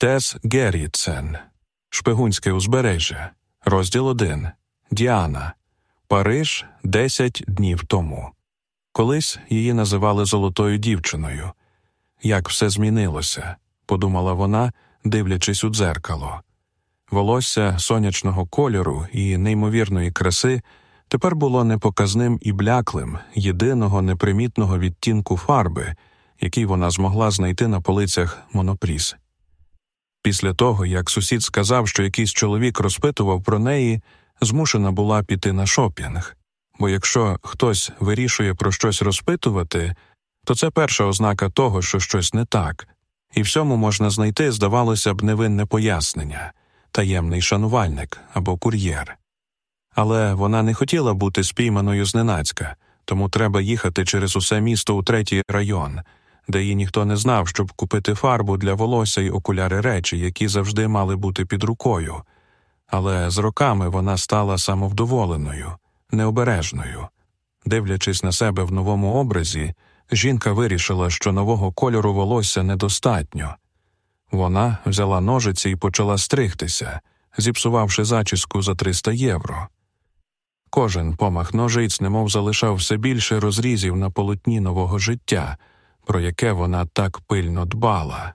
Тес Геррітсен, Шпигунське узбережжя, розділ 1. Діана, Париж 10 днів тому. Колись її називали золотою дівчиною. Як все змінилося, подумала вона, дивлячись у дзеркало. Волосся сонячного кольору і неймовірної краси тепер було непоказним і бляклим, єдиного непримітного відтінку фарби, який вона змогла знайти на полицях монопріс. Після того, як сусід сказав, що якийсь чоловік розпитував про неї, змушена була піти на шопінг. Бо якщо хтось вирішує про щось розпитувати, то це перша ознака того, що щось не так, і всьому можна знайти, здавалося б, невинне пояснення таємний шанувальник або кур'єр. Але вона не хотіла бути спійманою зненацька, тому треба їхати через усе місто у третій район, де її ніхто не знав, щоб купити фарбу для волосся й окуляри речі, які завжди мали бути під рукою. Але з роками вона стала самовдоволеною, необережною. Дивлячись на себе в новому образі, жінка вирішила, що нового кольору волосся недостатньо. Вона взяла ножиці і почала стригтися, зіпсувавши зачіску за 300 євро. Кожен помах ножиць немов залишав все більше розрізів на полотні нового життя, про яке вона так пильно дбала.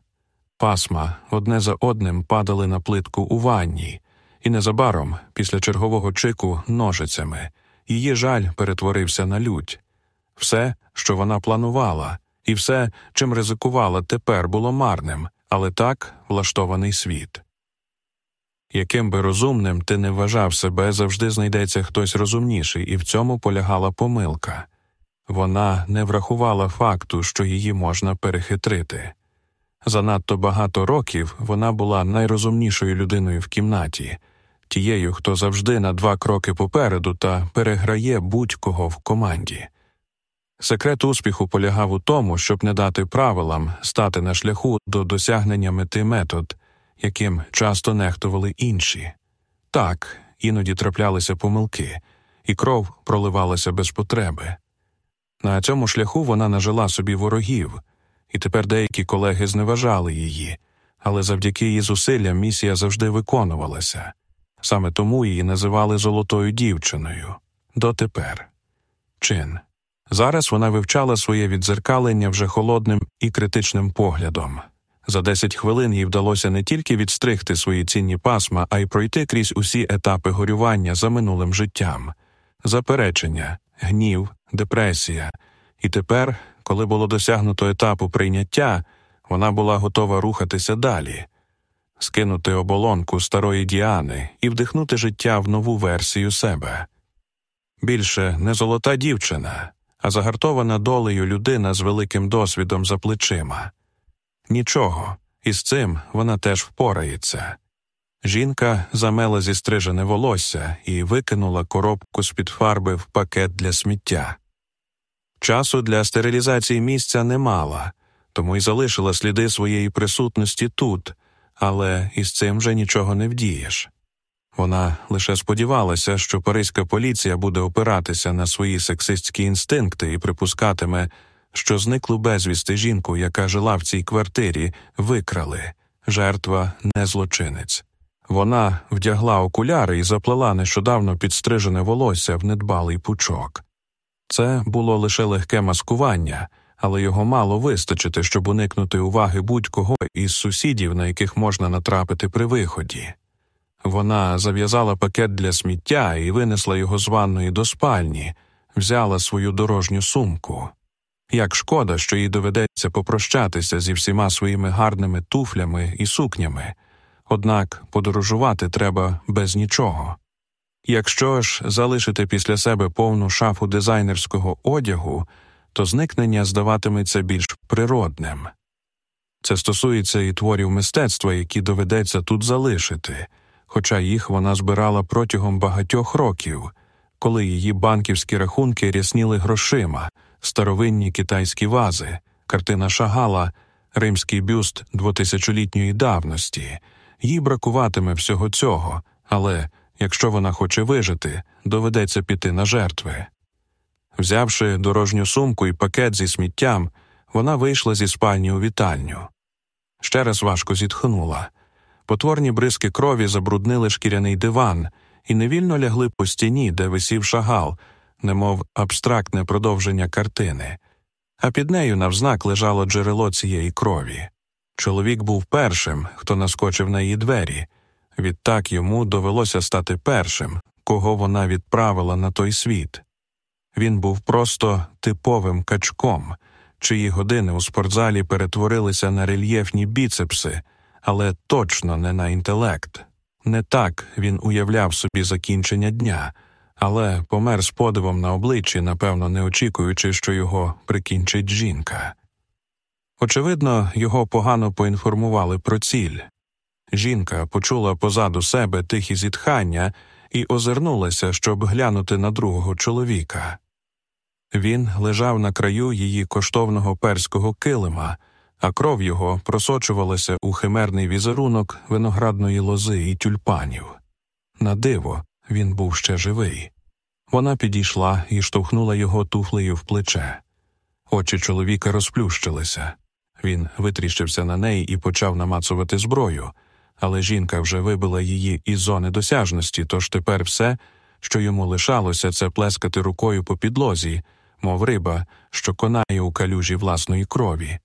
Пасма одне за одним падали на плитку у ванні, і незабаром, після чергового чику ножицями, її жаль перетворився на лють. Все, що вона планувала, і все, чим ризикувала, тепер було марним, але так влаштований світ. Яким би розумним ти не вважав себе, завжди знайдеться хтось розумніший, і в цьому полягала помилка. Вона не врахувала факту, що її можна перехитрити. Занадто багато років вона була найрозумнішою людиною в кімнаті, тією, хто завжди на два кроки попереду та переграє будь-кого в команді. Секрет успіху полягав у тому, щоб не дати правилам стати на шляху до досягнення мети метод, яким часто нехтували інші. Так, іноді траплялися помилки, і кров проливалася без потреби. На цьому шляху вона нажила собі ворогів, і тепер деякі колеги зневажали її, але завдяки її зусиллям місія завжди виконувалася. Саме тому її називали золотою дівчиною дотепер. Чин. Зараз вона вивчала своє відзеркалення вже холодним і критичним поглядом. За десять хвилин їй вдалося не тільки відстригти свої цінні пасма, а й пройти крізь усі етапи горювання за минулим життям, заперечення, гнів, депресія. І тепер, коли було досягнуто етапу прийняття, вона була готова рухатися далі, скинути оболонку старої Діани і вдихнути життя в нову версію себе. Більше не золота дівчина, а загартована долею людина з великим досвідом за плечима. Нічого, і з цим вона теж впорається. Жінка замела зістрижене волосся і викинула коробку з під фарби в пакет для сміття. Часу для стерилізації місця не мала, тому й залишила сліди своєї присутності тут, але із цим вже нічого не вдієш. Вона лише сподівалася, що паризька поліція буде опиратися на свої сексистські інстинкти і припускатиме, що зниклу безвісти жінку, яка жила в цій квартирі, викрали жертва не злочинець. Вона вдягла окуляри і заплела нещодавно підстрижене волосся в недбалий пучок. Це було лише легке маскування, але його мало вистачити, щоб уникнути уваги будь-кого із сусідів, на яких можна натрапити при виході. Вона зав'язала пакет для сміття і винесла його з ванної до спальні, взяла свою дорожню сумку. Як шкода, що їй доведеться попрощатися зі всіма своїми гарними туфлями і сукнями, однак подорожувати треба без нічого. Якщо ж залишити після себе повну шафу дизайнерського одягу, то зникнення здаватиметься більш природним. Це стосується і творів мистецтва, які доведеться тут залишити, хоча їх вона збирала протягом багатьох років, коли її банківські рахунки рясніли грошима, старовинні китайські вази, картина Шагала, римський бюст двотисячолітньої давності. Їй бракуватиме всього цього, але якщо вона хоче вижити, доведеться піти на жертви. Взявши дорожню сумку і пакет зі сміттям, вона вийшла зі спальні у вітальню. ще раз важко зітхнула. Потворні бризки крові забруднили шкіряний диван і невільно лягли по стіні, де висів шагал, немов абстрактне продовження картини, а під нею навзнак лежало джерело цієї крові. Чоловік був першим, хто наскочив на її двері. Відтак йому довелося стати першим, кого вона відправила на той світ. Він був просто типовим качком, чиї години у спортзалі перетворилися на рельєфні біцепси, але точно не на інтелект. Не так він уявляв собі закінчення дня, але помер з подивом на обличчі, напевно, не очікуючи, що його прикінчить жінка. Очевидно, його погано поінформували про ціль. Жінка почула позаду себе тихі зітхання і озирнулася, щоб глянути на другого чоловіка. Він лежав на краю її коштовного перського килима, а кров його просочувалася у химерний візерунок виноградної лози і тюльпанів. На диво, він був ще живий. Вона підійшла і штовхнула його туфлею в плече. Очі чоловіка розплющилися. Він витріщився на неї і почав намацувати зброю, але жінка вже вибила її із зони досяжності, тож тепер все, що йому лишалося, це плескати рукою по підлозі, мов риба, що конає у калюжі власної крові.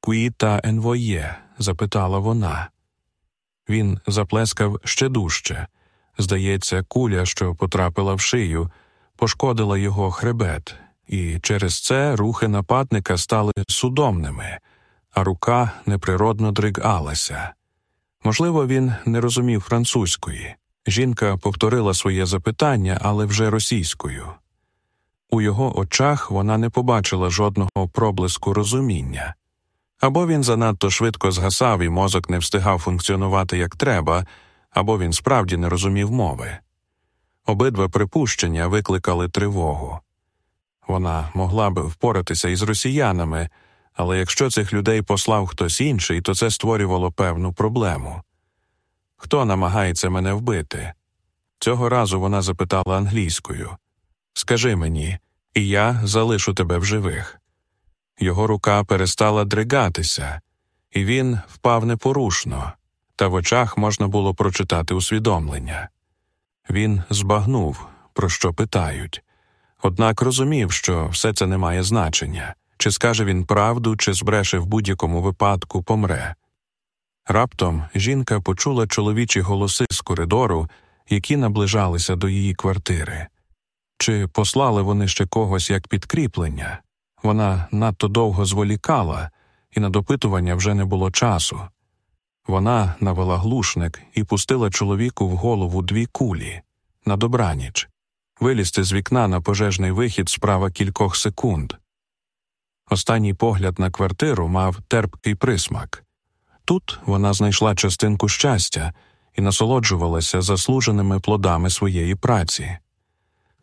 Куї та енвоє? запитала вона. Він заплескав ще дужче. Здається, куля, що потрапила в шию, пошкодила його хребет, і через це рухи нападника стали судомними, а рука неприродно дригалася. Можливо, він не розумів французької. Жінка повторила своє запитання, але вже російською. У його очах вона не побачила жодного проблиску розуміння. Або він занадто швидко згасав і мозок не встигав функціонувати як треба, або він справді не розумів мови. Обидва припущення викликали тривогу. Вона могла б впоратися із росіянами, але якщо цих людей послав хтось інший, то це створювало певну проблему. Хто намагається мене вбити? Цього разу вона запитала англійською Скажи мені, і я залишу тебе в живих. Його рука перестала дригатися, і він впав непорушно, та в очах можна було прочитати усвідомлення. Він збагнув, про що питають, однак розумів, що все це не має значення чи скаже він правду, чи збреше в будь-якому випадку помре. Раптом жінка почула чоловічі голоси з коридору, які наближалися до її квартири. Чи послали вони ще когось як підкріплення? Вона надто довго зволікала, і на допитування вже не було часу. Вона навела глушник і пустила чоловіку в голову дві кулі на добраніч, вилізти з вікна на пожежний вихід справа кількох секунд. Останній погляд на квартиру мав терпкий присмак. Тут вона знайшла частинку щастя і насолоджувалася заслуженими плодами своєї праці.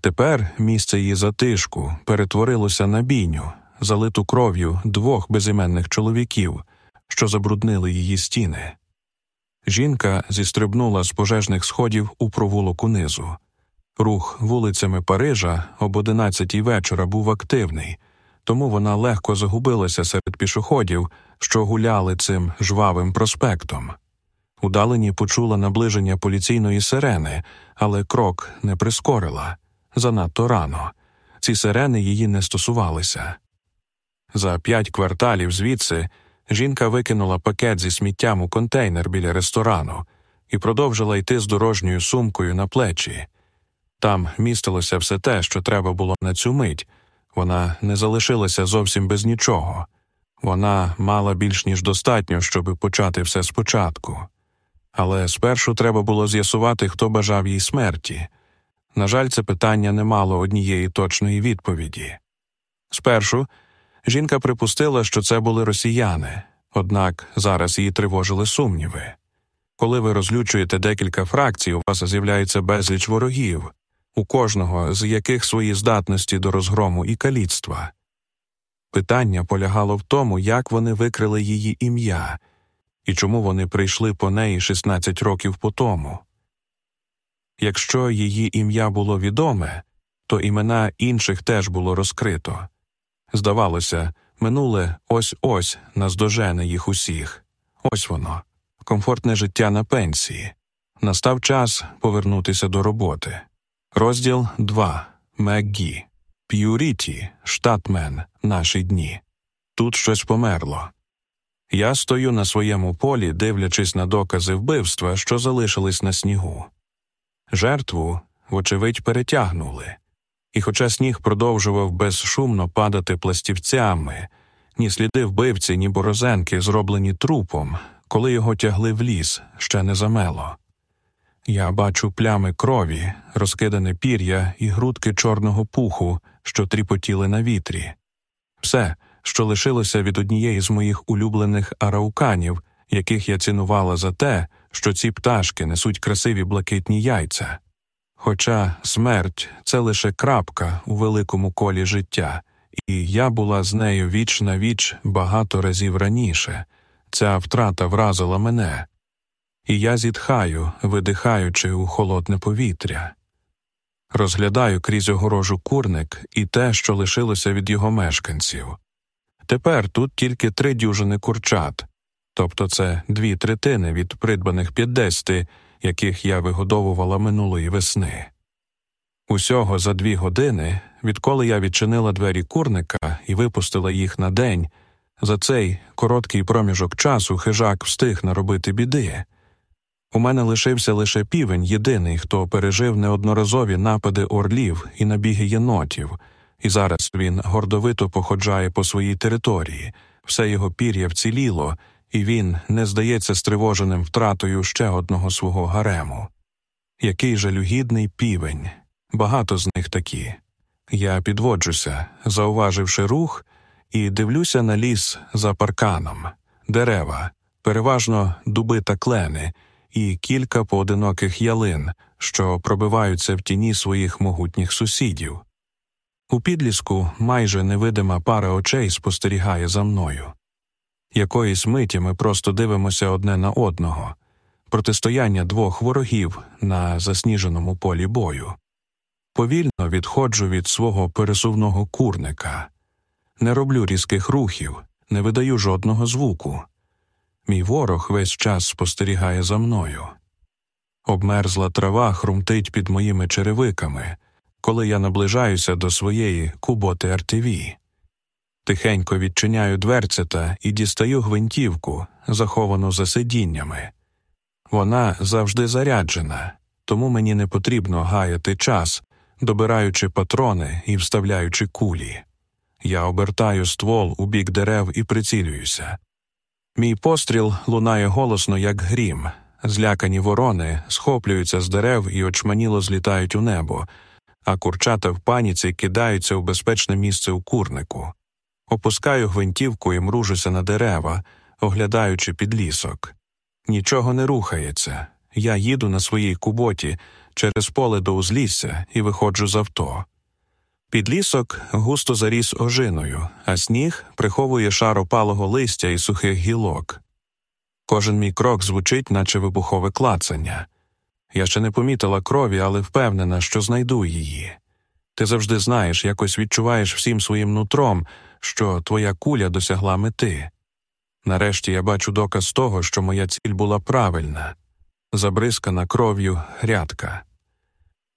Тепер місце її затишку перетворилося на бійню, залиту кров'ю двох безіменних чоловіків, що забруднили її стіни. Жінка зістрибнула з пожежних сходів у провулок унизу. Рух вулицями Парижа об одинадцятій вечора був активний, тому вона легко загубилася серед пішоходів, що гуляли цим жвавим проспектом. Удалені почула наближення поліційної сирени, але крок не прискорила занадто рано. Ці сирени її не стосувалися. За п'ять кварталів звідси жінка викинула пакет зі сміттям у контейнер біля ресторану і продовжила йти з дорожньою сумкою на плечі. Там містилося все те, що треба було на цю мить. Вона не залишилася зовсім без нічого. Вона мала більш ніж достатньо, щоб почати все спочатку. Але спершу треба було з'ясувати, хто бажав їй смерті. На жаль, це питання не мало однієї точної відповіді. Спершу жінка припустила, що це були росіяни, однак зараз її тривожили сумніви. Коли ви розлючуєте декілька фракцій, у вас з'являється безліч ворогів, у кожного з яких свої здатності до розгрому і каліцтва. Питання полягало в тому, як вони викрили її ім'я і чому вони прийшли по неї 16 років по тому. Якщо її ім'я було відоме, то імена інших теж було розкрито. Здавалося, минуле ось ось наздожене їх усіх. Ось воно, комфортне життя на пенсії. Настав час повернутися до роботи. Розділ 2. Меггі. П'юріті, штатмен, наші дні. Тут щось померло. Я стою на своєму полі, дивлячись на докази вбивства, що залишились на снігу. Жертву, вочевидь, перетягнули, і, хоча сніг продовжував безшумно падати пластівцями, ні сліди вбивці, ні борозенки, зроблені трупом, коли його тягли в ліс, ще не замело. Я бачу плями крові, розкидане пір'я і грудки чорного пуху, що тріпотіли на вітрі. Все, що лишилося від однієї з моїх улюблених арауканів, яких я цінувала за те, що ці пташки несуть красиві блакитні яйця. Хоча смерть це лише крапка у великому колі життя, і я була з нею віч на віч багато разів раніше, ця втрата вразила мене, і я зітхаю, видихаючи у холодне повітря. Розглядаю крізь огорожу курник і те, що лишилося від його мешканців. Тепер тут тільки три дюжини курчат, тобто це дві третини від придбаних п'ятдесяти, яких я вигодовувала минулої весни. Усього за дві години, відколи я відчинила двері курника і випустила їх на день, за цей короткий проміжок часу хижак встиг наробити біди. У мене лишився лише півень, єдиний, хто пережив неодноразові напади орлів і набіги єнотів, і зараз він гордовито походжає по своїй території, все його пір'я вціліло, і він не здається стривоженим втратою ще одного свого гарему. Який жалюгідний півень, багато з них такі. Я підводжуся, зауваживши рух, і дивлюся на ліс за парканом, дерева, переважно дуби та клени і кілька поодиноких ялин, що пробиваються в тіні своїх могутніх сусідів. У підліску майже невидима пара очей спостерігає за мною. Якоїсь миті ми просто дивимося одне на одного протистояння двох ворогів на засніженому полі бою. Повільно відходжу від свого пересувного курника, не роблю різких рухів, не видаю жодного звуку. Мій ворог весь час спостерігає за мною. Обмерзла трава хрумтить під моїми черевиками, коли я наближаюся до своєї куботи артиві. Тихенько відчиняю дверцята і дістаю гвинтівку, заховану за сидіннями. Вона завжди заряджена, тому мені не потрібно гаяти час, добираючи патрони і вставляючи кулі. Я обертаю ствол у бік дерев і прицілююся. Мій постріл лунає голосно, як грім. Злякані ворони схоплюються з дерев і очманіло злітають у небо, а курчата в паніці кидаються в безпечне місце у курнику. Опускаю гвинтівку і мружуся на дерева, оглядаючи під лісок. Нічого не рухається. Я їду на своїй куботі через поле до узлісся і виходжу з авто. Підлісок густо заріс ожиною, а сніг приховує шар опалого листя і сухих гілок. Кожен мій крок звучить, наче вибухове клацання. Я ще не помітила крові, але впевнена, що знайду її. Ти завжди знаєш, якось відчуваєш всім своїм нутром, що твоя куля досягла мети. Нарешті я бачу доказ того, що моя ціль була правильна забризкана кров'ю грядка.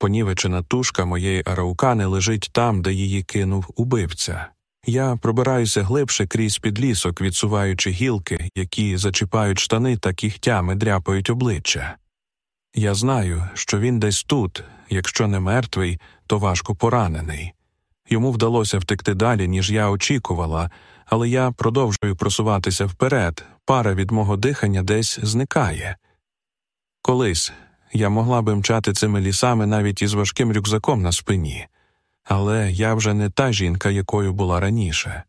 Понівечена тушка моєї араукани лежить там, де її кинув убивця. Я пробираюся глибше крізь підлісок, відсуваючи гілки, які зачіпають штани та кігтями дряпають обличчя. Я знаю, що він десь тут, якщо не мертвий, то важко поранений. Йому вдалося втекти далі, ніж я очікувала, але я продовжую просуватися вперед, пара від мого дихання десь зникає. Колись я могла би мчати цими лісами навіть із важким рюкзаком на спині, але я вже не та жінка, якою була раніше.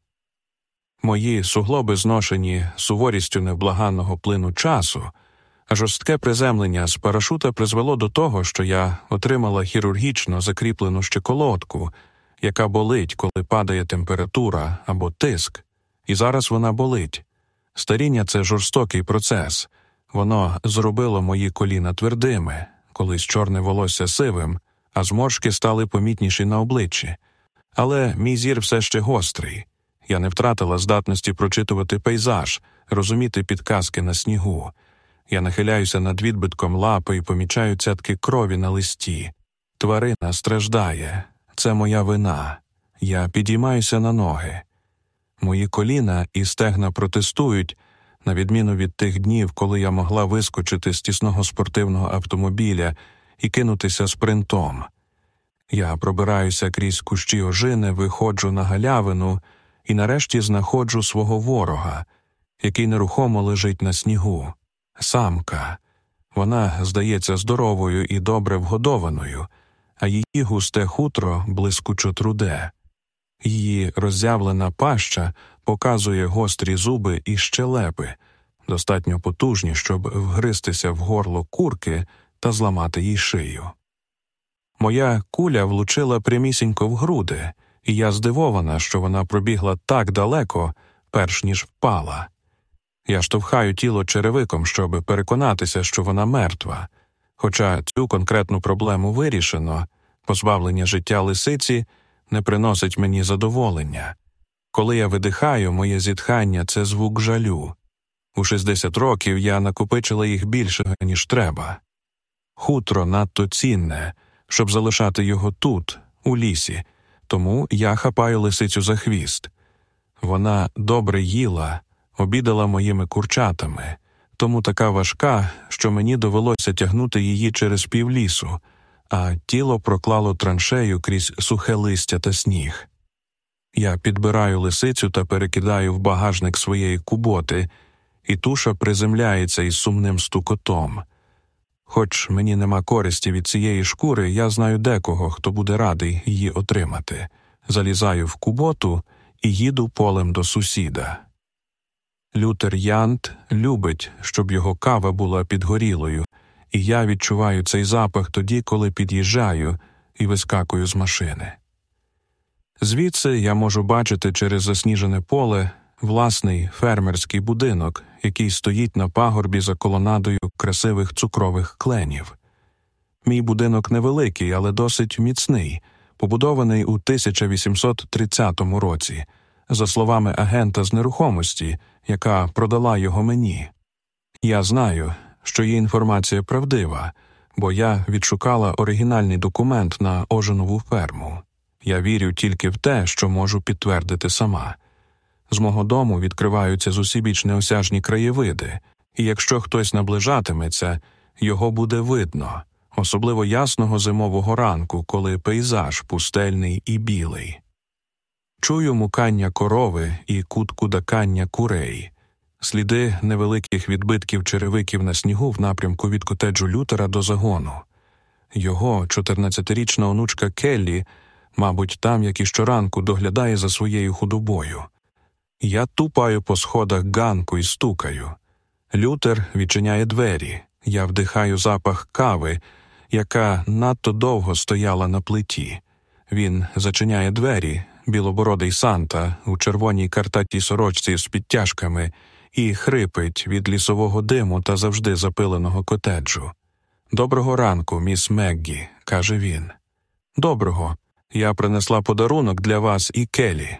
Мої суглоби зношені суворістю невблаганного плину часу, жорстке приземлення з парашута призвело до того, що я отримала хірургічно закріплену щеколотку, яка болить, коли падає температура або тиск, і зараз вона болить. Старіння це жорстокий процес. Воно зробило мої коліна твердими, колись чорне волосся сивим, а зморшки стали помітніші на обличчі. Але мій зір все ще гострий. Я не втратила здатності прочитувати пейзаж, розуміти підказки на снігу. Я нахиляюся над відбитком лапи і помічаю цятки крові на листі. Тварина страждає, це моя вина. Я підіймаюся на ноги. Мої коліна і стегна протестують, на відміну від тих днів, коли я могла вискочити з тісного спортивного автомобіля і кинутися спринтом. Я пробираюся крізь кущі ожини, виходжу на галявину і нарешті знаходжу свого ворога, який нерухомо лежить на снігу. Самка. Вона здається здоровою і добре вгодованою, а її густе хутро блискучо труде. Її роззявлена паща показує гострі зуби і щелепи, достатньо потужні, щоб вгристися в горло курки та зламати їй шию. Моя куля влучила прямісінько в груди, і я здивована, що вона пробігла так далеко, перш ніж впала. Я штовхаю тіло черевиком, щоб переконатися, що вона мертва. Хоча цю конкретну проблему вирішено, позбавлення життя лисиці не приносить мені задоволення. Коли я видихаю, моє зітхання це звук жалю. У 60 років я накопичила їх більше, ніж треба. Хутро надто цінне, щоб залишати його тут, у лісі, тому я хапаю лисицю за хвіст. Вона добре їла, обідала моїми курчатами, тому така важка, що мені довелося тягнути її через півлісу, а тіло проклало траншею крізь сухе листя та сніг. Я підбираю лисицю та перекидаю в багажник своєї куботи, і туша приземляється із сумним стукотом. Хоч мені нема користі від цієї шкури, я знаю декого, хто буде радий її отримати. Залізаю в куботу і їду полем до сусіда. Лютер Янт любить, щоб його кава була підгорілою, і я відчуваю цей запах тоді, коли під'їжджаю і вискакую з машини. Звідси я можу бачити через засніжене поле власний фермерський будинок, який стоїть на пагорбі за колонадою красивих цукрових кленів. Мій будинок невеликий, але досить міцний, побудований у 1830 році, за словами агента з нерухомості, яка продала його мені. Я знаю, що є інформація правдива, бо я відшукала оригінальний документ на оженову ферму. Я вірю тільки в те, що можу підтвердити сама. З мого дому відкриваються зусібіч неосяжні краєвиди, і якщо хтось наближатиметься, його буде видно, особливо ясного зимового ранку, коли пейзаж пустельний і білий. Чую мукання корови і куткудакання курей, сліди невеликих відбитків черевиків на снігу в напрямку від котеджу Лютера до загону. Його 14-річна онучка Келлі, мабуть, там, як і щоранку, доглядає за своєю худобою. Я тупаю по сходах ганку і стукаю. Лютер відчиняє двері, я вдихаю запах кави, яка надто довго стояла на плиті. Він зачиняє двері, білобородий Санта у червоній картатій сорочці з підтяжками і хрипить від лісового диму та завжди запиленого котеджу. Доброго ранку, міс Меггі, каже він. Доброго. Я принесла подарунок для вас і Келі.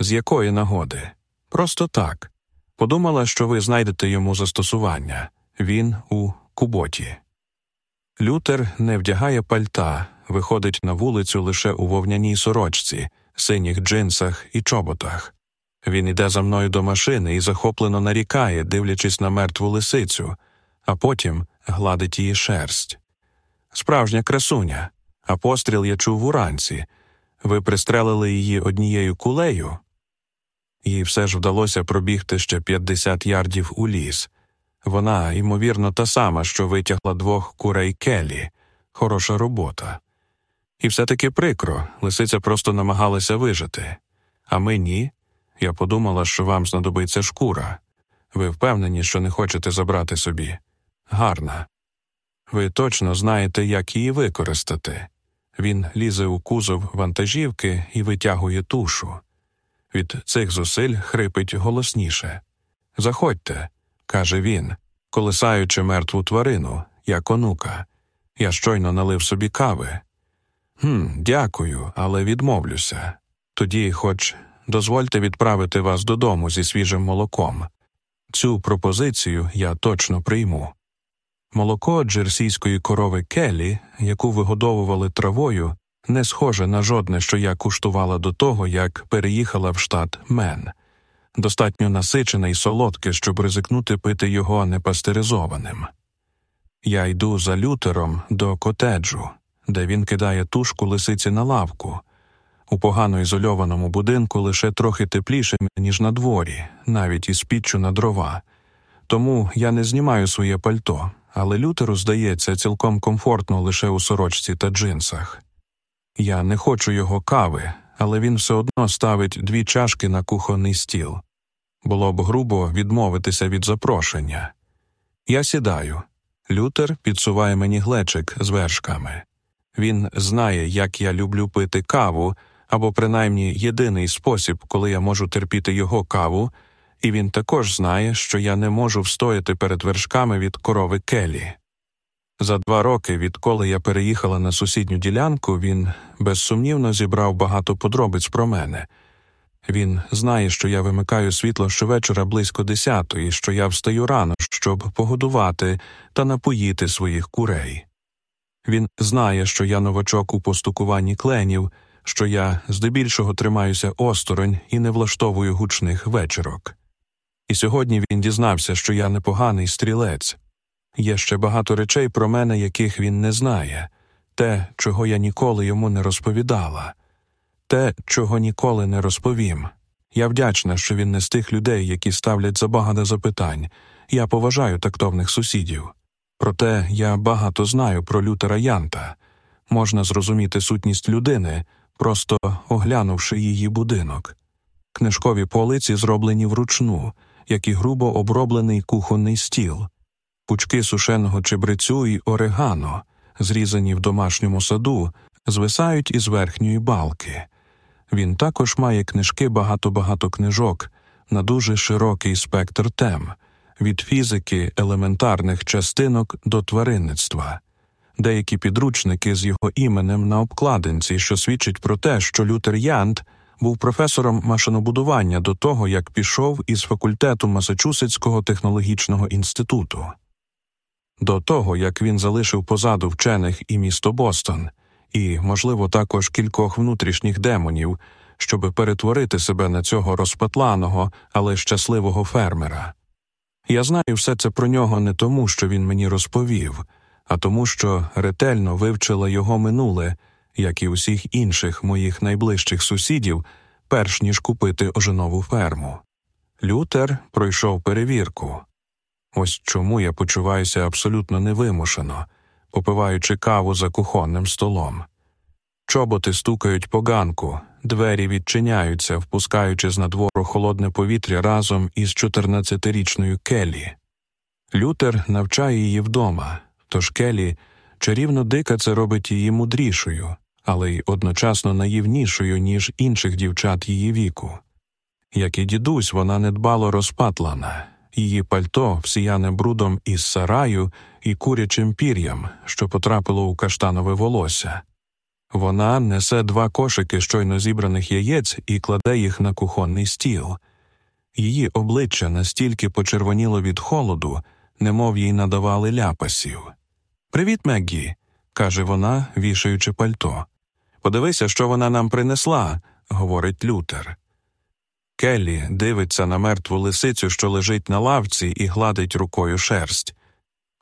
З якої нагоди? Просто так. Подумала, що ви знайдете йому застосування. Він у куботі. Лютер не вдягає пальта, виходить на вулицю лише у вовняній сорочці, синіх джинсах і чоботах. Він іде за мною до машини і захоплено нарікає, дивлячись на мертву лисицю, а потім гладить її шерсть. Справжня красуня, а постріл я чув уранці. Ви пристрелили її однією кулею. Їй все ж вдалося пробігти ще 50 ярдів у ліс. Вона, ймовірно, та сама, що витягла двох курей келі. Хороша робота. І все таки прикро, лисиця просто намагалася вижити. А ми ні. Я подумала, що вам знадобиться шкура. Ви впевнені, що не хочете забрати собі. Гарна. Ви точно знаєте, як її використати. Він лізе у кузов вантажівки і витягує тушу. Від цих зусиль хрипить голосніше. Заходьте, каже він, колисаючи мертву тварину, як онука. Я щойно налив собі кави. «Хм, Дякую, але відмовлюся. Тоді, хоч дозвольте відправити вас додому зі свіжим молоком. Цю пропозицію я точно прийму. Молоко джерсійської корови Келі, яку вигодовували травою, не схоже на жодне, що я куштувала до того, як переїхала в штат Мен. Достатньо насичене і солодке, щоб ризикнути пити його непастеризованим. Я йду за лютером до котеджу, де він кидає тушку лисиці на лавку. У погано ізольованому будинку лише трохи тепліше, ніж на дворі, навіть із піччю на дрова. Тому я не знімаю своє пальто, але лютеру, здається, цілком комфортно лише у сорочці та джинсах. Я не хочу його кави, але він все одно ставить дві чашки на кухонний стіл. Було б грубо відмовитися від запрошення. Я сідаю. Лютер підсуває мені глечик з вершками. Він знає, як я люблю пити каву, або принаймні єдиний спосіб, коли я можу терпіти його каву, і він також знає, що я не можу встояти перед вершками від корови Келі. За два роки, відколи я переїхала на сусідню ділянку, він безсумнівно зібрав багато подробиць про мене. Він знає, що я вимикаю світло щовечора близько десятої, що я встаю рано, щоб погодувати та напоїти своїх курей. Він знає, що я новачок у постукуванні кленів, що я здебільшого тримаюся осторонь і не влаштовую гучних вечірок. І сьогодні він дізнався, що я непоганий стрілець. Є ще багато речей про мене, яких він не знає, те, чого я ніколи йому не розповідала, те, чого ніколи не розповім. Я вдячна, що він не з тих людей, які ставлять забагато запитань. Я поважаю тактовних сусідів. Проте я багато знаю про Лютера Янта. Можна зрозуміти сутність людини, просто оглянувши її будинок. Книжкові полиці зроблені вручну, як і грубо оброблений кухонний стіл, пучки сушеного чебрецю і орегано, зрізані в домашньому саду, звисають із верхньої балки. Він також має книжки багато-багато книжок на дуже широкий спектр тем від фізики елементарних частинок до тваринництва, деякі підручники з його іменем на обкладинці, що свідчить про те, що Лютер Янт був професором машинобудування до того, як пішов із факультету Масачусетського технологічного інституту. До того, як він залишив позаду вчених і місто Бостон, і, можливо, також кількох внутрішніх демонів, щоб перетворити себе на цього розпатланого, але щасливого фермера. Я знаю все це про нього не тому, що він мені розповів, а тому, що ретельно вивчила його минуле, як і усіх інших моїх найближчих сусідів, перш ніж купити оженову ферму. Лютер пройшов перевірку. Ось чому я почуваюся абсолютно невимушено, попиваючи каву за кухонним столом. Чоботи стукають по ганку, двері відчиняються, впускаючи з надвору холодне повітря разом із 14-річною Келі. Лютер навчає її вдома, тож Келі чарівно дика це робить її мудрішою, але й одночасно наївнішою, ніж інших дівчат її віку. Як і дідусь, вона недбало розпатлана, її пальто всіяне брудом із сараю і курячим пір'ям, що потрапило у каштанове волосся. Вона несе два кошики щойно зібраних яєць і кладе їх на кухонний стіл. Її обличчя настільки почервоніло від холоду, немов їй надавали ляпасів. Привіт, Меггі, каже вона, вішаючи пальто. Подивися, що вона нам принесла, говорить Лютер. Келлі дивиться на мертву лисицю, що лежить на лавці, і гладить рукою шерсть.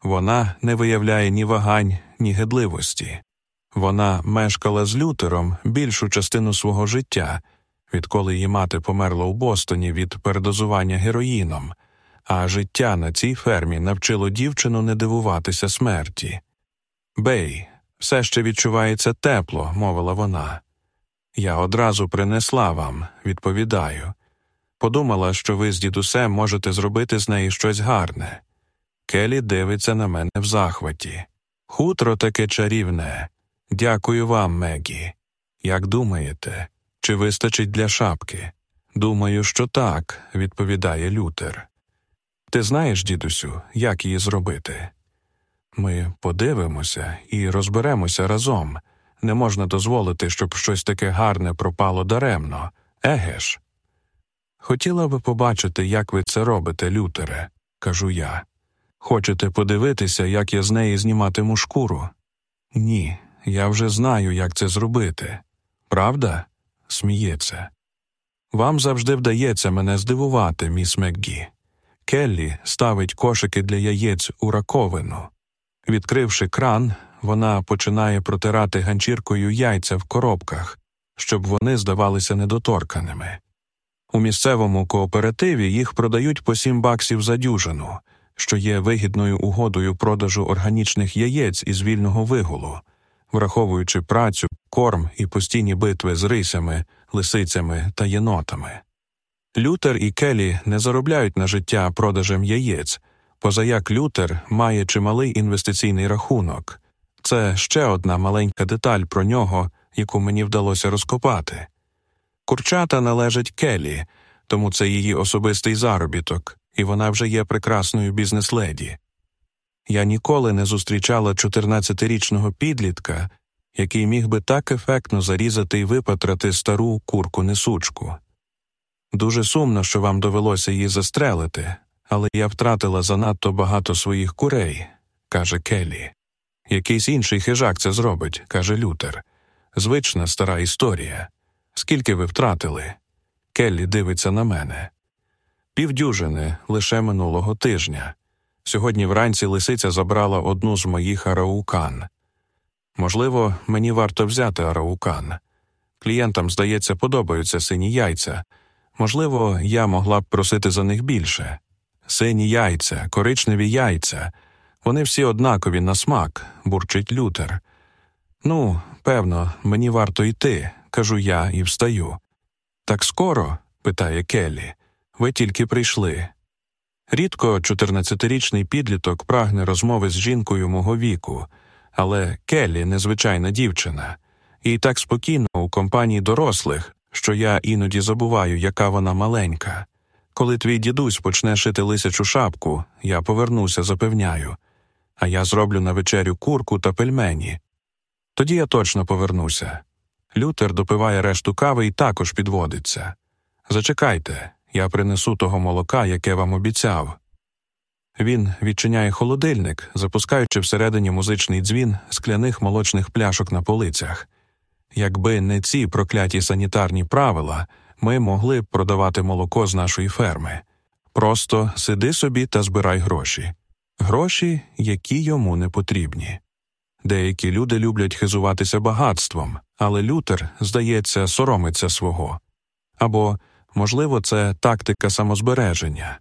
Вона не виявляє ні вагань, ні гидливості. Вона мешкала з Лютером більшу частину свого життя, відколи її мати померла у Бостоні від передозування героїном, а життя на цій фермі навчило дівчину не дивуватися смерті. Бей, все ще відчувається тепло, мовила вона. Я одразу принесла вам, відповідаю. Подумала, що ви з дідусем можете зробити з неї щось гарне. Келі дивиться на мене в захваті. Хутро таке чарівне. Дякую вам, Мегі. Як думаєте, чи вистачить для шапки? Думаю, що так, відповідає Лютер. Ти знаєш, дідусю, як її зробити? Ми подивимося і розберемося разом. Не можна дозволити, щоб щось таке гарне пропало даремно, еге ж? Хотіла би побачити, як ви це робите, Лютере, кажу я. Хочете подивитися, як я з неї зніматиму шкуру? Ні, я вже знаю, як це зробити. Правда? сміється. Вам завжди вдається мене здивувати, міс Макгі. Келлі ставить кошики для яєць у раковину. Відкривши кран, вона починає протирати ганчіркою яйця в коробках, щоб вони здавалися недоторканими. У місцевому кооперативі їх продають по 7 баксів за дюжину, що є вигідною угодою продажу органічних яєць із вільного вигулу, враховуючи працю, корм і постійні битви з рисями, лисицями та єнотами. Лютер і Келі не заробляють на життя продажем яєць, позаяк Лютер має чималий інвестиційний рахунок. Це ще одна маленька деталь про нього, яку мені вдалося розкопати. Курчата належать Келі, тому це її особистий заробіток, і вона вже є прекрасною бізнес-леді. Я ніколи не зустрічала 14-річного підлітка, який міг би так ефектно зарізати і випатрати стару курку несучку. Дуже сумно, що вам довелося її застрелити, але я втратила занадто багато своїх курей, каже Келлі. Якийсь інший хижак це зробить, каже Лютер. Звична стара історія. Скільки ви втратили? Келлі дивиться на мене. Півдюжини лише минулого тижня. Сьогодні вранці лисиця забрала одну з моїх араукан. Можливо, мені варто взяти араукан. Клієнтам, здається, подобаються сині яйця. Можливо, я могла б просити за них більше. Сині яйця, коричневі яйця. Вони всі однакові на смак, бурчить Лютер. Ну, певно, мені варто йти, кажу я і встаю. Так скоро? питає Келлі. Ви тільки прийшли. Рідко 14-річний підліток прагне розмови з жінкою мого віку, але Келлі незвичайна дівчина, і так спокійно у компанії дорослих, що я іноді забуваю, яка вона маленька. Коли твій дідусь почне шити лисячу шапку, я повернуся, запевняю, а я зроблю на вечерю курку та пельмені. Тоді я точно повернуся. Лютер допиває решту кави і також підводиться. Зачекайте, я принесу того молока, яке вам обіцяв. Він відчиняє холодильник, запускаючи всередині музичний дзвін скляних молочних пляшок на полицях. Якби не ці прокляті санітарні правила, ми могли б продавати молоко з нашої ферми. Просто сиди собі та збирай гроші, гроші, які йому не потрібні. Деякі люди люблять хизуватися багатством, але Лютер, здається, соромиться свого. Або, можливо, це тактика самозбереження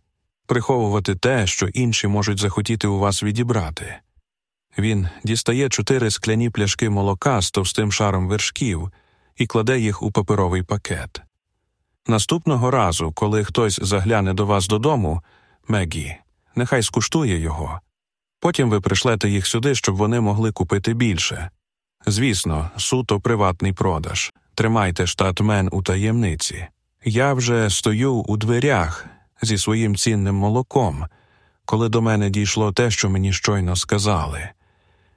приховувати те, що інші можуть захотіти у вас відібрати. Він дістає чотири скляні пляшки молока з товстим шаром вершків і кладе їх у паперовий пакет. Наступного разу, коли хтось загляне до вас додому, Мегі, нехай скуштує його. Потім ви пришлете їх сюди, щоб вони могли купити більше. Звісно, суто приватний продаж. Тримайте штатмен у таємниці. Я вже стою у дверях зі своїм цінним молоком, коли до мене дійшло те, що мені щойно сказали.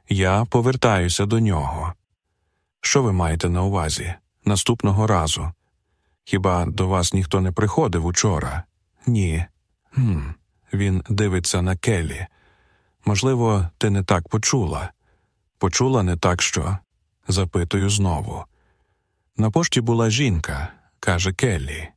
Я повертаюся до нього. Що ви маєте на увазі наступного разу? Хіба до вас ніхто не приходив учора? Ні. Хм. Він дивиться на Келі. Можливо, ти не так почула. Почула не так що? запитую знову. На пошті була жінка, каже Келлі.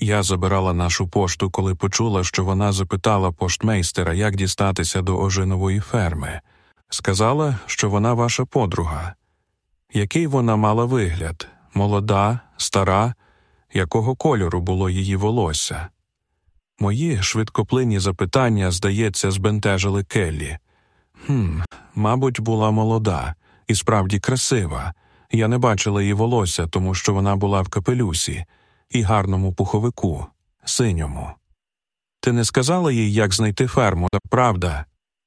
Я забирала нашу пошту, коли почула, що вона запитала поштмейстера, як дістатися до ожинової ферми. Сказала, що вона ваша подруга. Який вона мала вигляд молода, стара, якого кольору було її волосся? Мої швидкоплинні запитання, здається, збентежили Келлі. «Хм, Мабуть, була молода і справді красива. Я не бачила її волосся, тому що вона була в капелюсі і гарному пуховику, синьому. Ти не сказала їй, як знайти ферму, правда?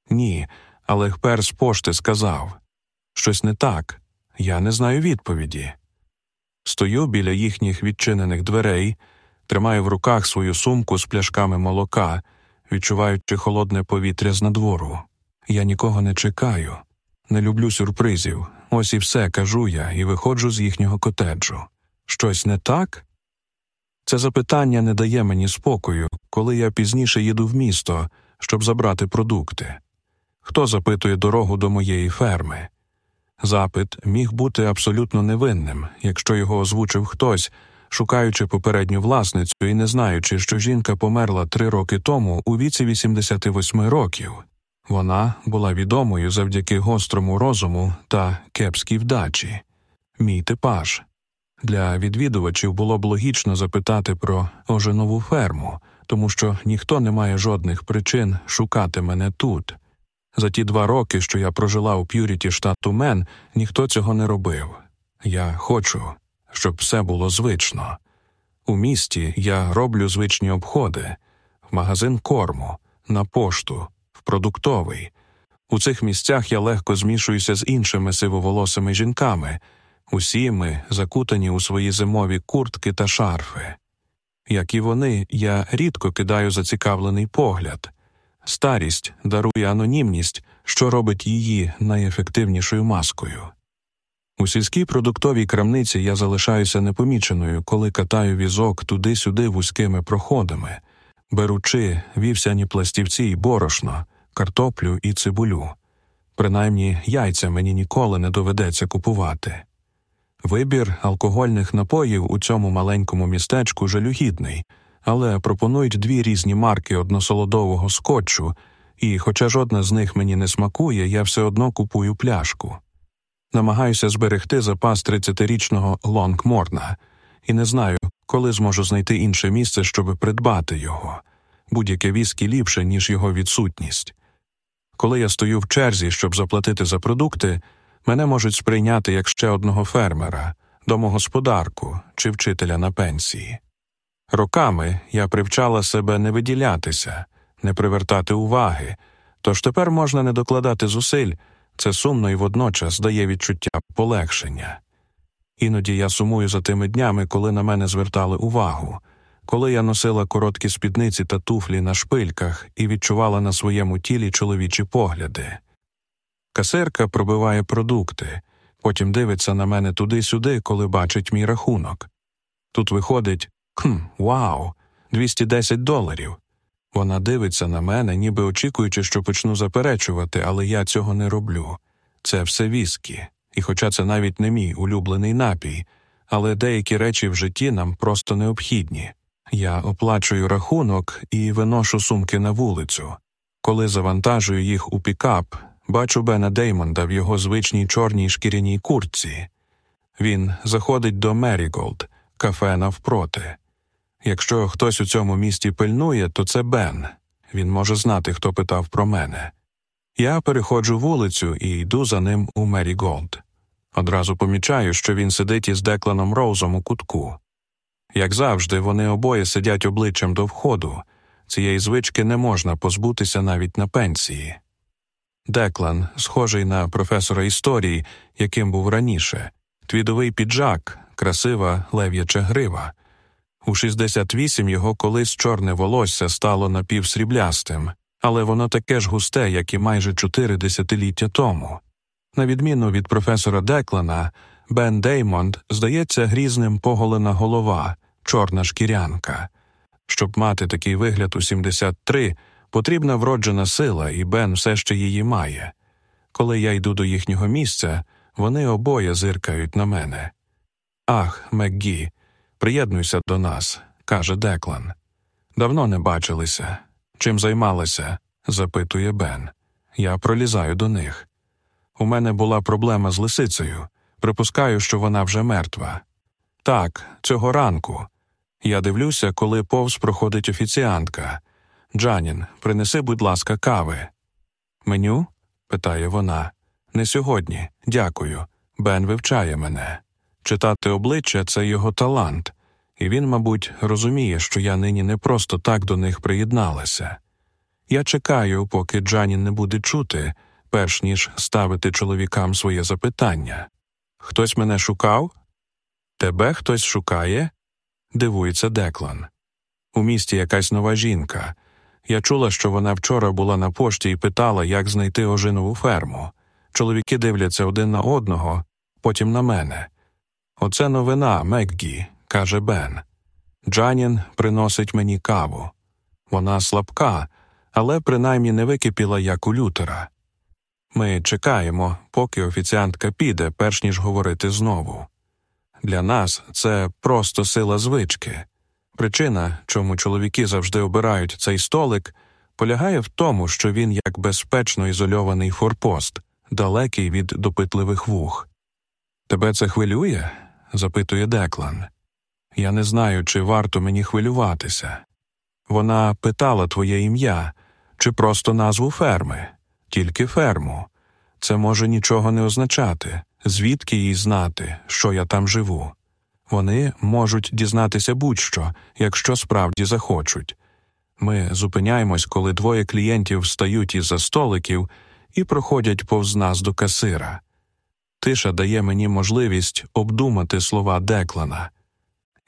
Ні, але Гпер з пошти сказав щось не так, я не знаю відповіді. Стою біля їхніх відчинених дверей, тримаю в руках свою сумку з пляшками молока, відчуваючи холодне повітря з надвору. Я нікого не чекаю, не люблю сюрпризів. Ось і все кажу я і виходжу з їхнього котеджу. Щось не так? Це запитання не дає мені спокою, коли я пізніше їду в місто, щоб забрати продукти. Хто запитує дорогу до моєї ферми? Запит міг бути абсолютно невинним, якщо його озвучив хтось, шукаючи попередню власницю і не знаючи, що жінка померла три роки тому у віці 88 років. Вона була відомою завдяки гострому розуму та кепській вдачі. Мій типаж. Для відвідувачів було б логічно запитати про оженову ферму, тому що ніхто не має жодних причин шукати мене тут. За ті два роки, що я прожила у П'юріті штату Мен, ніхто цього не робив. Я хочу, щоб все було звично. У місті я роблю звичні обходи, в магазин корму, на пошту, в продуктовий. У цих місцях я легко змішуюся з іншими сивоволосими жінками. Усі ми закутані у свої зимові куртки та шарфи. Як і вони, я рідко кидаю зацікавлений погляд. Старість дарує анонімність, що робить її найефективнішою маскою. У сільській продуктовій крамниці я залишаюся непоміченою, коли катаю візок туди-сюди вузькими проходами, беручи вівсяні пластівці й борошно, картоплю і цибулю. Принаймні яйця мені ніколи не доведеться купувати. Вибір алкогольних напоїв у цьому маленькому містечку жалюгідний, але пропонують дві різні марки односолодового скотчу, і, хоча жодна з них мені не смакує, я все одно купую пляшку. Намагаюся зберегти запас 30-річного лонгморна, і не знаю, коли зможу знайти інше місце, щоб придбати його. Будь-яке віскі ліпше, ніж його відсутність. Коли я стою в черзі, щоб заплатити за продукти, мене можуть сприйняти як ще одного фермера, домогосподарку чи вчителя на пенсії. Роками я привчала себе не виділятися, не привертати уваги, тож тепер можна не докладати зусиль, це сумно і водночас дає відчуття полегшення. Іноді я сумую за тими днями, коли на мене звертали увагу, коли я носила короткі спідниці та туфлі на шпильках і відчувала на своєму тілі чоловічі погляди. Касирка пробиває продукти, потім дивиться на мене туди-сюди, коли бачить мій рахунок. Тут виходить Хм, вау, 210 доларів. Вона дивиться на мене, ніби очікуючи, що почну заперечувати, але я цього не роблю. Це все віскі, і хоча це навіть не мій улюблений напій, але деякі речі в житті нам просто необхідні. Я оплачую рахунок і виношу сумки на вулицю. Коли завантажую їх у пікап, бачу Бена Деймонда в його звичній чорній шкіряній куртці. Він заходить до Меріголд, кафе навпроти. Якщо хтось у цьому місті пильнує, то це Бен. Він може знати, хто питав про мене. Я переходжу вулицю і йду за ним у Мері Голд. Одразу помічаю, що він сидить із Декланом Роузом у кутку. Як завжди, вони обоє сидять обличчям до входу. Цієї звички не можна позбутися навіть на пенсії. Деклан, схожий на професора історії, яким був раніше, твідовий піджак, красива лев'яча грива. У 68 його колись чорне волосся стало напівсріблястим, але воно таке ж густе, як і майже чотири десятиліття тому. На відміну від професора Деклана, Бен Деймонд здається грізним поголена голова, чорна шкірянка. Щоб мати такий вигляд у 73, потрібна вроджена сила, і Бен все ще її має. Коли я йду до їхнього місця, вони обоє зиркають на мене. Ах, Меггі, Приєднуйся до нас, каже Деклан. Давно не бачилися. Чим займалися? запитує Бен. Я пролізаю до них. У мене була проблема з лисицею. Припускаю, що вона вже мертва. Так, цього ранку. Я дивлюся, коли повз проходить офіціантка. Джанін, принеси, будь ласка, кави. Меню? питає вона. Не сьогодні. Дякую. Бен вивчає мене. Читати обличчя це його талант, і він, мабуть, розуміє, що я нині не просто так до них приєдналася. Я чекаю, поки Джанін не буде чути, перш ніж ставити чоловікам своє запитання. Хтось мене шукав? Тебе хтось шукає? дивується Деклан. У місті якась нова жінка. Я чула, що вона вчора була на пошті і питала, як знайти ожинову ферму. Чоловіки дивляться один на одного, потім на мене. Оце новина, Меггі, каже Бен. Джанін приносить мені каву. Вона слабка, але принаймні не википіла, як у лютера. Ми чекаємо, поки офіціантка піде, перш ніж говорити знову. Для нас це просто сила звички. Причина, чому чоловіки завжди обирають цей столик, полягає в тому, що він як безпечно ізольований форпост, далекий від допитливих вух. Тебе це хвилює? запитує Деклан. Я не знаю, чи варто мені хвилюватися. Вона питала твоє ім'я, чи просто назву ферми, тільки ферму. Це може нічого не означати, звідки їй знати, що я там живу. Вони можуть дізнатися будь-що, якщо справді захочуть. Ми зупиняємось, коли двоє клієнтів встають із за столиків і проходять повз нас до касира. Тиша дає мені можливість обдумати слова Деклана,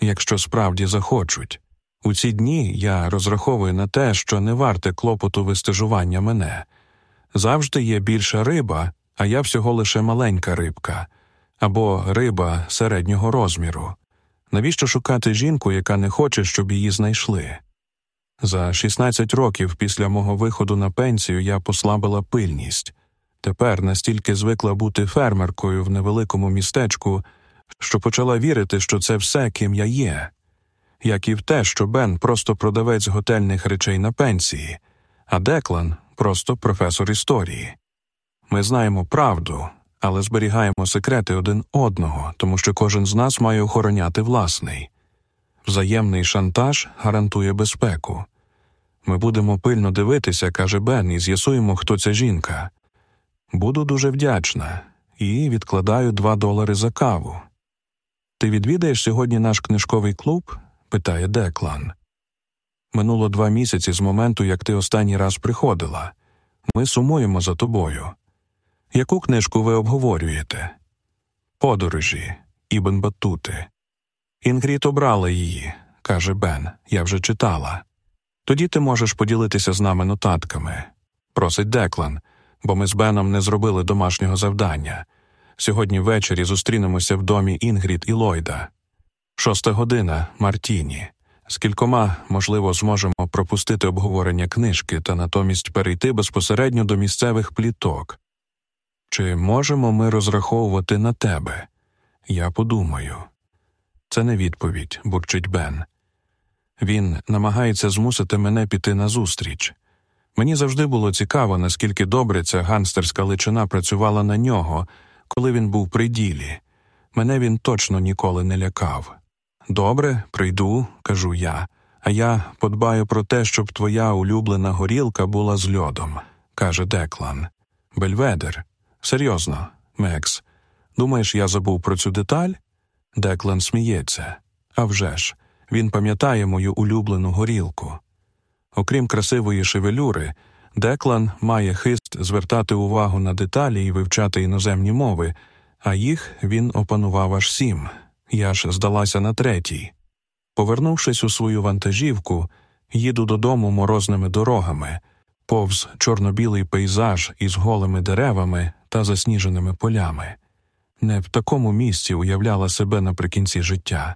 якщо справді захочуть. У ці дні я розраховую на те, що не варте клопоту вистежування мене. Завжди є більша риба, а я всього лише маленька рибка або риба середнього розміру. Навіщо шукати жінку, яка не хоче, щоб її знайшли? За 16 років після мого виходу на пенсію я послабила пильність. Тепер настільки звикла бути фермеркою в невеликому містечку, що почала вірити, що це все, ким я є, як і в те, що Бен просто продавець готельних речей на пенсії, а Деклан просто професор історії. Ми знаємо правду, але зберігаємо секрети один одного, тому що кожен з нас має охороняти власний. Взаємний шантаж гарантує безпеку. Ми будемо пильно дивитися, каже Бен, і з'ясуємо, хто ця жінка. Буду дуже вдячна і відкладаю два долари за каву. Ти відвідаєш сьогодні наш книжковий клуб? питає Деклан. Минуло два місяці з моменту, як ти останній раз приходила. Ми сумуємо за тобою. Яку книжку ви обговорюєте? Подорожі, Ібн Батути. Інгрід обрала її, каже Бен. Я вже читала. Тоді ти можеш поділитися з нами нотатками. Просить Деклан, бо ми з Беном не зробили домашнього завдання. Сьогодні ввечері зустрінемося в домі Інгрід і Ллойда. Шоста година Мартіні. З кількома, можливо, зможемо пропустити обговорення книжки та натомість перейти безпосередньо до місцевих пліток. Чи можемо ми розраховувати на тебе? Я подумаю. Це не відповідь, бурчить Бен. Він намагається змусити мене піти назустріч. Мені завжди було цікаво, наскільки добре ця ганстерська личина працювала на нього, коли він був при ділі. Мене він точно ніколи не лякав. Добре, прийду, кажу я, а я подбаю про те, щоб твоя улюблена горілка була з льодом, каже Деклан. Бельведер. Серйозно, Мекс. Думаєш, я забув про цю деталь? Деклан сміється. А вже ж, він пам'ятає мою улюблену горілку. Окрім красивої шевелюри, Деклан має хист звертати увагу на деталі і вивчати іноземні мови, а їх він опанував аж сім. Я ж здалася на третій. Повернувшись у свою вантажівку, їду додому морозними дорогами, повз чорно-білий пейзаж із голими деревами та засніженими полями. Не в такому місці уявляла себе наприкінці життя.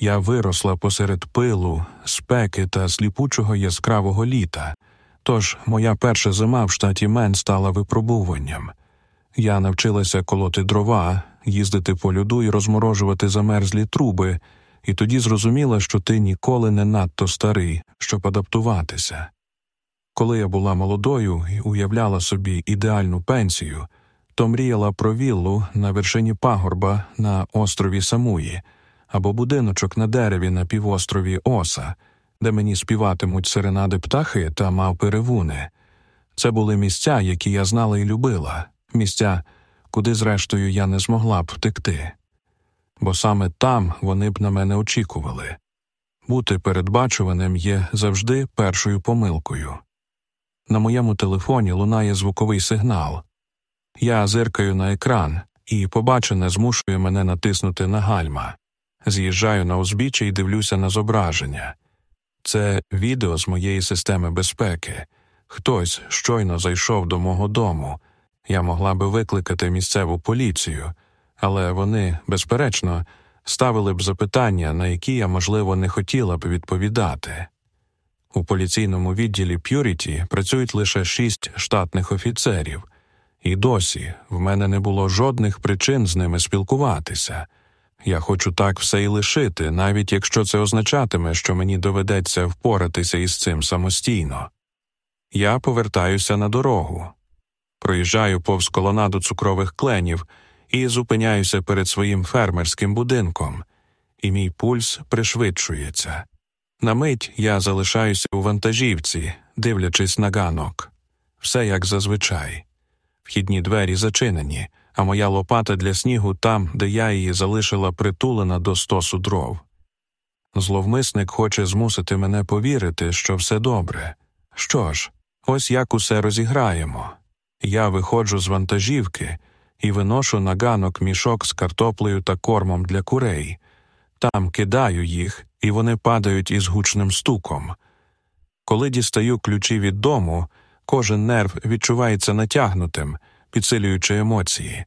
Я виросла посеред пилу, спеки та сліпучого яскравого літа, тож моя перша зима в штаті Мен стала випробуванням. Я навчилася колоти дрова, їздити по льоду і розморожувати замерзлі труби, і тоді зрозуміла, що ти ніколи не надто старий, щоб адаптуватися. Коли я була молодою і уявляла собі ідеальну пенсію, то мріяла про віллу на вершині пагорба на острові Самуї або будиночок на дереві на півострові Оса, де мені співатимуть серенади птахи та мавпи ревуни. Це були місця, які я знала і любила, місця, куди, зрештою, я не змогла б втекти. Бо саме там вони б на мене очікували. Бути передбачуваним є завжди першою помилкою. На моєму телефоні лунає звуковий сигнал. Я зиркаю на екран, і побачене змушує мене натиснути на гальма. З'їжджаю на узбіччя і дивлюся на зображення. Це відео з моєї системи безпеки. Хтось щойно зайшов до мого дому. Я могла би викликати місцеву поліцію, але вони, безперечно, ставили б запитання, на які я, можливо, не хотіла б відповідати. У поліційному відділі П'юріті працюють лише шість штатних офіцерів, і досі в мене не було жодних причин з ними спілкуватися. Я хочу так все і лишити, навіть якщо це означатиме, що мені доведеться впоратися із цим самостійно. Я повертаюся на дорогу, проїжджаю повз колонаду цукрових кленів і зупиняюся перед своїм фермерським будинком, і мій пульс пришвидшується. На мить я залишаюся у вантажівці, дивлячись на ганок. Все як зазвичай. Вхідні двері зачинені, а моя лопата для снігу там, де я її залишила притулена до стосу дров. Зловмисник хоче змусити мене повірити, що все добре. Що ж, ось як усе розіграємо. Я виходжу з вантажівки і виношу на ганок мішок з картоплею та кормом для курей. Там кидаю їх, і вони падають із гучним стуком. Коли дістаю ключі від дому, кожен нерв відчувається натягнутим, підсилюючи емоції.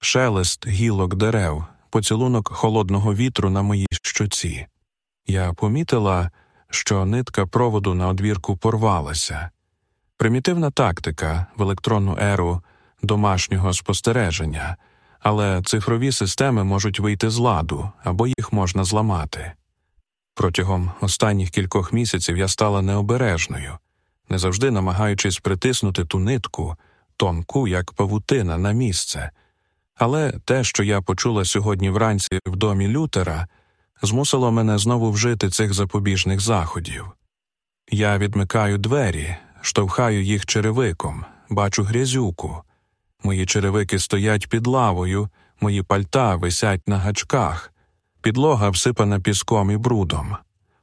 Шелест гілок дерев, поцілунок холодного вітру на моїй щоці. Я помітила, що нитка проводу на одвірку порвалася. Примітивна тактика в електронну еру домашнього спостереження, але цифрові системи можуть вийти з ладу або їх можна зламати. Протягом останніх кількох місяців я стала необережною, не завжди намагаючись притиснути ту нитку, тонку, як павутина, на місце. Але те, що я почула сьогодні вранці в домі Лютера, змусило мене знову вжити цих запобіжних заходів. Я відмикаю двері, штовхаю їх черевиком, бачу грязюку. Мої черевики стоять під лавою, мої пальта висять на гачках, підлога всипана піском і брудом.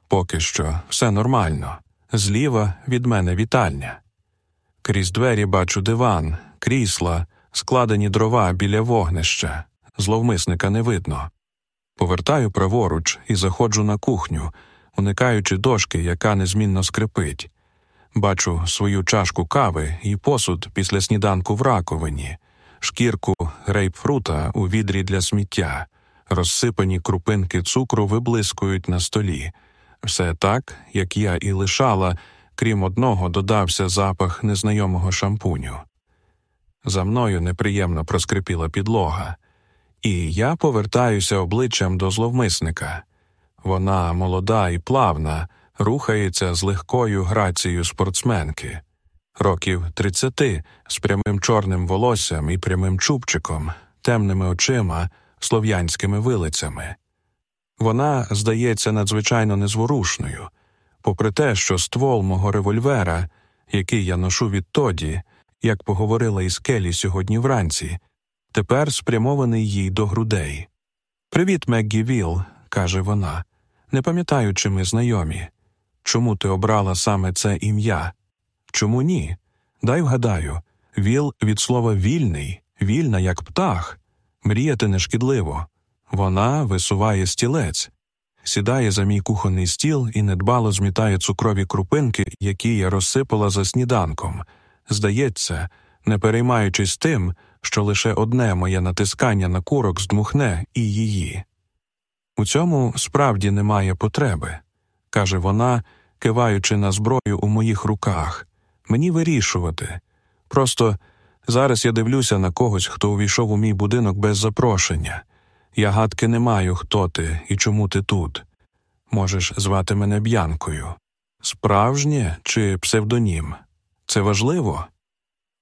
Поки що все нормально. Зліва від мене вітальня. Крізь двері бачу диван, крісла, складені дрова біля вогнища. Зловмисника не видно. Повертаю праворуч і заходжу на кухню, уникаючи дошки, яка незмінно скрипить. Бачу свою чашку кави і посуд після сніданку в раковині, шкірку грейпфрута у відрі для сміття, розсипані крупинки цукру виблискують на столі. Все так, як я і лишала, крім одного, додався запах незнайомого шампуню. За мною неприємно проскрипіла підлога, і я повертаюся обличчям до зловмисника. Вона молода і плавна, рухається з легкою грацією спортсменки, років тридцяти, з прямим чорним волоссям і прямим чубчиком, темними очима, слов'янськими вилицями. Вона здається надзвичайно незворушною, попри те, що ствол мого револьвера, який я ношу відтоді, як поговорила із Келі сьогодні вранці, тепер спрямований їй до грудей. Привіт, Меггі Віл, каже вона. Не пам'ятаю, чи ми знайомі. Чому ти обрала саме це ім'я? Чому ні? Дай вгадаю віл від слова вільний, вільна, як птах, мріяти нешкідливо. Вона висуває стілець, сідає за мій кухонний стіл і недбало змітає цукрові крупинки, які я розсипала за сніданком. Здається, не переймаючись тим, що лише одне моє натискання на курок здмухне і її. У цьому справді немає потреби, каже вона, киваючи на зброю у моїх руках. Мені вирішувати. Просто зараз я дивлюся на когось, хто увійшов у мій будинок без запрошення. Я гадки не маю, хто ти і чому ти тут. Можеш звати мене Б'янкою. Справжнє чи псевдонім? Це важливо?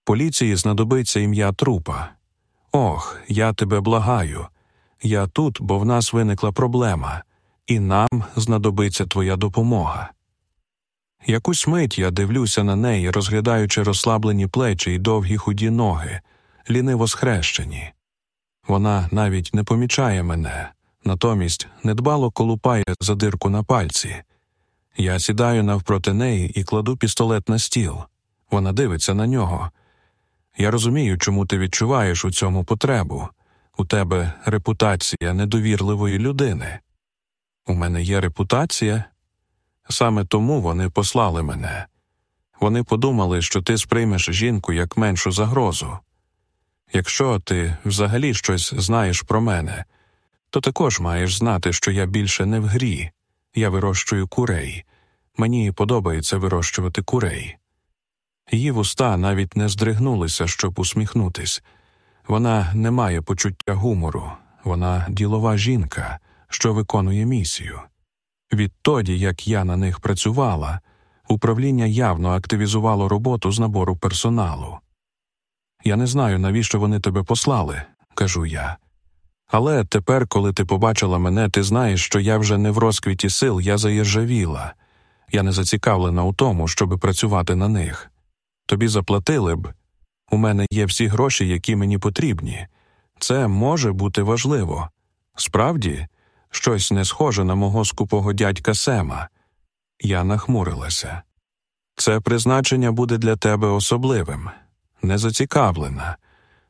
Поліції знадобиться ім'я трупа. Ох, я тебе благаю. Я тут, бо в нас виникла проблема, і нам знадобиться твоя допомога. Якусь мить я дивлюся на неї, розглядаючи розслаблені плечі й довгі худі ноги, ліниво схрещені. Вона навіть не помічає мене, натомість недбало колупає задирку на пальці. Я сідаю навпроти неї і кладу пістолет на стіл. Вона дивиться на нього. Я розумію, чому ти відчуваєш у цьому потребу. У тебе репутація недовірливої людини. У мене є репутація. Саме тому вони послали мене. Вони подумали, що ти сприймеш жінку як меншу загрозу. Якщо ти взагалі щось знаєш про мене, то також маєш знати, що я більше не в грі. Я вирощую курей. Мені подобається вирощувати курей. Її вуста навіть не здригнулися, щоб усміхнутись. Вона не має почуття гумору, вона ділова жінка, що виконує місію. Відтоді, як я на них працювала, управління явно активізувало роботу з набору персоналу. Я не знаю, навіщо вони тебе послали, кажу я. Але тепер, коли ти побачила мене, ти знаєш, що я вже не в розквіті сил, я заєржавіла. Я не зацікавлена у тому, щоби працювати на них. Тобі заплатили б. У мене є всі гроші, які мені потрібні. Це може бути важливо. Справді, щось не схоже на мого скупого дядька Сема. Я нахмурилася. Це призначення буде для тебе особливим, незацікавлена.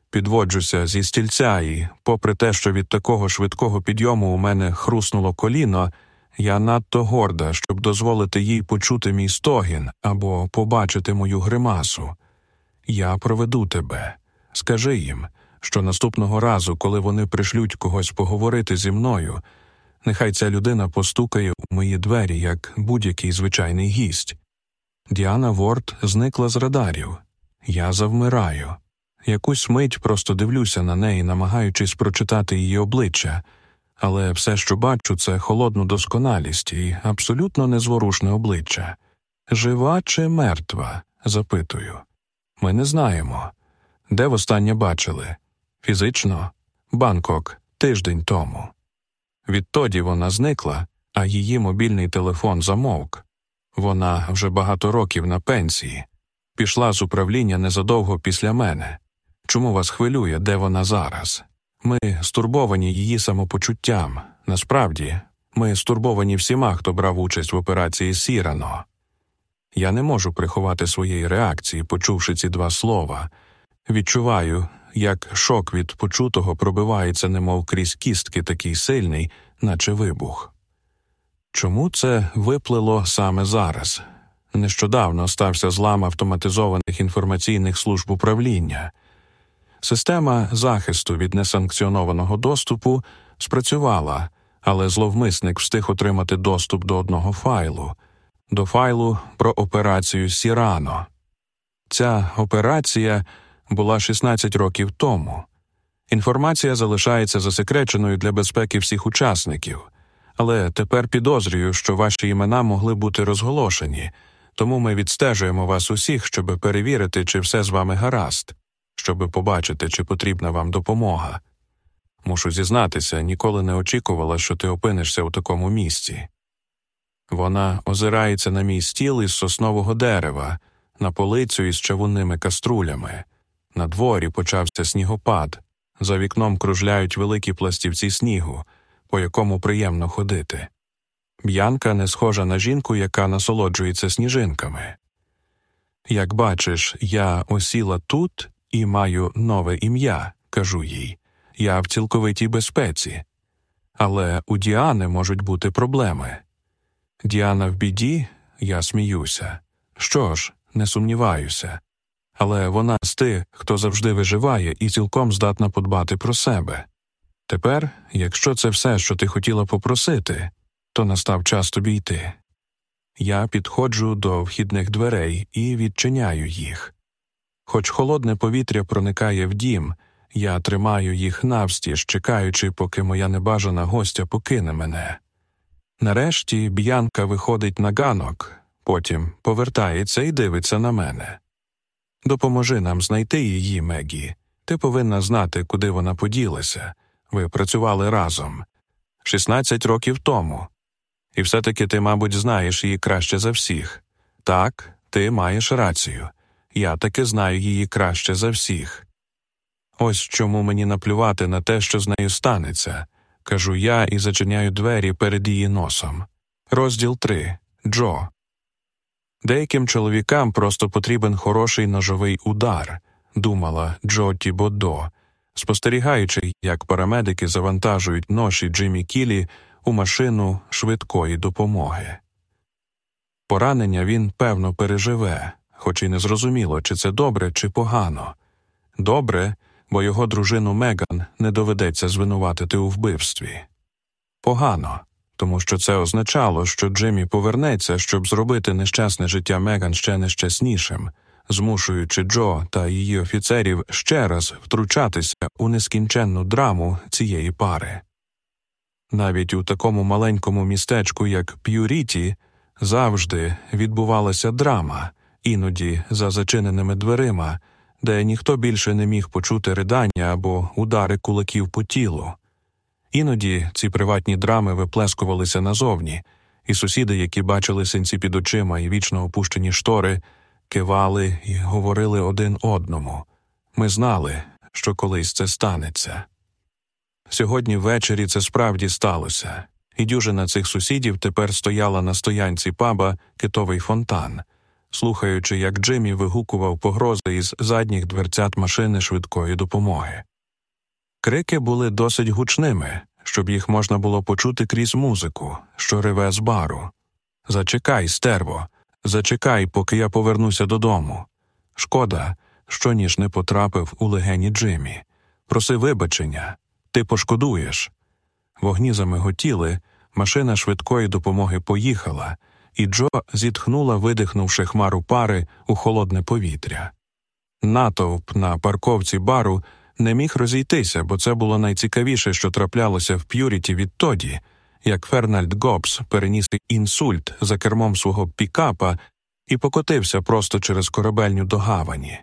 Підводжуся зі стільця, і, попри те, що від такого швидкого підйому у мене хруснуло коліно, я надто горда, щоб дозволити їй почути мій стогін або побачити мою гримасу. Я проведу тебе. Скажи їм, що наступного разу, коли вони пришлють когось поговорити зі мною, нехай ця людина постукає у мої двері, як будь-який звичайний гість. Діана Ворд зникла з радарів. Я завмираю. Якусь мить просто дивлюся на неї, намагаючись прочитати її обличчя, але все, що бачу, це холодну досконалість і абсолютно незворушне обличчя. Жива чи мертва? запитую. Ми не знаємо. Де востаннє бачили? Фізично, Бангкок, тиждень тому. Відтоді вона зникла, а її мобільний телефон замовк. Вона вже багато років на пенсії, пішла з управління незадовго після мене. Чому вас хвилює, де вона зараз? Ми стурбовані її самопочуттям. Насправді, ми стурбовані всіма, хто брав участь в операції Сірано. Я не можу приховати своєї реакції, почувши ці два слова. Відчуваю, як шок від почутого пробивається, немов крізь кістки такий сильний, наче вибух. Чому це виплило саме зараз? Нещодавно стався злам автоматизованих інформаційних служб управління. Система захисту від несанкціонованого доступу спрацювала, але зловмисник встиг отримати доступ до одного файлу, до файлу про операцію Сірано. Ця операція була 16 років тому. Інформація залишається засекреченою для безпеки всіх учасників, але тепер підозрюю, що ваші імена могли бути розголошені, тому ми відстежуємо вас усіх, щоб перевірити, чи все з вами гаразд щоби побачити, чи потрібна вам допомога. Мушу зізнатися, ніколи не очікувала, що ти опинишся у такому місці. Вона озирається на мій стіл із соснового дерева, на полицю із чавунними каструлями. На дворі почався снігопад, за вікном кружляють великі пластівці снігу, по якому приємно ходити. Б'янка не схожа на жінку, яка насолоджується сніжинками. Як бачиш, я осіла тут і маю нове ім'я, кажу їй. Я в цілковитій безпеці. Але у Діани можуть бути проблеми. Діана в біді, я сміюся. Що ж, не сумніваюся. Але вона з тих, хто завжди виживає і цілком здатна подбати про себе. Тепер, якщо це все, що ти хотіла попросити, то настав час тобі йти. Я підходжу до вхідних дверей і відчиняю їх. Хоч холодне повітря проникає в дім, я тримаю їх навстіж, чекаючи, поки моя небажана гостя покине мене. Нарешті б'янка виходить на ганок, потім повертається і дивиться на мене. Допоможи нам знайти її, Мегі. Ти повинна знати, куди вона поділася. Ви працювали разом 16 років тому. І все таки ти, мабуть, знаєш її краще за всіх. Так, ти маєш рацію. Я таки знаю її краще за всіх. Ось чому мені наплювати на те, що з нею станеться, кажу я і зачиняю двері перед її носом. Розділ 3. Джо. Деяким чоловікам просто потрібен хороший ножовий удар, думала Джо Тібодо, спостерігаючи, як парамедики завантажують ноші Джиммі Кілі у машину швидкої допомоги. Поранення він, певно, переживе хоч і не зрозуміло, чи це добре, чи погано. Добре, бо його дружину Меган не доведеться звинуватити у вбивстві. Погано, тому що це означало, що Джиммі повернеться, щоб зробити нещасне життя Меган ще нещаснішим, змушуючи Джо та її офіцерів ще раз втручатися у нескінченну драму цієї пари. Навіть у такому маленькому містечку, як П'юріті, завжди відбувалася драма, іноді за зачиненими дверима, де ніхто більше не міг почути ридання або удари кулаків по тілу. Іноді ці приватні драми виплескувалися назовні, і сусіди, які бачили синці під очима і вічно опущені штори, кивали і говорили один одному. Ми знали, що колись це станеться. Сьогодні ввечері це справді сталося, і дюжина цих сусідів тепер стояла на стоянці паба китовий фонтан, слухаючи, як Джиммі вигукував погрози із задніх дверцят машини швидкої допомоги. Крики були досить гучними, щоб їх можна було почути крізь музику, що реве з бару. Зачекай, стерво, зачекай, поки я повернуся додому. Шкода, що ніж не потрапив у легені Джиммі. Проси вибачення, ти пошкодуєш. Вогні замиготіли, машина швидкої допомоги поїхала, і Джо зітхнула, видихнувши хмару пари у холодне повітря. Натовп на парковці бару не міг розійтися, бо це було найцікавіше, що траплялося в П'юріті відтоді, як Фернальд Гобс переніс інсульт за кермом свого пікапа і покотився просто через корабельню до гавані.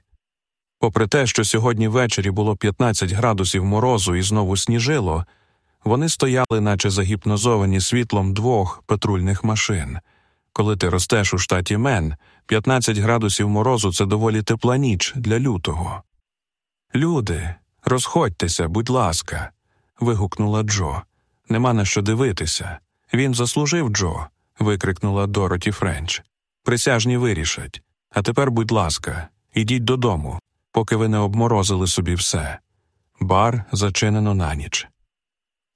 Попри те, що сьогодні ввечері було 15 градусів морозу і знову сніжило, вони стояли, наче загіпнозовані світлом двох патрульних машин. Коли ти ростеш у штаті Мен, 15 градусів морозу це доволі тепла ніч для лютого. Люди, розходьтеся, будь ласка, вигукнула Джо. Нема на що дивитися. Він заслужив Джо. викрикнула Дороті Френч. Присяжні вирішать. А тепер, будь ласка, ідіть додому, поки ви не обморозили собі все. Бар зачинено на ніч.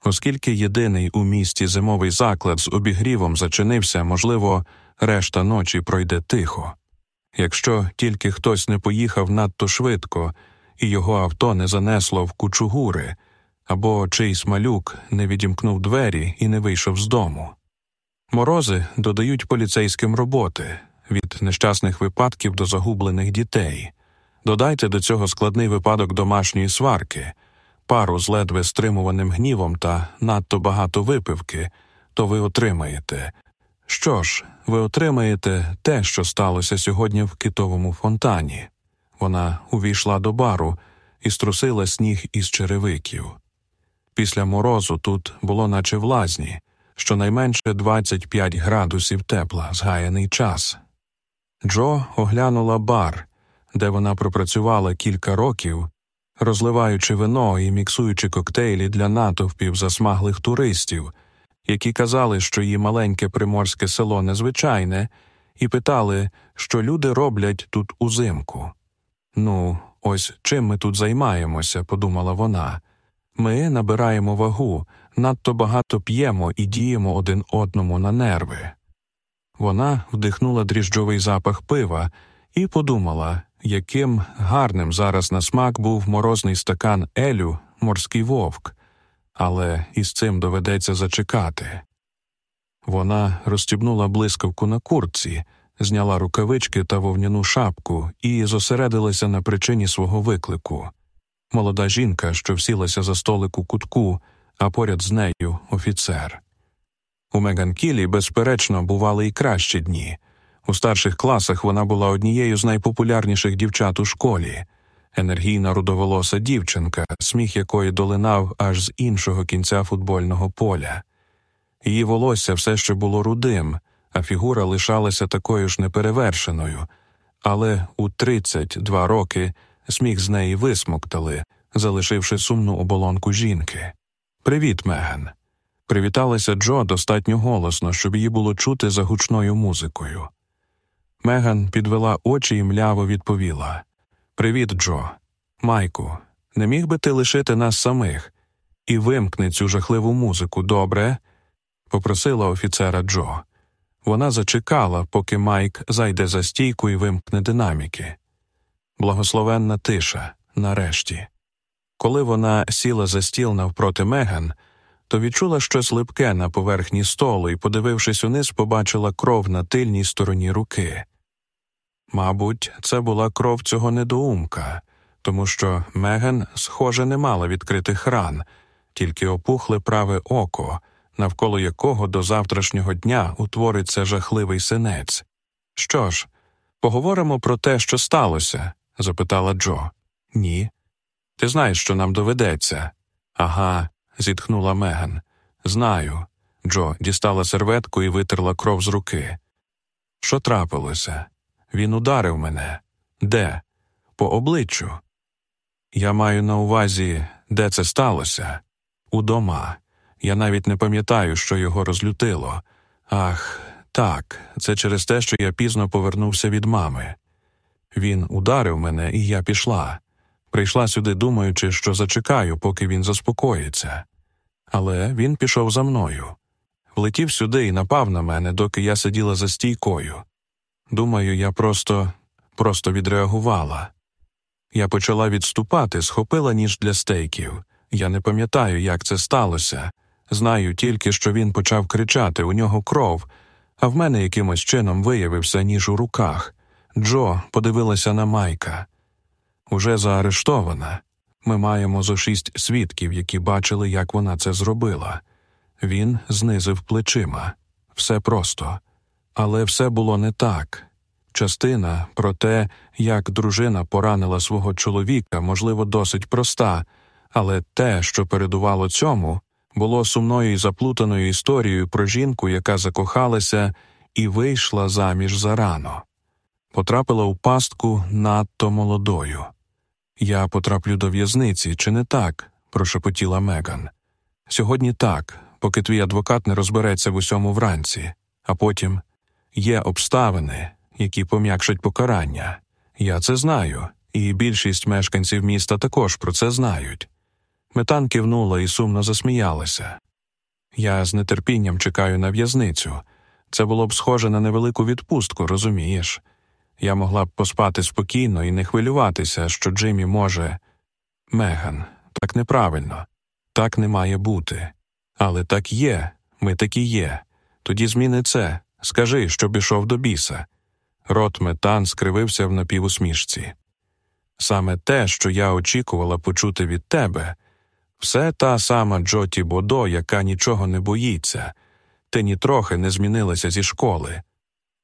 Оскільки єдиний у місті зимовий заклад з обігрівом зачинився, можливо, решта ночі пройде тихо. Якщо тільки хтось не поїхав надто швидко і його авто не занесло в кучугури, або чийсь малюк не відімкнув двері і не вийшов з дому. Морози додають поліцейським роботи від нещасних випадків до загублених дітей. Додайте до цього складний випадок домашньої сварки, пару з ледве стримуваним гнівом та надто багато випивки, то ви отримаєте. Що ж, ви отримаєте те, що сталося сьогодні в китовому фонтані. Вона увійшла до бару і струсила сніг із черевиків. Після морозу тут було, наче в лазні, щонайменше 25 градусів тепла, згаяний час. Джо оглянула бар, де вона пропрацювала кілька років, розливаючи вино і міксуючи коктейлі для натовпів засмаглих туристів, які казали, що її маленьке приморське село незвичайне, і питали, що люди роблять тут узимку. Ну, ось чим ми тут займаємося, подумала вона. Ми набираємо вагу, надто багато п'ємо і діємо один одному на нерви. Вона вдихнула дріжджовий запах пива і подумала, яким гарним зараз на смак був морозний стакан Елю, морський вовк, але із цим доведеться зачекати. Вона розстібнула блискавку на куртці, зняла рукавички та вовняну шапку і зосередилася на причині свого виклику. Молода жінка, що всілася за столик у кутку, а поряд з нею офіцер. У Меган Кілі, безперечно, бували й кращі дні. У старших класах вона була однією з найпопулярніших дівчат у школі, енергійна рудоволоса дівчинка, сміх якої долинав аж з іншого кінця футбольного поля. Її волосся все ще було рудим, а фігура лишалася такою ж неперевершеною, але у 32 роки сміх з неї висмоктали, залишивши сумну оболонку жінки. Привіт, Меган. Привіталася Джо достатньо голосно, щоб її було чути за гучною музикою. Меган підвела очі і мляво відповіла Привіт, Джо. Майку, не міг би ти лишити нас самих і вимкни цю жахливу музику, добре? попросила офіцера Джо. Вона зачекала, поки Майк зайде за стійку і вимкне динаміки. Благословенна тиша, нарешті. Коли вона сіла за стіл навпроти Меган, то відчула щось липке на поверхні столу і, подивившись униз, побачила кров на тильній стороні руки. Мабуть, це була кров цього недоумка, тому що Меган, схоже, не мала відкритих ран, тільки опухле праве око, навколо якого до завтрашнього дня утвориться жахливий синець. Що ж, поговоримо про те, що сталося? запитала Джо. Ні. Ти знаєш, що нам доведеться. Ага, зітхнула Меган. Знаю. Джо дістала серветку і витерла кров з руки. Що трапилося? Він ударив мене. Де? По обличчю. Я маю на увазі, де це сталося? Удома. Я навіть не пам'ятаю, що його розлютило. Ах, так, це через те, що я пізно повернувся від мами. Він ударив мене, і я пішла. Прийшла сюди, думаючи, що зачекаю, поки він заспокоїться. Але він пішов за мною. Влетів сюди і напав на мене, доки я сиділа за стійкою. Думаю, я просто, просто відреагувала. Я почала відступати, схопила ніж для стейків. Я не пам'ятаю, як це сталося. Знаю тільки, що він почав кричати, у нього кров, а в мене якимось чином виявився ніж у руках. Джо подивилася на Майка. Уже заарештована. Ми маємо зо шість свідків, які бачили, як вона це зробила. Він знизив плечима. Все просто. Але все було не так. Частина про те, як дружина поранила свого чоловіка, можливо, досить проста, але те, що передувало цьому, було сумною і заплутаною історією про жінку, яка закохалася і вийшла заміж зарано. Потрапила у пастку надто молодою. Я потраплю до в'язниці, чи не так? прошепотіла Меган. Сьогодні так, поки твій адвокат не розбереться в усьому вранці, а потім є обставини, які пом'якшать покарання. Я це знаю, і більшість мешканців міста також про це знають. Метан кивнула і сумно засміялася. Я з нетерпінням чекаю на в'язницю. Це було б схоже на невелику відпустку, розумієш? Я могла б поспати спокійно і не хвилюватися, що Джиммі може. Меган, так неправильно, так не має бути. Але так є, ми такі є. Тоді зміни це. Скажи, що пішов до біса. Рот метан скривився в напівусмішці. Саме те, що я очікувала почути від тебе, все та сама Джоті Бодо, яка нічого не боїться, ти нітрохи не змінилася зі школи.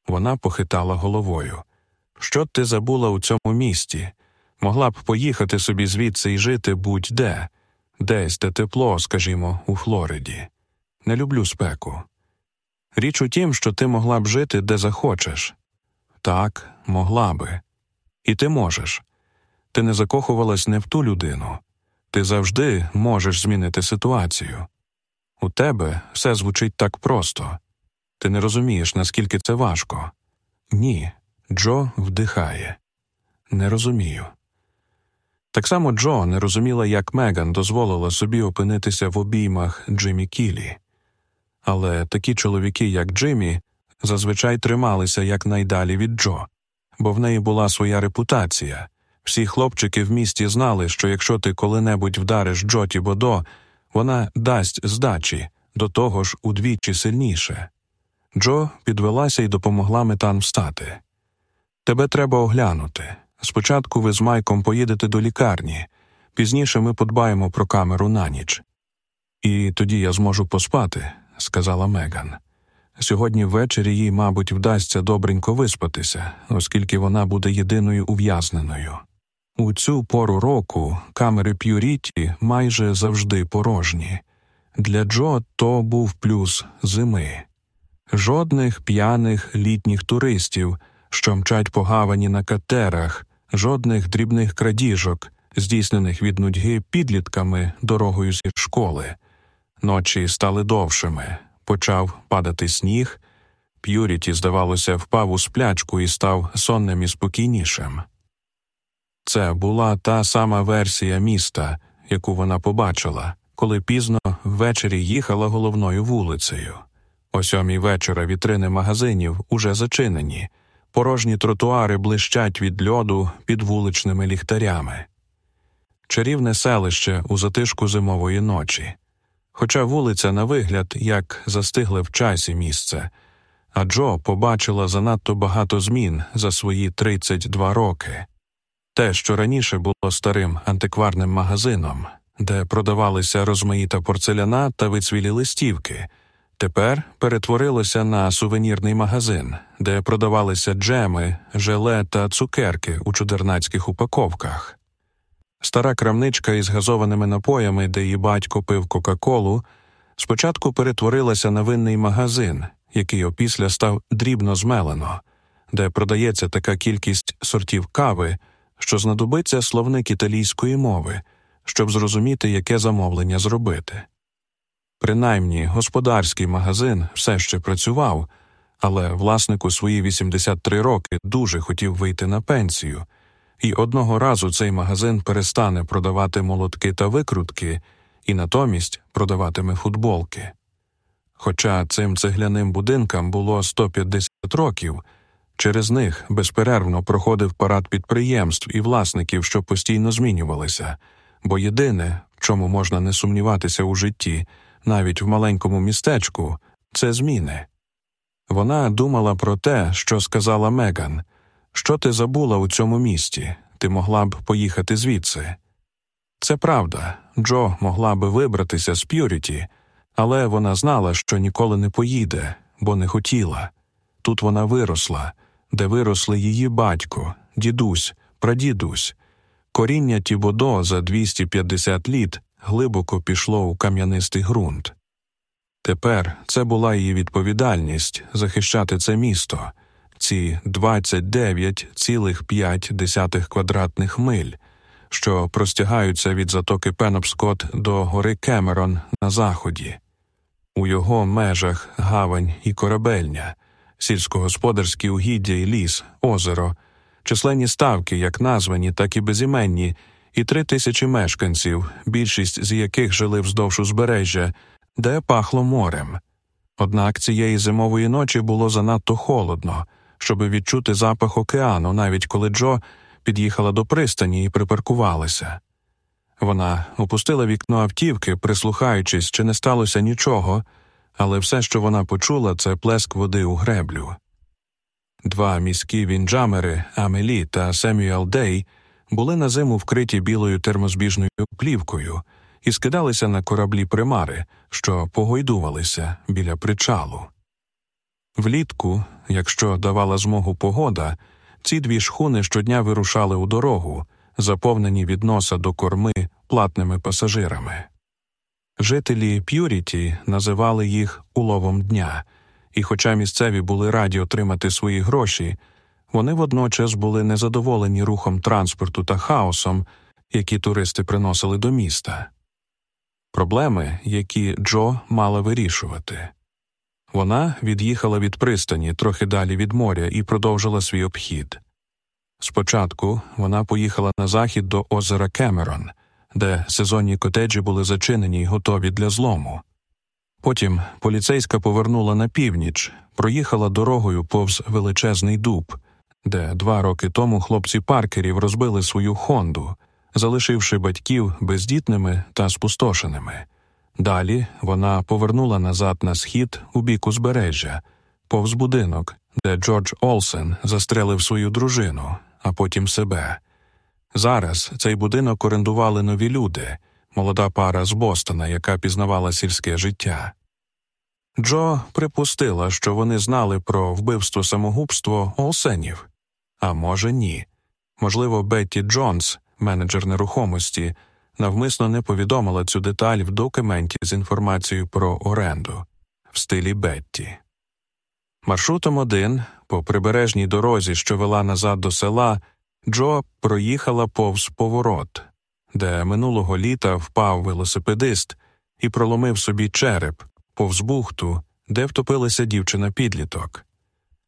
Вона похитала головою. Що ти забула у цьому місті? Могла б поїхати собі звідси і жити будь-де, десь де тепло, скажімо, у Флориді. Не люблю спеку. Річ у тім, що ти могла б жити де захочеш. Так, могла би. І ти можеш. Ти не закохувалась не в ту людину. Ти завжди можеш змінити ситуацію. У тебе все звучить так просто. Ти не розумієш, наскільки це важко. Ні, Джо вдихає. Не розумію. Так само Джо не розуміла, як Меган дозволила собі опинитися в обіймах Джиммі Кілі. Але такі чоловіки, як Джиммі, зазвичай трималися якнайдалі від Джо, бо в неї була своя репутація. Всі хлопчики в місті знали, що якщо ти коли-небудь вдариш Джоті Бодо, вона дасть здачі, до того ж удвічі сильніше. Джо підвелася і допомогла метан встати. Тебе треба оглянути. Спочатку ви з Майком поїдете до лікарні, пізніше ми подбаємо про камеру на ніч. І тоді я зможу поспати, сказала Меган. Сьогодні ввечері їй, мабуть, вдасться добренько виспатися, оскільки вона буде єдиною ув'язненою. У цю пору року камери П'юріті майже завжди порожні. Для Джо то був плюс зими. Жодних п'яних літніх туристів, що мчать по гавані на катерах, жодних дрібних крадіжок, здійснених від нудьги підлітками дорогою зі школи. Ночі стали довшими, почав падати сніг. П'юріті, здавалося, впав у сплячку і став сонним і спокійнішим. Це була та сама версія міста, яку вона побачила, коли пізно ввечері їхала головною вулицею. О сьомій вечора вітрини магазинів уже зачинені, порожні тротуари блищать від льоду під вуличними ліхтарями. Чарівне селище у затишку зимової ночі. Хоча вулиця, на вигляд, як застигле в часі місце, а Джо побачила занадто багато змін за свої 32 роки. Те, що раніше було старим антикварним магазином, де продавалися розмаїта порцеляна та вицвілі листівки, тепер перетворилося на сувенірний магазин, де продавалися джеми, желе та цукерки у чудернацьких упаковках. Стара крамничка із газованими напоями, де її батько пив Кока-Колу, спочатку перетворилася на винний магазин, який опісля став дрібно змелено, де продається така кількість сортів кави, що знадобиться словник італійської мови, щоб зрозуміти, яке замовлення зробити. Принаймні, господарський магазин все ще працював, але власник у свої 83 роки дуже хотів вийти на пенсію і одного разу цей магазин перестане продавати молотки та викрутки і натомість продаватиме футболки. Хоча цим цегляним будинкам було 150 років, через них безперервно проходив парад підприємств і власників, що постійно змінювалися, бо єдине, в чому можна не сумніватися у житті, навіть в маленькому містечку, це зміни. Вона думала про те, що сказала Меган. Що ти забула у цьому місті? Ти могла б поїхати звідси. Це правда, Джо могла би вибратися з П'юріті, але вона знала, що ніколи не поїде, бо не хотіла. Тут вона виросла, де виросли її батько, дідусь, прадідусь. Коріння Тібодо за 250 літ глибоко пішло у кам'янистий ґрунт. Тепер це була її відповідальність захищати це місто ці 29,5 квадратних миль, що простягаються від затоки Пенопскот до гори Кемерон на заході. У його межах гавань і корабельня, сільськогосподарські угіддя і ліс, озеро, численні ставки, як названі, так і безіменні, і три тисячі мешканців, більшість з яких жили вздовж узбережжя, де пахло морем. Однак цієї зимової ночі було занадто холодно щоби відчути запах океану, навіть коли Джо під'їхала до пристані і припаркувалася. Вона опустила вікно автівки, прислухаючись, чи не сталося нічого, але все, що вона почула, це плеск води у греблю. Два міські вінджамери Амелі та Семюел Дей були на зиму вкриті білою термозбіжною плівкою і скидалися на кораблі примари, що погойдувалися біля причалу. Влітку, якщо давала змогу погода, ці дві шхуни щодня вирушали у дорогу, заповнені від носа до корми платними пасажирами. Жителі П'юріті називали їх уловом дня, і, хоча місцеві були раді отримати свої гроші, вони водночас були незадоволені рухом транспорту та хаосом, які туристи приносили до міста. Проблеми, які Джо мала вирішувати. Вона від'їхала від пристані трохи далі від моря і продовжила свій обхід. Спочатку вона поїхала на захід до озера Кемерон, де сезонні котеджі були зачинені й готові для злому. Потім поліцейська повернула на північ, проїхала дорогою повз величезний дуб, де два роки тому хлопці паркерів розбили свою Хонду, залишивши батьків бездітними та спустошеними. Далі вона повернула назад на схід у бік узбережжя, повз будинок, де Джордж Олсен застрелив свою дружину, а потім себе. Зараз цей будинок орендували нові люди, молода пара з Бостона, яка пізнавала сільське життя. Джо припустила, що вони знали про вбивство самогубство Олсенів, а може, ні. Можливо, Бетті Джонс, менеджер нерухомості навмисно не повідомила цю деталь в документі з інформацією про оренду в стилі Бетті. Маршрутом один, по прибережній дорозі, що вела назад до села, Джо проїхала повз поворот, де минулого літа впав велосипедист і проломив собі череп повз бухту, де втопилася дівчина підліток.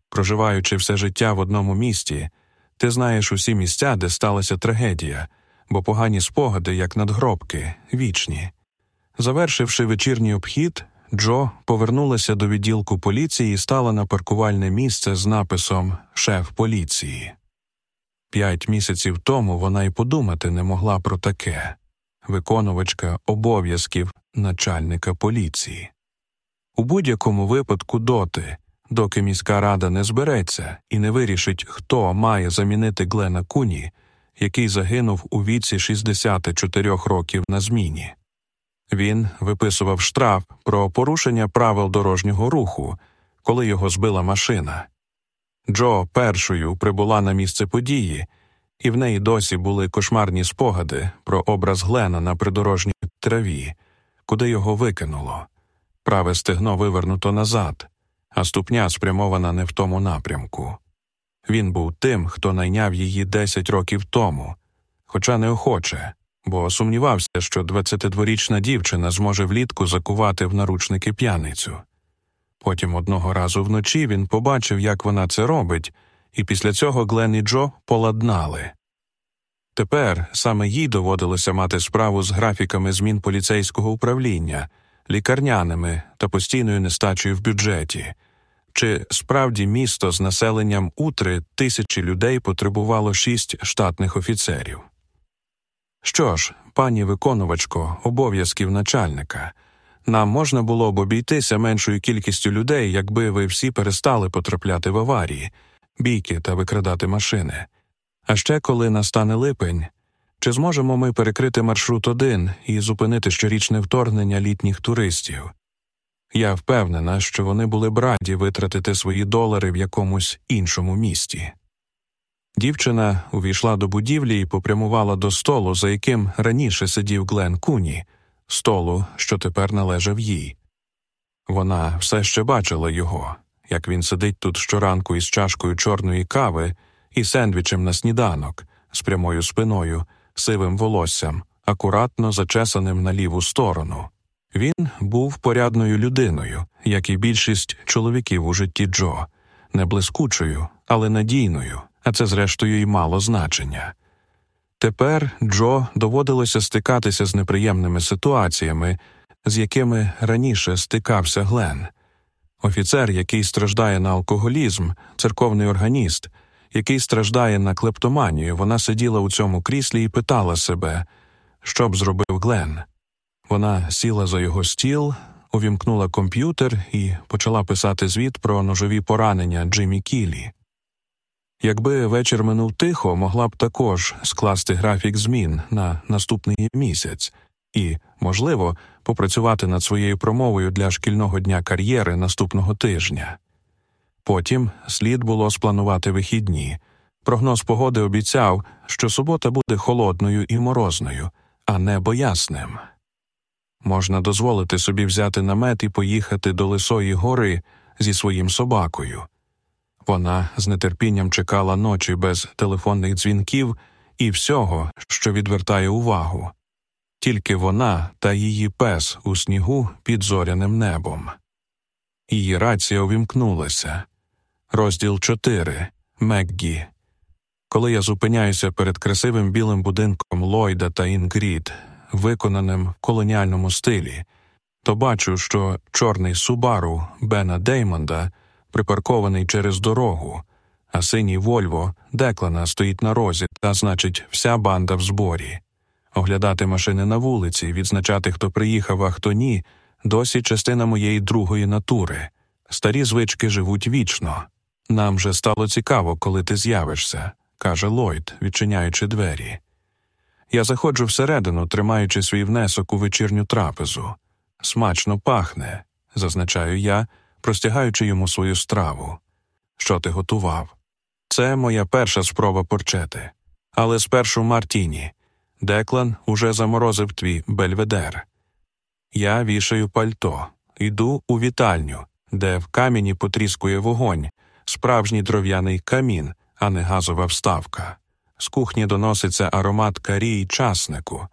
Проживаючи все життя в одному місті, ти знаєш усі місця, де сталася трагедія бо погані спогади, як надгробки, вічні. Завершивши вечірній обхід, Джо повернулася до відділку поліції і стала на паркувальне місце з написом Шеф поліції. П'ять місяців тому вона й подумати не могла про таке виконувачка обов'язків начальника поліції. У будь-якому випадку доти, доки міська рада не збереться і не вирішить, хто має замінити Глена Куні, який загинув у віці 64 років на зміні. Він виписував штраф про порушення правил дорожнього руху, коли його збила машина. Джо першою прибула на місце події, і в неї досі були кошмарні спогади про образ Глена на придорожній траві, куди його викинуло. Праве стегно вивернуто назад, а ступня спрямована не в тому напрямку. Він був тим, хто найняв її десять років тому, хоча неохоче, бо сумнівався, що 22-річна дівчина зможе влітку закувати в наручники п'яницю. Потім одного разу вночі він побачив, як вона це робить, і після цього Глен і Джо поладнали. Тепер саме їй доводилося мати справу з графіками змін поліцейського управління, лікарняними та постійною нестачею в бюджеті. Чи справді місто з населенням у три тисячі людей потребувало шість штатних офіцерів? Що ж, пані виконувачко, обов'язків начальника, нам можна було б обійтися меншою кількістю людей, якби ви всі перестали потрапляти в аварії, бійки та викрадати машини. А ще коли настане липень, чи зможемо ми перекрити маршрут один і зупинити щорічне вторгнення літніх туристів? Я впевнена, що вони були б раді витратити свої долари в якомусь іншому місті. Дівчина увійшла до будівлі і попрямувала до столу, за яким раніше сидів Глен Куні, столу, що тепер належав їй. Вона все ще бачила його, як він сидить тут щоранку із чашкою чорної кави і сендвічем на сніданок, з прямою спиною, сивим волоссям, акуратно зачесаним на ліву сторону. Він був порядною людиною, як і більшість чоловіків у житті Джо, не блискучою, але надійною, а це, зрештою, й мало значення. Тепер Джо доводилося стикатися з неприємними ситуаціями, з якими раніше стикався Глен. Офіцер, який страждає на алкоголізм, церковний органіст, який страждає на клептоманію, вона сиділа у цьому кріслі і питала себе, що б зробив Глен. Вона сіла за його стіл, увімкнула комп'ютер і почала писати звіт про ножові поранення Джиммі Кілі. Якби вечір минув тихо, могла б також скласти графік змін на наступний місяць і, можливо, попрацювати над своєю промовою для шкільного дня кар'єри наступного тижня. Потім слід було спланувати вихідні. Прогноз погоди обіцяв, що субота буде холодною і морозною, а небо ясним. Можна дозволити собі взяти намет і поїхати до Лисої гори зі своїм собакою. Вона з нетерпінням чекала ночі без телефонних дзвінків і всього, що відвертає увагу, тільки вона та її пес у снігу під зоряним небом. Її рація увімкнулася. Розділ 4. Меггі. Коли я зупиняюся перед красивим білим будинком Ллойда та Інгрід, виконаним в колоніальному стилі, то бачу, що чорний Субару Бена Деймонда припаркований через дорогу, а синій Вольво Деклана стоїть на розі, та, значить, вся банда в зборі. Оглядати машини на вулиці, відзначати, хто приїхав, а хто ні, досі частина моєї другої натури. Старі звички живуть вічно. Нам же стало цікаво, коли ти з'явишся, каже Ллойд, відчиняючи двері. Я заходжу всередину, тримаючи свій внесок у вечірню трапезу. Смачно пахне, зазначаю я, простягаючи йому свою страву. Що ти готував? Це моя перша спроба порчети. Але спершу Мартіні. Деклан уже заморозив твій бельведер. Я вішаю пальто, йду у вітальню, де в камені потріскує вогонь, справжній дров'яний камін, а не газова вставка. З кухні доноситься аромат карі й часнику,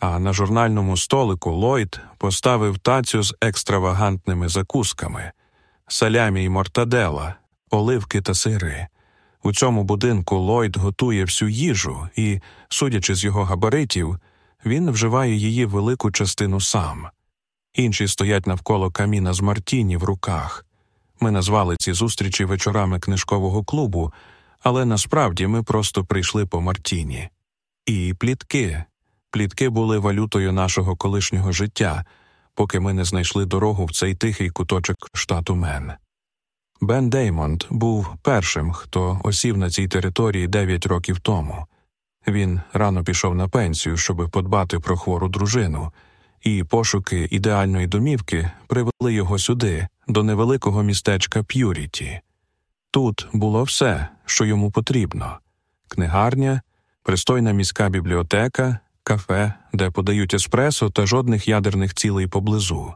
а на журнальному столику Ллойд поставив тацю з екстравагантними закусками, салямі й мортадела, оливки та сири. У цьому будинку Ллойд готує всю їжу і, судячи з його габаритів, він вживає її велику частину сам. Інші стоять навколо каміна з Мартіні в руках. Ми назвали ці зустрічі вечорами книжкового клубу, але насправді ми просто прийшли по Мартіні. І плітки. Плітки були валютою нашого колишнього життя, поки ми не знайшли дорогу в цей тихий куточок штату Мен. Бен Деймонд був першим, хто осів на цій території дев'ять років тому. Він рано пішов на пенсію, щоб подбати про хвору дружину, і пошуки ідеальної домівки привели його сюди, до невеликого містечка П'юріті. Тут було все, що йому потрібно книгарня, пристойна міська бібліотека, кафе, де подають еспресо та жодних ядерних цілей поблизу.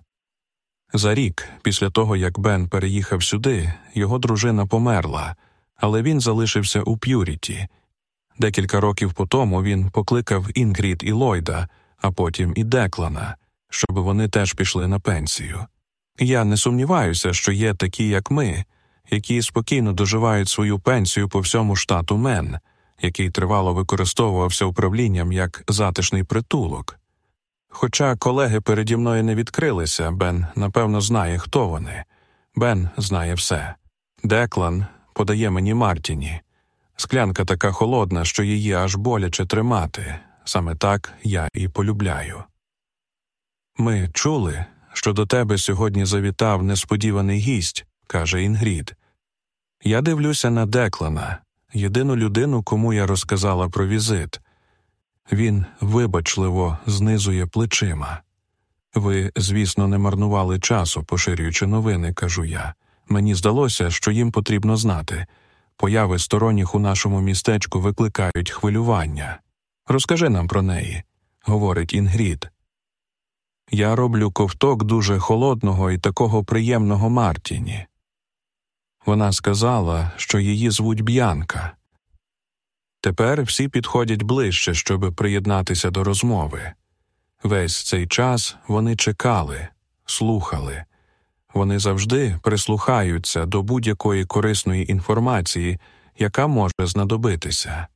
За рік, після того як Бен переїхав сюди, його дружина померла, але він залишився у П'юріті. Декілька років по тому він покликав Інгрід і Ллойда, а потім і Деклана, щоб вони теж пішли на пенсію. Я не сумніваюся, що є такі, як ми, які спокійно доживають свою пенсію по всьому штату Мен, який тривало використовувався управлінням як затишний притулок. Хоча колеги переді мною не відкрилися, Бен напевно знає, хто вони. Бен знає все. Деклан подає мені Мартіні. Склянка така холодна, що її аж боляче тримати. Саме так я і полюбляю. Ми чули, що до тебе сьогодні завітав несподіваний гість, каже Інгрід. Я дивлюся на Деклана, єдину людину, кому я розказала про візит. Він вибачливо знизує плечима. Ви, звісно, не марнували часу, поширюючи новини, кажу я. Мені здалося, що їм потрібно знати. Появи сторонніх у нашому містечку викликають хвилювання. Розкажи нам про неї, говорить Інгрід. Я роблю ковток дуже холодного і такого приємного Мартіні. Вона сказала, що її звуть Б'янка. Тепер всі підходять ближче, щоб приєднатися до розмови. Весь цей час вони чекали, слухали, вони завжди прислухаються до будь-якої корисної інформації, яка може знадобитися.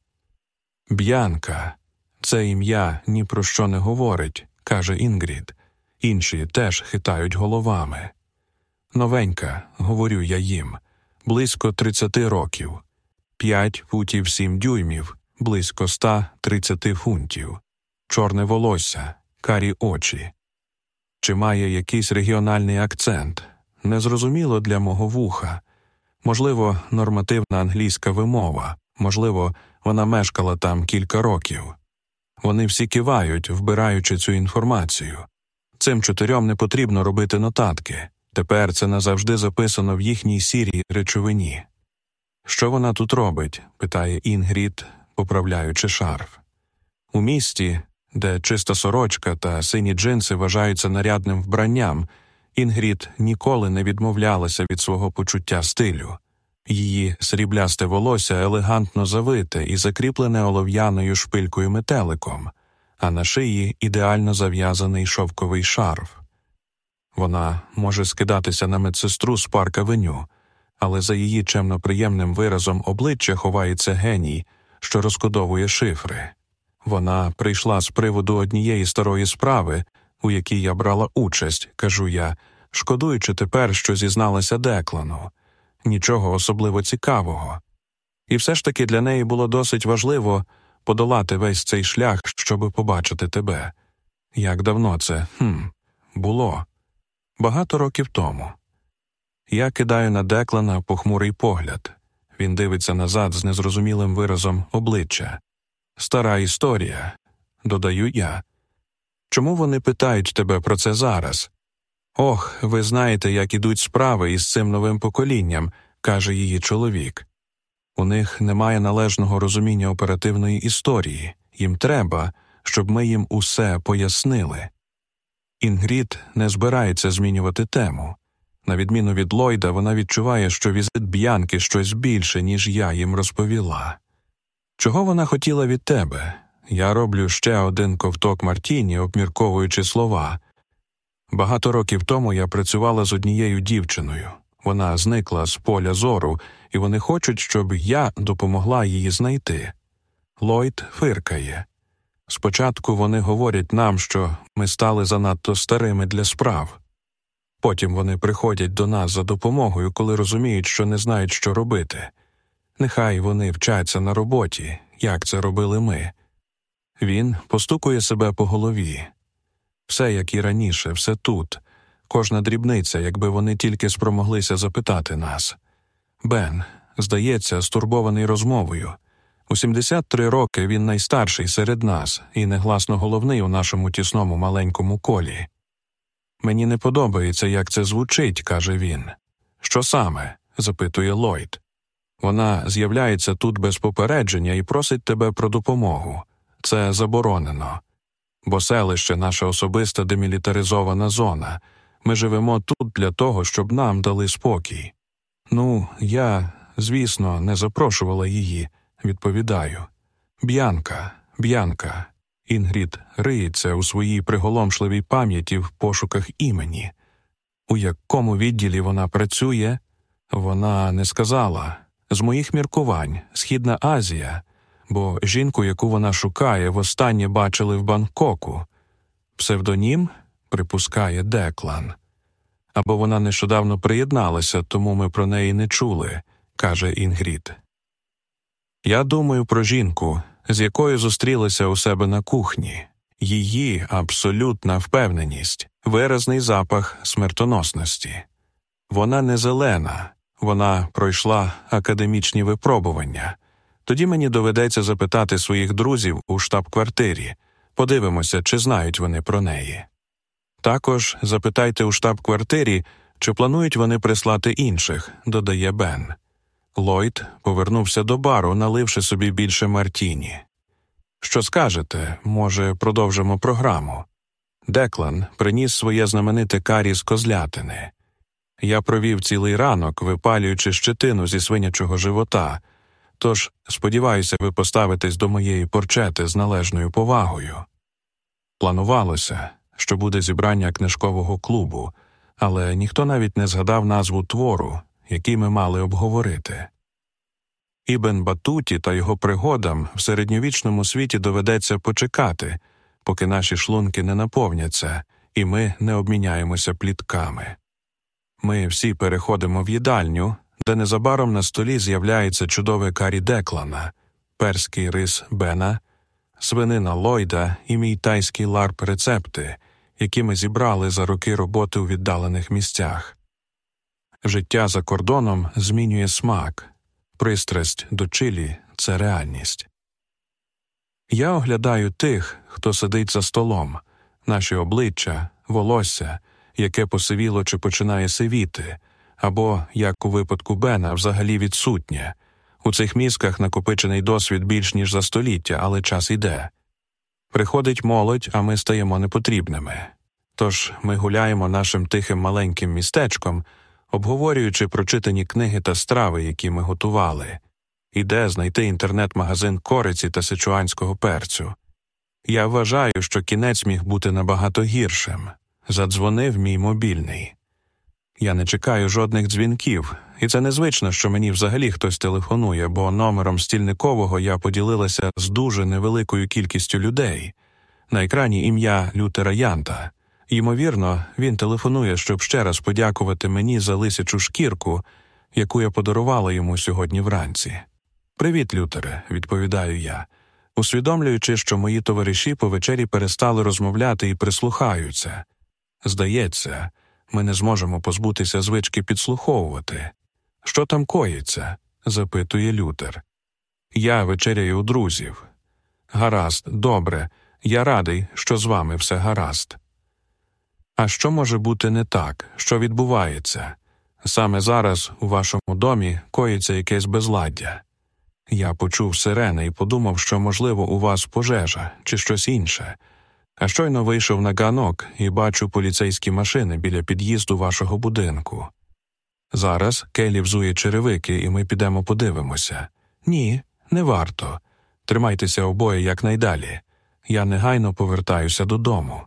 Б'янка це ім'я ні про що не говорить, каже Інгрід. Інші теж хитають головами. Новенька, говорю я їм, близько тридцяти років, п'ять футів сім дюймів, близько ста тридцяти фунтів, чорне волосся, карі очі. Чи має якийсь регіональний акцент? Незрозуміло для мого вуха. Можливо, нормативна англійська вимова, можливо, вона мешкала там кілька років. Вони всі кивають, вбираючи цю інформацію. Цим чотирьом не потрібно робити нотатки. Тепер це назавжди записано в їхній сірій речовині. Що вона тут робить? питає Інгрід, поправляючи шарф. У місті, де чиста сорочка та сині джинси вважаються нарядним вбранням, Інгрід ніколи не відмовлялася від свого почуття стилю. Її сріблясте волосся елегантно завите і закріплене олов'яною шпилькою метеликом, а на шиї ідеально зав'язаний шовковий шарф. Вона може скидатися на медсестру з парка веню, але за її чемно-приємним виразом обличчя ховається геній, що розкодовує шифри. Вона прийшла з приводу однієї старої справи, у якій я брала участь, кажу я, шкодуючи тепер, що зізналася Деклану. Нічого особливо цікавого. І все ж таки для неї було досить важливо подолати весь цей шлях, щоб побачити тебе. Як давно це хм, було? Багато років тому. Я кидаю на Деклана похмурий погляд. Він дивиться назад з незрозумілим виразом обличчя. Стара історія, додаю я. Чому вони питають тебе про це зараз? Ох, ви знаєте, як ідуть справи із цим новим поколінням, каже її чоловік. У них немає належного розуміння оперативної історії, їм треба, щоб ми їм усе пояснили. Інгрід не збирається змінювати тему. На відміну від Ллойда, вона відчуває, що візит б'янки щось більше, ніж я їм розповіла. Чого вона хотіла від тебе? Я роблю ще один ковток Мартіні, обмірковуючи слова. Багато років тому я працювала з однією дівчиною. Вона зникла з поля зору, і вони хочуть, щоб я допомогла її знайти. Ллойд фиркає. Спочатку вони говорять нам, що ми стали занадто старими для справ. Потім вони приходять до нас за допомогою, коли розуміють, що не знають, що робити. Нехай вони вчаться на роботі, як це робили ми. Він постукує себе по голові. Все, як і раніше, все тут, кожна дрібниця, якби вони тільки спромоглися запитати нас. Бен, здається, стурбований розмовою. У 73 роки він найстарший серед нас і негласно головний у нашому тісному маленькому колі. Мені не подобається, як це звучить, каже він. Що саме? запитує Ллойд. Вона з'являється тут без попередження і просить тебе про допомогу. Це заборонено. Бо селище наша особиста демілітаризована зона. Ми живемо тут для того, щоб нам дали спокій. Ну, я, звісно, не запрошувала її, відповідаю. Б'янка, б'янка. Інгрід риється у своїй приголомшливій пам'яті в пошуках імені. У якому відділі вона працює? Вона не сказала. З моїх міркувань, Східна Азія, бо жінку, яку вона шукає, востаннє бачили в Бангкоку. Псевдонім припускає Деклан. Або вона нещодавно приєдналася, тому ми про неї не чули, каже Інгрід. Я думаю про жінку, з якою зустрілися у себе на кухні, її абсолютна впевненість, виразний запах смертоносності. Вона не зелена, вона пройшла академічні випробування. Тоді мені доведеться запитати своїх друзів у штаб-квартирі. Подивимося, чи знають вони про неї. Також запитайте у штаб-квартирі, чи планують вони прислати інших, додає Бен. Ллойд повернувся до бару, наливши собі більше Мартіні. Що скажете, може, продовжимо програму? Деклан приніс своє знамените карі з козлятини. Я провів цілий ранок, випалюючи щетину зі свинячого живота, тож сподіваюся, ви поставитесь до моєї порчети з належною повагою. Планувалося, що буде зібрання книжкового клубу, але ніхто навіть не згадав назву твору, який ми мали обговорити. Ібен Батуті та його пригодам в середньовічному світі доведеться почекати, поки наші шлунки не наповняться, і ми не обміняємося плітками. Ми всі переходимо в їдальню, де незабаром на столі з'являється чудове карі Деклана, перський рис Бена, свинина Ллойда і мій тайський ларп рецепти, які ми зібрали за роки роботи у віддалених місцях. Життя за кордоном змінює смак, пристрасть до чилі це реальність. Я оглядаю тих, хто сидить за столом, наші обличчя, волосся, яке посивіло чи починає сивіти, або, як у випадку Бена, взагалі відсутнє. У цих мізках накопичений досвід більш ніж за століття, але час іде. Приходить молодь, а ми стаємо непотрібними. Тож ми гуляємо нашим тихим маленьким містечком, обговорюючи прочитані книги та страви, які ми готували, і де знайти інтернет-магазин кориці та сичуанського перцю. Я вважаю, що кінець міг бути набагато гіршим. Задзвонив мій мобільний. Я не чекаю жодних дзвінків, і це незвично, що мені взагалі хтось телефонує, бо номером стільникового я поділилася з дуже невеликою кількістю людей. На екрані ім'я Лютера Янта. Ймовірно, він телефонує, щоб ще раз подякувати мені за лисячу шкірку, яку я подарувала йому сьогодні вранці. Привіт, Лютере, відповідаю я, усвідомлюючи, що мої товариші по вечері перестали розмовляти і прислухаються. Здається, ми не зможемо позбутися звички підслуховувати. Що там коїться? запитує Лютер. Я вечеряю у друзів. Гаразд, добре, я радий, що з вами все гаразд. А що може бути не так, що відбувається? Саме зараз у вашому домі коїться якесь безладдя. Я почув сирени і подумав, що, можливо, у вас пожежа чи щось інше. А щойно вийшов на ганок і бачу поліцейські машини біля під'їзду вашого будинку. Зараз Келі взує черевики, і ми підемо подивимося. Ні, не варто. Тримайтеся обоє якнайдалі. Я негайно повертаюся додому.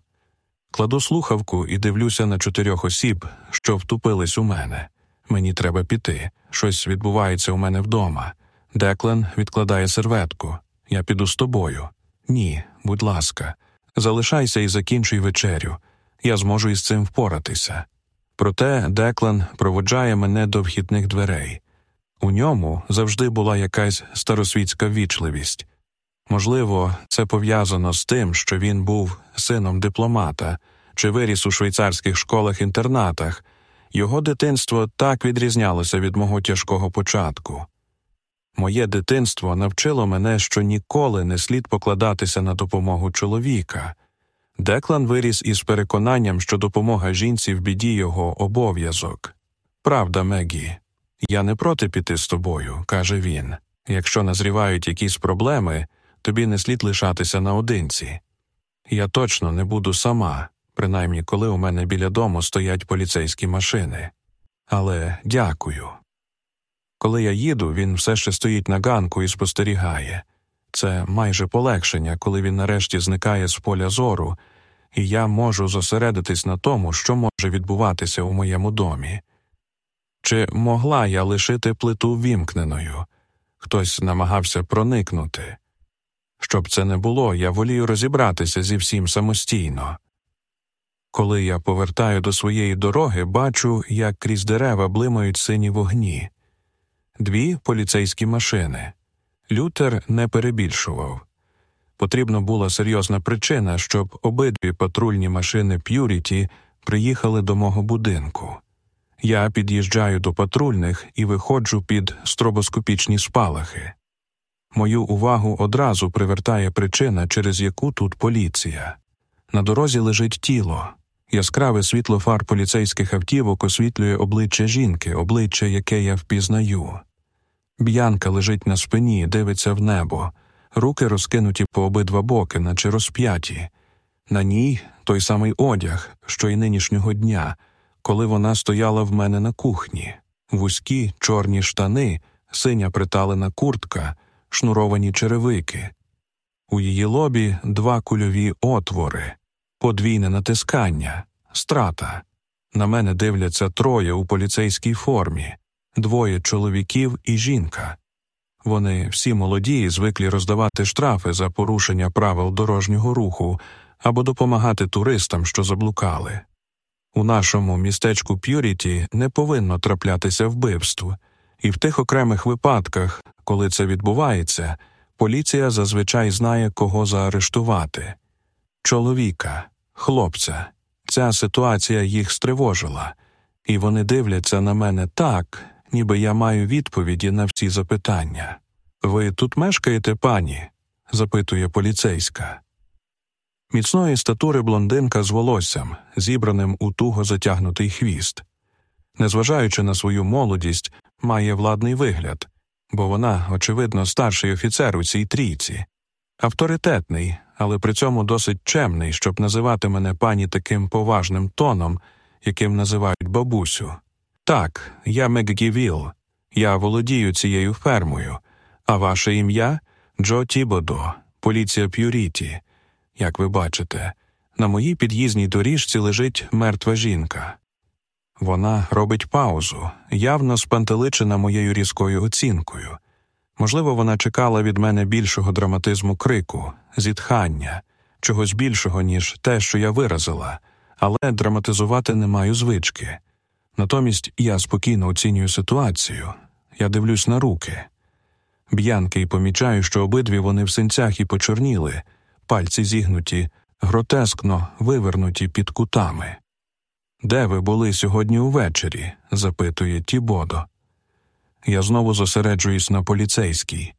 Кладу слухавку і дивлюся на чотирьох осіб, що втупились у мене. Мені треба піти. Щось відбувається у мене вдома. Деклен відкладає серветку. Я піду з тобою. Ні, будь ласка, залишайся і закінчуй вечерю. Я зможу із цим впоратися. Проте Деклен проводжає мене до вхідних дверей. У ньому завжди була якась старосвітська вічливість. Можливо, це пов'язано з тим, що він був сином дипломата чи виріс у швейцарських школах-інтернатах. Його дитинство так відрізнялося від мого тяжкого початку. Моє дитинство навчило мене, що ніколи не слід покладатися на допомогу чоловіка. Деклан виріс із переконанням, що допомога жінці в біді його обов'язок. Правда, Мегі, я не проти піти з тобою, каже він. Якщо назрівають якісь проблеми, тобі не слід лишатися наодинці. Я точно не буду сама, принаймні коли у мене біля дому стоять поліцейські машини. Але дякую. Коли я їду, він все ще стоїть на ганку і спостерігає. Це майже полегшення, коли він нарешті зникає з поля зору, і я можу зосередитись на тому, що може відбуватися у моєму домі. Чи могла я лишити плиту вімкненою? Хтось намагався проникнути. Щоб це не було, я волію розібратися зі всім самостійно. Коли я повертаю до своєї дороги, бачу, як крізь дерева блимають сині вогні. Дві поліцейські машини. Лютер не перебільшував. Потрібна була серйозна причина, щоб обидві патрульні машини П'юріті приїхали до мого будинку. Я під'їжджаю до патрульних і виходжу під стробоскопічні спалахи. Мою увагу одразу привертає причина, через яку тут поліція. На дорозі лежить тіло. Яскраве світло фар поліцейських автівок освітлює обличчя жінки, обличчя, яке я впізнаю. Б'янка лежить на спині, дивиться в небо, руки розкинуті по обидва боки, наче розп'яті. На ній той самий одяг, що й нинішнього дня, коли вона стояла в мене на кухні, вузькі чорні штани, синя приталена куртка, шнуровані черевики. У її лобі два кульові отвори, подвійне натискання, страта. На мене дивляться троє у поліцейській формі двоє чоловіків і жінка. Вони всі молоді і звиклі роздавати штрафи за порушення правил дорожнього руху або допомагати туристам, що заблукали. У нашому містечку П'юріті не повинно траплятися вбивств, і в тих окремих випадках, коли це відбувається, поліція зазвичай знає, кого заарештувати чоловіка, хлопця. Ця ситуація їх стривожила, і вони дивляться на мене так, ніби я маю відповіді на всі запитання. Ви тут мешкаєте, пані? запитує поліцейська. Міцної статури блондинка з волоссям, зібраним у туго затягнутий хвіст. Незважаючи на свою молодість, має владний вигляд, бо вона, очевидно, старший офіцер у цій трійці, авторитетний, але при цьому досить чемний, щоб називати мене пані таким поважним тоном, яким називають бабусю. Так, я Меггівіл, я володію цією фермою, а ваше ім'я Джо Тібодо, поліція П'юріті. Як ви бачите, на моїй під'їзній доріжці лежить мертва жінка. Вона робить паузу, явно спантеличена моєю різкою оцінкою. Можливо, вона чекала від мене більшого драматизму крику, зітхання, чогось більшого, ніж те, що я виразила, але драматизувати не маю звички. Натомість я спокійно оцінюю ситуацію, я дивлюсь на руки. Б'янки і помічаю, що обидві вони в синцях і почорніли, пальці зігнуті, гротескно вивернуті під кутами. Де ви були сьогодні увечері? запитує Тібодо. Я знову зосереджуюсь на поліцейській.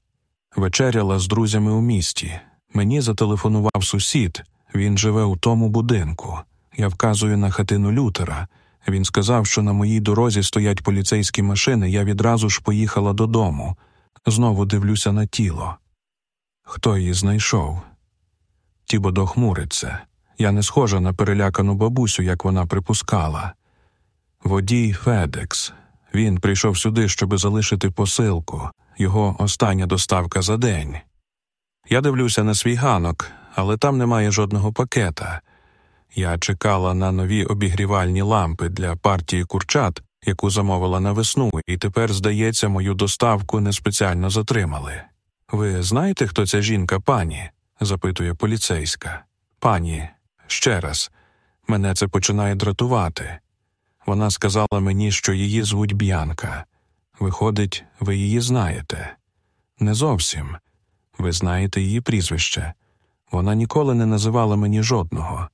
Вечеряла з друзями у місті. Мені зателефонував сусід, він живе у тому будинку. Я вказую на хатину Лютера. Він сказав, що на моїй дорозі стоять поліцейські машини, я відразу ж поїхала додому. Знову дивлюся на тіло. Хто її знайшов? Тібодо хмуриться. Я не схожа на перелякану бабусю, як вона припускала. Водій Федекс. Він прийшов сюди, щоби залишити посилку, його остання доставка за день. Я дивлюся на свій ганок, але там немає жодного пакета. Я чекала на нові обігрівальні лампи для партії курчат, яку замовила на весну, і тепер, здається, мою доставку не спеціально затримали. Ви знаєте, хто ця жінка, пані? запитує поліцейська. Пані, ще раз, мене це починає дратувати. Вона сказала мені, що її звуть Б'янка. Виходить, ви її знаєте. Не зовсім. Ви знаєте її прізвище. Вона ніколи не називала мені жодного.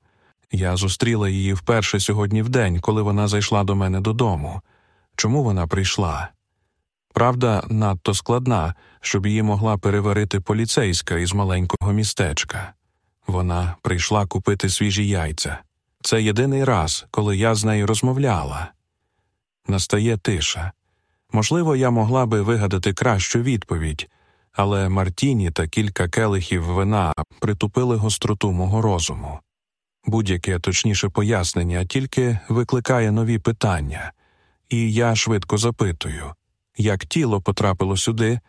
Я зустріла її вперше сьогодні в день, коли вона зайшла до мене додому. Чому вона прийшла? Правда, надто складна, щоб її могла переварити поліцейська із маленького містечка. Вона прийшла купити свіжі яйця. Це єдиний раз, коли я з нею розмовляла. Настає тиша. Можливо, я могла би вигадати кращу відповідь, але Мартіні та кілька келихів вина притупили гостроту мого розуму. Будь-яке точніше пояснення тільки викликає нові питання, і я швидко запитую як тіло потрапило сюди?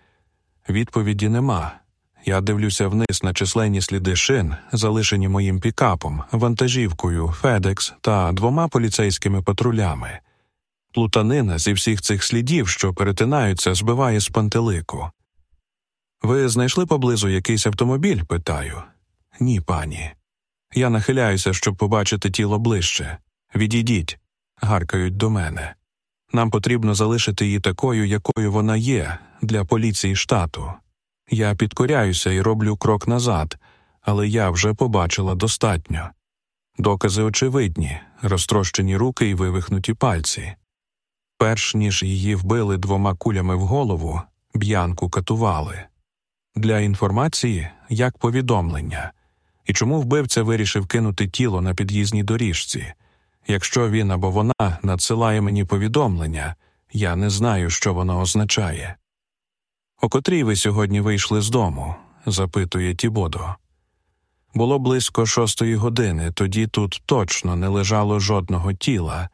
Відповіді нема. Я дивлюся вниз на численні сліди шин, залишені моїм пікапом, вантажівкою, Федекс та двома поліцейськими патрулями. Плутанина зі всіх цих слідів, що перетинаються, збиває з пантелику. Ви знайшли поблизу якийсь автомобіль? питаю. Ні, пані. Я нахиляюся, щоб побачити тіло ближче. Відійдіть, гаркають до мене. Нам потрібно залишити її такою, якою вона є, для поліції штату. Я підкоряюся і роблю крок назад, але я вже побачила достатньо. Докази очевидні, розтрощені руки і вивихнуті пальці. Перш ніж її вбили двома кулями в голову, б'янку катували. Для інформації як повідомлення. І чому вбивця вирішив кинути тіло на під'їзній доріжці? Якщо він або вона надсилає мені повідомлення, я не знаю, що воно означає. О котрій ви сьогодні вийшли з дому? запитує Тібодо. Було близько шостої години, тоді тут точно не лежало жодного тіла.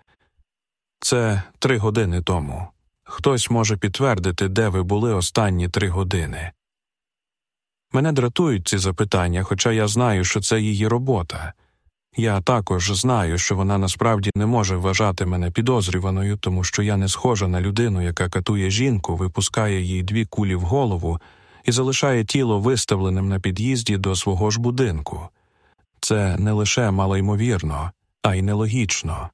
Це три години тому. Хтось може підтвердити, де ви були останні три години. Мене дратують ці запитання, хоча я знаю, що це її робота. Я також знаю, що вона насправді не може вважати мене підозрюваною, тому що я не схожа на людину, яка катує жінку, випускає їй дві кулі в голову і залишає тіло виставленим на під'їзді до свого ж будинку. Це не лише малоймовірно, а й нелогічно.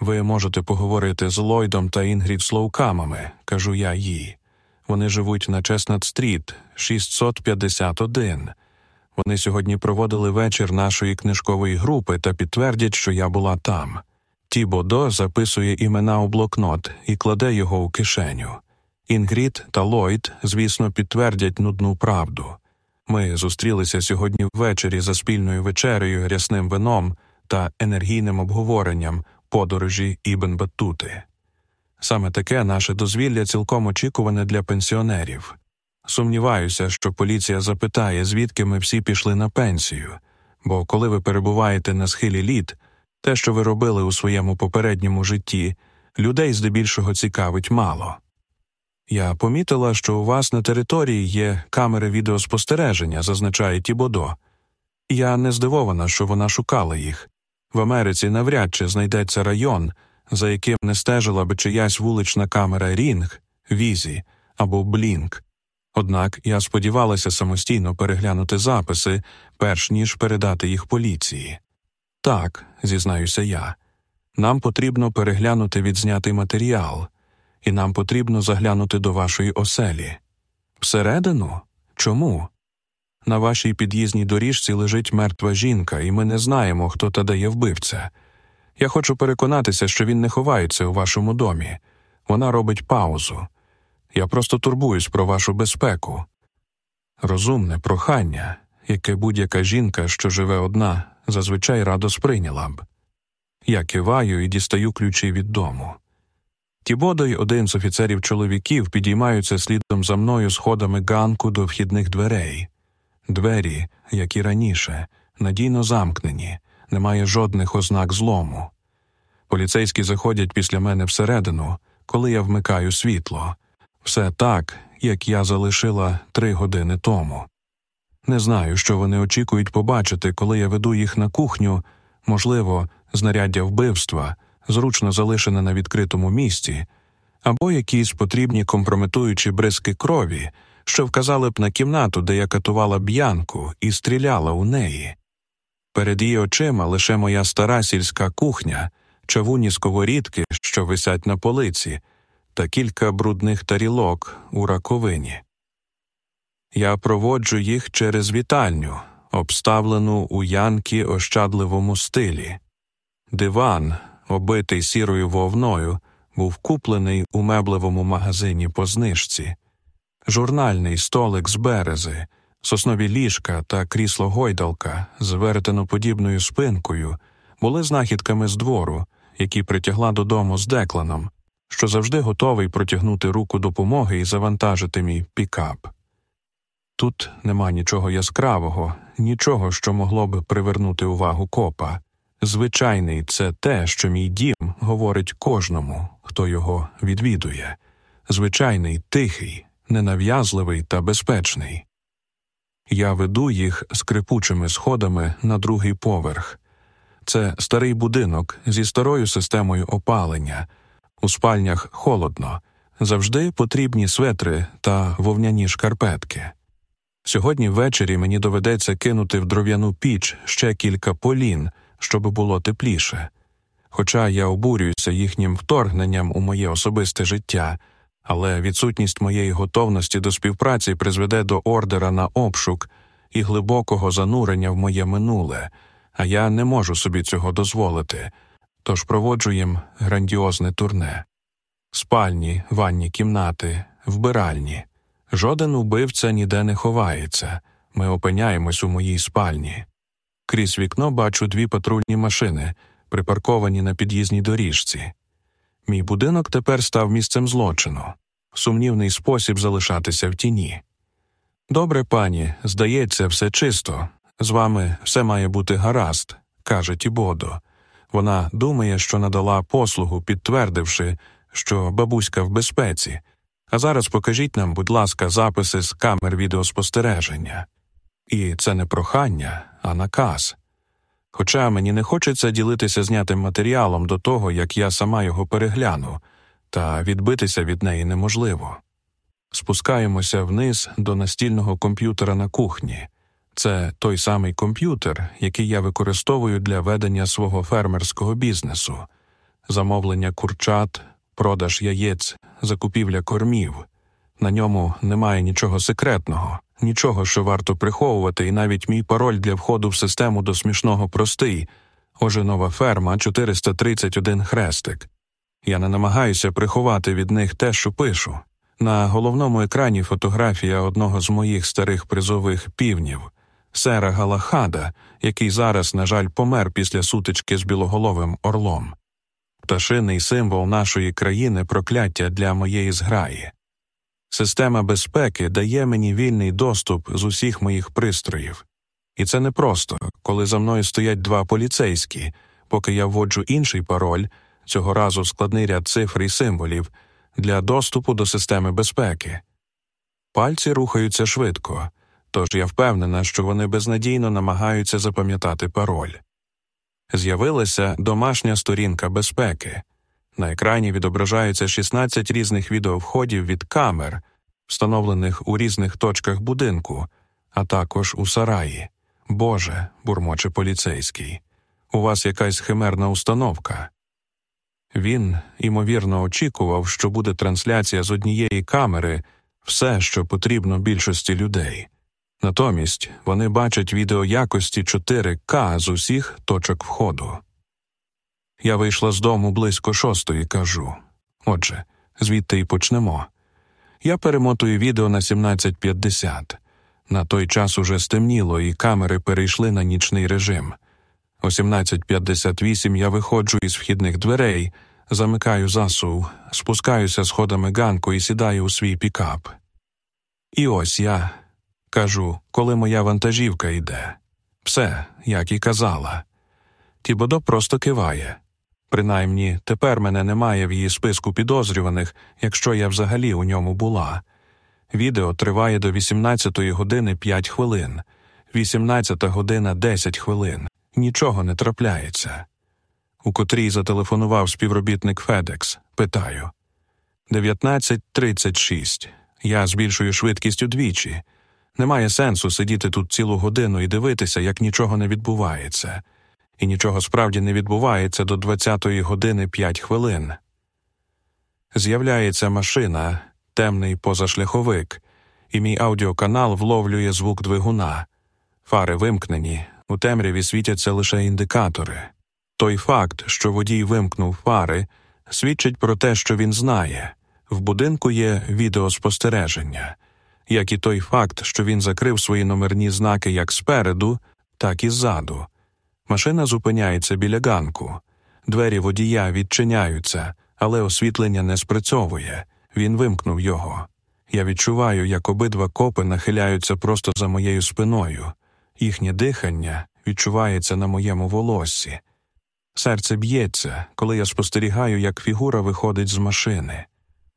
Ви можете поговорити з Ллойдом та Інгрід Слоукамами, кажу я їй. Вони живуть на Чеснат Стріт, 651. Вони сьогодні проводили вечір нашої книжкової групи та підтвердять, що я була там. Тібодо записує імена у блокнот і кладе його у кишеню. Інгрід та Ллойд, звісно, підтвердять нудну правду. Ми зустрілися сьогодні ввечері за спільною вечерею, рясним вином та енергійним обговоренням подорожі Ібн Баттути. Саме таке наше дозвілля цілком очікуване для пенсіонерів. Сумніваюся, що поліція запитає, звідки ми всі пішли на пенсію, бо коли ви перебуваєте на схилі літ, те, що ви робили у своєму попередньому житті, людей здебільшого цікавить мало. Я помітила, що у вас на території є камери відеоспостереження, зазначає Тібодо. Я не здивована, що вона шукала їх. В Америці навряд чи знайдеться район, за яким не стежила би чиясь вулична камера Рінг, Візі або Блінк. Однак я сподівалася самостійно переглянути записи, перш ніж передати їх поліції. Так, зізнаюся я, нам потрібно переглянути відзнятий матеріал, і нам потрібно заглянути до вашої оселі. Всередину? Чому? На вашій під'їзній доріжці лежить мертва жінка, і ми не знаємо, хто та дає вбивця. Я хочу переконатися, що він не ховається у вашому домі. Вона робить паузу. Я просто турбуюсь про вашу безпеку. Розумне прохання, яке будь-яка жінка, що живе одна, зазвичай радо сприйняла б. Я киваю і дістаю ключі від дому. Тібодо й один з офіцерів чоловіків підіймаються слідом за мною сходами ганку до вхідних дверей. Двері, як і раніше, надійно замкнені, немає жодних ознак злому. Поліцейські заходять після мене всередину, коли я вмикаю світло. Все так, як я залишила три години тому. Не знаю, що вони очікують побачити, коли я веду їх на кухню, можливо, знаряддя вбивства, зручно залишене на відкритому місці, або якісь потрібні компрометуючі бризки крові, що вказали б на кімнату, де я катувала б'янку і стріляла у неї. Перед її очима лише моя стара сільська кухня, чавуні сковорідки, що висять на полиці та кілька брудних тарілок у раковині. Я проводжу їх через вітальню, обставлену у янки ощадливому стилі. Диван, обитий сірою вовною, був куплений у меблевому магазині по знижці, журнальний столик з берези, соснові ліжка та крісло гойдалка з веретеноподібною спинкою були знахідками з двору, які притягла додому з декланом, що завжди готовий протягнути руку допомоги і завантажити мій пікап. Тут нема нічого яскравого, нічого, що могло б привернути увагу копа. Звичайний це те, що мій дім говорить кожному, хто його відвідує. Звичайний, тихий, ненав'язливий та безпечний. Я веду їх скрипучими сходами на другий поверх. Це старий будинок зі старою системою опалення. У спальнях холодно, завжди потрібні светри та вовняні шкарпетки. Сьогодні ввечері мені доведеться кинути в дров'яну піч ще кілька полін, щоб було тепліше. Хоча я обурююся їхнім вторгненням у моє особисте життя, але відсутність моєї готовності до співпраці призведе до ордера на обшук і глибокого занурення в моє минуле, а я не можу собі цього дозволити, тож проводжу їм грандіозне турне. Спальні, ванні кімнати, вбиральні. Жоден убивця ніде не ховається. Ми опиняємось у моїй спальні. Крізь вікно бачу дві патрульні машини, припарковані на під'їзній доріжці. Мій будинок тепер став місцем злочину, сумнівний спосіб залишатися в тіні. Добре, пані, здається, все чисто. З вами все має бути гаразд, каже Тібодо. Вона думає, що надала послугу, підтвердивши, що бабуська в безпеці. А зараз покажіть нам, будь ласка, записи з камер відеоспостереження. І це не прохання, а наказ. Хоча мені не хочеться ділитися знятим матеріалом до того, як я сама його перегляну, та відбитися від неї неможливо. Спускаємося вниз до настільного комп'ютера на кухні. Це той самий комп'ютер, який я використовую для ведення свого фермерського бізнесу, замовлення курчат, продаж яєць, закупівля кормів. На ньому немає нічого секретного, нічого, що варто приховувати, і навіть мій пароль для входу в систему до смішного простий оженова ферма 431 хрестик. Я не намагаюся приховати від них те, що пишу. На головному екрані фотографія одного з моїх старих призових півнів, сера Галахада, який зараз, на жаль, помер після сутички з білоголовим орлом. Пташиний символ нашої країни прокляття для моєї зграї. Система безпеки дає мені вільний доступ з усіх моїх пристроїв. І це не просто, коли за мною стоять два поліцейські, поки я вводжу інший пароль, цього разу складний ряд цифр і символів, для доступу до системи безпеки. Пальці рухаються швидко, тож я впевнена, що вони безнадійно намагаються запам'ятати пароль. З'явилася домашня сторінка безпеки. На екрані відображаються 16 різних відеовходів від камер, встановлених у різних точках будинку, а також у сараї. Боже, бурмоче поліцейський, у вас якась химерна установка. Він, ймовірно, очікував, що буде трансляція з однієї камери, все, що потрібно більшості людей. Натомість вони бачать відео якості 4К з усіх точок входу. Я вийшла з дому близько шостої, кажу. Отже, звідти й почнемо. Я перемотую відео на 17.50. На той час уже стемніло, і камери перейшли на нічний режим. О 17.58 я виходжу із вхідних дверей, замикаю засув, спускаюся сходами ганку і сідаю у свій пікап. І ось я кажу, коли моя вантажівка йде. Все, як і казала. Тібодо просто киває. Принаймні, тепер мене немає в її списку підозрюваних, якщо я взагалі у ньому була. Відео триває до 18 години 5 хвилин, 18 година 10 хвилин. Нічого не трапляється. У котрій зателефонував співробітник Федекс, питаю 19.36. Я збільшую швидкість удвічі. Немає сенсу сидіти тут цілу годину і дивитися, як нічого не відбувається і нічого справді не відбувається до 20-ї години 5 хвилин. З'являється машина, темний позашляховик, і мій аудіоканал вловлює звук двигуна. Фари вимкнені, у темряві світяться лише індикатори. Той факт, що водій вимкнув фари, свідчить про те, що він знає в будинку є відеоспостереження, як і той факт, що він закрив свої номерні знаки як спереду, так і ззаду. Машина зупиняється біля ганку, двері водія відчиняються, але освітлення не спрацьовує. Він вимкнув його. Я відчуваю, як обидва копи нахиляються просто за моєю спиною. Їхнє дихання відчувається на моєму волоссі. Серце б'ється, коли я спостерігаю, як фігура виходить з машини,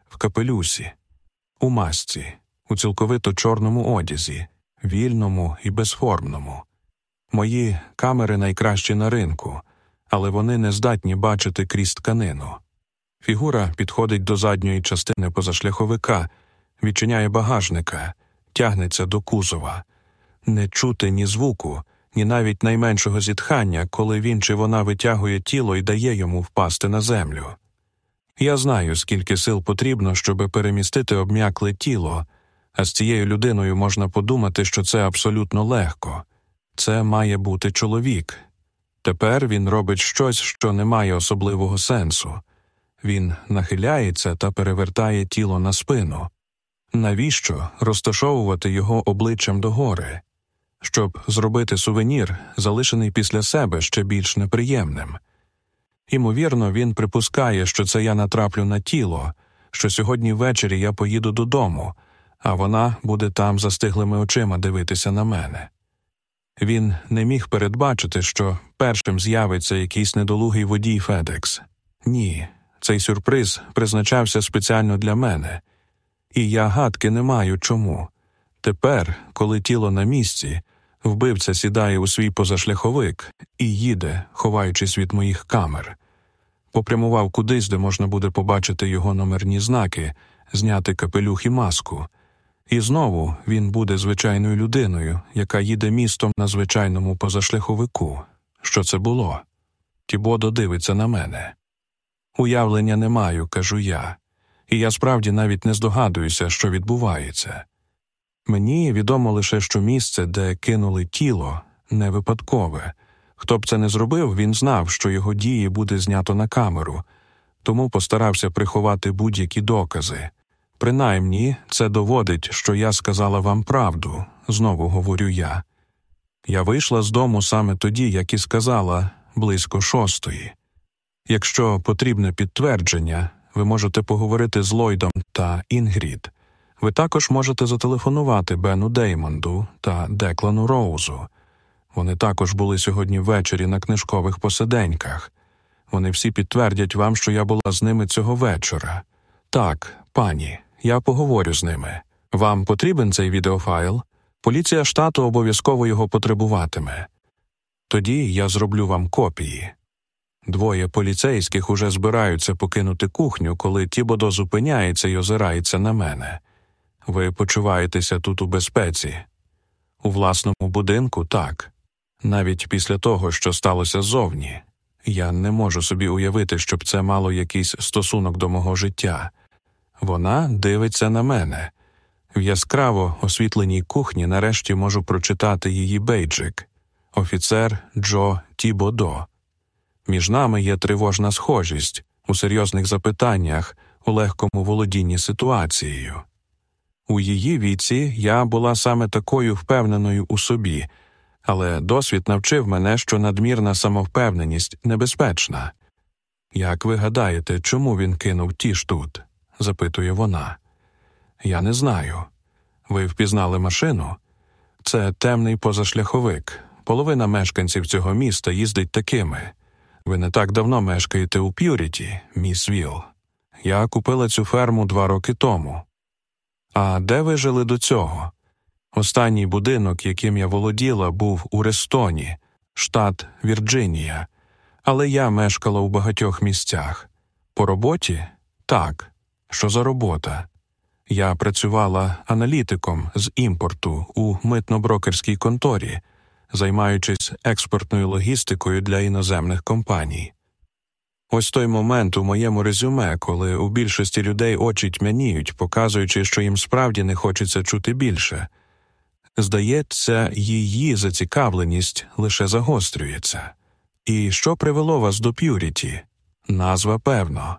в капелюсі, у масці, у цілковито чорному одязі, вільному і безформному. Мої камери найкращі на ринку, але вони не здатні бачити крізь тканину. Фігура підходить до задньої частини позашляховика, відчиняє багажника, тягнеться до кузова. Не чути ні звуку, ні навіть найменшого зітхання, коли він чи вона витягує тіло і дає йому впасти на землю. Я знаю, скільки сил потрібно, щоб перемістити обм'якле тіло, а з цією людиною можна подумати, що це абсолютно легко. Це має бути чоловік. Тепер він робить щось, що не має особливого сенсу. Він нахиляється та перевертає тіло на спину. Навіщо розташовувати його обличчям догори? Щоб зробити сувенір, залишений після себе ще більш неприємним. Імовірно, він припускає, що це я натраплю на тіло, що сьогодні ввечері я поїду додому, а вона буде там застиглими очима дивитися на мене. Він не міг передбачити, що першим з'явиться якийсь недолугий водій Федекс. Ні, цей сюрприз призначався спеціально для мене, і я гадки не маю чому. Тепер, коли тіло на місці, вбивця сідає у свій позашляховик і їде, ховаючись від моїх камер. Попрямував кудись, де можна буде побачити його номерні знаки, зняти капелюх і маску. І знову він буде звичайною людиною, яка їде містом на звичайному позашляховику. Що це було? Тібодо дивиться на мене. Уявлення не маю, кажу я, і я справді навіть не здогадуюся, що відбувається. Мені відомо лише, що місце, де кинули тіло, не випадкове. Хто б це не зробив, він знав, що його дії буде знято на камеру, тому постарався приховати будь-які докази. Принаймні, це доводить, що я сказала вам правду, знову говорю я. Я вийшла з дому саме тоді, як і сказала, близько шостої. Якщо потрібне підтвердження, ви можете поговорити з Ллойдом та Інгрід. Ви також можете зателефонувати Бену Деймонду та Деклану Роузу. Вони також були сьогодні ввечері на книжкових посиденьках. Вони всі підтвердять вам, що я була з ними цього вечора. Так, пані, я поговорю з ними. Вам потрібен цей відеофайл? Поліція штату обов'язково його потребуватиме. Тоді я зроблю вам копії. Двоє поліцейських уже збираються покинути кухню, коли Тібодо зупиняється і озирається на мене. Ви почуваєтеся тут у безпеці? У власному будинку так. Навіть після того, що сталося ззовні. Я не можу собі уявити, щоб це мало якийсь стосунок до мого життя. Вона дивиться на мене. В яскраво освітленій кухні нарешті можу прочитати її бейджик офіцер Джо Тібодо. Між нами є тривожна схожість у серйозних запитаннях, у легкому володінні ситуацією. У її віці я була саме такою впевненою у собі, але досвід навчив мене, що надмірна самовпевненість небезпечна. Як ви гадаєте, чому він кинув тіж тут? Запитує вона. Я не знаю. Ви впізнали машину? Це темний позашляховик. Половина мешканців цього міста їздить такими. Ви не так давно мешкаєте у П'юріті, міс Віл. Я купила цю ферму два роки тому. А де ви жили до цього? Останній будинок, яким я володіла, був у Рестоні, штат Вірджинія, але я мешкала у багатьох місцях. По роботі? Так. Що за робота? Я працювала аналітиком з імпорту у митно-брокерській конторі, займаючись експортною логістикою для іноземних компаній. Ось той момент у моєму резюме, коли у більшості людей очі тьмяніють, показуючи, що їм справді не хочеться чути більше. Здається, її зацікавленість лише загострюється. І що привело вас до П'юріті? Назва певно.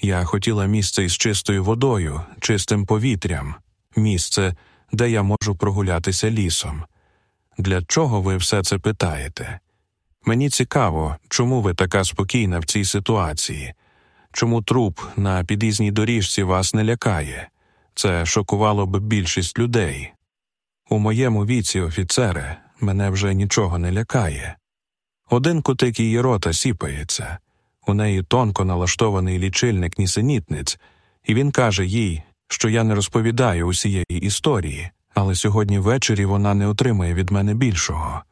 Я хотіла місце із чистою водою, чистим повітрям, місце, де я можу прогулятися лісом. Для чого ви все це питаєте? Мені цікаво, чому ви така спокійна в цій ситуації, чому труп на під'їзній доріжці вас не лякає? Це шокувало б більшість людей. У моєму віці, офіцере, мене вже нічого не лякає. Один кутик її рота сіпається, у неї тонко налаштований лічильник нісенітниць, і він каже їй, що я не розповідаю усієї історії, але сьогодні ввечері вона не отримає від мене більшого.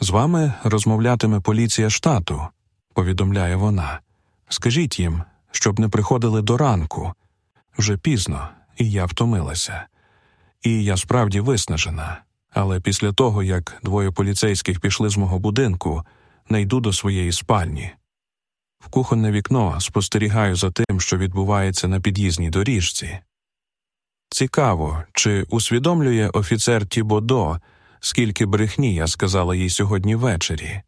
З вами розмовлятиме поліція штату, повідомляє вона. Скажіть їм, щоб не приходили до ранку. Вже пізно, і я втомилася. І я справді виснажена. Але після того, як двоє поліцейських пішли з мого будинку, не йду до своєї спальні. В кухонне вікно спостерігаю за тим, що відбувається на під'їзній доріжці. Цікаво, чи усвідомлює офіцер Тібодо, скільки брехні я сказала їй сьогодні ввечері.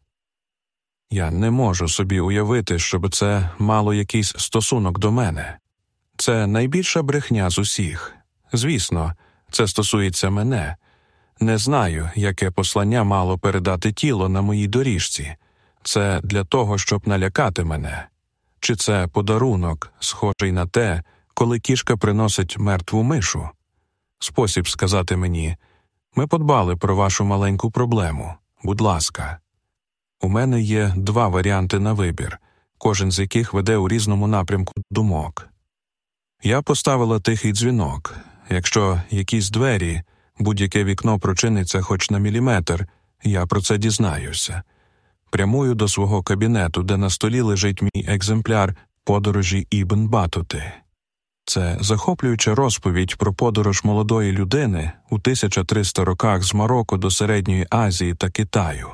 Я не можу собі уявити, щоб це мало якийсь стосунок до мене. Це найбільша брехня з усіх. Звісно, це стосується мене. Не знаю, яке послання мало передати тіло на моїй доріжці. Це для того, щоб налякати мене. Чи це подарунок, схожий на те, коли кішка приносить мертву мишу? Спосіб сказати мені ми подбали про вашу маленьку проблему. Будь ласка. У мене є два варіанти на вибір, кожен з яких веде у різному напрямку думок. Я поставила тихий дзвінок. Якщо якісь двері, будь-яке вікно прочиниться хоч на міліметр, я про це дізнаюся. Прямую до свого кабінету, де на столі лежить мій екземпляр подорожі Ібн Батути. Це захоплююча розповідь про подорож молодої людини у 1300 роках з Марокко до Середньої Азії та Китаю.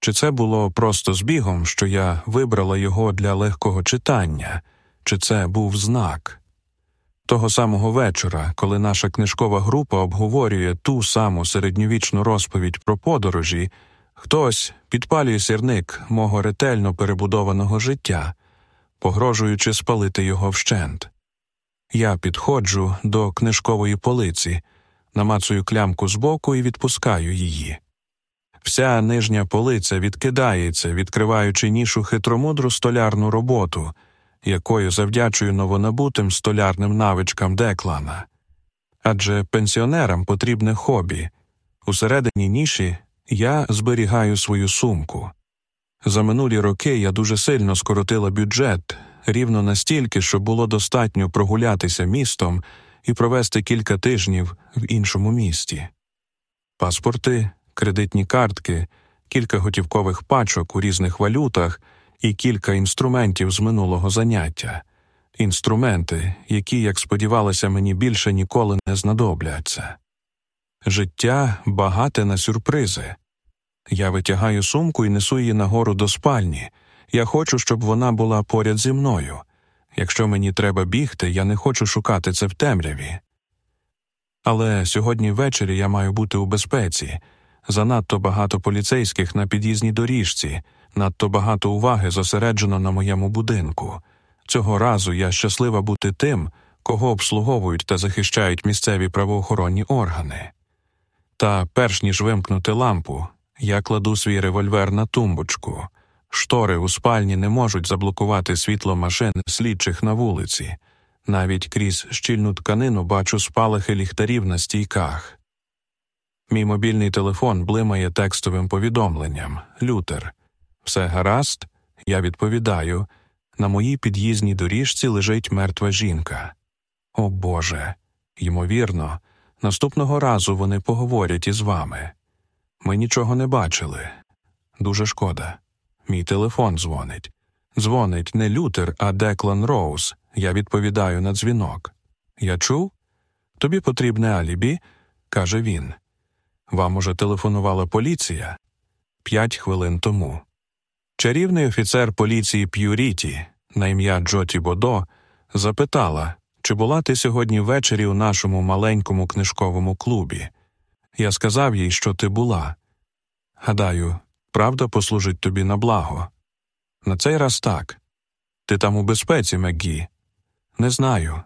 Чи це було просто збігом, що я вибрала його для легкого читання, чи це був знак? Того самого вечора, коли наша книжкова група обговорює ту саму середньовічну розповідь про подорожі, хтось підпалює сірник мого ретельно перебудованого життя, погрожуючи спалити його вщент. Я підходжу до книжкової полиці, намацую клямку збоку і відпускаю її. Вся нижня полиця відкидається, відкриваючи нішу хитромудру столярну роботу, якою завдячую новонабутим столярним навичкам деклана. Адже пенсіонерам потрібне хобі. Усередині ніші я зберігаю свою сумку. За минулі роки я дуже сильно скоротила бюджет, рівно настільки, щоб було достатньо прогулятися містом і провести кілька тижнів в іншому місті. Паспорти, кредитні картки, кілька готівкових пачок у різних валютах і кілька інструментів з минулого заняття, інструменти, які, як сподівалося, мені більше ніколи не знадобляться. Життя багате на сюрпризи. Я витягаю сумку і несу її нагору до спальні. Я хочу, щоб вона була поряд зі мною. Якщо мені треба бігти, я не хочу шукати це в темряві. Але сьогодні ввечері я маю бути у безпеці. Занадто багато поліцейських на під'їзній доріжці, надто багато уваги зосереджено на моєму будинку. Цього разу я щаслива бути тим, кого обслуговують та захищають місцеві правоохоронні органи. Та перш ніж вимкнути лампу, я кладу свій револьвер на тумбочку. Штори у спальні не можуть заблокувати світло машин слідчих на вулиці. Навіть крізь щільну тканину бачу спалахи ліхтарів на стійках. Мій мобільний телефон блимає текстовим повідомленням Лютер. Все гаразд, я відповідаю. На моїй під'їзній доріжці лежить мертва жінка. О Боже. Ймовірно, наступного разу вони поговорять із вами. Ми нічого не бачили. Дуже шкода. Мій телефон дзвонить. Дзвонить не Лютер, а Деклан Роуз. Я відповідаю на дзвінок. Я чув? Тобі потрібне алібі, каже він. Вам уже телефонувала поліція п'ять хвилин тому. Чарівний офіцер поліції П'юріті на ім'я Джоті Бодо запитала, чи була ти сьогодні ввечері у нашому маленькому книжковому клубі. Я сказав їй, що ти була. Гадаю, правда послужить тобі на благо. На цей раз так. Ти там у безпеці, Меггі? Не знаю.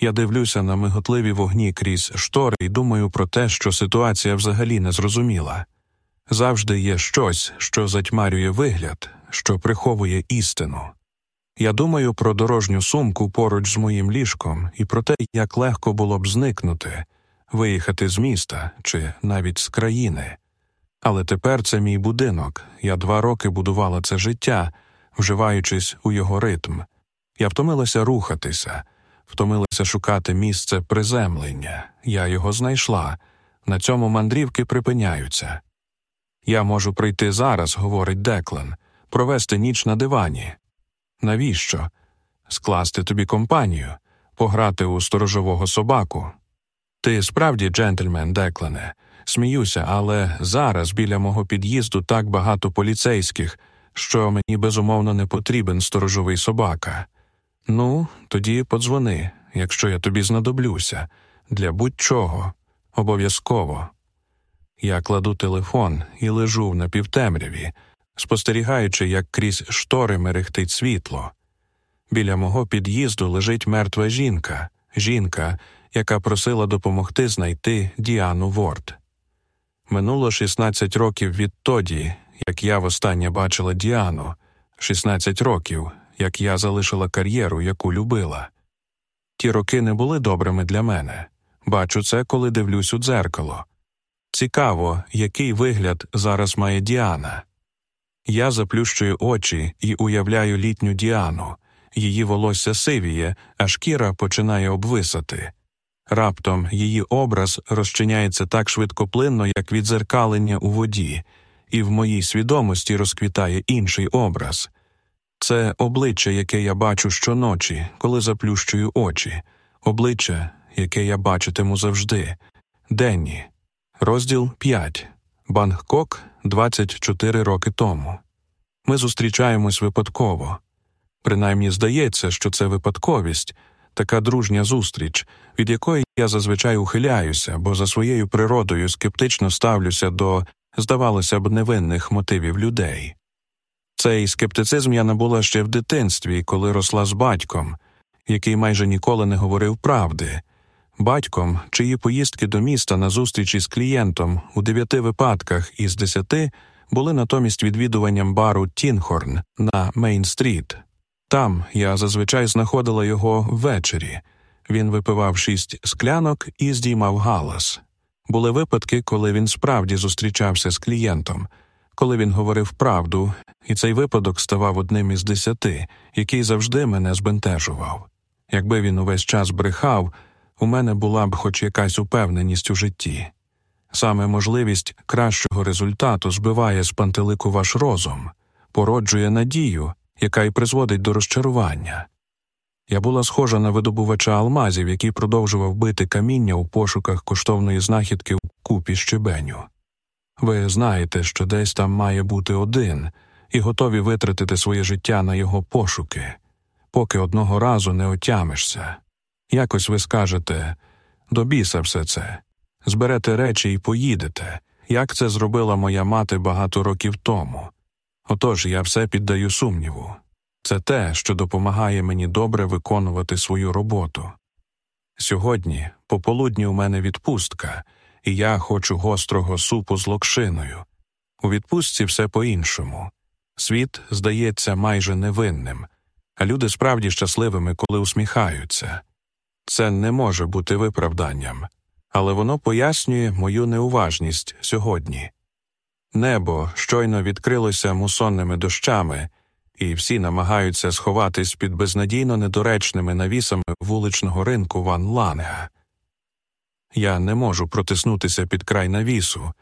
Я дивлюся на миготливі вогні крізь штори і думаю про те, що ситуація взагалі незрозуміла. Завжди є щось, що затьмарює вигляд, що приховує істину. Я думаю про дорожню сумку поруч з моїм ліжком і про те, як легко було б зникнути, виїхати з міста чи навіть з країни. Але тепер це мій будинок. Я два роки будувала це життя, вживаючись у його ритм. Я втомилася рухатися, втомилася шукати місце приземлення. Я його знайшла. На цьому мандрівки припиняються. Я можу прийти зараз, говорить Деклан, провести ніч на дивані. Навіщо? Скласти тобі компанію, пограти у сторожового собаку. Ти справді джентльмен, Деклане, сміюся, але зараз біля мого під'їзду так багато поліцейських, що мені безумовно не потрібен сторожовий собака. Ну, тоді подзвони, якщо я тобі знадоблюся, для будь-чого, обов'язково. Я кладу телефон і лежу в напівтемряві, спостерігаючи, як крізь штори мерехтить світло. Біля мого під'їзду лежить мертва жінка, жінка, яка просила допомогти знайти Діану Ворд. Минуло 16 років відтоді, як я востаннє бачила Діану, 16 років, як я залишила кар'єру, яку любила. Ті роки не були добрими для мене. Бачу це, коли дивлюсь у дзеркало. Цікаво, який вигляд зараз має Діана. Я заплющую очі і уявляю літню Діану. Її волосся сивіє, а шкіра починає обвисати. Раптом її образ розчиняється так швидкоплинно, як відзеркалення у воді, і в моїй свідомості розквітає інший образ. Це обличчя, яке я бачу щоночі, коли заплющую очі, обличчя, яке я бачитиму завжди, денні. Розділ 5. Бангкок 24 роки тому. Ми зустрічаємось випадково. Принаймні здається, що це випадковість, така дружня зустріч, від якої я зазвичай ухиляюся, бо за своєю природою скептично ставлюся до, здавалося б, невинних мотивів людей. Цей скептицизм я набула ще в дитинстві, коли росла з батьком, який майже ніколи не говорив правди, батьком, чиї поїздки до міста на зустрічі з клієнтом у дев'яти випадках із десяти були натомість відвідуванням бару Тінхорн на Мейн-стріт. Там я зазвичай знаходила його ввечері. Він випивав шість склянок і здіймав галас. Були випадки, коли він справді зустрічався з клієнтом, коли він говорив правду, і цей випадок ставав одним із десяти, який завжди мене збентежував. Якби він увесь час брехав, у мене була б хоч якась упевненість у житті. Саме можливість кращого результату збиває з пантелику ваш розум, породжує надію, яка й призводить до розчарування. Я була схожа на видобувача алмазів, який продовжував бити каміння у пошуках коштовної знахідки в купі щебеню. Ви знаєте, що десь там має бути один, і готові витратити своє життя на його пошуки, поки одного разу не отямишся. Якось ви скажете до біса все це, зберете речі і поїдете, як це зробила моя мати багато років тому. Отож я все піддаю сумніву. Це те, що допомагає мені добре виконувати свою роботу. Сьогодні, пополудні, у мене відпустка, і я хочу гострого супу з локшиною. У відпустці все по іншому. Світ здається майже невинним, а люди справді щасливими, коли усміхаються. Це не може бути виправданням, але воно пояснює мою неуважність сьогодні. Небо щойно відкрилося мусонними дощами, і всі намагаються сховатись під безнадійно недоречними навісами вуличного ринку Ван Ланга. Я не можу протиснутися під край навісу,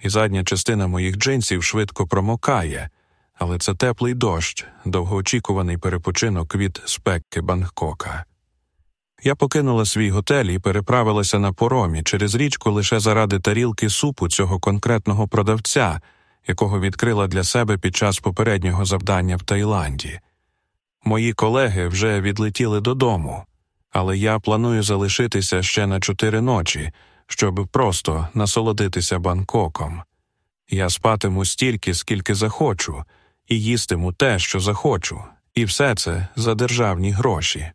і задня частина моїх джинсів швидко промокає, але це теплий дощ, довгоочікуваний перепочинок від спеки Бангкока. Я покинула свій готель і переправилася на поромі через річку лише заради тарілки супу цього конкретного продавця, якого відкрила для себе під час попереднього завдання в Таїланді. Мої колеги вже відлетіли додому, але я планую залишитися ще на чотири ночі, щоб просто насолодитися Бангкоком. Я спатиму стільки, скільки захочу, і їстиму те, що захочу, і все це за державні гроші.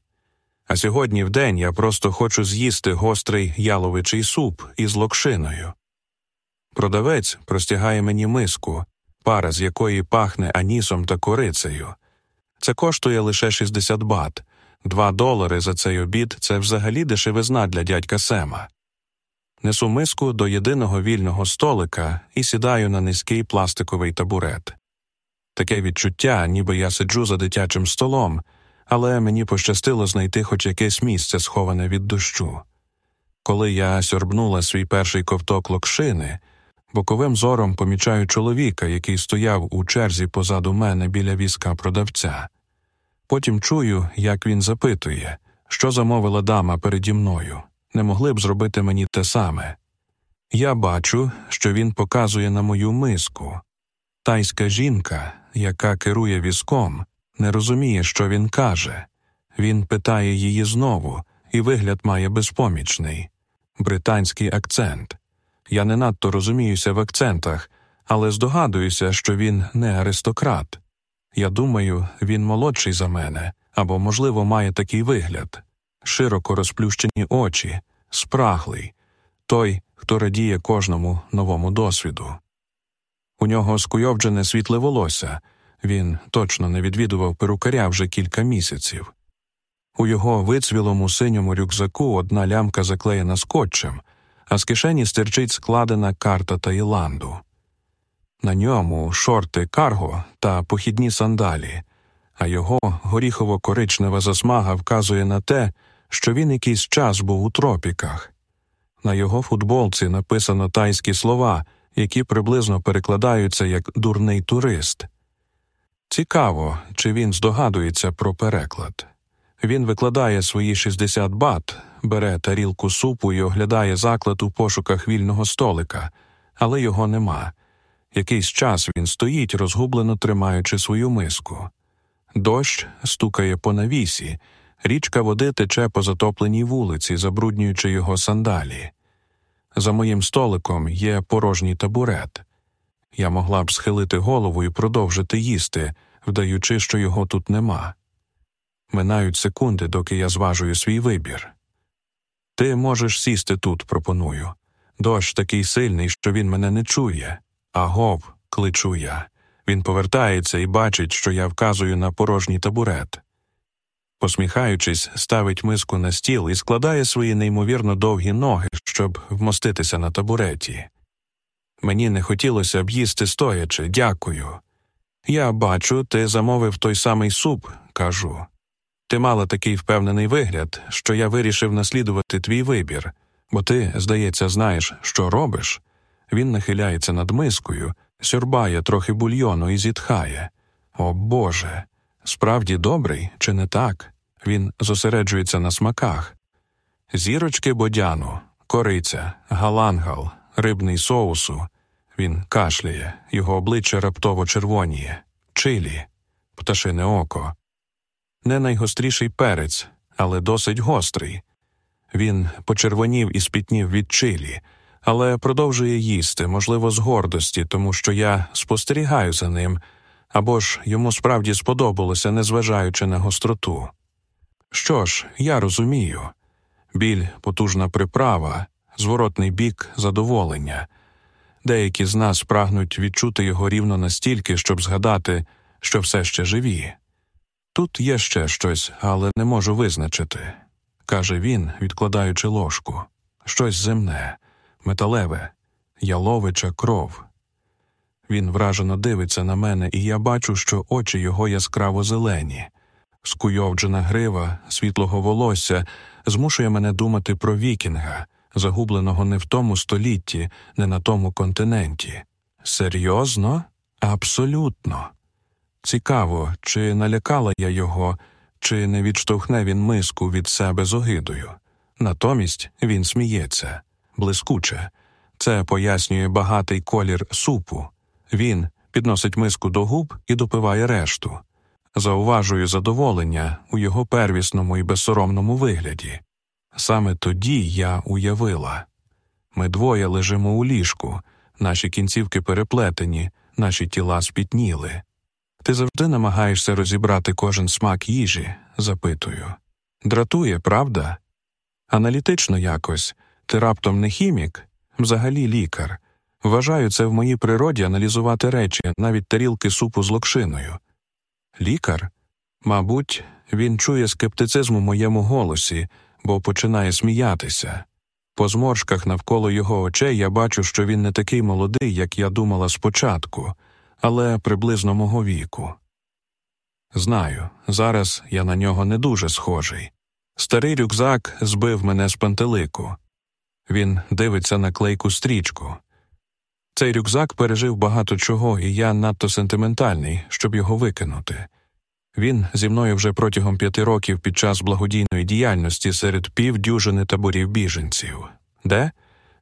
А сьогодні в день я просто хочу з'їсти гострий яловичий суп із локшиною. Продавець простягає мені миску, пара з якої пахне анісом та корицею. Це коштує лише 60 бат, два долари за цей обід це взагалі дешевизна для дядька Сема. Несу миску до єдиного вільного столика і сідаю на низький пластиковий табурет. Таке відчуття, ніби я сиджу за дитячим столом, але мені пощастило знайти хоч якесь місце, сховане від дощу. Коли я сьорбнула свій перший ковток локшини, боковим зором помічаю чоловіка, який стояв у черзі позаду мене біля візка продавця. Потім чую, як він запитує, що замовила дама переді мною не могли б зробити мені те саме. Я бачу, що він показує на мою миску. Тайська жінка, яка керує візком, не розуміє, що він каже. Він питає її знову, і вигляд має безпомічний британський акцент. Я не надто розуміюся в акцентах, але здогадуюся, що він не аристократ. Я думаю, він молодший за мене або, можливо, має такий вигляд широко розплющені очі, спраглий, той, хто радіє кожному новому досвіду. У нього скуйовджене світле волосся, він точно не відвідував перукаря вже кілька місяців. У його вицвілому синьому рюкзаку одна лямка заклеєна скотчем, а з кишені стирчить складена карта Таїланду. На ньому шорти карго та похідні сандалі, а його горіхово коричнева засмага вказує на те, що він якийсь час був у тропіках. На його футболці написано тайські слова, які приблизно перекладаються як дурний турист. Цікаво, чи він здогадується про переклад. Він викладає свої 60 бат, бере тарілку супу і оглядає заклад у пошуках вільного столика, але його нема. Якийсь час він стоїть, розгублено тримаючи свою миску. Дощ стукає по навісі, Річка води тече по затопленій вулиці, забруднюючи його сандалі. За моїм столиком є порожній табурет. Я могла б схилити голову і продовжити їсти, вдаючи, що його тут нема. Минають секунди, доки я зважую свій вибір. Ти можеш сісти тут, пропоную. Дощ такий сильний, що він мене не чує. Агов, кличу я. Він повертається і бачить, що я вказую на порожній табурет посміхаючись, ставить миску на стіл і складає свої неймовірно довгі ноги, щоб вмоститися на табуреті. Мені не хотілося б їсти стоячи, дякую. Я бачу, ти замовив той самий суп, кажу. Ти мала такий впевнений вигляд, що я вирішив наслідувати твій вибір, бо ти, здається, знаєш, що робиш. Він нахиляється над мискою, сьорбає трохи бульйону і зітхає. О Боже, справді добрий, чи не так? Він зосереджується на смаках зірочки бодяну, кориця, галангал, рибний соусу. Він кашляє, його обличчя раптово червоніє, чилі, пташине око. Не найгостріший перець, але досить гострий. Він почервонів і спітнів від чилі, але продовжує їсти, можливо, з гордості, тому що я спостерігаю за ним, або ж йому справді сподобалося, незважаючи на гостроту. Що ж, я розумію біль потужна приправа, зворотний бік задоволення. Деякі з нас прагнуть відчути його рівно настільки, щоб згадати, що все ще живі. Тут є ще щось, але не можу визначити, каже він, відкладаючи ложку щось земне, металеве, яловича кров. Він вражено дивиться на мене, і я бачу, що очі його яскраво зелені. Скуйовджена грива світлого волосся змушує мене думати про вікінга, загубленого не в тому столітті, не на тому континенті. Серйозно? Абсолютно. Цікаво, чи налякала я його, чи не відштовхне він миску від себе з огидою. Натомість він сміється, блискуче. Це пояснює багатий колір супу. Він підносить миску до губ і допиває решту. Зауважую задоволення у його первісному і безсоромному вигляді. Саме тоді я уявила ми двоє лежимо у ліжку, наші кінцівки переплетені, наші тіла спітніли. Ти завжди намагаєшся розібрати кожен смак їжі, запитую. Дратує, правда? Аналітично якось. Ти раптом не хімік, взагалі лікар. Вважаю це в моїй природі аналізувати речі, навіть тарілки супу з локшиною. Лікар? Мабуть, він чує скептицизм у моєму голосі, бо починає сміятися. По зморшках навколо його очей я бачу, що він не такий молодий, як я думала спочатку, але приблизно мого віку. Знаю, зараз я на нього не дуже схожий. Старий рюкзак збив мене з пантелику. Він дивиться на клейку стрічку. Цей рюкзак пережив багато чого, і я надто сентиментальний, щоб його викинути. Він зі мною вже протягом п'яти років під час благодійної діяльності серед півдюжини таборів біженців, де?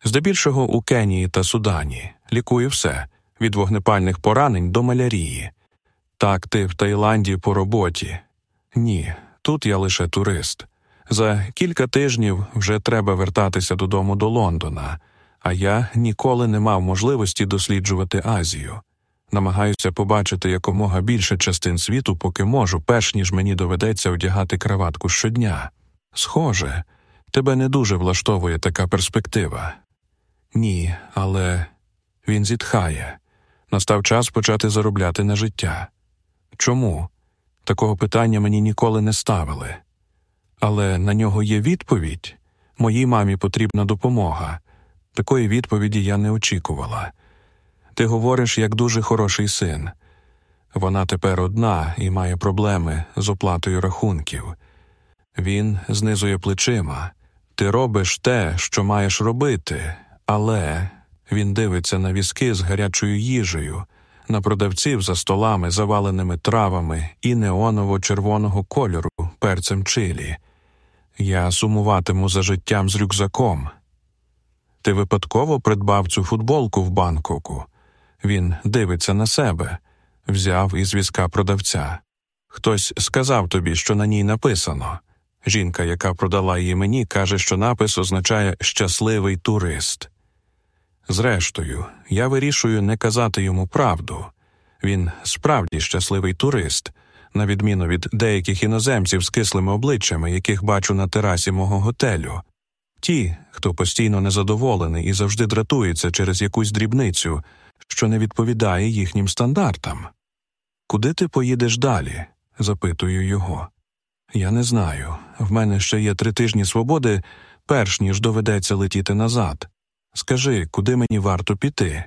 Здебільшого у Кенії та Судані лікую все від вогнепальних поранень до малярії. Так, ти в Таїланді по роботі. Ні, тут я лише турист. За кілька тижнів вже треба вертатися додому до Лондона, а я ніколи не мав можливості досліджувати Азію. Намагаюся побачити якомога більше частин світу, поки можу, перш ніж мені доведеться одягати краватку щодня. Схоже, тебе не дуже влаштовує така перспектива. Ні, але він зітхає. Настав час почати заробляти на життя. Чому? Такого питання мені ніколи не ставили. Але на нього є відповідь моїй мамі потрібна допомога. Такої відповіді я не очікувала. Ти говориш як дуже хороший син. Вона тепер одна і має проблеми з оплатою рахунків. Він знизує плечима. Ти робиш те, що маєш робити, але він дивиться на візки з гарячою їжею, на продавців за столами, заваленими травами і неоново-червоного кольору перцем чилі. Я сумуватиму за життям з рюкзаком. Ти випадково придбав цю футболку в Бангкоку. Він дивиться на себе, взяв із візка продавця. Хтось сказав тобі, що на ній написано. Жінка, яка продала її мені, каже, що напис означає щасливий турист. Зрештою, я вирішую не казати йому правду. Він справді щасливий турист, на відміну від деяких іноземців з кислими обличчями, яких бачу на терасі мого готелю. Ті, хто постійно незадоволений і завжди дратується через якусь дрібницю, що не відповідає їхнім стандартам. Куди ти поїдеш далі? запитую його. Я не знаю. В мене ще є три тижні свободи, перш ніж доведеться летіти назад. Скажи, куди мені варто піти?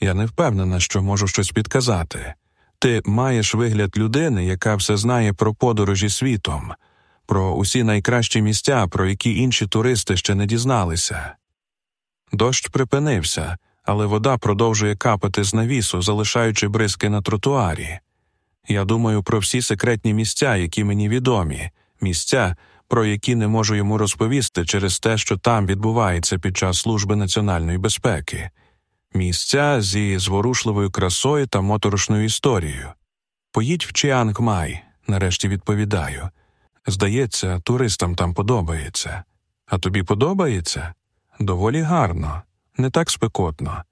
Я не впевнена, що можу щось підказати. Ти маєш вигляд людини, яка все знає про подорожі світом, про усі найкращі місця, про які інші туристи ще не дізналися. Дощ припинився, але вода продовжує капати з навісу, залишаючи бризки на тротуарі. Я думаю про всі секретні місця, які мені відомі, місця, про які не можу йому розповісти через те, що там відбувається під час служби національної безпеки, місця зі зворушливою красою та моторошною історією. Поїдь в Чіанг Май, нарешті відповідаю. Здається, туристам там подобається. А тобі подобається? Доволі гарно, не так спекотно.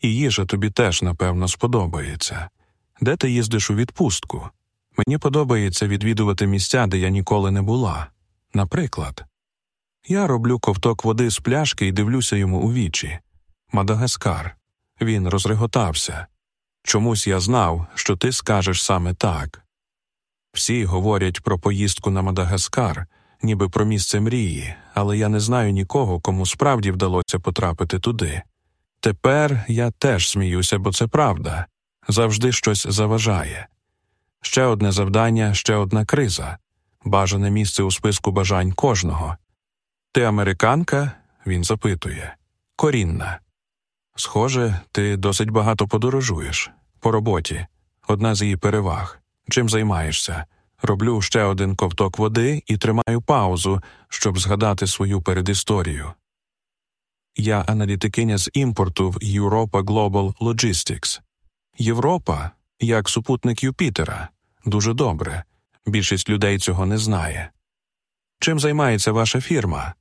І їжа тобі теж, напевно, сподобається. Де ти їздиш у відпустку? Мені подобається відвідувати місця, де я ніколи не була. Наприклад, я роблю ковток води з пляшки і дивлюся йому у вічі. Мадагаскар. Він розреготався. Чомусь я знав, що ти скажеш саме так. Всі говорять про поїздку на Мадагаскар, ніби про місце мрії, але я не знаю нікого, кому справді вдалося потрапити туди. Тепер я теж сміюся, бо це правда завжди щось заважає. Ще одне завдання, ще одна криза, бажане місце у списку бажань кожного. Ти американка? Він запитує. Корінна. Схоже, ти досить багато подорожуєш по роботі, одна з її переваг. Чим займаєшся? Роблю ще один ковток води і тримаю паузу, щоб згадати свою передісторію. Я аналітикиня з імпорту в Europa Global Logistics. Європа як супутник Юпітера. Дуже добре. Більшість людей цього не знає. Чим займається ваша фірма?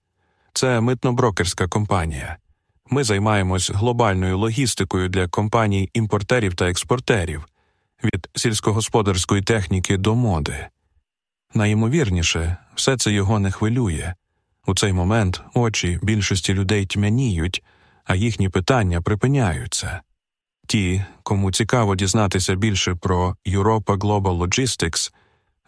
Це митно-брокерська компанія. Ми займаємось глобальною логістикою для компаній імпортерів та експортерів від сільськогосподарської техніки до моди. Найімовірніше, все це його не хвилює. У цей момент очі більшості людей тьмяніють, а їхні питання припиняються. Ті, кому цікаво дізнатися більше про Europa Global Logistics,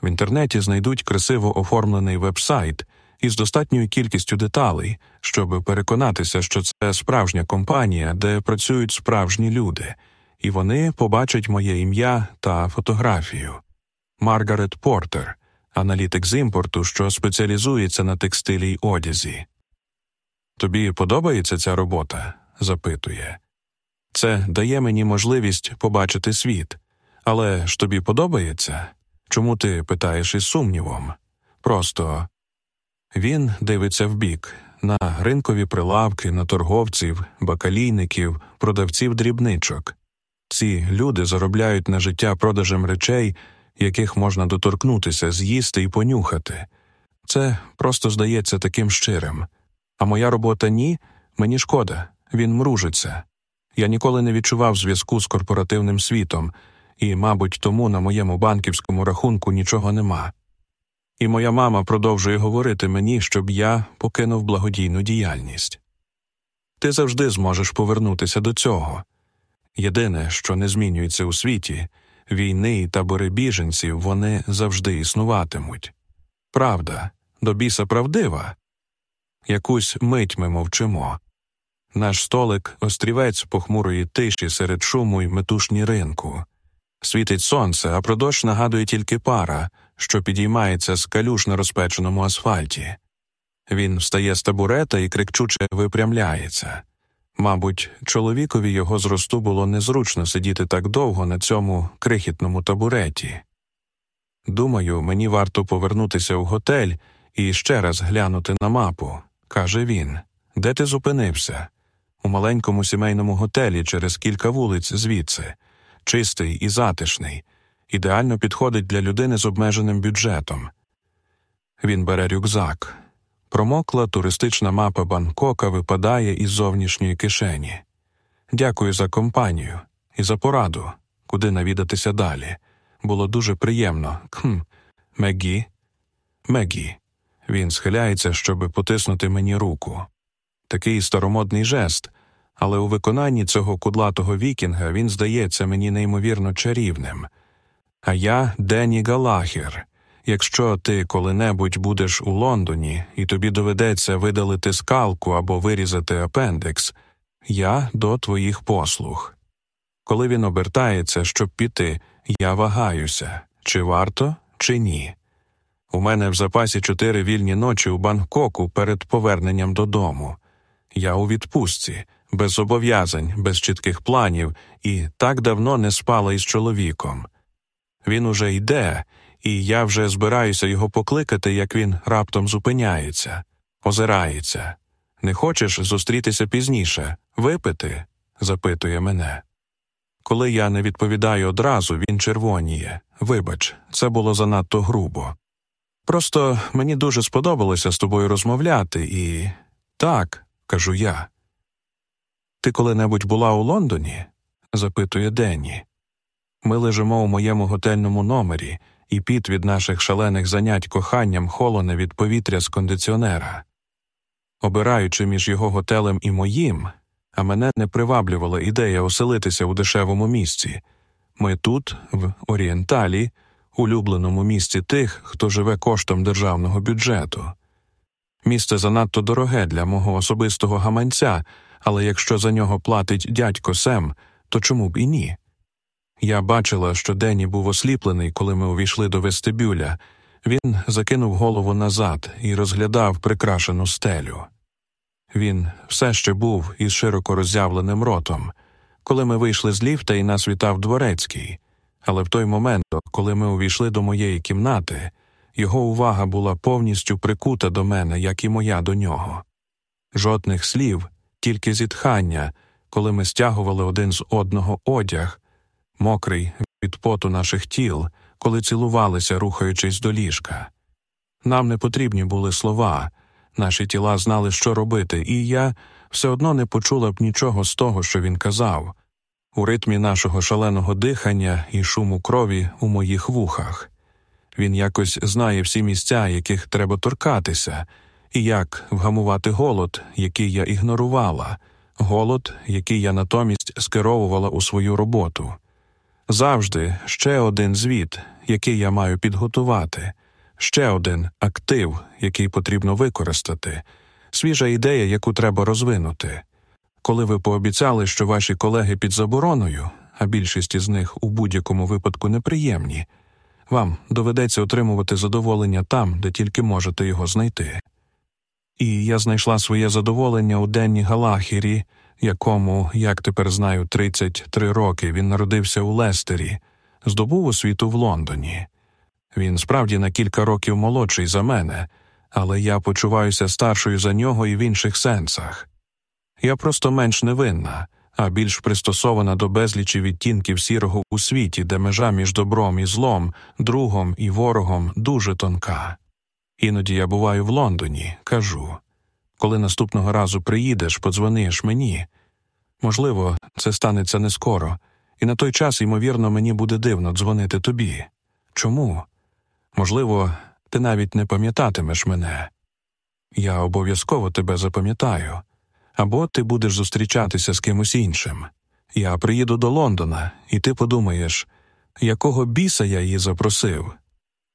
в інтернеті знайдуть красиво оформлений вебсайт із достатньою кількістю деталей, щоб переконатися, що це справжня компанія, де працюють справжні люди, і вони побачать моє ім'я та фотографію. Маргарет Портер, аналітик з імпорту, що спеціалізується на текстилі й одязі. Тобі подобається ця робота? запитує. Це дає мені можливість побачити світ. Але ж тобі подобається? Чому ти питаєш із сумнівом? Просто він дивиться вбік на ринкові прилавки, на торговців, бакалійників, продавців дрібничок. Ці люди заробляють на життя продажем речей, яких можна доторкнутися, з'їсти і понюхати. Це просто здається таким щирим. А моя робота ні, мені шкода, він мружиться. Я ніколи не відчував зв'язку з корпоративним світом, і, мабуть, тому на моєму банківському рахунку нічого нема. І моя мама продовжує говорити мені, щоб я покинув благодійну діяльність. Ти завжди зможеш повернутися до цього. Єдине, що не змінюється у світі, війни і табори біженців вони завжди існуватимуть. Правда, до біса правдива. Якусь мить ми мовчимо. Наш столик острівець похмурої тиші серед шуму й метушні ринку. Світить сонце, а про нагадує тільки пара, що підіймається з калюш на розпеченому асфальті. Він встає з табурета і крикчуче випрямляється. Мабуть, чоловікові його зросту було незручно сидіти так довго на цьому крихітному табуреті. Думаю, мені варто повернутися в готель і ще раз глянути на мапу, каже він. Де ти зупинився? У маленькому сімейному готелі через кілька вулиць звідси, чистий і затишний, ідеально підходить для людини з обмеженим бюджетом. Він бере рюкзак. Промокла туристична мапа Бангкока випадає із зовнішньої кишені. Дякую за компанію і за пораду, куди навідатися далі. Було дуже приємно. Кхм. Мегі. Мегі. Він схиляється, щоби потиснути мені руку. Такий старомодний жест, але у виконанні цього кудлатого вікінга він здається мені неймовірно чарівним. А я Денні Галахер. Якщо ти коли-небудь будеш у Лондоні і тобі доведеться видалити скалку або вирізати апендикс, я до твоїх послуг. Коли він обертається, щоб піти, я вагаюся, чи варто, чи ні. У мене в запасі чотири вільні ночі у Бангкоку перед поверненням додому. Я у відпустці, без зобов'язань, без чітких планів, і так давно не спала із чоловіком. Він уже йде, і я вже збираюся його покликати, як він раптом зупиняється, озирається. Не хочеш зустрітися пізніше, випити? запитує мене. Коли я не відповідаю одразу, він червоніє. Вибач, це було занадто грубо. Просто мені дуже сподобалося з тобою розмовляти, і так, кажу я. Ти коли-небудь була у Лондоні? запитує Денні. Ми лежимо у моєму готельному номері, і піт від наших шалених занять коханням холоне від повітря з кондиціонера. Обираючи між його готелем і моїм, а мене не приваблювала ідея оселитися у дешевому місці. Ми тут, в Орієнталі, улюбленому місці тих, хто живе коштом державного бюджету. Місце занадто дороге для мого особистого гаманця, але якщо за нього платить дядько Сем, то чому б і ні? Я бачила, що Денні був осліплений, коли ми увійшли до вестибюля. Він закинув голову назад і розглядав прикрашену стелю. Він все ще був із широко роззявленим ротом, коли ми вийшли з ліфта і нас вітав дворецький. Але в той момент, коли ми увійшли до моєї кімнати, його увага була повністю прикута до мене, як і моя до нього. Жодних слів, тільки зітхання, коли ми стягували один з одного одяг, мокрий від поту наших тіл, коли цілувалися, рухаючись до ліжка. Нам не потрібні були слова, наші тіла знали, що робити, і я все одно не почула б нічого з того, що він казав, у ритмі нашого шаленого дихання і шуму крові у моїх вухах. Він якось знає всі місця, яких треба торкатися, і як вгамувати голод, який я ігнорувала, голод, який я натомість скеровувала у свою роботу. Завжди ще один звіт, який я маю підготувати, ще один актив, який потрібно використати, свіжа ідея, яку треба розвинути. Коли ви пообіцяли, що ваші колеги під забороною, а більшість із них у будь-якому випадку неприємні, вам доведеться отримувати задоволення там, де тільки можете його знайти. І я знайшла своє задоволення у Денні Галахірі, якому, як тепер знаю, 33 роки він народився у Лестері, здобув освіту в Лондоні. Він справді на кілька років молодший за мене, але я почуваюся старшою за нього і в інших сенсах. Я просто менш невинна, а більш пристосована до безлічі відтінків сірого у світі, де межа між добром і злом, другом і ворогом дуже тонка. Іноді я буваю в Лондоні, кажу коли наступного разу приїдеш, подзвониш мені. Можливо, це станеться не скоро, і на той час, ймовірно, мені буде дивно дзвонити тобі. Чому? Можливо, ти навіть не пам'ятатимеш мене. Я обов'язково тебе запам'ятаю, або ти будеш зустрічатися з кимось іншим. Я приїду до Лондона, і ти подумаєш, якого біса я її запросив.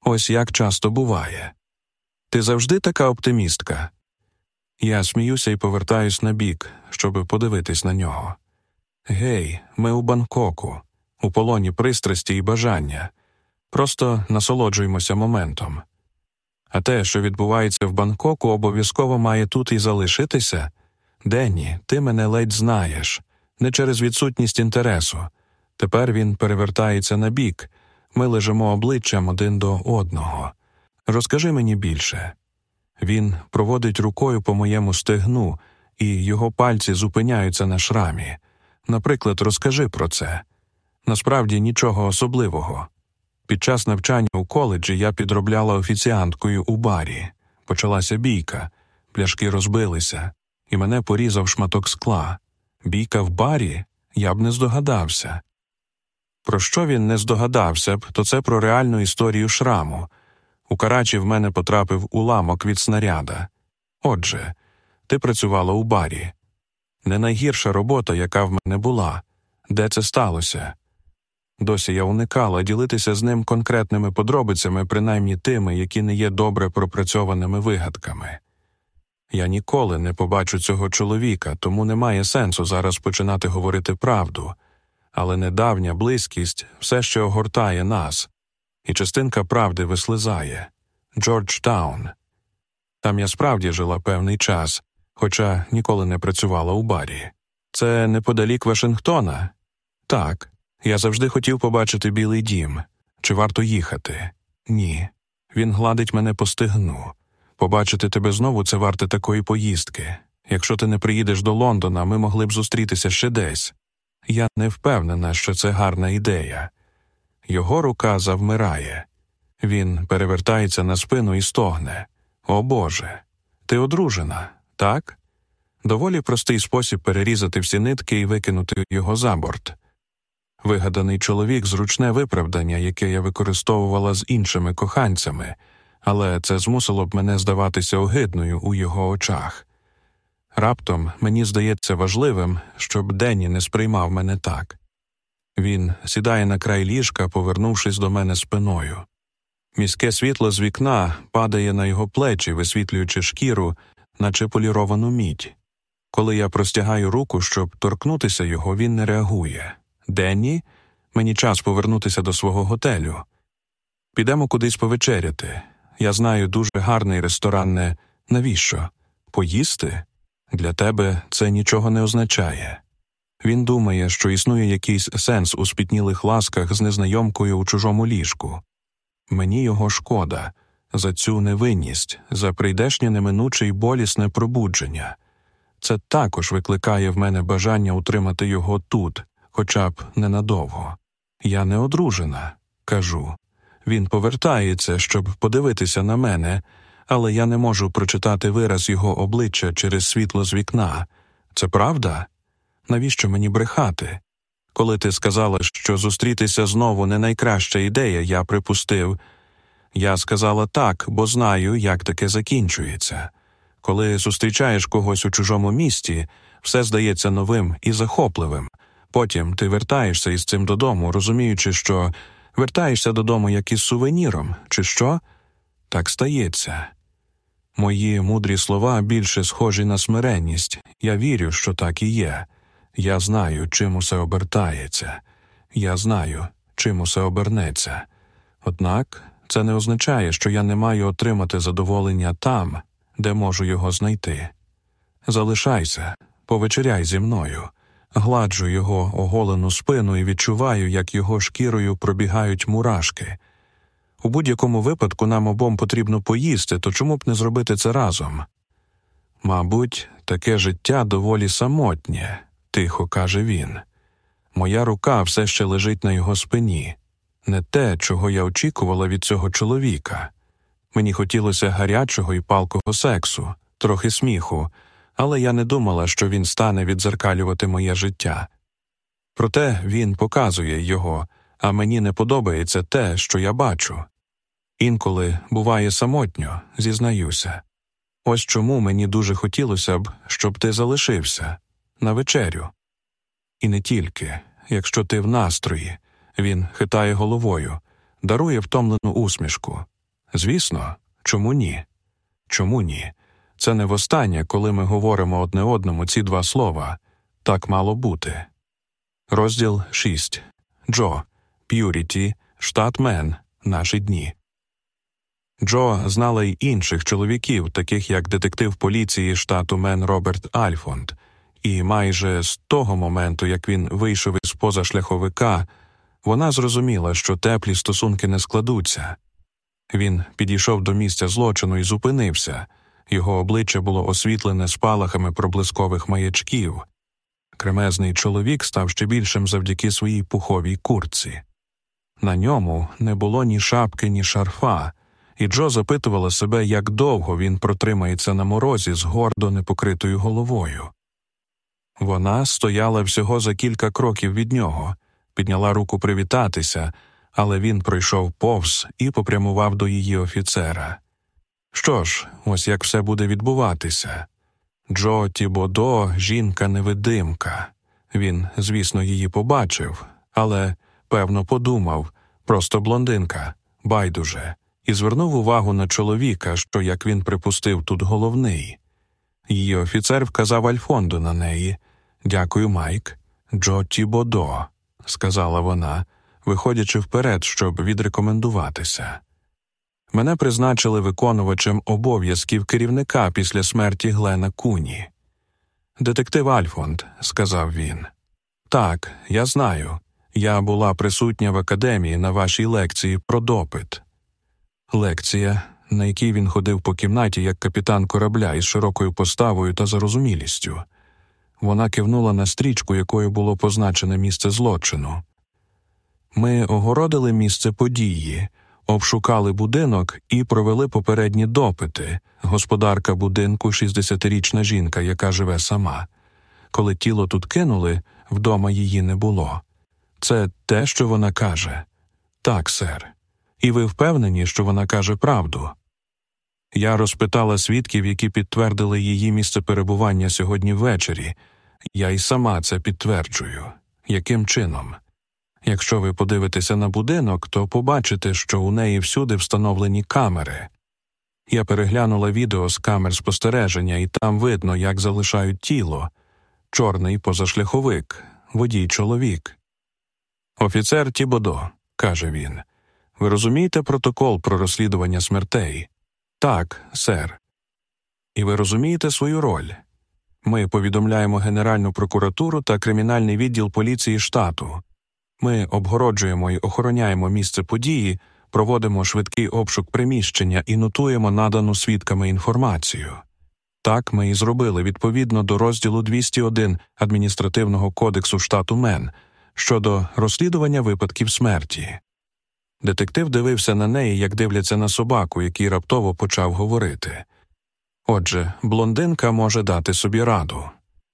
Ось як часто буває. Ти завжди така оптимістка. Я сміюся і повертаюсь на бік, щоби подивитись на нього. Гей, ми у Бангкоку, у полоні пристрасті і бажання. Просто насолоджуємося моментом. А те, що відбувається в Бангкоку, обов'язково має тут і залишитися. Денні, ти мене ледь знаєш, не через відсутність інтересу. Тепер він перевертається на бік, ми лежимо обличчям один до одного. Розкажи мені більше. Він проводить рукою по моєму стегну, і його пальці зупиняються на шрамі. Наприклад, розкажи про це. Насправді нічого особливого. Під час навчання у коледжі я підробляла офіціанткою у барі. Почалася бійка, пляшки розбилися, і мене порізав шматок скла. Бійка в барі я б не здогадався. Про що він не здогадався б, то це про реальну історію шраму. У Карачі в мене потрапив уламок від снаряда. Отже, ти працювала у барі. Не найгірша робота, яка в мене була. Де це сталося? Досі я уникала ділитися з ним конкретними подробицями, принаймні тими, які не є добре пропрацьованими вигадками. Я ніколи не побачу цього чоловіка, тому немає сенсу зараз починати говорити правду, але недавня близькість все ще огортає нас, і частинка правди вислизає Джорджтаун. Там я справді жила певний час, хоча ніколи не працювала у барі. Це неподалік Вашингтона? Так. Я завжди хотів побачити Білий дім. Чи варто їхати? Ні. Він гладить мене по стигну. Побачити тебе знову це варте такої поїздки. Якщо ти не приїдеш до Лондона, ми могли б зустрітися ще десь. Я не впевнена, що це гарна ідея. Його рука завмирає. Він перевертається на спину і стогне. О Боже, ти одружена, так? Доволі простий спосіб перерізати всі нитки і викинути його за борт. Вигаданий чоловік зручне виправдання, яке я використовувала з іншими коханцями, але це змусило б мене здаватися огидною у його очах. Раптом мені здається важливим, щоб Денні не сприймав мене так. Він сідає на край ліжка, повернувшись до мене спиною. Міське світло з вікна падає на його плечі, висвітлюючи шкіру, наче поліровану мідь. Коли я простягаю руку, щоб торкнутися його, він не реагує. Денні, мені час повернутися до свого готелю. Підемо кудись повечеряти. Я знаю дуже гарний ресторан. Не навіщо? Поїсти? Для тебе це нічого не означає. Він думає, що існує якийсь сенс у спітнілих ласках з незнайомкою у чужому ліжку. Мені його шкода за цю невинність, за прийдешнє неминуче й болісне пробудження. Це також викликає в мене бажання утримати його тут, хоча б ненадовго. Я не одружена, кажу. Він повертається, щоб подивитися на мене, але я не можу прочитати вираз його обличчя через світло з вікна. Це правда? Навіщо мені брехати? Коли ти сказала, що зустрітися знову не найкраща ідея, я припустив. Я сказала так, бо знаю, як таке закінчується. Коли зустрічаєш когось у чужому місті, все здається новим і захопливим. Потім ти вертаєшся із цим додому, розуміючи, що вертаєшся додому як із сувеніром, чи що? Так стається. Мої мудрі слова більше схожі на смиренність. Я вірю, що так і є. Я знаю, чим усе обертається. Я знаю, чим усе обернеться. Однак це не означає, що я не маю отримати задоволення там, де можу його знайти. Залишайся, повечеряй зі мною, гладжу його оголену спину і відчуваю, як його шкірою пробігають мурашки. У будь-якому випадку нам обом потрібно поїсти, то чому б не зробити це разом? Мабуть, таке життя доволі самотнє, тихо каже він. Моя рука все ще лежить на його спині, не те, чого я очікувала від цього чоловіка. Мені хотілося гарячого і палкого сексу, трохи сміху, але я не думала, що він стане відзеркалювати моє життя. Проте він показує його, а мені не подобається те, що я бачу. Інколи буває самотньо, зізнаюся. Ось чому мені дуже хотілося б, щоб ти залишився на вечерю. І не тільки, якщо ти в настрої, він хитає головою, дарує втомлену усмішку. Звісно, чому ні? Чому ні? Це не востаннє, коли ми говоримо одне одному ці два слова так мало бути. Розділ 6. Джо. П'юріті, штат Мен. Наші дні. Джо знала й інших чоловіків, таких як детектив поліції штату Мен Роберт Альфонд, і майже з того моменту, як він вийшов із позашляховика, вона зрозуміла, що теплі стосунки не складуться. Він підійшов до місця злочину і зупинився. Його обличчя було освітлене спалахами проблискових маячків. Кремезний чоловік став ще більшим завдяки своїй пуховій куртці. На ньому не було ні шапки, ні шарфа, і Джо запитувала себе, як довго він протримається на морозі з гордо непокритою головою. Вона стояла всього за кілька кроків від нього, підняла руку привітатися, але він пройшов повз і попрямував до її офіцера. Що ж, ось як все буде відбуватися. Джо Тібодо жінка невидимка. Він, звісно, її побачив, але, певно, подумав просто блондинка, байдуже, і звернув увагу на чоловіка, що, як він припустив, тут головний. Її офіцер вказав Альфонду на неї. Дякую, Майк. Джо Тібодо, сказала вона, виходячи вперед, щоб відрекомендуватися. Мене призначили виконувачем обов'язків керівника після смерті Глена Куні. Детектив Альфонд, сказав він. Так, я знаю. Я була присутня в академії на вашій лекції про допит. Лекція, на якій він ходив по кімнаті як капітан корабля із широкою поставою та зарозумілістю. Вона кивнула на стрічку, якою було позначене місце злочину. Ми огородили місце події обшукали будинок і провели попередні допити. Господарка будинку, 60-річна жінка, яка живе сама. Коли тіло тут кинули, вдома її не було. Це те, що вона каже. Так, сер. І ви впевнені, що вона каже правду. Я розпитала свідків, які підтвердили її місце перебування сьогодні ввечері. Я й сама це підтверджую. Яким чином? Якщо ви подивитеся на будинок, то побачите, що у неї всюди встановлені камери. Я переглянула відео з камер спостереження, і там видно, як залишають тіло чорний позашляховик, водій чоловік. Офіцер Тібодо, каже він. Ви розумієте протокол про розслідування смертей? Так, сер. І ви розумієте свою роль. Ми повідомляємо Генеральну прокуратуру та кримінальний відділ поліції штату. Ми обгороджуємо і охороняємо місце події, проводимо швидкий обшук приміщення і нотуємо надану свідками інформацію. Так ми і зробили відповідно до розділу 201 адміністративного кодексу штату Мен. щодо розслідування випадків смерті. Детектив дивився на неї, як дивляться на собаку, який раптово почав говорити. Отже, блондинка може дати собі раду.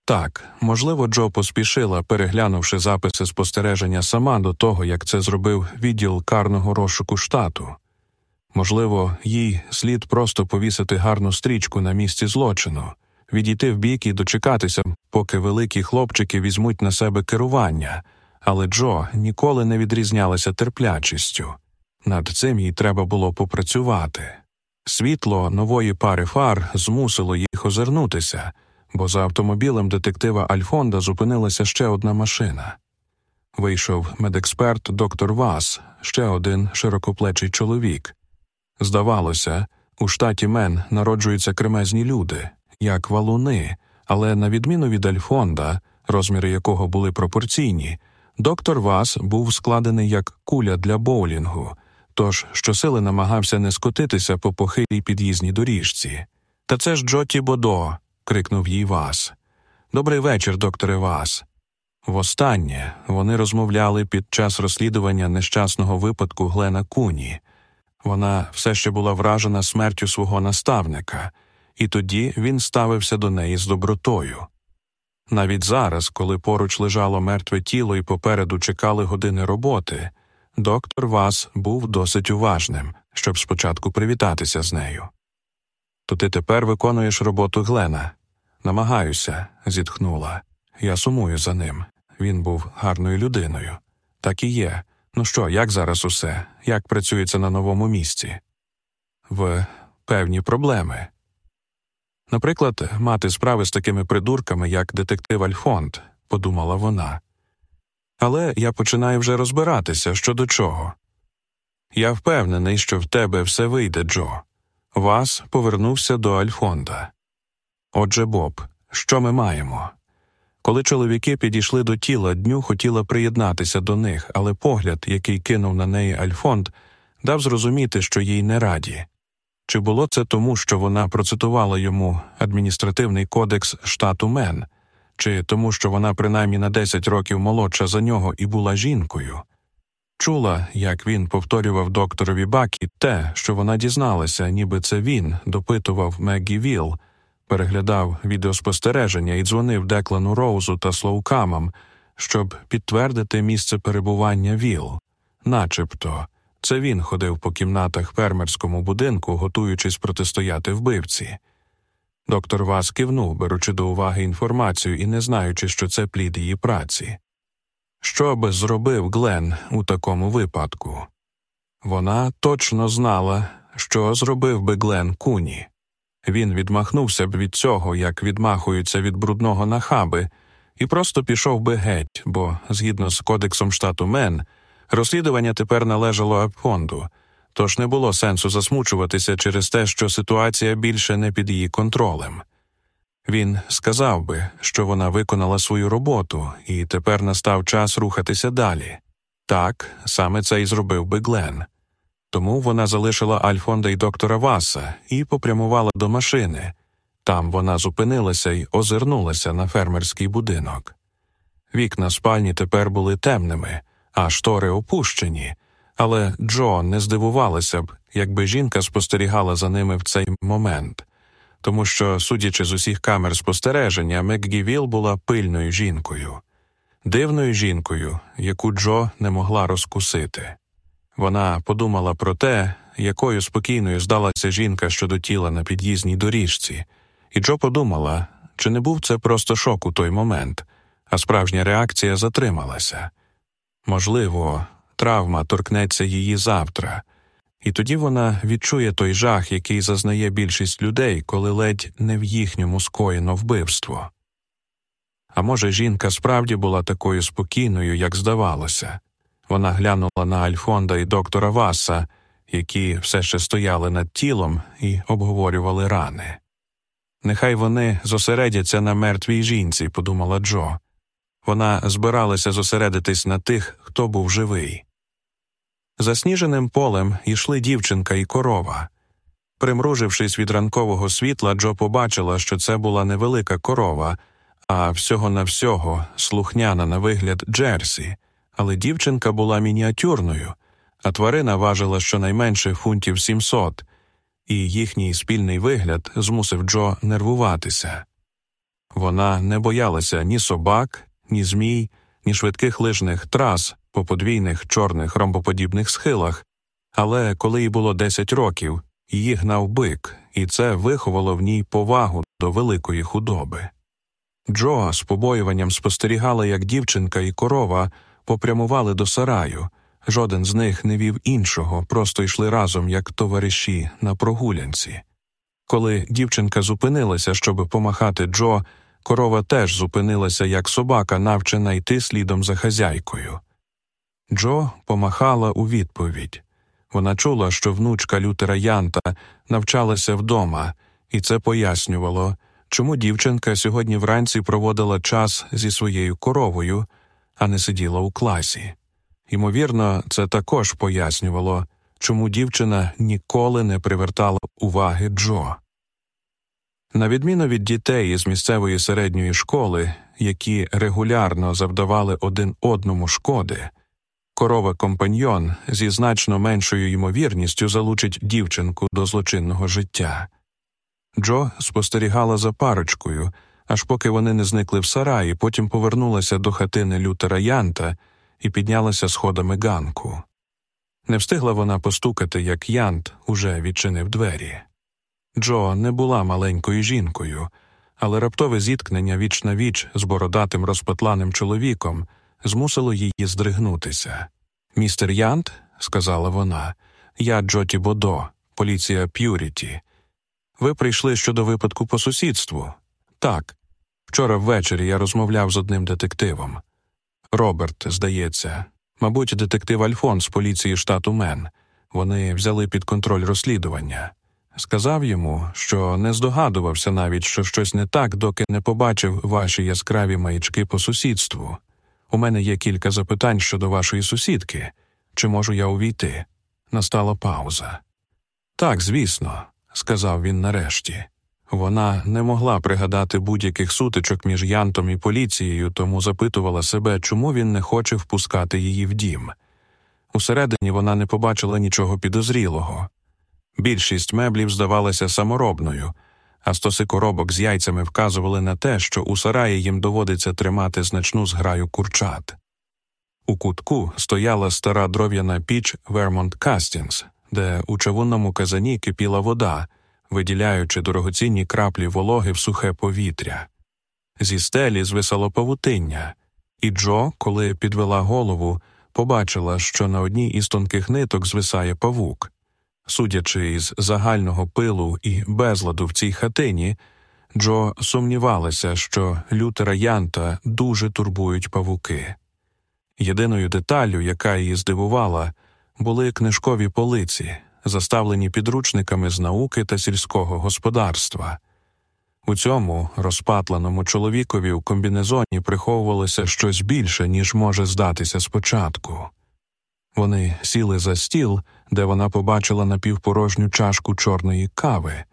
Так, можливо, Джо поспішила, переглянувши записи спостереження сама до того, як це зробив відділ карного розшуку штату. Можливо, їй слід просто повісити гарну стрічку на місці злочину, відійти в бік і дочекатися, поки великі хлопчики візьмуть на себе керування, але Джо ніколи не відрізнялася терплячістю. Над цим їй треба було попрацювати. Світло нової пари фар змусило їх озирнутися, бо за автомобілем детектива Альфонда зупинилася ще одна машина. Вийшов медексперт доктор Вас, ще один широкоплечий чоловік. Здавалося, у штаті Мен народжуються кремезні люди, як валуни, але на відміну від Альфонда, розміри якого були пропорційні, доктор Вас був складений як куля для боулінгу, тож щосили намагався не скотитися по похилій під'їзній доріжці. Та це ж Джоті Бодо. крикнув їй Вас. Добрий вечір, докторе Вас. Востаннє вони розмовляли під час розслідування нещасного випадку Глена Куні. Вона все ще була вражена смертю свого наставника, і тоді він ставився до неї з добротою. Навіть зараз, коли поруч лежало мертве тіло і попереду чекали години роботи, доктор Вас був досить уважним, щоб спочатку привітатися з нею. То ти тепер виконуєш роботу Глена. Намагаюся, зітхнула. Я сумую за ним. Він був гарною людиною. Так і є. Ну що, як зараз усе? Як працюється на новому місці? В певні проблеми. Наприклад, мати справи з такими придурками, як детектив Альфонд, подумала вона. Але я починаю вже розбиратися щодо чого. Я впевнений, що в тебе все вийде, Джо. Вас повернувся до Альфонда. Отже, Боб, що ми маємо? Коли чоловіки підійшли до тіла, дню хотіла приєднатися до них, але погляд, який кинув на неї Альфонд, дав зрозуміти, що їй не раді. Чи було це тому, що вона процитувала йому адміністративний кодекс штату Мен, чи тому, що вона принаймні на 10 років молодша за нього і була жінкою? Чула, як він повторював докторові Бакі те, що вона дізналася, ніби це він допитував Меггі Вілл, переглядав відеоспостереження і дзвонив Деклану Роузу та Слоукамам, щоб підтвердити місце перебування ВІЛ, начебто. Це він ходив по кімнатах фермерському будинку, готуючись протистояти вбивці. Доктор Вас кивнув, беручи до уваги інформацію і не знаючи, що це плід її праці. Що би зробив Глен у такому випадку? Вона точно знала, що зробив би Глен Куні. Він відмахнувся б від цього, як відмахуються від брудного нахаби, і просто пішов би геть, бо, згідно з кодексом штату Мен, розслідування тепер належало фонду, тож не було сенсу засмучуватися через те, що ситуація більше не під її контролем. Він сказав би, що вона виконала свою роботу, і тепер настав час рухатися далі. Так, саме це і зробив би Глен. Тому вона залишила Альфонда й доктора Васа і попрямувала до машини. Там вона зупинилася й озирнулася на фермерський будинок. Вікна спальні тепер були темними, а штори опущені, але Джо не здивувалася б, якби жінка спостерігала за ними в цей момент, тому що, судячи з усіх камер спостереження, Мекгівіл була пильною жінкою, дивною жінкою, яку Джо не могла розкусити. Вона подумала про те, якою спокійною здалася жінка щодо тіла на під'їзній доріжці, і Джо подумала, чи не був це просто шок у той момент, а справжня реакція затрималася. Можливо, травма торкнеться її завтра, і тоді вона відчує той жах, який зазнає більшість людей, коли ледь не в їхньому скоєно вбивство. А може, жінка справді була такою спокійною, як здавалося. Вона глянула на Альфонда і доктора Васа, які все ще стояли над тілом і обговорювали рани. Нехай вони зосередяться на мертвій жінці, подумала Джо. Вона збиралася зосередитись на тих, хто був живий. Засніженим полем йшли дівчинка і корова. Примружившись від ранкового світла, Джо побачила, що це була невелика корова, а всього на всього слухняна на вигляд Джерсі але дівчинка була мініатюрною, а тварина важила щонайменше фунтів 700, і їхній спільний вигляд змусив Джо нервуватися. Вона не боялася ні собак, ні змій, ні швидких лижних трас по подвійних чорних ромбоподібних схилах, але коли їй було 10 років, її гнав бик, і це виховало в ній повагу до великої худоби. Джо з побоюванням спостерігала, як дівчинка і корова попрямували до сараю. Жоден з них не вів іншого, просто йшли разом, як товариші на прогулянці. Коли дівчинка зупинилася, щоб помахати Джо, корова теж зупинилася, як собака, навчена йти слідом за хазяйкою. Джо помахала у відповідь. Вона чула, що внучка Лютера Янта навчалася вдома, і це пояснювало, чому дівчинка сьогодні вранці проводила час зі своєю коровою, а не сиділа у класі. Ймовірно, це також пояснювало, чому дівчина ніколи не привертала уваги Джо. На відміну від дітей із місцевої середньої школи, які регулярно завдавали один одному шкоди, корова компаньйон зі значно меншою ймовірністю залучить дівчинку до злочинного життя. Джо спостерігала за парочкою, аж поки вони не зникли в сараї, потім повернулася до хатини Лютера Янта і піднялася сходами ганку. Не встигла вона постукати, як Янт уже відчинив двері. Джо не була маленькою жінкою, але раптове зіткнення віч на віч з бородатим розпетланим чоловіком змусило її здригнутися. Містер Янт, сказала вона, я Джоті Бодо, поліція П'юріті. Ви прийшли щодо випадку по сусідству? Так. Вчора ввечері я розмовляв з одним детективом. Роберт, здається, мабуть, детектив Альфон з поліції штату Мен. Вони взяли під контроль розслідування. Сказав йому, що не здогадувався навіть, що щось не так, доки не побачив ваші яскраві маячки по сусідству. У мене є кілька запитань щодо вашої сусідки. Чи можу я увійти? Настала пауза. Так, звісно, сказав він нарешті. Вона не могла пригадати будь-яких сутичок між Янтом і поліцією, тому запитувала себе, чому він не хоче впускати її в дім. Усередині вона не побачила нічого підозрілого. Більшість меблів здавалася саморобною, а стоси коробок з яйцями вказували на те, що у сараї їм доводиться тримати значну зграю курчат. У кутку стояла стара дров'яна піч Вермонт Кастінс, де у чавунному казані кипіла вода, виділяючи дорогоцінні краплі вологи в сухе повітря. Зі стелі звисало павутиння, і Джо, коли підвела голову, побачила, що на одній із тонких ниток звисає павук. Судячи із загального пилу і безладу в цій хатині, Джо сумнівалася, що лютера Янта дуже турбують павуки. Єдиною деталлю, яка її здивувала, були книжкові полиці, заставлені підручниками з науки та сільського господарства. У цьому розпатленому чоловікові у комбінезоні приховувалося щось більше, ніж може здатися спочатку. Вони сіли за стіл, де вона побачила напівпорожню чашку чорної кави,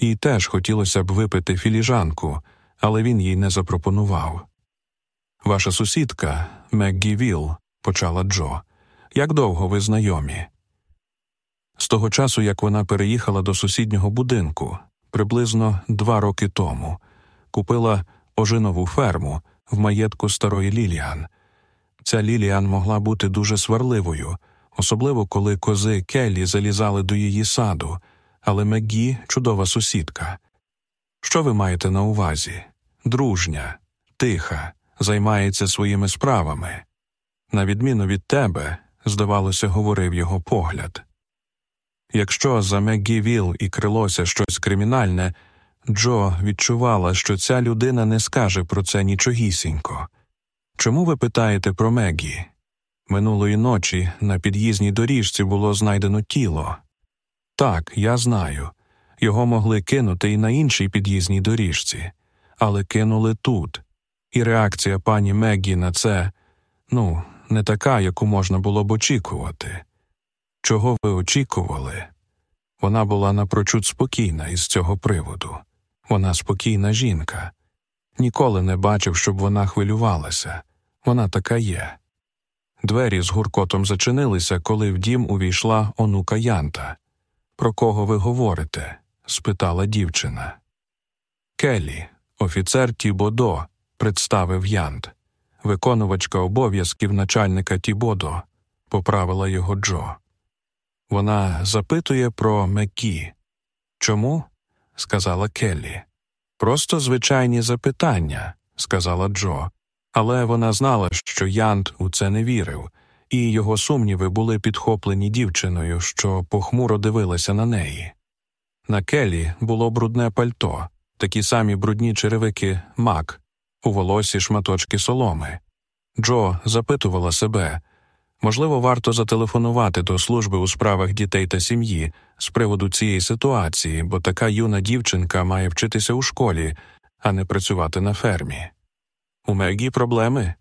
їй теж хотілося б випити філіжанку, але він їй не запропонував. Ваша сусідка, Меггі Вілл», – почала Джо, як довго ви знайомі? З того часу, як вона переїхала до сусіднього будинку, приблизно два роки тому, купила ожинову ферму в маєтку старої Ліліан. Ця Ліліан могла бути дуже сварливою, особливо коли кози Келлі залізали до її саду, але Меггі чудова сусідка. Що ви маєте на увазі? Дружня, тиха, займається своїми справами. На відміну від тебе, здавалося, говорив його погляд. Якщо за Меггі Віл і крилося щось кримінальне, Джо відчувала, що ця людина не скаже про це нічогісінько. Чому ви питаєте про Мегі? Минулої ночі на під'їзній доріжці було знайдено тіло. Так, я знаю. Його могли кинути і на іншій під'їзній доріжці, але кинули тут. І реакція пані Мегі на це ну, не така, яку можна було б очікувати. Чого ви очікували? Вона була напрочуд спокійна із цього приводу. Вона спокійна жінка. Ніколи не бачив, щоб вона хвилювалася. Вона така є. Двері з гуркотом зачинилися, коли в дім увійшла онука Янта. Про кого ви говорите? спитала дівчина. Келі, офіцер Тібодо, представив Янт, виконувачка обов'язків начальника Тібодо, поправила його Джо. Вона запитує про Меккі. Чому? сказала Келлі. Просто звичайні запитання, сказала Джо, але вона знала, що Янт у це не вірив, і його сумніви були підхоплені дівчиною, що похмуро дивилася на неї. На Келлі було брудне пальто, такі самі брудні черевики мак, у волосі шматочки соломи. Джо запитувала себе можливо, варто зателефонувати до служби у справах дітей та сім'ї з приводу цієї ситуації, бо така юна дівчинка має вчитися у школі, а не працювати на фермі. У Мегі проблеми?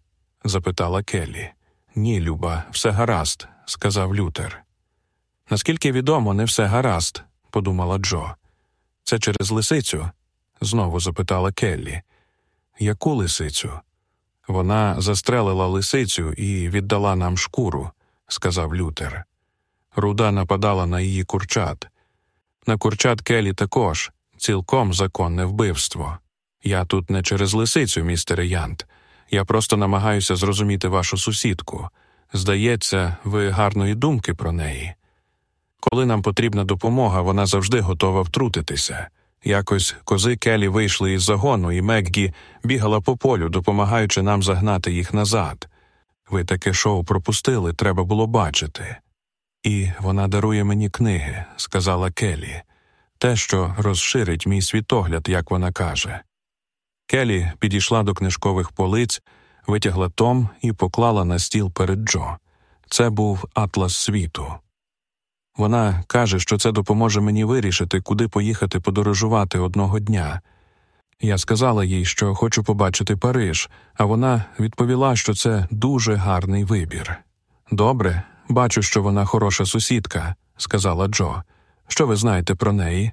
запитала Келлі. Ні, Люба, все гаразд, сказав Лютер. Наскільки відомо, не все гаразд, подумала Джо. Це через лисицю? знову запитала Келлі. Яку лисицю? Вона застрелила лисицю і віддала нам шкуру, сказав Лютер. Руда нападала на її курчат. На курчат Келі також цілком законне вбивство. Я тут не через лисицю, містере Янт. Я просто намагаюся зрозуміти вашу сусідку. Здається, ви гарної думки про неї. Коли нам потрібна допомога, вона завжди готова втрутитися. Якось кози Келі вийшли із загону, і Меггі бігала по полю, допомагаючи нам загнати їх назад. Ви таке шоу пропустили, треба було бачити. І вона дарує мені книги, сказала Келі, те, що розширить мій світогляд, як вона каже. Келі підійшла до книжкових полиць, витягла том і поклала на стіл перед Джо. Це був атлас світу. Вона каже, що це допоможе мені вирішити, куди поїхати подорожувати одного дня. Я сказала їй, що хочу побачити Париж, а вона відповіла, що це дуже гарний вибір. Добре, бачу, що вона хороша сусідка, сказала Джо. Що ви знаєте про неї?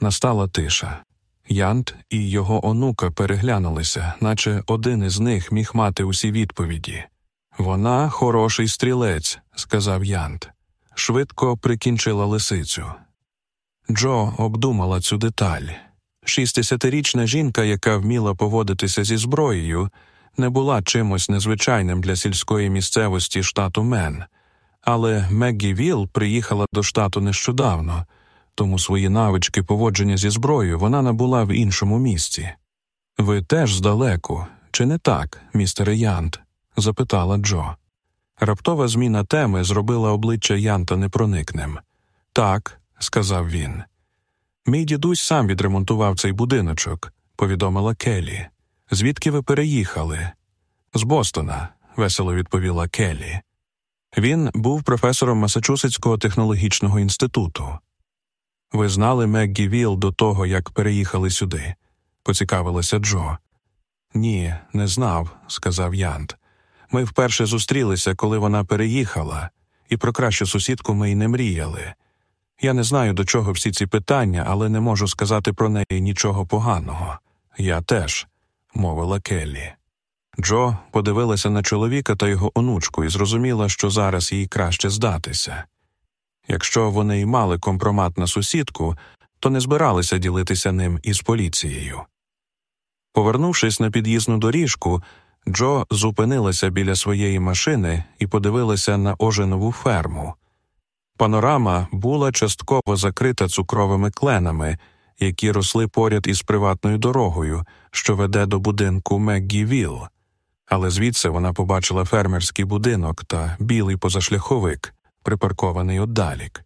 Настала тиша. Янт і його онука переглянулися, наче один із них міг мати усі відповіді. Вона хороший стрілець, сказав Янт швидко прикінчила лисицю. Джо обдумала цю деталь. Шістдесятирічна жінка, яка вміла поводитися зі зброєю, не була чимось незвичайним для сільської місцевості штату Мен, але Меггі Вілл приїхала до штату нещодавно, тому свої навички поводження зі зброєю вона набула в іншому місці. Ви теж здалеку, чи не так, містере Янт? запитала Джо. Раптова зміна теми зробила обличчя Янта непроникним. Так, сказав він. Мій дідусь сам відремонтував цей будиночок, повідомила Келі. Звідки ви переїхали? З Бостона, весело відповіла Келі. Він був професором Масачусетського технологічного інституту. Ви знали Меггі Вілл до того, як переїхали сюди, поцікавилася Джо. Ні, не знав, сказав Янт. Ми вперше зустрілися, коли вона переїхала, і про кращу сусідку ми й не мріяли. Я не знаю, до чого всі ці питання, але не можу сказати про неї нічого поганого. Я теж, мовила Келлі. Джо подивилася на чоловіка та його онучку і зрозуміла, що зараз їй краще здатися. Якщо вони й мали компромат на сусідку, то не збиралися ділитися ним із поліцією. Повернувшись на під'їзну доріжку, Джо зупинилася біля своєї машини і подивилася на оженову ферму. Панорама була частково закрита цукровими кленами, які росли поряд із приватною дорогою, що веде до будинку Меггі але звідси вона побачила фермерський будинок та білий позашляховик, припаркований отдалік.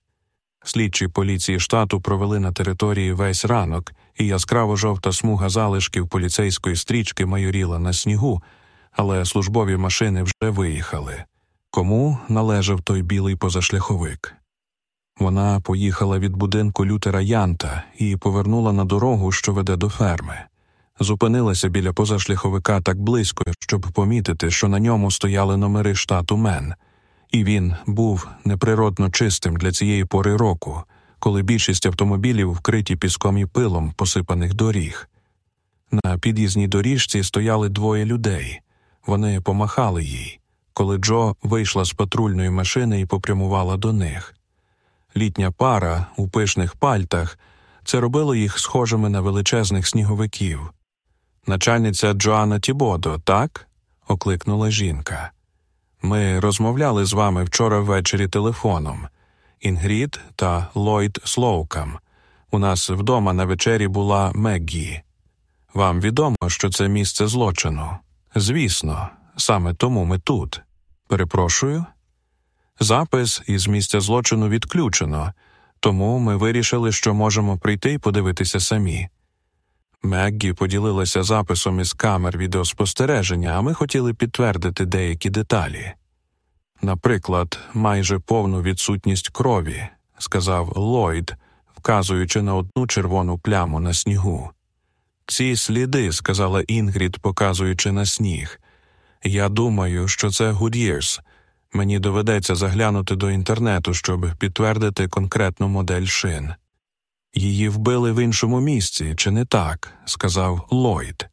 Слідчі поліції штату провели на території весь ранок, і яскраво жовта смуга залишків поліцейської стрічки майоріла на снігу але службові машини вже виїхали. Кому належав той білий позашляховик? Вона поїхала від будинку Лютера Янта і повернула на дорогу, що веде до ферми. Зупинилася біля позашляховика так близько, щоб помітити, що на ньому стояли номери штату Мен, і він був неприродно чистим для цієї пори року, коли більшість автомобілів вкриті піском і пилом посипаних доріг. На під'їзній доріжці стояли двоє людей. Вони помахали їй. коли Джо вийшла з патрульної машини і попрямувала до них. Літня пара у пишних пальтах це робило їх схожими на величезних сніговиків. Начальниця Джоанна Тібодо, так? окликнула жінка. Ми розмовляли з вами вчора ввечері телефоном. Інгрід та Ллойд Слоукам. У нас вдома на вечері була Меггі. Вам відомо, що це місце злочину? Звісно, саме тому ми тут. Перепрошую. Запис із місця злочину відключено, тому ми вирішили, що можемо прийти і подивитися самі. Меггі поділилася записом із камер відеоспостереження, а ми хотіли підтвердити деякі деталі. Наприклад, майже повну відсутність крові, сказав Ллойд, вказуючи на одну червону пляму на снігу. Ці сліди, сказала Інгрід, показуючи на сніг. Я думаю, що це Гуд'єрс. Мені доведеться заглянути до інтернету, щоб підтвердити конкретну модель шин. Її вбили в іншому місці, чи не так? сказав Ллойд.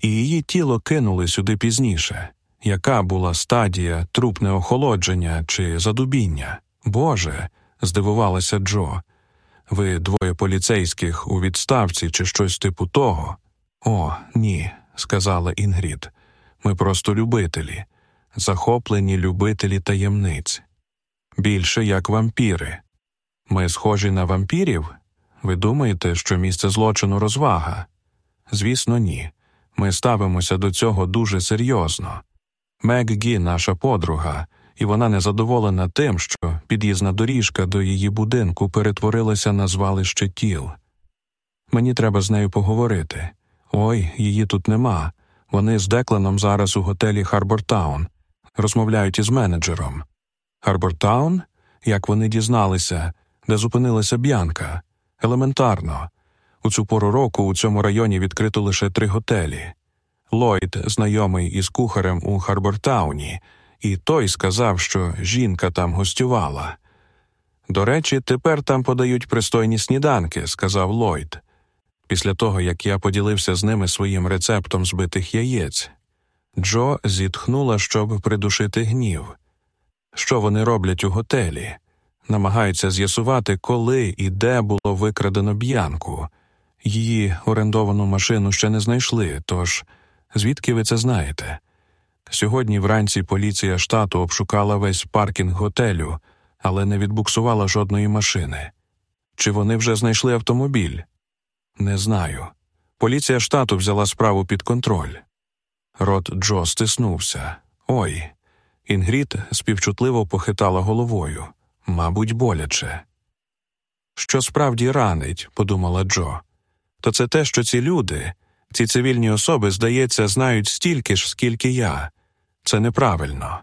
і її тіло кинули сюди пізніше. Яка була стадія трупне охолодження чи задубіння? Боже, здивувалася Джо. Ви двоє поліцейських у відставці чи щось типу того? О, ні, сказала Інгрід. Ми просто любителі, захоплені любителі таємниць. Більше як вампіри. Ми схожі на вампірів? Ви думаєте, що місце злочину розвага? Звісно, ні. Ми ставимося до цього дуже серйозно. Мег Гі наша подруга, і вона незадоволена тим, що під'їзна доріжка до її будинку перетворилася на звалище тіл. Мені треба з нею поговорити. Ой, її тут нема. Вони з Декланом зараз у готелі Харбортаун. Розмовляють із менеджером. Харбортаун? Як вони дізналися, де зупинилася Б'янка? Елементарно. У цю пору року у цьому районі відкрито лише три готелі. Ллойд, знайомий із кухарем у Харбортауні, і той сказав, що жінка там гостювала. До речі, тепер там подають пристойні сніданки, сказав Ллойд. Після того, як я поділився з ними своїм рецептом збитих яєць. Джо зітхнула, щоб придушити гнів. Що вони роблять у готелі? Намагаються з'ясувати, коли і де було викрадено б'янку. Її орендовану машину ще не знайшли, тож звідки ви це знаєте? Сьогодні вранці поліція штату обшукала весь паркінг готелю, але не відбуксувала жодної машини. Чи вони вже знайшли автомобіль? Не знаю. Поліція штату взяла справу під контроль. Рот Джо стиснувся. Ой. Інгрід співчутливо похитала головою, мабуть, боляче. Що справді ранить, подумала Джо, то це те, що ці люди, ці цивільні особи, здається, знають стільки ж, скільки я. Це неправильно.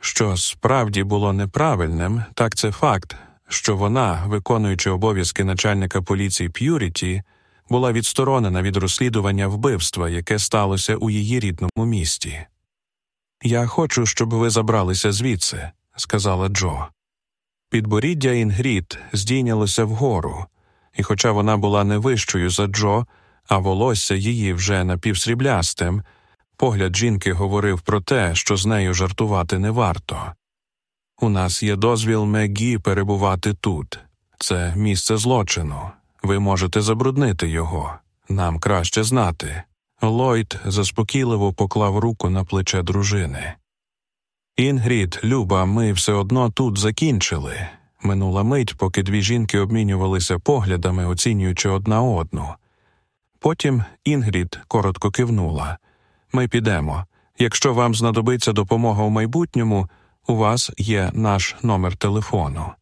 Що справді було неправильним, так це факт, що вона, виконуючи обов'язки начальника поліції П'юріті, була відсторонена від розслідування вбивства, яке сталося у її рідному місті. Я хочу, щоб ви забралися звідси, сказала Джо. Підборіддя Інгрід здійнялося вгору, і, хоча вона була не вищою за Джо, а волосся її вже напівсріблястим, погляд жінки говорив про те, що з нею жартувати не варто. У нас є дозвіл Мегі перебувати тут. Це місце злочину. Ви можете забруднити його. Нам краще знати. Ллойд заспокійливо поклав руку на плече дружини. Інгрід, Люба, ми все одно тут закінчили. Минула мить, поки дві жінки обмінювалися поглядами, оцінюючи одна одну. Потім Інгрід коротко кивнула Ми підемо. Якщо вам знадобиться допомога у майбутньому, у вас є наш номер телефону.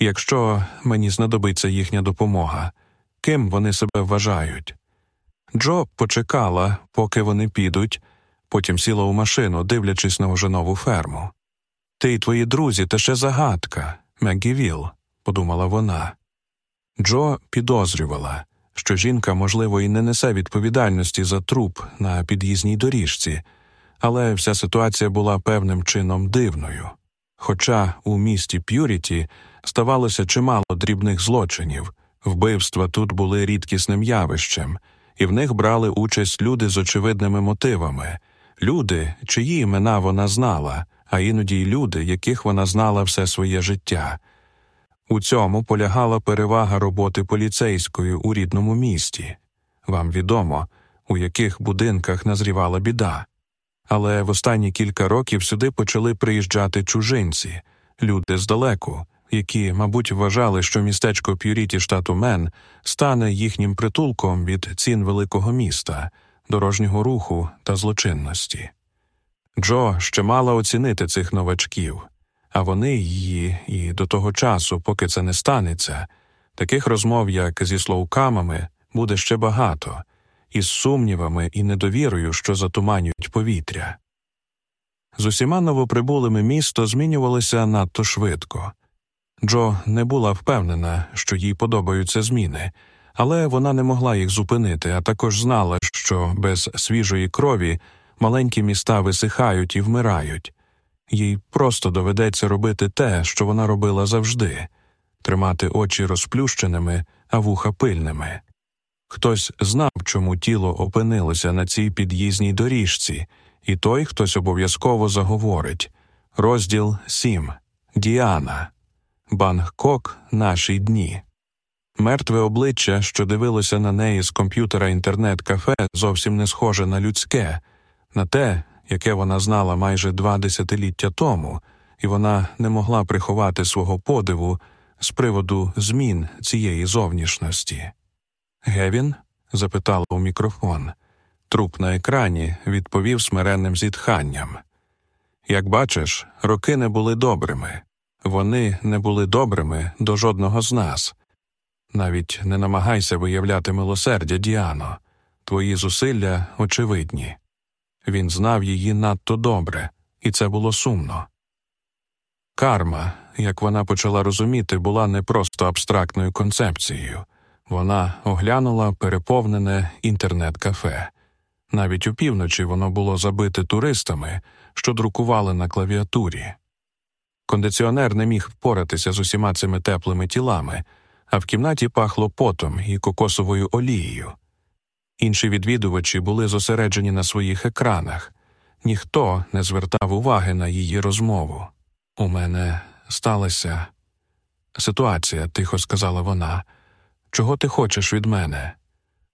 Якщо мені знадобиться їхня допомога, ким вони себе вважають? Джо почекала, поки вони підуть, потім сіла у машину, дивлячись на вже ферму. Ти й твої друзі та ще загадка, Меггі Вілл», – подумала вона. Джо підозрювала, що жінка, можливо, і не несе відповідальності за труп на під'їзній доріжці, але вся ситуація була певним чином дивною. Хоча у місті П'юріті ставалося чимало дрібних злочинів, вбивства тут були рідкісним явищем, і в них брали участь люди з очевидними мотивами, люди, чиї імена вона знала, а іноді й люди, яких вона знала все своє життя. У цьому полягала перевага роботи поліцейської у рідному місті. Вам відомо, у яких будинках назрівала біда. Але в останні кілька років сюди почали приїжджати чужинці, люди здалеку, які, мабуть, вважали, що містечко П'юріті штату Мен стане їхнім притулком від цін великого міста, дорожнього руху та злочинності. Джо ще мала оцінити цих новачків, а вони її і до того часу, поки це не станеться, таких розмов, як зі словкамами, буде ще багато, із сумнівами і недовірою, що затуманюють повітря. З усіма новоприбулими місто змінювалося надто швидко. Джо не була впевнена, що їй подобаються зміни, але вона не могла їх зупинити, а також знала, що без свіжої крові маленькі міста висихають і вмирають. Їй просто доведеться робити те, що вона робила завжди тримати очі розплющеними, а вуха пильними. Хтось знав, чому тіло опинилося на цій під'їзній доріжці, і той хтось обов'язково заговорить розділ 7. Діана. Бангкок наші дні. Мертве обличчя, що дивилося на неї з комп'ютера інтернет-кафе, зовсім не схоже на людське, на те, яке вона знала майже два десятиліття тому, і вона не могла приховати свого подиву з приводу змін цієї зовнішності. Гевін? запитала у мікрофон. Труп на екрані відповів смиренним зітханням. Як бачиш, роки не були добрими. Вони не були добрими до жодного з нас. Навіть не намагайся виявляти милосердя, Діано, твої зусилля очевидні. Він знав її надто добре, і це було сумно. Карма, як вона почала розуміти, була не просто абстрактною концепцією вона оглянула переповнене інтернет-кафе. Навіть опівночі воно було забите туристами, що друкували на клавіатурі. Кондиціонер не міг впоратися з усіма цими теплими тілами, а в кімнаті пахло потом і кокосовою олією. Інші відвідувачі були зосереджені на своїх екранах, ніхто не звертав уваги на її розмову. У мене сталася ситуація, тихо сказала вона. Чого ти хочеш від мене?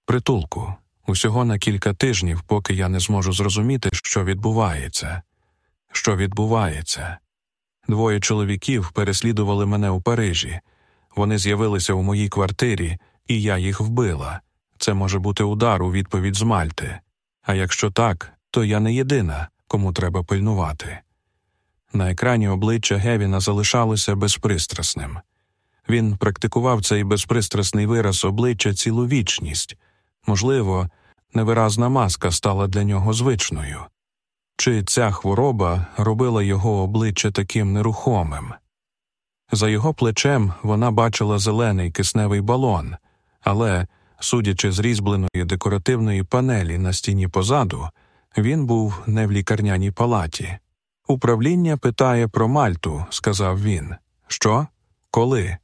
Притулку, усього на кілька тижнів, поки я не зможу зрозуміти, що відбувається. Що відбувається? Двоє чоловіків переслідували мене у Парижі. Вони з'явилися у моїй квартирі, і я їх вбила. Це може бути удар у відповідь з Мальти. А якщо так, то я не єдина, кому треба пильнувати. На екрані обличчя Гевіна залишалося безпристрасним. Він практикував цей безпристрасний вираз обличчя цілу вічність. Можливо, невиразна маска стала для нього звичною. Чи ця хвороба робила його обличчя таким нерухомим? За його плечем вона бачила зелений кисневий балон, але, судячи з різьбленої декоративної панелі на стіні позаду, він був не в лікарняній палаті. Управління питає про Мальту, сказав він. Що? Коли?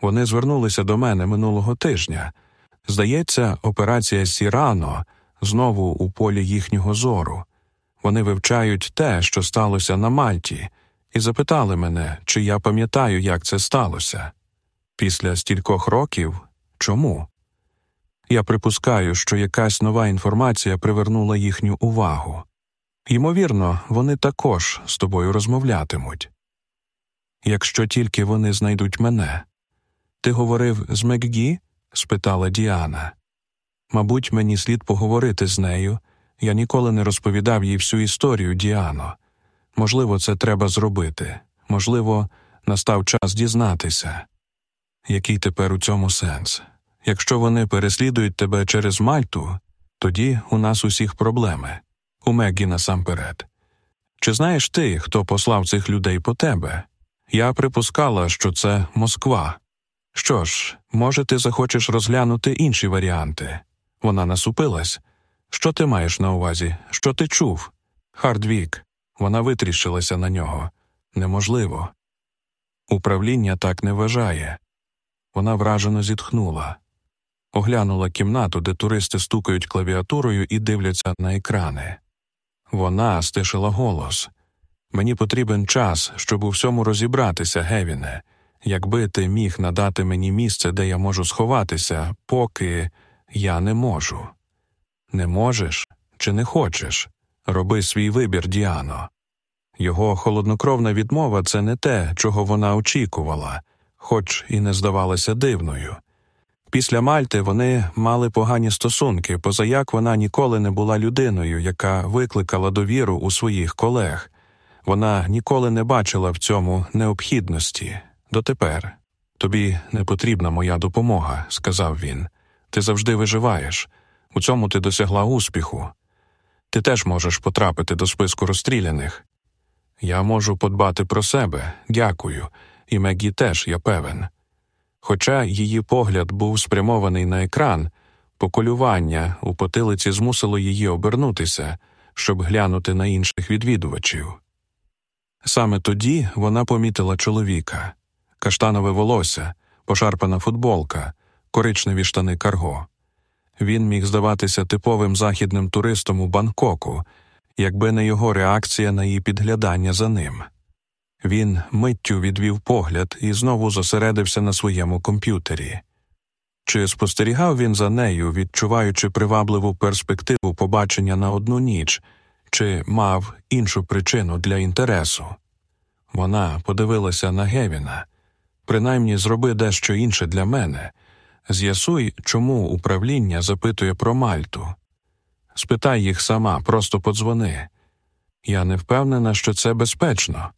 Вони звернулися до мене минулого тижня. Здається, операція Сірано знову у полі їхнього зору. Вони вивчають те, що сталося на Мальті, і запитали мене, чи я пам'ятаю, як це сталося. Після стількох років чому? Я припускаю, що якась нова інформація привернула їхню увагу. Ймовірно, вони також з тобою розмовлятимуть. Якщо тільки вони знайдуть мене. Ти говорив з Мекгі? спитала Діана. Мабуть, мені слід поговорити з нею. Я ніколи не розповідав їй всю історію, Діано. Можливо, це треба зробити. Можливо, настав час дізнатися. Який тепер у цьому сенс? Якщо вони переслідують тебе через Мальту, тоді у нас усіх проблеми. У Меггі насамперед. Чи знаєш ти, хто послав цих людей по тебе? Я припускала, що це Москва. Що ж, може, ти захочеш розглянути інші варіанти. Вона насупилась. Що ти маєш на увазі? Що ти чув? Хардвік. Вона витріщилася на нього. Неможливо. Управління так не вважає. Вона вражено зітхнула. Оглянула кімнату, де туристи стукають клавіатурою і дивляться на екрани. Вона стишила голос. Мені потрібен час, щоб у всьому розібратися, Гевіне. Якби ти міг надати мені місце, де я можу сховатися, поки я не можу. Не можеш чи не хочеш? Роби свій вибір, Діано. Його холоднокровна відмова це не те, чого вона очікувала, хоч і не здавалася дивною. Після Мальти вони мали погані стосунки, позаяк вона ніколи не була людиною, яка викликала довіру у своїх колег. Вона ніколи не бачила в цьому необхідності. Дотепер тобі не потрібна моя допомога, сказав він. Ти завжди виживаєш. У цьому ти досягла успіху. Ти теж можеш потрапити до списку розстріляних. Я можу подбати про себе, дякую, і Мегі теж я певен. Хоча її погляд був спрямований на екран, поколювання у потилиці змусило її обернутися, щоб глянути на інших відвідувачів. Саме тоді вона помітила чоловіка каштанове волосся, пошарпана футболка, коричневі штани карго. Він міг здаватися типовим західним туристом у Бангкоку, якби не його реакція на її підглядання за ним. Він миттю відвів погляд і знову зосередився на своєму комп'ютері. Чи спостерігав він за нею, відчуваючи привабливу перспективу побачення на одну ніч, чи мав іншу причину для інтересу? Вона подивилася на Гевіна. Принаймні зроби дещо інше для мене. З'ясуй, чому управління запитує про Мальту. Спитай їх сама, просто подзвони. Я не впевнена, що це безпечно.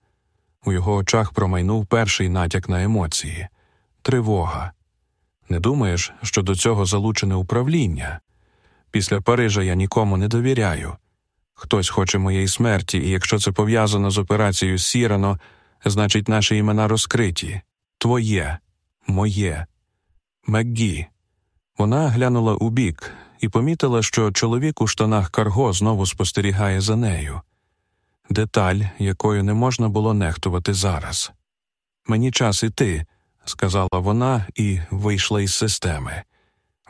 У його очах промайнув перший натяк на емоції тривога. Не думаєш, що до цього залучене управління? Після Парижа я нікому не довіряю. Хтось хоче моєї смерті, і якщо це пов'язано з операцією Сірано, значить, наші імена розкриті твоє, моє. Меггі. Вона глянула у бік і помітила, що чоловік у штанах Карго знову спостерігає за нею деталь, якою не можна було нехтувати зараз. Мені час іти, сказала вона і вийшла із системи.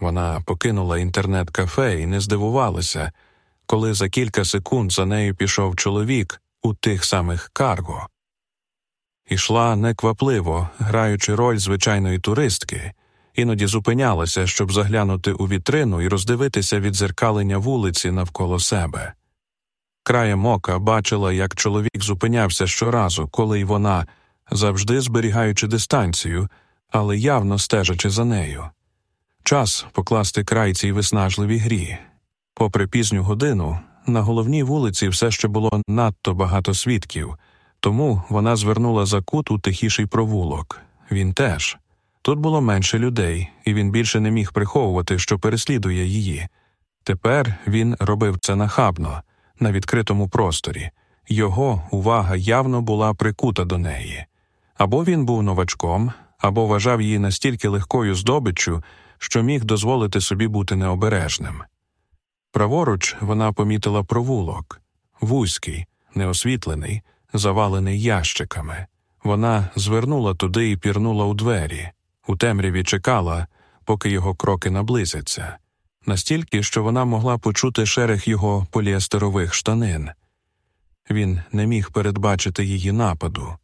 Вона покинула інтернет-кафе і не здивувалася, коли за кілька секунд за нею пішов чоловік у тих самих карго. Ішла неквапливо, граючи роль звичайної туристки, іноді зупинялася, щоб заглянути у вітрину і роздивитися відзеркалення вулиці навколо себе. Краєм ока бачила, як чоловік зупинявся щоразу, коли й вона, завжди зберігаючи дистанцію, але явно стежачи за нею. Час покласти край цій виснажливій грі. Попри пізню годину, на головній вулиці все ще було надто багато свідків, тому вона звернула за кут у тихіший провулок. Він теж. Тут було менше людей, і він більше не міг приховувати, що переслідує її. Тепер він робив це нахабно на відкритому просторі, його увага явно була прикута до неї. Або він був новачком, або вважав її настільки легкою здобиччю, що міг дозволити собі бути необережним. Праворуч вона помітила провулок вузький, неосвітлений, завалений ящиками. Вона звернула туди і пірнула у двері, у темряві чекала, поки його кроки наблизяться настільки, що вона могла почути шерех його поліестерових штанин. Він не міг передбачити її нападу.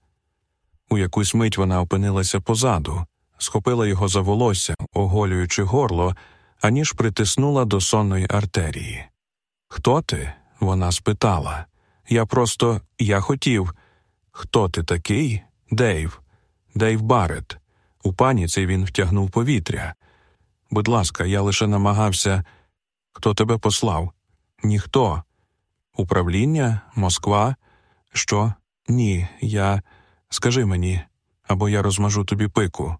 У якусь мить вона опинилася позаду, схопила його за волосся, оголюючи горло, аніж притиснула до сонної артерії. Хто ти? вона спитала. Я просто я хотів. Хто ти такий? Дейв, Дейв Барет. У паніці він втягнув повітря. Будь ласка, я лише намагався. Хто тебе послав? Ніхто. Управління? Москва? Що? Ні, я. Скажи мені, або я розмажу тобі пику.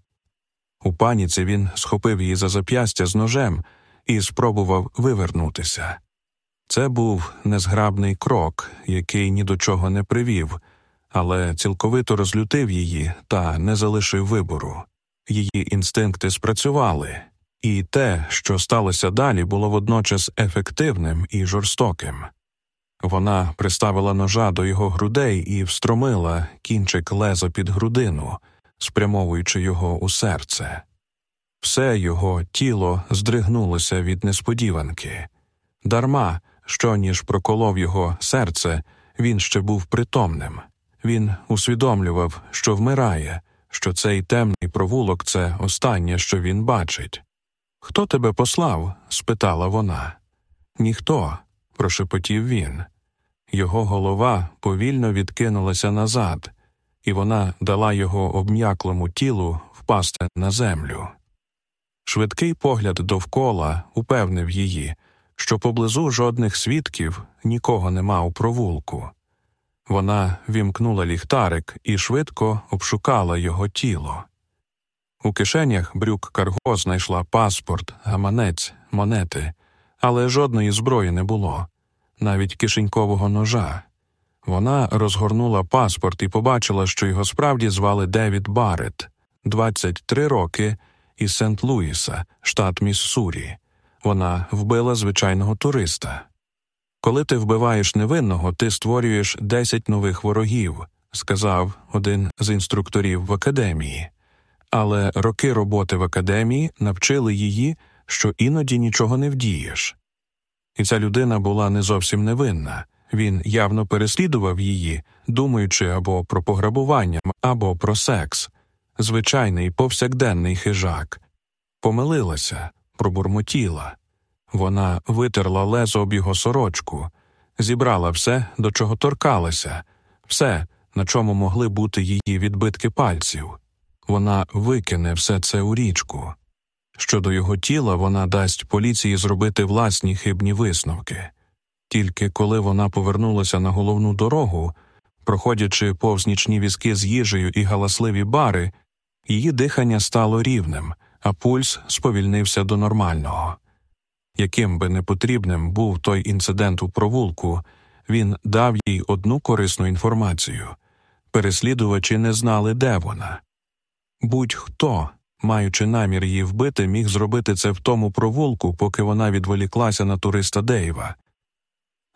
У паніці він схопив її за зап'ястя з ножем і спробував вивернутися. Це був незграбний крок, який ні до чого не привів, але цілковито розлютив її та не залишив вибору. Її інстинкти спрацювали, і те, що сталося далі, було водночас ефективним і жорстоким. Вона приставила ножа до його грудей і встромила кінчик леза під грудину, спрямовуючи його у серце. Все його тіло здригнулося від несподіванки. Дарма що ніж проколов його серце, він ще був притомним. Він усвідомлював, що вмирає, що цей темний провулок це останнє, що він бачить. Хто тебе послав? спитала вона. Ніхто, прошепотів він. Його голова повільно відкинулася назад, і вона дала його обм'яклому тілу впасти на землю. Швидкий погляд довкола упевнив її, що поблизу жодних свідків нікого нема у провулку. Вона вімкнула ліхтарик і швидко обшукала його тіло. У кишенях брюк Карго знайшла паспорт, гаманець, монети, але жодної зброї не було, навіть кишенькового ножа. Вона розгорнула паспорт і побачила, що його справді звали Девід Барретт, 23 роки із Сент Луїса, штат Міссурі. Вона вбила звичайного туриста. Коли ти вбиваєш невинного, ти створюєш 10 нових ворогів, сказав один з інструкторів в академії. Але роки роботи в академії навчили її, що іноді нічого не вдієш. І ця людина була не зовсім невинна. Він явно переслідував її, думаючи або про пограбування, або про секс, звичайний повсякденний хижак. Помилилася, пробурмотіла. Вона витерла лезо об його сорочку, зібрала все, до чого торкалася, все, на чому могли бути її відбитки пальців. Вона викине все це у річку. Щодо його тіла, вона дасть поліції зробити власні хибні висновки. Тільки коли вона повернулася на головну дорогу, проходячи повз нічні візки з їжею і галасливі бари, її дихання стало рівним, а пульс сповільнився до нормального. Яким би непотрібним був той інцидент у провулку, він дав їй одну корисну інформацію переслідувачі не знали, де вона. Будь-хто, маючи намір її вбити, міг зробити це в тому провулку, поки вона відволіклася на туриста Дейва.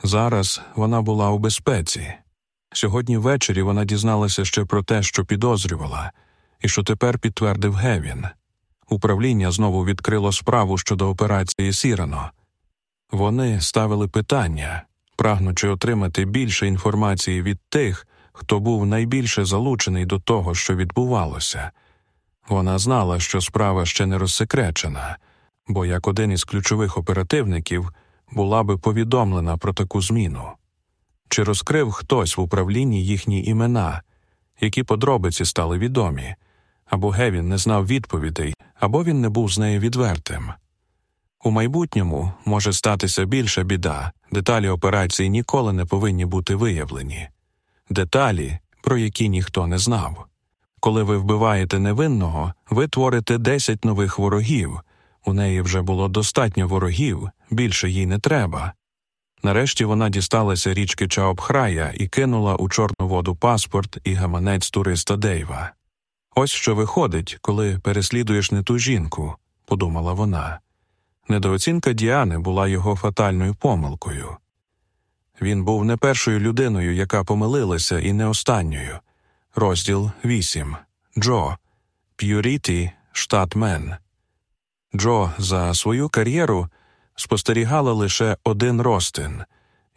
Зараз вона була у безпеці. Сьогодні ввечері вона дізналася ще про те, що підозрювала, і що тепер підтвердив Гевін. Управління знову відкрило справу щодо операції Сірано. Вони ставили питання, прагнучи отримати більше інформації від тих, хто був найбільше залучений до того, що відбувалося. Вона знала, що справа ще не розсекречена, бо як один із ключових оперативників була би повідомлена про таку зміну. Чи розкрив хтось в управлінні їхні імена, які подробиці стали відомі, або Гевін не знав відповідей, або він не був з нею відвертим. У майбутньому може статися більша біда, деталі операції ніколи не повинні бути виявлені, деталі, про які ніхто не знав. Коли ви вбиваєте невинного, ви творите десять нових ворогів. У неї вже було достатньо ворогів, більше їй не треба. Нарешті вона дісталася річки Чаобхрая і кинула у чорну воду паспорт і гаманець туриста Дейва. Ось що виходить, коли переслідуєш не ту жінку, подумала вона. Недооцінка Діани була його фатальною помилкою. Він був не першою людиною, яка помилилася, і не останньою. Розділ 8. Джо. П'юріті, штат Мен. Джо за свою кар'єру спостерігала лише один ростин,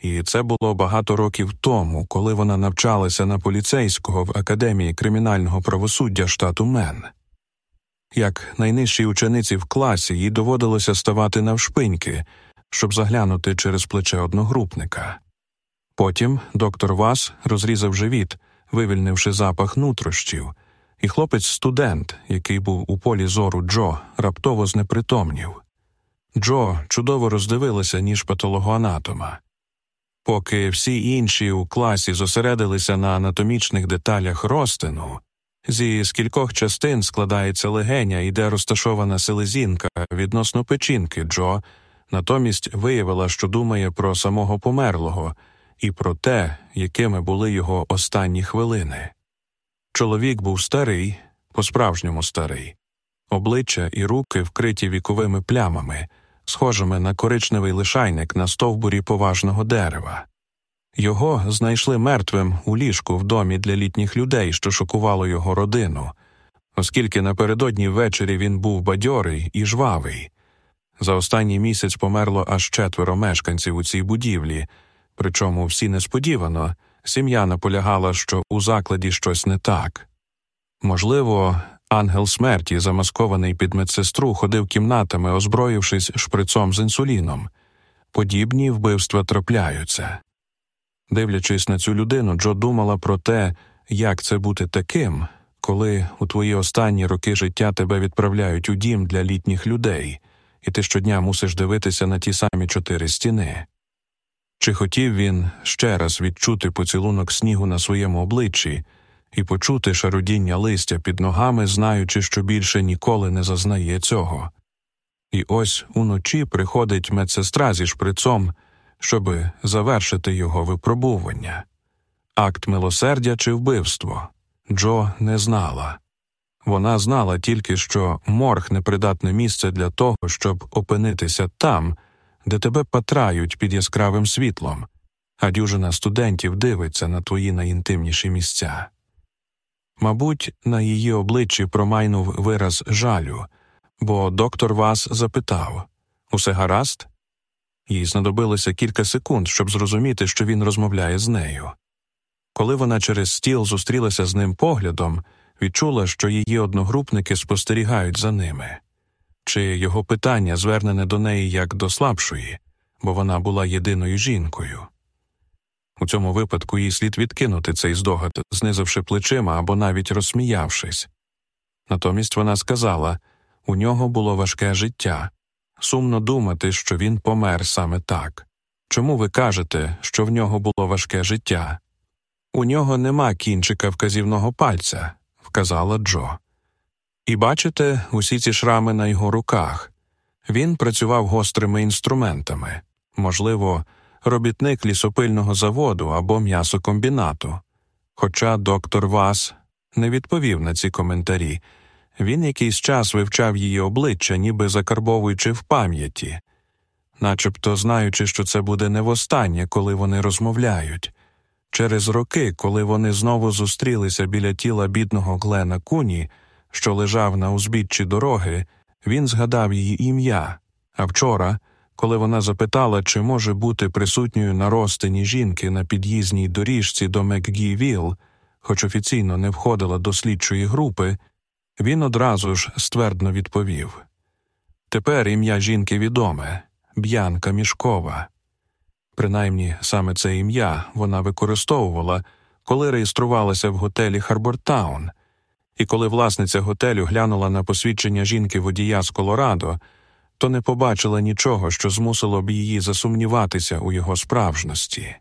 і це було багато років тому, коли вона навчалася на поліцейського в Академії кримінального правосуддя штату Мен. Як найнижчій учениці в класі їй доводилося ставати навшпиньки, щоб заглянути через плече одногрупника. Потім доктор Вас розрізав живіт, вивільнивши запах нутрощів, і хлопець студент, який був у полі зору Джо, раптово знепритомнів. Джо чудово роздивилася, ніж патологоанатома. Поки всі інші у класі зосередилися на анатомічних деталях розтину, зі скількох частин складається легеня і де розташована селезінка відносно печінки Джо, натомість виявила, що думає про самого померлого і про те, якими були його останні хвилини. Чоловік був старий, по справжньому старий, обличчя і руки вкриті віковими плямами, схожими на коричневий лишайник на стовбурі поважного дерева. Його знайшли мертвим у ліжку в домі для літніх людей, що шокувало його родину, оскільки напередодні ввечері він був бадьорий і жвавий. За останній місяць померло аж четверо мешканців у цій будівлі, причому всі несподівано сім'я наполягала, що у закладі щось не так. Можливо, ангел смерті, замаскований під медсестру, ходив кімнатами, озброївшись шприцом з інсуліном. Подібні вбивства трапляються. Дивлячись на цю людину, Джо думала про те, як це бути таким, коли у твої останні роки життя тебе відправляють у дім для літніх людей, і ти щодня мусиш дивитися на ті самі чотири стіни. Чи хотів він ще раз відчути поцілунок снігу на своєму обличчі і почути шарудіння листя під ногами, знаючи, що більше ніколи не зазнає цього? І ось уночі приходить медсестра зі шприцом, щоби завершити його випробування. Акт милосердя чи вбивство Джо не знала. Вона знала тільки, що морг непридатне місце для того, щоб опинитися там, де тебе патрають під яскравим світлом, а дюжина студентів дивиться на твої найінтимніші місця. Мабуть, на її обличчі промайнув вираз жалю, бо доктор Вас запитав Усе гаразд? Їй знадобилося кілька секунд, щоб зрозуміти, що він розмовляє з нею. Коли вона через стіл зустрілася з ним поглядом, відчула, що її одногрупники спостерігають за ними, чи його питання звернене до неї як до слабшої, бо вона була єдиною жінкою. У цьому випадку їй слід відкинути цей здогад, знизивши плечима або навіть розсміявшись. Натомість вона сказала у нього було важке життя. Сумно думати, що він помер саме так. Чому ви кажете, що в нього було важке життя? У нього нема кінчика вказівного пальця, вказала Джо. І бачите усі ці шрами на його руках. Він працював гострими інструментами, можливо, робітник лісопильного заводу або м'ясокомбінату. Хоча доктор Вас не відповів на ці коментарі, він якийсь час вивчав її обличчя, ніби закарбовуючи в пам'яті, начебто знаючи, що це буде не востаннє, коли вони розмовляють. Через роки, коли вони знову зустрілися біля тіла бідного Глена Куні, що лежав на узбіччі дороги, він згадав її ім'я. А вчора, коли вона запитала, чи може бути присутньою на розтині жінки на під'їзній доріжці до МакГі-Вілл, хоч офіційно не входила до слідчої групи, він одразу ж ствердно відповів Тепер ім'я жінки відоме Б'янка Мішкова. Принаймні саме це ім'я вона використовувала, коли реєструвалася в готелі Харбортаун, і коли власниця готелю глянула на посвідчення жінки водія з Колорадо, то не побачила нічого, що змусило б її засумніватися у його справжності.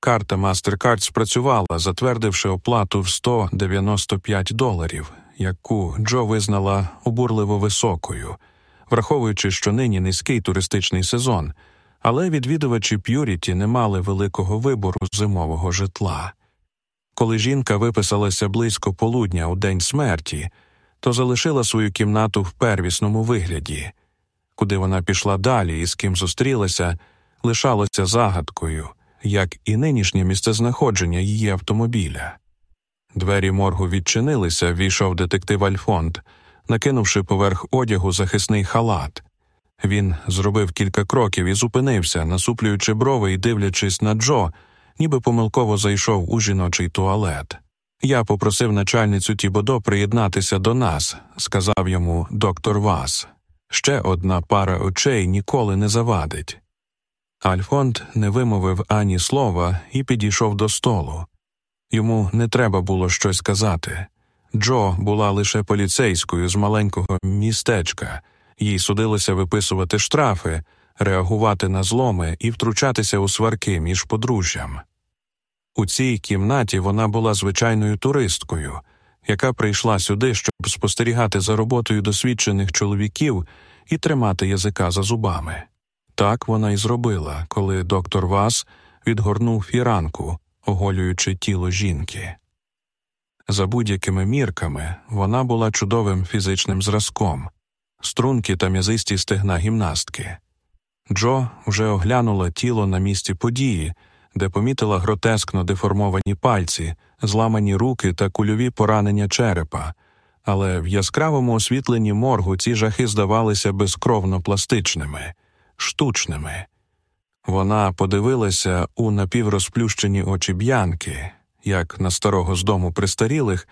Карта MasterCard спрацювала, затвердивши оплату в 195 доларів, яку Джо визнала обурливо високою, враховуючи, що нині низький туристичний сезон але відвідувачі П'юріті не мали великого вибору зимового житла. Коли жінка виписалася близько полудня у день смерті, то залишила свою кімнату в первісному вигляді, куди вона пішла далі і з ким зустрілася, лишалося загадкою, як і нинішнє місцезнаходження її автомобіля. Двері моргу відчинилися, війшов детектив Альфонд, накинувши поверх одягу захисний халат. Він зробив кілька кроків і зупинився, насуплюючи брови і дивлячись на Джо, ніби помилково зайшов у жіночий туалет. Я попросив начальницю Тібодо приєднатися до нас, сказав йому доктор Вас. Ще одна пара очей ніколи не завадить. Альфонд не вимовив ані слова і підійшов до столу. Йому не треба було щось сказати. Джо була лише поліцейською з маленького містечка їй судилося виписувати штрафи, реагувати на зломи і втручатися у сварки між подружжям. У цій кімнаті вона була звичайною туристкою, яка прийшла сюди, щоб спостерігати за роботою досвідчених чоловіків і тримати язика за зубами. Так вона й зробила, коли доктор Вас відгорнув фіранку, оголюючи тіло жінки. За будь-якими мірками вона була чудовим фізичним зразком, струнки та м'язисті стегна гімнастки. Джо вже оглянула тіло на місці події, де помітила гротескно деформовані пальці, зламані руки та кульові поранення черепа, але в яскравому освітленні моргу ці жахи здавалися безкровно пластичними, штучними. Вона подивилася у напіврозплющені очі б'янки, як на старого з дому престарілих,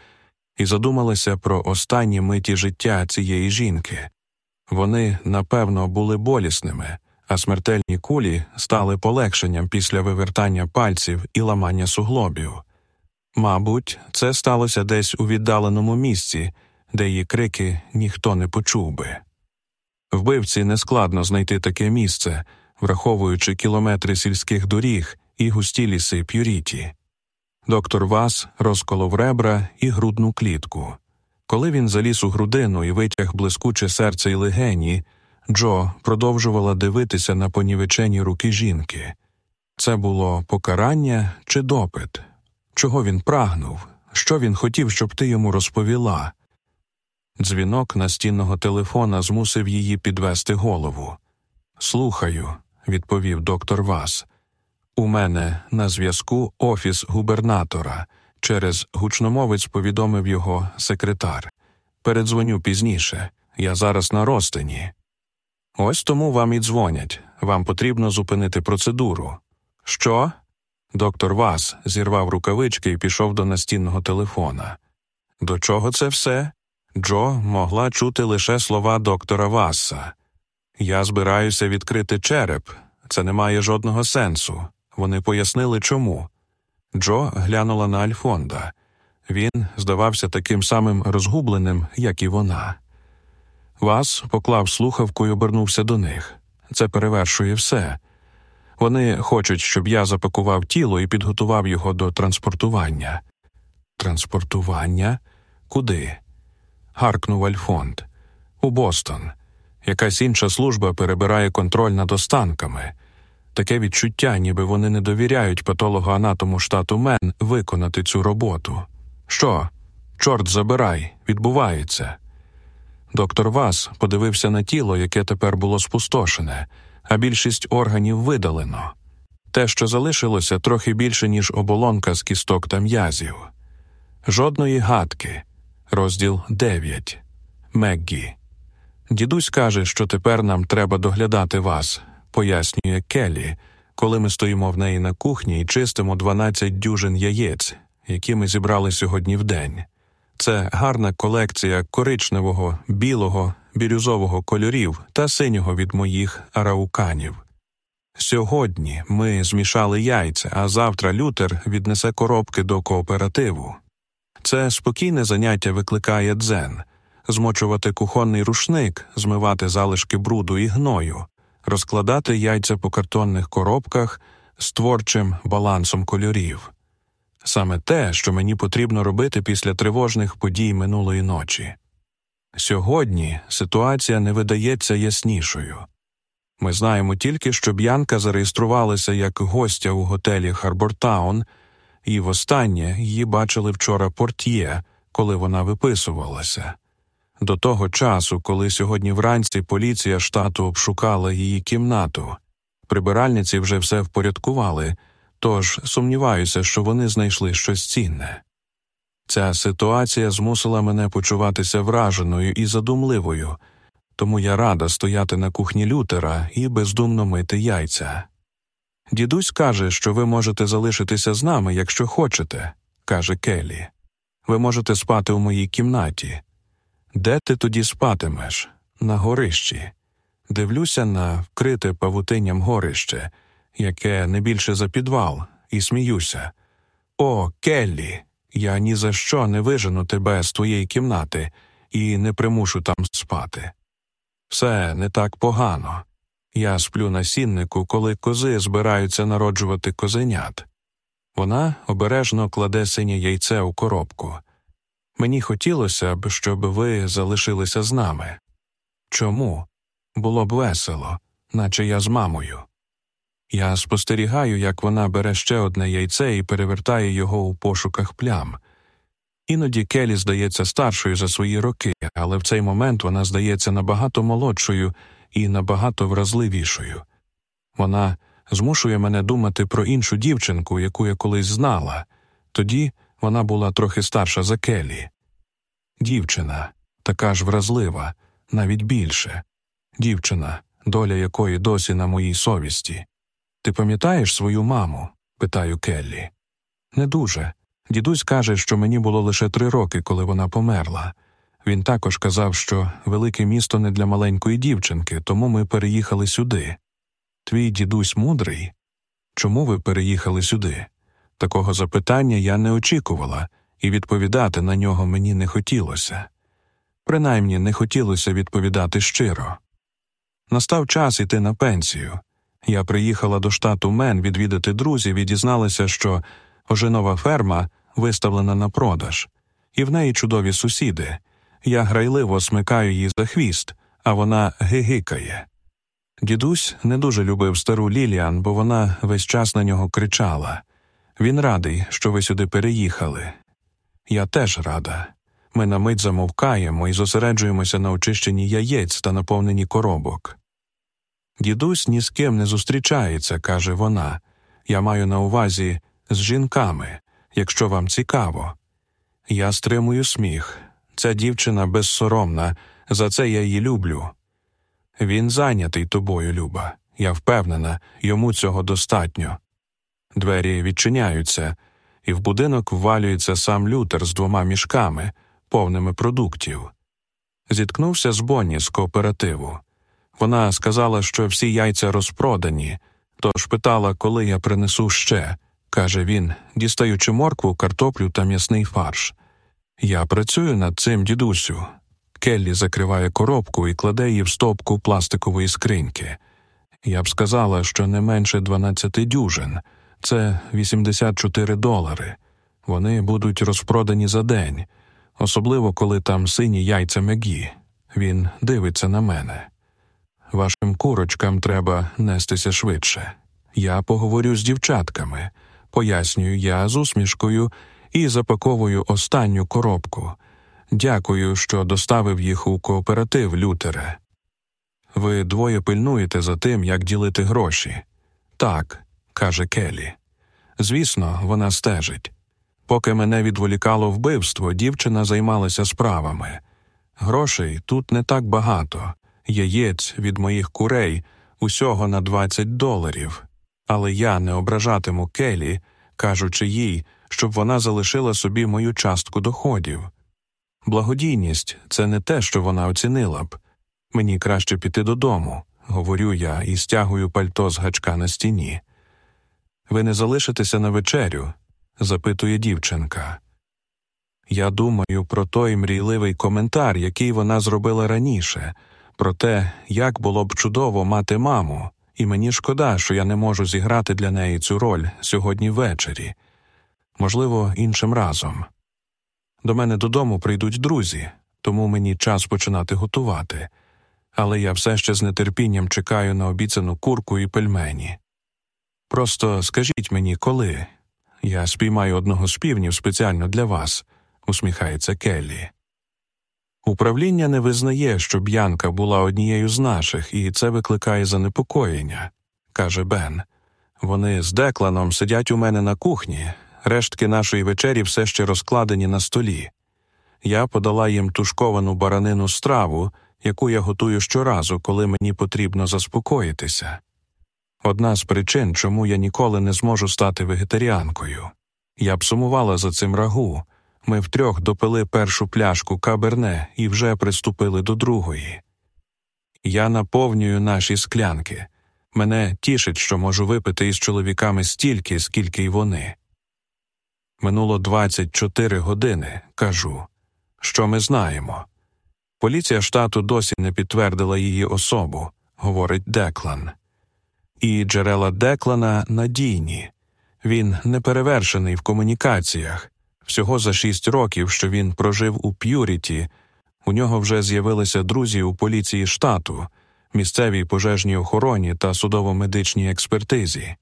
і задумалася про останні миті життя цієї жінки. Вони, напевно, були болісними, а смертельні кулі стали полегшенням після вивертання пальців і ламання суглобів. Мабуть, це сталося десь у віддаленому місці, де її крики ніхто не почув би. Вбивці нескладно знайти таке місце, враховуючи кілометри сільських доріг і густі ліси п'юріті. Доктор Вас розколов ребра і грудну клітку. Коли він заліз у грудину і витяг блискуче серце й легені, Джо продовжувала дивитися на понівечені руки жінки. Це було покарання чи допит? Чого він прагнув? Що він хотів, щоб ти йому розповіла? Дзвінок настінного телефона змусив її підвести голову. Слухаю, відповів доктор Вас. У мене на зв'язку офіс губернатора. Через гучномовець повідомив його секретар. Передзвоню пізніше. Я зараз на розтині. Ось тому вам і дзвонять. Вам потрібно зупинити процедуру. Що? Доктор Вас зірвав рукавички і пішов до настінного телефона. До чого це все? Джо могла чути лише слова доктора Васса. Я збираюся відкрити череп. Це не має жодного сенсу. Вони пояснили чому. Джо глянула на Альфонда. Він здавався таким самим розгубленим, як і вона. Вас поклав слухавку і обернувся до них. Це перевершує все. Вони хочуть, щоб я запакував тіло і підготував його до транспортування. Транспортування? Куди? гаркнув Альфонд. У Бостон. Якась інша служба перебирає контроль над останками. Таке відчуття, ніби вони не довіряють патологоанатому штату Мен виконати цю роботу. Що? Чорт забирай, відбувається. Доктор Вас подивився на тіло, яке тепер було спустошене, а більшість органів видалено. Те, що залишилося, трохи більше, ніж оболонка з кісток та м'язів. Жодної гадки. Розділ 9. Меггі. Дідусь каже, що тепер нам треба доглядати вас, пояснює Келлі, коли ми стоїмо в неї на кухні і чистимо 12 дюжин яєць, які ми зібрали сьогодні в день. Це гарна колекція коричневого, білого, бірюзового кольорів та синього від моїх арауканів. Сьогодні ми змішали яйця, а завтра Лютер віднесе коробки до кооперативу. Це спокійне заняття викликає дзен змочувати кухонний рушник, змивати залишки бруду і гною, розкладати яйця по картонних коробках з творчим балансом кольорів. Саме те, що мені потрібно робити після тривожних подій минулої ночі. Сьогодні ситуація не видається яснішою. Ми знаємо тільки, що Б'янка зареєструвалася як гостя у готелі Харбортаун, і востаннє її бачили вчора портьє, коли вона виписувалася. До того часу, коли сьогодні вранці поліція штату обшукала її кімнату, прибиральниці вже все впорядкували, тож сумніваюся, що вони знайшли щось цінне. Ця ситуація змусила мене почуватися враженою і задумливою, тому я рада стояти на кухні Лютера і бездумно мити яйця. Дідусь каже, що ви можете залишитися з нами, якщо хочете, каже Келлі. Ви можете спати у моїй кімнаті. Де ти тоді спатимеш? На горищі. Дивлюся на вкрите павутинням горище, яке не більше за підвал, і сміюся. О, Келлі, я ні за що не вижену тебе з твоєї кімнати і не примушу там спати. Все не так погано. Я сплю на сіннику, коли кози збираються народжувати козенят. Вона обережно кладе синє яйце у коробку. Мені хотілося б, щоб ви залишилися з нами. Чому? Було б весело, наче я з мамою. Я спостерігаю, як вона бере ще одне яйце і перевертає його у пошуках плям. Іноді Келі здається старшою за свої роки, але в цей момент вона здається набагато молодшою і набагато вразливішою. Вона змушує мене думати про іншу дівчинку, яку я колись знала, тоді вона була трохи старша за Келі. Дівчина, така ж вразлива, навіть більше. Дівчина, доля якої досі на моїй совісті. Ти пам'ятаєш свою маму? питаю Келлі. Не дуже. Дідусь каже, що мені було лише три роки, коли вона померла. Він також казав, що велике місто не для маленької дівчинки, тому ми переїхали сюди. Твій дідусь мудрий? Чому ви переїхали сюди? Такого запитання я не очікувала, і відповідати на нього мені не хотілося. Принаймні не хотілося відповідати щиро. Настав час іти на пенсію. Я приїхала до штату Мен відвідати друзів і дізналася, що ожинова ферма виставлена на продаж, і в неї чудові сусіди. Я грайливо смикаю її за хвіст, а вона гигикає. Дідусь не дуже любив стару Ліліан, бо вона весь час на нього кричала. Він радий, що ви сюди переїхали. Я теж рада. Ми на мить замовкаємо і зосереджуємося на очищенні яєць та наповненні коробок. Дідусь ні з ким не зустрічається, каже вона. Я маю на увазі з жінками, якщо вам цікаво. Я стримую сміх. Ця дівчина безсоромна, за це я її люблю. Він зайнятий тобою, Люба. Я впевнена, йому цього достатньо. Двері відчиняються, і в будинок ввалюється сам Лютер з двома мішками, повними продуктів. Зіткнувся з Бонні з кооперативу. Вона сказала, що всі яйця розпродані, тож питала, коли я принесу ще, каже він, дістаючи моркву, картоплю та м'ясний фарш. Я працюю над цим, дідусю. Келлі закриває коробку і кладе її в стопку пластикової скриньки. Я б сказала, що не менше 12 дюжин, це 84 долари. Вони будуть розпродані за день, особливо коли там сині яйця Мегі. Він дивиться на мене. Вашим курочкам треба нестися швидше. Я поговорю з дівчатками, пояснюю я з усмішкою і запаковую останню коробку. Дякую, що доставив їх у кооператив Лютере. Ви двоє пильнуєте за тим, як ділити гроші. Так, каже Келі. Звісно, вона стежить. Поки мене відволікало вбивство, дівчина займалася справами. Грошей тут не так багато, яєць від моїх курей усього на 20 доларів, але я не ображатиму Келі, кажучи їй, щоб вона залишила собі мою частку доходів. Благодійність це не те, що вона оцінила б. Мені краще піти додому, говорю я і стягую пальто з гачка на стіні. Ви не залишитеся на вечерю? запитує дівчинка. Я думаю про той мрійливий коментар, який вона зробила раніше, про те, як було б чудово мати маму, і мені шкода, що я не можу зіграти для неї цю роль сьогодні ввечері, можливо, іншим разом. До мене додому прийдуть друзі, тому мені час починати готувати, але я все ще з нетерпінням чекаю на обіцяну курку і пельмені. Просто скажіть мені, коли я спіймаю одного з півнів спеціально для вас, усміхається Келлі. Управління не визнає, що б'янка була однією з наших, і це викликає занепокоєння, каже Бен. Вони з Декланом сидять у мене на кухні, рештки нашої вечері все ще розкладені на столі. Я подала їм тушковану баранину страву, яку я готую щоразу, коли мені потрібно заспокоїтися. Одна з причин, чому я ніколи не зможу стати вегетаріанкою. Я б сумувала за цим рагу. Ми втрьох допили першу пляшку каберне і вже приступили до другої. Я наповнюю наші склянки. Мене тішить, що можу випити із чоловіками стільки, скільки й вони. Минуло 24 години, кажу. Що ми знаємо? Поліція штату досі не підтвердила її особу, говорить Деклан. І джерела Деклана надійні. Він неперевершений в комунікаціях. Всього за шість років, що він прожив у П'юріті, у нього вже з'явилися друзі у поліції штату, місцевій пожежній охороні та судово-медичній експертизі.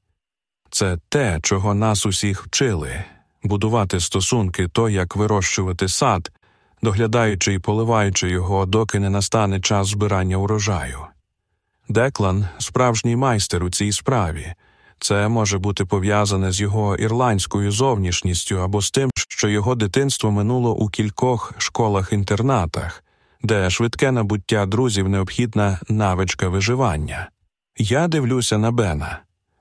Це те, чого нас усіх вчили будувати стосунки, то як вирощувати сад, доглядаючи і поливаючи його, доки не настане час збирання урожаю. Деклан справжній майстер у цій справі. Це може бути пов'язане з його ірландською зовнішністю або з тим, що його дитинство минуло у кількох школах-інтернатах, де швидке набуття друзів необхідна навичка виживання. Я дивлюся на Бена.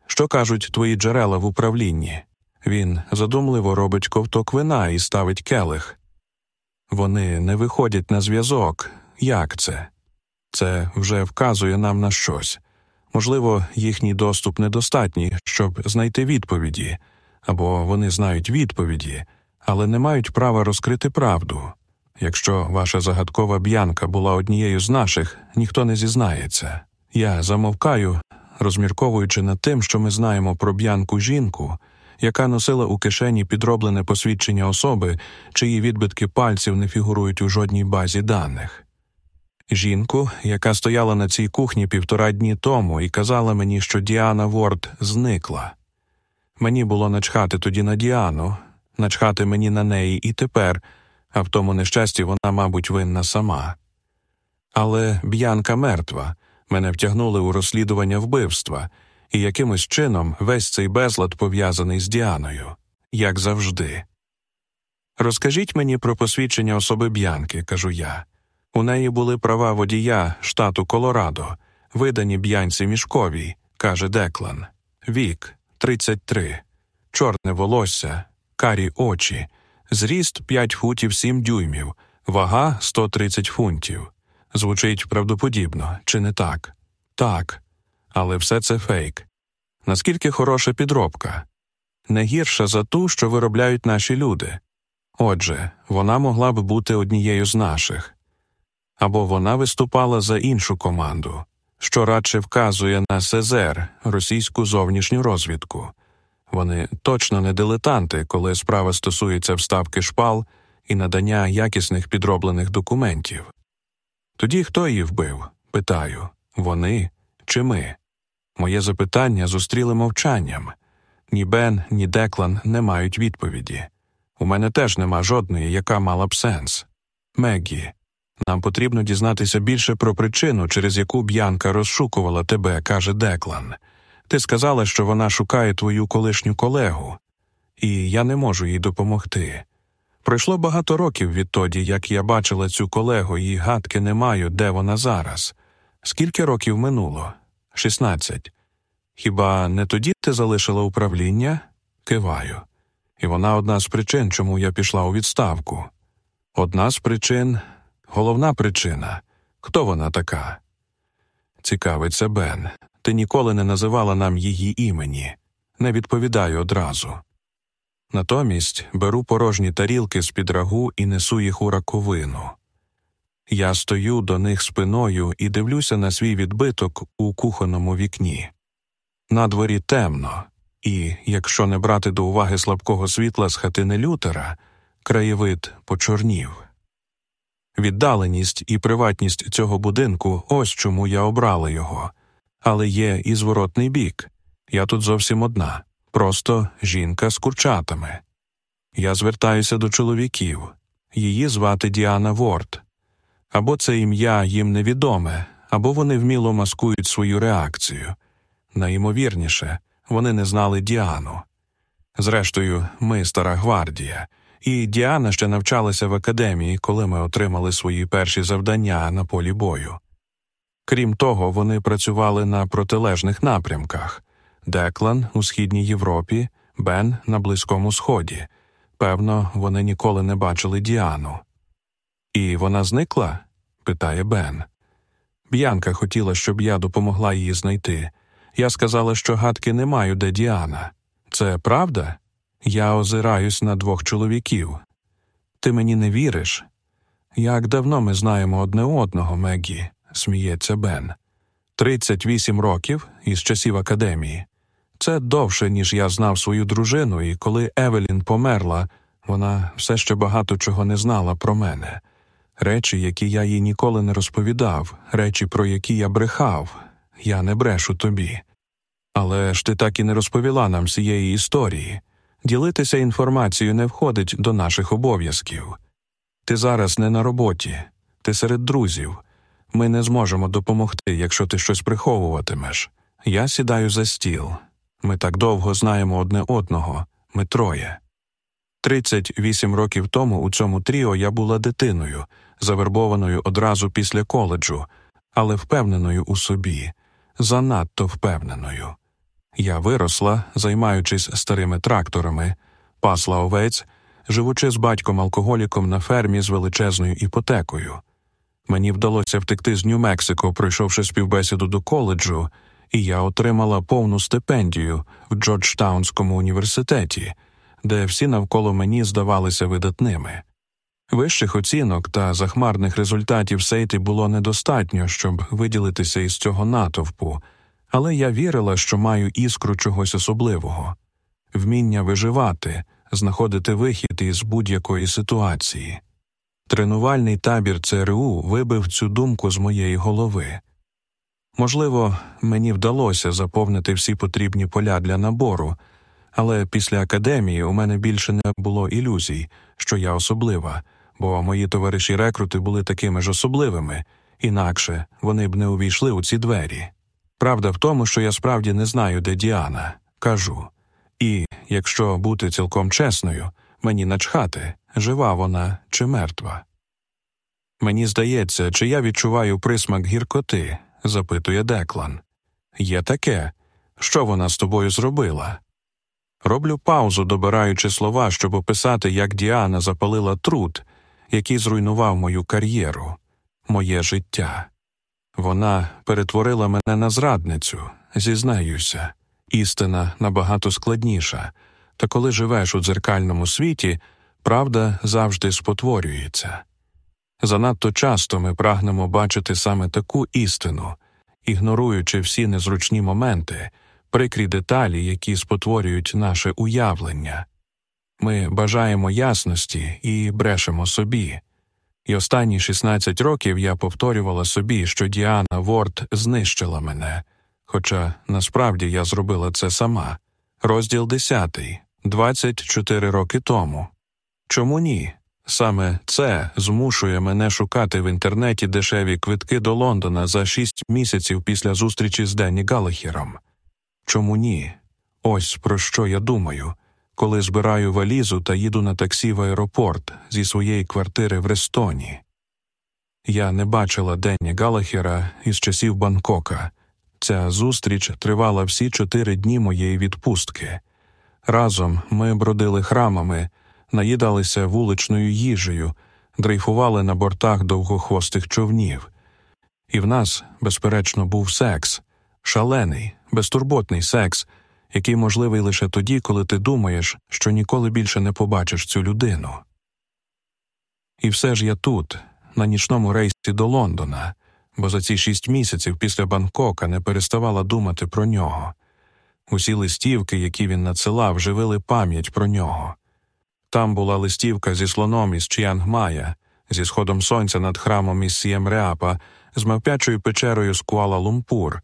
Що кажуть твої джерела в управлінні? Він задумливо робить ковток вина і ставить келих. Вони не виходять на зв'язок. Як це? Це вже вказує нам на щось. Можливо, їхній доступ недостатній, щоб знайти відповіді, або вони знають відповіді, але не мають права розкрити правду. Якщо ваша загадкова б'янка була однією з наших, ніхто не зізнається. Я замовкаю, розмірковуючи над тим, що ми знаємо про б'янку жінку, яка носила у кишені підроблене посвідчення особи, чиї відбитки пальців не фігурують у жодній базі даних. Жінку, яка стояла на цій кухні півтора дні тому і казала мені, що Діана Ворд зникла. Мені було начхати тоді на Діану, начхати мені на неї і тепер, а в тому нещасті вона, мабуть, винна сама. Але б'янка мертва, мене втягнули у розслідування вбивства, і якимось чином весь цей безлад пов'язаний з Діаною, як завжди. Розкажіть мені про посвідчення особи б'янки, кажу я. У неї були права водія штату Колорадо, видані б'янці мішковій, каже Деклан. Вік 33, чорне волосся, карі очі, зріст 5 футів 7 дюймів, вага 130 фунтів. Звучить правдоподібно, чи не так? Так. Але все це фейк. Наскільки хороша підробка? Не гірша за ту, що виробляють наші люди. Отже, вона могла б бути однією з наших або вона виступала за іншу команду, що радше вказує на СЗР, російську зовнішню розвідку. Вони точно не дилетанти, коли справа стосується вставки шпал і надання якісних підроблених документів. Тоді хто її вбив? Питаю вони чи ми? Моє запитання зустріли мовчанням. Ні Бен, ні Деклан не мають відповіді. У мене теж нема жодної, яка мала б сенс. Меггі, нам потрібно дізнатися більше про причину, через яку Б'янка розшукувала тебе, каже Деклан. Ти сказала, що вона шукає твою колишню колегу, і я не можу їй допомогти. Пройшло багато років відтоді, як я бачила цю колегу, і гадки не маю, де вона зараз. Скільки років минуло? Шістнадцять. Хіба не тоді ти залишила управління? Киваю. І вона одна з причин, чому я пішла у відставку. Одна з причин Головна причина хто вона така? Цікавиться Бен. Ти ніколи не називала нам її імені. Не відповідаю одразу. Натомість беру порожні тарілки з під рагу і несу їх у раковину. Я стою до них спиною і дивлюся на свій відбиток у кухонному вікні. На дворі темно, і, якщо не брати до уваги слабкого світла з хатини Лютера, краєвид почорнів. Віддаленість і приватність цього будинку ось чому я обрала його. Але є і зворотний бік я тут зовсім одна, просто жінка з курчатами. Я звертаюся до чоловіків її звати Діана Ворд. Або це ім'я їм невідоме, або вони вміло маскують свою реакцію. Найімовірніше, вони не знали Діану. Зрештою, ми стара гвардія. І Діана ще навчалася в академії, коли ми отримали свої перші завдання на полі бою. Крім того, вони працювали на протилежних напрямках Деклан у Східній Європі, Бен на Близькому Сході. Певно, вони ніколи не бачили Діану. І вона зникла? питає Бен. Б'янка хотіла, щоб я допомогла її знайти. Я сказала, що гадки не маю, де Діана. Це правда? Я озираюсь на двох чоловіків. Ти мені не віриш? Як давно ми знаємо одне одного, Мегі, сміється Бен. Тридцять вісім років із часів академії. Це довше, ніж я знав свою дружину, і коли Евелін померла, вона все ще багато чого не знала про мене. Речі, які я їй ніколи не розповідав, речі, про які я брехав, я не брешу тобі. Але ж ти так і не розповіла нам цієї історії. Ділитися інформацією не входить до наших обов'язків. Ти зараз не на роботі, ти серед друзів. Ми не зможемо допомогти, якщо ти щось приховуватимеш. Я сідаю за стіл. Ми так довго знаємо одне одного, ми троє. 38 років тому у цьому тріо я була дитиною, завербованою одразу після коледжу, але впевненою у собі, занадто впевненою. Я виросла, займаючись старими тракторами, пасла овець, живучи з батьком алкоголіком на фермі з величезною іпотекою. Мені вдалося втекти з Нью-Мексико, пройшовши співбесіду до коледжу, і я отримала повну стипендію в Джорджтаунському університеті, де всі навколо мені здавалися видатними. Вищих оцінок та захмарних результатів Сейти було недостатньо, щоб виділитися із цього натовпу, але я вірила, що маю іскру чогось особливого вміння виживати, знаходити вихід із будь-якої ситуації. Тренувальний табір ЦРУ вибив цю думку з моєї голови. Можливо, мені вдалося заповнити всі потрібні поля для набору, але після академії у мене більше не було ілюзій, що я особлива, бо мої товариші рекрути були такими ж особливими, інакше вони б не увійшли у ці двері. Правда в тому, що я справді не знаю, де Діана, кажу. І, якщо бути цілком чесною, мені начхати, жива вона чи мертва. Мені здається, чи я відчуваю присмак гіркоти, запитує Деклан. Є таке. Що вона з тобою зробила? Роблю паузу, добираючи слова, щоб описати, як Діана запалила труд, який зруйнував мою кар'єру, моє життя. Вона перетворила мене на зрадницю, зізнаюся, істина набагато складніша, та коли живеш у дзеркальному світі, правда завжди спотворюється. Занадто часто ми прагнемо бачити саме таку істину, ігноруючи всі незручні моменти, прикрі деталі, які спотворюють наше уявлення. Ми бажаємо ясності і брешемо собі. І останні 16 років я повторювала собі, що Діана Ворд знищила мене, хоча насправді я зробила це сама. Розділ 10. 24 роки тому. Чому ні? Саме це змушує мене шукати в інтернеті дешеві квитки до Лондона за шість місяців після зустрічі з Денні Галахером. Чому ні? Ось про що я думаю, коли збираю валізу та їду на таксі в аеропорт зі своєї квартири в Рестоні. Я не бачила Денні Галахера із часів Бангкока. Ця зустріч тривала всі чотири дні моєї відпустки. Разом ми бродили храмами наїдалися вуличною їжею, дрейфували на бортах довгохвостих човнів. І в нас, безперечно, був секс, шалений, безтурботний секс, який можливий лише тоді, коли ти думаєш, що ніколи більше не побачиш цю людину. І все ж я тут, на нічному рейсі до Лондона, бо за ці шість місяців після Бангкока не переставала думати про нього. Усі листівки, які він надсилав, живили пам'ять про нього. Там була листівка зі слоном із Чіангмая, зі сходом сонця над храмом із Сіємреапа, з мавпячою печерою з Куала Лумпур.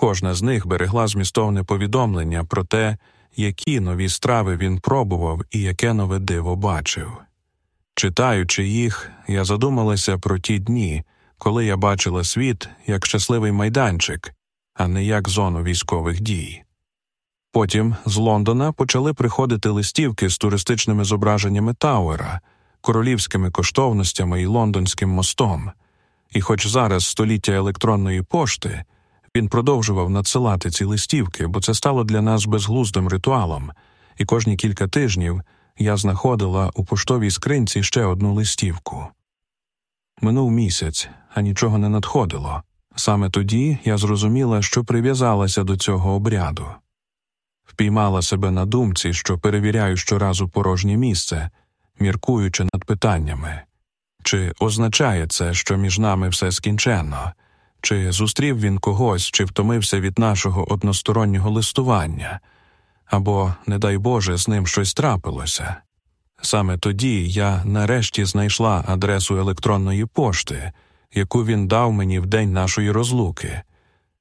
Кожна з них берегла змістовне повідомлення про те, які нові страви він пробував і яке нове диво бачив. Читаючи їх, я задумалася про ті дні, коли я бачила світ як щасливий майданчик, а не як зону військових дій. Потім з Лондона почали приходити листівки з туристичними зображеннями Тауера, королівськими коштовностями і лондонським мостом. І, хоч зараз століття електронної пошти, він продовжував надсилати ці листівки, бо це стало для нас безглуздим ритуалом, і кожні кілька тижнів я знаходила у поштовій скринці ще одну листівку. Минув місяць, а нічого не надходило. Саме тоді я зрозуміла, що прив'язалася до цього обряду впіймала себе на думці, що перевіряю щоразу порожнє місце, міркуючи над питаннями чи означає це, що між нами все скінченно, чи зустрів він когось, чи втомився від нашого одностороннього листування, або, не дай Боже, з ним щось трапилося. Саме тоді я нарешті знайшла адресу електронної пошти, яку він дав мені в день нашої розлуки.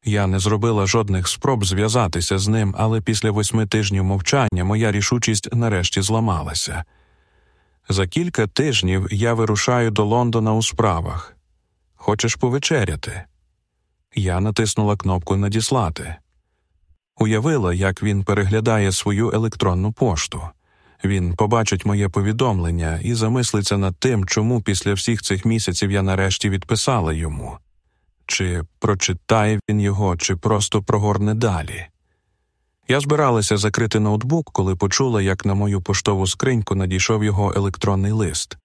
Я не зробила жодних спроб зв'язатися з ним, але після восьми тижнів мовчання моя рішучість нарешті зламалася. За кілька тижнів я вирушаю до Лондона у справах. Хочеш повечеряти? Я натиснула кнопку Надіслати. Уявила, як він переглядає свою електронну пошту. Він побачить моє повідомлення і замислиться над тим, чому після всіх цих місяців я нарешті відписала йому. Чи прочитає він його, чи просто прогорне далі. Я збиралася закрити ноутбук, коли почула, як на мою поштову скриньку надійшов його електронний лист.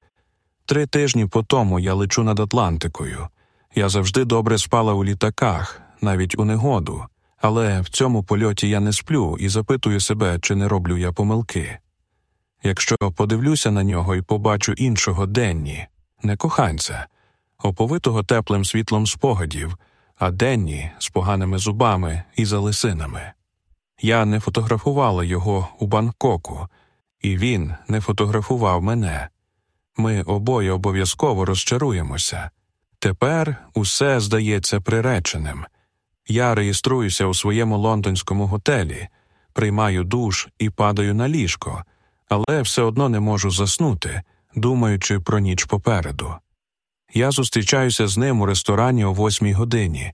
Три тижні по тому я лечу над Атлантикою. Я завжди добре спала у літаках, навіть у негоду, але в цьому польоті я не сплю і запитую себе, чи не роблю я помилки. Якщо подивлюся на нього і побачу іншого Денні, не коханця, оповитого теплим світлом спогадів, а Денні з поганими зубами і залисинами. Я не фотографувала його у Бангкоку, і він не фотографував мене. Ми обоє обов'язково розчаруємося. Тепер усе здається приреченим. Я реєструюся у своєму лондонському готелі, приймаю душ і падаю на ліжко, але все одно не можу заснути, думаючи про ніч попереду. Я зустрічаюся з ним у ресторані о восьмій годині,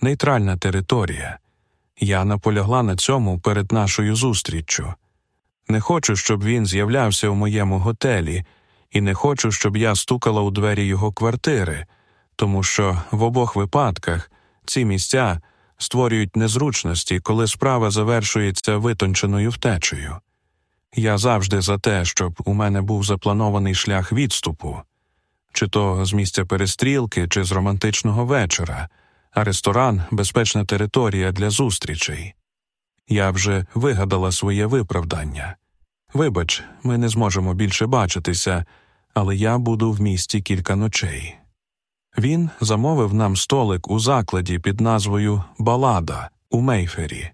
нейтральна територія. Я наполягла на цьому перед нашою зустріччю. Не хочу, щоб він з'являвся у моєму готелі, і не хочу, щоб я стукала у двері його квартири, тому що в обох випадках ці місця створюють незручності, коли справа завершується витонченою втечею. Я завжди за те, щоб у мене був запланований шлях відступу, чи то з місця перестрілки, чи з романтичного вечора а ресторан безпечна територія для зустрічей. Я вже вигадала своє виправдання. Вибач, ми не зможемо більше бачитися, але я буду в місті кілька ночей. Він замовив нам столик у закладі під назвою Балада у Мейфері.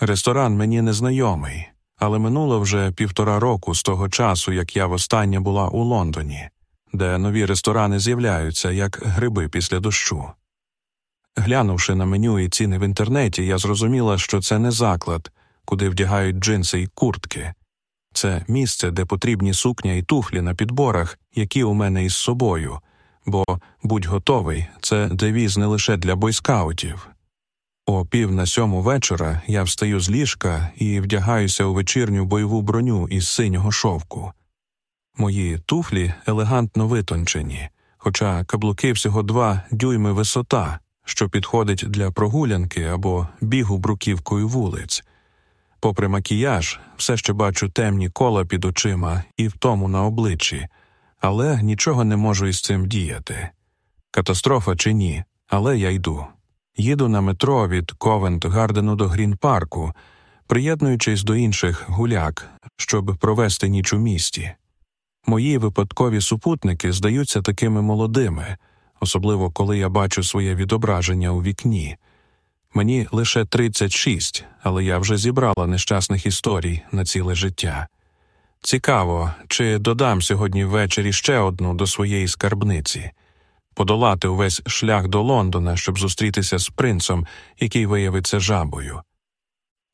Ресторан мені незнайомий, але минуло вже півтора року з того часу, як я востаннє була у Лондоні, де нові ресторани з'являються як гриби після дощу. Глянувши на меню і ціни в інтернеті, я зрозуміла, що це не заклад, куди вдягають джинси й куртки. Це місце, де потрібні сукня і туфлі на підборах, які у мене із собою, бо будь готовий, це девіз не лише для бойскаутів. О пів на сьому вечора я встаю з ліжка і вдягаюся у вечірню бойову броню із синього шовку. Мої туфлі елегантно витончені, хоча каблуки всього два дюйми висота, що підходить для прогулянки або бігу бруківкою вулиць. Попри макіяж, все ще бачу темні кола під очима і втому на обличчі, але нічого не можу із цим діяти. Катастрофа чи ні, але я йду. Їду на метро від Ковент Гардену до Грін Парку, приєднуючись до інших гуляк, щоб провести ніч у місті. Мої випадкові супутники здаються такими молодими особливо коли я бачу своє відображення у вікні. Мені лише 36, але я вже зібрала нещасних історій на ціле життя. Цікаво, чи додам сьогодні ввечері ще одну до своєї скарбниці, подолати увесь шлях до Лондона, щоб зустрітися з принцем, який виявиться жабою.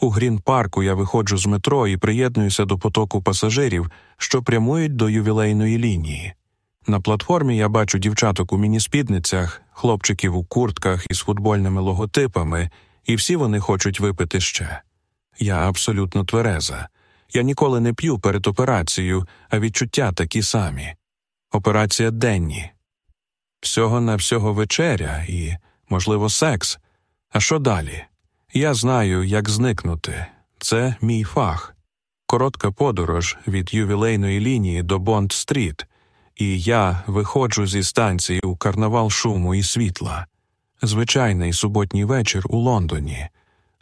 У Грін парку я виходжу з метро і приєднуюся до потоку пасажирів, що прямують до ювілейної лінії. На платформі я бачу дівчаток у мініспідницях, хлопчиків у куртках із футбольними логотипами, і всі вони хочуть випити ще. Я абсолютно твереза. Я ніколи не п'ю перед операцією, а відчуття такі самі. Операція денні. Всього-на-всього вечеря і, можливо, секс. А що далі? Я знаю, як зникнути. Це мій фах. Коротка подорож від ювілейної лінії до Бонд Стріт і я виходжу зі станції у карнавал шуму і світла, звичайний суботній вечір у Лондоні,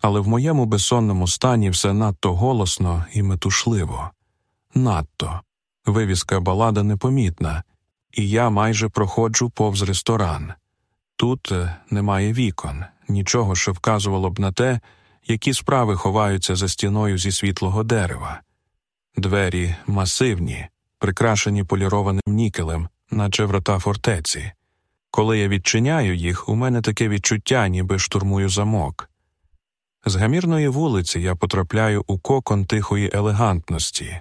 але в моєму безсонному стані все надто голосно і метушливо. Надто вивіска балада непомітна, і я майже проходжу повз ресторан. Тут е, немає вікон, нічого, що вказувало б на те, які справи ховаються за стіною зі світлого дерева. Двері масивні, прикрашені полірованим нікелем, наче врата фортеці. Коли я відчиняю їх, у мене таке відчуття, ніби штурмую замок. З гамірної вулиці я потрапляю у кокон тихої елегантності,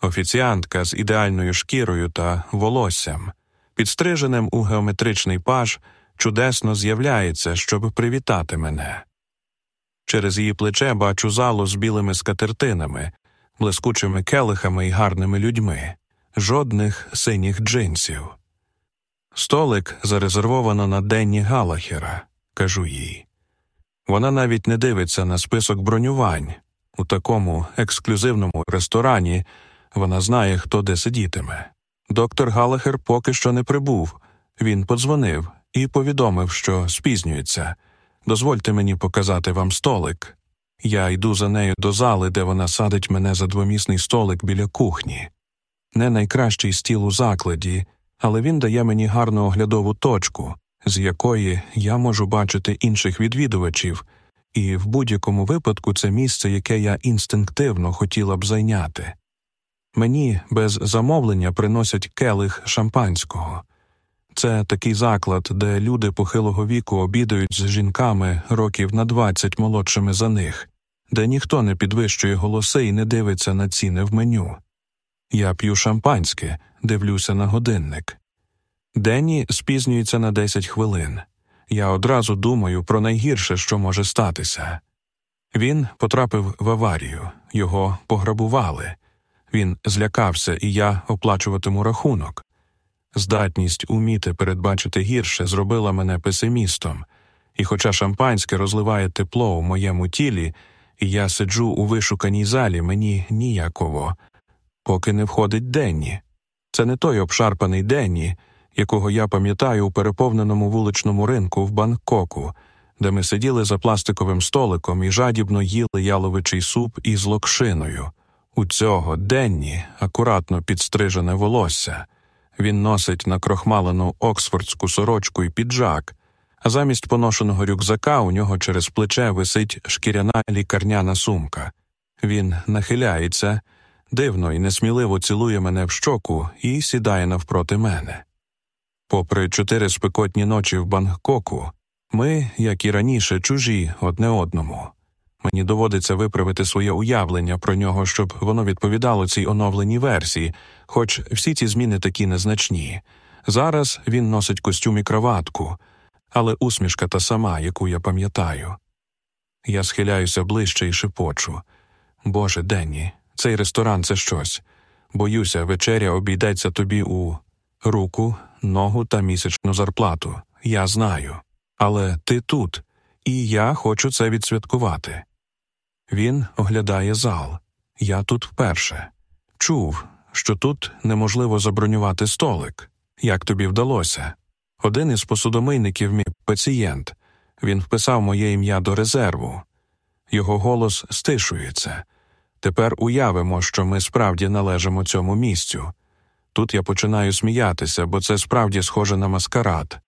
офіціантка з ідеальною шкірою та волоссям, підстриженим у геометричний паж, чудесно з'являється, щоб привітати мене. Через її плече бачу залу з білими скатертинами, блискучими келихами і гарними людьми, жодних синіх джинсів. Столик зарезервовано на Денні Галахера, кажу їй. Вона навіть не дивиться на список бронювань. У такому ексклюзивному ресторані вона знає, хто де сидітиме. Доктор Галахер поки що не прибув. Він подзвонив і повідомив, що спізнюється. Дозвольте мені показати вам столик. Я йду за нею до зали, де вона садить мене за двомісний столик біля кухні. Не найкращий стіл у закладі, але він дає мені гарну оглядову точку, з якої я можу бачити інших відвідувачів, і в будь-якому випадку це місце, яке я інстинктивно хотіла б зайняти. Мені без замовлення приносять келих шампанського. Це такий заклад, де люди похилого віку обідають з жінками років на 20 молодшими за них, де ніхто не підвищує голоси і не дивиться на ціни в меню. Я п'ю шампанське, дивлюся на годинник. Денні спізнюється на 10 хвилин. Я одразу думаю про найгірше, що може статися. Він потрапив в аварію, його пограбували. Він злякався, і я оплачуватиму рахунок. Здатність уміти передбачити гірше зробила мене песимістом, і, хоча шампанське розливає тепло у моєму тілі, і я сиджу у вишуканій залі, мені ніяково, поки не входить Денні. Це не той обшарпаний Денні, якого я пам'ятаю у переповненому вуличному ринку в Бангкоку, де ми сиділи за пластиковим столиком і жадібно їли яловичий суп із локшиною. У цього Денні акуратно підстрижене волосся. Він носить накрохмалену оксфордську сорочку і піджак, а замість поношеного рюкзака у нього через плече висить шкіряна лікарняна сумка. Він нахиляється, дивно і несміливо цілує мене в щоку і сідає навпроти мене. Попри чотири спекотні ночі в Бангкоку, ми, як і раніше, чужі одне одному. Мені доводиться виправити своє уявлення про нього, щоб воно відповідало цій оновленій версії, хоч всі ці зміни такі незначні. Зараз він носить костюм і кроватку, але усмішка та сама, яку я пам'ятаю. Я схиляюся ближче і шепочу Боже, Денні, цей ресторан це щось. Боюся, вечеря обійдеться тобі у руку, ногу та місячну зарплату. Я знаю. Але ти тут, і я хочу це відсвяткувати. Він оглядає зал. Я тут вперше. Чув, що тут неможливо забронювати столик. Як тобі вдалося? Один із посудомийників мій пацієнт. Він вписав моє ім'я до резерву. Його голос стишується. Тепер уявимо, що ми справді належимо цьому місцю. Тут я починаю сміятися, бо це справді схоже на маскарад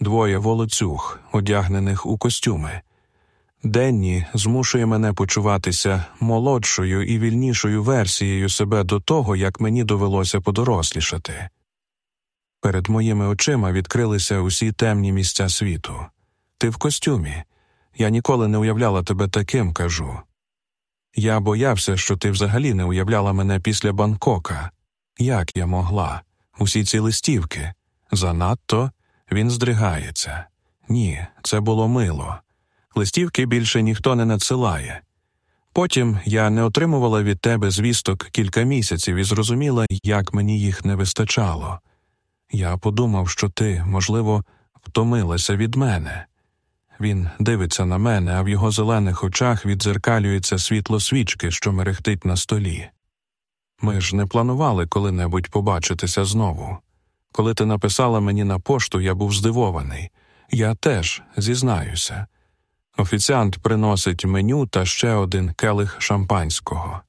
двоє волоцюг, одягнених у костюми. Денні змушує мене почуватися молодшою і вільнішою версією себе до того, як мені довелося подорослішати. Перед моїми очима відкрилися усі темні місця світу. Ти в костюмі. Я ніколи не уявляла тебе таким, кажу. Я боявся, що ти взагалі не уявляла мене після Бангкока. Як я могла? Усі ці листівки. Занадто він здригається. Ні, це було мило. Листівки більше ніхто не надсилає. Потім я не отримувала від тебе звісток кілька місяців і зрозуміла, як мені їх не вистачало. Я подумав, що ти, можливо, втомилася від мене. Він дивиться на мене, а в його зелених очах віддзеркалюється світло свічки, що мерехтить на столі. Ми ж не планували коли-небудь побачитися знову. Коли ти написала мені на пошту, я був здивований. Я теж зізнаюся. Офіціант приносить меню та ще один келих шампанського.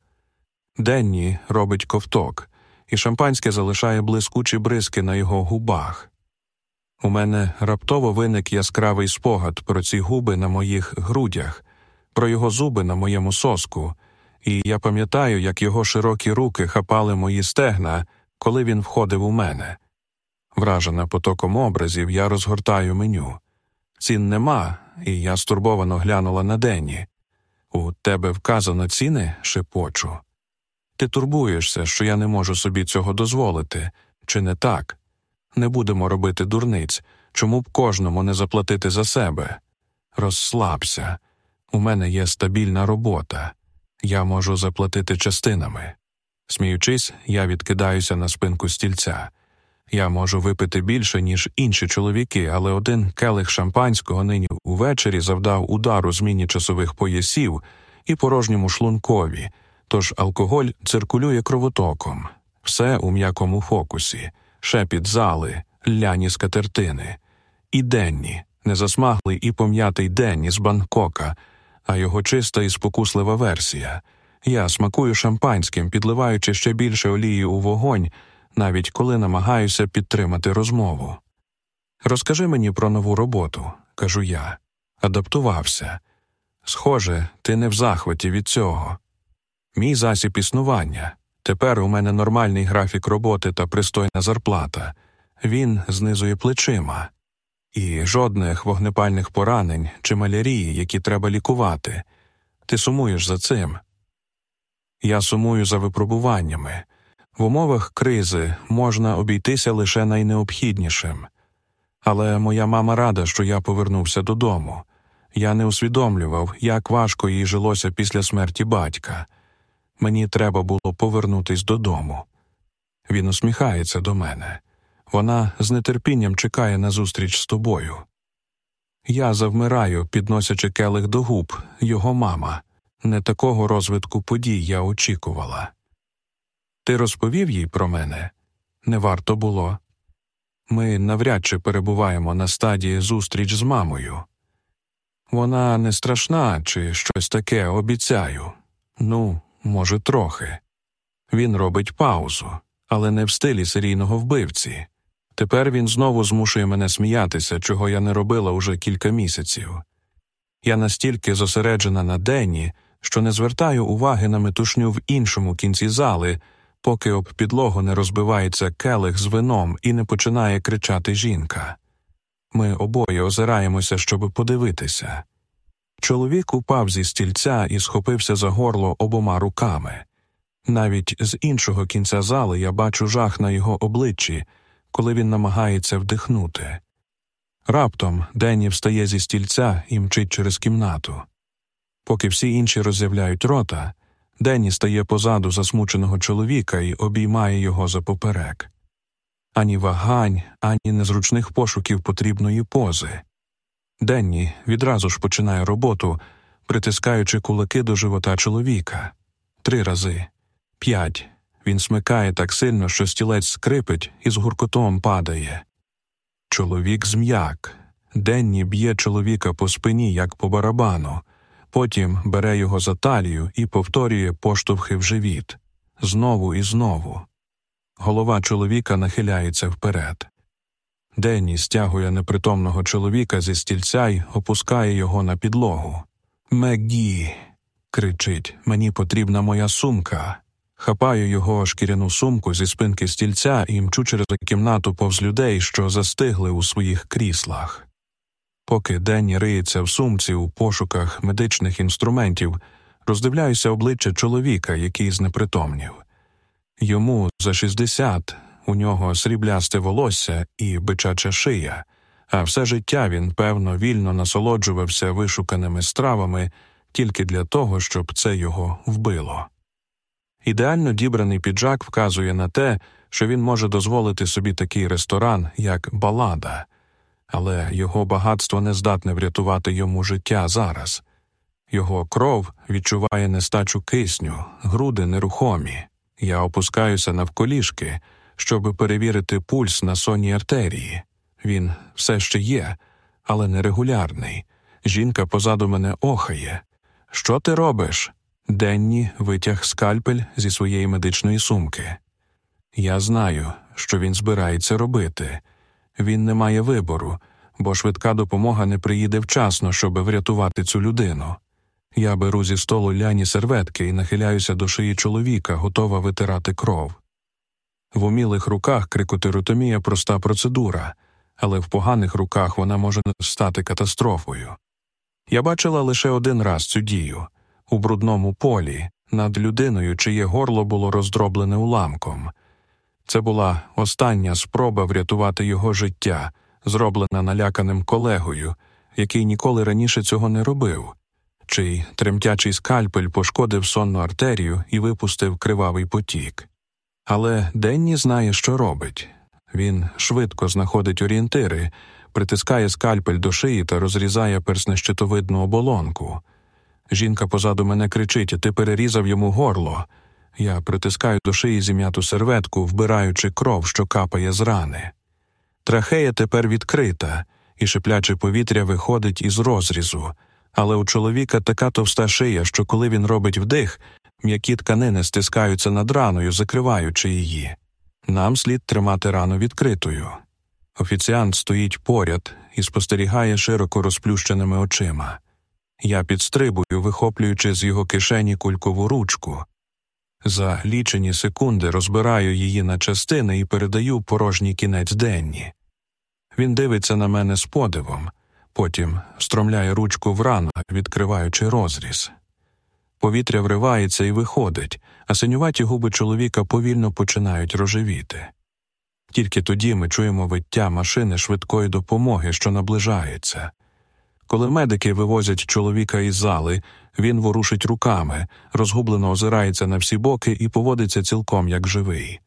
Денні робить ковток, і шампанське залишає блискучі бризки на його губах. У мене раптово виник яскравий спогад про ці губи на моїх грудях, про його зуби на моєму соску, і я пам'ятаю, як його широкі руки хапали мої стегна, коли він входив у мене. Вражена потоком образів, я розгортаю меню. Цін нема, і я стурбовано глянула на Денні. У тебе вказано ціни, шепочу. Ти турбуєшся, що я не можу собі цього дозволити, чи не так? Не будемо робити дурниць, чому б кожному не заплатити за себе. Розслабся. У мене є стабільна робота, я можу заплатити частинами. Сміючись, я відкидаюся на спинку стільця. Я можу випити більше, ніж інші чоловіки, але один келих шампанського нині увечері завдав удару зміні часових поясів і порожньому шлункові, тож алкоголь циркулює кровотоком, все у м'якому фокусі, шепіт зали, ляні скатертини, і денні, незасмаглий і пом'ятий Денні з Бангкока, а його чиста і спокуслива версія. Я смакую шампанським, підливаючи ще більше олії у вогонь, навіть коли намагаюся підтримати розмову. Розкажи мені про нову роботу, кажу я. Адаптувався. Схоже, ти не в захваті від цього. Мій засіб існування. Тепер у мене нормальний графік роботи та пристойна зарплата. Він знизує плечима. І жодних вогнепальних поранень чи малярії, які треба лікувати. Ти сумуєш за цим. Я сумую за випробуваннями. В умовах кризи можна обійтися лише найнеобхіднішим. Але моя мама рада, що я повернувся додому. Я не усвідомлював, як важко їй жилося після смерті батька. Мені треба було повернутись додому. Він усміхається до мене. Вона з нетерпінням чекає на зустріч з тобою. Я завмираю, підносячи келих до губ, його мама. Не такого розвитку подій я очікувала. Ти розповів їй про мене? Не варто було. Ми навряд чи перебуваємо на стадії зустріч з мамою. Вона не страшна чи щось таке, обіцяю. Ну, може, трохи. Він робить паузу, але не в стилі серійного вбивці. Тепер він знову змушує мене сміятися, чого я не робила уже кілька місяців. Я настільки зосереджена на денні, що не звертаю уваги на метушню в іншому кінці зали, поки об підлогу не розбивається келих з вином і не починає кричати жінка. Ми обоє озираємося, щоб подивитися. Чоловік упав зі стільця і схопився за горло обома руками. Навіть з іншого кінця зали я бачу жах на його обличчі, коли він намагається вдихнути. Раптом Денні встає зі стільця і мчить через кімнату. Поки всі інші роззявляють рота, Денні стає позаду засмученого чоловіка і обіймає його за поперек. Ані вагань, ані незручних пошуків потрібної пози. Денні відразу ж починає роботу, притискаючи кулаки до живота чоловіка три рази, п'ять. Він смикає так сильно, що стілець скрипить і з гуркотом падає. Чоловік зм'як. Денні б'є чоловіка по спині, як по барабану, потім бере його за талію і повторює поштовхи в живіт знову і знову. Голова чоловіка нахиляється вперед. Денні стягує непритомного чоловіка зі стільця й опускає його на підлогу. Мегі. кричить, мені потрібна моя сумка. Хапаю його шкіряну сумку зі спинки стільця і мчу через кімнату повз людей, що застигли у своїх кріслах. Поки Денні риється в сумці у пошуках медичних інструментів, роздивляюся обличчя чоловіка, який знепритомнів. Йому за 60, у нього сріблясте волосся і бичача шия, а все життя він, певно, вільно насолоджувався вишуканими стравами тільки для того, щоб це його вбило. Ідеально дібраний піджак вказує на те, що він може дозволити собі такий ресторан, як балада, але його багатство не здатне врятувати йому життя зараз. Його кров відчуває нестачу кисню, груди нерухомі. Я опускаюся навколішки, щоб перевірити пульс на сонній артерії. Він все ще є, але нерегулярний. Жінка позаду мене охає. Що ти робиш? Денні витяг скальпель зі своєї медичної сумки. Я знаю, що він збирається робити. Він не має вибору, бо швидка допомога не приїде вчасно, щоб врятувати цю людину. Я беру зі столу ляні серветки і нахиляюся до шиї чоловіка, готова витирати кров. В умілих руках крикотеротомія проста процедура, але в поганих руках вона може стати катастрофою. Я бачила лише один раз цю дію у брудному полі над людиною, чиє горло було роздроблене уламком. Це була остання спроба врятувати його життя, зроблена наляканим колегою, який ніколи раніше цього не робив. чий тремтячий скальпель пошкодив сонну артерію і випустив кривавий потік. Але Денні знає, що робить. Він швидко знаходить орієнтири, притискає скальпель до шиї та розрізає перснещитовидну оболонку. Жінка позаду мене кричить Ти перерізав йому горло. Я притискаю до шиї зім'яту серветку, вбираючи кров, що капає з рани. Трахея тепер відкрита, і шипляче повітря виходить із розрізу, але у чоловіка така товста шия, що коли він робить вдих, м'які тканини стискаються над раною, закриваючи її. Нам слід тримати рану відкритою. Офіціант стоїть поряд і спостерігає широко розплющеними очима. Я підстрибую, вихоплюючи з його кишені кулькову ручку. За лічені секунди розбираю її на частини і передаю порожній кінець денні. Він дивиться на мене з подивом, потім стромляє ручку в рану, відкриваючи розріз. Повітря вривається і виходить, а синюваті губи чоловіка повільно починають рожевіти. Тільки тоді ми чуємо виття машини швидкої допомоги, що наближається. Коли медики вивозять чоловіка із зали, він ворушить руками, розгублено озирається на всі боки і поводиться цілком як живий.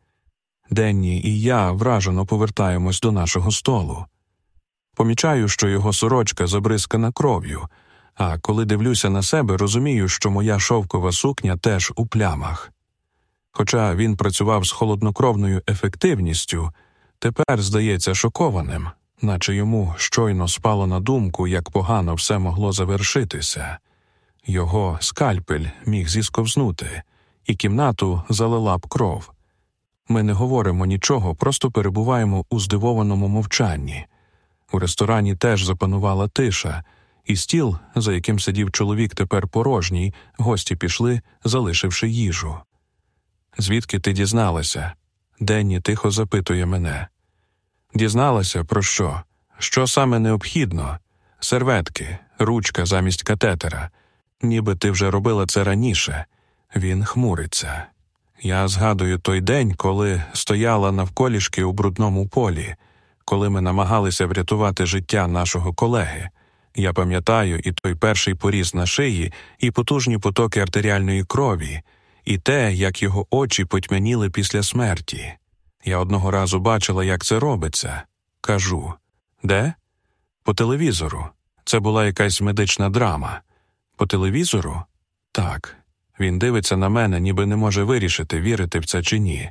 Денні і я вражено повертаємось до нашого столу. Помічаю, що його сорочка забризкана кров'ю, а коли дивлюся на себе, розумію, що моя шовкова сукня теж у плямах. Хоча він працював з холоднокровною ефективністю, тепер здається шокованим, наче йому щойно спало на думку, як погано все могло завершитися. Його скальпель міг зісковзнути, і кімнату залила б кров. Ми не говоримо нічого, просто перебуваємо у здивованому мовчанні. У ресторані теж запанувала тиша, і стіл, за яким сидів чоловік тепер порожній, гості пішли, залишивши їжу. Звідки ти дізналася? Денні тихо запитує мене. Дізналася про що? Що саме необхідно? Серветки, ручка замість катетера. Ніби ти вже робила це раніше. Він хмуриться. Я згадую той день, коли стояла навколішки у брудному полі, коли ми намагалися врятувати життя нашого колеги. Я пам'ятаю і той перший поріз на шиї, і потужні потоки артеріальної крові, і те, як його очі потьмяніли після смерті. Я одного разу бачила, як це робиться. Кажу де? По телевізору. Це була якась медична драма. По телевізору? Так. Він дивиться на мене, ніби не може вирішити, вірити в це чи ні.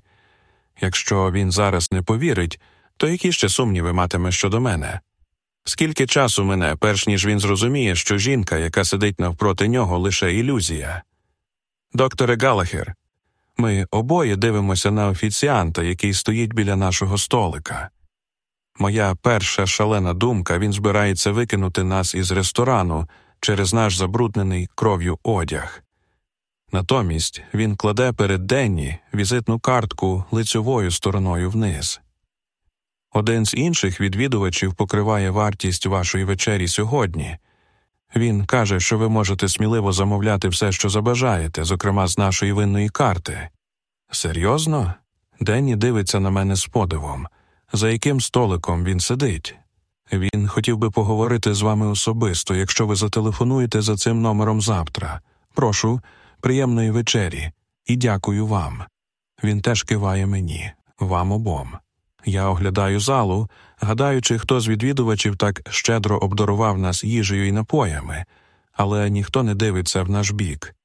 Якщо він зараз не повірить, то які ще сумніви матиме щодо мене? Скільки часу мене, перш ніж він зрозуміє, що жінка, яка сидить навпроти нього, лише ілюзія? Докторе Галахер, ми обоє дивимося на офіціанта, який стоїть біля нашого столика. Моя перша шалена думка він збирається викинути нас із ресторану через наш забруднений кров'ю одяг. Натомість він кладе перед Денні візитну картку лицьовою стороною вниз. Один з інших відвідувачів покриває вартість вашої вечері сьогодні. Він каже, що ви можете сміливо замовляти все, що забажаєте, зокрема з нашої винної карти. Серйозно? Денні дивиться на мене з подивом. За яким столиком він сидить? Він хотів би поговорити з вами особисто, якщо ви зателефонуєте за цим номером завтра. Прошу, приємної вечері, і дякую вам. Він теж киває мені, вам обом. Я оглядаю залу, гадаючи, хто з відвідувачів так щедро обдарував нас їжею і напоями, але ніхто не дивиться в наш бік.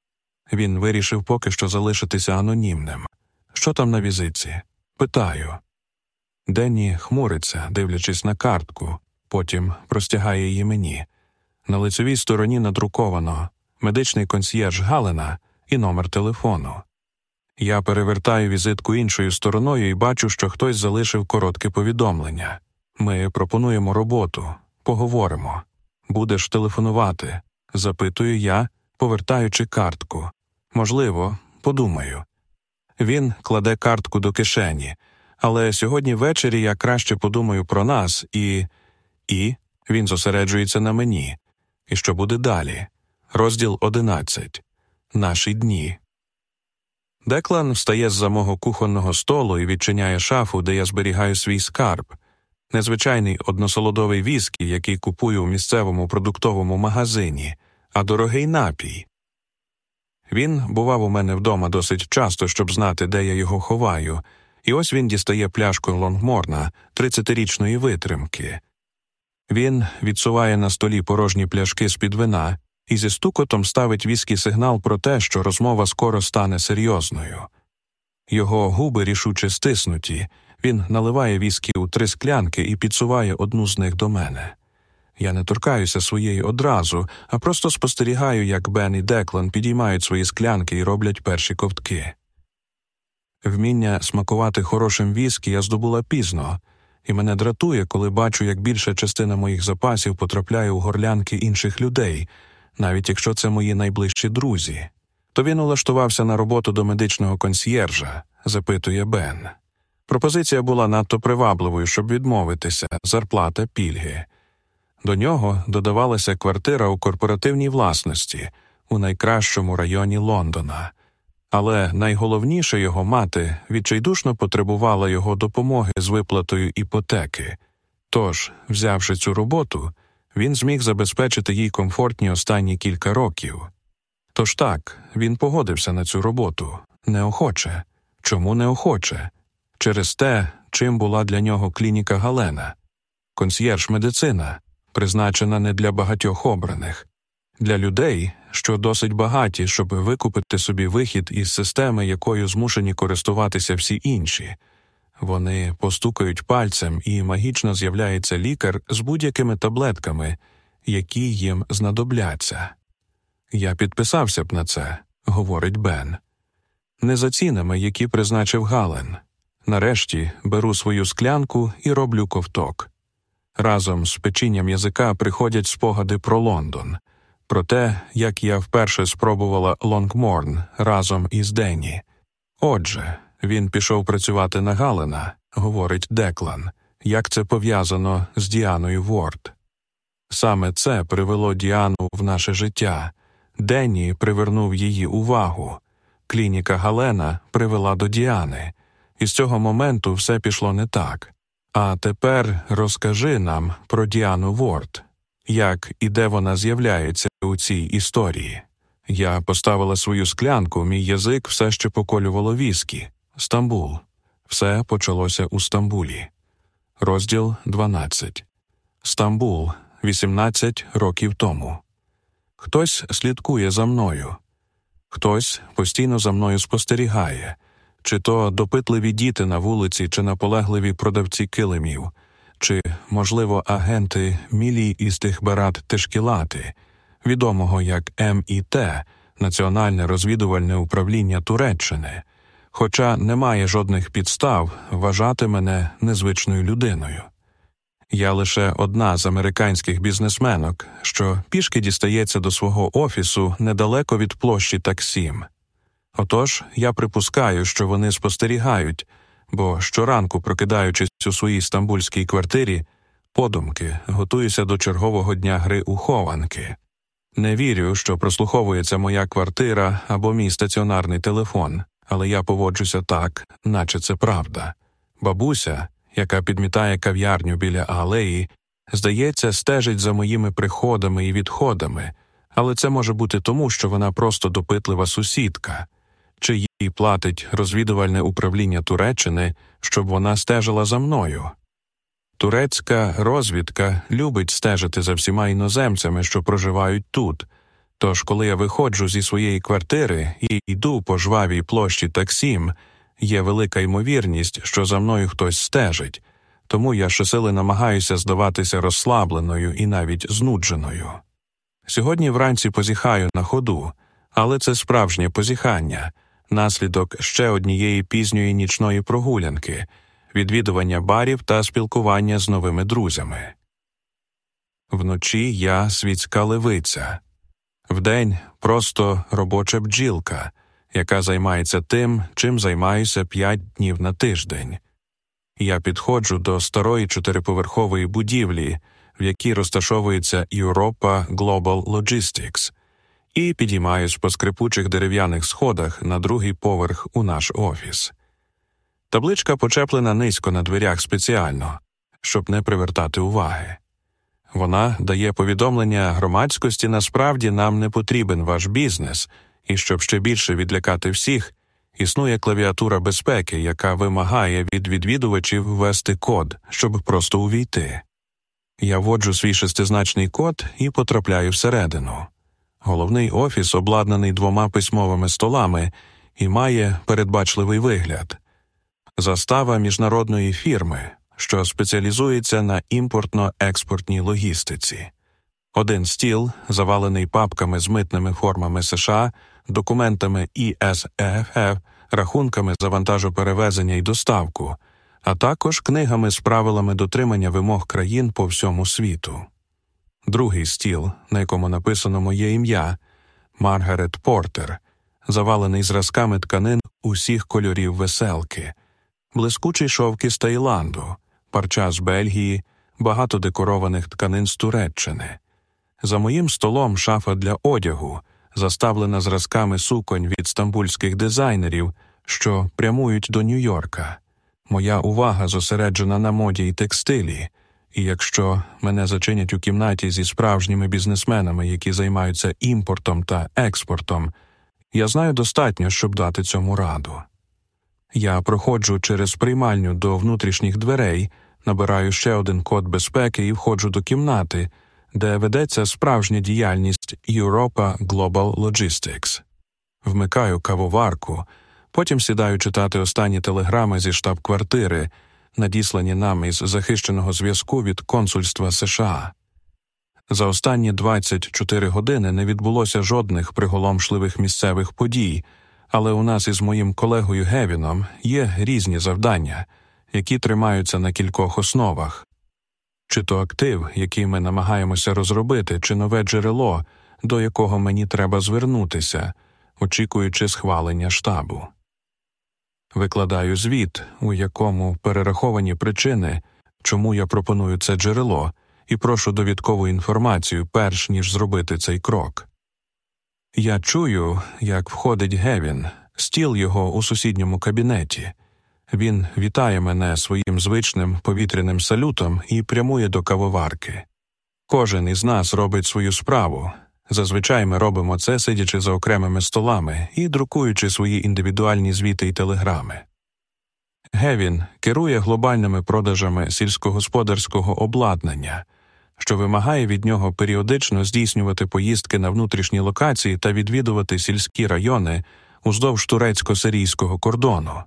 Він вирішив поки що залишитися анонімним. Що там на візиці? Питаю. Денні хмуриться, дивлячись на картку, потім простягає її мені. На лицевій стороні надруковано медичний консьєрж Галина і номер телефону. Я перевертаю візитку іншою стороною і бачу, що хтось залишив коротке повідомлення. Ми пропонуємо роботу, поговоримо. Будеш телефонувати, запитую я, повертаючи картку. Можливо, подумаю. Він кладе картку до кишені, але сьогодні ввечері я краще подумаю про нас і. І він зосереджується на мені. І що буде далі? Розділ одинадцять. Наші дні. Деклан встає з за мого кухонного столу і відчиняє шафу, де я зберігаю свій скарб, незвичайний односолодовий віскі, який купую у місцевому продуктовому магазині, а дорогий напій. Він бував у мене вдома досить часто, щоб знати, де я його ховаю, і ось він дістає пляшку Лонгморна 30-річної витримки. Він відсуває на столі порожні пляшки з під вина і зі стукотом ставить віскі сигнал про те, що розмова скоро стане серйозною. Його губи рішуче стиснуті, він наливає віскі у три склянки і підсуває одну з них до мене. Я не торкаюся своєї одразу, а просто спостерігаю, як Бен і Деклан підіймають свої склянки і роблять перші ковтки. Вміння смакувати хорошим віскі я здобула пізно, і мене дратує, коли бачу, як більша частина моїх запасів потрапляє у горлянки інших людей, навіть якщо це мої найближчі друзі. То він улаштувався на роботу до медичного консьєржа, запитує Бен. Пропозиція була надто привабливою, щоб відмовитися, зарплата пільги. До нього додавалася квартира у корпоративній власності у найкращому районі Лондона. Але найголовніше його мати відчайдушно потребувала його допомоги з виплатою іпотеки. Тож, взявши цю роботу, він зміг забезпечити їй комфортні останні кілька років. Тож так, він погодився на цю роботу неохоче. Чому неохоче? Через те, чим була для нього клініка Галена, консьєрж медицина, призначена не для багатьох обраних, для людей, що досить багаті, щоб викупити собі вихід із системи, якою змушені користуватися всі інші. Вони постукають пальцем, і магічно з'являється лікар з будь-якими таблетками, які їм знадобляться. Я підписався б на це, говорить Бен. Не за цінами, які призначив Гален. Нарешті беру свою склянку і роблю ковток. Разом з печінням язика приходять спогади про Лондон, про те, як я вперше спробувала Лонгморн разом із Денні. Отже, він пішов працювати на Галена, говорить Деклан, як це пов'язано з Діаною Ворд. Саме це привело Діану в наше життя. Денні привернув її увагу. Клініка Галена привела до Діани, і з цього моменту все пішло не так. А тепер розкажи нам про Діану Ворд, як і де вона з'являється у цій історії. Я поставила свою склянку, мій язик все ще поколювало віскі. Стамбул. Все почалося у Стамбулі. Розділ 12. Стамбул. 18 років тому. Хтось слідкує за мною, хтось постійно за мною спостерігає, чи то допитливі діти на вулиці, чи наполегливі продавці килимів, чи, можливо, агенти Мілі із тих барат Тешкілати, відомого як МІТ, Національне розвідувальне управління Туреччини, хоча немає жодних підстав вважати мене незвичною людиною. Я лише одна з американських бізнесменок, що пішки дістається до свого офісу недалеко від площі Таксім. Отож я припускаю, що вони спостерігають, бо щоранку, прокидаючись у своїй стамбульській квартирі, подумки готуюся до чергового дня гри у хованки. Не вірю, що прослуховується моя квартира або мій стаціонарний телефон, але я поводжуся так, наче це правда. Бабуся, яка підмітає кав'ярню біля алеї, здається, стежить за моїми приходами і відходами, але це може бути тому, що вона просто допитлива сусідка, чи їй платить розвідувальне управління Туреччини, щоб вона стежила за мною. Турецька розвідка любить стежити за всіма іноземцями, що проживають тут. Тож, коли я виходжу зі своєї квартири і йду по жвавій площі таксім, є велика ймовірність, що за мною хтось стежить, тому я щосили намагаюся здаватися розслабленою і навіть знудженою. Сьогодні вранці позіхаю на ходу, але це справжнє позіхання, наслідок ще однієї пізньої нічної прогулянки, відвідування барів та спілкування з новими друзями. Вночі я світська левиця, вдень просто робоча бджілка яка займається тим, чим займаюся п'ять днів на тиждень. Я підходжу до старої чотириповерхової будівлі, в якій розташовується Europa Global Logistics, і підіймаюсь по скрипучих дерев'яних сходах на другий поверх у наш офіс. Табличка почеплена низько на дверях спеціально, щоб не привертати уваги. Вона дає повідомлення громадськості насправді нам не потрібен ваш бізнес, і щоб ще більше відлякати всіх, існує клавіатура безпеки, яка вимагає від відвідувачів ввести код, щоб просто увійти. Я вводжу свій шестизначний код і потрапляю всередину. Головний офіс обладнаний двома письмовими столами і має передбачливий вигляд. Застава міжнародної фірми, що спеціалізується на імпортно-експортній логістиці. Один стіл, завалений папками з митними формами США, документами ІСЕФ, рахунками за вантажоперевезення і доставку, а також книгами з правилами дотримання вимог країн по всьому світу. Другий стіл, на якому написано моє ім'я Маргарет Портер, завалений зразками тканин усіх кольорів веселки, блискучий шовки з Таїланду, парча з Бельгії, багато декорованих тканин з Туреччини. За моїм столом шафа для одягу, заставлена зразками суконь від стамбульських дизайнерів, що прямують до Нью-Йорка. Моя увага зосереджена на моді й текстилі, і якщо мене зачинять у кімнаті зі справжніми бізнесменами, які займаються імпортом та експортом, я знаю достатньо, щоб дати цьому раду. Я проходжу через приймальню до внутрішніх дверей, набираю ще один код безпеки і входжу до кімнати, де ведеться справжня діяльність Europa Global Logistics. Вмикаю кавоварку, потім сідаю читати останні телеграми зі штаб-квартири, надіслані нам із захищеного зв'язку від консульства США. За останні 24 години не відбулося жодних приголомшливих місцевих подій, але у нас із моїм колегою Гевіном є різні завдання, які тримаються на кількох основах чи то актив, який ми намагаємося розробити, чи нове джерело, до якого мені треба звернутися, очікуючи схвалення штабу. Викладаю звіт, у якому перераховані причини, чому я пропоную це джерело, і прошу довідкову інформацію, перш ніж зробити цей крок. Я чую, як входить Гевін, стіл його у сусідньому кабінеті. Він вітає мене своїм звичним повітряним салютом і прямує до кавоварки. Кожен із нас робить свою справу. Зазвичай ми робимо це, сидячи за окремими столами і друкуючи свої індивідуальні звіти й телеграми. Гевін керує глобальними продажами сільськогосподарського обладнання, що вимагає від нього періодично здійснювати поїздки на внутрішні локації та відвідувати сільські райони уздовж турецько-сирійського кордону.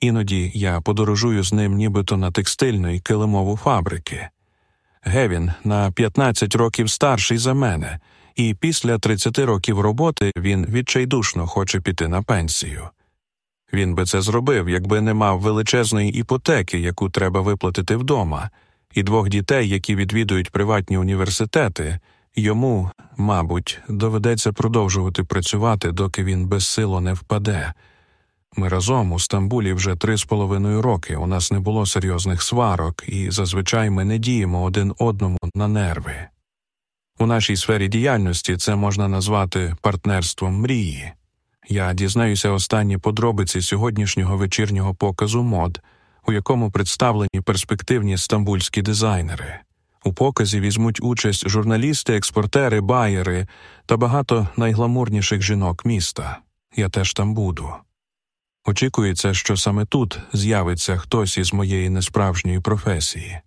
Іноді я подорожую з ним нібито на текстильну і килимову фабрики. Гевін на 15 років старший за мене, і після 30 років роботи він відчайдушно хоче піти на пенсію. Він би це зробив, якби не мав величезної іпотеки, яку треба виплатити вдома, і двох дітей, які відвідують приватні університети, йому, мабуть, доведеться продовжувати працювати, доки він безсило не впаде. Ми разом у Стамбулі вже три з половиною роки. У нас не було серйозних сварок, і зазвичай ми не діємо один одному на нерви. У нашій сфері діяльності це можна назвати партнерством мрії. Я дізнаюся останні подробиці сьогоднішнього вечірнього показу мод, у якому представлені перспективні стамбульські дизайнери. У показі візьмуть участь журналісти, експортери, байери та багато найгламурніших жінок міста. Я теж там буду. Очікується, що саме тут з'явиться хтось із моєї несправжньої професії.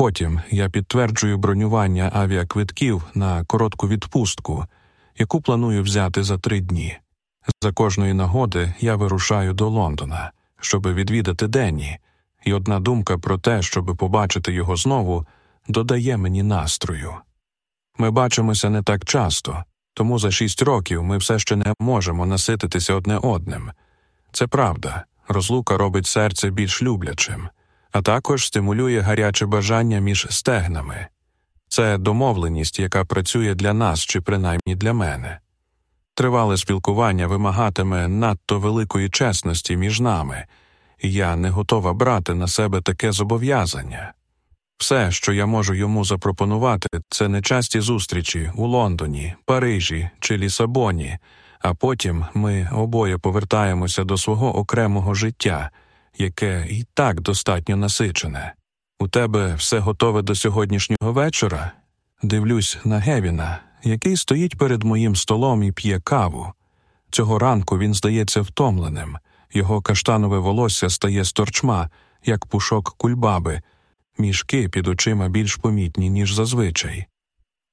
Потім я підтверджую бронювання авіаквитків на коротку відпустку, яку планую взяти за три дні. За кожної нагоди я вирушаю до Лондона, щоб відвідати Денні, і одна думка про те, щоб побачити його знову, додає мені настрою. Ми бачимося не так часто, тому за шість років ми все ще не можемо насититися одне одним. Це правда, розлука робить серце більш люблячим, а також стимулює гаряче бажання між стегнами. Це домовленість, яка працює для нас чи принаймні для мене. Тривале спілкування вимагатиме надто великої чесності між нами, і я не готова брати на себе таке зобов'язання. Все, що я можу йому запропонувати, це нечасті зустрічі у Лондоні, Парижі чи Лісабоні а потім ми обоє повертаємося до свого окремого життя, яке і так достатньо насичене. У тебе все готове до сьогоднішнього вечора? Дивлюсь на Гевіна, який стоїть перед моїм столом і п'є каву. Цього ранку він здається втомленим, його каштанове волосся стає сторчма, як пушок кульбаби, мішки під очима більш помітні, ніж зазвичай.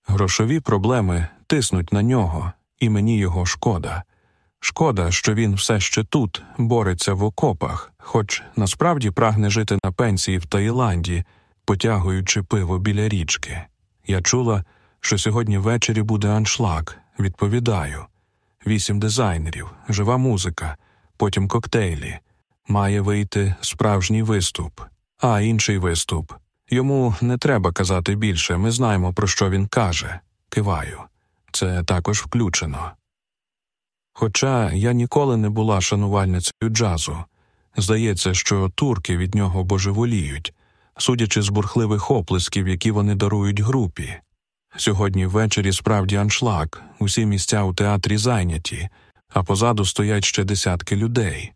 Грошові проблеми тиснуть на нього, і мені його шкода. Шкода, що він все ще тут, бореться в окопах, хоч насправді прагне жити на пенсії в Таїланді, потягуючи пиво біля річки. Я чула, що сьогодні ввечері буде аншлаг, відповідаю. Вісім дизайнерів, жива музика, потім коктейлі. Має вийти справжній виступ, а інший виступ. Йому не треба казати більше, ми знаємо, про що він каже. Киваю. Це також включено. Хоча я ніколи не була шанувальницею джазу. Здається, що турки від нього божеволіють, судячи з бурхливих оплесків, які вони дарують групі. Сьогодні ввечері справді аншлаг, усі місця у театрі зайняті, а позаду стоять ще десятки людей.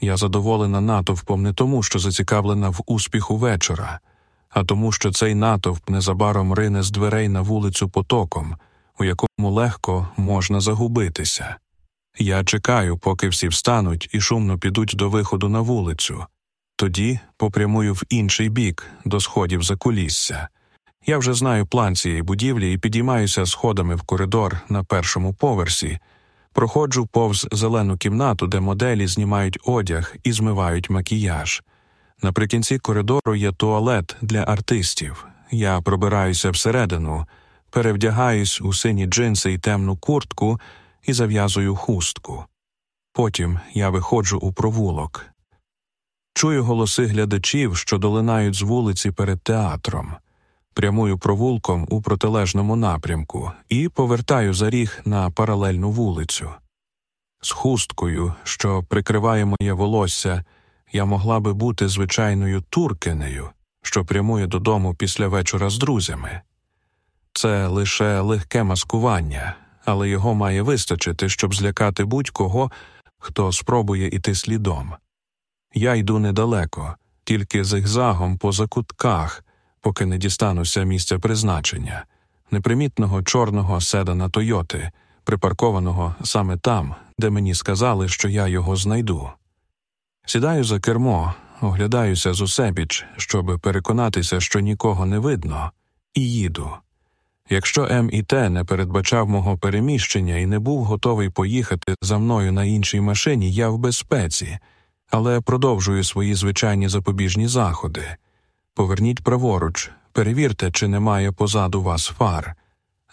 Я задоволена натовпом не тому, що зацікавлена в успіху вечора, а тому, що цей натовп незабаром рине з дверей на вулицю потоком, у якому легко можна загубитися. Я чекаю, поки всі встануть і шумно підуть до виходу на вулицю, тоді попрямую в інший бік, до сходів за кулісся. Я вже знаю план цієї будівлі і підіймаюся сходами в коридор на першому поверсі, проходжу повз зелену кімнату, де моделі знімають одяг і змивають макіяж. Наприкінці коридору є туалет для артистів. Я пробираюся всередину, перевдягаюсь у сині джинси і темну куртку і зав'язую хустку. Потім я виходжу у провулок. Чую голоси глядачів, що долинають з вулиці перед театром, прямую провулком у протилежному напрямку і повертаю за ріг на паралельну вулицю. З хусткою, що прикриває моє волосся, я могла би бути звичайною туркинею, що прямує додому після вечора з друзями. Це лише легке маскування, але його має вистачити, щоб злякати будь-кого, хто спробує іти слідом. Я йду недалеко, тільки зигзагом по закутках, поки не дістануся місця призначення, непримітного чорного седана Тойоти, припаркованого саме там, де мені сказали, що я його знайду. Сідаю за кермо, оглядаюся зусебіч, щоб переконатися, що нікого не видно, і їду. Якщо М і Т не передбачав мого переміщення і не був готовий поїхати за мною на іншій машині, я в безпеці, але продовжую свої звичайні запобіжні заходи. Поверніть праворуч, перевірте, чи немає позаду вас фар.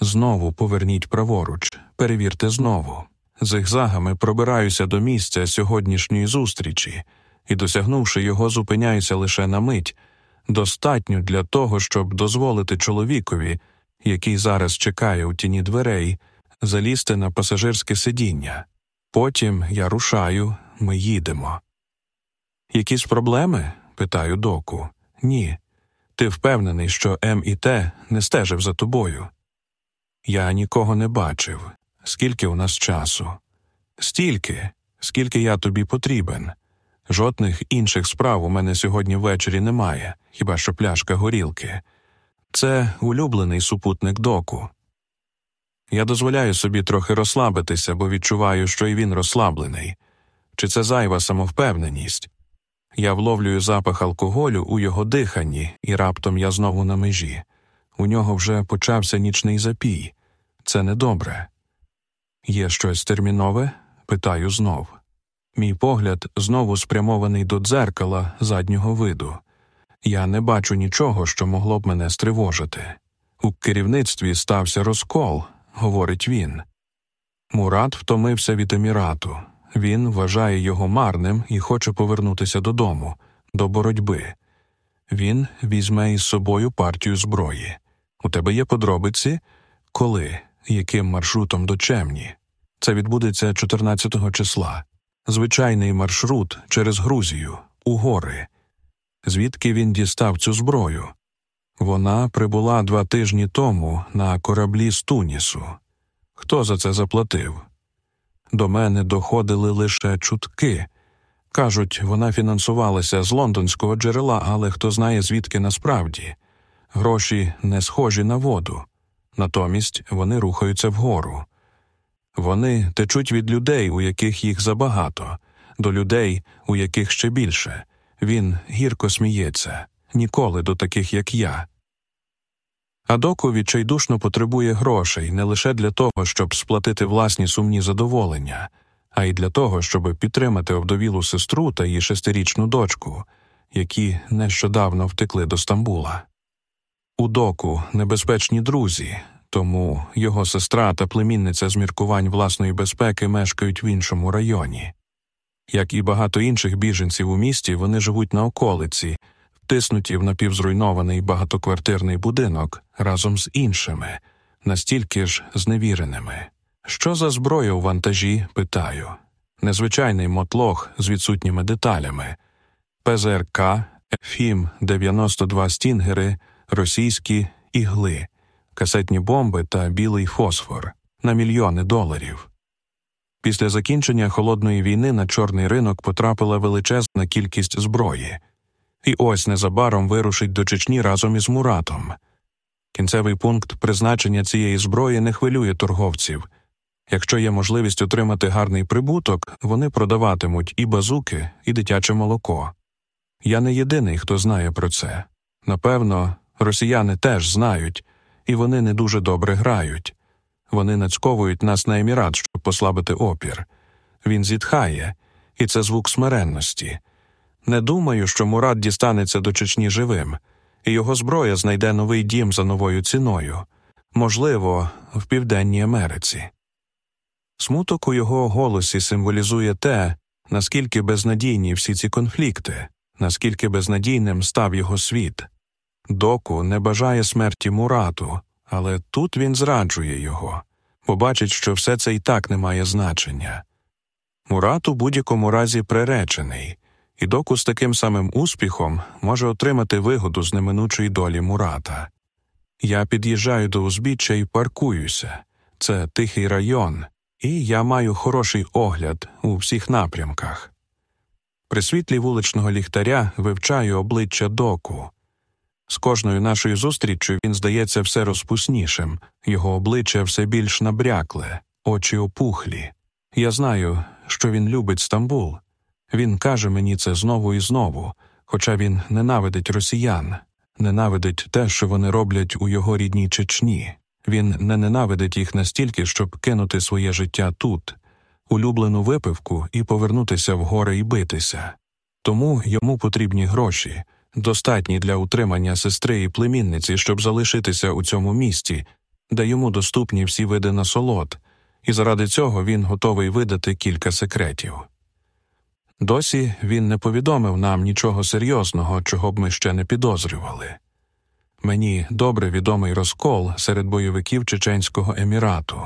Знову поверніть праворуч, перевірте знову. Зигзагами пробираюся до місця сьогоднішньої зустрічі і, досягнувши його, зупиняюся лише на мить, достатньо для того, щоб дозволити чоловікові який зараз чекає у тіні дверей, залізти на пасажирське сидіння. Потім я рушаю, ми їдемо. Якісь проблеми? питаю доку. Ні. Ти впевнений, що М і Т не стежив за тобою. Я нікого не бачив. Скільки у нас часу? Стільки, скільки я тобі потрібен. Жодних інших справ у мене сьогодні ввечері немає, хіба що пляшка горілки. Це улюблений супутник доку. Я дозволяю собі трохи розслабитися, бо відчуваю, що і він розслаблений. Чи це зайва самовпевненість? Я вловлюю запах алкоголю у його диханні, і раптом я знову на межі. У нього вже почався нічний запій. Це недобре. Є щось термінове? питаю знов. Мій погляд знову спрямований до дзеркала заднього виду. Я не бачу нічого, що могло б мене стривожити. У керівництві стався розкол, говорить він. Мурат втомився від емірату. Він вважає його марним і хоче повернутися додому, до боротьби. Він візьме із собою партію зброї. У тебе є подробиці? Коли, яким маршрутом до Чемні? Це відбудеться 14 числа. Звичайний маршрут через Грузію, у гори звідки він дістав цю зброю. Вона прибула два тижні тому на кораблі з Тунісу. Хто за це заплатив? До мене доходили лише чутки, Кажуть, вона фінансувалася з лондонського джерела, але хто знає, звідки насправді. Гроші не схожі на воду, натомість вони рухаються вгору. Вони течуть від людей, у яких їх забагато, до людей, у яких ще більше. Він гірко сміється, ніколи до таких, як я. А доку відчайдушно потребує грошей не лише для того, щоб сплатити власні сумні задоволення, а й для того, щоб підтримати овдовілу сестру та її шестирічну дочку, які нещодавно втекли до Стамбула. У доку небезпечні друзі, тому його сестра та племінниця з міркувань власної безпеки мешкають в іншому районі. Як і багато інших біженців у місті, вони живуть на околиці, втиснуті в напівзруйнований багатоквартирний будинок разом з іншими, настільки ж зневіреними. Що за зброя у вантажі? питаю. Незвичайний мотлох з відсутніми деталями, ПЗРК, ФІМ 92 стінгери, російські ігли, касетні бомби та білий фосфор на мільйони доларів. Після закінчення холодної війни на чорний ринок потрапила величезна кількість зброї, і ось незабаром вирушить до Чечні разом із Муратом. Кінцевий пункт призначення цієї зброї не хвилює торговців. Якщо є можливість отримати гарний прибуток, вони продаватимуть і базуки, і дитяче молоко. Я не єдиний, хто знає про це. Напевно, росіяни теж знають, і вони не дуже добре грають. Вони нацьковують нас на емірат, щоб послабити опір. Він зітхає, і це звук смиренності. Не думаю, що Мурат дістанеться до Чечні живим, і його зброя знайде новий дім за новою ціною можливо, в Південній Америці. Смуток у його голосі символізує те, наскільки безнадійні всі ці конфлікти, наскільки безнадійним став його світ. Доку не бажає смерті Мурату, але тут він зраджує його, бо бачить, що все це і так не має значення. Мурат у будь-якому разі приречений, і доку з таким самим успіхом може отримати вигоду з неминучої долі Мурата. Я під'їжджаю до узбіччя і паркуюся. Це тихий район, і я маю хороший огляд у всіх напрямках. При світлі вуличного ліхтаря вивчаю обличчя доку. З кожною нашою зустріччю він здається все розпуснішим, його обличчя все більш набрякле, очі опухлі. Я знаю, що він любить Стамбул. Він каже мені це знову і знову, хоча він ненавидить росіян, ненавидить те, що вони роблять у його рідній Чечні. Він не ненавидить їх настільки, щоб кинути своє життя тут, улюблену випивку і повернутися в гори і битися. Тому йому потрібні гроші, достатні для утримання сестри і племінниці, щоб залишитися у цьому місті, де йому доступні всі види насолод, і заради цього він готовий видати кілька секретів. Досі він не повідомив нам нічого серйозного, чого б ми ще не підозрювали. Мені добре відомий розкол серед бойовиків Чеченського емірату.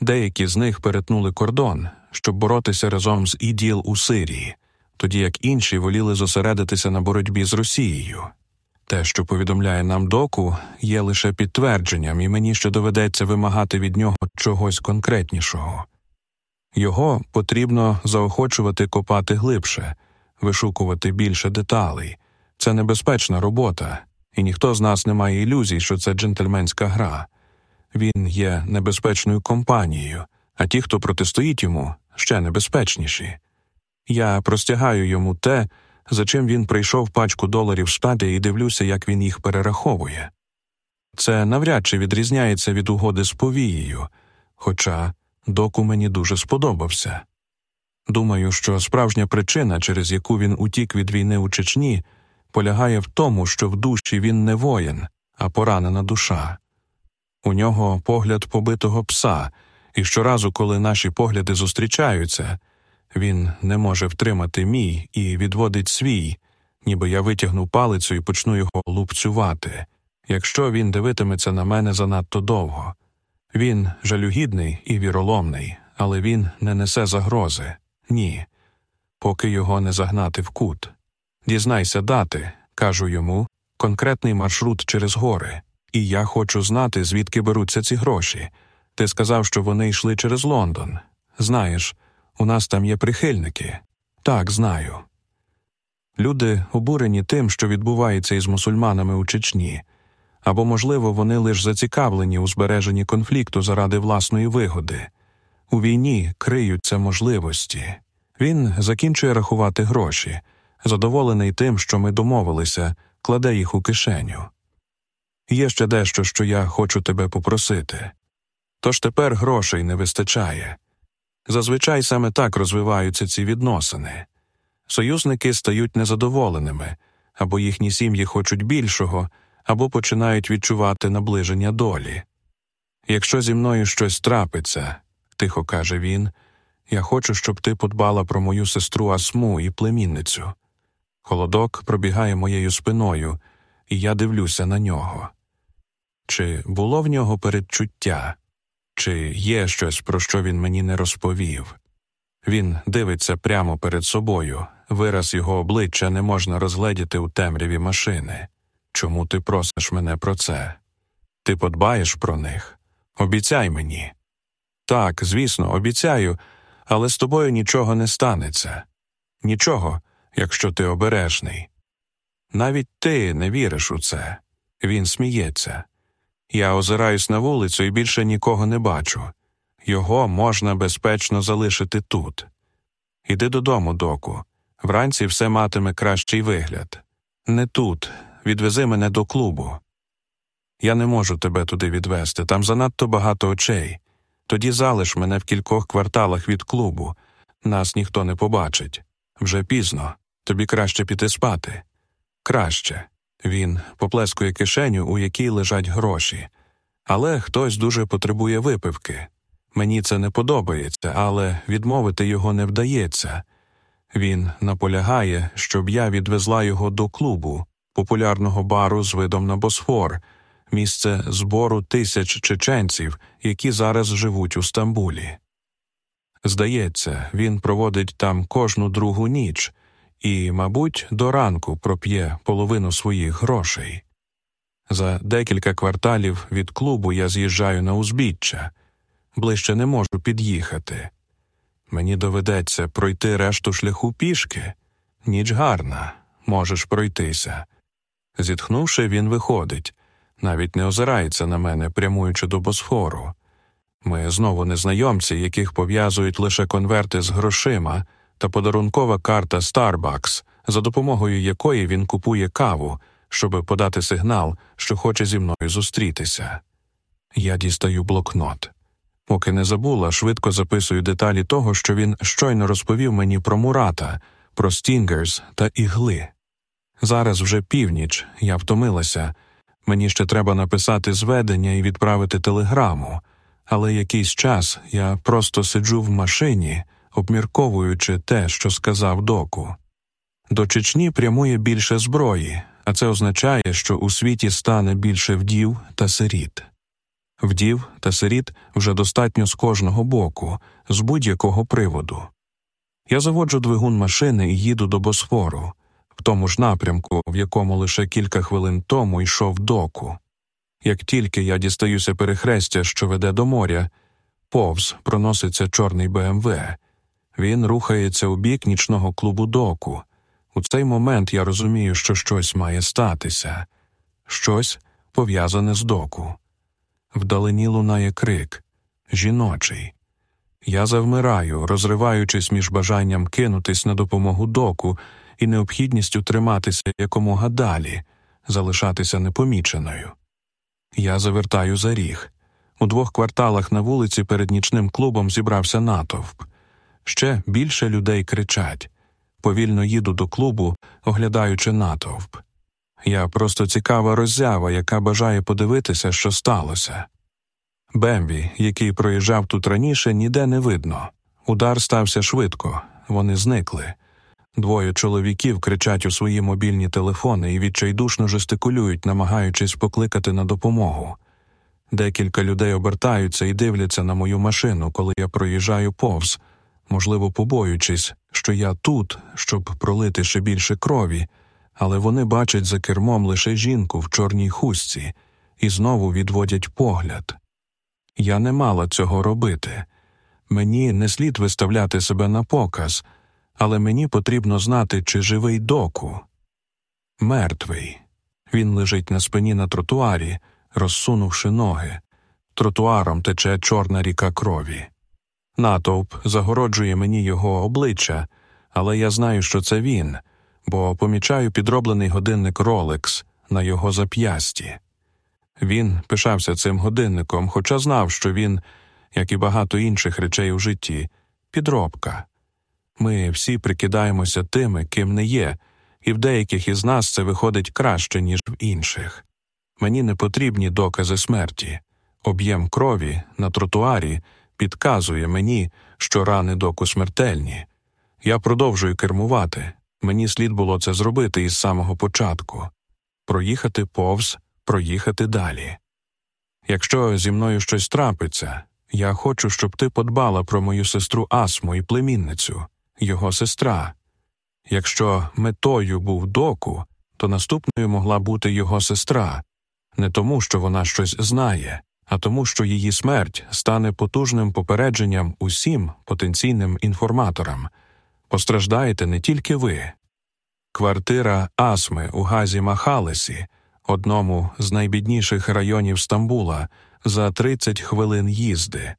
Деякі з них перетнули кордон, щоб боротися разом з іділ у Сирії, тоді як інші воліли зосередитися на боротьбі з Росією. Те, що повідомляє нам доку, є лише підтвердженням, і мені ще доведеться вимагати від нього чогось конкретнішого. Його потрібно заохочувати копати глибше, вишукувати більше деталей. Це небезпечна робота, і ніхто з нас не має ілюзій, що це джентльменська гра. Він є небезпечною компанією, а ті, хто протистоїть йому, ще небезпечніші. Я простягаю йому те, за чим він прийшов пачку доларів штаті і дивлюся, як він їх перераховує. Це навряд чи відрізняється від угоди з повією, хоча доку мені дуже сподобався. Думаю, що справжня причина, через яку він утік від війни у Чечні, полягає в тому, що в душі він не воїн, а поранена душа. У нього погляд побитого пса, і щоразу, коли наші погляди зустрічаються, він не може втримати мій і відводить свій, ніби я витягну палицю і почну його лупцювати, якщо він дивитиметься на мене занадто довго. Він жалюгідний і віроломний, але він не несе загрози ні, поки його не загнати в кут. Дізнайся дати, кажу йому, конкретний маршрут через гори, і я хочу знати, звідки беруться ці гроші. Ти сказав, що вони йшли через Лондон. Знаєш, у нас там є прихильники. Так, знаю. Люди обурені тим, що відбувається із мусульманами у Чечні, або, можливо, вони лише зацікавлені у збереженні конфлікту заради власної вигоди. У війні криються можливості. Він закінчує рахувати гроші, задоволений тим, що ми домовилися, кладе їх у кишеню. Є ще дещо, що я хочу тебе попросити. Тож тепер грошей не вистачає. Зазвичай саме так розвиваються ці відносини. Союзники стають незадоволеними, або їхні сім'ї хочуть більшого, або починають відчувати наближення долі. Якщо зі мною щось трапиться, тихо каже він, я хочу, щоб ти подбала про мою сестру Асму і племінницю. Холодок пробігає моєю спиною, і я дивлюся на нього. Чи було в нього передчуття, чи є щось, про що він мені не розповів? Він дивиться прямо перед собою, вираз його обличчя не можна розгледіти у темряві машини. Чому ти просиш мене про це? Ти подбаєш про них? Обіцяй мені. Так, звісно, обіцяю, але з тобою нічого не станеться. Нічого, якщо ти обережний. Навіть ти не віриш у це. Він сміється. Я озираюсь на вулицю і більше нікого не бачу. Його можна безпечно залишити тут. Іди додому, доку. Вранці все матиме кращий вигляд. Не тут. Відвези мене до клубу. Я не можу тебе туди відвести, там занадто багато очей. Тоді залиш мене в кількох кварталах від клубу. Нас ніхто не побачить. Вже пізно. Тобі краще піти спати. Краще. Він поплескує кишеню, у якій лежать гроші. Але хтось дуже потребує випивки. Мені це не подобається, але відмовити його не вдається. Він наполягає, щоб я відвезла його до клубу, популярного бару з видом на Босфор, місце збору тисяч чеченців, які зараз живуть у Стамбулі. Здається, він проводить там кожну другу ніч і, мабуть, до ранку проп'є половину своїх грошей. За декілька кварталів від клубу я з'їжджаю на узбіччя, ближче не можу під'їхати. Мені доведеться пройти решту шляху пішки. Ніч гарна, можеш пройтися. Зітхнувши, він виходить, навіть не озирається на мене, прямуючи до босфору. Ми знову незнайомці, яких пов'язують лише конверти з грошима та подарункова карта Starbucks, за допомогою якої він купує каву, щоб подати сигнал, що хоче зі мною зустрітися. Я дістаю блокнот. Поки не забула, швидко записую деталі того, що він щойно розповів мені про Мурата, про стінгерс та ігли. Зараз вже північ, я втомилася. Мені ще треба написати зведення і відправити телеграму, але якийсь час я просто сиджу в машині, обмірковуючи те, що сказав доку. До Чечні прямує більше зброї, а це означає, що у світі стане більше вдів та сиріт. Вдів та сиріт вже достатньо з кожного боку, з будь-якого приводу. Я заводжу двигун машини і їду до Босфору, в тому ж напрямку, в якому лише кілька хвилин тому йшов доку. Як тільки я дістаюся перехрестя, що веде до моря, повз проноситься чорний БМВ. Він рухається у бік нічного клубу доку. У цей момент я розумію, що щось має статися, щось пов'язане з доку. Вдалині лунає крик жіночий. Я завмираю, розриваючись між бажанням кинутись на допомогу доку і необхідністю триматися якомога далі, залишатися непоміченою. Я завертаю за ріг. У двох кварталах на вулиці перед нічним клубом зібрався натовп. Ще більше людей кричать. Повільно їду до клубу, оглядаючи натовп. Я просто цікава роззява, яка бажає подивитися, що сталося. Бембі, який проїжджав тут раніше, ніде не видно. Удар стався швидко, вони зникли. Двоє чоловіків кричать у свої мобільні телефони і відчайдушно жестикулюють, намагаючись покликати на допомогу. Декілька людей обертаються і дивляться на мою машину, коли я проїжджаю повз, можливо, побоюючись, що я тут, щоб пролити ще більше крові, але вони бачать за кермом лише жінку в чорній хустці і знову відводять погляд. Я не мала цього робити. Мені не слід виставляти себе на показ, але мені потрібно знати, чи живий доку. Мертвий. Він лежить на спині на тротуарі, розсунувши ноги. Тротуаром тече чорна ріка крові. Натовп загороджує мені його обличчя, але я знаю, що це він, бо помічаю підроблений годинник Rolex на його зап'ясті. Він пишався цим годинником, хоча знав, що він, як і багато інших речей у житті, підробка. Ми всі прикидаємося тими, ким не є, і в деяких із нас це виходить краще, ніж в інших. Мені не потрібні докази смерті. Об'єм крові на тротуарі підказує мені, що рани доку смертельні. Я продовжую кермувати. Мені слід було це зробити із самого початку проїхати повз, проїхати далі. Якщо зі мною щось трапиться, я хочу, щоб ти подбала про мою сестру Асму і племінницю, його сестра. Якщо метою був доку, то наступною могла бути його сестра, не тому, що вона щось знає, а тому, що її смерть стане потужним попередженням усім потенційним інформаторам. Постраждаєте не тільки ви. Квартира Асми у Газі Махалесі, одному з найбідніших районів Стамбула, за 30 хвилин їзди.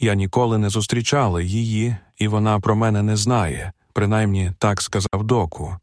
Я ніколи не зустрічала її, і вона про мене не знає, принаймні так сказав доку.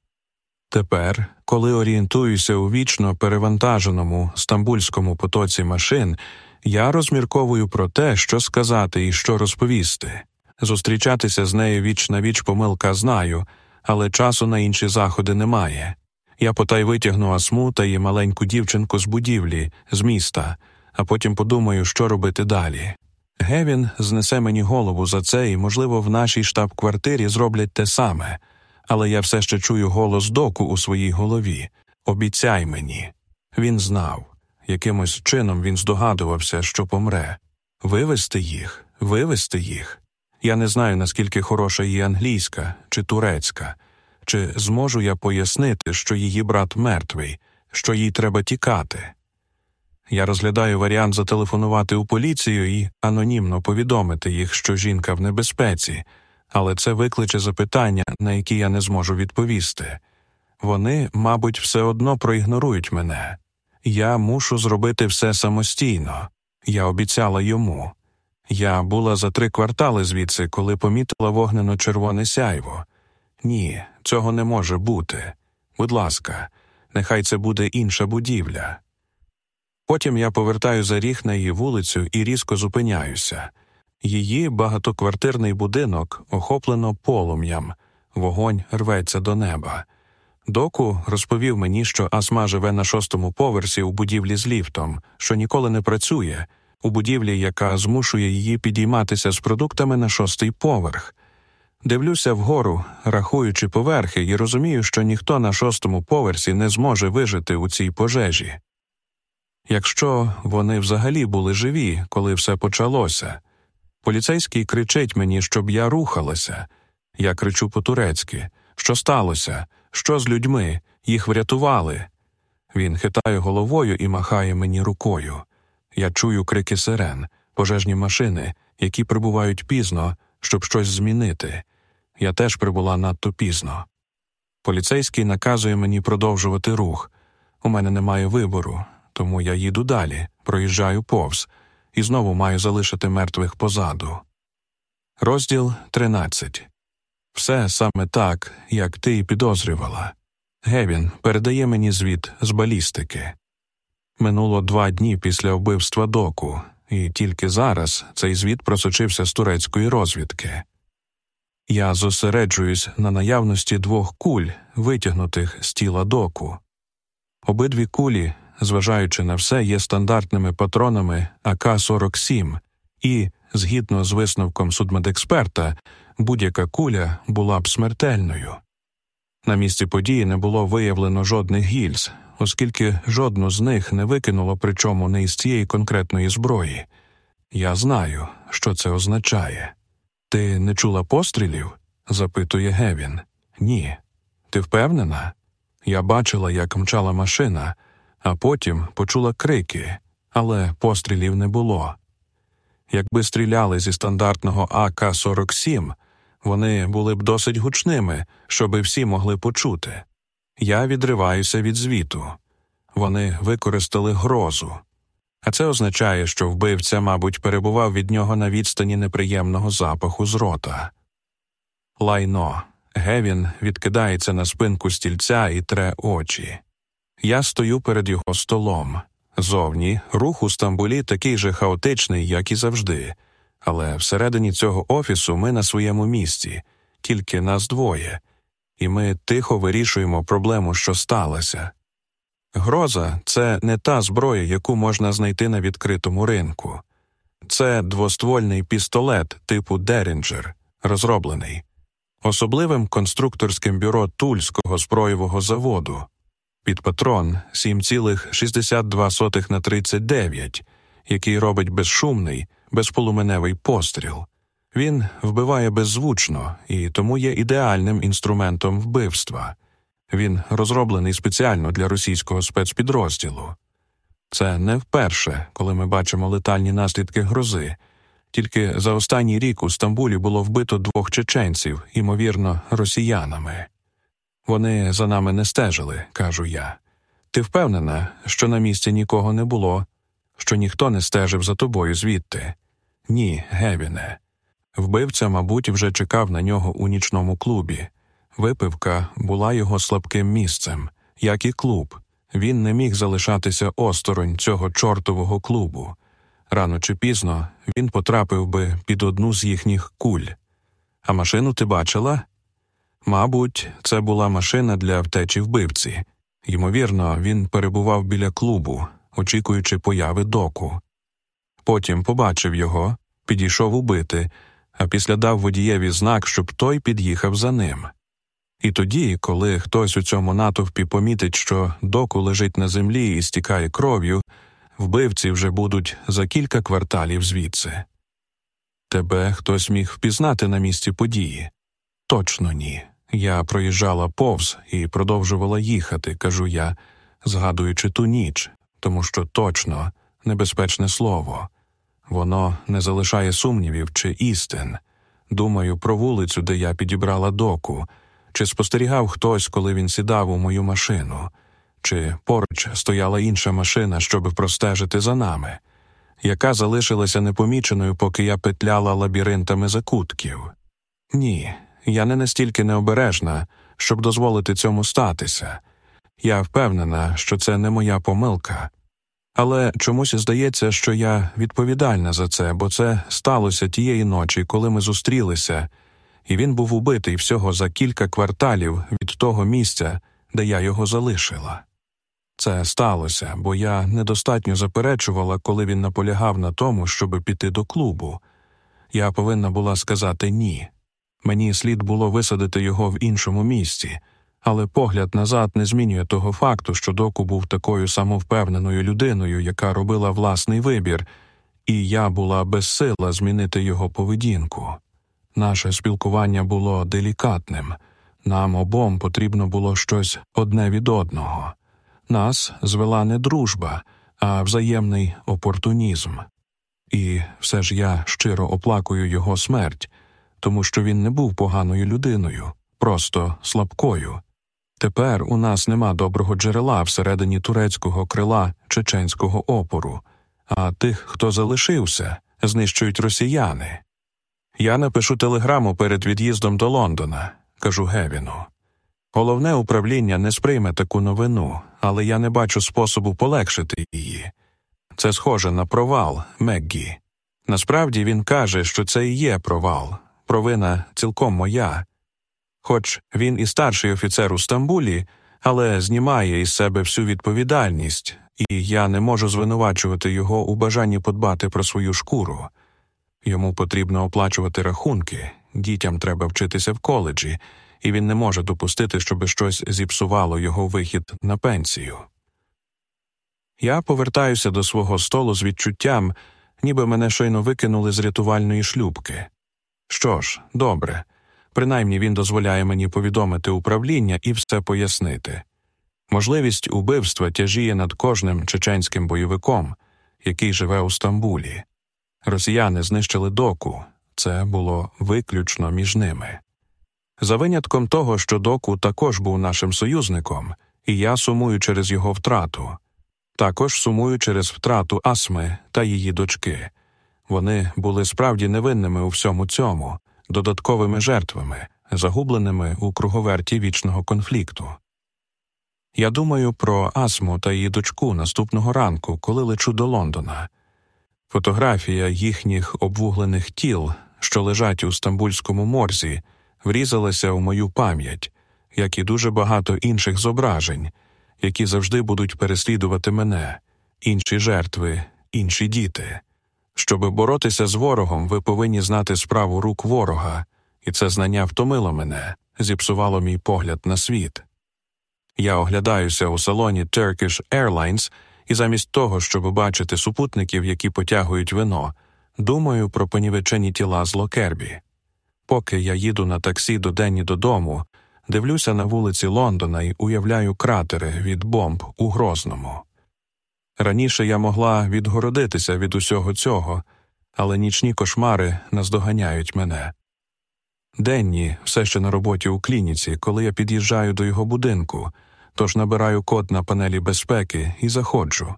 Тепер, коли орієнтуюся у вічно перевантаженому стамбульському потоці машин, я розмірковую про те, що сказати і що розповісти. Зустрічатися з нею віч на віч помилка знаю, але часу на інші заходи немає. Я потай витягну асму та її маленьку дівчинку з будівлі, з міста, а потім подумаю, що робити далі. Гевін знесе мені голову за це, і, можливо, в нашій штаб-квартирі зроблять те саме, але я все ще чую голос доку у своїй голові. Обіцяй мені. Він знав. Якимось чином він здогадувався, що помре. Вивести їх, вивести їх. Я не знаю, наскільки хороша її англійська чи турецька, чи зможу я пояснити, що її брат мертвий, що їй треба тікати. Я розглядаю варіант зателефонувати у поліцію і анонімно повідомити їх, що жінка в небезпеці, але це викличе запитання, на які я не зможу відповісти. Вони, мабуть, все одно проігнорують мене. Я мушу зробити все самостійно. Я обіцяла йому. Я була за три квартали звідси, коли помітила вогнено червоне сяйво. Ні, цього не може бути. Будь ласка, нехай це буде інша будівля. Потім я повертаю за ріг на її вулицю і різко зупиняюся. Її багатоквартирний будинок охоплено полум'ям, вогонь рветься до неба. Доку розповів мені, що Асма живе на шостому поверсі у будівлі з ліфтом, що ніколи не працює, у будівлі, яка змушує її підійматися з продуктами на шостий поверх. Дивлюся вгору, рахуючи поверхи, і розумію, що ніхто на шостому поверсі не зможе вижити у цій пожежі. Якщо вони взагалі були живі, коли все почалося, поліцейський кричить мені, щоб я рухалася. Я кричу по-турецьки що сталося, що з людьми, їх врятували. Він хитає головою і махає мені рукою. Я чую крики сирен, пожежні машини, які прибувають пізно, щоб щось змінити. Я теж прибула надто пізно. Поліцейський наказує мені продовжувати рух. У мене немає вибору, тому я їду далі, проїжджаю повз і знову маю залишити мертвих позаду. Розділ 13. Все саме так, як ти й підозрювала. Гевін передає мені звіт з балістики. Минуло два дні після вбивства доку, і тільки зараз цей звіт просочився з турецької розвідки. Я зосереджуюсь на наявності двох куль, витягнутих з тіла доку. Обидві кулі, зважаючи на все, є стандартними патронами АК 47 і, згідно з висновком судмедексперта, будь-яка куля була б смертельною. На місці події не було виявлено жодних гільз, оскільки жодну з них не викинуло, причому не із цієї конкретної зброї. Я знаю, що це означає. Ти не чула пострілів? запитує Гевін. Ні. Ти впевнена? Я бачила, як мчала машина, а потім почула крики, але пострілів не було. Якби стріляли зі стандартного АК 47 Вони були б досить гучними, щоби всі могли почути. Я відриваюся від звіту. Вони використали грозу. А це означає, що вбивця, мабуть, перебував від нього на відстані неприємного запаху з рота. Лайно. Гевін відкидається на спинку стільця і тре очі. Я стою перед його столом. Зовні рух у Стамбулі такий же хаотичний, як і завжди, але всередині цього офісу ми на своєму місці, тільки нас двоє, і ми тихо вирішуємо проблему, що сталося. Гроза це не та зброя, яку можна знайти на відкритому ринку. Це двоствольний пістолет типу Дерінджер, розроблений особливим конструкторським бюро Тульського зброєвого заводу під патрон 7,62 на 39, який робить безшумний, безполуменевий постріл. Він вбиває беззвучно і тому є ідеальним інструментом вбивства. Він розроблений спеціально для російського спецпідрозділу. Це не вперше, коли ми бачимо летальні наслідки грози. Тільки за останній рік у Стамбулі було вбито двох чеченців, ймовірно, росіянами. Вони за нами не стежили, кажу я. Ти впевнена, що на місці нікого не було, що ніхто не стежив за тобою звідти? Ні, Гевіне. Вбивця, мабуть, вже чекав на нього у нічному клубі. Випивка була його слабким місцем, як і клуб. Він не міг залишатися осторонь цього чортового клубу. Рано чи пізно він потрапив би під одну з їхніх куль. А машину ти бачила? Мабуть, це була машина для втечі вбивці. Ймовірно, він перебував біля клубу, очікуючи появи доку. Потім побачив його, підійшов убити, а після дав водієві знак, щоб той під'їхав за ним. І тоді, коли хтось у цьому натовпі помітить, що доку лежить на землі і стікає кров'ю, вбивці вже будуть за кілька кварталів звідси. Тебе хтось міг впізнати на місці події? Точно ні. Я проїжджала повз і продовжувала їхати, кажу я, згадуючи ту ніч, тому що точно небезпечне слово. Воно не залишає сумнівів чи істин. Думаю про вулицю, де я підібрала доку, чи спостерігав хтось, коли він сідав у мою машину, чи поруч стояла інша машина, щоб простежити за нами, яка залишилася непоміченою, поки я петляла лабіринтами закутків. Ні, я не настільки необережна, щоб дозволити цьому статися. Я впевнена, що це не моя помилка. Але чомусь здається, що я відповідальна за це, бо це сталося тієї ночі, коли ми зустрілися, і він був убитий всього за кілька кварталів від того місця, де я його залишила. Це сталося, бо я недостатньо заперечувала, коли він наполягав на тому, щоби піти до клубу. Я повинна була сказати ні. Мені слід було висадити його в іншому місці, але погляд назад не змінює того факту, що доку був такою самовпевненою людиною, яка робила власний вибір, і я була безсила змінити його поведінку. Наше спілкування було делікатним, нам обом потрібно було щось одне від одного. Нас звела не дружба, а взаємний опортунізм. І все ж я щиро оплакую його смерть тому що він не був поганою людиною, просто слабкою. Тепер у нас нема доброго джерела всередині турецького крила чеченського опору, а тих, хто залишився, знищують росіяни. Я напишу телеграму перед від'їздом до Лондона, кажу Гевіну. Головне управління не сприйме таку новину, але я не бачу способу полегшити її. Це схоже на провал Меггі. Насправді він каже, що це і є провал, провина цілком моя. Хоч він і старший офіцер у Стамбулі, але знімає із себе всю відповідальність, і я не можу звинувачувати його у бажанні подбати про свою шкуру. Йому потрібно оплачувати рахунки, дітям треба вчитися в коледжі, і він не може допустити, щоб щось зіпсувало його вихід на пенсію. Я повертаюся до свого столу з відчуттям, ніби мене щойно викинули з рятувальної шлюбки. Що ж, добре, принаймні він дозволяє мені повідомити управління і все пояснити. Можливість убивства тяжіє над кожним чеченським бойовиком, який живе у Стамбулі. Росіяни знищили доку, це було виключно між ними. За винятком того, що доку також був нашим союзником, і я сумую через його втрату, також сумую через втрату Асми та її дочки. Вони були справді невинними у всьому цьому, додатковими жертвами, загубленими у круговерті вічного конфлікту. Я думаю про Асму та її дочку наступного ранку, коли лечу до Лондона. Фотографія їхніх обвуглених тіл, що лежать у стамбульському морзі, врізалася у мою пам'ять, як і дуже багато інших зображень, які завжди будуть переслідувати мене, інші жертви, інші діти. Щоби боротися з ворогом, ви повинні знати справу рук ворога, і це знання втомило мене, зіпсувало мій погляд на світ. Я оглядаюся у салоні Turkish Airlines і замість того, щоб бачити супутників, які потягують вино, думаю про понівечені тіла з Локербі. Поки я їду на таксі до Денні додому, дивлюся на вулиці Лондона і уявляю кратери від бомб у Грозному. Раніше я могла відгородитися від усього цього, але нічні кошмари наздоганяють мене. Денні все ще на роботі у клініці, коли я під'їжджаю до його будинку, тож набираю код на панелі безпеки і заходжу.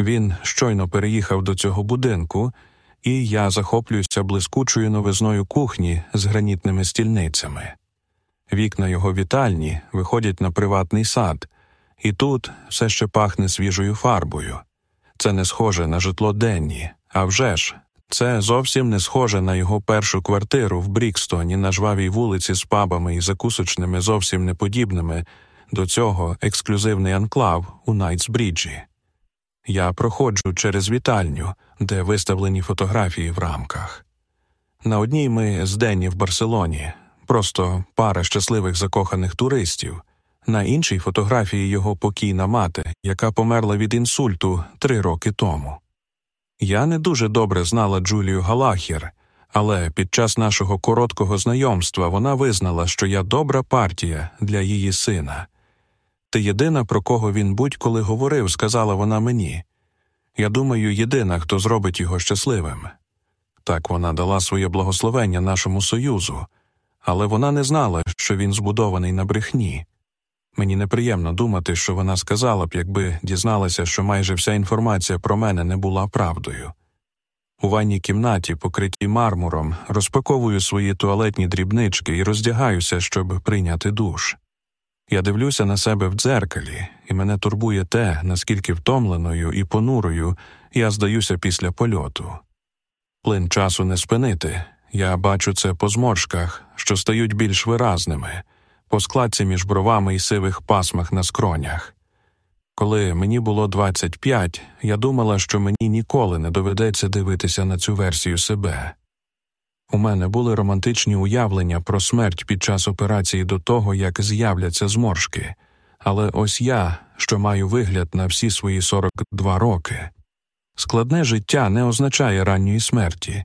Він щойно переїхав до цього будинку, і я захоплююся блискучою новизною кухні з гранітними стільницями. Вікна його вітальні виходять на приватний сад, і тут все ще пахне свіжою фарбою. Це не схоже на житло Денні, а вже ж, це зовсім не схоже на його першу квартиру в Брікстоні на жвавій вулиці з пабами і закусочними зовсім неподібними до цього ексклюзивний анклав у Найтсбріджі. Я проходжу через вітальню, де виставлені фотографії в рамках. На одній ми з Денні в Барселоні, просто пара щасливих закоханих туристів, на іншій фотографії його покійна мати, яка померла від інсульту три роки тому. Я не дуже добре знала Джулію Галахір, але під час нашого короткого знайомства вона визнала, що я добра партія для її сина. Ти єдина, про кого він будь-коли говорив, сказала вона мені. Я думаю, єдина, хто зробить його щасливим. Так вона дала своє благословення нашому союзу, але вона не знала, що він збудований на брехні. Мені неприємно думати, що вона сказала б, якби дізналася, що майже вся інформація про мене не була правдою. У ванній кімнаті, покритій мармуром, розпаковую свої туалетні дрібнички і роздягаюся, щоб прийняти душ. Я дивлюся на себе в дзеркалі, і мене турбує те, наскільки втомленою і понурою я здаюся після польоту. Плин часу не спинити, я бачу це по зморшках, що стають більш виразними, по складці між бровами і сивих пасмах на скронях. Коли мені було 25, я думала, що мені ніколи не доведеться дивитися на цю версію себе. У мене були романтичні уявлення про смерть під час операції до того, як з'являться зморшки, але ось я, що маю вигляд на всі свої 42 роки. Складне життя не означає ранньої смерті,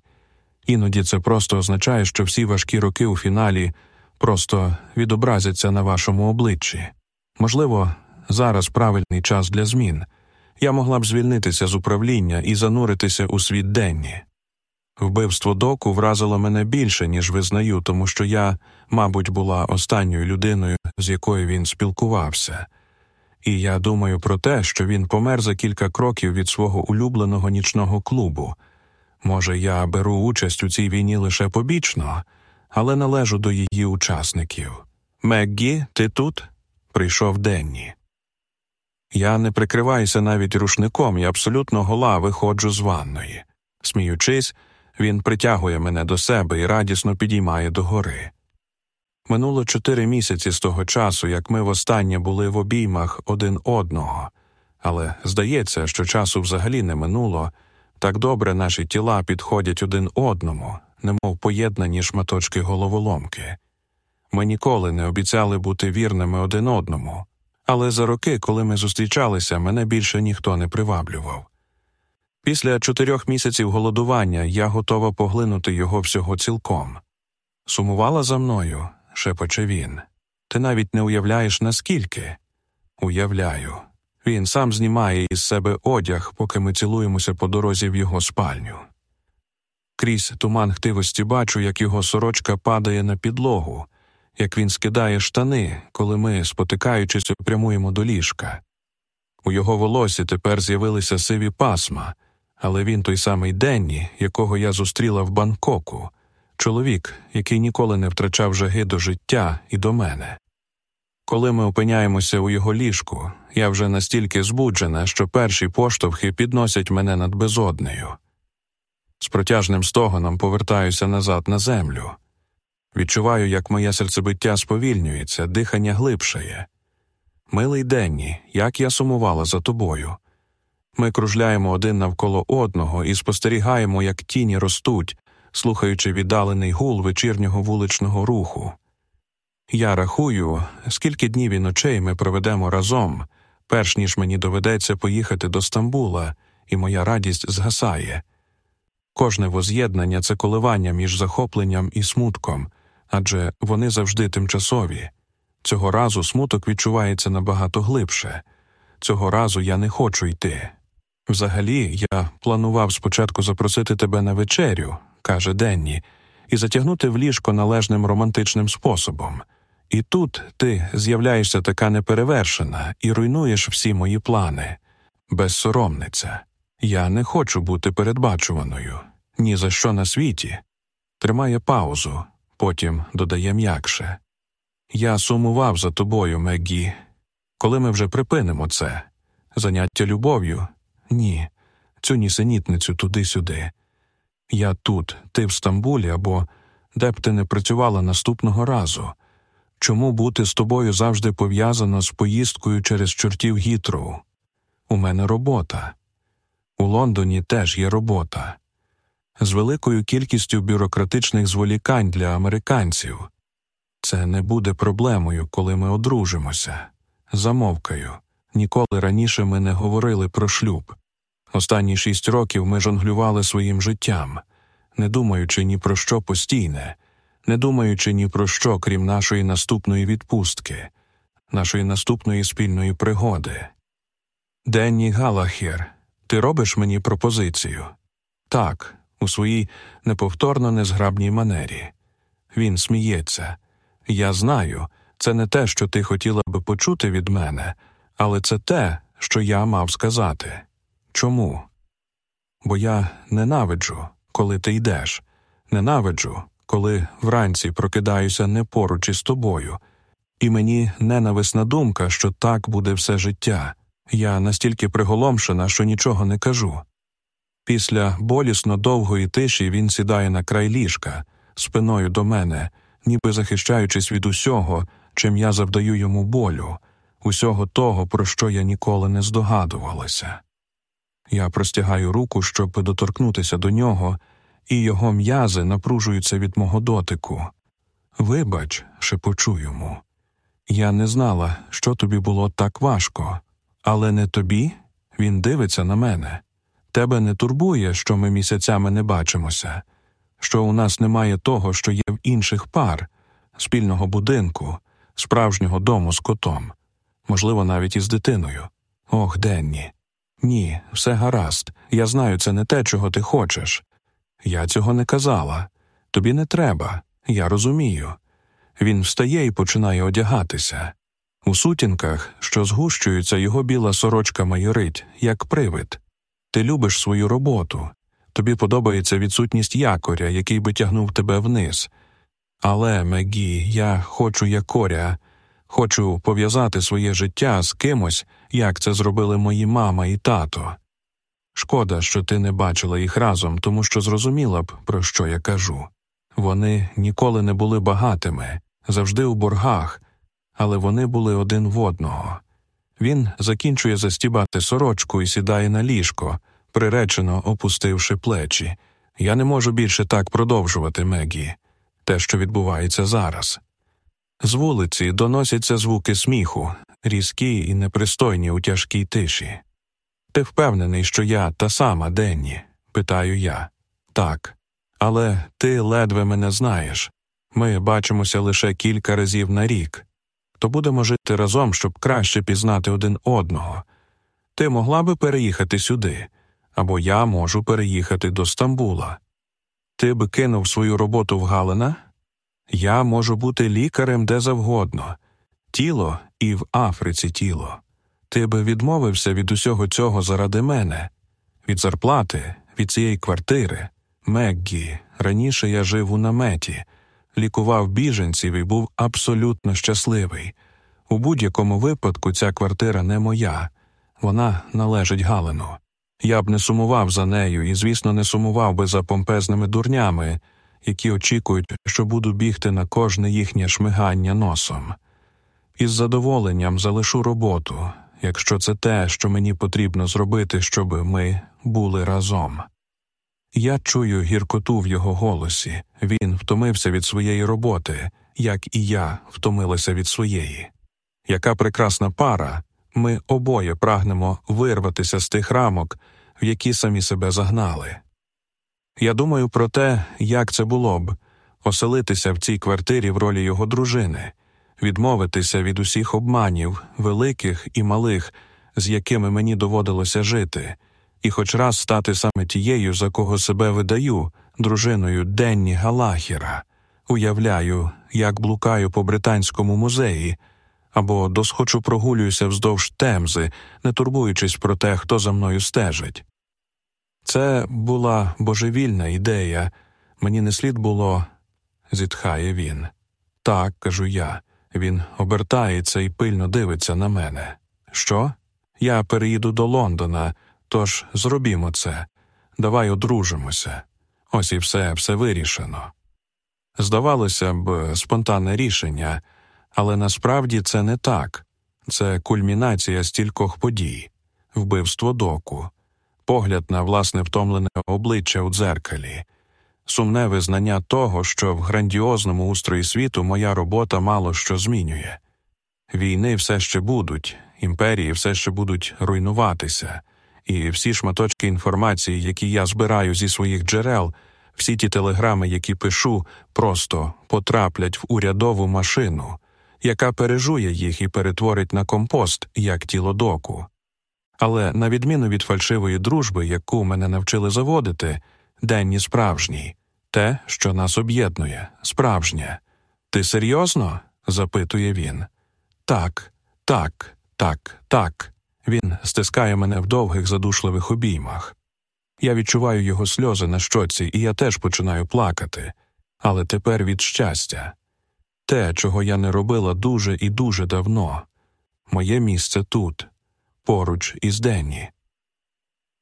іноді це просто означає, що всі важкі роки у фіналі просто відобразяться на вашому обличчі. Можливо, зараз правильний час для змін. Я могла б звільнитися з управління і зануритися у світ денні. Вбивство доку вразило мене більше, ніж визнаю, тому що я, мабуть, була останньою людиною, з якою він спілкувався, і я думаю про те, що він помер за кілька кроків від свого улюбленого нічного клубу. Може, я беру участь у цій війні лише побічно, але належу до її учасників. Меггі, ти тут? Прийшов Денні. Я не прикриваюся навіть рушником і абсолютно гола виходжу з ванної. Сміючись, він притягує мене до себе і радісно підіймає догори. Минуло чотири місяці з того часу, як ми востаннє були в обіймах один одного, але здається, що часу взагалі не минуло, так добре наші тіла підходять один одному, немов поєднані шматочки головоломки. Ми ніколи не обіцяли бути вірними один одному, але за роки, коли ми зустрічалися, мене більше ніхто не приваблював. Після чотирьох місяців голодування я готова поглинути його всього цілком. Сумувала за мною, шепоче він. Ти навіть не уявляєш, наскільки. Уявляю. Він сам знімає із себе одяг, поки ми цілуємося по дорозі в його спальню. Крізь туман хтивості бачу, як його сорочка падає на підлогу, як він скидає штани, коли ми, спотикаючись, прямуємо до ліжка. У його волосі тепер з'явилися сиві пасма, але він той самий Денні, якого я зустріла в Бангкоку, чоловік, який ніколи не втрачав жаги до життя і до мене. Коли ми опиняємося у його ліжку, я вже настільки збуджена, що перші поштовхи підносять мене над безоднею. З протяжним стогоном повертаюся назад на землю. Відчуваю, як моє серцебиття сповільнюється, дихання глибшає. Милий Денні, як я сумувала за тобою. Ми кружляємо один навколо одного і спостерігаємо, як тіні ростуть, слухаючи віддалений гул вечірнього вуличного руху. Я рахую, скільки днів і ночей ми проведемо разом, перш ніж мені доведеться поїхати до Стамбула, і моя радість згасає. Кожне воз'єднання це коливання між захопленням і смутком, адже вони завжди тимчасові. Цього разу смуток відчувається набагато глибше. Цього разу я не хочу йти. Взагалі, я планував спочатку запросити тебе на вечерю, каже Денні, і затягнути в ліжко належним романтичним способом. І тут ти з'являєшся така неперевершена і руйнуєш всі мої плани. Безсоромниця. Я не хочу бути передбачуваною ні за що на світі. Тримає паузу, потім додає м'якше. Я сумував за тобою, Мегі. Коли ми вже припинимо це? Заняття любов'ю? Ні, цю нісенітницю туди-сюди. Я тут, ти в Стамбулі або де б ти не працювала наступного разу. Чому бути з тобою завжди пов'язано з поїздкою через чортів Гітроу? У мене робота. У Лондоні теж є робота. З великою кількістю бюрократичних зволікань для американців. Це не буде проблемою, коли ми одружимося. Замовкаю. Ніколи раніше ми не говорили про шлюб. Останні шість років ми жонглювали своїм життям, не думаючи ні про що постійне, не думаючи ні про що, крім нашої наступної відпустки, нашої наступної спільної пригоди. Денні Галахір, ти робиш мені пропозицію? Так, у своїй неповторно незграбній манері. Він сміється. Я знаю, це не те, що ти хотіла би почути від мене, але це те, що я мав сказати. Чому? Бо я ненавиджу, коли ти йдеш, ненавиджу, коли вранці прокидаюся не поруч із тобою, і мені ненависна думка, що так буде все життя. Я настільки приголомшена, що нічого не кажу. Після болісно довгої тиші він сідає на край ліжка, спиною до мене, ніби захищаючись від усього, чим я завдаю йому болю, усього того, про що я ніколи не здогадувалася. Я простягаю руку, щоб доторкнутися до нього, і його м'язи напружуються від мого дотику. Вибач, шепочу йому. Я не знала, що тобі було так важко, але не тобі він дивиться на мене. Тебе не турбує, що ми місяцями не бачимося, що у нас немає того, що є в інших пар, спільного будинку, справжнього дому з котом, можливо, навіть із дитиною. Ох, Денні. Ні, все гаразд. Я знаю, це не те, чого ти хочеш. Я цього не казала. Тобі не треба, я розумію. Він встає і починає одягатися. У сутінках, що згущуються, його біла сорочка майорить, як привид. Ти любиш свою роботу, тобі подобається відсутність якоря, який би тягнув тебе вниз. Але, Мегі, я хочу якоря, хочу пов'язати своє життя з кимось, як це зробили мої мама і тато. Шкода, що ти не бачила їх разом, тому що зрозуміла б, про що я кажу. Вони ніколи не були багатими, завжди у боргах, але вони були один в одного. Він закінчує застібати сорочку і сідає на ліжко, приречено опустивши плечі. Я не можу більше так продовжувати, Мегі, те, що відбувається зараз. З вулиці доносяться звуки сміху, різкі і непристойні у тяжкій тиші. Ти впевнений, що я та сама Денні? питаю я. Так. Але ти ледве мене знаєш. Ми бачимося лише кілька разів на рік, то будемо жити разом, щоб краще пізнати один одного. Ти могла би переїхати сюди, або я можу переїхати до Стамбула. Ти б кинув свою роботу в Галина? Я можу бути лікарем де завгодно, тіло і в Африці тіло. Ти би відмовився від усього цього заради мене, від зарплати, від цієї квартири. Меггі, раніше я жив у наметі, лікував біженців і був абсолютно щасливий. У будь-якому випадку ця квартира не моя, вона належить Галину. Я б не сумував за нею і, звісно, не сумував би за помпезними дурнями, які очікують, що буду бігти на кожне їхнє шмигання носом. Із задоволенням залишу роботу, якщо це те, що мені потрібно зробити, щоб ми були разом. Я чую гіркоту в його голосі він втомився від своєї роботи, як і я втомилася від своєї. Яка прекрасна пара, ми обоє прагнемо вирватися з тих рамок, в які самі себе загнали. Я думаю про те, як це було б оселитися в цій квартирі в ролі його дружини, відмовитися від усіх обманів, великих і малих, з якими мені доводилося жити, і хоч раз стати саме тією, за кого себе видаю, дружиною Денні Галахіра, уявляю, як блукаю по британському музеї. Або досхочу прогулююся вздовж темзи, не турбуючись про те, хто за мною стежить. Це була божевільна ідея, мені не слід було, зітхає він. Так, кажу я. Він обертається і пильно дивиться на мене. Що? Я переїду до Лондона, тож зробімо це. Давай одружимося. Ось і все, все вирішено. Здавалося б, спонтанне рішення, але насправді це не так це кульмінація стількох подій, вбивство доку, погляд на власне втомлене обличчя у дзеркалі, сумне визнання того, що в грандіозному устрої світу моя робота мало що змінює. Війни все ще будуть, імперії все ще будуть руйнуватися, і всі шматочки інформації, які я збираю зі своїх джерел, всі ті телеграми, які пишу, просто потраплять в урядову машину, яка пережує їх і перетворить на компост як тіло доку. Але, на відміну від фальшивої дружби, яку мене навчили заводити, денні справжній, те, що нас об'єднує, справжнє. Ти серйозно? запитує він. Так, так, так, так. Він стискає мене в довгих задушливих обіймах. Я відчуваю його сльози на щоці, і я теж починаю плакати, але тепер від щастя. Те, чого я не робила дуже і дуже давно. Моє місце тут, поруч із Денні.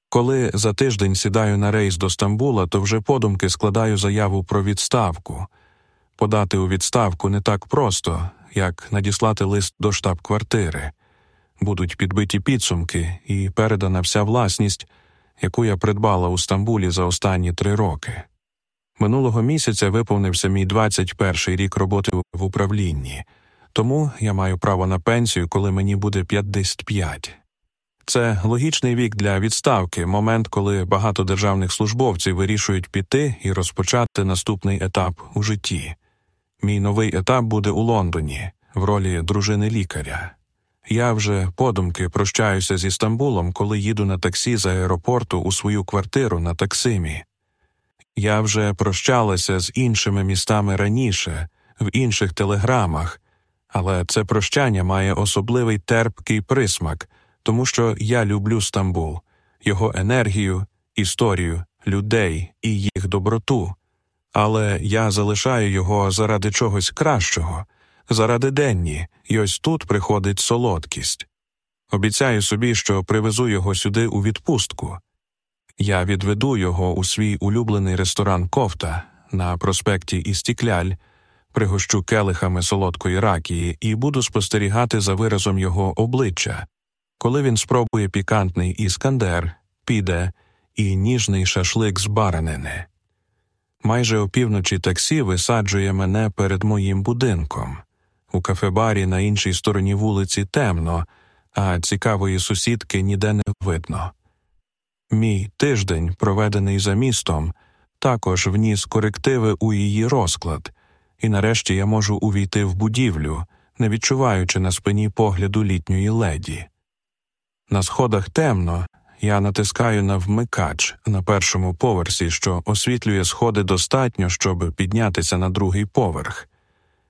Коли за тиждень сідаю на рейс до Стамбула, то вже подумки складаю заяву про відставку. Подати у відставку не так просто, як надіслати лист до штаб-квартири. Будуть підбиті підсумки і передана вся власність, яку я придбала у Стамбулі за останні три роки. Минулого місяця виповнився мій 21-й рік роботи в управлінні, тому я маю право на пенсію, коли мені буде 55. Це логічний вік для відставки, момент, коли багато державних службовців вирішують піти і розпочати наступний етап у житті. Мій новий етап буде у Лондоні, в ролі дружини лікаря. Я вже подумки прощаюся зі Стамбулом, коли їду на таксі з аеропорту у свою квартиру на таксимі. Я вже прощалася з іншими містами раніше, в інших телеграмах, але це прощання має особливий терпкий присмак тому що я люблю Стамбул, його енергію, історію, людей і їх доброту, але я залишаю його заради чогось кращого, заради денні, і ось тут приходить солодкість. Обіцяю собі, що привезу його сюди у відпустку. Я відведу його у свій улюблений ресторан Кофта на проспекті Істікляль, пригощу келихами солодкої ракії і буду спостерігати за виразом його обличчя, коли він спробує пікантний іскандер, піде і ніжний шашлик з баранини. Майже опівночі таксі висаджує мене перед моїм будинком. У кафебарі на іншій стороні вулиці темно, а цікавої сусідки ніде не видно. Мій тиждень, проведений за містом, також вніс корективи у її розклад, і нарешті я можу увійти в будівлю, не відчуваючи на спині погляду літньої леді. На сходах темно, я натискаю на вмикач на першому поверсі, що освітлює сходи достатньо, щоб піднятися на другий поверх.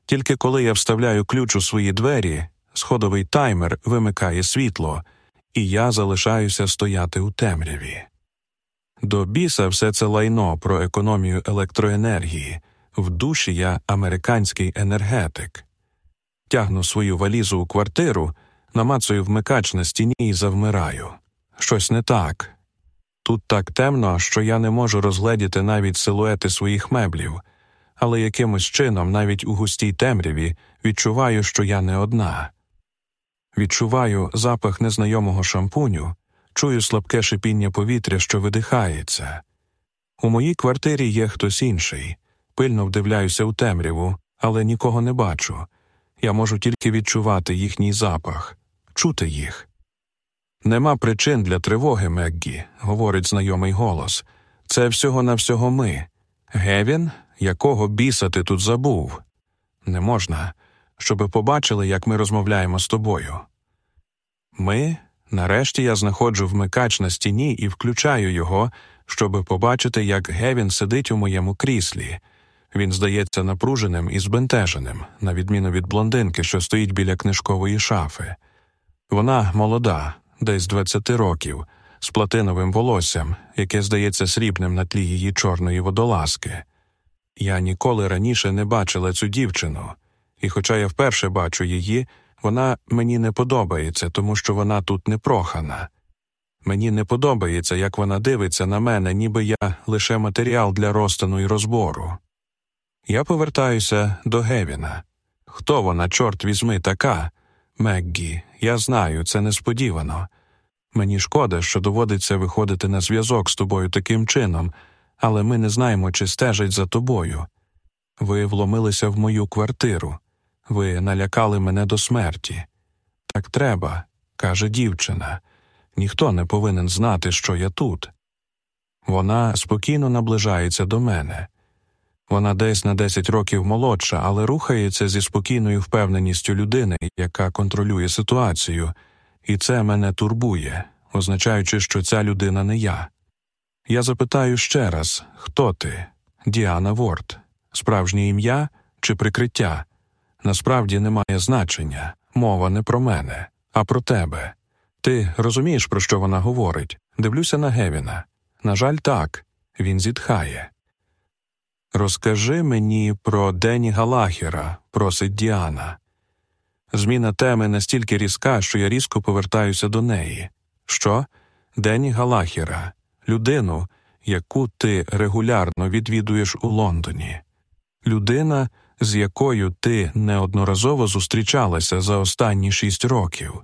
Тільки коли я вставляю ключ у свої двері, сходовий таймер вимикає світло, і я залишаюся стояти у темряві. До біса все це лайно про економію електроенергії. В душі я американський енергетик. Тягну свою валізу у квартиру, намацую вмикач на стіні і завмираю. Щось не так. Тут так темно, що я не можу розгледіти навіть силуети своїх меблів, але якимось чином, навіть у густій темряві, відчуваю, що я не одна. Відчуваю запах незнайомого шампуню, чую слабке шипіння повітря, що видихається. У моїй квартирі є хтось інший, пильно вдивляюся у темряву, але нікого не бачу. Я можу тільки відчувати їхній запах, чути їх. Нема причин для тривоги, Меггі, говорить знайомий голос. Це всього на всього ми. Гевін, якого біса ти тут забув? Не можна, щоби побачили, як ми розмовляємо з тобою. Ми, нарешті, я знаходжу вмикач на стіні і включаю його, щоби побачити, як Гевін сидить у моєму кріслі. Він здається напруженим і збентеженим, на відміну від блондинки, що стоїть біля книжкової шафи. Вона молода, десь 20 років, з платиновим волоссям, яке здається срібним на тлі її чорної водолазки. Я ніколи раніше не бачила цю дівчину, і, хоча я вперше бачу її, вона мені не подобається, тому що вона тут непрохана. Мені не подобається, як вона дивиться на мене, ніби я лише матеріал для розтину і розбору. Я повертаюся до Гевіна. Хто вона, чорт візьми, така? Меггі, я знаю, це несподівано. Мені шкода, що доводиться виходити на зв'язок з тобою таким чином, але ми не знаємо, чи стежать за тобою. Ви вломилися в мою квартиру, ви налякали мене до смерті. Так треба, каже дівчина. Ніхто не повинен знати, що я тут. Вона спокійно наближається до мене. Вона десь на 10 років молодша, але рухається зі спокійною впевненістю людини, яка контролює ситуацію, і це мене турбує, означаючи, що ця людина не я. Я запитаю ще раз хто ти? Діана Ворд, справжнє ім'я чи прикриття? Насправді немає значення, мова не про мене, а про тебе. Ти розумієш, про що вона говорить? Дивлюся на Гевіна. На жаль, так, він зітхає. Розкажи мені про Дені Галахера, просить Діана. Зміна теми настільки різка, що я різко повертаюся до неї. Що? Дені Галахера, людину, яку ти регулярно відвідуєш у Лондоні, людина, з якою ти неодноразово зустрічалася за останні шість років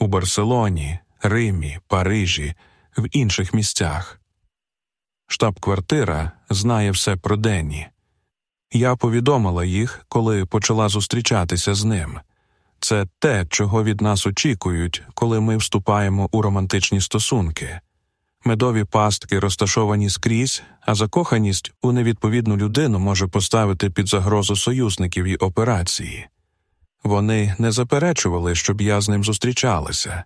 у Барселоні, Римі, Парижі, в інших місцях. Штаб-квартира знає все про Денні. Я повідомила їх, коли почала зустрічатися з ним. Це те, чого від нас очікують, коли ми вступаємо у романтичні стосунки. Медові пастки розташовані скрізь, а закоханість у невідповідну людину може поставити під загрозу союзників і операції. Вони не заперечували, щоб я з ним зустрічалася,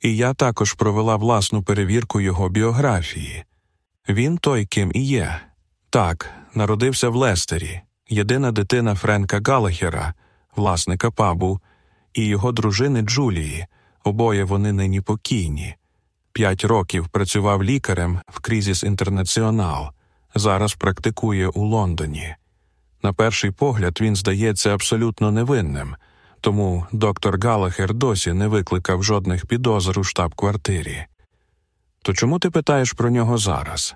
і я також провела власну перевірку його біографії. Він той, ким і є. Так, народився в Лестері, єдина дитина Френка Галахера, власника пабу, і його дружини Джулії, обоє вони нині покійні. П'ять років працював лікарем в Крізіс Інтернаціонал, зараз практикує у Лондоні. На перший погляд він здається абсолютно невинним, тому доктор Галахер досі не викликав жодних підозр у штаб-квартирі. То чому ти питаєш про нього зараз?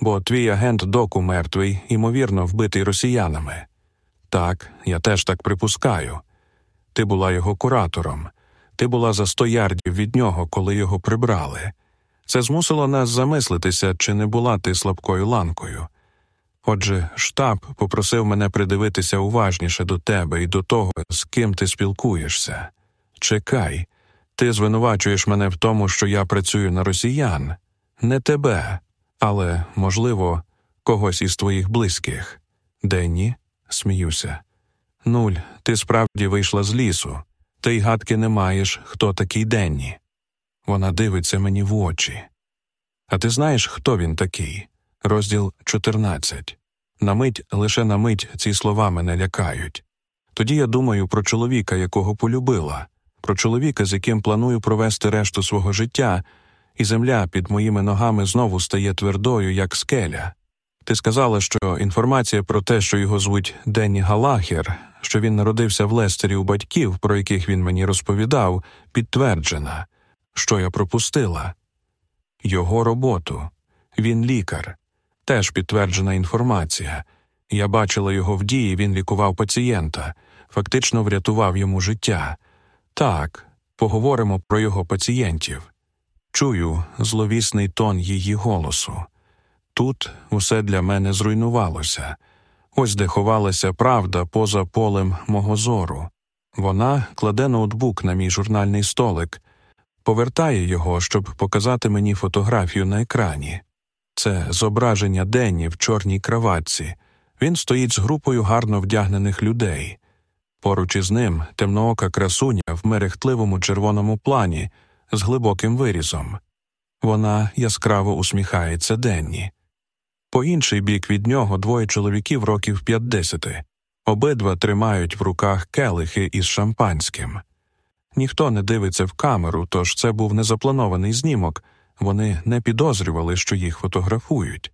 Бо твій агент доку мертвий, ймовірно, вбитий росіянами. Так, я теж так припускаю. Ти була його куратором, ти була за сто ярдів від нього, коли його прибрали. Це змусило нас замислитися, чи не була ти слабкою ланкою. Отже, штаб попросив мене придивитися уважніше до тебе і до того, з ким ти спілкуєшся. Чекай, ти звинувачуєш мене в тому, що я працюю на росіян, не тебе, але, можливо, когось із твоїх близьких. Денні, сміюся. Нуль, ти справді вийшла з лісу, ти й гадки не маєш, хто такий Денні. Вона дивиться мені в очі. А ти знаєш, хто він такий? Розділ 14. На мить, лише на мить ці слова мене лякають. Тоді я думаю про чоловіка, якого полюбила, про чоловіка, з яким планую провести решту свого життя, і земля під моїми ногами знову стає твердою, як скеля. Ти сказала, що інформація про те, що його звуть Денні Галахер, що він народився в Лестері у батьків, про яких він мені розповідав, підтверджена. Що я пропустила? Його роботу. Він лікар. Теж підтверджена інформація. Я бачила його в дії, він лікував пацієнта, фактично врятував йому життя. Так, поговоримо про його пацієнтів. Чую зловісний тон її голосу. Тут усе для мене зруйнувалося. Ось де ховалася правда поза полем мого зору. Вона кладе ноутбук на мій журнальний столик, повертає його, щоб показати мені фотографію на екрані. Це зображення Денні в чорній краватці. Він стоїть з групою гарно вдягнених людей. Поруч із ним темноока красуня в мерехтливому червоному плані з глибоким вирізом. Вона яскраво усміхається Денні. По інший бік від нього двоє чоловіків років п'ятдесяти. Обидва тримають в руках келихи із шампанським. Ніхто не дивиться в камеру, тож це був незапланований знімок. Вони не підозрювали, що їх фотографують.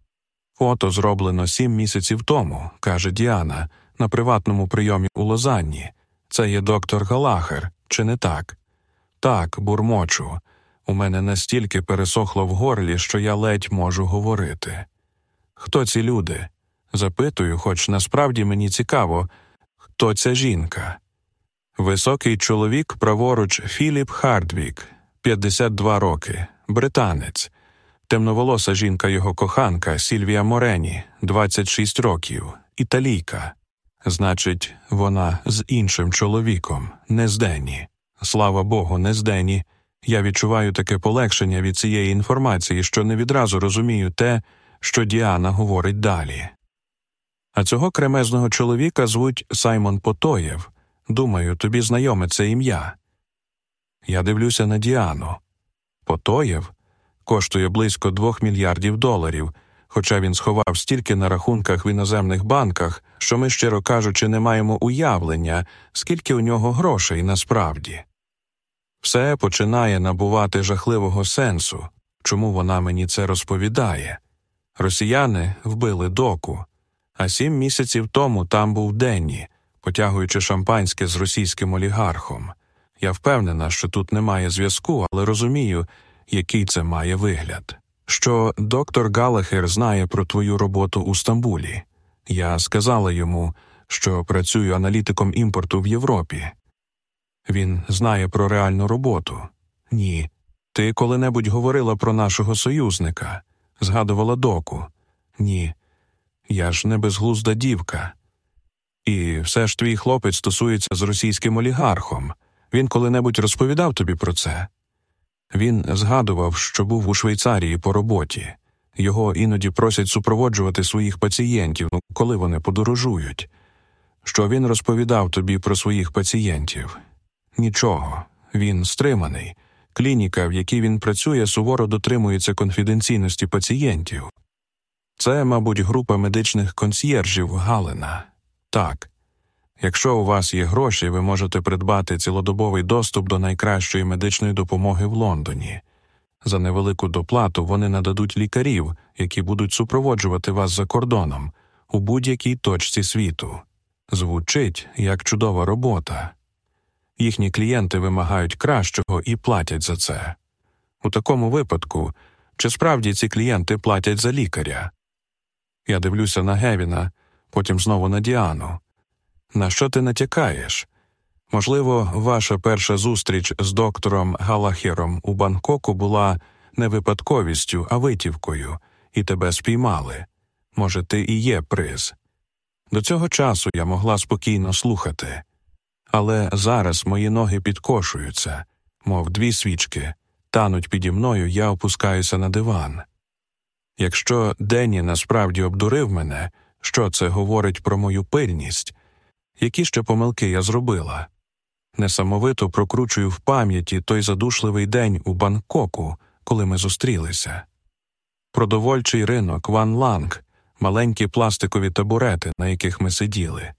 Фото зроблено сім місяців тому, каже Діана, на приватному прийомі у Лозанні. Це є доктор Галахер, чи не так? Так, бурмочу. У мене настільки пересохло в горлі, що я ледь можу говорити. Хто ці люди? Запитую, хоч насправді мені цікаво, хто ця жінка. Високий чоловік, праворуч Філіп Хардвік, 52 роки, британець, темноволоса жінка його коханка Сільвія Морені, 26 років, італійка. Значить, вона з іншим чоловіком, не з Дені. Слава Богу, не з Дені. Я відчуваю таке полегшення від цієї інформації, що не відразу розумію те, що Діана говорить далі. А цього кремезного чоловіка звуть Саймон Потоєв. Думаю, тобі знайоме це ім'я. Я дивлюся на Діану. Потоєв коштує близько двох мільярдів доларів, хоча він сховав стільки на рахунках в іноземних банках, що ми, щиро кажучи, не маємо уявлення, скільки у нього грошей насправді. Все починає набувати жахливого сенсу, чому вона мені це розповідає. Росіяни вбили доку, а сім місяців тому там був Денні, потягуючи шампанське з російським олігархом. Я впевнена, що тут немає зв'язку, але розумію, який це має вигляд. Що доктор Галахер знає про твою роботу у Стамбулі. Я сказала йому, що працюю аналітиком імпорту в Європі. Він знає про реальну роботу. Ні. Ти коли-небудь говорила про нашого союзника, згадувала доку. Ні. Я ж не безглузда дівка. І все ж твій хлопець стосується з російським олігархом. Він коли-небудь розповідав тобі про це. Він згадував, що був у Швейцарії по роботі. Його іноді просять супроводжувати своїх пацієнтів, коли вони подорожують. Що він розповідав тобі про своїх пацієнтів? Нічого. Він стриманий. Клініка, в якій він працює, суворо дотримується конфіденційності пацієнтів. Це, мабуть, група медичних консьєржів Галина. Так. Якщо у вас є гроші, ви можете придбати цілодобовий доступ до найкращої медичної допомоги в Лондоні. За невелику доплату вони нададуть лікарів, які будуть супроводжувати вас за кордоном у будь-якій точці світу. Звучить як чудова робота. Їхні клієнти вимагають кращого і платять за це. У такому випадку, чи справді ці клієнти платять за лікаря? Я дивлюся на Гевіна, потім знову на Діану. На що ти натякаєш? Можливо, ваша перша зустріч з доктором Галахером у Бангкоку була не випадковістю, а витівкою, і тебе спіймали. Може, ти і є приз. До цього часу я могла спокійно слухати, але зараз мої ноги підкошуються, мов дві свічки, тануть піді мною, я опускаюся на диван. Якщо Денні насправді обдурив мене, що це говорить про мою пильність, які ще помилки я зробила? Несамовито прокручую в пам'яті той задушливий день у Бангкоку, коли ми зустрілися. продовольчий ринок Ван Ланг, маленькі пластикові табурети, на яких ми сиділи.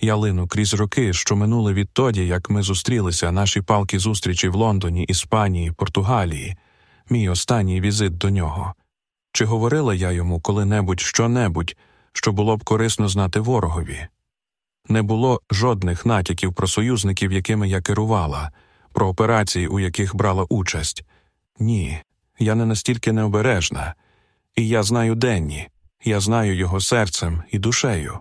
Я лину крізь роки, що минули відтоді, як ми зустрілися наші палки зустрічі в Лондоні, Іспанії, Португалії, мій останній візит до нього. Чи говорила я йому коли-небудь що-небудь, що було б корисно знати ворогові? Не було жодних натяків про союзників, якими я керувала, про операції, у яких брала участь. Ні, я не настільки необережна, і я знаю Денні, я знаю його серцем і душею.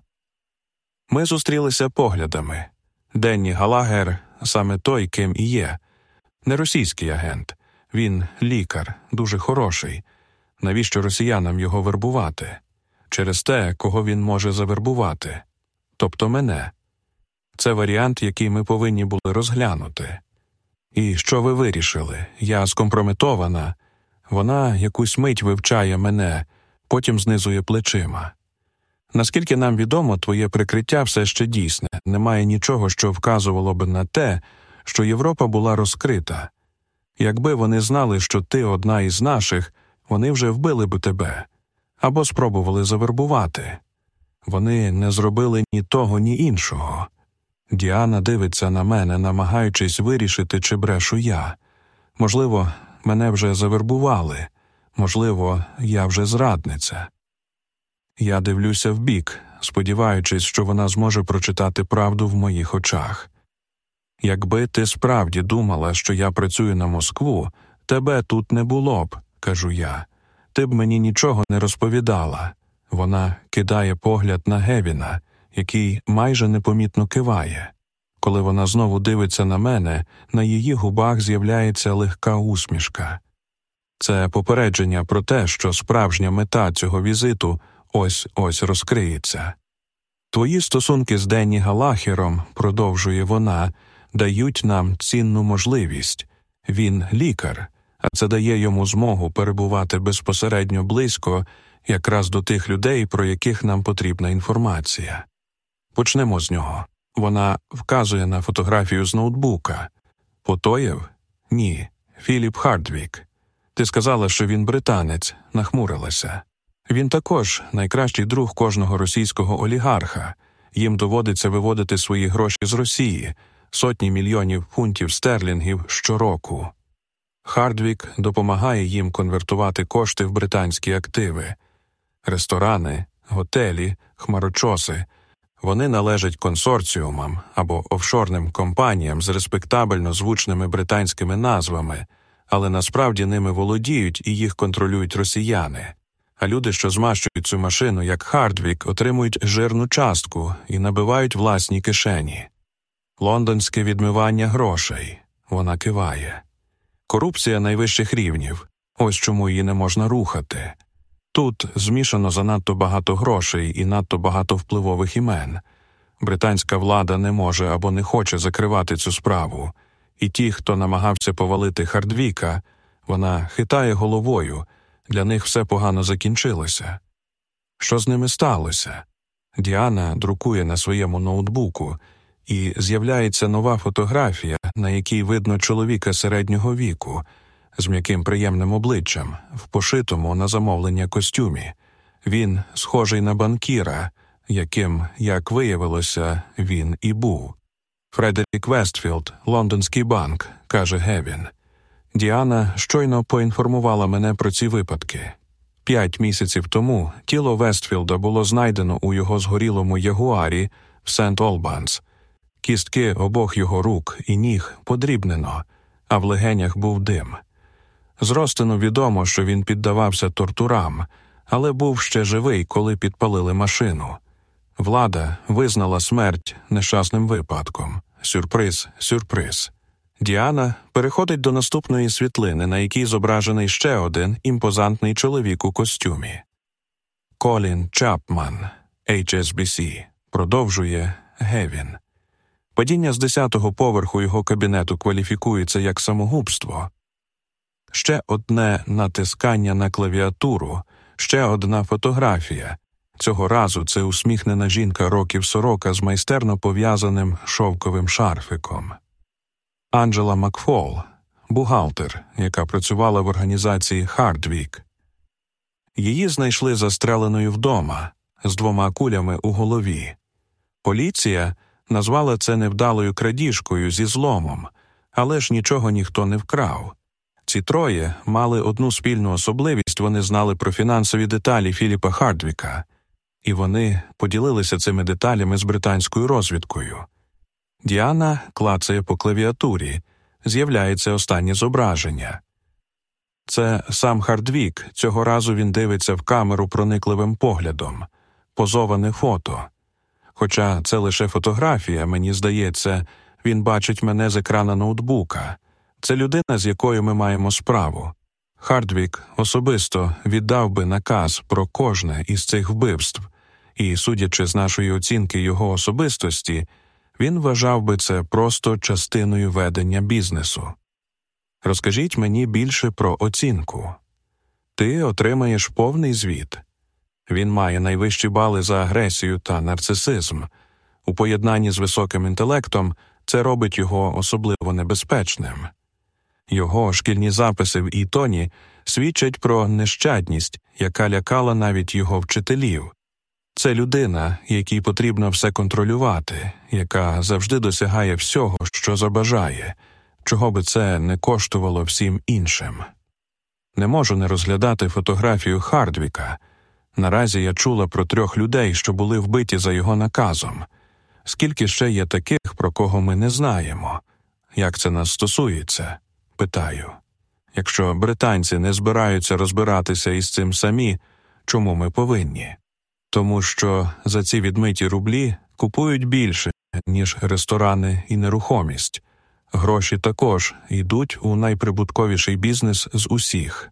Ми зустрілися поглядами. Денні Галагер саме той, ким і є, не російський агент, він лікар, дуже хороший. Навіщо росіянам його вербувати? Через те, кого він може завербувати, тобто мене. Це варіант, який ми повинні були розглянути. І що ви вирішили? Я скомпрометована. Вона якусь мить вивчає мене, потім знизує плечима. Наскільки нам відомо, твоє прикриття все ще дійсне, немає нічого, що вказувало б на те, що Європа була розкрита. Якби вони знали, що ти одна із наших, вони вже вбили б тебе або спробували завербувати. Вони не зробили ні того, ні іншого. Діана дивиться на мене, намагаючись вирішити, чи брешу я. Можливо, мене вже завербували, можливо, я вже зрадниця. Я дивлюся вбік, сподіваючись, що вона зможе прочитати правду в моїх очах. Якби ти справді думала, що я працюю на Москву, тебе тут не було б, кажу я. Ти б мені нічого не розповідала. Вона кидає погляд на Гевіна, який майже непомітно киває. Коли вона знову дивиться на мене, на її губах з'являється легка усмішка. Це попередження про те, що справжня мета цього візиту ось ось розкриється. Твої стосунки з Денні Галахером, продовжує вона, дають нам цінну можливість він лікар, а це дає йому змогу перебувати безпосередньо близько якраз до тих людей, про яких нам потрібна інформація. Почнемо з нього. Вона вказує на фотографію з ноутбука. Потоєв? Ні. Філіп Хардвік. Ти сказала, що він британець, нахмурилася. Він також найкращий друг кожного російського олігарха. Їм доводиться виводити свої гроші з Росії, сотні мільйонів фунтів стерлінгів щороку. Хардвік допомагає їм конвертувати кошти в британські активи, ресторани, готелі, хмарочоси. Вони належать консорціумам або офшорним компаніям з респектабельно звучними британськими назвами, але насправді ними володіють і їх контролюють росіяни. А люди, що змащують цю машину як Хардвік, отримують жирну частку і набивають власні кишені. Лондонське відмивання грошей вона киває. Корупція найвищих рівнів ось чому її не можна рухати. Тут змішано занадто багато грошей і надто багато впливових імен. Британська влада не може або не хоче закривати цю справу, і ті, хто намагався повалити Хардвіка, вона хитає головою, для них все погано закінчилося. Що з ними сталося? Діана друкує на своєму ноутбуку, і з'являється нова фотографія, на якій видно чоловіка середнього віку з м'яким приємним обличчям, в пошитому на замовлення костюмі. Він схожий на банкіра, яким, як виявилося, він і був. Фредерік Вестфілд, Лондонський банк, каже Гевін. Діана щойно поінформувала мене про ці випадки. П'ять місяців тому тіло Вестфілда було знайдено у його згорілому ягуарі в Сент Олбанс. Кістки обох його рук і ніг подрібнено, а в легенях був дим. З розтину відомо, що він піддавався тортурам, але був ще живий, коли підпалили машину. Влада визнала смерть нещасним випадком. Сюрприз, сюрприз. Діана переходить до наступної світлини, на якій зображений ще один імпозантний чоловік у костюмі. Колін Чапман, HSBC, продовжує Гевін. Падіння з десятого поверху його кабінету кваліфікується як самогубство. Ще одне натискання на клавіатуру, ще одна фотографія. Цього разу це усміхнена жінка років сорока з майстерно пов'язаним шовковим шарфиком. Анджела Макфол, бухгалтер, яка працювала в організації Хардвік. Її знайшли застреленою вдома з двома кулями у голові. Поліція назвала це невдалою крадіжкою зі зломом, але ж нічого ніхто не вкрав. Ці троє мали одну спільну особливість вони знали про фінансові деталі Філіпа Хардвіка, і вони поділилися цими деталями з британською розвідкою. Діана клацає по клавіатурі, з'являється останнє зображення. Це сам Хардвік. Цього разу він дивиться в камеру проникливим поглядом, позоване фото. Хоча це лише фотографія, мені здається, він бачить мене з екрана ноутбука. Це людина, з якою ми маємо справу. Хардвік особисто віддав би наказ про кожне із цих вбивств, і, судячи з нашої оцінки його особистості, він вважав би це просто частиною ведення бізнесу. Розкажіть мені більше про оцінку. Ти отримаєш повний звіт. Він має найвищі бали за агресію та нарцисизм. У поєднанні з високим інтелектом це робить його особливо небезпечним. Його шкільні записи в Ітоні свідчать про нещадність, яка лякала навіть його вчителів. Це людина, якій потрібно все контролювати, яка завжди досягає всього, що забажає, чого би це не коштувало всім іншим. Не можу не розглядати фотографію Хардвіка. Наразі я чула про трьох людей, що були вбиті за його наказом. Скільки ще є таких, про кого ми не знаємо? Як це нас стосується? питаю. Якщо британці не збираються розбиратися із цим самі, чому ми повинні? Тому що за ці відмиті рублі купують більше, ніж ресторани і нерухомість. Гроші також йдуть у найприбутковіший бізнес з усіх.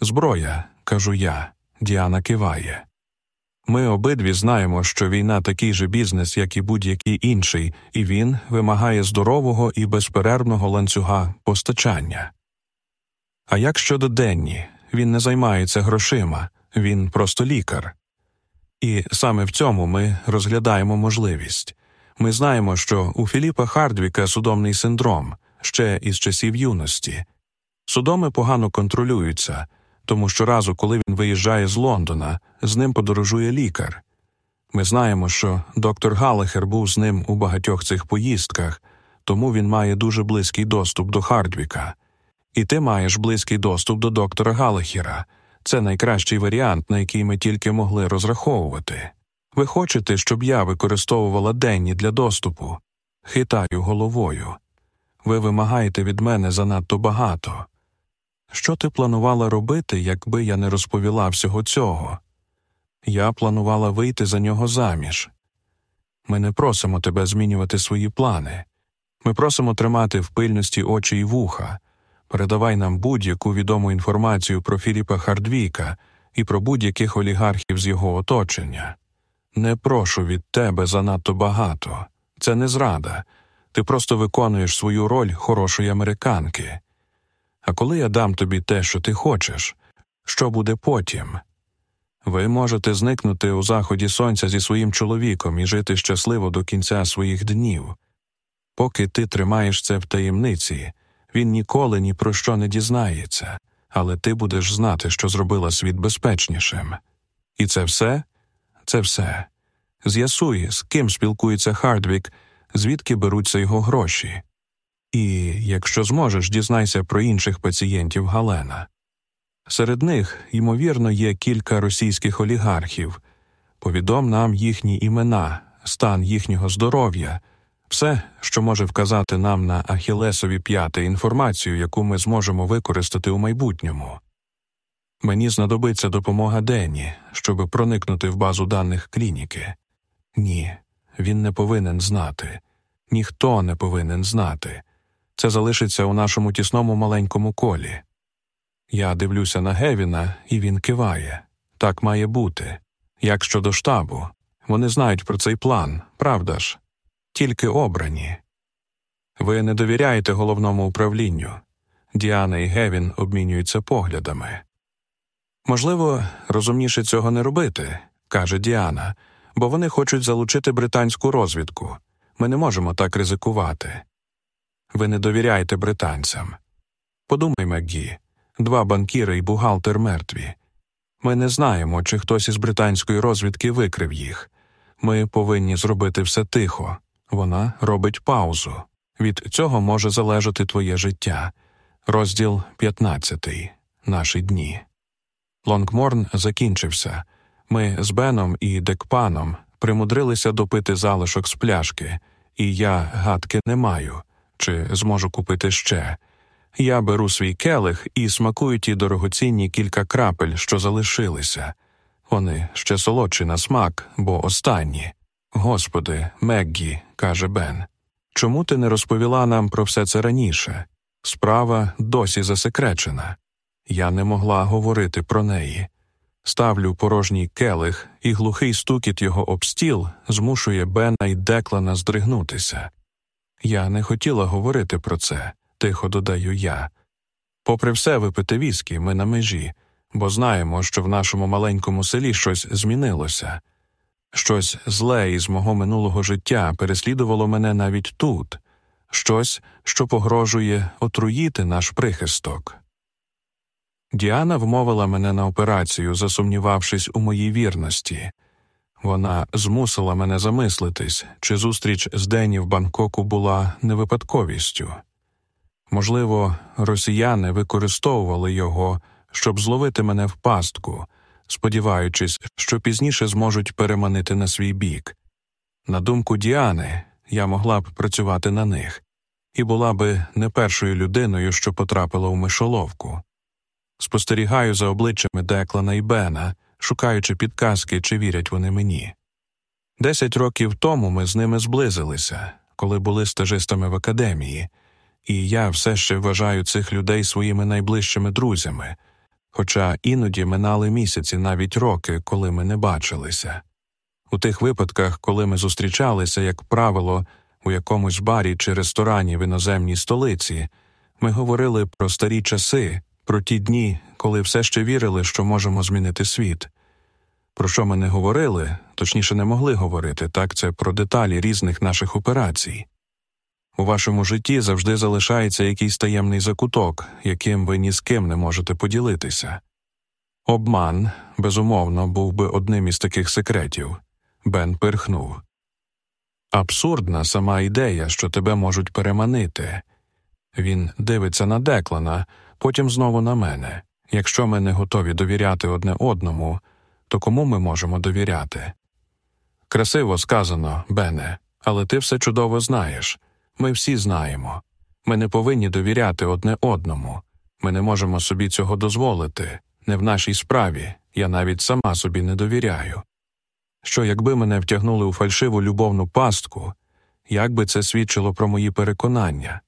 Зброя, кажу я, Діана киває. Ми обидві знаємо, що війна такий же бізнес, як і будь-який інший, і він вимагає здорового і безперервного ланцюга постачання. А як щодо Денні, він не займається грошима, він просто лікар. І саме в цьому ми розглядаємо можливість. Ми знаємо, що у Філіпа Хардвіка судомний синдром ще із часів юності. Судоми погано контролюються тому щоразу, коли він виїжджає з Лондона, з ним подорожує лікар. Ми знаємо, що доктор Галахер був з ним у багатьох цих поїздках, тому він має дуже близький доступ до Хардвіка. І ти маєш близький доступ до доктора Галахера. Це найкращий варіант, на який ми тільки могли розраховувати. Ви хочете, щоб я використовувала денні для доступу? Хитаю головою. Ви вимагаєте від мене занадто багато. Що ти планувала робити, якби я не розповіла всього цього? Я планувала вийти за нього заміж. Ми не просимо тебе змінювати свої плани. Ми просимо тримати в пильності очі й вуха. Передавай нам будь-яку відому інформацію про Філіпа Хардвіка і про будь-яких олігархів з його оточення. Не прошу від тебе занадто багато. Це не зрада. Ти просто виконуєш свою роль хорошої американки. А коли я дам тобі те, що ти хочеш, що буде потім? Ви можете зникнути у заході сонця зі своїм чоловіком і жити щасливо до кінця своїх днів. Поки ти тримаєш це в таємниці, він ніколи ні про що не дізнається, але ти будеш знати, що зробила світ безпечнішим. І це все? Це все. З'ясуй, з ким спілкується Хардвік, звідки беруться його гроші. І, якщо зможеш, дізнайся про інших пацієнтів Галена. Серед них, ймовірно, є кілька російських олігархів. Повідом нам їхні імена, стан їхнього здоров'я, все, що може вказати нам на Ахілесові п'яти інформацію, яку ми зможемо використати у майбутньому. Мені знадобиться допомога Денні, щоб проникнути в базу даних клініки. Ні, він не повинен знати, ніхто не повинен знати. Це залишиться у нашому тісному маленькому колі. Я дивлюся на Гевіна, і він киває. Так має бути. Як щодо штабу, вони знають про цей план, правда ж? Тільки обрані. Ви не довіряєте головному управлінню. Діана і Гевін обмінюються поглядами. Можливо, розумніше цього не робити, каже Діана, бо вони хочуть залучити британську розвідку. Ми не можемо так ризикувати. Ви не довіряєте британцям. Подумай, Макгі, два банкіри і бухгалтер мертві. Ми не знаємо, чи хтось із британської розвідки викрив їх. Ми повинні зробити все тихо. Вона робить паузу. Від цього може залежати твоє життя. Розділ 15. Наші дні. Лонгморн закінчився. Ми з Беном і Декпаном примудрилися допити залишок з пляшки, і я гадки не маю, чи зможу купити ще. Я беру свій келих і смакую ті дорогоцінні кілька крапель, що залишилися. Вони ще солодші на смак, бо останні. Господи, Меггі, каже Бен, чому ти не розповіла нам про все це раніше? Справа досі засекречена. Я не могла говорити про неї. Ставлю порожній келих, і глухий стукіт його об стіл змушує Бена і Деклана здригнутися. Я не хотіла говорити про це, тихо додаю я. Попри все випити віскі, ми на межі, бо знаємо, що в нашому маленькому селі щось змінилося. Щось зле із мого минулого життя переслідувало мене навіть тут, щось, що погрожує отруїти наш прихисток. Діана вмовила мене на операцію, засумнівавшись у моїй вірності. Вона змусила мене замислитись, чи зустріч з Дені в Бангкоку була не випадковістю. Можливо, росіяни використовували його, щоб зловити мене в пастку, сподіваючись, що пізніше зможуть переманити на свій бік. На думку Діани, я могла б працювати на них, і була би не першою людиною, що потрапила у мишоловку. Спостерігаю за обличчями Деклана і Бена, шукаючи підказки, чи вірять вони мені. Десять років тому ми з ними зблизилися, коли були стажистами в академії, і я все ще вважаю цих людей своїми найближчими друзями, хоча іноді минали місяці, навіть роки, коли ми не бачилися. У тих випадках, коли ми зустрічалися, як правило, у якомусь барі чи ресторані в іноземній столиці, ми говорили про старі часи про ті дні, коли все ще вірили, що можемо змінити світ. Про що ми не говорили, точніше не могли говорити, так це про деталі різних наших операцій. У вашому житті завжди залишається якийсь таємний закуток, яким ви ні з ким не можете поділитися. Обман, безумовно, був би одним із таких секретів. Бен пирхнув. Абсурдна сама ідея, що тебе можуть переманити. Він дивиться на Деклана, потім знову на мене. Якщо ми не готові довіряти одне одному, то кому ми можемо довіряти? Красиво сказано, Бене, але ти все чудово знаєш. Ми всі знаємо. Ми не повинні довіряти одне одному. Ми не можемо собі цього дозволити. Не в нашій справі, я навіть сама собі не довіряю. Що, якби мене втягнули у фальшиву любовну пастку, як би це свідчило про мої переконання?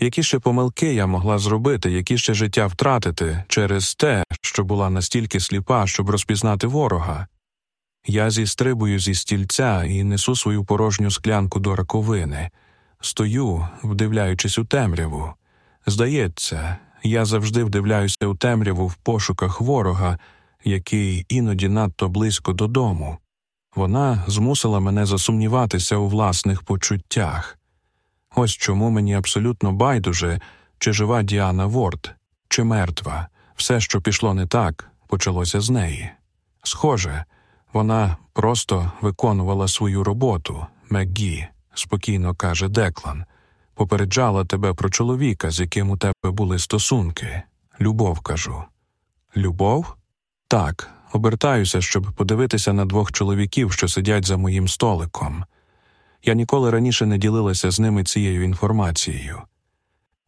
Які ще помилки я могла зробити, які ще життя втратити через те, що була настільки сліпа, щоб розпізнати ворога? Я зістрибую зі стільця і несу свою порожню склянку до раковини, стою, вдивляючись у темряву. Здається, я завжди вдивляюся у темряву в пошуках ворога, який іноді надто близько додому. Вона змусила мене засумніватися у власних почуттях. Ось чому мені абсолютно байдуже, чи жива Діана Ворд, чи мертва, все, що пішло не так, почалося з неї. Схоже, вона просто виконувала свою роботу, Меггі, спокійно каже Деклан, попереджала тебе про чоловіка, з яким у тебе були стосунки. Любов кажу. Любов? Так, обертаюся, щоб подивитися на двох чоловіків, що сидять за моїм столиком. Я ніколи раніше не ділилася з ними цією інформацією.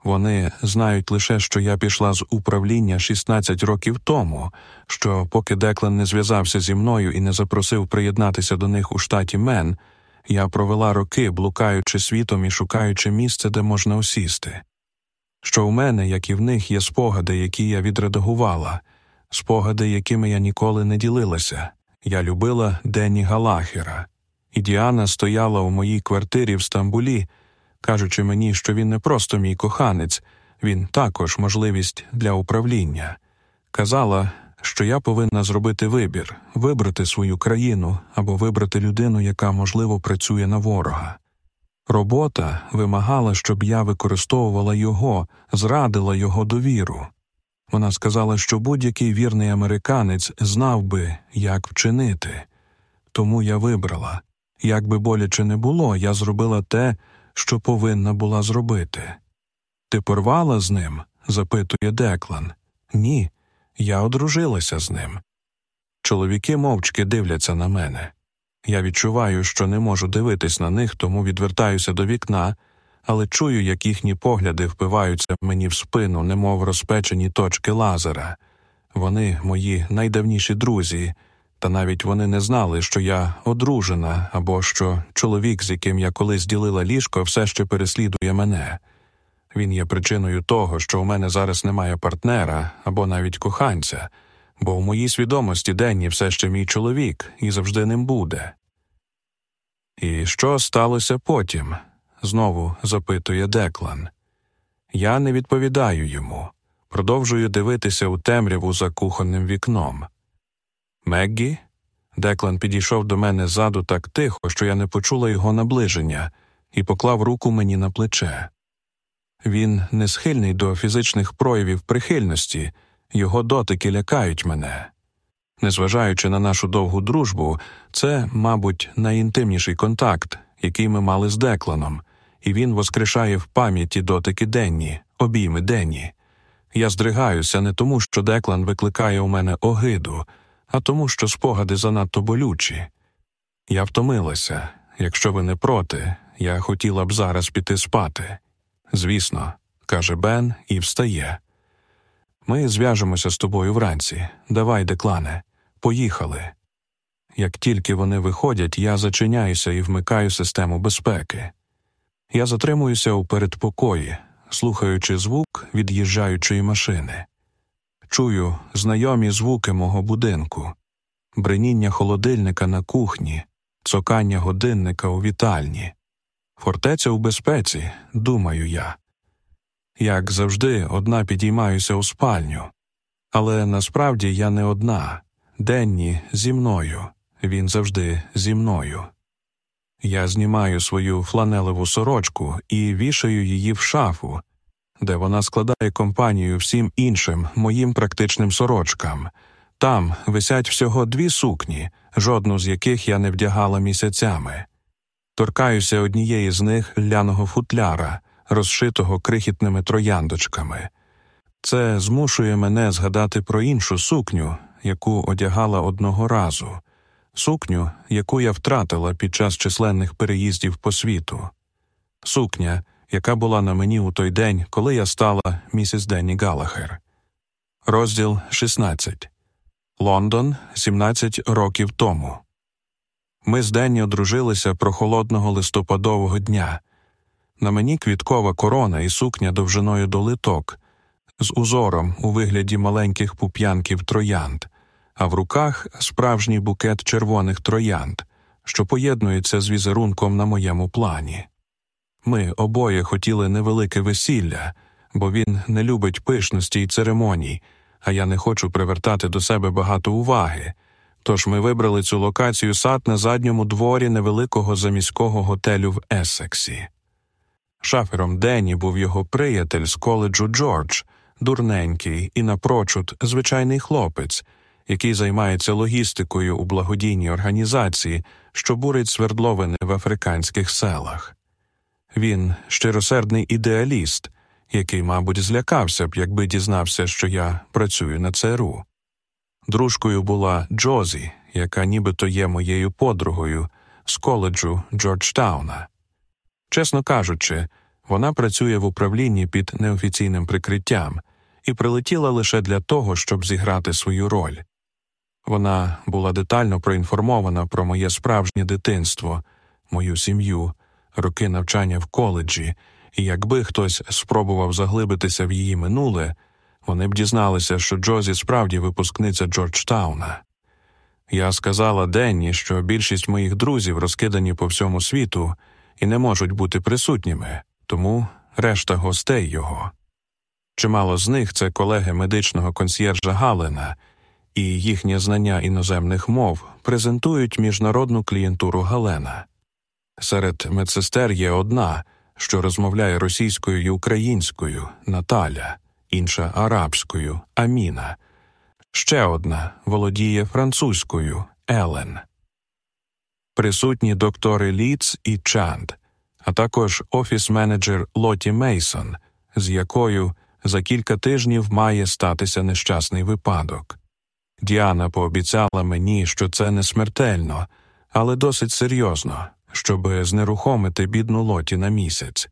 Вони знають лише, що я пішла з управління 16 років тому, що, поки Деклан не зв'язався зі мною і не запросив приєднатися до них у штаті Мен, я провела роки, блукаючи світом і шукаючи місце, де можна осісти. Що у мене, як і в них, є спогади, які я відредагувала, спогади, якими я ніколи не ділилася. Я любила Денні Галахера і Діана стояла у моїй квартирі в Стамбулі, кажучи мені, що він не просто мій коханець, він також можливість для управління. Казала, що я повинна зробити вибір, вибрати свою країну або вибрати людину, яка, можливо, працює на ворога. Робота вимагала, щоб я використовувала його, зрадила його довіру. Вона сказала, що будь-який вірний американець знав би, як вчинити. Тому я вибрала. Як би боляче не було, я зробила те, що повинна була зробити. Ти порвала з ним? запитує Деклан. Ні, я одружилася з ним. Чоловіки мовчки дивляться на мене. Я відчуваю, що не можу дивитись на них, тому відвертаюся до вікна, але чую, як їхні погляди впиваються мені в спину, немов розпечені точки лазера. Вони мої найдавніші друзі, та навіть вони не знали, що я одружена або що чоловік, з яким я колись ділила ліжко, все ще переслідує мене. Він є причиною того, що у мене зараз немає партнера або навіть коханця, бо в моїй свідомості Денні все ще мій чоловік і завжди ним буде. І що сталося потім? знову запитує Деклан. Я не відповідаю йому, продовжую дивитися у темряву за кухонним вікном. Меггі? Деклан підійшов до мене ззаду так тихо, що я не почула його наближення, і поклав руку мені на плече. Він не схильний до фізичних проявів прихильності, його дотики лякають мене. Незважаючи на нашу довгу дружбу, це, мабуть, найінтимніший контакт, який ми мали з Декланом, і він воскрешає в пам'яті дотики денні, обійми денні. Я здригаюся не тому, що Деклан викликає у мене огиду, а тому, що спогади занадто болючі. Я втомилася. Якщо ви не проти, я хотіла б зараз піти спати. Звісно, каже Бен і встає. Ми зв'яжемося з тобою вранці. Давай, деклане, поїхали. Як тільки вони виходять, я зачиняюся і вмикаю систему безпеки. Я затримуюся у передпокої, слухаючи звук від'їжджаючої машини. Чую знайомі звуки мого будинку, бриніння холодильника на кухні, цокання годинника у вітальні. Фортеця у безпеці, думаю я. Як завжди, одна підіймаюся у спальню. Але насправді я не одна. Денні зі мною, він завжди зі мною. Я знімаю свою фланелеву сорочку і вішаю її в шафу, де вона складає компанію всім іншим моїм практичним сорочкам. Там висять всього дві сукні, жодну з яких я не вдягала місяцями. Торкаюся однієї з них ляного футляра, розшитого крихітними трояндочками. Це змушує мене згадати про іншу сукню, яку одягала одного разу, сукню, яку я втратила під час численних переїздів по світу, сукня, яка була на мені у той день, коли я стала місіс Денні Галахер. Розділ 16. Лондон 17 років тому. Ми з Денні одружилися прохолодного листопадового дня. На мені квіткова корона і сукня довжиною до литок, з узором у вигляді маленьких пуп'янків троянд, а в руках справжній букет червоних троянд, що поєднується з візерунком на моєму плані. Ми обоє хотіли невелике весілля, бо він не любить пишності й церемоній, а я не хочу привертати до себе багато уваги. Тож ми вибрали цю локацію сад на задньому дворі невеликого заміського готелю в Ессексі. Шафером Денні був його приятель з коледжу Джордж, дурненький і напрочуд звичайний хлопець, який займається логістикою у благодійній організації, що бурить свердловини в африканських селах. Він щиросердний ідеаліст, який, мабуть, злякався б, якби дізнався, що я працюю на ЦРУ. Дружкою була Джозі, яка нібито є моєю подругою з коледжу Джорджтауна. Чесно кажучи, вона працює в управлінні під неофіційним прикриттям і прилетіла лише для того, щоб зіграти свою роль. Вона була детально проінформована про моє справжнє дитинство, мою сім'ю, роки навчання в коледжі, і якби хтось спробував заглибитися в її минуле, вони б дізналися, що Джозі справді випускниця Джорджтауна. Я сказала Денні, що більшість моїх друзів розкидані по всьому світу і не можуть бути присутніми, тому решта гостей його. Чимало з них це колеги медичного консьєржа Галена, і їхнє знання іноземних мов презентують міжнародну клієнтуру Галена. Серед медсестер є одна, що розмовляє російською і українською Наталя, інша арабською Аміна. Ще одна володіє французькою Елен. Присутні доктори Ліц і Чанд, а також офіс-менеджер Лоті Мейсон, з якою за кілька тижнів має статися нещасний випадок. Діана пообіцяла мені, що це не смертельно, але досить серйозно, щоб знерухомити бідну лоті на місяць.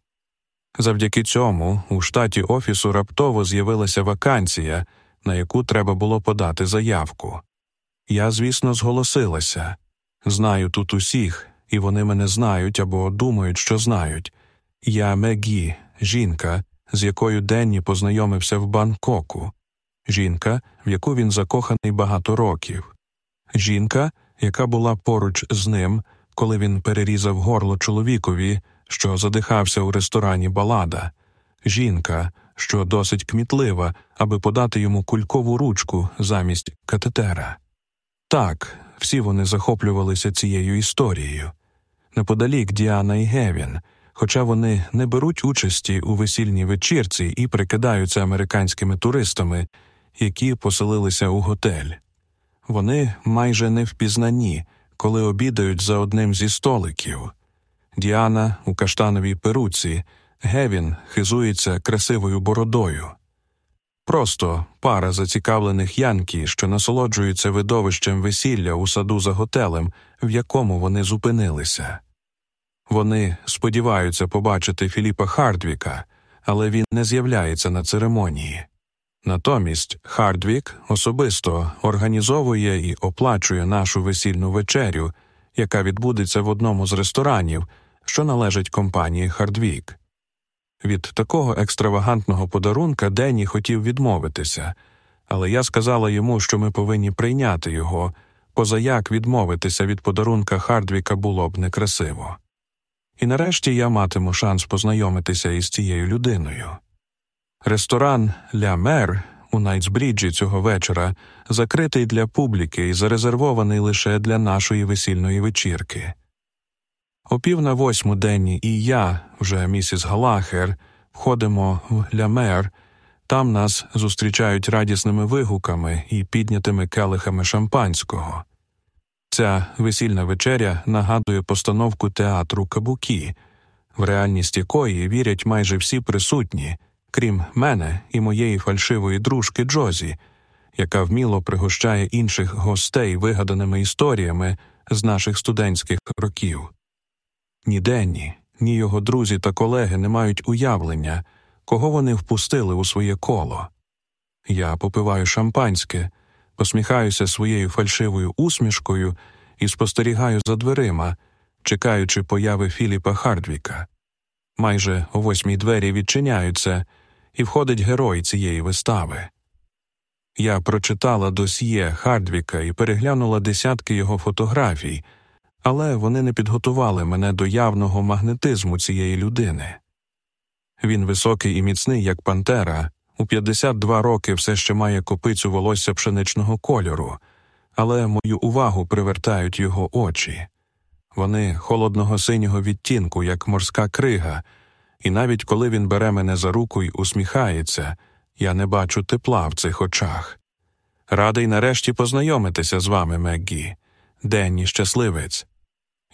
Завдяки цьому у штаті офісу раптово з'явилася вакансія, на яку треба було подати заявку. Я, звісно, зголосилася. Знаю тут усіх, і вони мене знають або думають, що знають. Я Мегі, жінка, з якою Денні познайомився в Бангкоку, жінка, в яку він закоханий багато років, жінка, яка була поруч з ним, коли він перерізав горло чоловікові, що задихався у ресторані Балада, жінка, що досить кмітлива, аби подати йому кулькову ручку замість катетера. Так, всі вони захоплювалися цією історією. Неподалік Діана і Гевін, хоча вони не беруть участі у весільній вечірці і прикидаються американськими туристами, які поселилися у готель. Вони майже не впізнані, коли обідають за одним зі столиків. Діана у каштановій перуці, Гевін хизується красивою бородою. Просто пара зацікавлених янки, що насолоджуються видовищем весілля у саду за готелем, в якому вони зупинилися. Вони сподіваються побачити Філіпа Хардвіка, але він не з'являється на церемонії. Натомість Хардвік особисто організовує і оплачує нашу весільну вечерю, яка відбудеться в одному з ресторанів, що належить компанії Хардвік. Від такого екстравагантного подарунка Денні хотів відмовитися, але я сказала йому, що ми повинні прийняти його, позаяк відмовитися від подарунка Хардвіка було б некрасиво. І нарешті я матиму шанс познайомитися із цією людиною. Ресторан Ля Мер у Найтсбріджі цього вечора закритий для публіки і зарезервований лише для нашої весільної вечірки. О пів на восьму Денні і я, вже місіс Галахер, входимо в Ля Мер, там нас зустрічають радісними вигуками і піднятими келихами шампанського. Ця весільна вечеря нагадує постановку театру Кабукі, в реальність якої вірять майже всі присутні, крім мене і моєї фальшивої дружки Джозі, яка вміло пригощає інших гостей вигаданими історіями з наших студентських років. Ні Денні, ні його друзі та колеги не мають уявлення, кого вони впустили у своє коло. Я попиваю шампанське, посміхаюся своєю фальшивою усмішкою і спостерігаю за дверима, чекаючи появи Філіпа Хардвіка. Майже о восьмій двері відчиняються, і входить герой цієї вистави. Я прочитала досьє Хардвіка і переглянула десятки його фотографій але вони не підготували мене до явного магнетизму цієї людини. Він високий і міцний, як пантера, у 52 роки все ще має копицю волосся пшеничного кольору, але мою увагу привертають його очі. Вони холодного синього відтінку, як морська крига, і навіть коли він бере мене за руку й усміхається, я не бачу тепла в цих очах. Радий нарешті познайомитися з вами, Меггі. Денні щасливець.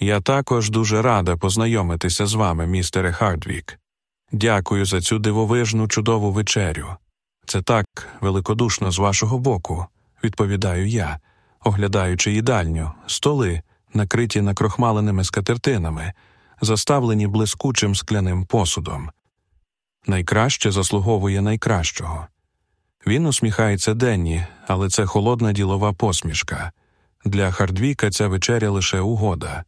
Я також дуже рада познайомитися з вами, містере Хардвік. Дякую за цю дивовижну чудову вечерю. Це так великодушно з вашого боку, відповідаю я, оглядаючи їдальню, столи, накриті накрохмаленими скатертинами, заставлені блискучим скляним посудом. Найкраще заслуговує найкращого. Він усміхається денні, але це холодна ділова посмішка. Для Хардвіка ця вечеря лише угода.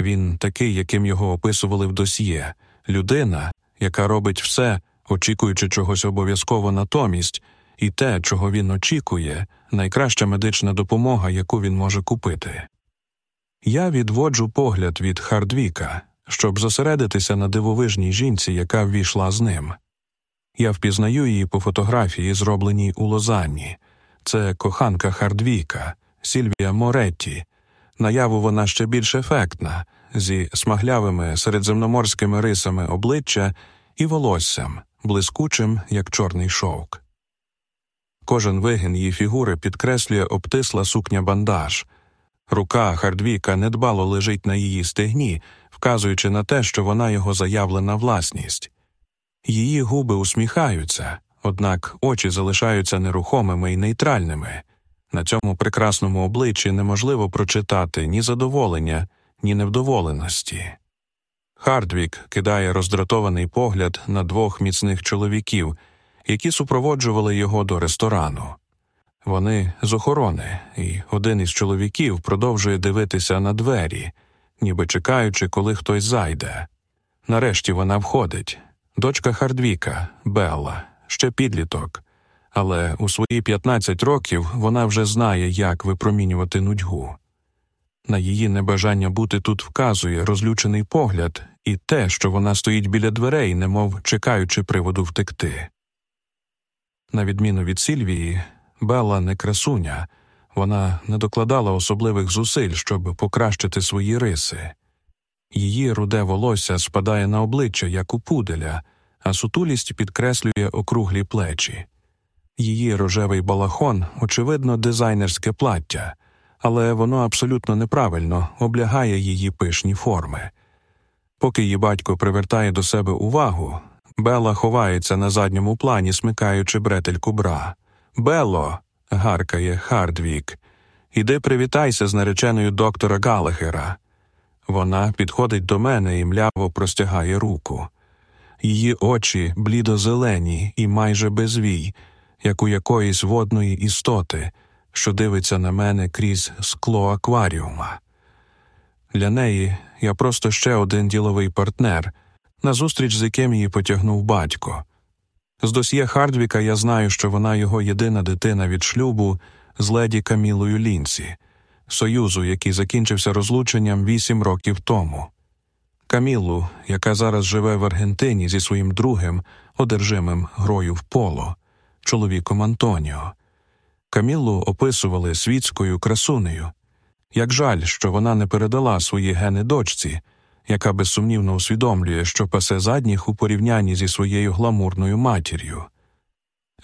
Він такий, яким його описували в досьє, людина, яка робить все, очікуючи чогось обов'язково натомість, і те, чого він очікує, найкраща медична допомога, яку він може купити. Я відводжу погляд від Хардвіка, щоб зосередитися на дивовижній жінці, яка ввійшла з ним. Я впізнаю її по фотографії, зробленій у Лозанні. Це коханка Хардвіка, Сільвія Моретті. Наяву вона ще більш ефектна, зі смаглявими середземноморськими рисами обличчя і волоссям, блискучим, як чорний шовк. Кожен вигін її фігури підкреслює обтисла сукня бандаж. Рука Хардвіка недбало лежить на її стегні, вказуючи на те, що вона його заявлена власність. Її губи усміхаються, однак очі залишаються нерухомими і нейтральними. На цьому прекрасному обличчі неможливо прочитати ні задоволення, ні невдоволеності. Хардвік кидає роздратований погляд на двох міцних чоловіків, які супроводжували його до ресторану. Вони з охорони, і один із чоловіків продовжує дивитися на двері, ніби чекаючи, коли хтось зайде. Нарешті вона входить. Дочка Хардвіка, Белла, ще підліток. Але у свої 15 років вона вже знає, як випромінювати нудьгу. На її небажання бути тут вказує розлючений погляд і те, що вона стоїть біля дверей, немов чекаючи приводу втекти. На відміну від Сільвії, Белла не красуня, вона не докладала особливих зусиль, щоб покращити свої риси. Її руде волосся спадає на обличчя, як у пуделя, а сутулість підкреслює округлі плечі. Її рожевий балахон, очевидно, дизайнерське плаття, але воно абсолютно неправильно облягає її пишні форми. Поки її батько привертає до себе увагу, Белла ховається на задньому плані, смикаючи бретельку бра. Белло, гаркає Хардвік, іди привітайся з нареченою доктора Галахера. Вона підходить до мене і мляво простягає руку. Її очі блідо-зелені і майже безвій, як у якоїсь водної істоти, що дивиться на мене крізь скло акваріума. Для неї я просто ще один діловий партнер, назустріч з яким її потягнув батько. З досьє Хардвіка я знаю, що вона його єдина дитина від шлюбу з леді Камілою Лінці, союзу, який закінчився розлученням вісім років тому. Камілу, яка зараз живе в Аргентині зі своїм другим, одержимим грою в поло, чоловіком Антоніо. Камілу описували світською красунею. Як жаль, що вона не передала свої гени дочці, яка безсумнівно усвідомлює, що пасе задніх у порівнянні зі своєю гламурною матір'ю.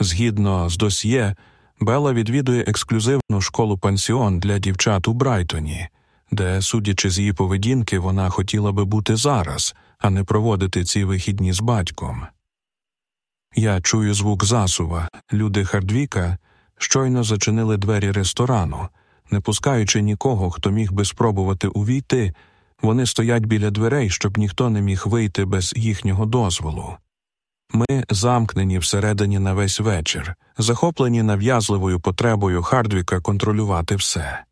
Згідно з досьє, Бела відвідує ексклюзивну школу пансіон для дівчат у Брайтоні, де, судячи з її поведінки, вона хотіла би бути зараз, а не проводити ці вихідні з батьком. Я чую звук засува. Люди Хардвіка щойно зачинили двері ресторану, не пускаючи нікого, хто міг би спробувати увійти. Вони стоять біля дверей, щоб ніхто не міг вийти без їхнього дозволу. Ми замкнені всередині на весь вечір, захоплені нав'язливою потребою Хардвіка контролювати все.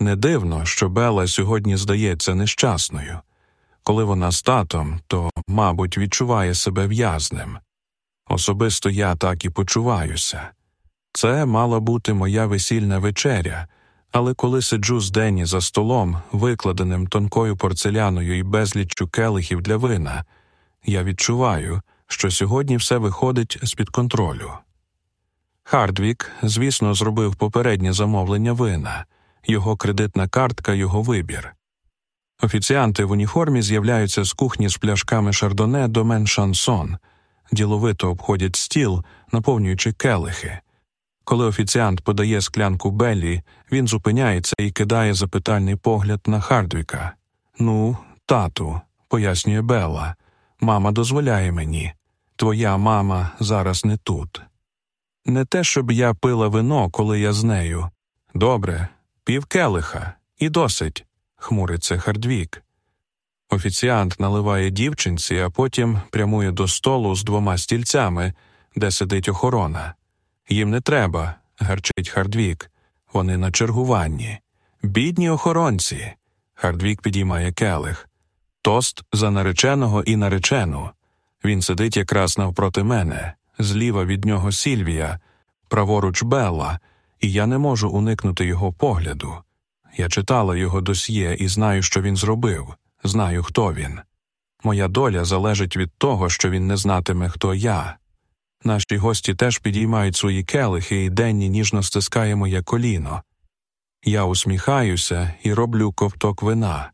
Не дивно, що Бела сьогодні здається нещасною. Коли вона з татом, то, мабуть, відчуває себе в'язнем. Особисто я так і почуваюся. Це мала бути моя весільна вечеря, але коли сиджу з Дені за столом, викладеним тонкою порцеляною і безліччю келихів для вина, я відчуваю, що сьогодні все виходить з під контролю. Хардвік, звісно, зробив попереднє замовлення вина, його кредитна картка, його вибір. Офіціанти в уніформі з'являються з кухні з пляшками шардоне до мен шансон, діловито обходять стіл, наповнюючи келихи. Коли офіціант подає склянку Беллі, він зупиняється і кидає запитальний погляд на Хардвіка. Ну, тату, пояснює Белла, мама дозволяє мені. Твоя мама зараз не тут. Не те, щоб я пила вино, коли я з нею. Добре, пів келиха, і досить, хмуриться Хардвік. Офіціант наливає дівчинці, а потім прямує до столу з двома стільцями, де сидить охорона. Їм не треба, гарчить Хардвік. Вони на чергуванні. Бідні охоронці. Хардвік підіймає келих. Тост за нареченого і наречену. Він сидить якраз навпроти мене, зліва від нього Сільвія, праворуч Белла, і я не можу уникнути його погляду. Я читала його досьє і знаю, що він зробив, знаю, хто він. Моя доля залежить від того, що він не знатиме, хто я. Наші гості теж підіймають свої келихи і денні ніжно стискає моє коліно. Я усміхаюся і роблю ковток вина.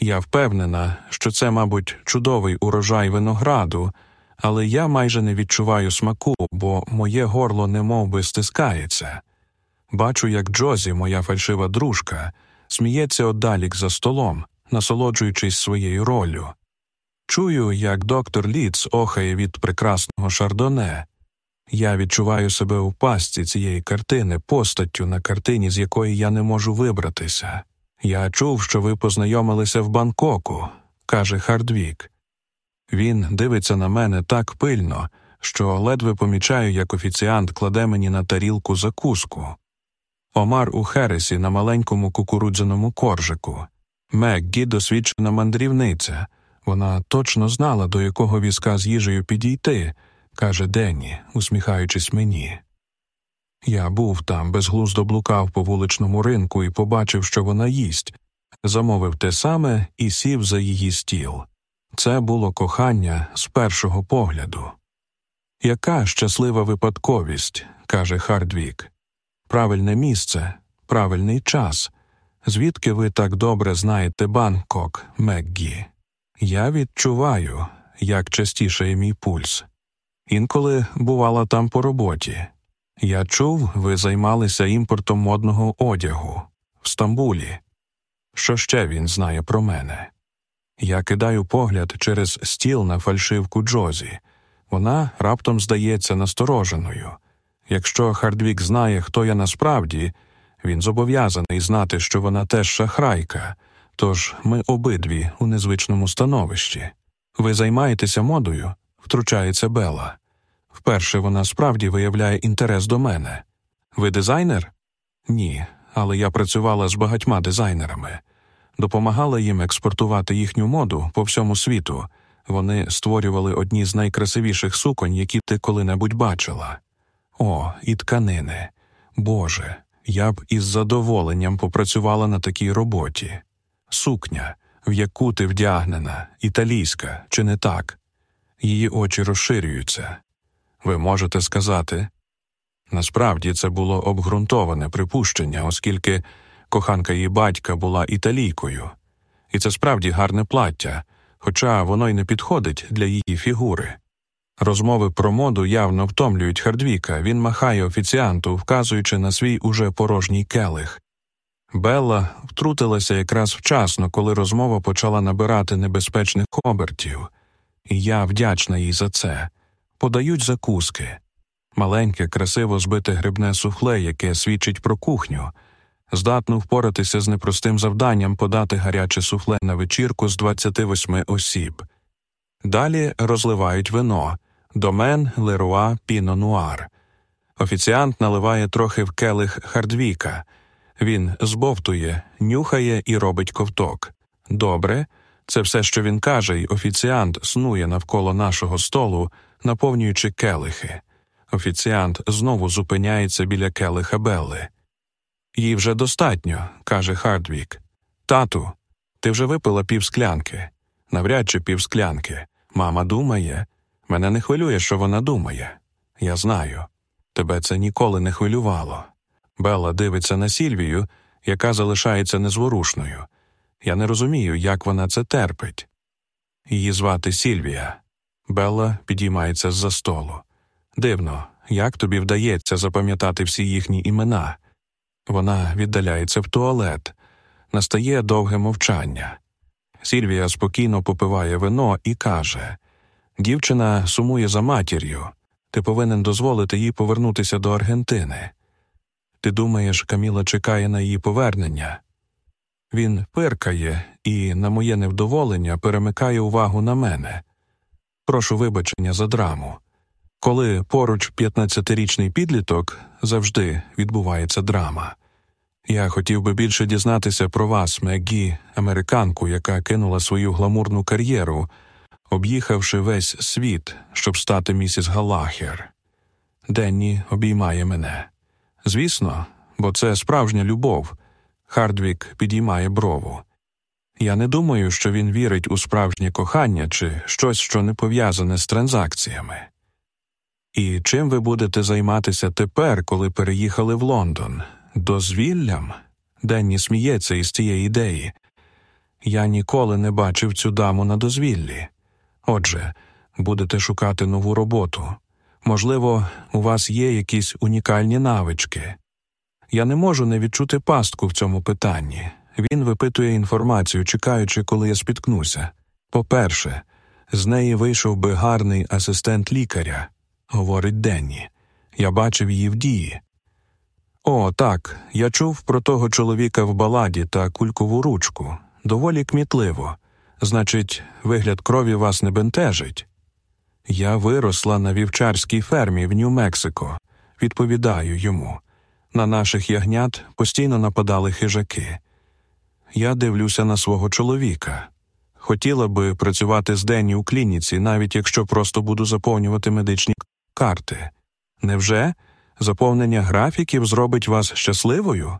Я впевнена, що це, мабуть, чудовий урожай винограду, але я майже не відчуваю смаку, бо моє горло немов би стискається. Бачу, як Джозі, моя фальшива дружка, сміється оддалік за столом, насолоджуючись своєю роллю. Чую, як доктор Ліц охає від прекрасного шардоне. Я відчуваю себе у пастці цієї картини, постаттю на картині, з якої я не можу вибратися. Я чув, що ви познайомилися в Бангкоку, каже Хардвік. Він дивиться на мене так пильно, що ледве помічаю, як офіціант кладе мені на тарілку закуску. Омар у Хересі на маленькому кукурудзяному коржику. Меггі досвідчена мандрівниця. Вона точно знала, до якого візка з їжею підійти, каже Денні, усміхаючись мені. Я був там, безглуздо блукав по вуличному ринку і побачив, що вона їсть, замовив те саме і сів за її стіл. Це було кохання з першого погляду. Яка щаслива випадковість, каже Хардвік. Правильне місце, правильний час. Звідки ви так добре знаєте Бангкок, Меггі? Я відчуваю, як частішає мій пульс. Інколи бувала там по роботі. Я чув, ви займалися імпортом модного одягу в Стамбулі. Що ще він знає про мене? Я кидаю погляд через стіл на фальшивку Джозі. Вона раптом здається настороженою. Якщо Хардвік знає, хто я насправді, він зобов'язаний знати, що вона теж шахрайка, тож ми обидві у незвичному становищі. Ви займаєтеся модою? втручається Бела. Вперше вона справді виявляє інтерес до мене. Ви дизайнер? Ні, але я працювала з багатьма дизайнерами, допомагала їм експортувати їхню моду по всьому світу. Вони створювали одні з найкрасивіших суконь, які ти коли-небудь бачила. О, і тканини. Боже, я б із задоволенням попрацювала на такій роботі. Сукня, в яку ти вдягнена, італійська, чи не так? Її очі розширюються. Ви можете сказати. Насправді це було обґрунтоване припущення, оскільки коханка її батька була італійкою, і це справді гарне плаття, хоча воно й не підходить для її фігури. Розмови про моду явно втомлюють Хардвіка, він махає офіціанту, вказуючи на свій уже порожній келих. Белла втрутилася якраз вчасно, коли розмова почала набирати небезпечних обертів, і я вдячна їй за це. Подають закуски маленьке, красиво збите грибне суфле, яке свідчить про кухню, здатно впоратися з непростим завданням подати гаряче суфле на вечірку з 28 осіб. Далі розливають вино домен Леруа Піно Нуар. Офіціант наливає трохи в келих Хардвіка. Він збовтує, нюхає і робить ковток. Добре, це все, що він каже, й офіціант снує навколо нашого столу, наповнюючи келихи. Офіціант знову зупиняється біля келиха Белли. Їй вже достатньо, каже Хардвік. Тату, ти вже випила півсклянки. Навряд чи півсклянки. Мама думає. Мене не хвилює, що вона думає. Я знаю. Тебе це ніколи не хвилювало. Белла дивиться на Сільвію, яка залишається незворушною. Я не розумію, як вона це терпить. Її звати Сільвія. Белла підіймається з за столу. Дивно, як тобі вдається запам'ятати всі їхні імена. Вона віддаляється в туалет, настає довге мовчання. Сільвія спокійно попиває вино і каже Дівчина сумує за матір'ю. Ти повинен дозволити їй повернутися до Аргентини. Ти думаєш, Каміла чекає на її повернення? Він пиркає і, на моє невдоволення, перемикає увагу на мене. Прошу вибачення за драму. Коли поруч 15-річний підліток завжди відбувається драма. Я хотів би більше дізнатися про вас, Мегі, американку, яка кинула свою гламурну кар'єру, об'їхавши весь світ, щоб стати місіс Галахер. Денні обіймає мене. Звісно, бо це справжня любов. Хардвік підіймає брову. Я не думаю, що він вірить у справжнє кохання чи щось, що не пов'язане з транзакціями. І чим ви будете займатися тепер, коли переїхали в Лондон? Дозвіллям? Денні сміється із цієї ідеї. Я ніколи не бачив цю даму на дозвіллі. Отже, будете шукати нову роботу. Можливо, у вас є якісь унікальні навички. Я не можу не відчути пастку в цьому питанні. Він випитує інформацію, чекаючи, коли я спіткнуся. По-перше, з неї вийшов би гарний асистент лікаря, говорить Денні. Я бачив її в дії. О, так, я чув про того чоловіка в баладі та кулькову ручку. Доволі кмітливо. Значить, вигляд крові вас не бентежить. Я виросла на вівчарській фермі в Нью-Мексико, відповідаю йому. На наших ягнят постійно нападали хижаки. Я дивлюся на свого чоловіка. Хотіла би працювати з Денні у клініці, навіть якщо просто буду заповнювати медичні карти. Невже заповнення графіків зробить вас щасливою?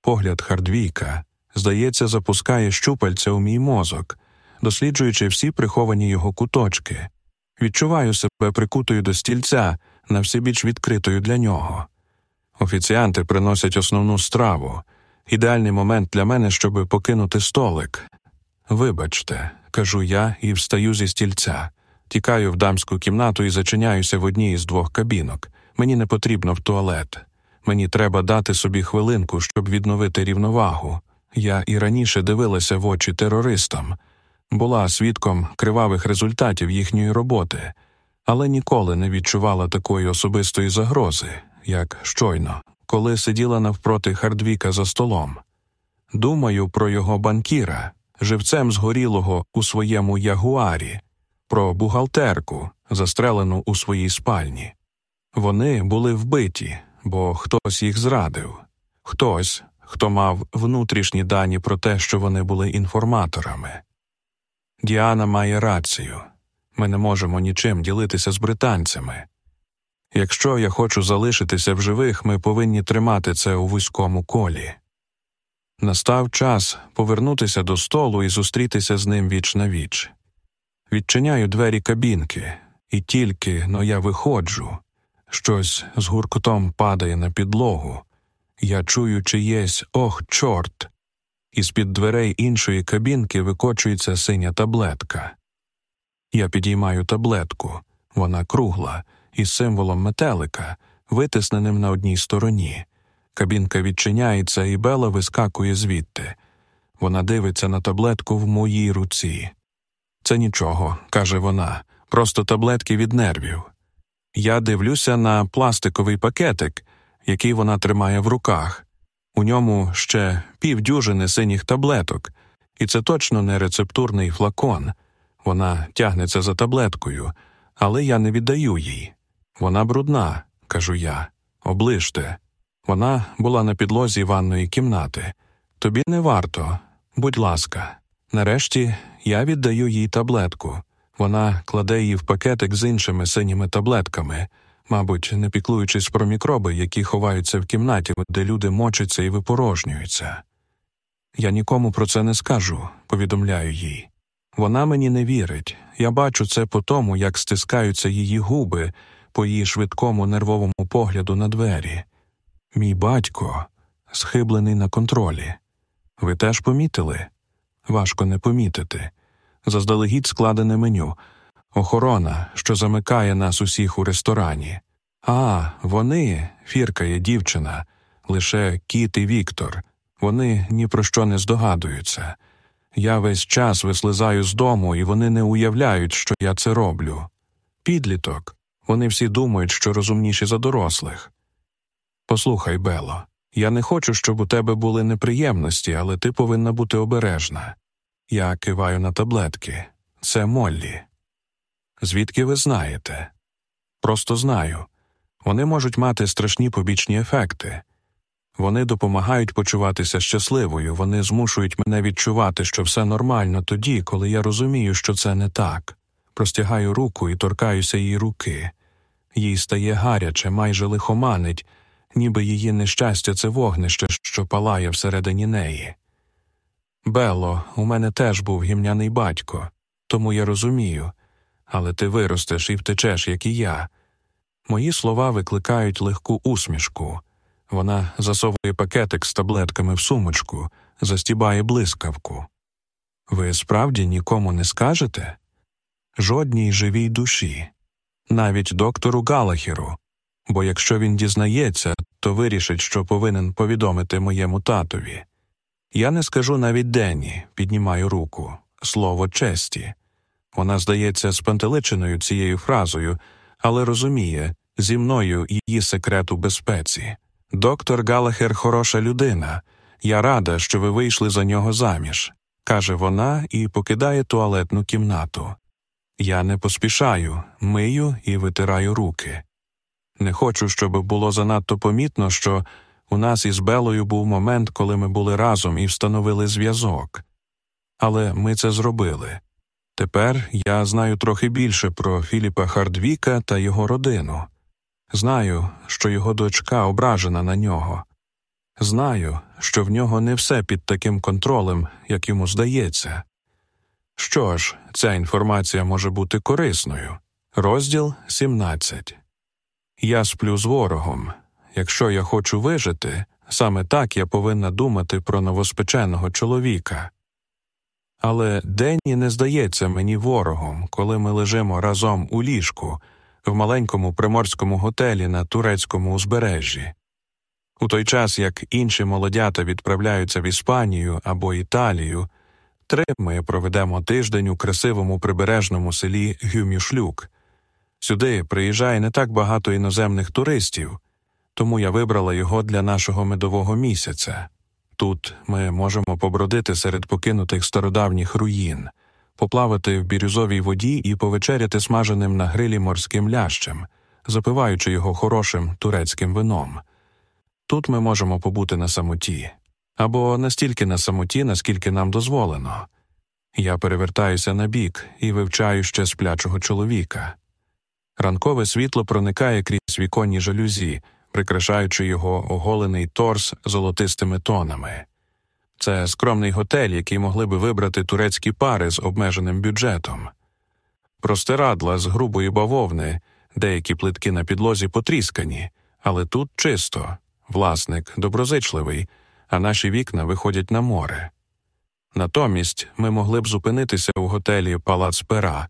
Погляд Хардвійка, здається, запускає щупальця у мій мозок, досліджуючи всі приховані його куточки. Відчуваю себе прикутою до стільця, на всебіч відкритою для нього. Офіціанти приносять основну страву. Ідеальний момент для мене, щоб покинути столик. Вибачте, кажу я і встаю зі стільця. Тікаю в дамську кімнату і зачиняюся в одній із двох кабінок. Мені не потрібно в туалет. Мені треба дати собі хвилинку, щоб відновити рівновагу. Я і раніше дивилася в очі терористам, була свідком кривавих результатів їхньої роботи, але ніколи не відчувала такої особистої загрози, як щойно, коли сиділа навпроти Хардвіка за столом. Думаю про його банкіра, живцем згорілого у своєму ягуарі, про бухгалтерку, застрелену у своїй спальні. Вони були вбиті, бо хтось їх зрадив, хтось, хто мав внутрішні дані про те, що вони були інформаторами. Діана має рацію ми не можемо нічим ділитися з британцями. Якщо я хочу залишитися в живих, ми повинні тримати це у вузькому колі. Настав час повернутися до столу і зустрітися з ним віч на віч. Відчиняю двері кабінки, і тільки но я виходжу, щось з гуркотом падає на підлогу. Я чую чиєсь ох, чорт. Із під дверей іншої кабінки викочується синя таблетка. Я підіймаю таблетку, вона кругла, із символом метелика, витисненим на одній стороні. Кабінка відчиняється, і Бела вискакує звідти. Вона дивиться на таблетку в моїй руці. Це нічого, каже вона, просто таблетки від нервів. Я дивлюся на пластиковий пакетик, який вона тримає в руках. У ньому ще півдюжини синіх таблеток, і це точно не рецептурний флакон. Вона тягнеться за таблеткою, але я не віддаю їй. Вона брудна, кажу я. Оближте. Вона була на підлозі ванної кімнати. Тобі не варто, будь ласка. Нарешті я віддаю їй таблетку. Вона кладе її в пакетик з іншими синіми таблетками, мабуть, не піклуючись про мікроби, які ховаються в кімнаті, де люди мочаться і випорожнюються. Я нікому про це не скажу, повідомляю їй. Вона мені не вірить. Я бачу це по тому, як стискаються її губи по її швидкому нервовому погляду на двері. Мій батько схиблений на контролі. Ви теж помітили? Важко не помітити. Заздалегідь складене меню, охорона, що замикає нас усіх у ресторані. А, вони, фіркає дівчина, лише кіт і Віктор. Вони ні про що не здогадуються. Я весь час вислизаю з дому, і вони не уявляють, що я це роблю. Підліток. Вони всі думають, що розумніші за дорослих. Послухай, Бело, я не хочу, щоб у тебе були неприємності, але ти повинна бути обережна. Я киваю на таблетки. Це Моллі. Звідки ви знаєте? Просто знаю. Вони можуть мати страшні побічні ефекти. Вони допомагають почуватися щасливою, вони змушують мене відчувати, що все нормально тоді, коли я розумію, що це не так. Простягаю руку і торкаюся її руки. Їй стає гаряче, майже лихоманить, ніби її нещастя це вогнище, що палає всередині неї. Бело, у мене теж був гімняний батько, тому я розумію, але ти виростеш і втечеш, як і я. Мої слова викликають легку усмішку. Вона засовує пакетик з таблетками в сумочку, застібає блискавку. Ви справді нікому не скажете? жодній живій душі, навіть доктору Галахеру, бо якщо він дізнається, то вирішить, що повинен повідомити моєму татові. Я не скажу навіть Денні, піднімаю руку, слово честі. Вона здається спантеличеною цією фразою, але розуміє, зі мною її секрет у безпеці. Доктор Галахер хороша людина. Я рада, що ви вийшли за нього заміж, каже вона і покидає туалетну кімнату. Я не поспішаю, мию і витираю руки. Не хочу, щоб було занадто помітно, що у нас із Белою був момент, коли ми були разом і встановили зв'язок. Але ми це зробили. Тепер я знаю трохи більше про Філіпа Хардвіка та його родину. Знаю, що його дочка ображена на нього. Знаю, що в нього не все під таким контролем, як йому здається. Що ж, ця інформація може бути корисною. Розділ 17 Я сплю з ворогом. Якщо я хочу вижити, саме так я повинна думати про новоспеченого чоловіка. Але Денні не здається мені ворогом, коли ми лежимо разом у ліжку в маленькому приморському готелі на турецькому узбережжі. У той час як інші молодята відправляються в Іспанію або Італію, три ми проведемо тиждень у красивому прибережному селі Гюмюшлюк. Сюди приїжджає не так багато іноземних туристів, тому я вибрала його для нашого медового місяця. Тут ми можемо побродити серед покинутих стародавніх руїн, поплавати в бірюзовій воді і повечеряти смаженим на грилі морським лящем, запиваючи його хорошим турецьким вином. Тут ми можемо побути на самоті, або настільки на самоті, наскільки нам дозволено. Я перевертаюся на бік і вивчаю ще сплячого чоловіка. Ранкове світло проникає крізь віконні жалюзі, прикрашаючи його оголений торс золотистими тонами. Це скромний готель, який могли би вибрати турецькі пари з обмеженим бюджетом. Простирадла з грубої бавовни, деякі плитки на підлозі потріскані, але тут чисто, власник доброзичливий, а наші вікна виходять на море. Натомість ми могли б зупинитися у готелі Палац Пера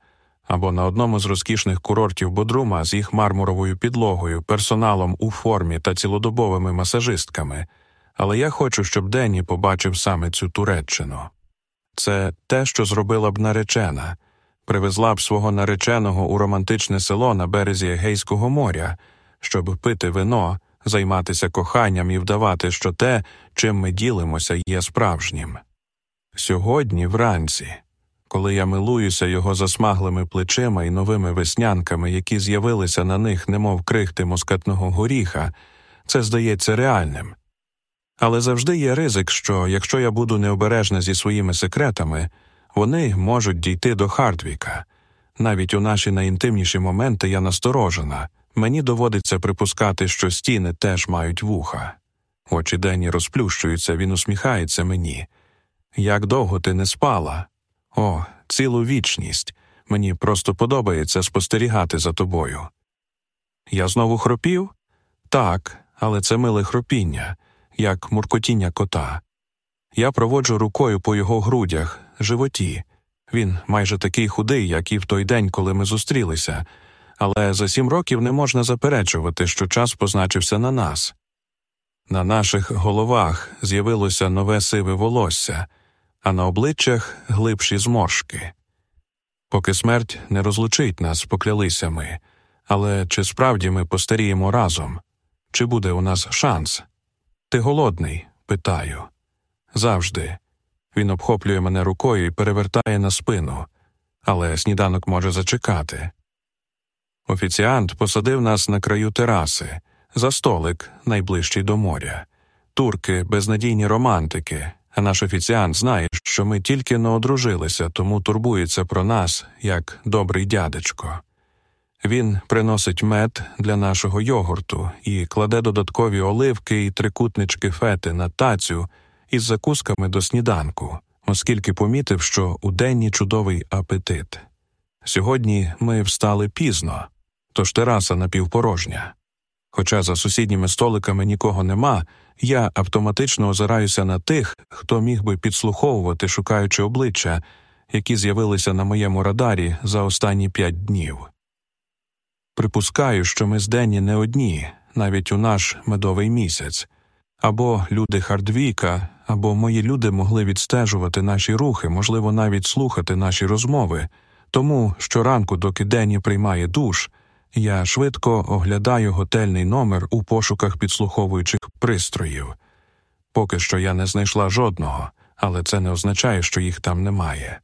або на одному з розкішних курортів Бодрума з їх мармуровою підлогою, персоналом у формі та цілодобовими масажистками, але я хочу, щоб Денні побачив саме цю Туреччину. Це те, що зробила б наречена, привезла б свого нареченого у романтичне село на березі Егейського моря, щоб пити вино, займатися коханням і вдавати, що те, чим ми ділимося, є справжнім. Сьогодні, вранці, коли я милуюся його засмаглими плечима і новими веснянками, які з'явилися на них, немов крихти москатного горіха, це здається реальним. Але завжди є ризик, що якщо я буду необережна зі своїми секретами, вони можуть дійти до Хардвіка. Навіть у наші найінтимніші моменти я насторожена, мені доводиться припускати, що стіни теж мають вуха. Очі Денні розплющуються, він усміхається мені. Як довго ти не спала? О, цілу вічність. Мені просто подобається спостерігати за тобою. Я знову хропів? Так, але це миле хропіння, як муркотіння кота. Я проводжу рукою по його грудях, животі. Він майже такий худий, як і в той день, коли ми зустрілися, але за сім років не можна заперечувати, що час позначився на нас. На наших головах з'явилося нове сиве волосся а на обличчях глибші зморшки. Поки смерть не розлучить нас, поклялися ми, але чи справді ми постаріємо разом? Чи буде у нас шанс? Ти голодний? питаю. Завжди. Він обхоплює мене рукою і перевертає на спину, але сніданок може зачекати. Офіціант посадив нас на краю тераси, за столик, найближчий до моря. Турки, безнадійні романтики, наш офіціант знає, що ми тільки не одружилися, тому турбується про нас як добрий дядечко. Він приносить мед для нашого йогурту і кладе додаткові оливки і трикутнички фети на тацю із закусками до сніданку, оскільки помітив, що у денні чудовий апетит. Сьогодні ми встали пізно, тож тераса напівпорожня. Хоча за сусідніми столиками нікого нема, я автоматично озираюся на тих, хто міг би підслуховувати, шукаючи обличчя, які з'явилися на моєму радарі за останні п'ять днів. Припускаю, що ми з Денні не одні, навіть у наш медовий місяць, або люди Хардвіка, або мої люди могли відстежувати наші рухи, можливо, навіть слухати наші розмови. Тому щоранку, доки Денні приймає душ, я швидко оглядаю готельний номер у пошуках підслуховуючих пристроїв. Поки що я не знайшла жодного, але це не означає, що їх там немає.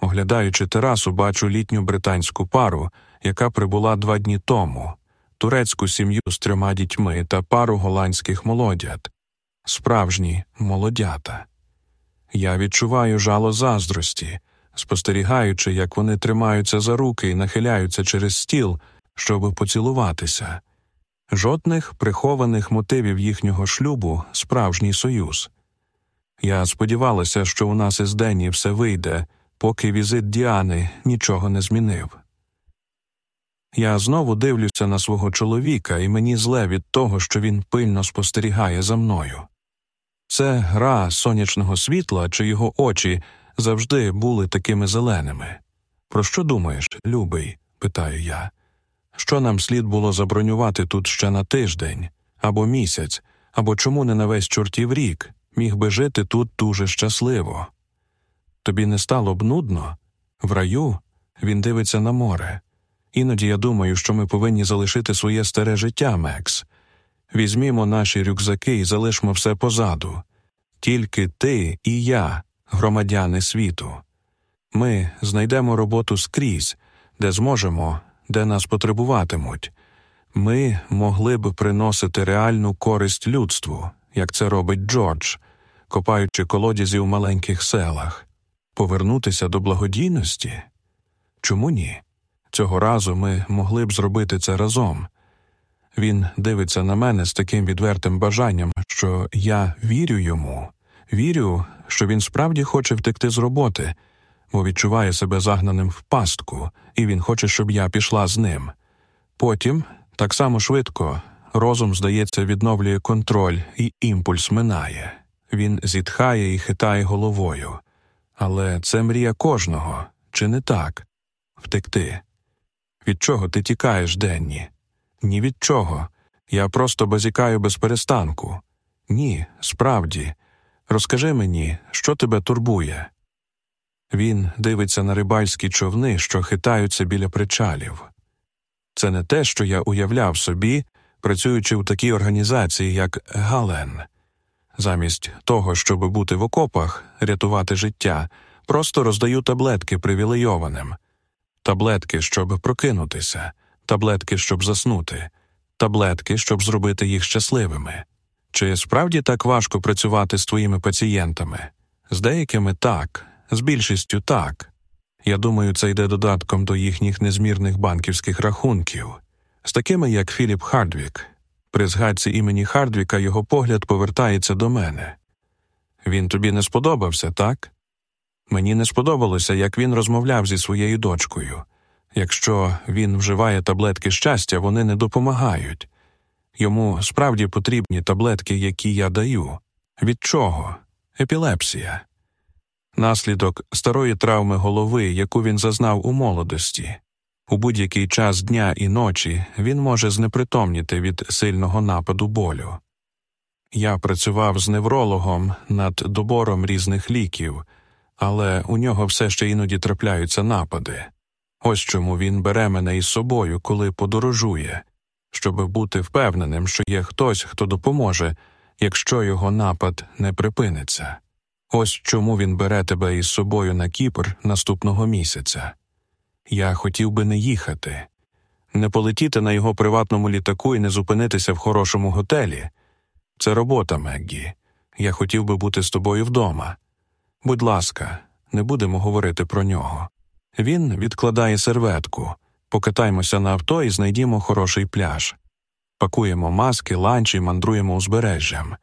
Оглядаючи терасу, бачу літню британську пару, яка прибула два дні тому, турецьку сім'ю з трьома дітьми та пару голландських молодят, справжні молодята. Я відчуваю жало заздрості, спостерігаючи, як вони тримаються за руки і нахиляються через стіл, щоб поцілуватися. Жодних прихованих мотивів їхнього шлюбу справжній союз. Я сподівалася, що у нас із Денні все вийде, поки візит Діани нічого не змінив. Я знову дивлюся на свого чоловіка, і мені зле від того, що він пильно спостерігає за мною. Це гра сонячного світла, чи його очі завжди були такими зеленими. Про що думаєш, любий? питаю я. Що нам слід було забронювати тут ще на тиждень або місяць, або чому не на весь чортів рік міг би жити тут дуже щасливо? Тобі не стало б нудно? В раю він дивиться на море. Іноді я думаю, що ми повинні залишити своє старе життя, Мекс. Візьмімо наші рюкзаки і залишмо все позаду. Тільки ти і я, громадяни світу. Ми знайдемо роботу скрізь, де зможемо, де нас потребуватимуть. Ми могли б приносити реальну користь людству, як це робить Джордж, копаючи колодязі у маленьких селах, повернутися до благодійності? Чому ні? Цього разу ми могли б зробити це разом. Він дивиться на мене з таким відвертим бажанням, що я вірю йому, вірю, що він справді хоче втекти з роботи, бо відчуває себе загнаним в пастку, і він хоче, щоб я пішла з ним. Потім, так само швидко, розум, здається, відновлює контроль, і імпульс минає. Він зітхає і хитає головою. Але це мрія кожного, чи не так? Втекти. Від чого ти тікаєш, Денні? Ні від чого. Я просто базікаю без перестанку. Ні, справді. Розкажи мені, що тебе турбує. Він дивиться на рибальські човни, що хитаються біля причалів. Це не те, що я уявляв собі, працюючи в такій організації, як Гален. Замість того, щоб бути в окопах, рятувати життя, просто роздаю таблетки привілейованим таблетки, щоб прокинутися, таблетки, щоб заснути, таблетки, щоб зробити їх щасливими. Чи справді так важко працювати з твоїми пацієнтами? З деякими так, з більшістю так. Я думаю, це йде додатком до їхніх незмірних банківських рахунків, з такими, як Філіп Хардвік. При згадці імені Хардвіка його погляд повертається до мене. Він тобі не сподобався, так? Мені не сподобалося, як він розмовляв зі своєю дочкою. Якщо він вживає таблетки щастя, вони не допомагають. Йому справді потрібні таблетки, які я даю. Від чого? Епілепсія. Наслідок старої травми голови, яку він зазнав у молодості. У будь-який час дня і ночі він може знепритомніти від сильного нападу болю. Я працював з неврологом над добором різних ліків але у нього все ще іноді трапляються напади. Ось чому він бере мене із собою, коли подорожує, щоб бути впевненим, що є хтось, хто допоможе, якщо його напад не припиниться. Ось чому він бере тебе із собою на Кіпр наступного місяця. Я хотів би не їхати, не полетіти на його приватному літаку і не зупинитися в хорошому готелі. Це робота, Меггі. Я хотів би бути з тобою вдома. Будь ласка, не будемо говорити про нього. Він відкладає серветку, покатаймося на авто і знайдімо хороший пляж, пакуємо маски, ланчі, мандруємо узбережжям.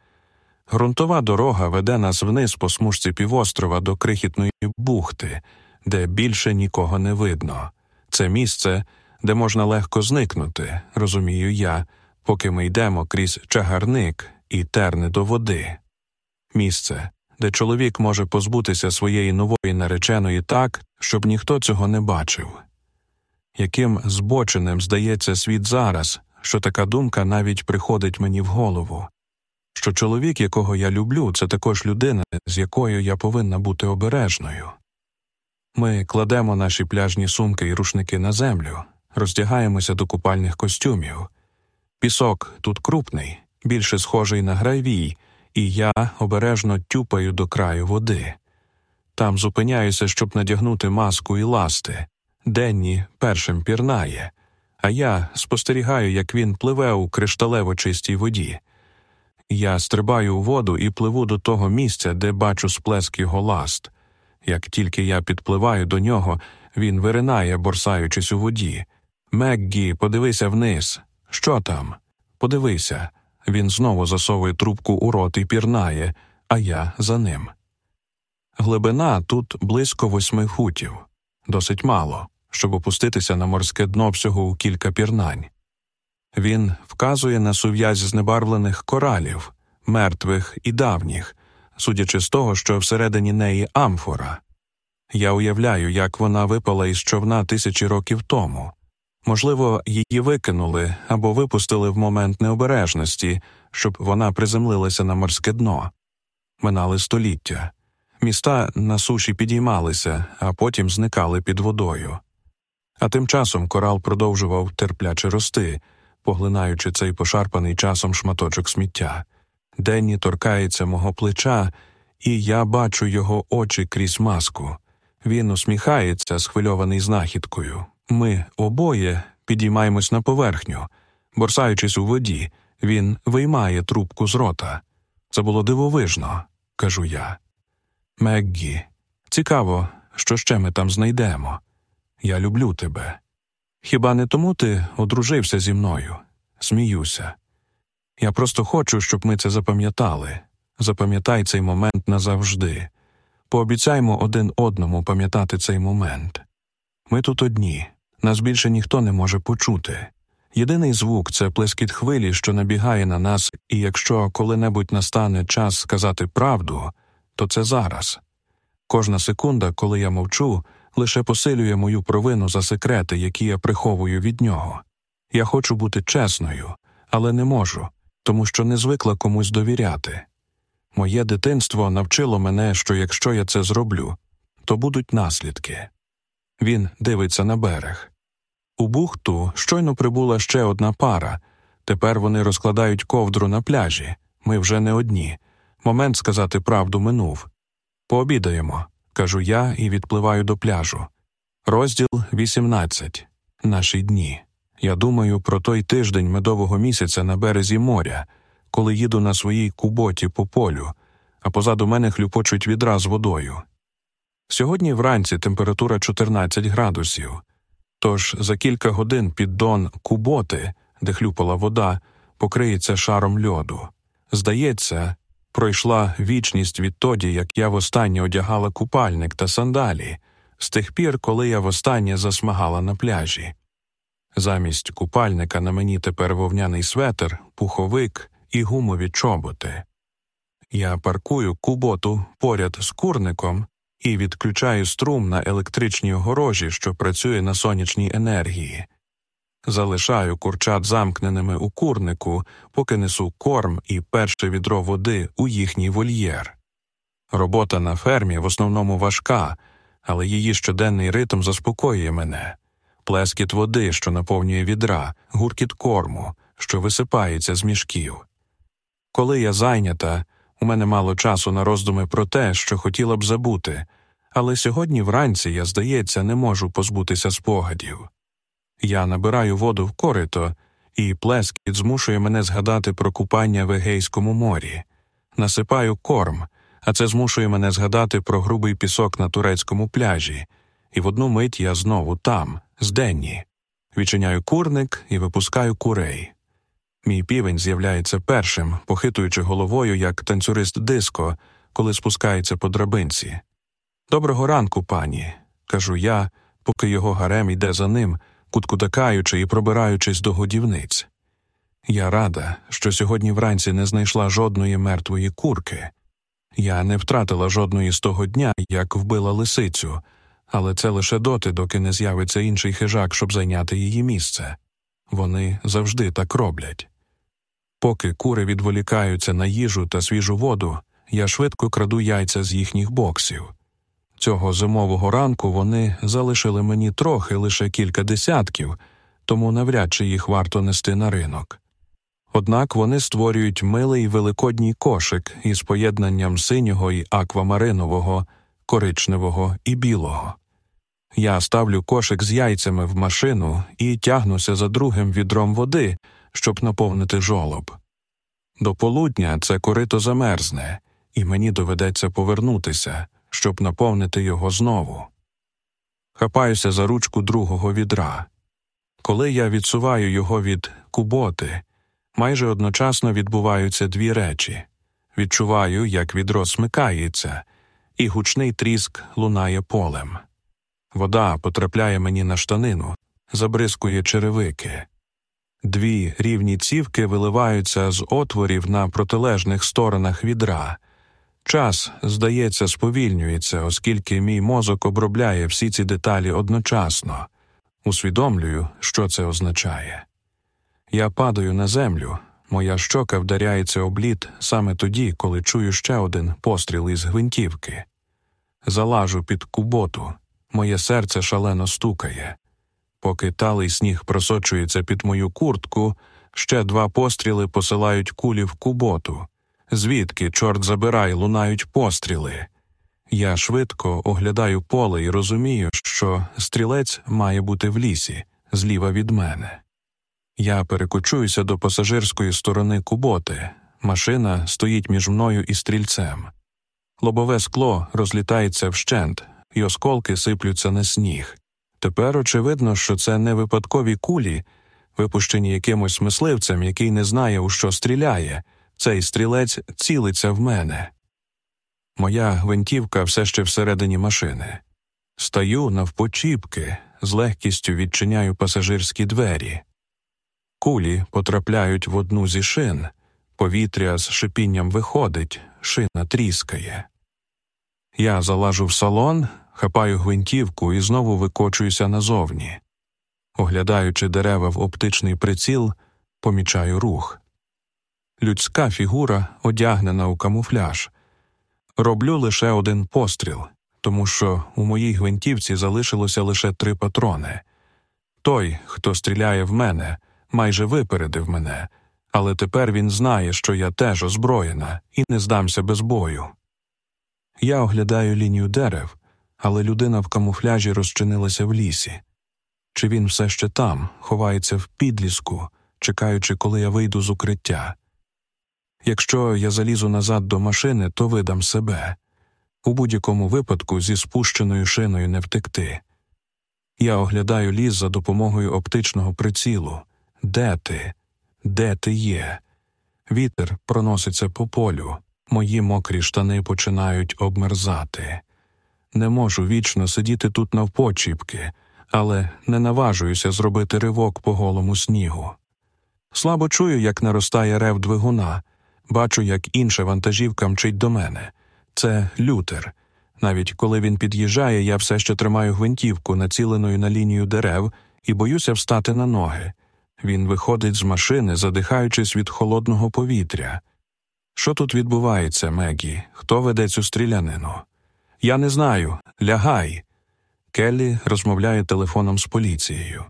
Грунтова дорога веде нас вниз по смужці півострова до крихітної бухти, де більше нікого не видно. Це місце, де можна легко зникнути, розумію я, поки ми йдемо крізь чагарник і терни до води. Місце, де чоловік може позбутися своєї нової нареченої так, щоб ніхто цього не бачив. Яким збоченим здається світ зараз, що така думка навіть приходить мені в голову, що чоловік, якого я люблю, це також людина, з якою я повинна бути обережною. Ми кладемо наші пляжні сумки і рушники на землю, роздягаємося до купальних костюмів. Пісок тут крупний, більше схожий на гравій, і я обережно тюпаю до краю води. Там зупиняюся, щоб надягнути маску і ласти. Денні першим пірнає, а я спостерігаю, як він пливе у кришталево чистій воді. Я стрибаю у воду і пливу до того місця, де бачу сплеск його ласт. Як тільки я підпливаю до нього, він виринає, борсаючись у воді. Меггі, подивися вниз. Що там? Подивися. Він знову засовує трубку у рот і пірнає, а я за ним. Глибина тут близько восьми футів, досить мало, щоб опуститися на морське дно всього у кілька пірнань. Він вказує на сув'язь знебарвлених коралів, мертвих і давніх, судячи з того, що всередині неї амфора. Я уявляю, як вона випала із човна тисячі років тому. Можливо, її викинули або випустили в момент необережності, щоб вона приземлилася на морське дно. Минали століття. Міста на суші підіймалися, а потім зникали під водою. А тим часом корал продовжував терпляче рости, поглинаючи цей пошарпаний часом шматочок сміття. Денні торкається мого плеча, і я бачу його очі крізь маску. Він усміхається, схвильований знахідкою. Ми обоє підіймаємось на поверхню. Борсаючись у воді, він виймає трубку з рота. Це було дивовижно, кажу я. Меггі, цікаво, що ще ми там знайдемо. Я люблю тебе. Хіба не тому ти одружився зі мною? Сміюся. Я просто хочу, щоб ми це запам'ятали. Запам'ятай цей момент назавжди. Пообіцяймо один одному пам'ятати цей момент. Ми тут одні, нас більше ніхто не може почути. Єдиний звук це плескіт хвилі, що набігає на нас, і якщо коли-небудь настане час сказати правду, то це зараз. Кожна секунда, коли я мовчу, лише посилює мою провину за секрети, які я приховую від нього. Я хочу бути чесною, але не можу, тому що не звикла комусь довіряти. Моє дитинство навчило мене, що якщо я це зроблю, то будуть наслідки. Він дивиться на берег. У бухту щойно прибула ще одна пара. Тепер вони розкладають ковдру на пляжі. Ми вже не одні. Момент сказати правду минув. Пообідаємо, кажу я і відпливаю до пляжу. Розділ 18. Наші дні. Я думаю про той тиждень медового місяця на березі моря, коли їду на своїй куботі по полю, а позаду мене хлюпочуть відра з водою. Сьогодні вранці температура 14 градусів, тож за кілька годин піддон куботи, де хлюпала вода, покриється шаром льоду. Здається, пройшла вічність відтоді, як я востаннє одягала купальник та сандалі, з тих пір, коли я востаннє засмагала на пляжі. Замість купальника на мені тепер вовняний светр, пуховик і гумові чоботи. Я паркую куботу поряд з курником і відключаю струм на електричній огорожі, що працює на сонячній енергії. Залишаю курчат замкненими у курнику, поки несу корм і перше відро води у їхній вольєр. Робота на фермі в основному важка, але її щоденний ритм заспокоює мене плескіт води, що наповнює відра, гуркіт корму, що висипається з мішків. Коли я зайнята, у мене мало часу на роздуми про те, що хотіла б забути, але сьогодні вранці я, здається, не можу позбутися спогадів. Я набираю воду в корито, і плескіт змушує мене згадати про купання в Егейському морі, насипаю корм, а це змушує мене згадати про грубий пісок на турецькому пляжі, і в одну мить я знову там, з Денні. Відчиняю курник і випускаю курей. Мій півень з'являється першим, похитуючи головою, як танцюрист диско, коли спускається по драбинці. Доброго ранку, пані, кажу я, поки його гарем йде за ним, куткутакаючи і пробираючись до годівниць. Я рада, що сьогодні вранці не знайшла жодної мертвої курки. Я не втратила жодної з того дня, як вбила лисицю, але це лише доти, доки не з'явиться інший хижак, щоб зайняти її місце. Вони завжди так роблять. Поки кури відволікаються на їжу та свіжу воду, я швидко краду яйця з їхніх боксів. Цього зимового ранку вони залишили мені трохи лише кілька десятків, тому навряд чи їх варто нести на ринок. Однак вони створюють милий великодній кошик із поєднанням синього і аквамаринового, коричневого і білого. Я ставлю кошик з яйцями в машину і тягнуся за другим відром води, щоб наповнити жолоб. До полудня це корито замерзне, і мені доведеться повернутися, щоб наповнити його знову. Хапаюся за ручку другого відра. Коли я відсуваю його від куботи, майже одночасно відбуваються дві речі відчуваю, як відро смикається, і гучний тріск лунає полем. Вода потрапляє мені на штанину, забризкує черевики. Дві рівні цівки виливаються з отворів на протилежних сторонах відра. Час, здається, сповільнюється, оскільки мій мозок обробляє всі ці деталі одночасно. Усвідомлюю, що це означає. Я падаю на землю, моя щока вдаряється об лід саме тоді, коли чую ще один постріл із гвинтівки. Залажу під куботу, моє серце шалено стукає. Поки талий сніг просочується під мою куртку, ще два постріли посилають кулі в куботу. Звідки, чорт забирай, лунають постріли. Я швидко оглядаю поле і розумію, що стрілець має бути в лісі, зліва від мене. Я перекочуюся до пасажирської сторони куботи. Машина стоїть між мною і стрільцем. Лобове скло розлітається вщент, і осколки сиплються на сніг. Тепер очевидно, що це не випадкові кулі, випущені якимось мисливцем, який не знає, у що стріляє. Цей стрілець цілиться в мене. Моя гвинтівка все ще всередині машини. Стаю навпочіпки, з легкістю відчиняю пасажирські двері. Кулі потрапляють в одну зі шин, повітря з шипінням виходить, шина тріскає. Я залажу в салон, хапаю гвинтівку і знову викочуюся назовні. Оглядаючи дерева в оптичний приціл, помічаю рух. Людська фігура одягнена у камуфляж. Роблю лише один постріл, тому що у моїй гвинтівці залишилося лише три патрони. Той, хто стріляє в мене, майже випередив мене, але тепер він знає, що я теж озброєна, і не здамся без бою. Я оглядаю лінію дерев, але людина в камуфляжі розчинилася в лісі. Чи він все ще там, ховається в підліску, чекаючи, коли я вийду з укриття. Якщо я залізу назад до машини, то видам себе. У будь-якому випадку зі спущеною шиною не втекти. Я оглядаю ліс за допомогою оптичного прицілу. Де ти? Де ти є? Вітер проноситься по полю, мої мокрі штани починають обмерзати. Не можу вічно сидіти тут навпочіпки, але не наважуюся зробити ривок по голому снігу. Слабо чую, як наростає рев двигуна, бачу, як інша вантажівка мчить до мене. Це лютер. Навіть коли він під'їжджає, я все ще тримаю гвинтівку, націленою на лінію дерев, і боюся встати на ноги. Він виходить з машини, задихаючись від холодного повітря. Що тут відбувається, Мегі? Хто веде цю стрілянину? Я не знаю. Лягай. Келлі розмовляє телефоном з поліцією.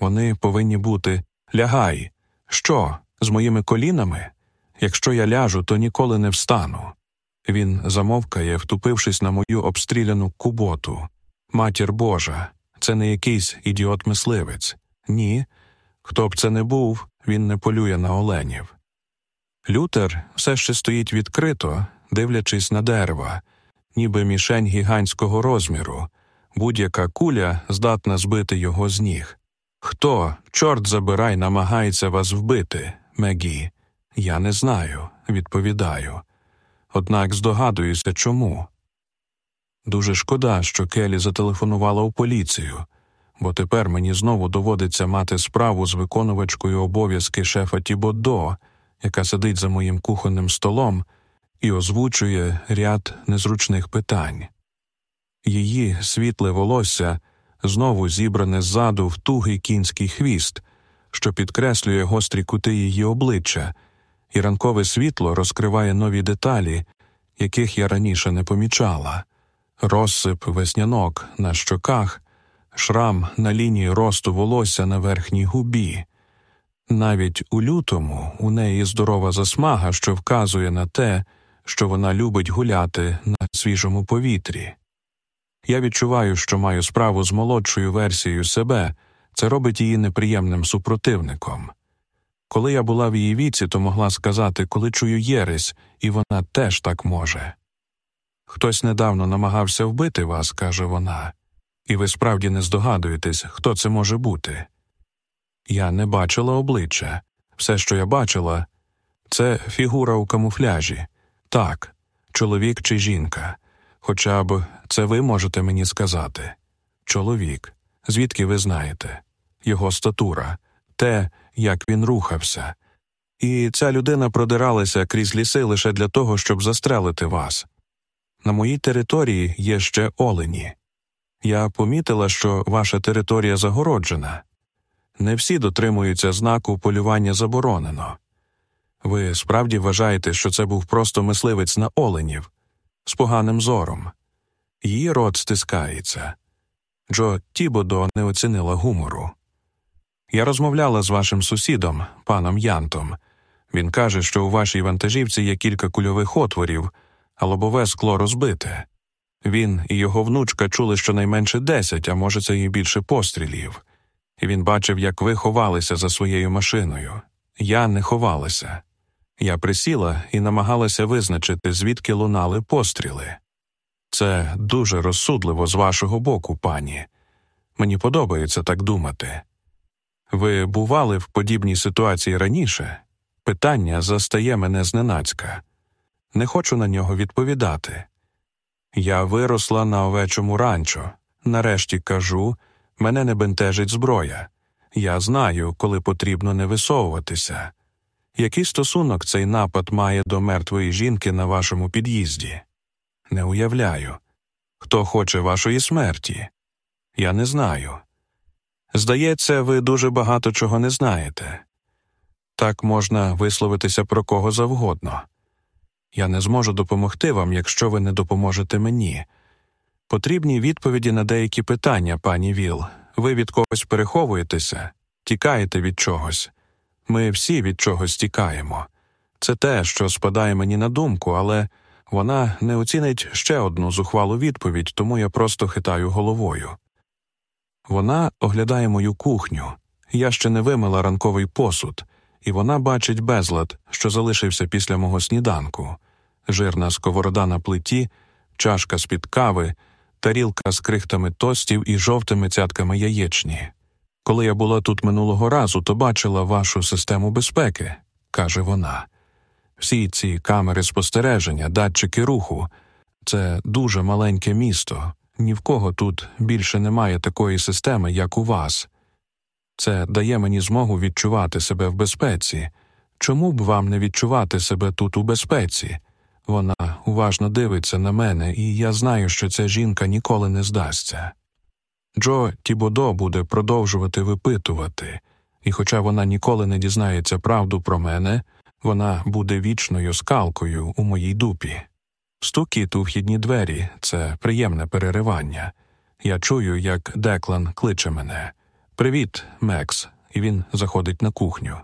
Вони повинні бути лягай. Що, з моїми колінами? Якщо я ляжу, то ніколи не встану. Він замовкає, втупившись на мою обстріляну куботу. Матір Божа, це не якийсь ідіот мисливець. Ні. Хто б це не був, він не полює на оленів. Лютер все ще стоїть відкрито, дивлячись на дерева, ніби мішень гігантського розміру, будь-яка куля здатна збити його з ніг. Хто, чорт забирай, намагається вас вбити, Мегі? Я не знаю, відповідаю. Однак здогадуюся, чому. Дуже шкода, що Келі зателефонувала у поліцію, бо тепер мені знову доводиться мати справу з виконувачкою обов'язки шефа Тібодо, яка сидить за моїм кухонним столом і озвучує ряд незручних питань. Її світле волосся знову зібране ззаду в тугий кінський хвіст, що підкреслює гострі кути її обличчя, і ранкове світло розкриває нові деталі, яких я раніше не помічала розсип веснянок на щоках, шрам на лінії росту волосся на верхній губі. Навіть у лютому у неї здорова засмага, що вказує на те, що вона любить гуляти на свіжому повітрі. Я відчуваю, що маю справу з молодшою версією себе, це робить її неприємним супротивником. Коли я була в її віці, то могла сказати, коли чую єресь, і вона теж так може. Хтось недавно намагався вбити вас, каже вона, і ви справді не здогадуєтесь, хто це може бути. Я не бачила обличчя. Все, що я бачила, це фігура у камуфляжі. Так, чоловік чи жінка. Хоча б це ви можете мені сказати. Чоловік, звідки ви знаєте, його статура, те, як він рухався. І ця людина продиралася крізь ліси лише для того, щоб застрелити вас. На моїй території є ще олені. Я помітила, що ваша територія загороджена. Не всі дотримуються знаку полювання заборонено. Ви справді вважаєте, що це був просто мисливець на оленів з поганим зором. Її рот стискається. Джо Тібодо не оцінила гумору. Я розмовляла з вашим сусідом, паном Янтом. Він каже, що у вашій вантажівці є кілька кульових отворів, а лобове скло розбите. Він і його внучка чули щонайменше десять, а може, це і більше пострілів. І він бачив, як ви ховалися за своєю машиною. Я не ховалася. Я присіла і намагалася визначити, звідки лунали постріли. Це дуже розсудливо з вашого боку, пані. Мені подобається так думати. Ви бували в подібній ситуації раніше? Питання застає мене зненацька. Не хочу на нього відповідати. Я виросла на овечому ранчо. Нарешті кажу, мене не бентежить зброя. Я знаю, коли потрібно не висовуватися. Який стосунок цей напад має до мертвої жінки на вашому під'їзді? Не уявляю. Хто хоче вашої смерті? Я не знаю. Здається, ви дуже багато чого не знаєте. Так можна висловитися про кого завгодно. Я не зможу допомогти вам, якщо ви не допоможете мені. Потрібні відповіді на деякі питання, пані Віл. Ви від когось переховуєтеся, тікаєте від чогось. Ми всі від чогось тікаємо. Це те, що спадає мені на думку, але вона не оцінить ще одну зухвалу відповідь, тому я просто хитаю головою. Вона оглядає мою кухню. Я ще не вимила ранковий посуд, і вона бачить безлад, що залишився після мого сніданку жирна сковорода на плиті, чашка з під кави, тарілка з крихтами тостів і жовтими цятками яєчні. Коли я була тут минулого разу, то бачила вашу систему безпеки, каже вона. Всі ці камери спостереження, датчики руху це дуже маленьке місто. Ні в кого тут більше немає такої системи, як у вас. Це дає мені змогу відчувати себе в безпеці. Чому б вам не відчувати себе тут у безпеці? Вона уважно дивиться на мене, і я знаю, що ця жінка ніколи не здасться. Джо Тібодо буде продовжувати випитувати, і, хоча вона ніколи не дізнається правду про мене, вона буде вічною скалкою у моїй дупі. Стукіт у вхідні двері це приємне переривання. Я чую, як Деклан кличе мене Привіт, Мекс, і він заходить на кухню.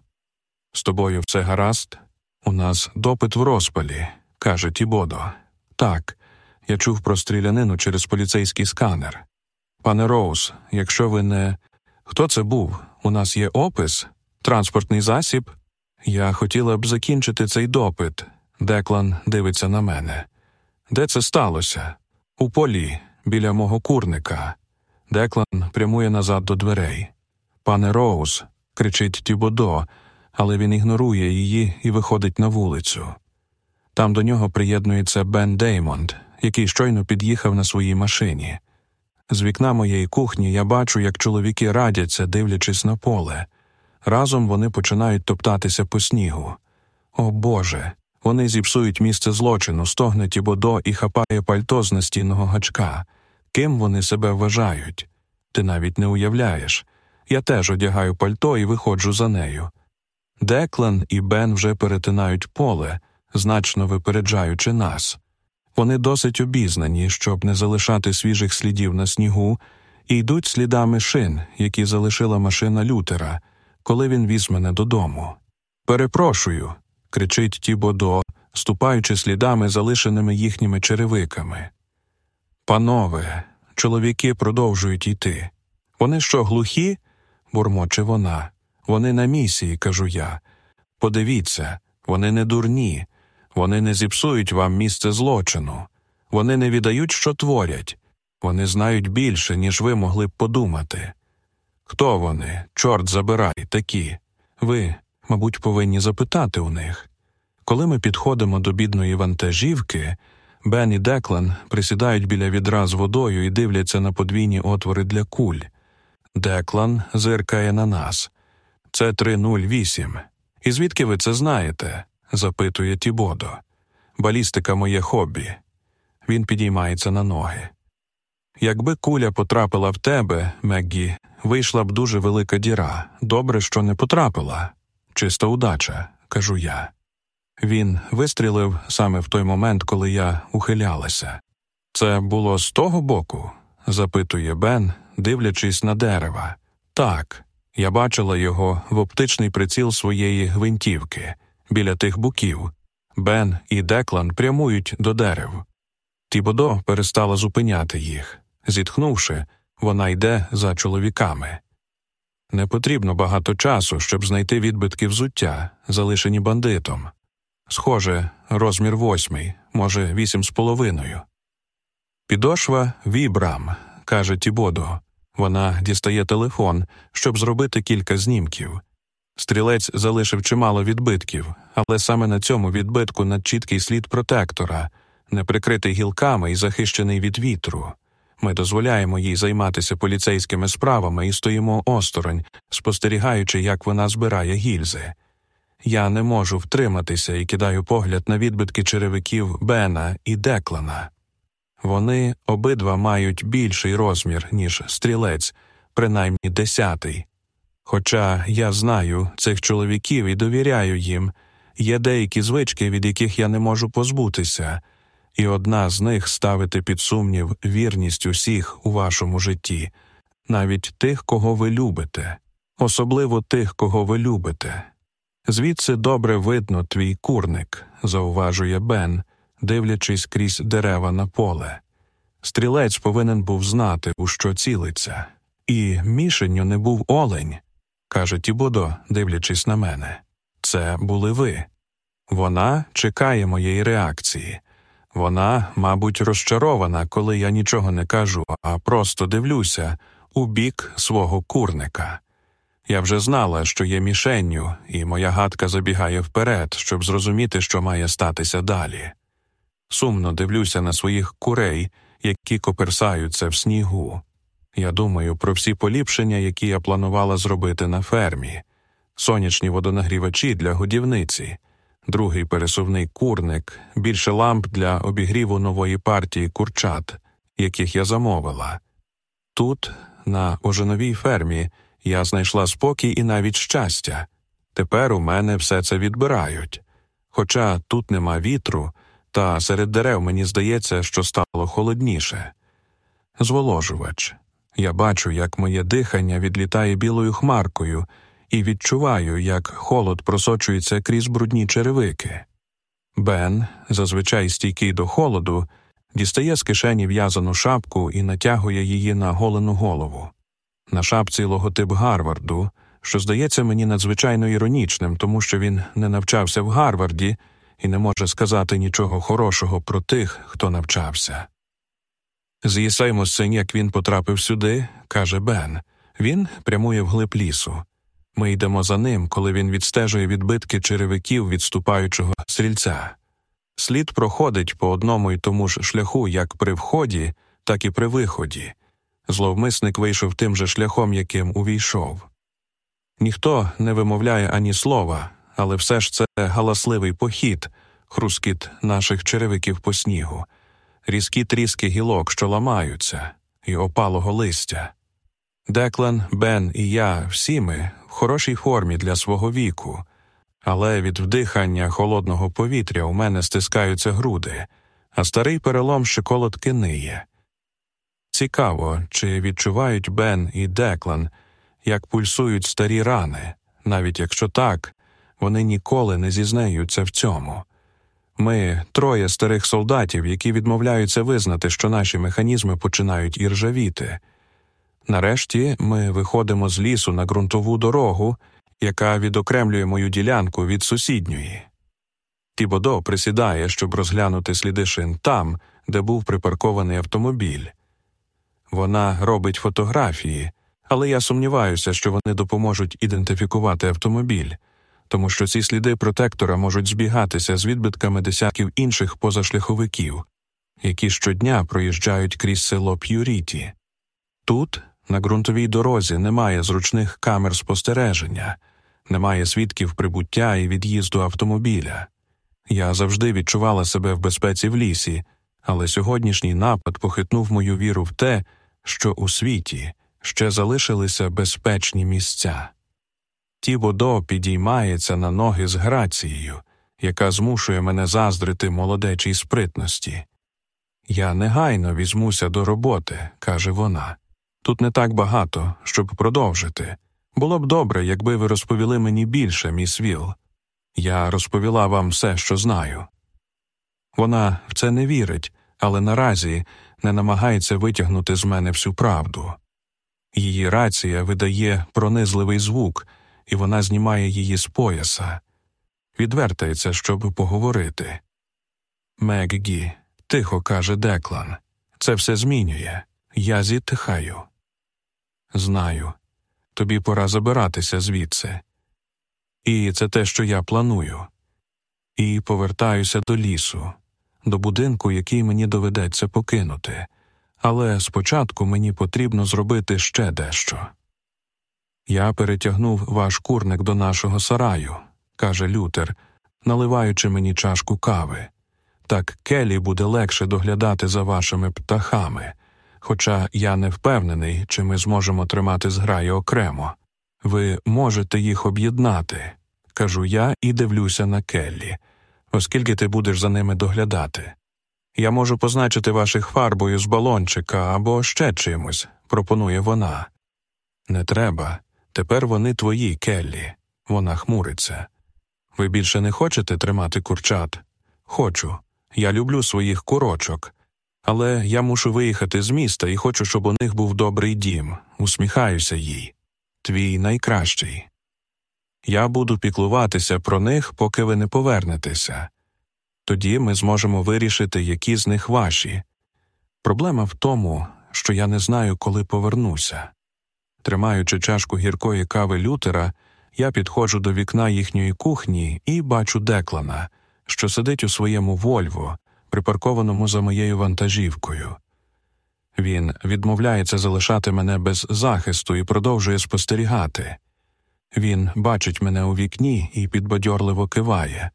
З тобою все гаразд? У нас допит в розпалі, каже Тібодо. Так, я чув про стрілянину через поліцейський сканер. Пане Роуз, якщо ви не. Хто це був? У нас є опис, транспортний засіб. Я хотіла б закінчити цей допит. Деклан дивиться на мене. Де це сталося? У полі, біля мого курника. Деклан прямує назад до дверей. Пане Роуз, кричить Тібодо, але він ігнорує її і виходить на вулицю. Там до нього приєднується Бен Деймонд, який щойно під'їхав на своїй машині. З вікна моєї кухні я бачу, як чоловіки радяться, дивлячись на поле. Разом вони починають топтатися по снігу. О Боже, Вони зіпсують місце злочину, стогне Тібодо і хапає пальто з настінного гачка. Ким вони себе вважають? Ти навіть не уявляєш. Я теж одягаю пальто і виходжу за нею. Деклан і Бен вже перетинають поле, значно випереджаючи нас. Вони досить обізнані, щоб не залишати свіжих слідів на снігу, і йдуть слідами шин, які залишила машина Лютера, коли він віз мене додому. Перепрошую, кричить Тібодо, ступаючи слідами, залишеними їхніми черевиками. Панове, чоловіки продовжують йти. Вони що, глухі? бурмоче вона. Вони на місії, кажу я. Подивіться, вони не дурні, вони не зіпсують вам місце злочину, вони не віддають, що творять, вони знають більше, ніж ви могли б подумати. Хто вони, чорт забирай, такі? Ви, мабуть, повинні запитати у них. Коли ми підходимо до бідної вантажівки, Бен і Деклан присідають біля відра з водою і дивляться на подвійні отвори для куль. Деклан зиркає на нас. Це 308. І звідки ви це знаєте? запитує Тібодо. Балістика моє хобі. Він підіймається на ноги. Якби куля потрапила в тебе, Меггі, вийшла б дуже велика діра. Добре, що не потрапила. Чиста удача, кажу я. Він вистрілив саме в той момент, коли я ухилялася. Це було з того боку? запитує Бен, дивлячись на дерева. Так, я бачила його в оптичний приціл своєї гвинтівки біля тих буків. Бен і Деклан прямують до дерев. Тібодо перестала зупиняти їх. Зітхнувши, вона йде за чоловіками. Не потрібно багато часу, щоб знайти відбитки взуття, залишені бандитом. Схоже, розмір восьмий, може, вісім з половиною. Підошва вібрам, каже Тібодо. Вона дістає телефон, щоб зробити кілька знімків. Стрілець залишив чимало відбитків, але саме на цьому відбитку надчіткий слід протектора, не прикритий гілками і захищений від вітру. Ми дозволяємо їй займатися поліцейськими справами і стоїмо осторонь, спостерігаючи, як вона збирає гільзи. Я не можу втриматися і кидаю погляд на відбитки черевиків Бена і Деклана. Вони обидва мають більший розмір, ніж стрілець, принаймні десятий. Хоча я знаю цих чоловіків і довіряю їм, є деякі звички, від яких я не можу позбутися, і одна з них ставити під сумнів вірність усіх у вашому житті, навіть тих, кого ви любите, особливо тих, кого ви любите. Звідси добре видно твій курник, зауважує Бен, дивлячись крізь дерева на поле. Стрілець повинен був знати, у що цілиться, і мішенню не був олень, каже Тібодо, дивлячись на мене. Це були ви. Вона чекає моєї реакції. Вона, мабуть, розчарована, коли я нічого не кажу, а просто дивлюся у бік свого курника. Я вже знала, що є мішенню, і моя гадка забігає вперед, щоб зрозуміти, що має статися далі. Сумно дивлюся на своїх курей, які коперсаються в снігу. Я думаю про всі поліпшення, які я планувала зробити на фермі, сонячні водонагрівачі для годівниці, другий пересувний курник, більше ламп для обігріву нової партії курчат, яких я замовила. Тут, на оженовій фермі, я знайшла спокій і навіть щастя. Тепер у мене все це відбирають. Хоча тут нема вітру, та серед дерев мені здається, що стало холодніше. Зволожувач. Я бачу, як моє дихання відлітає білою хмаркою, і відчуваю, як холод просочується крізь брудні черевики. Бен, зазвичай стійкий до холоду, дістає з кишені в'язану шапку і натягує її на голену голову. На шапці логотип Гарварду, що здається мені надзвичайно іронічним, тому що він не навчався в Гарварді і не може сказати нічого хорошого про тих, хто навчався. З'їсаймо син, як він потрапив сюди, каже Бен. Він прямує вглиб лісу. Ми йдемо за ним, коли він відстежує відбитки черевиків відступаючого стрільця. Слід проходить по одному й тому ж шляху як при вході, так і при виході. Зловмисник вийшов тим же шляхом, яким увійшов. Ніхто не вимовляє ані слова, але все ж це галасливий похід, хрускіт наших черевиків по снігу, різкі тріски гілок, що ламаються, і опалого листя. Деклан, Бен і я всі ми хорошій формі для свого віку, але від вдихання холодного повітря у мене стискаються груди, а старий перелом щеколотки ниє. Цікаво, чи відчувають Бен і Деклан, як пульсують старі рани, навіть якщо так, вони ніколи не зізнаються в цьому. Ми троє старих солдатів, які відмовляються визнати, що наші механізми починають іржавіти. Нарешті ми виходимо з лісу на ґрунтову дорогу, яка відокремлює мою ділянку від сусідньої. Тібодо присідає, щоб розглянути сліди шин там, де був припаркований автомобіль. Вона робить фотографії, але я сумніваюся, що вони допоможуть ідентифікувати автомобіль, тому що ці сліди протектора можуть збігатися з відбитками десятків інших позашляховиків, які щодня проїжджають крізь село П'юріті. Тут, на ґрунтовій дорозі, немає зручних камер спостереження, немає свідків прибуття і від'їзду автомобіля. Я завжди відчувала себе в безпеці в лісі, але сьогоднішній напад похитнув мою віру в те, що у світі ще залишилися безпечні місця. Тібодо підіймається на ноги з грацією, яка змушує мене заздрити молодечій спритності. Я негайно візьмуся до роботи, каже вона. Тут не так багато, щоб продовжити. Було б добре, якби ви розповіли мені більше, міс Віл. Я розповіла вам все, що знаю. Вона в це не вірить, але наразі не намагається витягнути з мене всю правду. Її рація видає пронизливий звук, і вона знімає її з пояса, відвертається, щоб поговорити. Меггі, тихо каже Деклан, це все змінює. Я зітихаю. Знаю, тобі пора забиратися звідси. І це те, що я планую. І повертаюся до лісу, до будинку, який мені доведеться покинути. Але спочатку мені потрібно зробити ще дещо. Я перетягнув ваш курник до нашого сараю, каже Лютер, наливаючи мені чашку кави. Так Келі буде легше доглядати за вашими птахами, хоча я не впевнений, чи ми зможемо тримати зграї окремо. Ви можете їх об'єднати, кажу я і дивлюся на Келлі, оскільки ти будеш за ними доглядати. Я можу позначити ваших фарбою з балончика або ще чимось, пропонує вона. Не треба. Тепер вони твої, Келлі. Вона хмуриться. Ви більше не хочете тримати курчат? Хочу. Я люблю своїх курочок. Але я мушу виїхати з міста і хочу, щоб у них був добрий дім. Усміхаюся їй. Твій найкращий. Я буду піклуватися про них, поки ви не повернетеся. Тоді ми зможемо вирішити, які з них ваші. Проблема в тому, що я не знаю, коли повернуся. Тримаючи чашку гіркої кави Лютера, я підходжу до вікна їхньої кухні і бачу Деклана, що сидить у своєму Вольво, припаркованому за моєю вантажівкою. Він відмовляється залишати мене без захисту і продовжує спостерігати. Він бачить мене у вікні і підбадьорливо киває.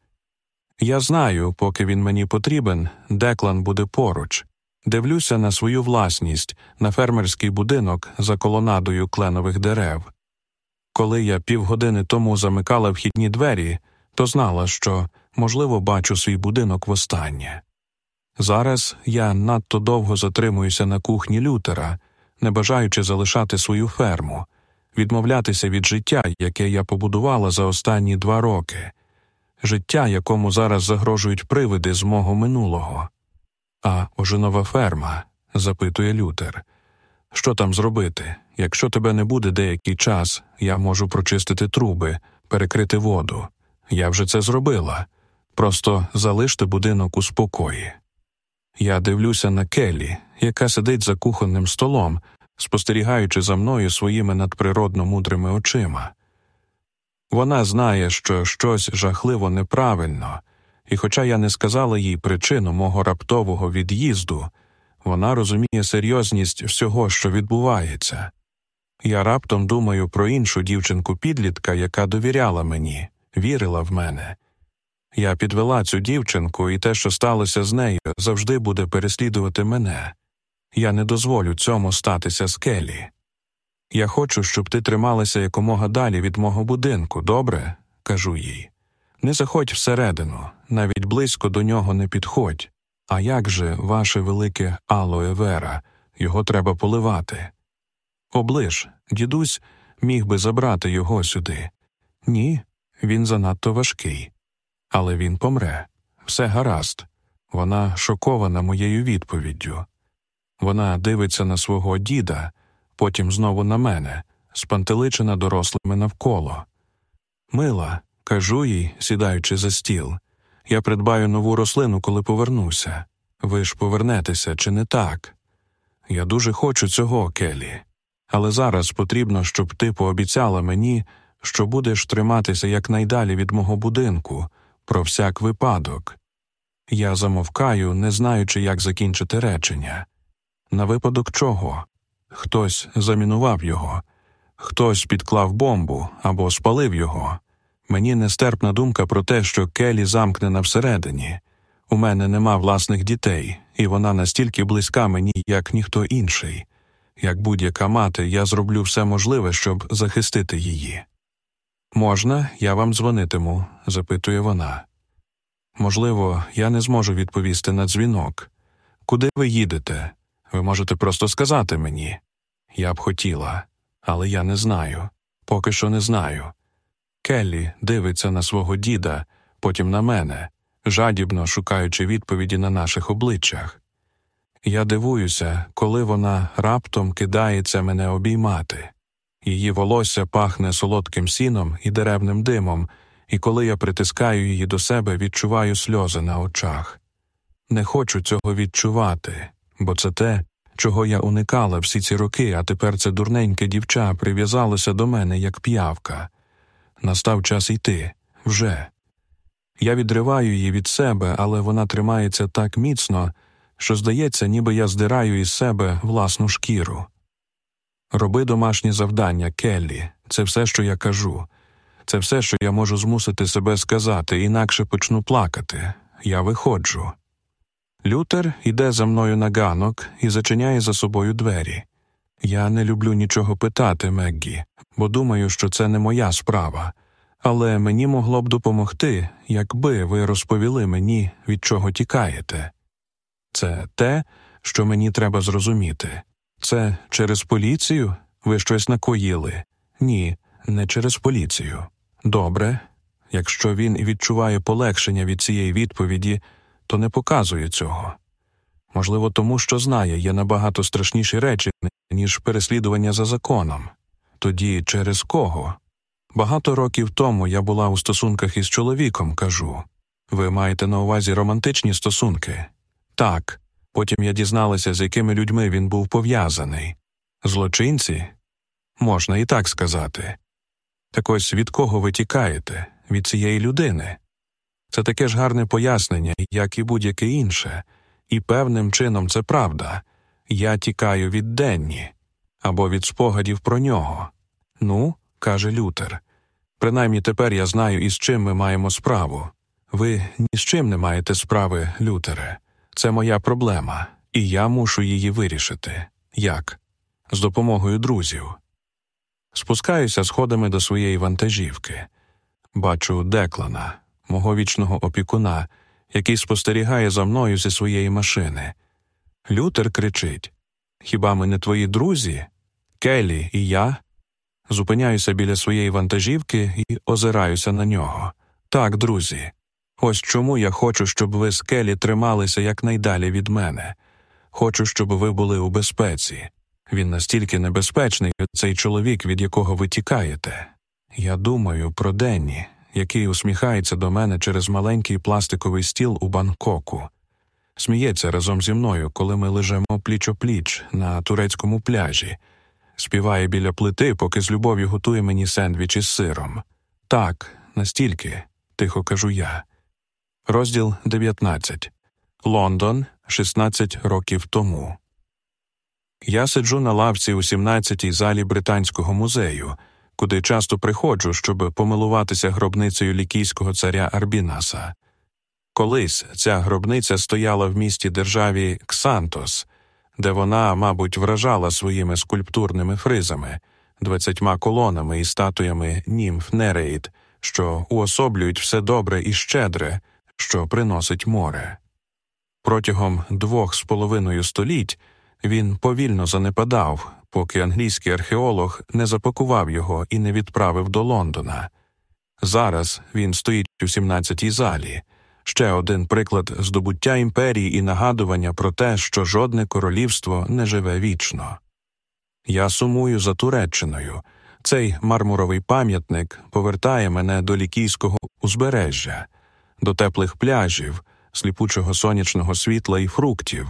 Я знаю, поки він мені потрібен, Деклан буде поруч. Дивлюся на свою власність, на фермерський будинок за колонадою кленових дерев. Коли я півгодини тому замикала вхідні двері, то знала, що, можливо, бачу свій будинок востаннє. Зараз я надто довго затримуюся на кухні Лютера, не бажаючи залишати свою ферму, відмовлятися від життя, яке я побудувала за останні два роки, життя, якому зараз загрожують привиди з мого минулого. А ожинова ферма, запитує Лютер. Що там зробити? Якщо тебе не буде деякий час, я можу прочистити труби, перекрити воду. Я вже це зробила. Просто залиште будинок у спокої. Я дивлюся на Келлі, яка сидить за кухонним столом, спостерігаючи за мною своїми надприродно мудрими очима. Вона знає, що щось жахливо неправильно, і, хоча я не сказала їй причину мого раптового від'їзду, вона розуміє серйозність всього, що відбувається. Я раптом думаю про іншу дівчинку підлітка, яка довіряла мені, вірила в мене. Я підвела цю дівчинку, і те, що сталося з нею, завжди буде переслідувати мене. Я не дозволю цьому статися з Келі. Я хочу, щоб ти трималася якомога далі від мого будинку, добре? кажу їй. Не заходь всередину, навіть близько до нього не підходь. А як же ваше велике алоe вера? Його треба поливати. Оближ, дідусь міг би забрати його сюди. Ні, він занадто важкий. Але він помре. Все гаразд. Вона шокована моєю відповіддю. Вона дивиться на свого діда, потім знову на мене, спантеличена дорослими навколо. Мила, кажу їй, сідаючи за стіл, я придбаю нову рослину, коли повернуся. Ви ж повернетеся, чи не так? Я дуже хочу цього, Келі. Але зараз потрібно, щоб ти пообіцяла мені, що будеш триматися якнайдалі від мого будинку, про всяк випадок. Я замовкаю, не знаючи, як закінчити речення. На випадок чого? Хтось замінував його, хтось підклав бомбу або спалив його. Мені нестерпна думка про те, що Келі замкнена всередині. У мене нема власних дітей, і вона настільки близька мені, як ніхто інший. Як будь-яка мати, я зроблю все можливе, щоб захистити її. Можна, я вам дзвонитиму? запитує вона. Можливо, я не зможу відповісти на дзвінок. Куди ви їдете? Ви можете просто сказати мені. Я б хотіла, але я не знаю. Поки що не знаю. Келлі дивиться на свого діда, потім на мене, жадібно шукаючи відповіді на наших обличчях. Я дивуюся, коли вона раптом кидається мене обіймати. Її волосся пахне солодким сіном і деревним димом, і коли я притискаю її до себе, відчуваю сльози на очах. Не хочу цього відчувати, бо це те, чого я уникала всі ці роки, а тепер це дурненьке дівча прив'язалося до мене, як п'явка. Настав час йти вже. Я відриваю її від себе, але вона тримається так міцно, що здається, ніби я здираю із себе власну шкіру. Роби домашні завдання, Келлі, це все, що я кажу. Це все, що я можу змусити себе сказати, інакше почну плакати. Я виходжу. Лютер іде за мною на ганок і зачиняє за собою двері. Я не люблю нічого питати, Меггі, бо думаю, що це не моя справа. Але мені могло б допомогти, якби ви розповіли мені, від чого тікаєте. Це те, що мені треба зрозуміти. Це через поліцію? Ви щось накоїли? Ні, не через поліцію. Добре. Якщо він відчуває полегшення від цієї відповіді, то не показує цього. Можливо, тому що знає, є набагато страшніші речі, ніж переслідування за законом. Тоді через кого? Багато років тому я була у стосунках із чоловіком, кажу. Ви маєте на увазі романтичні стосунки? Так. Потім я дізналася, з якими людьми він був пов'язаний. Злочинці? Можна і так сказати. Так ось від кого ви тікаєте? Від цієї людини? Це таке ж гарне пояснення, як і будь-яке інше, і певним чином це правда. Я тікаю від Денні або від спогадів про нього. Ну, каже Лютер. Принаймні тепер я знаю, із чим ми маємо справу. Ви ні з чим не маєте справи, Лютере. Це моя проблема, і я мушу її вирішити. Як? З допомогою друзів. Спускаюся сходами до своєї вантажівки. Бачу Деклана, мого вічного опікуна, який спостерігає за мною зі своєї машини. Лютер кричить Хіба ми не твої друзі? Келлі і я? Зупиняюся біля своєї вантажівки і озираюся на нього. Так, друзі. Ось чому я хочу, щоб ви з Келі трималися якнайдалі від мене. Хочу, щоб ви були у безпеці. Він настільки небезпечний, цей чоловік, від якого ви тікаєте. Я думаю про Денні, який усміхається до мене через маленький пластиковий стіл у Бангкоку. Сміється разом зі мною, коли ми лежимо пліч опліч на турецькому пляжі, співає біля плити, поки з любов'ю готує мені сендвіч із сиром. Так, настільки, тихо кажу я. Розділ 19. Лондон 16 років тому. Я сиджу на лавці у 17-й залі Британського музею, куди часто приходжу, щоб помилуватися гробницею лікійського царя Арбінаса. Колись ця гробниця стояла в місті державі Ксантос, де вона, мабуть, вражала своїми скульптурними фризами, двадцятьма колонами і статуями німф Нереїд, що уособлюють все добре і щедре, що приносить море. Протягом двох з половиною століть він повільно занепадав, поки англійський археолог не запакував його і не відправив до Лондона. Зараз він стоїть у 17-й залі. Ще один приклад здобуття імперії і нагадування про те, що жодне королівство не живе вічно. Я сумую за Туреччиною. Цей мармуровий пам'ятник повертає мене до лікійського узбережжя, до теплих пляжів, сліпучого сонячного світла і фруктів,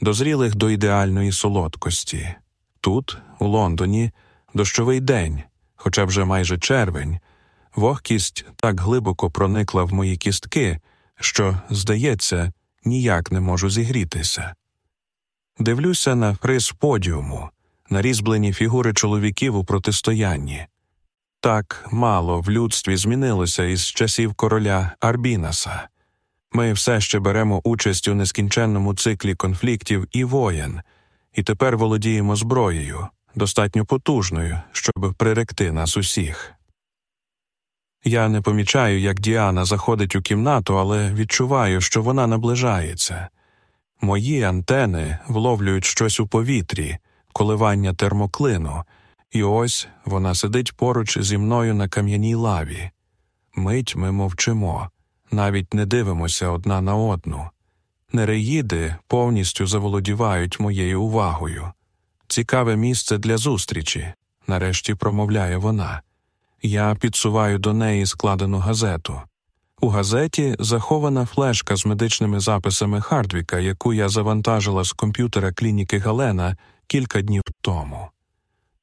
дозрілих до ідеальної солодкості. Тут, у Лондоні, дощовий день, хоча вже майже червень, вогкість так глибоко проникла в мої кістки, що, здається, ніяк не можу зігрітися. Дивлюся на фриз подіуму, на різьблені фігури чоловіків у протистоянні. Так мало в людстві змінилося із часів короля Арбінаса. Ми все ще беремо участь у нескінченному циклі конфліктів і воєн, і тепер володіємо зброєю, достатньо потужною, щоб приректи нас усіх. Я не помічаю, як Діана заходить у кімнату, але відчуваю, що вона наближається. Мої антени вловлюють щось у повітрі, коливання термоклину, і ось вона сидить поруч зі мною на кам'яній лаві. Мить ми мовчимо, навіть не дивимося одна на одну. Нереїди повністю заволодівають моєю увагою. Цікаве місце для зустрічі, нарешті промовляє вона. Я підсуваю до неї складену газету. У газеті захована флешка з медичними записами Хардвіка, яку я завантажила з комп'ютера клініки Галена кілька днів тому.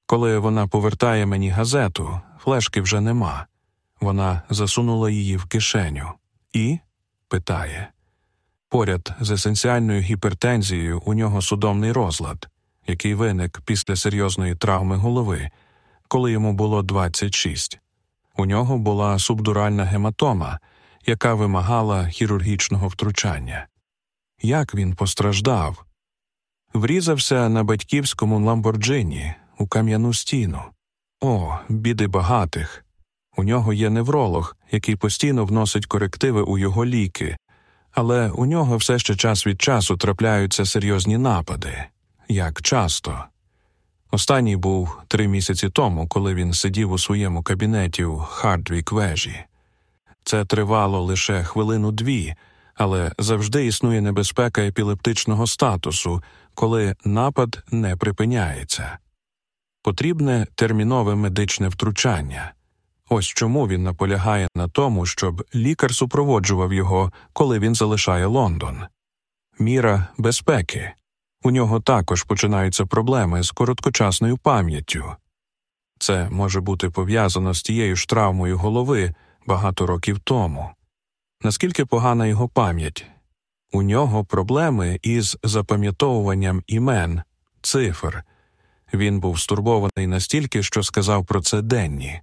Коли вона повертає мені газету, флешки вже нема. Вона засунула її в кишеню і питає поряд з есенціальною гіпертензією у нього судомний розлад, який виник після серйозної травми голови, коли йому було 26. У нього була субдуральна гематома, яка вимагала хірургічного втручання. Як він постраждав? Врізався на батьківському ламборджині у кам'яну стіну. О, біди багатих. У нього є невролог, який постійно вносить корективи у його ліки, але у нього все ще час від часу трапляються серйозні напади. Як часто. Останній був три місяці тому, коли він сидів у своєму кабінеті у Хардвік вежі. Це тривало лише хвилину дві, але завжди існує небезпека епілептичного статусу, коли напад не припиняється. Потрібне термінове медичне втручання. Ось чому він наполягає на тому, щоб лікар супроводжував його, коли він залишає Лондон. Міра безпеки. У нього також починаються проблеми з короткочасною пам'яттю. Це може бути пов'язано з тією ж травмою голови багато років тому. Наскільки погана його пам'ять? У нього проблеми із запам'ятовуванням імен, цифр. Він був стурбований настільки, що сказав про це Денні.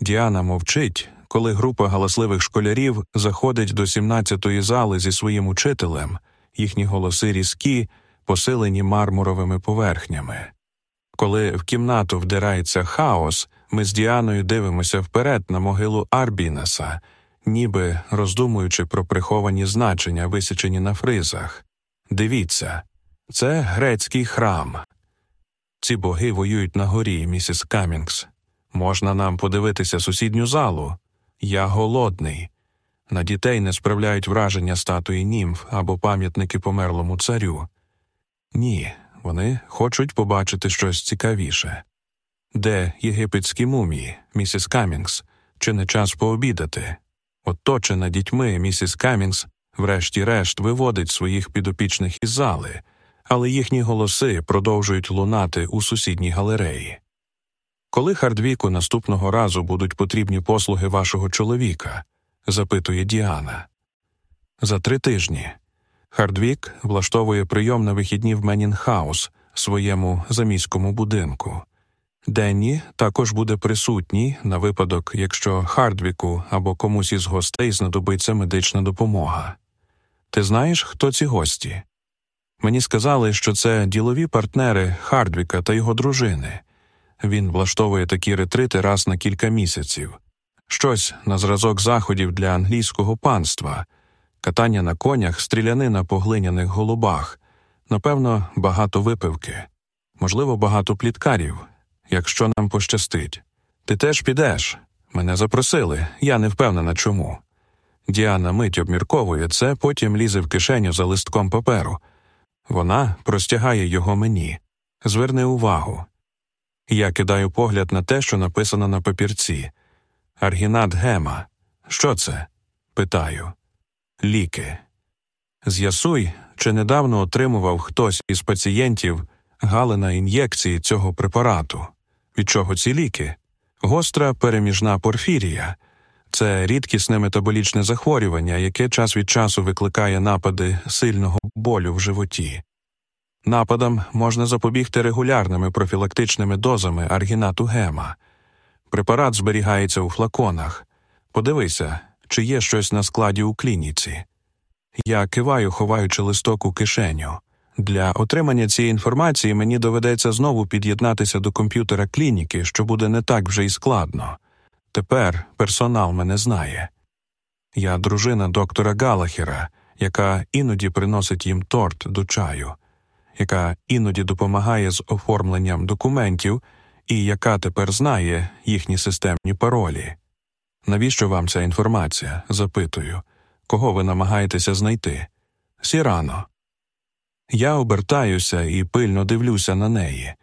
Діана мовчить, коли група галасливих школярів заходить до 17-ї зали зі своїм учителем, їхні голоси різкі, посилені мармуровими поверхнями. Коли в кімнату вдирається хаос, ми з Діаною дивимося вперед на могилу Арбінаса, ніби роздумуючи про приховані значення, висічені на фризах. Дивіться, це грецький храм. Ці боги воюють на горі, місіс Камінгс. Можна нам подивитися сусідню залу. Я голодний. На дітей не справляють враження статуї німф або пам'ятники померлому царю. Ні, вони хочуть побачити щось цікавіше. Де єгипетські мумії, місіс Камінгс, чи не час пообідати? Оточена дітьми, місіс Камінгс, врешті-решт, виводить своїх підопічних із зали, але їхні голоси продовжують лунати у сусідній галереї. Коли Хардвіку наступного разу будуть потрібні послуги вашого чоловіка? запитує Діана. За три тижні. Хардвік влаштовує прийом на вихідні в Менінхаус, своєму заміському будинку. Денні також буде присутній на випадок, якщо Хардвіку або комусь із гостей знадобиться медична допомога. Ти знаєш, хто ці гості? Мені сказали, що це ділові партнери Хардвіка та його дружини. Він влаштовує такі ретрити раз на кілька місяців, щось на зразок заходів для англійського панства, катання на конях, стрілянина по глиняних голубах, напевно, багато випивки, можливо, багато пліткарів, якщо нам пощастить. Ти теж підеш. Мене запросили, я не впевнена чому. Діана мить обмірковує це, потім лізе в кишеню за листком паперу. Вона простягає його мені. Зверни увагу. Я кидаю погляд на те, що написано на папірці. Аргінат Гема. Що це? питаю. Ліки. З'ясуй, чи недавно отримував хтось із пацієнтів галина ін'єкції цього препарату. Від чого ці ліки? Гостра переміжна порфірія. Це рідкісне метаболічне захворювання, яке час від часу викликає напади сильного болю в животі. Нападам можна запобігти регулярними профілактичними дозами аргінату гема. Препарат зберігається у флаконах. Подивися, чи є щось на складі у клініці. Я киваю, ховаючи листок у кишеню. Для отримання цієї інформації мені доведеться знову під'єднатися до комп'ютера клініки, що буде не так вже й складно. Тепер персонал мене знає. Я дружина доктора Галахера, яка іноді приносить їм торт до чаю, яка іноді допомагає з оформленням документів і яка тепер знає їхні системні паролі. Навіщо вам ця інформація? запитую. Кого ви намагаєтеся знайти? Сірано. Я обертаюся і пильно дивлюся на неї.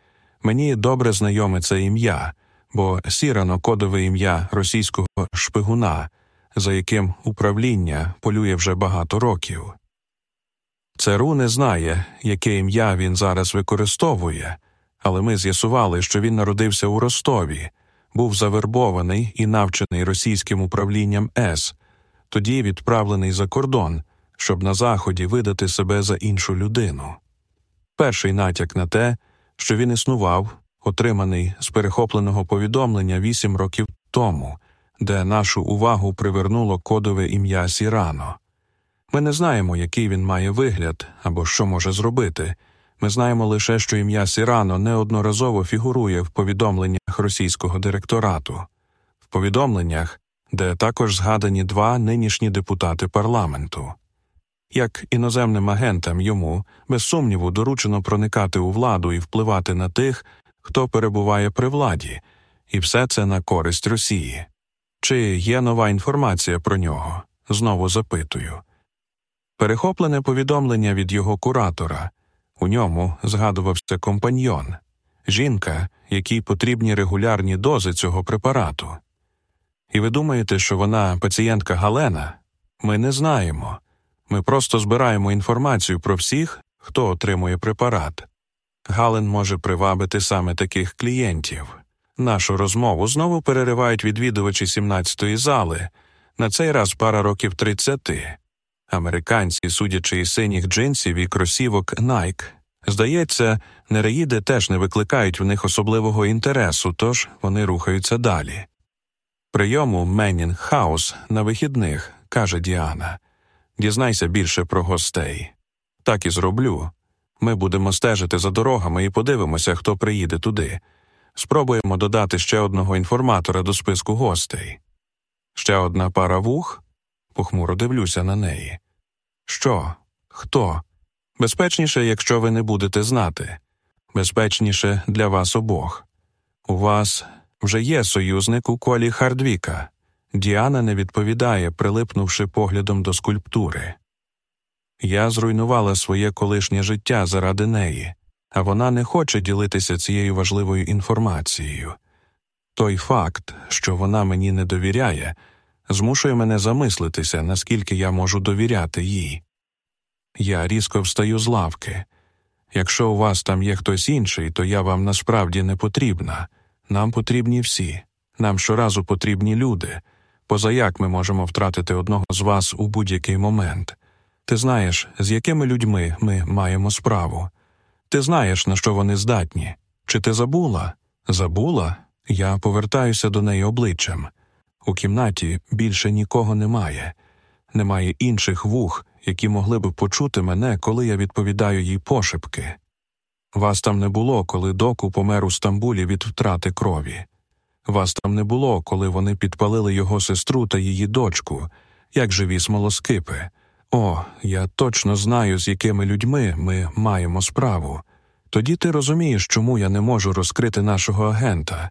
Мені добре знайоме це ім'я, бо сірано кодове ім'я російського шпигуна, за яким управління полює вже багато років. ЦРУ не знає, яке ім'я він зараз використовує, але ми з'ясували, що він народився у Ростові, був завербований і навчений російським управлінням С, тоді відправлений за кордон, щоб на заході видати себе за іншу людину. Перший натяк на те, що він існував, отриманий з перехопленого повідомлення вісім років тому, де нашу увагу привернуло кодове ім'я Сірано. Ми не знаємо, який він має вигляд або що може зробити. Ми знаємо лише, що ім'я Сірано неодноразово фігурує в повідомленнях російського директорату, в повідомленнях, де також згадані два нинішні депутати парламенту. Як іноземним агентам йому, без сумніву, доручено проникати у владу і впливати на тих, хто перебуває при владі, і все це на користь Росії. Чи є нова інформація про нього? Знову запитую. Перехоплене повідомлення від його куратора. У ньому згадувався компаньйон, жінка, якій потрібні регулярні дози цього препарату. І ви думаєте, що вона пацієнтка Галена? Ми не знаємо. Ми просто збираємо інформацію про всіх, хто отримує препарат. Гален може привабити саме таких клієнтів. Нашу розмову знову переривають відвідувачі 17-ї зали, на цей раз пара років 30. Американці, судячи із синіх джинсів і кросівок Nike. Здається, нереїди теж не викликають в них особливого інтересу, тож вони рухаються далі. Прийому Меннінг Хаус на вихідних, каже Діана. Дізнайся більше про гостей. Так і зроблю. Ми будемо стежити за дорогами і подивимося, хто приїде туди. Спробуємо додати ще одного інформатора до списку гостей. Ще одна пара вух. Похмуро дивлюся на неї. Що? Хто? Безпечніше, якщо ви не будете знати. Безпечніше для вас обох. У вас вже є союзник у колі Хардвіка. Діана не відповідає, прилипнувши поглядом до скульптури. Я зруйнувала своє колишнє життя заради неї, а вона не хоче ділитися цією важливою інформацією. Той факт, що вона мені не довіряє, змушує мене замислитися, наскільки я можу довіряти їй. Я різко встаю з лавки. Якщо у вас там є хтось інший, то я вам насправді не потрібна. Нам потрібні всі, нам щоразу потрібні люди. Позаяк ми можемо втратити одного з вас у будь-який момент. Ти знаєш, з якими людьми ми маємо справу. Ти знаєш, на що вони здатні. Чи ти забула? Забула? Я повертаюся до неї обличчям. У кімнаті більше нікого немає. немає інших вух, які могли б почути мене, коли я відповідаю їй пошепки. Вас там не було, коли доку помер у Стамбулі від втрати крові. Вас там не було, коли вони підпалили його сестру та її дочку, як живі смолоскипи. О, я точно знаю, з якими людьми ми маємо справу. Тоді ти розумієш, чому я не можу розкрити нашого агента.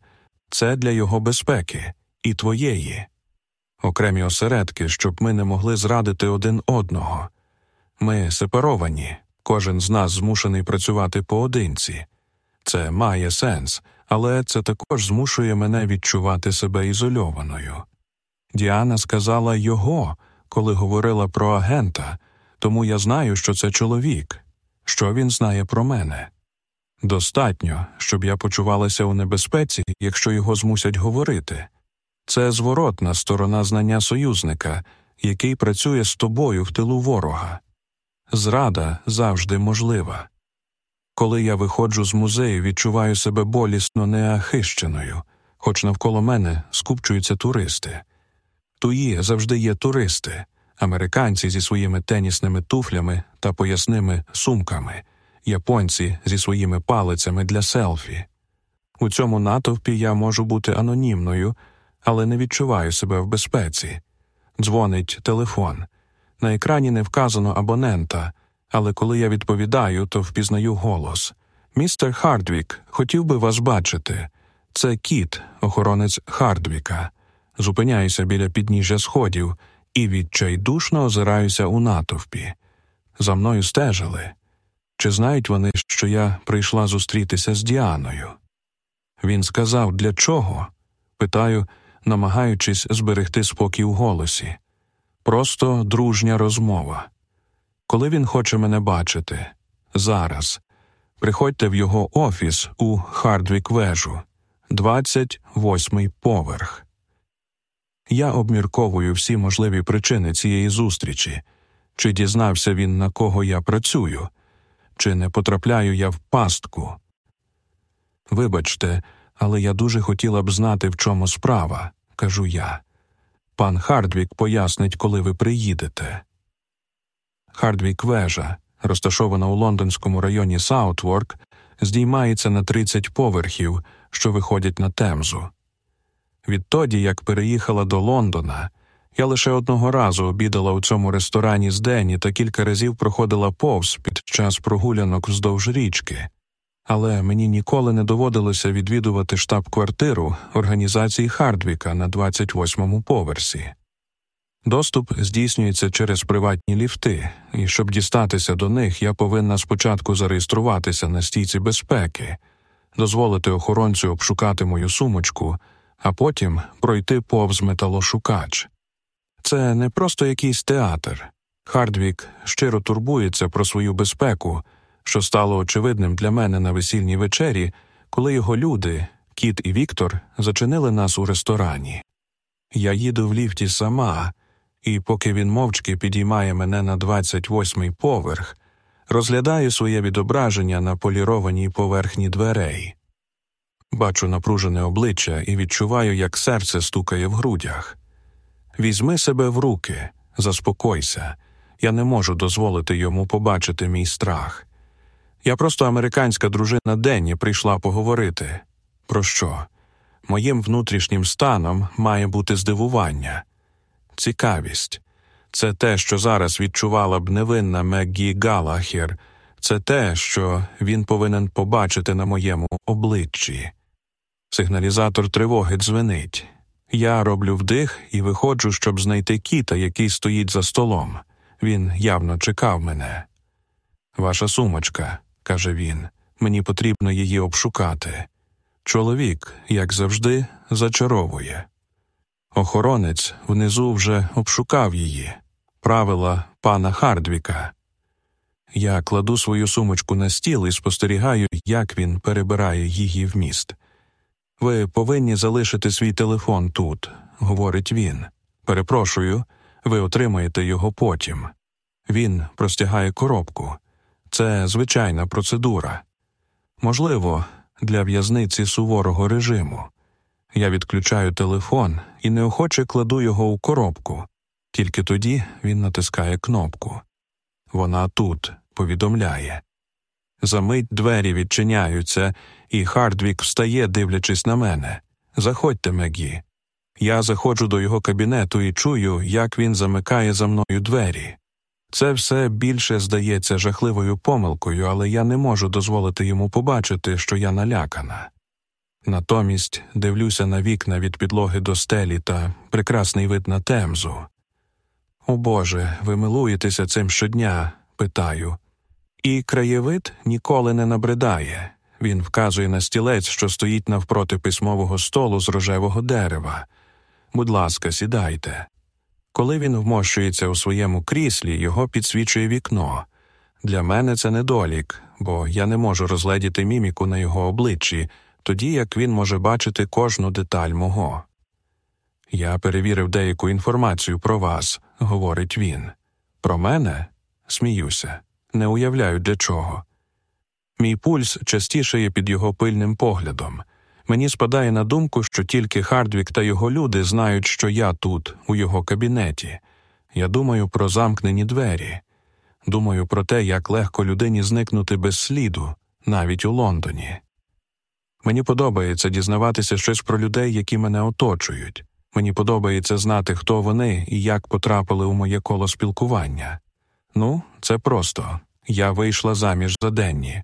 Це для його безпеки і твоєї. Окремі осередки, щоб ми не могли зрадити один одного. Ми сепаровані, кожен з нас змушений працювати поодинці. Це має сенс, але це також змушує мене відчувати себе ізольованою. Діана сказала його, коли говорила про агента, тому я знаю, що це чоловік, що він знає про мене. Достатньо, щоб я почувалася у небезпеці, якщо його змусять говорити. Це зворотна сторона знання союзника, який працює з тобою в тилу ворога. Зрада завжди можлива. Коли я виходжу з музею, відчуваю себе болісно неахищеною, хоч навколо мене скупчуються туристи. Туї завжди є туристи, американці зі своїми тенісними туфлями та поясними сумками, японці зі своїми палицями для селфі. У цьому натовпі я можу бути анонімною, але не відчуваю себе в безпеці. Дзвонить телефон. На екрані не вказано абонента, але коли я відповідаю, то впізнаю голос. Містер Хардвік, хотів би вас бачити. Це Кіт, охоронець Хардвіка. Зупиняюся біля підніжжя сходів і відчайдушно озираюся у натовпі. За мною стежили. Чи знають вони, що я прийшла зустрітися з Діаною? Він сказав, для чого? Питаю, намагаючись зберегти спокій у голосі. Просто дружня розмова. Коли він хоче мене бачити, зараз. Приходьте в його офіс у Хардвік вежу, 28-й поверх. Я обмірковую всі можливі причини цієї зустрічі, чи дізнався він, на кого я працюю, чи не потрапляю я в пастку. Вибачте, але я дуже хотіла б знати, в чому справа, кажу я. Пан Хардвік пояснить, коли ви приїдете. Хардвік вежа, розташована у лондонському районі Саутворк, здіймається на 30 поверхів, що виходять на Темзу. Відтоді, як переїхала до Лондона, я лише одного разу обідала у цьому ресторані з Денні та кілька разів проходила повз під час прогулянок вздовж річки, але мені ніколи не доводилося відвідувати штаб-квартиру організації Хардвіка на 28-му поверсі. Доступ здійснюється через приватні ліфти, і щоб дістатися до них, я повинна спочатку зареєструватися на стійці безпеки, дозволити охоронцю обшукати мою сумочку, а потім пройти повз металошукач. Це не просто якийсь театр. Хардвік щиро турбується про свою безпеку, що стало очевидним для мене на весільній вечері, коли його люди, Кіт і Віктор, зачинили нас у ресторані. Я їду в ліфті сама і, поки він мовчки підіймає мене на 28-й поверх, розглядаю своє відображення на полірованій поверхні дверей. Бачу напружене обличчя і відчуваю, як серце стукає в грудях. Візьми себе в руки, заспокойся, я не можу дозволити йому побачити мій страх. Я просто американська дружина Денні прийшла поговорити. Про що? Моїм внутрішнім станом має бути здивування цікавість. Це те, що зараз відчувала б невинна Меггі Галахер, це те, що він повинен побачити на моєму обличчі. Сигналізатор тривоги дзвенить. Я роблю вдих і виходжу, щоб знайти кіта, який стоїть за столом. Він явно чекав мене. Ваша сумочка, каже він, мені потрібно її обшукати. Чоловік, як завжди, зачаровує. Охоронець внизу вже обшукав її, правила пана Хардвіка. Я кладу свою сумочку на стіл і спостерігаю, як він перебирає її вміст. Ви повинні залишити свій телефон тут, говорить він. Перепрошую, ви отримаєте його потім. Він простягає коробку. Це звичайна процедура. Можливо, для в'язниці суворого режиму. Я відключаю телефон і неохоче кладу його у коробку, Тільки тоді він натискає кнопку. Вона тут повідомляє. Замить двері відчиняються, і Хардвік встає, дивлячись на мене. Заходьте, Мегі. Я заходжу до його кабінету і чую, як він замикає за мною двері. Це все більше здається жахливою помилкою, але я не можу дозволити йому побачити, що я налякана. Натомість дивлюся на вікна від підлоги до стелі та прекрасний вид на темзу. О Боже, ви милуєтеся цим щодня, питаю. І краєвид ніколи не набридає. Він вказує на стілець, що стоїть навпроти письмового столу з рожевого дерева. Будь ласка, сідайте. Коли він вмощується у своєму кріслі, його підсвічує вікно. Для мене це недолік, бо я не можу розгледіти міміку на його обличчі, тоді як він може бачити кожну деталь мого. Я перевірив деяку інформацію про вас, говорить він. Про мене? Сміюся, не уявляю для чого. Мій пульс частішає під його пильним поглядом. Мені спадає на думку, що тільки Хардвік та його люди знають, що я тут, у його кабінеті. Я думаю про замкнені двері. Думаю про те, як легко людині зникнути без сліду, навіть у Лондоні. Мені подобається дізнаватися щось про людей, які мене оточують. Мені подобається знати, хто вони і як потрапили у моє коло спілкування. Ну, це просто я вийшла заміж за Денні.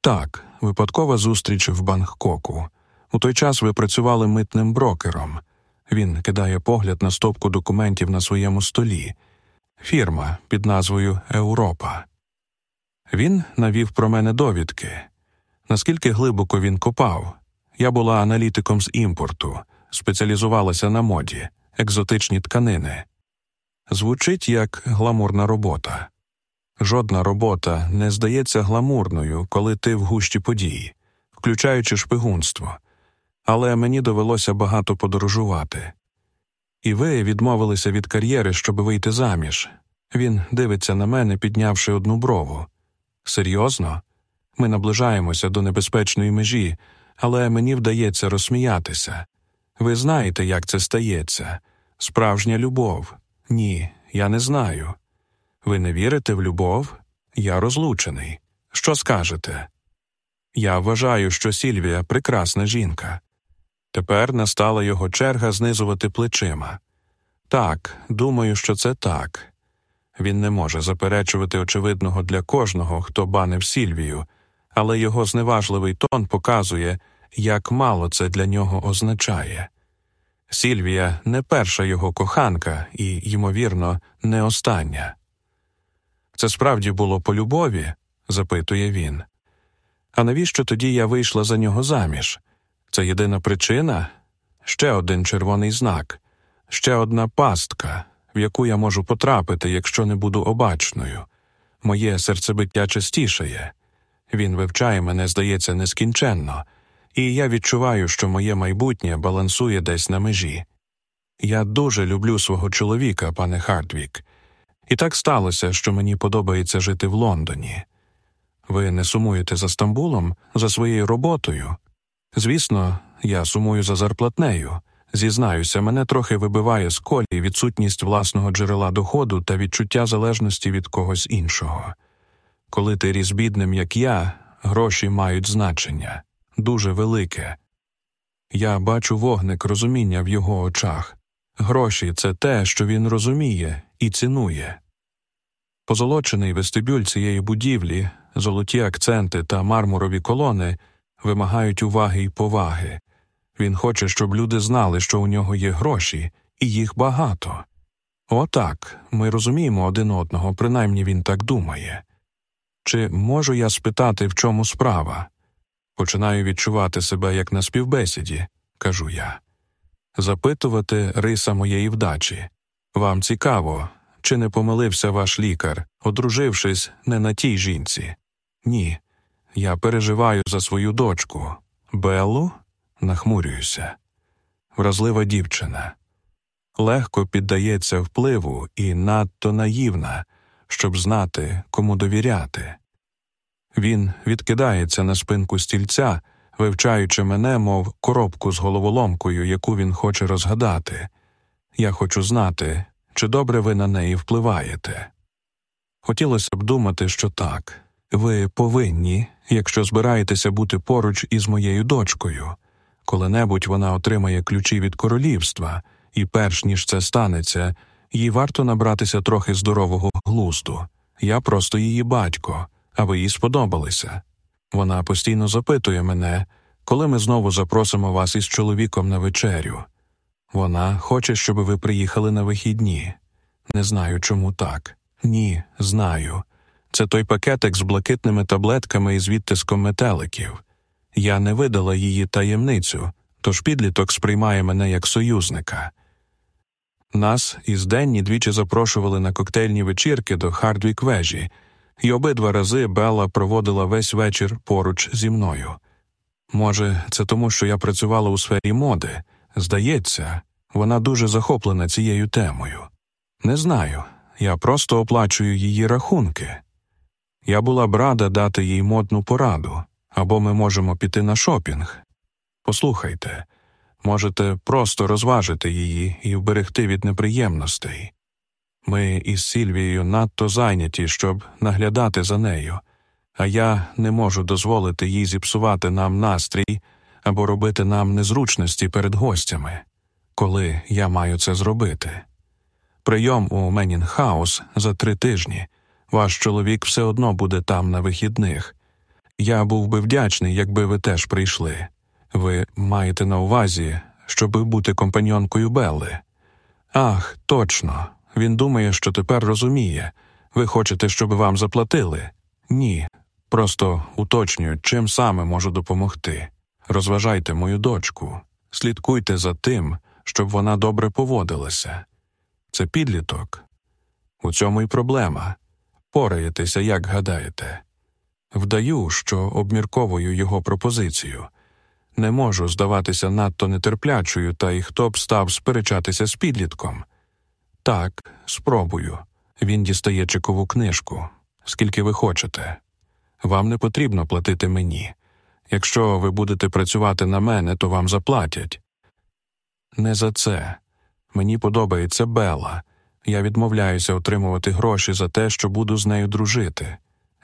Так, випадкова зустріч в Бангкоку. У той час ви працювали митним брокером. Він кидає погляд на стопку документів на своєму столі. Фірма під назвою Европа. Він навів про мене довідки. Наскільки глибоко він копав. Я була аналітиком з імпорту, спеціалізувалася на моді, екзотичні тканини. Звучить як гламурна робота. Жодна робота не здається гламурною, коли ти в гущі подій, включаючи шпигунство але мені довелося багато подорожувати. І ви відмовилися від кар'єри, щоб вийти заміж. Він дивиться на мене, піднявши одну брову. Серйозно? Ми наближаємося до небезпечної межі, але мені вдається розсміятися. Ви знаєте, як це стається. Справжня любов. Ні, я не знаю. Ви не вірите в любов? Я розлучений. Що скажете? Я вважаю, що Сільвія прекрасна жінка. Тепер настала його черга знизувати плечима. Так, думаю, що це так. Він не може заперечувати очевидного для кожного, хто банив Сільвію, але його зневажливий тон показує, як мало це для нього означає. Сільвія не перша його коханка і, ймовірно, не остання. Це справді було по любові? запитує він. А навіщо тоді я вийшла за нього заміж? Це єдина причина ще один червоний знак, ще одна пастка, в яку я можу потрапити, якщо не буду обачною. Моє серцебиття частішає. Він вивчає мене, здається, нескінченно, і я відчуваю, що моє майбутнє балансує десь на межі. Я дуже люблю свого чоловіка, пане Хардвік, і так сталося, що мені подобається жити в Лондоні. Ви не сумуєте за Стамбулом, за своєю роботою. Звісно, я сумую за зарплатнею. Зізнаюся, мене трохи вибиває з колі відсутність власного джерела доходу та відчуття залежності від когось іншого. Коли ти ріс бідним, як я, гроші мають значення дуже велике. Я бачу вогник розуміння в його очах. Гроші це те, що він розуміє і цінує. Позолочений вестибюль цієї будівлі, золоті акценти та мармурові колони вимагають уваги й поваги. Він хоче, щоб люди знали, що у нього є гроші, і їх багато. Отак ми розуміємо один одного, принаймні він так думає. Чи можу я спитати, в чому справа? Починаю відчувати себе як на співбесіді, кажу я. Запитувати риса моєї вдачі. Вам цікаво, чи не помилився ваш лікар, одружившись не на тій жінці? Ні. Я переживаю за свою дочку. Беллу? Нахмурююся. Вразлива дівчина. Легко піддається впливу і надто наївна, щоб знати, кому довіряти. Він відкидається на спинку стільця, вивчаючи мене, мов коробку з головоломкою, яку він хоче розгадати. Я хочу знати, чи добре ви на неї впливаєте. Хотілося б думати, що так. Ви повинні, якщо збираєтеся бути поруч із моєю дочкою, коли-небудь вона отримає ключі від королівства, і перш ніж це станеться, їй варто набратися трохи здорового глузду. Я просто її батько, а ви їй сподобалися. Вона постійно запитує мене, коли ми знову запросимо вас із чоловіком на вечерю. Вона хоче, щоб ви приїхали на вихідні. Не знаю, чому так. Ні, знаю. Це той пакетик з блакитними таблетками із відтиском метеликів. Я не видала її таємницю, тож підліток сприймає мене як союзника. Нас із Денні двічі запрошували на коктейльні вечірки до Хардвік вежі, і обидва рази Белла проводила весь вечір поруч зі мною. Може, це тому, що я працювала у сфері моди. Здається, вона дуже захоплена цією темою. Не знаю, я просто оплачую її рахунки. Я була б рада дати їй модну пораду, або ми можемо піти на шопінг. Послухайте, можете просто розважити її і вберегти від неприємностей. Ми із Сільвією надто зайняті, щоб наглядати за нею, а я не можу дозволити їй зіпсувати нам настрій або робити нам незручності перед гостями, коли я маю це зробити. Прийом у Менінгхаус за три тижні. Ваш чоловік все одно буде там на вихідних. Я був би вдячний, якби ви теж прийшли. Ви маєте на увазі, щоби бути компаньонкою Белли. Ах, точно. Він думає, що тепер розуміє. Ви хочете, щоб вам заплатили? Ні. Просто уточнюю, чим саме можу допомогти. Розважайте мою дочку, слідкуйте за тим, щоб вона добре поводилася. Це підліток. У цьому й проблема. Пораєтеся, як гадаєте. Вдаю, що обмірковую його пропозицію. Не можу здаватися надто нетерплячою, та й хто б став сперечатися з підлітком. Так, спробую. Він дістає чекову книжку. Скільки ви хочете. Вам не потрібно платити мені. Якщо ви будете працювати на мене, то вам заплатять. Не за це. Мені подобається Бела. Я відмовляюся отримувати гроші за те, що буду з нею дружити.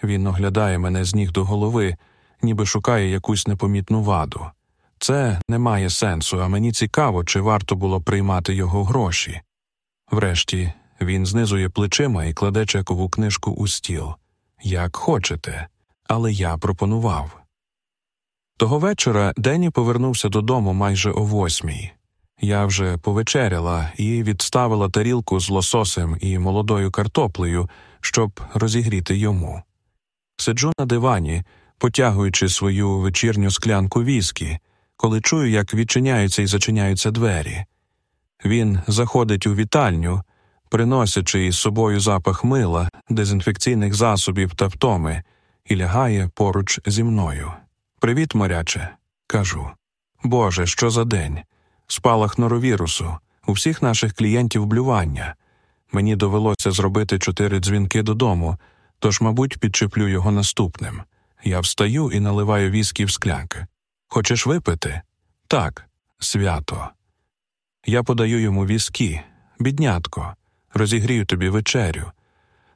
Він оглядає мене з ніг до голови, ніби шукає якусь непомітну ваду. Це не має сенсу, а мені цікаво, чи варто було приймати його гроші. Врешті він знизує плечима і кладе чекову книжку у стіл. Як хочете, але я пропонував. Того вечора Денні повернувся додому майже о восьмій. Я вже повечеряла і відставила тарілку з лососем і молодою картоплею, щоб розігріти йому. Сиджу на дивані, потягуючи свою вечірню склянку віскі, коли чую, як відчиняються і зачиняються двері. Він заходить у вітальню, приносячи із собою запах мила, дезінфекційних засобів та втоми, і лягає поруч зі мною. Привіт, моряче, кажу. Боже, що за день? Спалах норовірусу, у всіх наших клієнтів блювання. Мені довелося зробити чотири дзвінки додому, тож, мабуть, підчеплю його наступним. Я встаю і наливаю віскі в склянки. Хочеш випити? Так, свято. Я подаю йому віскі, біднятко, розігрію тобі вечерю,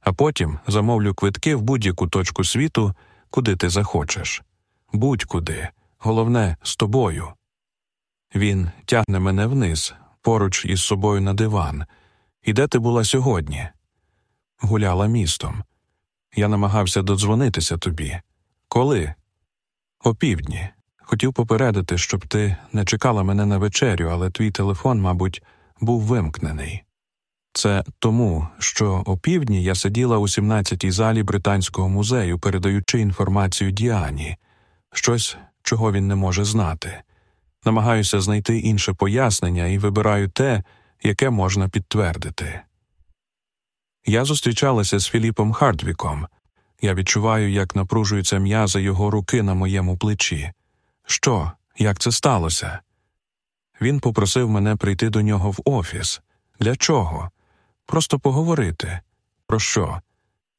а потім замовлю квитки в будь-яку точку світу, куди ти захочеш. Будь-куди, головне, з тобою. Він тягне мене вниз, поруч із собою на диван. І де ти була сьогодні? Гуляла містом. Я намагався додзвонитися тобі. Коли? О півдні. Хотів попередити, щоб ти не чекала мене на вечерю, але твій телефон, мабуть, був вимкнений. Це тому, що о півдні я сиділа у 17-й залі Британського музею, передаючи інформацію Діані, щось, чого він не може знати. Намагаюся знайти інше пояснення і вибираю те, яке можна підтвердити. Я зустрічалася з Філіпом Хардвіком. Я відчуваю, як напружуються м'язи його руки на моєму плечі. Що, як це сталося? Він попросив мене прийти до нього в офіс. Для чого? Просто поговорити. Про що?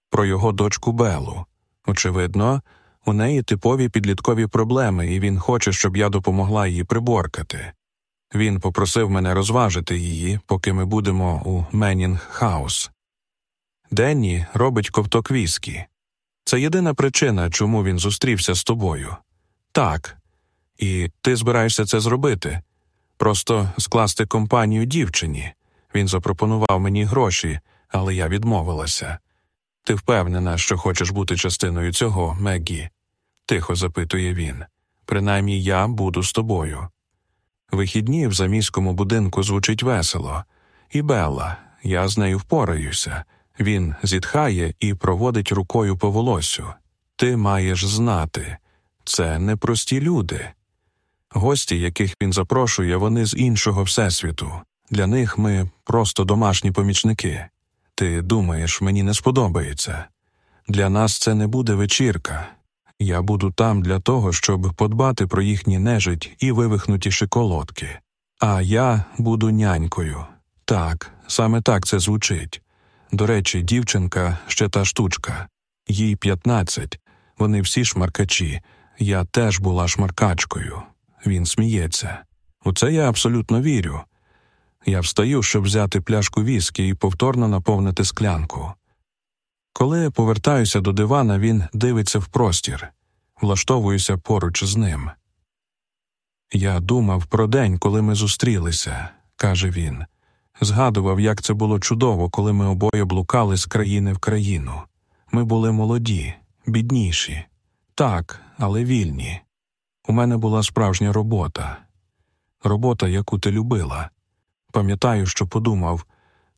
Про його дочку Белу. Очевидно, у неї типові підліткові проблеми, і він хоче, щоб я допомогла її приборкати. Він попросив мене розважити її, поки ми будемо у Менінг Хаус. Денні робить ковток віскі. Це єдина причина, чому він зустрівся з тобою. Так, і ти збираєшся це зробити. Просто скласти компанію дівчині. Він запропонував мені гроші, але я відмовилася. Ти впевнена, що хочеш бути частиною цього, Меггі? Тихо запитує він. Принаймні я буду з тобою. Вихідні в заміському будинку звучить весело, і Белла, я з нею впораюся. Він зітхає і проводить рукою по волосю. Ти маєш знати, це не прості люди. Гості, яких він запрошує, вони з іншого всесвіту. Для них ми просто домашні помічники. Ти думаєш, мені не сподобається. Для нас це не буде вечірка. Я буду там для того, щоб подбати про їхні нежить і вивихнуті шиколотки. А я буду нянькою. Так, саме так це звучить. До речі, дівчинка ще та штучка, їй п'ятнадцять, вони всі шмаркачі. Я теж була шмаркачкою. Він сміється. У це я абсолютно вірю. Я встаю, щоб взяти пляшку віскі і повторно наповнити склянку. Коли повертаюся до дивана, він дивиться в простір, влаштовуюся поруч з ним. Я думав про день, коли ми зустрілися, каже він. Згадував, як це було чудово, коли ми обоє блукали з країни в країну. Ми були молоді, бідніші, так, але вільні. У мене була справжня робота, робота, яку ти любила. Пам'ятаю, що подумав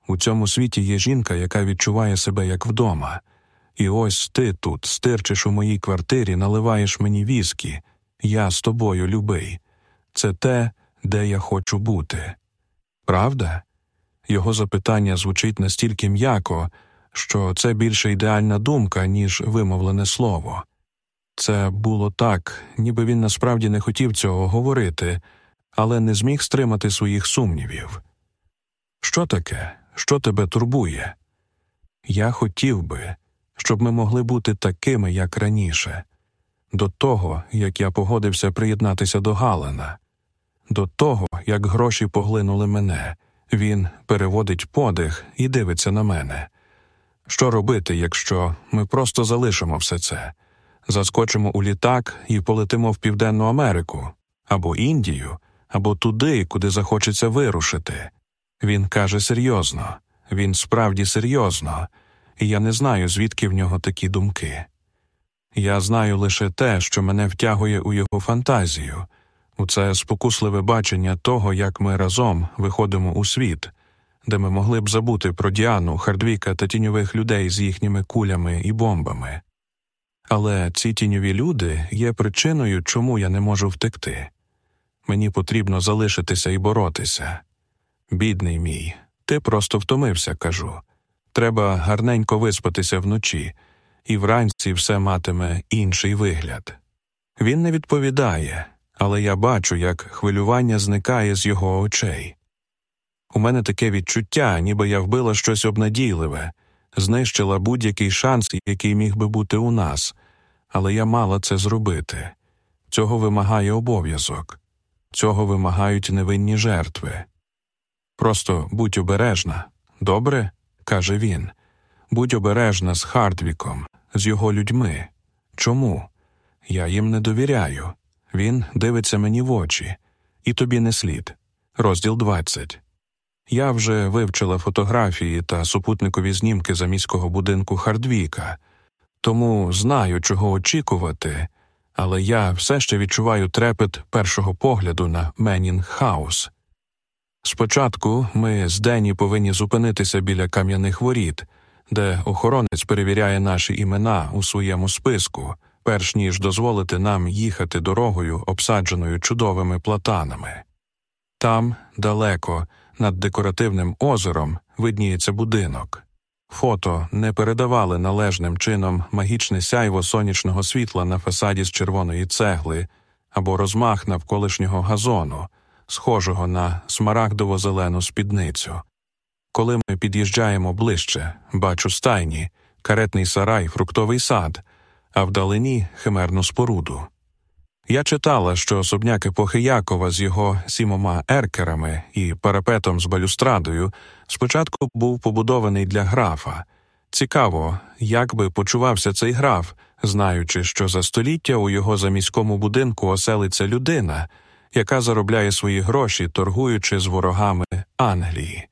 у цьому світі є жінка, яка відчуває себе як вдома, і ось ти тут стирчиш у моїй квартирі, наливаєш мені віскі, я з тобою любий. Це те, де я хочу бути. Правда? Його запитання звучить настільки м'яко, що це більше ідеальна думка, ніж вимовлене слово. Це було так, ніби він насправді не хотів цього говорити, але не зміг стримати своїх сумнівів. Що таке? Що тебе турбує? Я хотів би, щоб ми могли бути такими, як раніше, до того, як я погодився приєднатися до Галена, до того, як гроші поглинули мене. Він переводить подих і дивиться на мене. Що робити, якщо ми просто залишимо все це, заскочимо у літак і полетимо в Південну Америку або Індію, або туди, куди захочеться вирушити? Він каже серйозно, він справді серйозно, і я не знаю, звідки в нього такі думки. Я знаю лише те, що мене втягує у його фантазію, у це спокусливе бачення того, як ми разом виходимо у світ, де ми могли б забути про Діану, Хардвіка та тіньових людей з їхніми кулями і бомбами. Але ці тіньові люди є причиною, чому я не можу втекти. Мені потрібно залишитися і боротися. Бідний мій, ти просто втомився, кажу. Треба гарненько виспатися вночі, і вранці все матиме інший вигляд. Він не відповідає але я бачу, як хвилювання зникає з його очей. У мене таке відчуття, ніби я вбила щось обнадійливе, знищила будь-який шанс, який міг би бути у нас, але я мала це зробити. Цього вимагає обов'язок, цього вимагають невинні жертви. Просто будь обережна, добре? каже він. Будь обережна з Хардвіком, з його людьми. Чому? Я їм не довіряю. Він дивиться мені в очі, і тобі не слід. Розділ 20. Я вже вивчила фотографії та супутникові знімки заміського будинку Хардвіка, тому знаю, чого очікувати, але я все ще відчуваю трепет першого погляду на Менінг Хаус. Спочатку ми з Дені повинні зупинитися біля кам'яних воріт, де охоронець перевіряє наші імена у своєму списку перш ніж дозволити нам їхати дорогою, обсадженою чудовими платанами. Там, далеко, над декоративним озером, видніється будинок. Фото не передавали належним чином магічне сяйво сонячного світла на фасаді з червоної цегли або розмах навколишнього газону, схожого на смарагдово зелену спідницю. Коли ми під'їжджаємо ближче, бачу стайні, каретний сарай, фруктовий сад, а вдалині химерну споруду. Я читала, що особняк епохи Якова з його сімома еркерами і парапетом з балюстрадою спочатку був побудований для графа. Цікаво, як би почувався цей граф, знаючи, що за століття у його заміському будинку оселиться людина, яка заробляє свої гроші, торгуючи з ворогами Англії.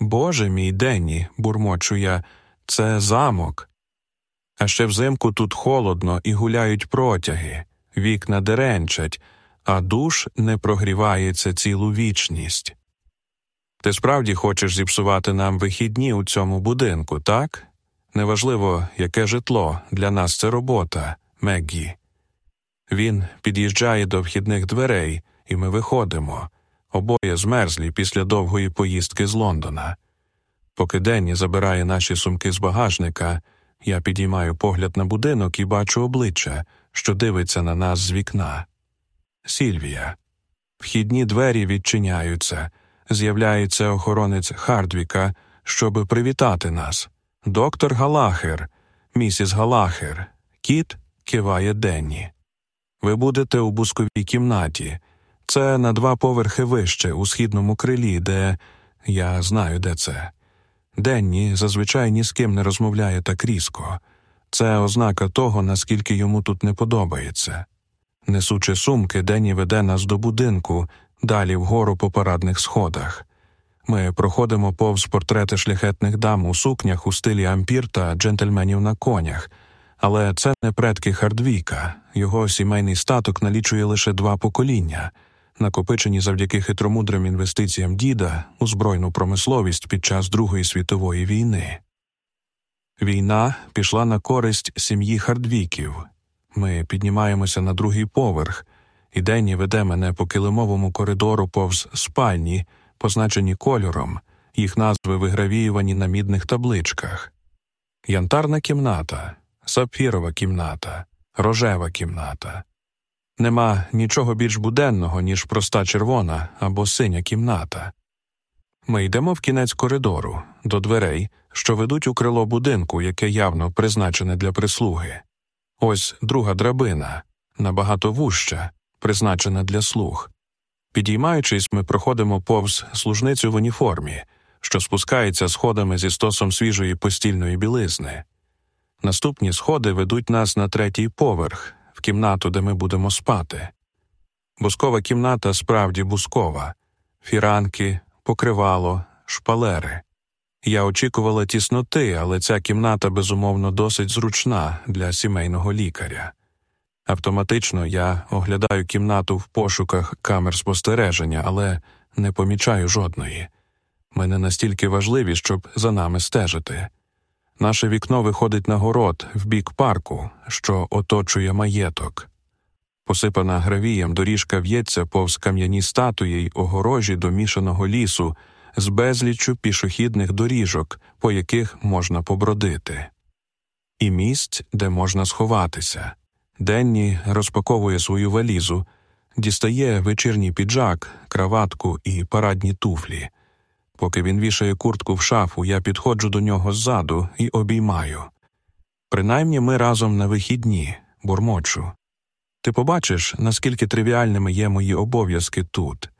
Боже мій Денні, бурмочу я, це замок. А ще взимку тут холодно і гуляють протяги, вікна деренчать, а душ не прогрівається цілу вічність. Ти справді хочеш зіпсувати нам вихідні у цьому будинку, так? Неважливо, яке житло, для нас це робота, Меггі. Він під'їжджає до вхідних дверей, і ми виходимо, обоє змерзлі після довгої поїздки з Лондона. Поки Денні забирає наші сумки з багажника, я підіймаю погляд на будинок і бачу обличчя, що дивиться на нас з вікна. Сільвія. Вхідні двері відчиняються, з'являється охоронець Хардвіка, щоби привітати нас. Доктор Галахер, місіс Галахер, кіт киває Денні. Ви будете у бусковій кімнаті. Це на два поверхи вище, у східному крилі, де я знаю, де це. Денні зазвичай ні з ким не розмовляє так різко. Це ознака того, наскільки йому тут не подобається. Несучи сумки, Денні веде нас до будинку, далі вгору по парадних сходах. Ми проходимо повз портрети шляхетних дам у сукнях у стилі ампір та джентльменів на конях, але це не предки Хардвіка, його сімейний статок налічує лише два покоління, накопичені завдяки хитромудрим інвестиціям діда у збройну промисловість під час Другої світової війни. Війна пішла на користь сім'ї Хардвіків. Ми піднімаємося на другий поверх, і Денні веде мене по килимовому коридору повз спальні позначені кольором, їх назви вигравіювані на мідних табличках Янтарна кімната, сапфірова кімната, рожева кімната. Нема нічого більш буденного, ніж проста червона або синя кімната. Ми йдемо в кінець коридору, до дверей, що ведуть у крило будинку, яке явно призначене для прислуги. Ось друга драбина, набагато вужча, призначена для слуг. Підіймаючись, ми проходимо повз служницю в уніформі, що спускається сходами зі стосом свіжої постільної білизни. Наступні сходи ведуть нас на третій поверх, в кімнату, де ми будемо спати. Бускова кімната справді бускова, фіранки, покривало, шпалери. Я очікувала тісноти, але ця кімната безумовно досить зручна для сімейного лікаря. Автоматично я оглядаю кімнату в пошуках камер спостереження, але не помічаю жодної. Ми не настільки важливі, щоб за нами стежити. Наше вікно виходить на город в бік парку, що оточує маєток. Посипана гравієм доріжка в'ється повз кам'яні статуї й огорожі до мішаного лісу з безліччю пішохідних доріжок, по яких можна побродити, і місць, де можна сховатися. Денні розпаковує свою валізу, дістає вечірній піджак, краватку і парадні туфлі. Поки він вішає куртку в шафу, я підходжу до нього ззаду і обіймаю. Принаймні ми разом на вихідні, бурмочу. Ти побачиш, наскільки тривіальними є мої обов'язки тут.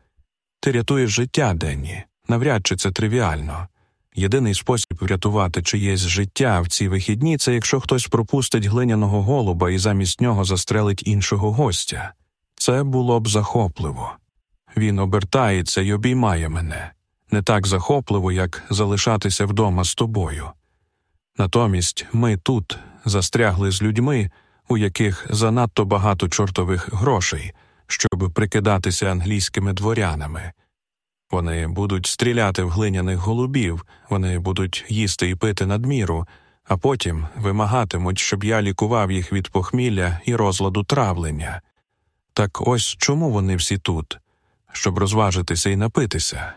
Ти рятуєш життя Денні, навряд чи це тривіально. Єдиний спосіб врятувати чиєсь життя в ці вихідні це якщо хтось пропустить глиняного голуба і замість нього застрелить іншого гостя. Це було б захопливо. Він обертається і обіймає мене не так захопливо, як залишатися вдома з тобою. Натомість ми тут застрягли з людьми, у яких занадто багато чортових грошей, щоб прикидатися англійськими дворянами. Вони будуть стріляти в глиняних голубів, вони будуть їсти і пити надміру, а потім вимагатимуть, щоб я лікував їх від похмілля і розладу травлення. Так ось чому вони всі тут? Щоб розважитися і напитися.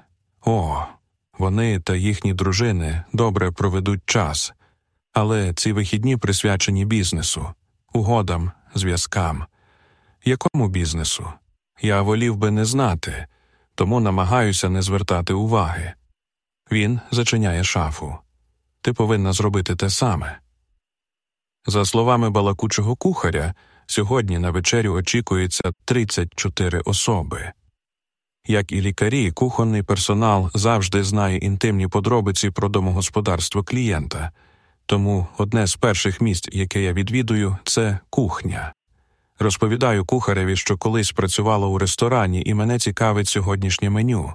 О, вони та їхні дружини добре проведуть час, але ці вихідні присвячені бізнесу, угодам, зв'язкам. Якому бізнесу? Я волів би не знати тому намагаюся не звертати уваги. Він зачиняє шафу. Ти повинна зробити те саме. За словами балакучого кухаря, Сьогодні на вечерю очікується 34 особи. Як і лікарі, кухонний персонал завжди знає інтимні подробиці про домогосподарство клієнта, тому одне з перших місць, яке я відвідую, це кухня. Розповідаю кухареві, що колись працювала у ресторані, і мене цікавить сьогоднішнє меню.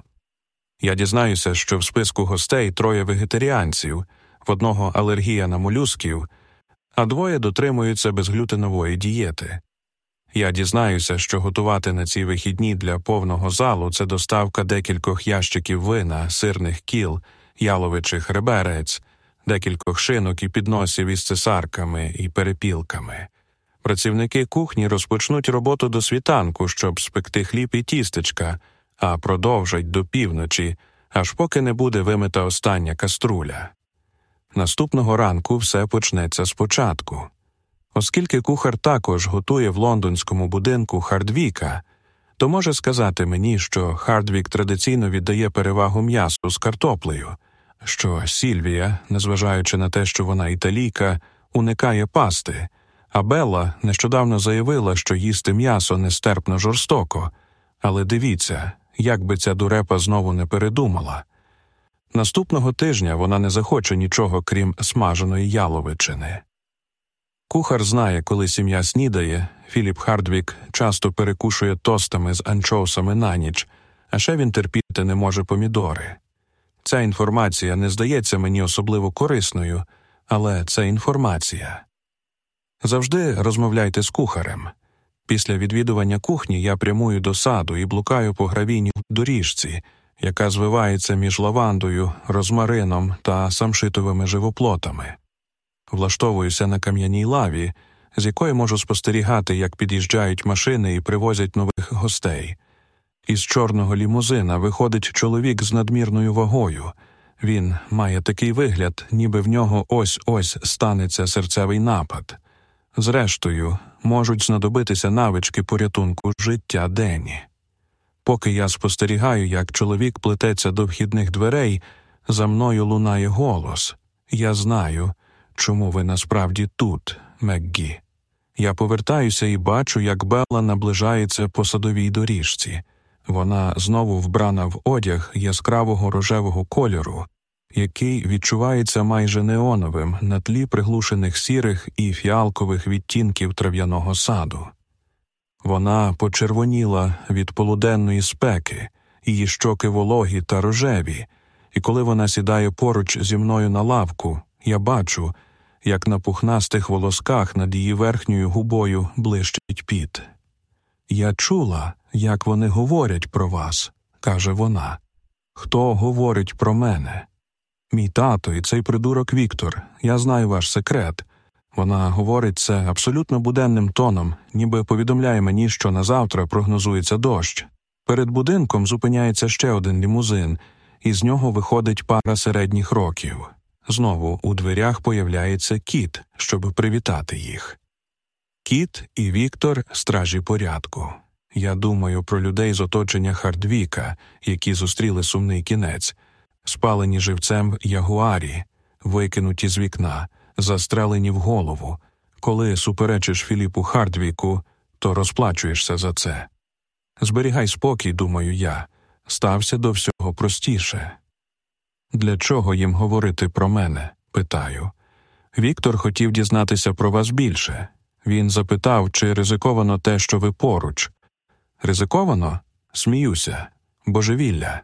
Я дізнаюся, що в списку гостей троє вегетаріанців, в одного алергія на молюсків, а двоє дотримуються безглютенової дієти. Я дізнаюся, що готувати на ці вихідні для повного залу це доставка декількох ящиків вина, сирних кіл, яловичих реберець, декількох шинок і підносів із цесарками і перепілками. Працівники кухні розпочнуть роботу до світанку, щоб спекти хліб і тістечка, а продовжать до півночі, аж поки не буде вимита остання каструля. Наступного ранку все почнеться спочатку. Оскільки кухар також готує в лондонському будинку Хардвіка, то може сказати мені, що Хардвік традиційно віддає перевагу м'ясу з картоплею, що Сільвія, незважаючи на те, що вона італійка, уникає пасти, а Белла нещодавно заявила, що їсти м'ясо нестерпно жорстоко, але дивіться, як би ця дурепа знову не передумала. Наступного тижня вона не захоче нічого крім смаженої яловичини. Кухар знає, коли сім'я снідає, Філіп Хардвік часто перекушує тостами з анчоусами на ніч, а ще він терпіти не може помідори. Ця інформація не здається мені особливо корисною, але це інформація. Завжди розмовляйте з кухарем. Після відвідування кухні я прямую до саду і блукаю по гравійній доріжці, яка звивається між лавандою, розмарином та самшитовими живоплотами. Влаштовуюся на кам'яній лаві, з якої можу спостерігати, як під'їжджають машини і привозять нових гостей. Із чорного лімузина виходить чоловік з надмірною вагою. Він має такий вигляд, ніби в нього ось ось станеться серцевий напад. Зрештою, можуть знадобитися навички порятунку життя Дені. Поки я спостерігаю, як чоловік плететься до вхідних дверей, за мною лунає голос. Я знаю, чому ви насправді тут, Меггі. Я повертаюся і бачу, як Белла наближається по садовій доріжці. Вона знову вбрана в одяг яскравого рожевого кольору, який відчувається майже неоновим на тлі приглушених сірих і фіалкових відтінків трав'яного саду. Вона почервоніла від полуденної спеки, її щоки вологі та рожеві, і коли вона сідає поруч зі мною на лавку, я бачу, як на пухнастих волосках над її верхньою губою блищить піт. Я чула, як вони говорять про вас, каже вона. Хто говорить про мене? Мій тато і цей придурок Віктор, я знаю ваш секрет. Вона говорить це абсолютно буденним тоном, ніби повідомляє мені, що на завтра прогнозується дощ. Перед будинком зупиняється ще один лімузин, і з нього виходить пара середніх років. Знову у дверях появляється кіт, щоб привітати їх. Кіт і Віктор стражі порядку. Я думаю про людей з оточення Хардвіка, які зустріли сумний кінець, спалені живцем ягуарі, викинуті з вікна, застрелені в голову. Коли суперечиш Філіпу Хардвіку, то розплачуєшся за це. Зберігай спокій, думаю я, стався до всього простіше. Для чого їм говорити про мене? питаю. Віктор хотів дізнатися про вас більше. Він запитав, чи ризиковано те, що ви поруч. Ризиковано? Сміюся, божевілля.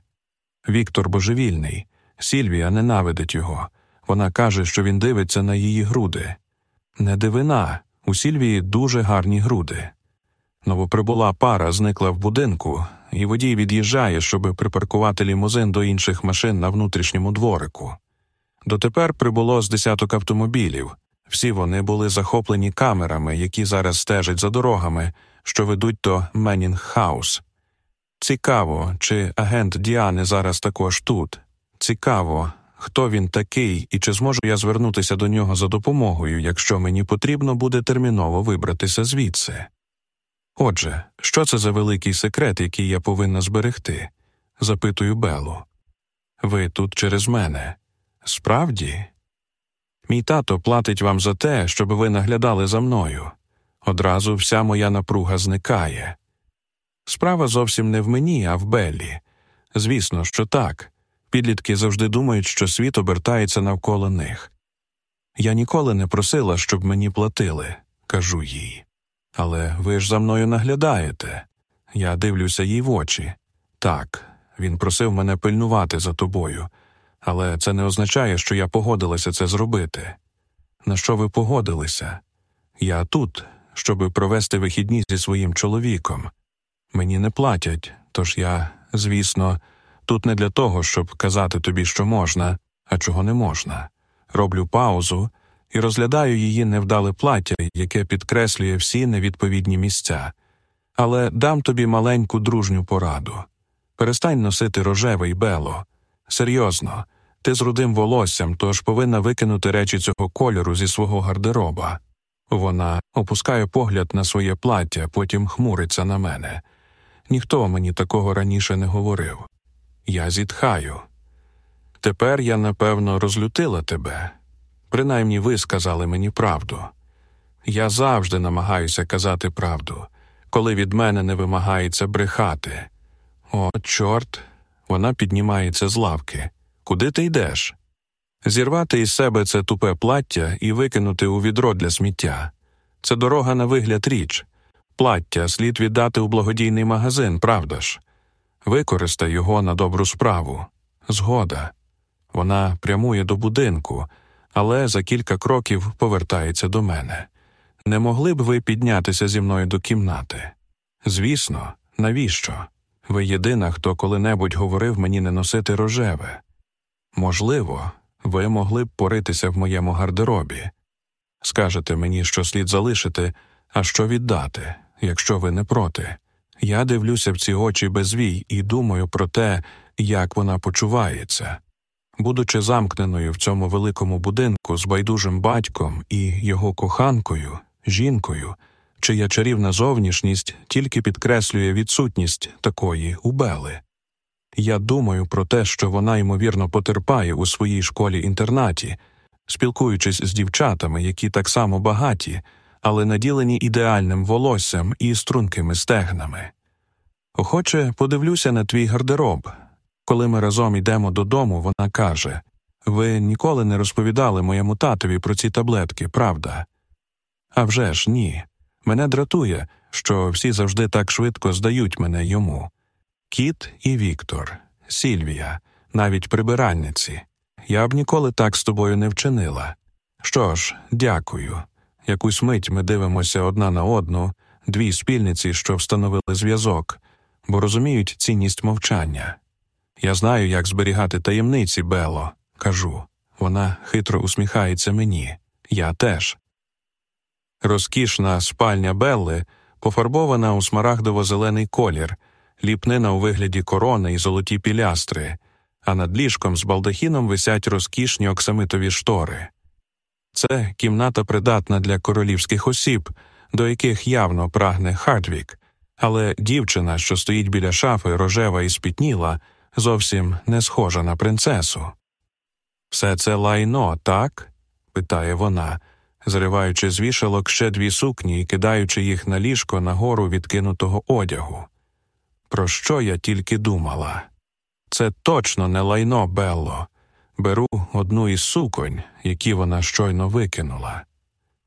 Віктор божевільний. Сільвія ненавидить його. Вона каже, що він дивиться на її груди. Не дивина, у Сільвії дуже гарні груди. Новоприбула пара зникла в будинку, і водій від'їжджає, щоб припаркувати лімузин до інших машин на внутрішньому дворику. Дотепер прибуло з десяток автомобілів. Всі вони були захоплені камерами, які зараз стежать за дорогами, що ведуть до Менінг Хаус. Цікаво, чи агент Діани зараз також тут. Цікаво, хто він такий і чи зможу я звернутися до нього за допомогою, якщо мені потрібно буде терміново вибратися звідси. Отже, що це за великий секрет, який я повинна зберегти? запитую Белу. Ви тут через мене. Справді? Мій тато платить вам за те, щоб ви наглядали за мною. Одразу вся моя напруга зникає. Справа зовсім не в мені, а в Беллі. Звісно, що так. Підлітки завжди думають, що світ обертається навколо них. Я ніколи не просила, щоб мені платили, кажу їй. Але ви ж за мною наглядаєте. Я дивлюся їй в очі. Так, він просив мене пильнувати за тобою, але це не означає, що я погодилася це зробити. На що ви погодилися? Я тут, щоби провести вихідні зі своїм чоловіком. Мені не платять, тож я, звісно, тут не для того, щоб казати тобі, що можна, а чого не можна. Роблю паузу і розглядаю її невдале плаття, яке підкреслює всі невідповідні місця. Але дам тобі маленьку дружню пораду. Перестань носити рожевий бело. Серйозно, ти з рудим волоссям, тож повинна викинути речі цього кольору зі свого гардероба. Вона опускає погляд на своє плаття, потім хмуриться на мене. Ніхто мені такого раніше не говорив. Я зітхаю. Тепер я, напевно, розлютила тебе. Принаймні ви сказали мені правду. Я завжди намагаюся казати правду, коли від мене не вимагається брехати. О, чорт, вона піднімається з лавки. Куди ти йдеш? Зірвати із себе це тупе плаття і викинути у відро для сміття. Це дорога на вигляд річ. Плаття слід віддати у благодійний магазин, правда ж? Використай його на добру справу. Згода. Вона прямує до будинку, але за кілька кроків повертається до мене. Не могли б ви піднятися зі мною до кімнати? Звісно, навіщо? Ви єдина, хто коли-небудь говорив мені не носити рожеве. Можливо, ви могли б поритися в моєму гардеробі. Скажете мені, що слід залишити, а що віддати, якщо ви не проти. Я дивлюся в ці очі безвій і думаю про те, як вона почувається. Будучи замкненою в цьому великому будинку з байдужим батьком і його коханкою, жінкою, чия чарівна зовнішність тільки підкреслює відсутність такої у Бели. Я думаю про те, що вона ймовірно потерпає у своїй школі інтернаті, спілкуючись з дівчатами, які так само багаті, але наділені ідеальним волоссям і стрункими стегнами. Охоче подивлюся на твій гардероб. Коли ми разом йдемо додому, вона каже Ви ніколи не розповідали моєму татові про ці таблетки, правда? «А вже ж, ні. Мене дратує, що всі завжди так швидко здають мене йому. Кіт і Віктор, Сільвія, навіть прибиральниці. Я б ніколи так з тобою не вчинила. Що ж, дякую. Якусь мить ми дивимося одна на одну, дві спільниці, що встановили зв'язок, бо розуміють цінність мовчання. Я знаю, як зберігати таємниці, Бело, кажу. Вона хитро усміхається мені. Я теж. Розкішна спальня Белли пофарбована у смарагдово-зелений колір, ліпнина у вигляді корони і золоті пілястри, а над ліжком з балдахіном висять розкішні оксамитові штори. Це кімната придатна для королівських осіб, до яких явно прагне Хардвік, але дівчина, що стоїть біля шафи, рожева і спітніла, зовсім не схожа на принцесу. Все це лайно, так? питає вона, зриваючи з вішалок ще дві сукні і кидаючи їх на ліжко на гору відкинутого одягу. Про що я тільки думала? Це точно не лайно, Белло. Беру одну із суконь, які вона щойно викинула,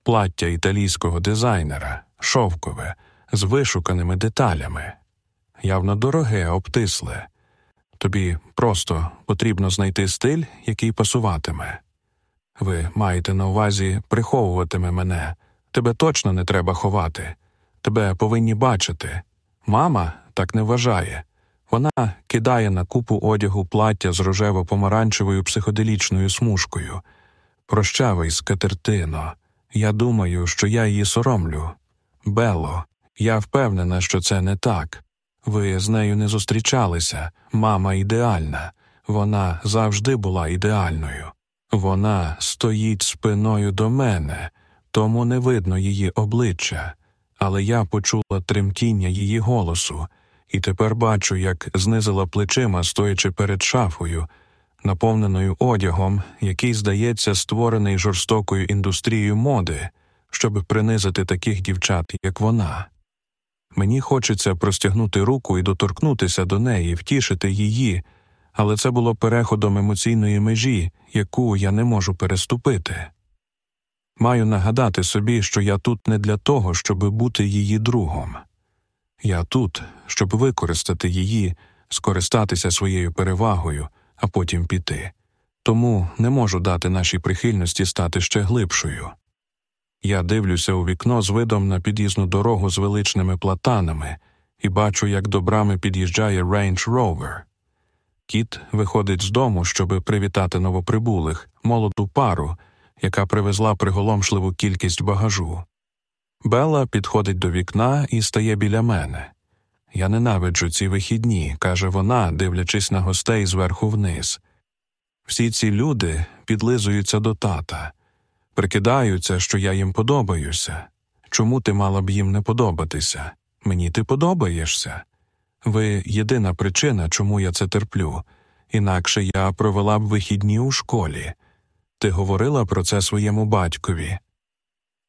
плаття італійського дизайнера, шовкове, з вишуканими деталями. Явно дороге, обтисле. Тобі просто потрібно знайти стиль, який пасуватиме. Ви маєте на увазі приховуватиме мене. Тебе точно не треба ховати. Тебе повинні бачити. Мама так не вважає. Вона кидає на купу одягу плаття з рожево-помаранчевою психоделічною смужкою. Прощавий, скатертино. Я думаю, що я її соромлю. Бело, я впевнена, що це не так. Ви з нею не зустрічалися. Мама ідеальна. Вона завжди була ідеальною. Вона стоїть спиною до мене, тому не видно її обличчя, але я почула тремтіння її голосу і тепер бачу, як знизила плечима, стоячи перед шафою, наповненою одягом, який, здається, створений жорстокою індустрією моди, щоб принизити таких дівчат, як вона. Мені хочеться простягнути руку і доторкнутися до неї, втішити її, але це було переходом емоційної межі, яку я не можу переступити. Маю нагадати собі, що я тут не для того, щоб бути її другом. Я тут, щоб використати її, скористатися своєю перевагою, а потім піти. Тому не можу дати нашій прихильності стати ще глибшою. Я дивлюся у вікно з видом на під'їзну дорогу з величними платанами і бачу, як до брами під'їжджає Range Rover. Кіт виходить з дому, щоб привітати новоприбулих, молоду пару, яка привезла приголомшливу кількість багажу. Белла підходить до вікна і стає біля мене. Я ненавиджу ці вихідні, каже вона, дивлячись на гостей зверху вниз. Всі ці люди підлизуються до тата, прикидаються, що я їм подобаюся. Чому ти мала б їм не подобатися? Мені ти подобаєшся. Ви єдина причина, чому я це терплю, інакше я провела б вихідні у школі. Ти говорила про це своєму батькові.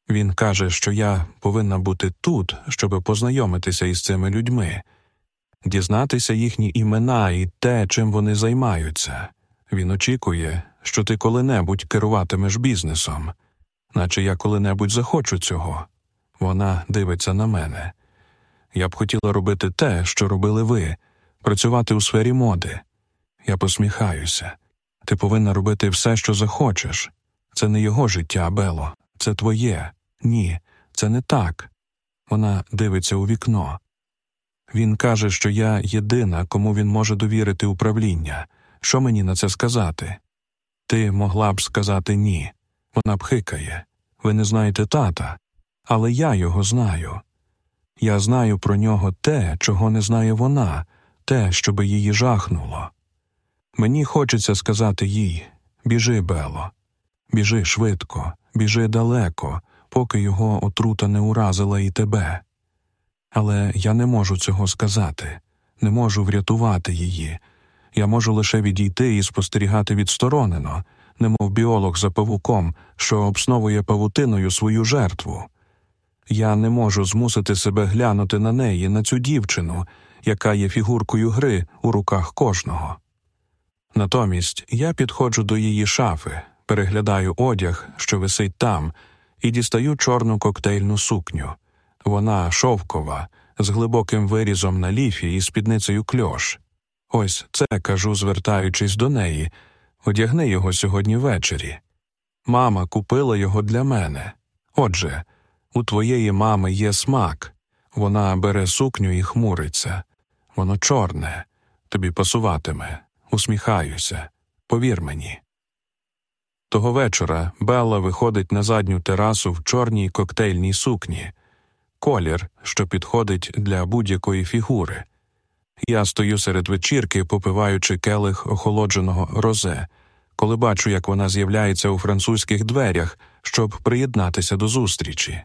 Він каже, що я повинна бути тут, щоб познайомитися із цими людьми, дізнатися їхні імена і те, чим вони займаються. Він очікує, що ти коли-небудь керуватимеш бізнесом, наче я коли-небудь захочу цього. Вона дивиться на мене. Я б хотіла робити те, що робили ви, працювати у сфері моди. Я посміхаюся. Ти повинна робити все, що захочеш. Це не його життя, Бело, це твоє. Ні, це не так. Вона дивиться у вікно. Він каже, що я єдина, кому він може довірити управління. Що мені на це сказати? Ти могла б сказати ні. Вона пхикає. Ви не знаєте тата, але я його знаю. Я знаю про нього те, чого не знає вона, те, що би її жахнуло. Мені хочеться сказати їй біжи, Бело, біжи швидко, біжи далеко, поки його отрута не уразила і тебе. Але я не можу цього сказати, не можу врятувати її. Я можу лише відійти і спостерігати відсторонено, немов біолог за павуком, що обсновує павутиною свою жертву. Я не можу змусити себе глянути на неї, на цю дівчину, яка є фігуркою гри у руках кожного. Натомість я підходжу до її шафи, переглядаю одяг, що висить там, і дістаю чорну коктейльну сукню. Вона шовкова, з глибоким вирізом на ліфі і спідницею кльош. Ось це кажу, звертаючись до неї, одягни його сьогодні ввечері. Мама купила його для мене. Отже, у твоєї мами є смак. Вона бере сукню і хмуриться. Воно чорне, тобі пасуватиме, усміхаюся. Повір мені. Того вечора Белла виходить на задню терасу в чорній коктейльній сукні, колір, що підходить для будь-якої фігури. Я стою серед вечірки, попиваючи келих охолодженого розе, коли бачу, як вона з'являється у французьких дверях, щоб приєднатися до зустрічі.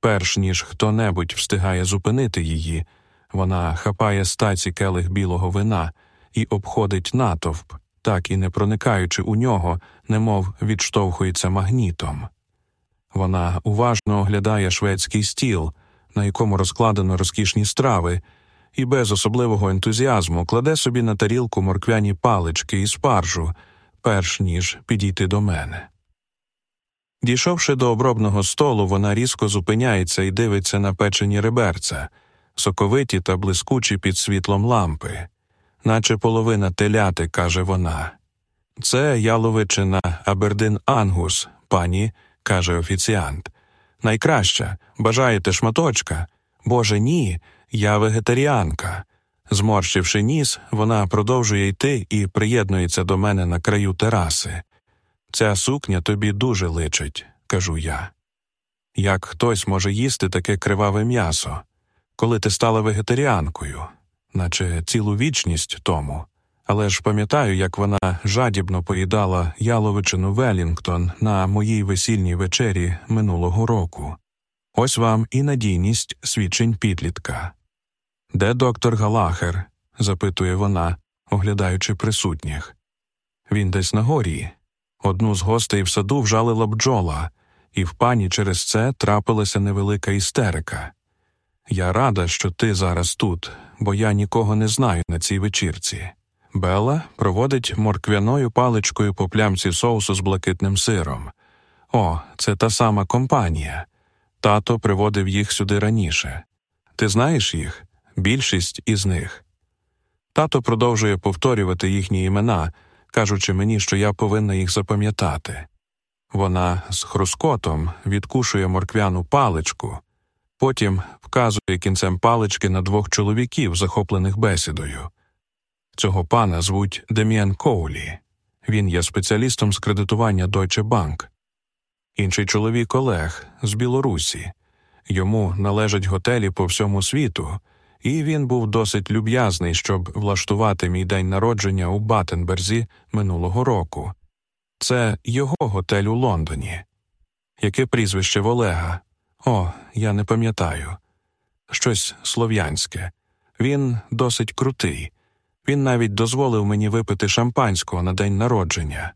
Перш ніж хто небудь встигає зупинити її, вона хапає стаці келих білого вина і обходить натовп, так і не проникаючи у нього, немов відштовхується магнітом. Вона уважно оглядає шведський стіл, на якому розкладено розкішні страви, і без особливого ентузіазму кладе собі на тарілку морквяні палички і спаржу, перш ніж підійти до мене. Дійшовши до обробного столу, вона різко зупиняється і дивиться на печені реберця, соковиті та блискучі під світлом лампи, наче половина теляти, каже вона. Це яловичина Абердин Ангус, пані, каже офіціант. Найкраща, бажаєте шматочка? Боже ні, я вегетаріанка. Зморщивши ніс, вона продовжує йти і приєднується до мене на краю тераси. Ця сукня тобі дуже личить, кажу я. Як хтось може їсти таке криваве м'ясо, коли ти стала вегетаріанкою, наче цілу вічність тому. Але ж пам'ятаю, як вона жадібно поїдала яловичину Велінгтон на моїй весільній вечері минулого року. Ось вам і надійність свідчень підлітка. Де доктор Галахер? запитує вона, оглядаючи присутніх. Він десь на горі. Одну з гостей в саду вжалила бджола, і в пані через це трапилася невелика істерика. Я рада, що ти зараз тут, бо я нікого не знаю на цій вечірці. Белла проводить морквяною паличкою по плямці соусу з блакитним сиром. О, це та сама компанія. Тато приводив їх сюди раніше. Ти знаєш їх? Більшість із них. Тато продовжує повторювати їхні імена, кажучи мені, що я повинна їх запам'ятати. Вона з хрускотом відкушує морквяну паличку, потім вказує кінцем палички на двох чоловіків, захоплених бесідою. Цього пана звуть Дем'ян Коулі. Він є спеціалістом з кредитування Deutsche Bank. Інший чоловік Олег з Білорусі. Йому належать готелі по всьому світу, і він був досить люб'язний, щоб влаштувати мій день народження у Батенберзі минулого року. Це його готель у Лондоні. Яке прізвище в Олега? О, я не пам'ятаю. Щось слов'янське. Він досить крутий. Він навіть дозволив мені випити шампанського на день народження.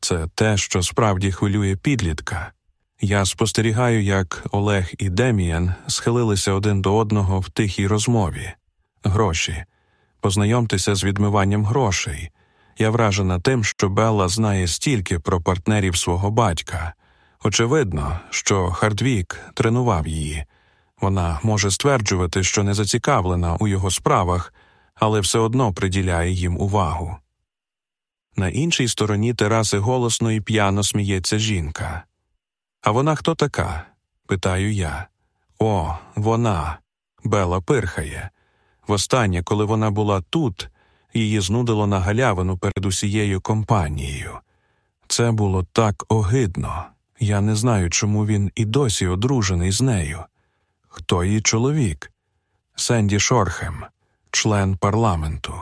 Це те, що справді хвилює підлітка. Я спостерігаю, як Олег і Деміан схилилися один до одного в тихій розмові. Гроші. Познайомтеся з відмиванням грошей. Я вражена тим, що Белла знає стільки про партнерів свого батька. Очевидно, що Хардвік тренував її. Вона може стверджувати, що не зацікавлена у його справах, але все одно приділяє їм увагу. На іншій стороні тераси голосно і п'яно сміється жінка. А вона хто така? питаю я. О, вона. Бела пирхає. Востаннє, коли вона була тут, її знудило на галявину перед усією компанією. Це було так огидно. Я не знаю, чому він і досі одружений з нею. Хто її чоловік? Сенді Шорхем, член парламенту.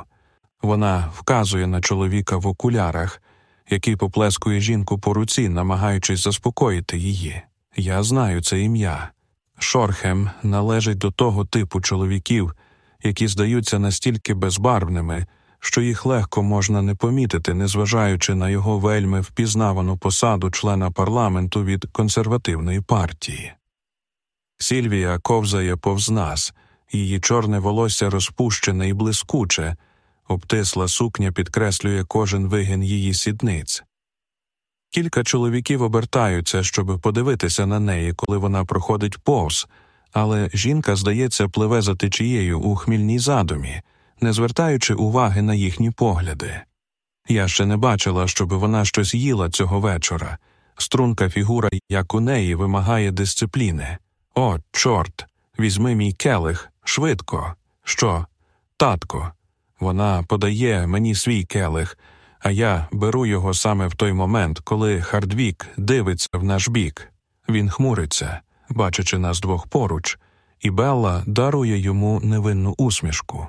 Вона вказує на чоловіка в окулярах, який поплескує жінку по руці, намагаючись заспокоїти її. Я знаю це ім'я. Шорхем належить до того типу чоловіків, які здаються настільки безбарвними, що їх легко можна не помітити, незважаючи на його вельми впізнавану посаду члена парламенту від консервативної партії. Сільвія ковзає повз нас, її чорне волосся розпущене і блискуче, обтисла сукня підкреслює кожен вигін її сідниць. Кілька чоловіків обертаються, щоб подивитися на неї, коли вона проходить повз, але жінка, здається, пливе за течією у хмільній задумі, не звертаючи уваги на їхні погляди. Я ще не бачила, щоб вона щось їла цього вечора. Струнка фігура, як у неї, вимагає дисципліни. О, чорт, візьми мій келих, швидко. Що? Татко. Вона подає мені свій келих, а я беру його саме в той момент, коли Хардвік дивиться в наш бік. Він хмуриться, бачачи нас двох поруч, і Белла дарує йому невинну усмішку.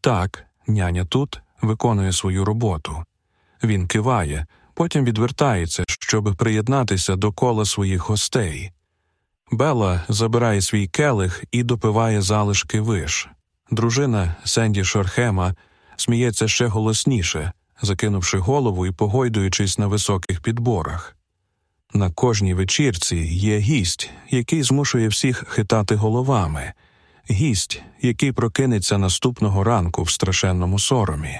Так, няня тут виконує свою роботу. Він киває, потім відвертається, щоб приєднатися до кола своїх гостей. Белла забирає свій келих і допиває залишки виш. Дружина Сенді Шорхема сміється ще голосніше, закинувши голову і погойдуючись на високих підборах. На кожній вечірці є гість, який змушує всіх хитати головами, гість, який прокинеться наступного ранку в страшенному соромі.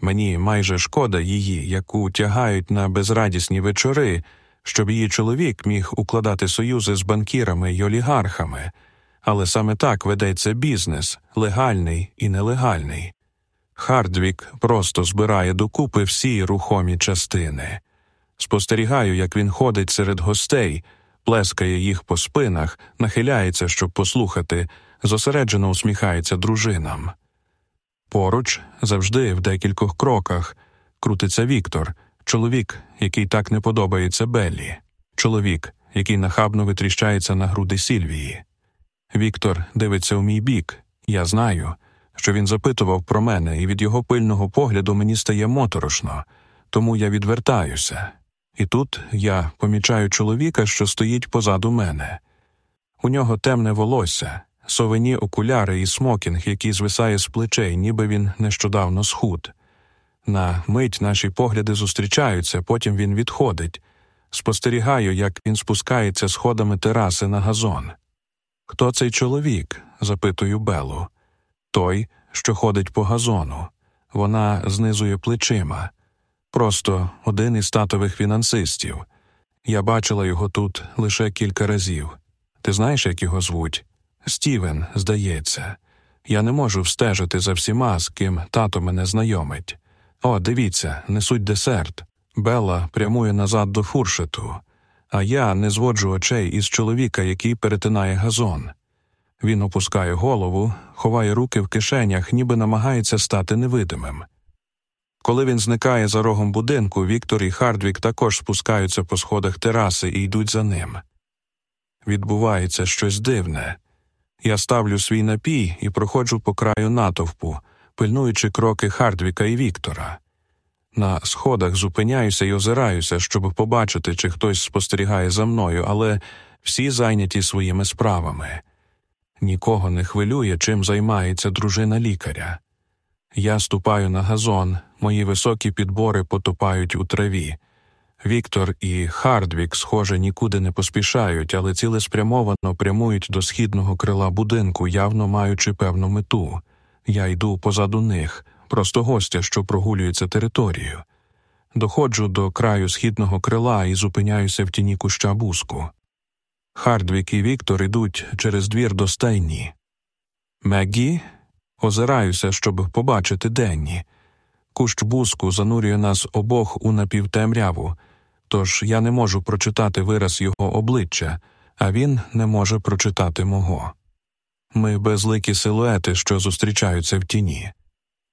Мені майже шкода її, яку тягають на безрадісні вечори, щоб її чоловік міг укладати союзи з банкірами й олігархами, але саме так ведеться бізнес легальний і нелегальний. Хардвік просто збирає докупи всі рухомі частини. Спостерігаю, як він ходить серед гостей, плескає їх по спинах, нахиляється, щоб послухати, зосереджено усміхається дружинам. Поруч, завжди в декількох кроках, крутиться Віктор, чоловік, який так не подобається Беллі, чоловік, який нахабно витріщається на груди Сільвії. Віктор дивиться у мій бік, я знаю що він запитував про мене, і від його пильного погляду мені стає моторошно, тому я відвертаюся. І тут я помічаю чоловіка, що стоїть позаду мене. У нього темне волосся, совині окуляри і смокінг, який звисає з плечей, ніби він нещодавно схуд. На мить наші погляди зустрічаються, потім він відходить, Спостерігаю, як він спускається сходами тераси на газон. Хто цей чоловік? запитую Белу. Той, що ходить по газону. Вона знизує плечима. Просто один із татових фінансистів. Я бачила його тут лише кілька разів. Ти знаєш, як його звуть? Стівен, здається. Я не можу встежити за всіма, з ким тато мене знайомить. О, дивіться, несуть десерт. Белла прямує назад до фуршету, а я не зводжу очей із чоловіка, який перетинає газон. Він опускає голову, ховає руки в кишенях, ніби намагається стати невидимим. Коли він зникає за рогом будинку, Віктор і Хардвік також спускаються по сходах тераси і йдуть за ним. Відбувається щось дивне. Я ставлю свій напій і проходжу по краю натовпу, пильнуючи кроки Хардвіка і Віктора. На сходах зупиняюся і озираюся, щоб побачити, чи хтось спостерігає за мною, але всі зайняті своїми справами. Нікого не хвилює, чим займається дружина лікаря. Я ступаю на газон, мої високі підбори потопають у траві. Віктор і Хардвік, схоже, нікуди не поспішають, але цілеспрямовано прямують до східного крила будинку, явно маючи певну мету. Я йду позаду них, просто гостя, що прогулюється територією. Доходжу до краю східного крила і зупиняюся в тіні куща бузку. Хардвік і Віктор йдуть через двір до стайні. Мегі озираюся, щоб побачити денні. Кущ буску занурює нас обох у напівтемряву, тож я не можу прочитати вираз його обличчя, а він не може прочитати мого. Ми безликі силуети, що зустрічаються в тіні.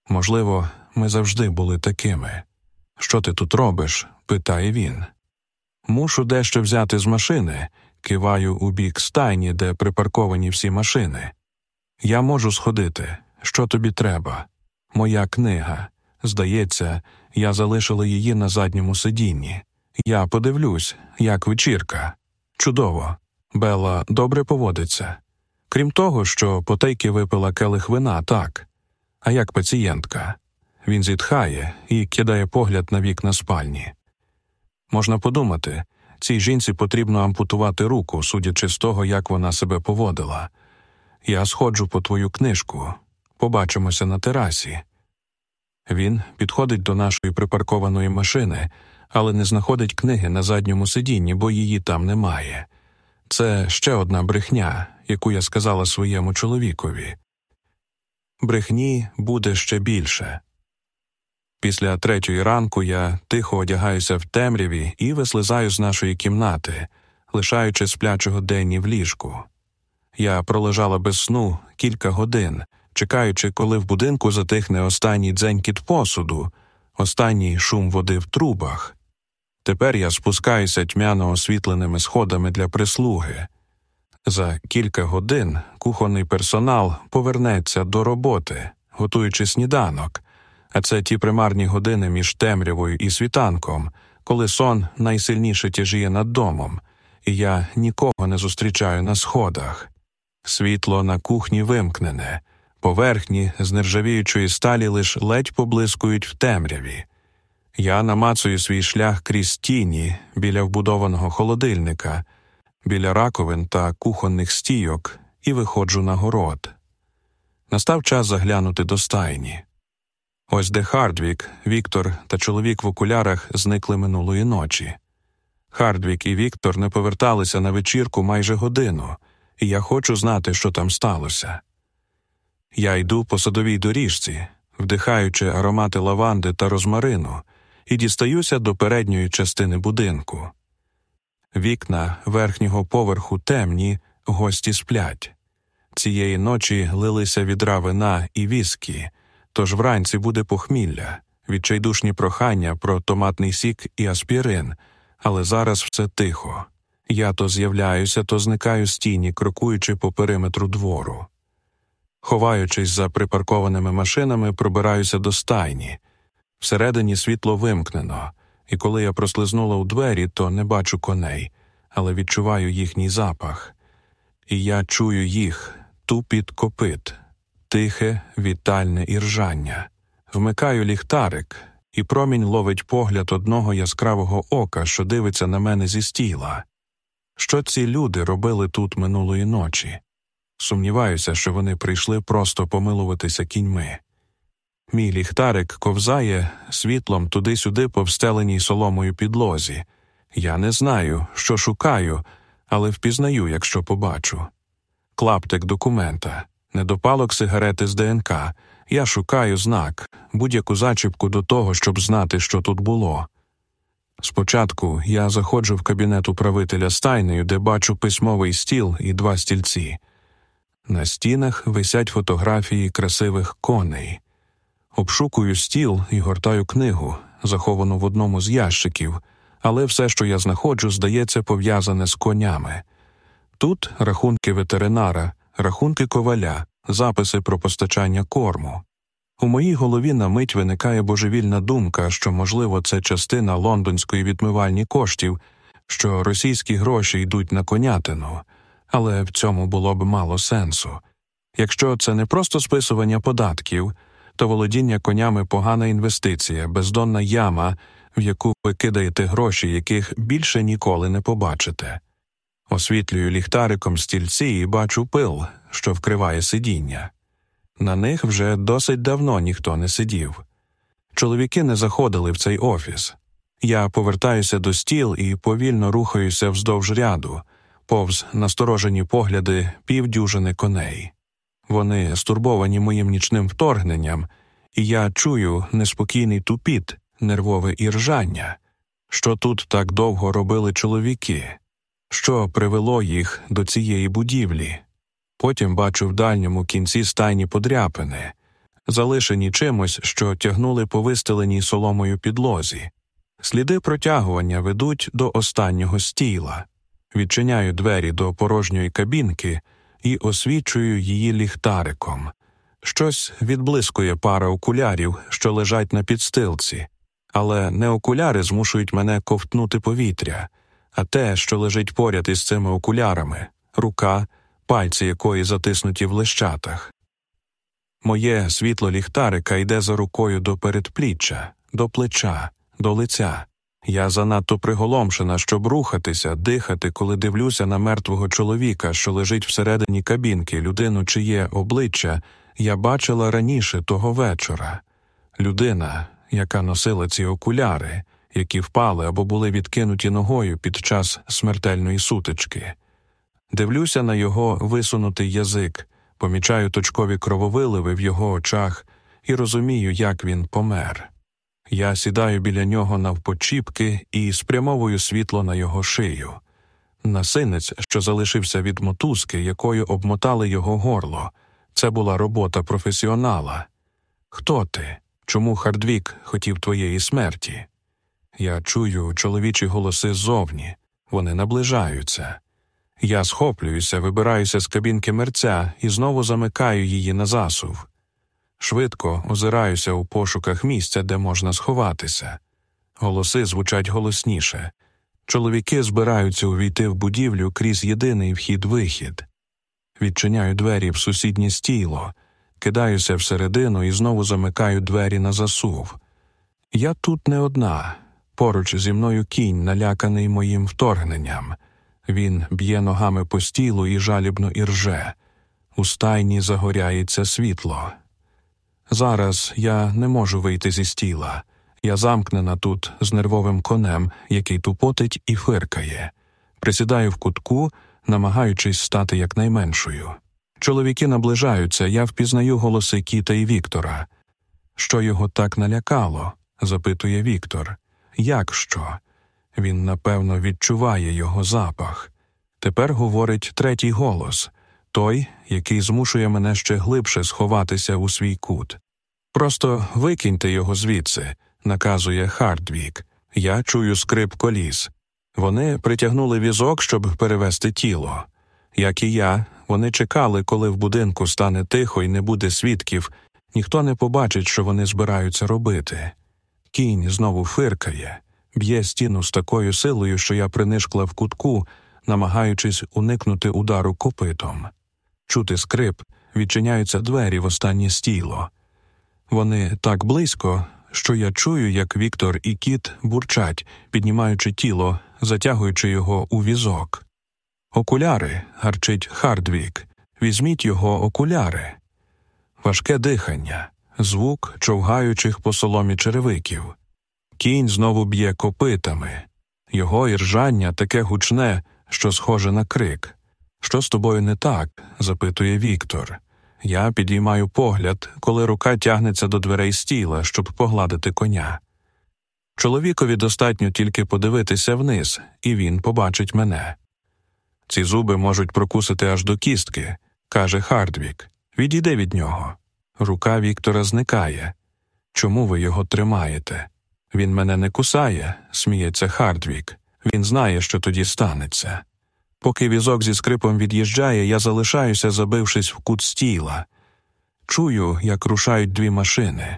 Можливо, ми завжди були такими. Що ти тут робиш? питає він. Мушу дещо взяти з машини, киваю у бік стайні, де припарковані всі машини. Я можу сходити. Що тобі треба? Моя книга. Здається, я залишила її на задньому сидінні. Я подивлюсь, як вечірка. Чудово. Бела добре поводиться. Крім того, що потейки випила келих вина, так. А як пацієнтка? Він зітхає і кидає погляд на вікна спальні. Можна подумати, цій жінці потрібно ампутувати руку, судячи з того, як вона себе поводила. Я сходжу по твою книжку. Побачимося на терасі. Він підходить до нашої припаркованої машини, але не знаходить книги на задньому сидінні, бо її там немає. Це ще одна брехня, яку я сказала своєму чоловікові. Брехні буде ще більше. Після третьої ранку я тихо одягаюся в темряві і вислизаю з нашої кімнати, лишаючи сплячого Денні в ліжку. Я пролежала без сну кілька годин, чекаючи, коли в будинку затихне останній дзенькіт посуду, останній шум води в трубах. Тепер я спускаюся тьмяно освітленими сходами для прислуги. За кілька годин кухонний персонал повернеться до роботи, готуючи сніданок, а це ті примарні години між темрявою і світанком, коли сон найсильніше тяжіє над домом, і я нікого не зустрічаю на сходах. Світло на кухні вимкнене, поверхні з нержавіючої сталі лиш ледь поблискують в темряві. Я намацую свій шлях крізь тіні біля вбудованого холодильника, біля раковин та кухонних стійок і виходжу на город. Настав час заглянути до стайні. Ось де Хардвік, Віктор та чоловік в окулярах зникли минулої ночі. Хардвік і Віктор не поверталися на вечірку майже годину, і я хочу знати, що там сталося. Я йду по садовій доріжці, вдихаючи аромати лаванди та розмарину, і дістаюся до передньої частини будинку. Вікна верхнього поверху темні, гості сплять. Цієї ночі лилися відра вина і віскі, тож вранці буде похмілля, відчайдушні прохання про томатний сік і аспірин, але зараз все тихо. Я то з'являюся, то зникаю з тіні, крокуючи по периметру двору. Ховаючись за припаркованими машинами, пробираюся до стайні. Всередині світло вимкнено, і коли я прослизнула у двері, то не бачу коней, але відчуваю їхній запах. І я чую їх тупіт копит, тихе, вітальне іржання. Вмикаю ліхтарик, і промінь ловить погляд одного яскравого ока, що дивиться на мене зі стіла. Що ці люди робили тут минулої ночі? Сумніваюся, що вони прийшли просто помилуватися кіньми. Мій ліхтарик ковзає світлом туди-сюди по встеленій соломою підлозі. Я не знаю, що шукаю, але впізнаю, якщо побачу. Клаптик документа, недопалок сигарети з ДНК. Я шукаю знак, будь-яку зачіпку до того, щоб знати, що тут було. Спочатку я заходжу в кабінет управителя стайнею, де бачу письмовий стіл і два стільці. На стінах висять фотографії красивих коней. Обшукую стіл і гортаю книгу, заховану в одному з ящиків, але все, що я знаходжу, здається, пов'язане з конями. Тут рахунки ветеринара, рахунки коваля, записи про постачання корму. У моїй голові на мить виникає божевільна думка, що, можливо, це частина лондонської відмивальні коштів, що російські гроші йдуть на конятину, але в цьому було б мало сенсу. Якщо це не просто списування податків, то володіння конями погана інвестиція, бездонна яма, в яку ви кидаєте гроші, яких більше ніколи не побачите. Освітлюю ліхтариком стільці і бачу пил, що вкриває сидіння. На них вже досить давно ніхто не сидів. Чоловіки не заходили в цей офіс. Я повертаюся до стіл і повільно рухаюся вздовж ряду, повз насторожені погляди півдюжини коней. Вони стурбовані моїм нічним вторгненням, і я чую неспокійний тупіт, нервове іржання, що тут так довго робили чоловіки, що привело їх до цієї будівлі. Потім бачу в дальньому кінці стайні подряпини, залишені чимось, що тягнули по вистеленій соломою підлозі. Сліди протягування ведуть до останнього стіла, відчиняю двері до порожньої кабінки і освічую її ліхтариком. Щось відблискує пара окулярів, що лежать на підстилці, але не окуляри змушують мене ковтнути повітря, а те, що лежить поряд із цими окулярами рука пальці якої затиснуті в лищатах. Моє світло ліхтарика йде за рукою до передпліччя, до плеча, до лиця. Я занадто приголомшена, щоб рухатися, дихати, коли дивлюся на мертвого чоловіка, що лежить всередині кабінки, людину, чиє обличчя я бачила раніше того вечора. Людина, яка носила ці окуляри, які впали або були відкинуті ногою під час смертельної сутички. Дивлюся на його висунутий язик, помічаю точкові крововиливи в його очах і розумію, як він помер. Я сідаю біля нього навпочіпки і спрямовую світло на його шию. Насинець, що залишився від мотузки, якою обмотали його горло. Це була робота професіонала. Хто ти? Чому Хардвік хотів твоєї смерті? Я чую чоловічі голоси ззовні, вони наближаються. Я схоплююся, вибираюся з кабінки мерця і знову замикаю її на засув. Швидко озираюся у пошуках місця, де можна сховатися. Голоси звучать голосніше. Чоловіки збираються увійти в будівлю крізь єдиний вхід вихід. Відчиняю двері в сусіднє стіло, кидаюся всередину і знову замикаю двері на засув. Я тут не одна, поруч зі мною кінь, наляканий моїм вторгненням. Він б'є ногами по стілу і жалібно ірже. У стайні загоряється світло. Зараз я не можу вийти зі стіла. Я замкнена тут з нервовим конем, який тупотить і фиркає. Присідаю в кутку, намагаючись стати якнайменшою. Чоловіки наближаються, я впізнаю голоси Кіта і Віктора. Що його так налякало? запитує Віктор. Як що? Він, напевно, відчуває його запах. Тепер говорить третій голос той, який змушує мене ще глибше сховатися у свій кут. Просто викиньте його звідси, наказує Хардвік. Я чую скрип коліс. Вони притягнули візок, щоб перевести тіло. Як і я, вони чекали, коли в будинку стане тихо і не буде свідків, ніхто не побачить, що вони збираються робити. Кінь знову фиркає б'є стіну з такою силою, що я принишкла в кутку, намагаючись уникнути удару копитом. Чути скрип, відчиняються двері в останнє стіло. Вони так близько, що я чую, як Віктор і кіт бурчать, піднімаючи тіло, затягуючи його у візок. Окуляри, гарчить Хардвік. Візьміть його окуляри. Важке дихання, звук човгаючих по соломі черевиків. Кінь знову б'є копитами. Його іржання таке гучне, що схоже на крик. Що з тобою не так? запитує Віктор. Я підіймаю погляд, коли рука тягнеться до дверей стіла, щоб погладити коня. Чоловікові достатньо тільки подивитися вниз, і він побачить мене. Ці зуби можуть прокусити аж до кістки, каже Хардвік. Відійди від нього. Рука Віктора зникає. Чому ви його тримаєте? Він мене не кусає, сміється Хардвік. Він знає, що тоді станеться. Поки візок зі скрипом від'їжджає, я залишаюся, забившись в кут стіла. Чую, як рушають дві машини,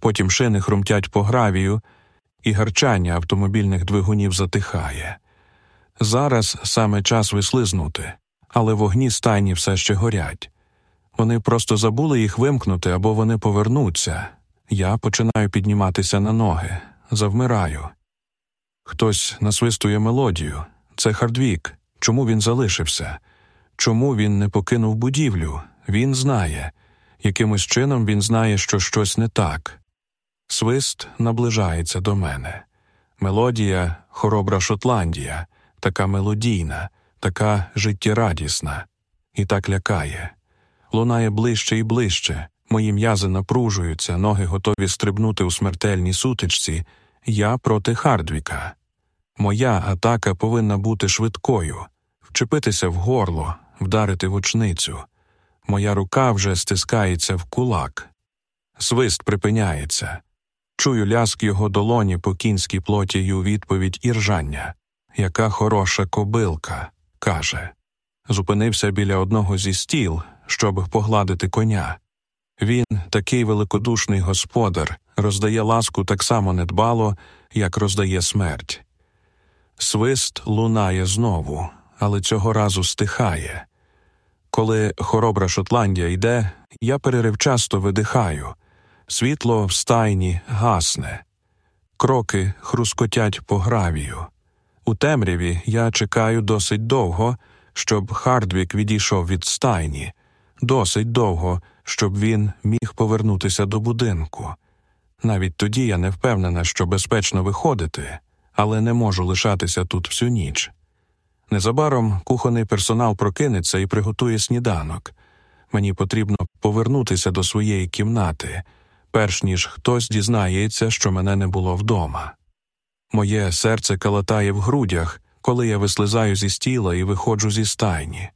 потім шини хрумтять по гравію, і гарчання автомобільних двигунів затихає. Зараз саме час вислизнути, але вогні стайні все ще горять. Вони просто забули їх вимкнути або вони повернуться. Я починаю підніматися на ноги, завмираю. Хтось насвистує мелодію. Це Хардвік. Чому він залишився? Чому він не покинув будівлю? Він знає. Якимось чином він знає, що щось не так. Свист наближається до мене. Мелодія хоробра Шотландія, така мелодійна, така життєрадісна, і так лякає. Лунає ближче і ближче, мої м'язи напружуються, ноги готові стрибнути у смертельній сутичці. Я проти Хардвіка. Моя атака повинна бути швидкою, вчепитися в горло, вдарити в очницю. Моя рука вже стискається в кулак. Свист припиняється. Чую ляск його долоні по кінській плоті й у відповідь іржання. Яка хороша кобилка, каже. Зупинився біля одного зі стіл, щоб погладити коня. Він, такий великодушний господар, роздає ласку так само недбало, як роздає смерть. Свист лунає знову, але цього разу стихає. Коли хоробра Шотландія йде, я переривчасто видихаю, світло в стайні гасне, кроки хрускотять по гравію. У темряві я чекаю досить довго, щоб Хардвік відійшов від стайні, досить довго, щоб він міг повернутися до будинку. Навіть тоді я не впевнена, що безпечно виходити, але не можу лишатися тут всю ніч. Незабаром кухонний персонал прокинеться і приготує сніданок. Мені потрібно повернутися до своєї кімнати, перш ніж хтось дізнається, що мене не було вдома. Моє серце калатає в грудях, коли я вислизаю зі стіла і виходжу зі стайні.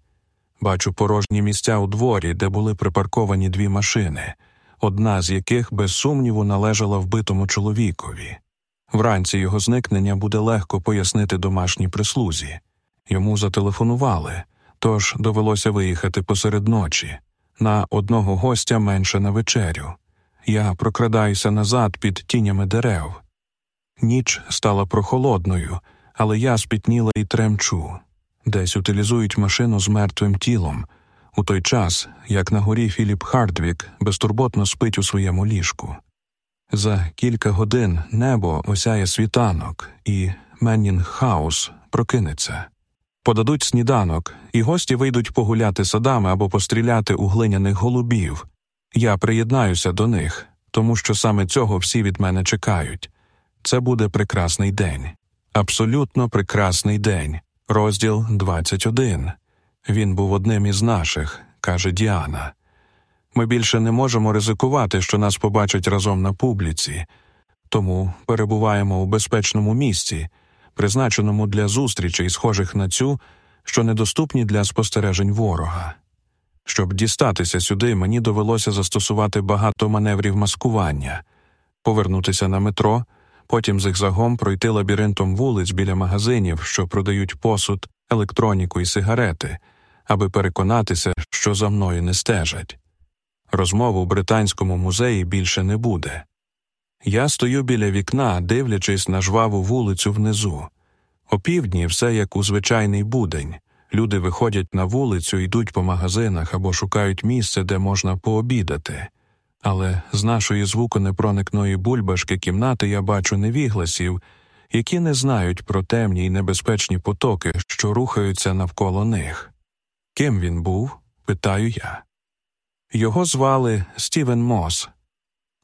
Бачу порожні місця у дворі, де були припарковані дві машини, одна з яких, без сумніву, належала вбитому чоловікові. Вранці його зникнення буде легко пояснити домашній прислузі. Йому зателефонували, тож довелося виїхати посеред ночі. На одного гостя менше на вечерю. Я прокрадаюся назад під тінями дерев. Ніч стала прохолодною, але я спітніла і тремчу. Десь утилізують машину з мертвим тілом, у той час, як на горі Філіп Хардвік безтурботно спить у своєму ліжку. За кілька годин небо осяє світанок, і Меннінг Хаус прокинеться. Подадуть сніданок, і гості вийдуть погуляти садами або постріляти у глиняних голубів. Я приєднаюся до них, тому що саме цього всі від мене чекають. Це буде прекрасний день, абсолютно прекрасний день. Розділ 21. Він був одним із наших, каже Діана. Ми більше не можемо ризикувати, що нас побачать разом на публіці, тому перебуваємо у безпечному місці, призначеному для зустрічей, схожих на цю, що недоступні для спостережень ворога. Щоб дістатися сюди, мені довелося застосувати багато маневрів маскування, повернутися на метро, потім зигзагом пройти лабіринтом вулиць біля магазинів, що продають посуд, електроніку і сигарети, аби переконатися, що за мною не стежать. Розмов у британському музеї більше не буде. Я стою біля вікна, дивлячись на жваву вулицю внизу. Опівдні все як у звичайний будень. Люди виходять на вулицю, йдуть по магазинах або шукають місце, де можна пообідати. але з нашої звуконепроникної бульбашки кімнати я бачу невігласів, які не знають про темні й небезпечні потоки, що рухаються навколо них. Ким він був? питаю я. Його звали Стівен Мос.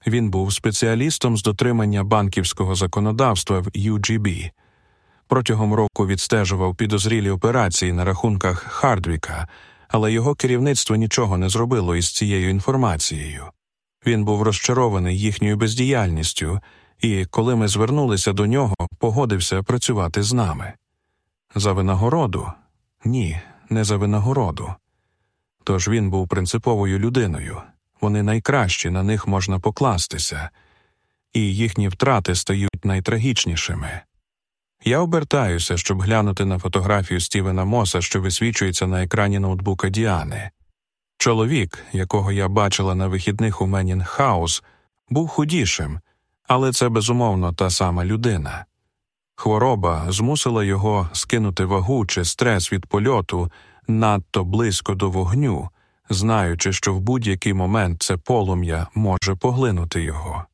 Він був спеціалістом з дотримання банківського законодавства в UGB. Протягом року відстежував підозрілі операції на рахунках Хардвіка, але його керівництво нічого не зробило із цією інформацією. Він був розчарований їхньою бездіяльністю, і, коли ми звернулися до нього, погодився працювати з нами. За винагороду? Ні, не за винагороду. Тож він був принциповою людиною вони найкращі, на них можна покластися, і їхні втрати стають найтрагічнішими. Я обертаюся, щоб глянути на фотографію Стівена Моса, що висвічується на екрані ноутбука Діани. Чоловік, якого я бачила на вихідних у Менін Хаус, був худішим, але це безумовно та сама людина. Хвороба змусила його скинути вагу чи стрес від польоту надто близько до вогню, знаючи, що в будь-який момент це полум'я може поглинути його.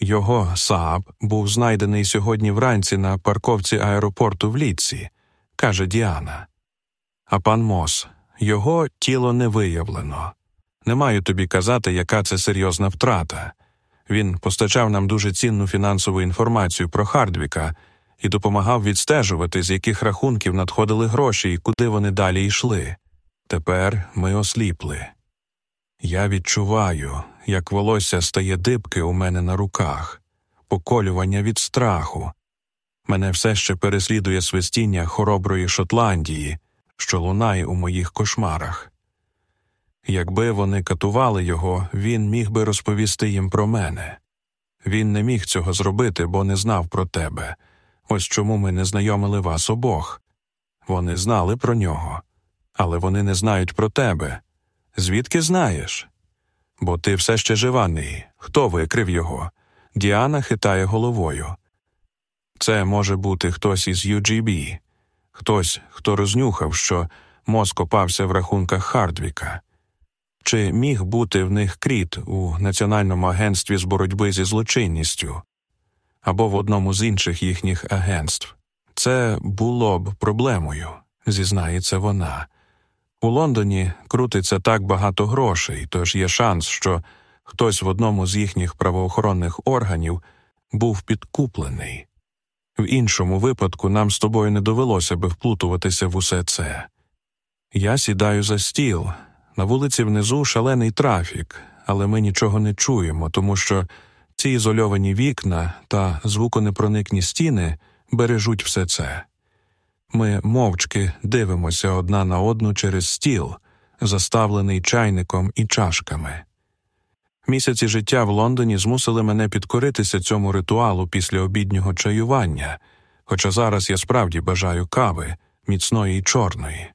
Його Saab був знайдений сьогодні вранці на парковці аеропорту в Ліці, каже Діана. А пан Мос, його тіло не виявлено. Не маю тобі казати, яка це серйозна втрата. Він постачав нам дуже цінну фінансову інформацію про Хардвіка і допомагав відстежувати, з яких рахунків надходили гроші і куди вони далі йшли. Тепер ми осліпли. Я відчуваю, як волосся стає дибки у мене на руках, поколювання від страху. Мене все ще переслідує свистіння хороброї Шотландії, що лунає у моїх кошмарах. Якби вони катували його, він міг би розповісти їм про мене. Він не міг цього зробити, бо не знав про тебе. Ось чому ми не знайомили вас обох. Вони знали про нього, але вони не знають про тебе. Звідки знаєш? Бо ти все ще живаний. Хто викрив його? Діана хитає головою. Це може бути хтось із UGB, хтось, хто рознюхав, що мозк копався в рахунках Хардвіка. Чи міг бути в них кріт у Національному агентстві з боротьби зі злочинністю або в одному з інших їхніх агентств? Це було б проблемою, зізнається вона. У Лондоні крутиться так багато грошей, тож є шанс, що хтось в одному з їхніх правоохоронних органів був підкуплений. В іншому випадку нам з тобою не довелося би вплутуватися в усе це. Я сідаю за стіл. На вулиці внизу шалений трафік, але ми нічого не чуємо, тому що ці ізольовані вікна та звуконепроникні стіни бережуть все це. Ми мовчки дивимося одна на одну через стіл, заставлений чайником і чашками. Місяці життя в Лондоні змусили мене підкоритися цьому ритуалу після обіднього чаювання, хоча зараз я справді бажаю кави, міцної й чорної.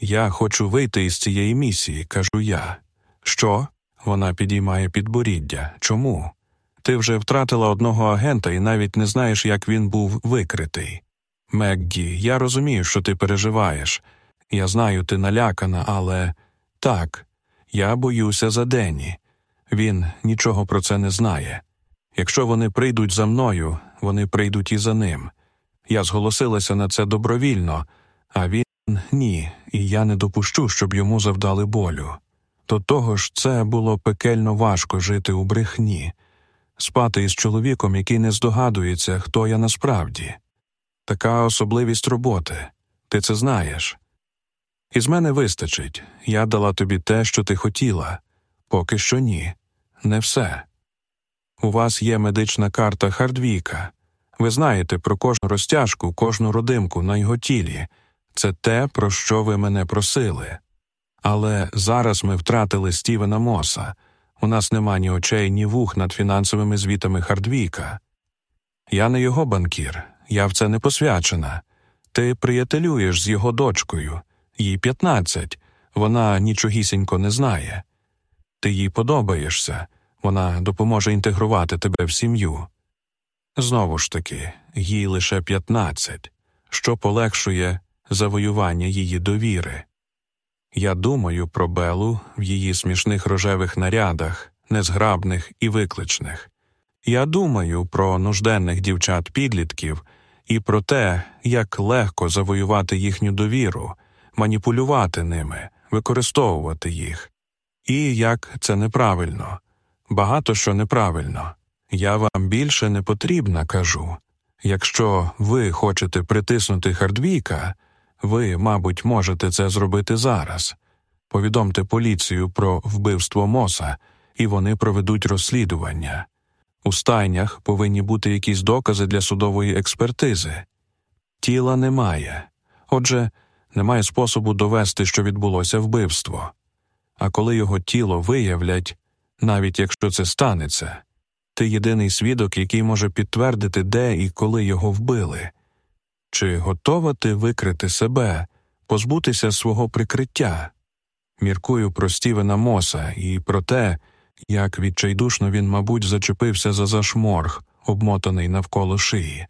Я хочу вийти із цієї місії, кажу я. Що? Вона підіймає підборіддя. Чому? Ти вже втратила одного агента і навіть не знаєш, як він був викритий. Меггі, я розумію, що ти переживаєш. Я знаю, ти налякана, але так, я боюся за Дені. Він нічого про це не знає. Якщо вони прийдуть за мною, вони прийдуть і за ним. Я зголосилася на це добровільно, а він ні, і я не допущу, щоб йому завдали болю. До того ж, це було пекельно важко жити у брехні, спати із чоловіком, який не здогадується, хто я насправді. Така особливість роботи, ти це знаєш. Із мене вистачить я дала тобі те, що ти хотіла, поки що ні, не все. У вас є медична карта Хардвіка. Ви знаєте про кожну розтяжку, кожну родимку на його тілі. Це те, про що ви мене просили. Але зараз ми втратили Стівена Моса. У нас нема ні очей, ні вух над фінансовими звітами Хардвіка. Я не його банкір, я в це не посвячена. Ти приятелюєш з його дочкою, їй п'ятнадцять, вона нічогісінько не знає. Ти їй подобаєшся, вона допоможе інтегрувати тебе в сім'ю. Знову ж таки, їй лише п'ятнадцять, що полегшує завоювання її довіри. Я думаю про Белу в її смішних рожевих нарядах, незграбних і викличних. Я думаю про нужденних дівчат-підлітків і про те, як легко завоювати їхню довіру, маніпулювати ними, використовувати їх. І як це неправильно, багато що неправильно. Я вам більше не потрібна, кажу. Якщо ви хочете притиснути Хардвіка, ви, мабуть, можете це зробити зараз. Повідомте поліцію про вбивство Моса, і вони проведуть розслідування. У стайнях повинні бути якісь докази для судової експертизи. Тіла немає, отже, немає способу довести, що відбулося вбивство. А коли його тіло виявлять, навіть якщо це станеться, ти єдиний свідок, який може підтвердити, де і коли його вбили. Чи готова ти викрити себе, позбутися свого прикриття? Міркую про Стівена Моса і про те, як відчайдушно він, мабуть, зачепився за зашморг, обмотаний навколо шиї.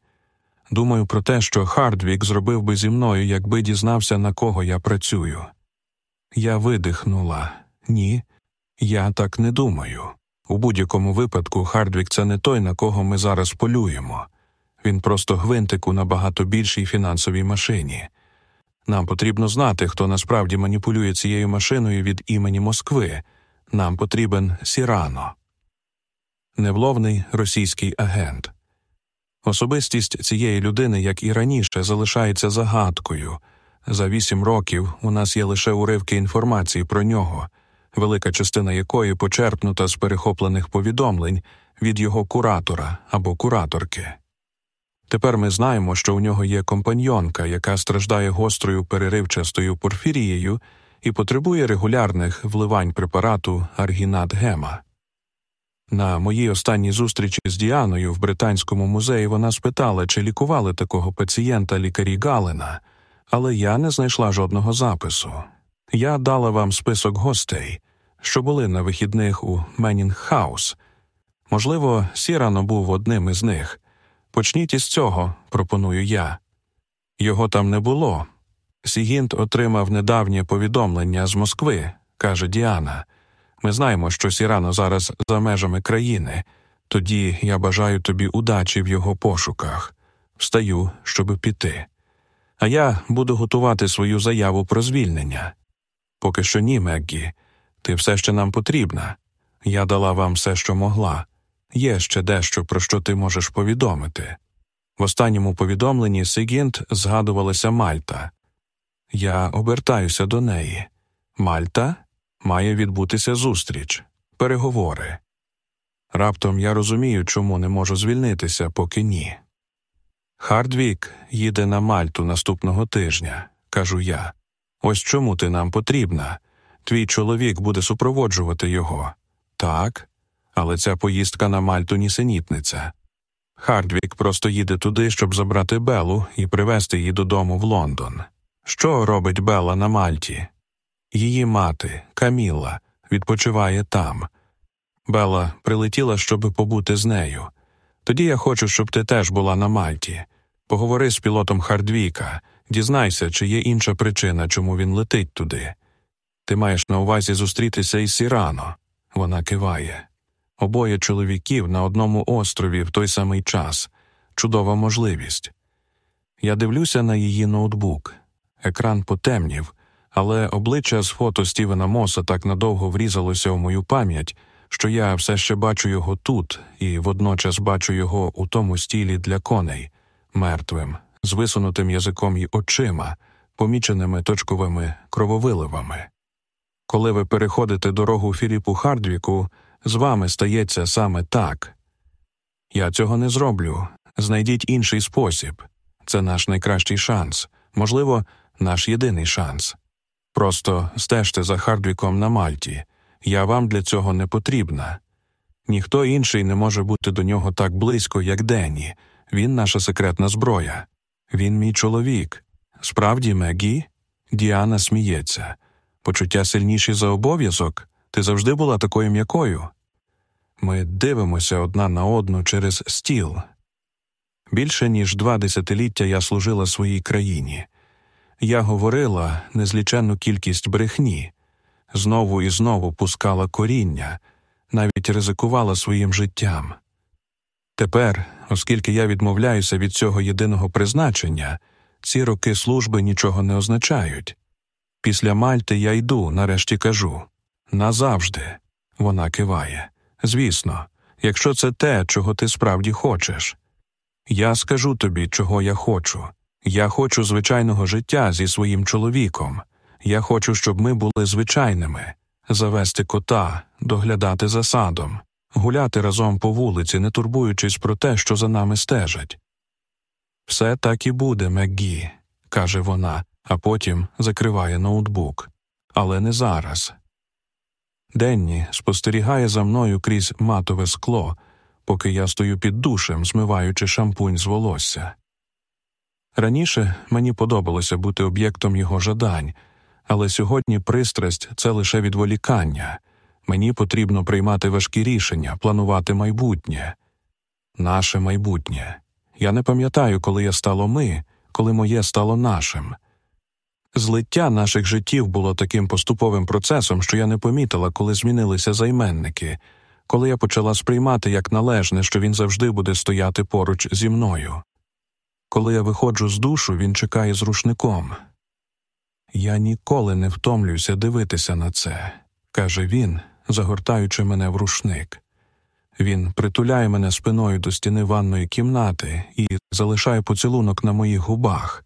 Думаю про те, що Хардвік зробив би зі мною, якби дізнався, на кого я працюю. Я видихнула ні, я так не думаю. У будь-якому випадку Хардвік це не той, на кого ми зараз полюємо. Він просто гвинтик у набагато більшій фінансовій машині. Нам потрібно знати, хто насправді маніпулює цією машиною від імені Москви. Нам потрібен Сірано, невловний російський агент. Особистість цієї людини, як і раніше, залишається загадкою. За вісім років у нас є лише уривки інформації про нього, велика частина якої почерпнута з перехоплених повідомлень від його куратора або кураторки. Тепер ми знаємо, що у нього є компаньонка, яка страждає гострою переривчастою порфірією і потребує регулярних вливань препарату аргінат гема. На моїй останній зустрічі з Діаною в Британському музеї вона спитала, чи лікували такого пацієнта лікарі Галена, але я не знайшла жодного запису. Я дала вам список гостей, що були на вихідних у Менінг Хаус. Можливо, Сірано був одним із них. Почніть із цього, пропоную я. Його там не було. Сігінт отримав недавнє повідомлення з Москви, каже Діана. Ми знаємо, що Сірано зараз за межами країни, тоді я бажаю тобі удачі в його пошуках. Встаю, щоб піти. А я буду готувати свою заяву про звільнення. Поки що ні, Меггі, ти все ще нам потрібна. Я дала вам все, що могла. Є ще дещо, про що ти можеш повідомити. В останньому повідомленні Сигінт згадувалася Мальта. Я обертаюся до неї. Мальта має відбутися зустріч, переговори. Раптом я розумію, чому не можу звільнитися, поки ні. Хардвік їде на Мальту наступного тижня, кажу я. Ось чому ти нам потрібна. Твій чоловік буде супроводжувати його. Так, але ця поїздка на Мальту нісенітниця. Хардвік просто їде туди, щоб забрати Белу і привезти її додому в Лондон. Що робить Бела на Мальті? Її мати, Каміла, відпочиває там. Бела прилетіла, щоб побути з нею. Тоді я хочу, щоб ти теж була на Мальті. Поговори з пілотом Хардвіка, дізнайся, чи є інша причина, чому він летить туди. Ти маєш на увазі зустрітися із Сірано. Вона киває. Обоє чоловіків на одному острові в той самий час чудова можливість. Я дивлюся на її ноутбук. Екран потемнів, але обличчя з фото Стівена Моса так надовго врізалося в мою пам'ять, що я все ще бачу його тут і водночас бачу його у тому стілі для коней, мертвим, з висунутим язиком й очима, поміченими точковими крововиливами. Коли ви переходите дорогу Філіпу Хардвіку, з вами стається саме так. Я цього не зроблю. Знайдіть інший спосіб. Це наш найкращий шанс, можливо, наш єдиний шанс. Просто стежте за Хардвіком на Мальті. Я вам для цього не потрібна. Ніхто інший не може бути до нього так близько, як Денні. Він наша секретна зброя. Він мій чоловік. Справді, Мегі? Діана сміється. Почуття сильніші за обов'язок. Ти завжди була такою м'якою. Ми дивимося одна на одну через стіл. Більше ніж два десятиліття я служила своїй країні. Я говорила незліченну кількість брехні, знову і знову пускала коріння, навіть ризикувала своїм життям. Тепер, оскільки я відмовляюся від цього єдиного призначення, ці роки служби нічого не означають. Після Мальти я йду, нарешті кажу назавжди. Вона киває. Звісно, якщо це те, чого ти справді хочеш. Я скажу тобі, чого я хочу. Я хочу звичайного життя зі своїм чоловіком. Я хочу, щоб ми були звичайними, завести кота, доглядати за садом, гуляти разом по вулиці, не турбуючись про те, що за нами стежать. Все так і буде, Меггі, каже вона, а потім закриває ноутбук. Але не зараз. Денні спостерігає за мною крізь матове скло, поки я стою під душем, змиваючи шампунь з волосся. Раніше мені подобалося бути об'єктом його жадань, але сьогодні пристрасть це лише відволікання. Мені потрібно приймати важкі рішення, планувати майбутнє, наше майбутнє. Я не пам'ятаю, коли я стало ми, коли моє стало нашим. Злиття наших життів було таким поступовим процесом, що я не помітила, коли змінилися займенники, коли я почала сприймати як належне, що він завжди буде стояти поруч зі мною. Коли я виходжу з душу, він чекає з рушником. Я ніколи не втомлююся дивитися на це, каже він, загортаючи мене в рушник. Він притуляє мене спиною до стіни ванної кімнати і залишає поцілунок на моїх губах.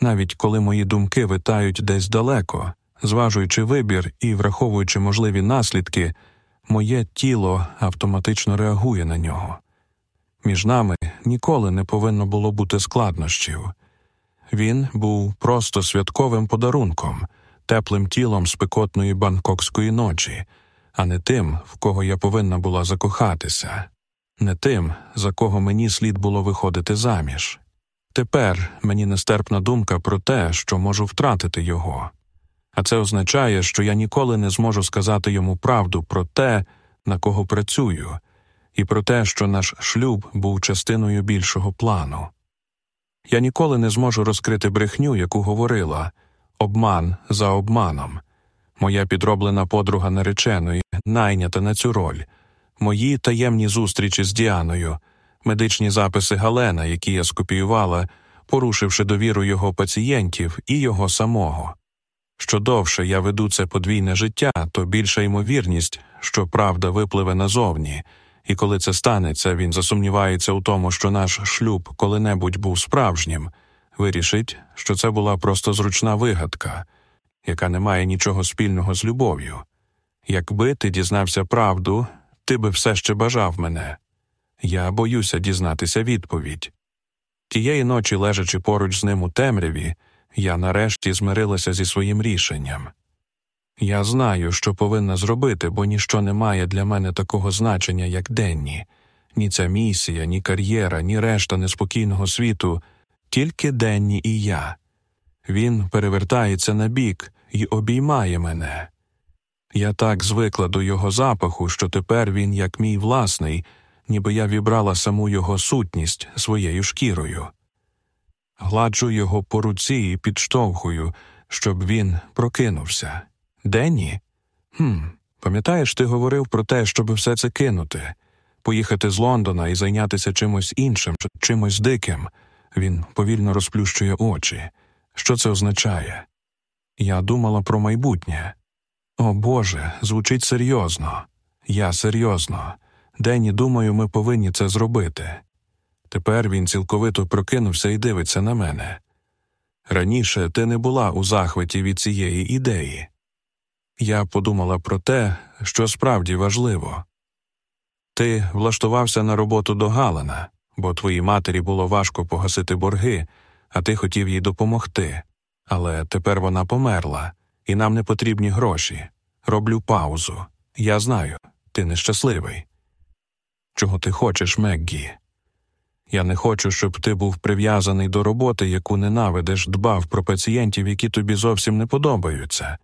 Навіть коли мої думки витають десь далеко, зважуючи вибір і враховуючи можливі наслідки, моє тіло автоматично реагує на нього. Між нами ніколи не повинно було бути складнощів. Він був просто святковим подарунком, теплим тілом спекотної бангкокської ночі, а не тим, в кого я повинна була закохатися, не тим, за кого мені слід було виходити заміж. Тепер мені нестерпна думка про те, що можу втратити його, а це означає, що я ніколи не зможу сказати йому правду про те, на кого працюю, і про те, що наш шлюб був частиною більшого плану. Я ніколи не зможу розкрити брехню, яку говорила обман за обманом, моя підроблена подруга нареченої, найнята на цю роль, мої таємні зустрічі з Діаною, медичні записи Галена, які я скопіювала, порушивши довіру його пацієнтів і його самого. Що довше я веду це подвійне життя, то більша ймовірність, що правда випливе назовні, і коли це станеться, він засумнівається у тому, що наш шлюб коли-небудь був справжнім, вирішить, що це була просто зручна вигадка, яка не має нічого спільного з любов'ю. Якби ти дізнався правду, ти би все ще бажав мене. Я боюся дізнатися відповідь. Тієї ночі, лежачи поруч з ним у темряві, я нарешті змирилася зі своїм рішенням. Я знаю, що повинна зробити, бо ніщо не має для мене такого значення, як денні, ні ця місія, ні кар'єра, ні решта неспокійного світу, тільки денні і я. Він перевертається на бік і обіймає мене. Я так звикла до його запаху, що тепер він, як мій власний, ніби я вібрала саму його сутність своєю шкірою. Гладжу його по руці і підштовхую, щоб він прокинувся. Денні? Хм, пам'ятаєш, ти говорив про те, щоб все це кинути, поїхати з Лондона і зайнятися чимось іншим, чимось диким. Він повільно розплющує очі. Що це означає? Я думала про майбутнє. О Боже, звучить серйозно. Я серйозно. Денні, думаю, ми повинні це зробити. Тепер він цілковито прокинувся і дивиться на мене. Раніше ти не була у захваті від цієї ідеї. Я подумала про те, що справді важливо. Ти влаштувався на роботу до Галана, бо твоїй матері було важко погасити борги, а ти хотів їй допомогти. Але тепер вона померла, і нам не потрібні гроші. Роблю паузу. Я знаю, ти нещасливий. Чого ти хочеш, Меггі? Я не хочу, щоб ти був прив'язаний до роботи, яку ненавидиш, дбав про пацієнтів, які тобі зовсім не подобаються,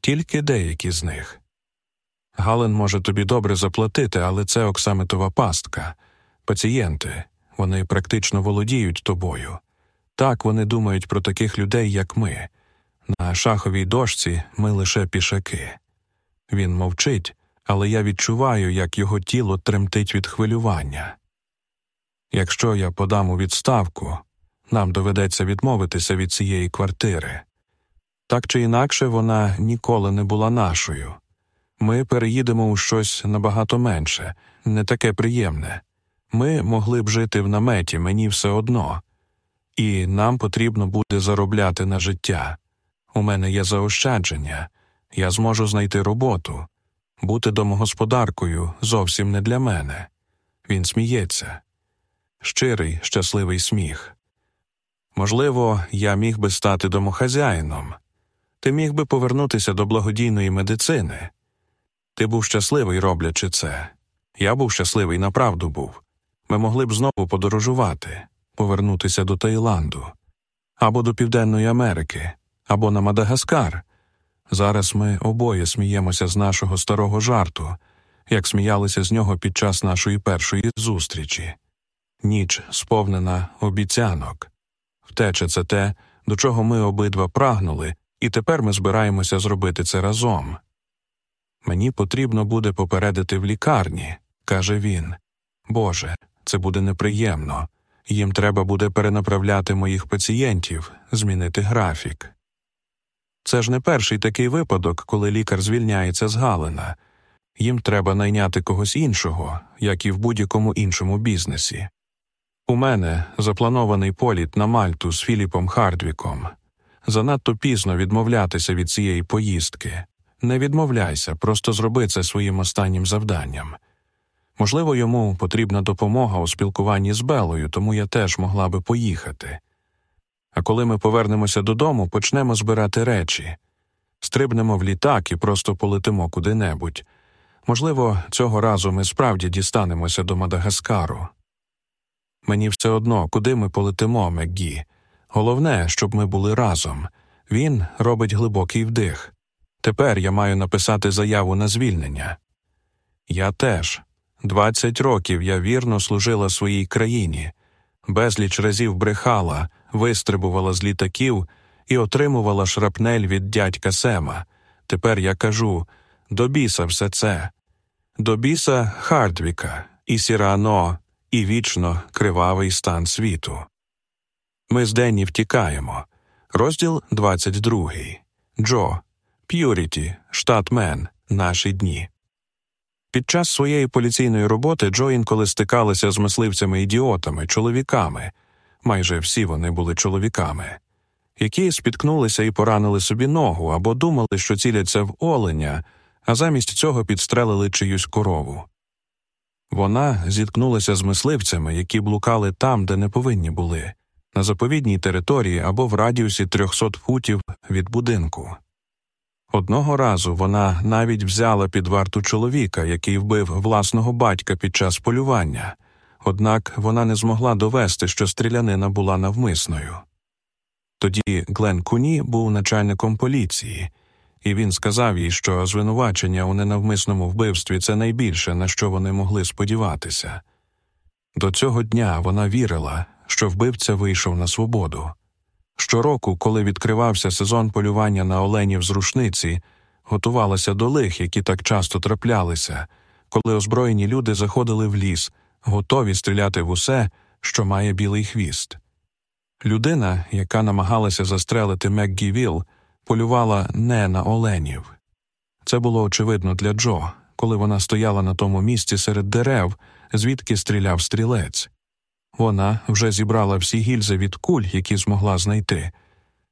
тільки деякі з них. Гален може тобі добре заплатити, але це оксамитова пастка. Пацієнти, вони практично володіють тобою. Так вони думають про таких людей, як ми. На шаховій дошці ми лише пішаки. Він мовчить, але я відчуваю, як його тіло тремтить від хвилювання. Якщо я подам у відставку, нам доведеться відмовитися від цієї квартири. Так чи інакше, вона ніколи не була нашою. Ми переїдемо у щось набагато менше, не таке приємне. Ми могли б жити в наметі, мені все одно, і нам потрібно буде заробляти на життя. У мене є заощадження, я зможу знайти роботу, бути домогосподаркою зовсім не для мене. Він сміється. Щирий, щасливий сміх. Можливо, я міг би стати домохазяїном. Ти міг би повернутися до благодійної медицини. Ти був щасливий, роблячи це. Я був щасливий, направду був. Ми могли б знову подорожувати, повернутися до Таїланду, або до Південної Америки, або на Мадагаскар. Зараз ми обоє сміємося з нашого старого жарту, як сміялися з нього під час нашої першої зустрічі. Ніч сповнена обіцянок. Втеча це те, до чого ми обидва прагнули, і тепер ми збираємося зробити це разом. Мені потрібно буде попередити в лікарні, каже він. Боже, це буде неприємно. Їм треба буде перенаправляти моїх пацієнтів, змінити графік. Це ж не перший такий випадок, коли лікар звільняється з Галина. Їм треба найняти когось іншого, як і в будь-якому іншому бізнесі. У мене запланований політ на Мальту з Філіпом Хардвіком. Занадто пізно відмовлятися від цієї поїздки. Не відмовляйся, просто зроби це своїм останнім завданням. Можливо, йому потрібна допомога у спілкуванні з Белою, тому я теж могла би поїхати. А коли ми повернемося додому, почнемо збирати речі, стрибнемо в літак і просто полетимо куди-небудь. Можливо, цього разу ми справді дістанемося до Мадагаскару. Мені все одно, куди ми полетимо, Меггі. Головне, щоб ми були разом. Він робить глибокий вдих. Тепер я маю написати заяву на звільнення. Я теж. Двадцять років я вірно служила своїй країні, безліч разів брехала, вистрибувала з літаків і отримувала шрапнель від дядька Сема. Тепер я кажу до біса все це, до біса Хардвіка, і Сірано, і вічно кривавий стан світу. Ми з Денні втікаємо. Розділ 22. Джо. П'юріті, штат Мен. Наші дні. Під час своєї поліційної роботи Джо інколи стикалася з мисливцями-ідіотами, чоловіками майже всі вони були чоловіками, які спіткнулися і поранили собі ногу або думали, що ціляться в оленя, а замість цього підстрелили чиюсь корову. Вона зіткнулася з мисливцями, які блукали там, де не повинні були, на заповідній території або в радіусі 300 футів від будинку. Одного разу вона навіть взяла під варту чоловіка, який вбив власного батька під час полювання, однак вона не змогла довести, що стрілянина була навмисною. Тоді Глен Куні був начальником поліції, і він сказав їй, що звинувачення у ненавмисному вбивстві це найбільше, на що вони могли сподіватися. До цього дня вона вірила, що вбивця вийшов на свободу. Щороку, коли відкривався сезон полювання на оленів з рушниці, готувалася до лих, які так часто траплялися, коли озброєні люди заходили в ліс, готові стріляти в усе, що має білий хвіст. Людина, яка намагалася застрелити Меггі Вілл, полювала не на оленів. Це було очевидно для Джо, коли вона стояла на тому місці серед дерев, звідки стріляв стрілець. Вона вже зібрала всі гільзи від куль, які змогла знайти,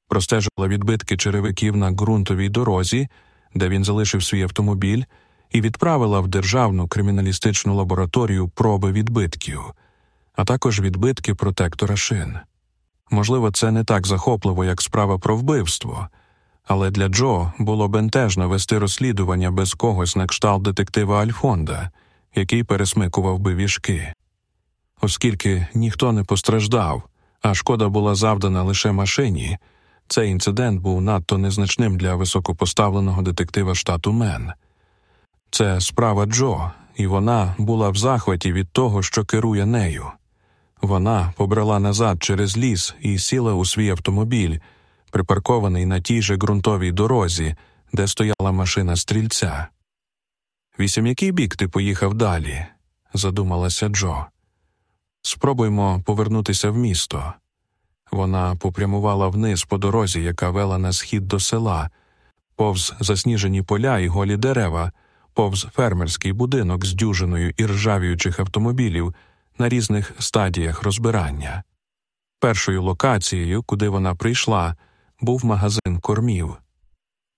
простежила відбитки черевиків на ґрунтовій дорозі, де він залишив свій автомобіль, і відправила в державну криміналістичну лабораторію проби відбитків, а також відбитки протектора шин. Можливо, це не так захопливо, як справа про вбивство, але для Джо було бентежно вести розслідування без когось на кшталт детектива Альфонда, який пересмикував би віжки. Оскільки ніхто не постраждав, а шкода була завдана лише машині, цей інцидент був надто незначним для високопоставленого детектива штату Мен. Це справа Джо, і вона була в захваті від того, що керує нею. Вона побрала назад через ліс і сіла у свій автомобіль, припаркований на тій же ґрунтовій дорозі, де стояла машина стрільця. Вісім який бік ти поїхав далі? задумалася Джо. Спробуймо повернутися в місто. Вона попрямувала вниз по дорозі, яка вела на схід до села, повз засніжені поля і голі дерева, повз фермерський будинок з дюжиною і ржавіючих автомобілів на різних стадіях розбирання. Першою локацією, куди вона прийшла, був магазин кормів.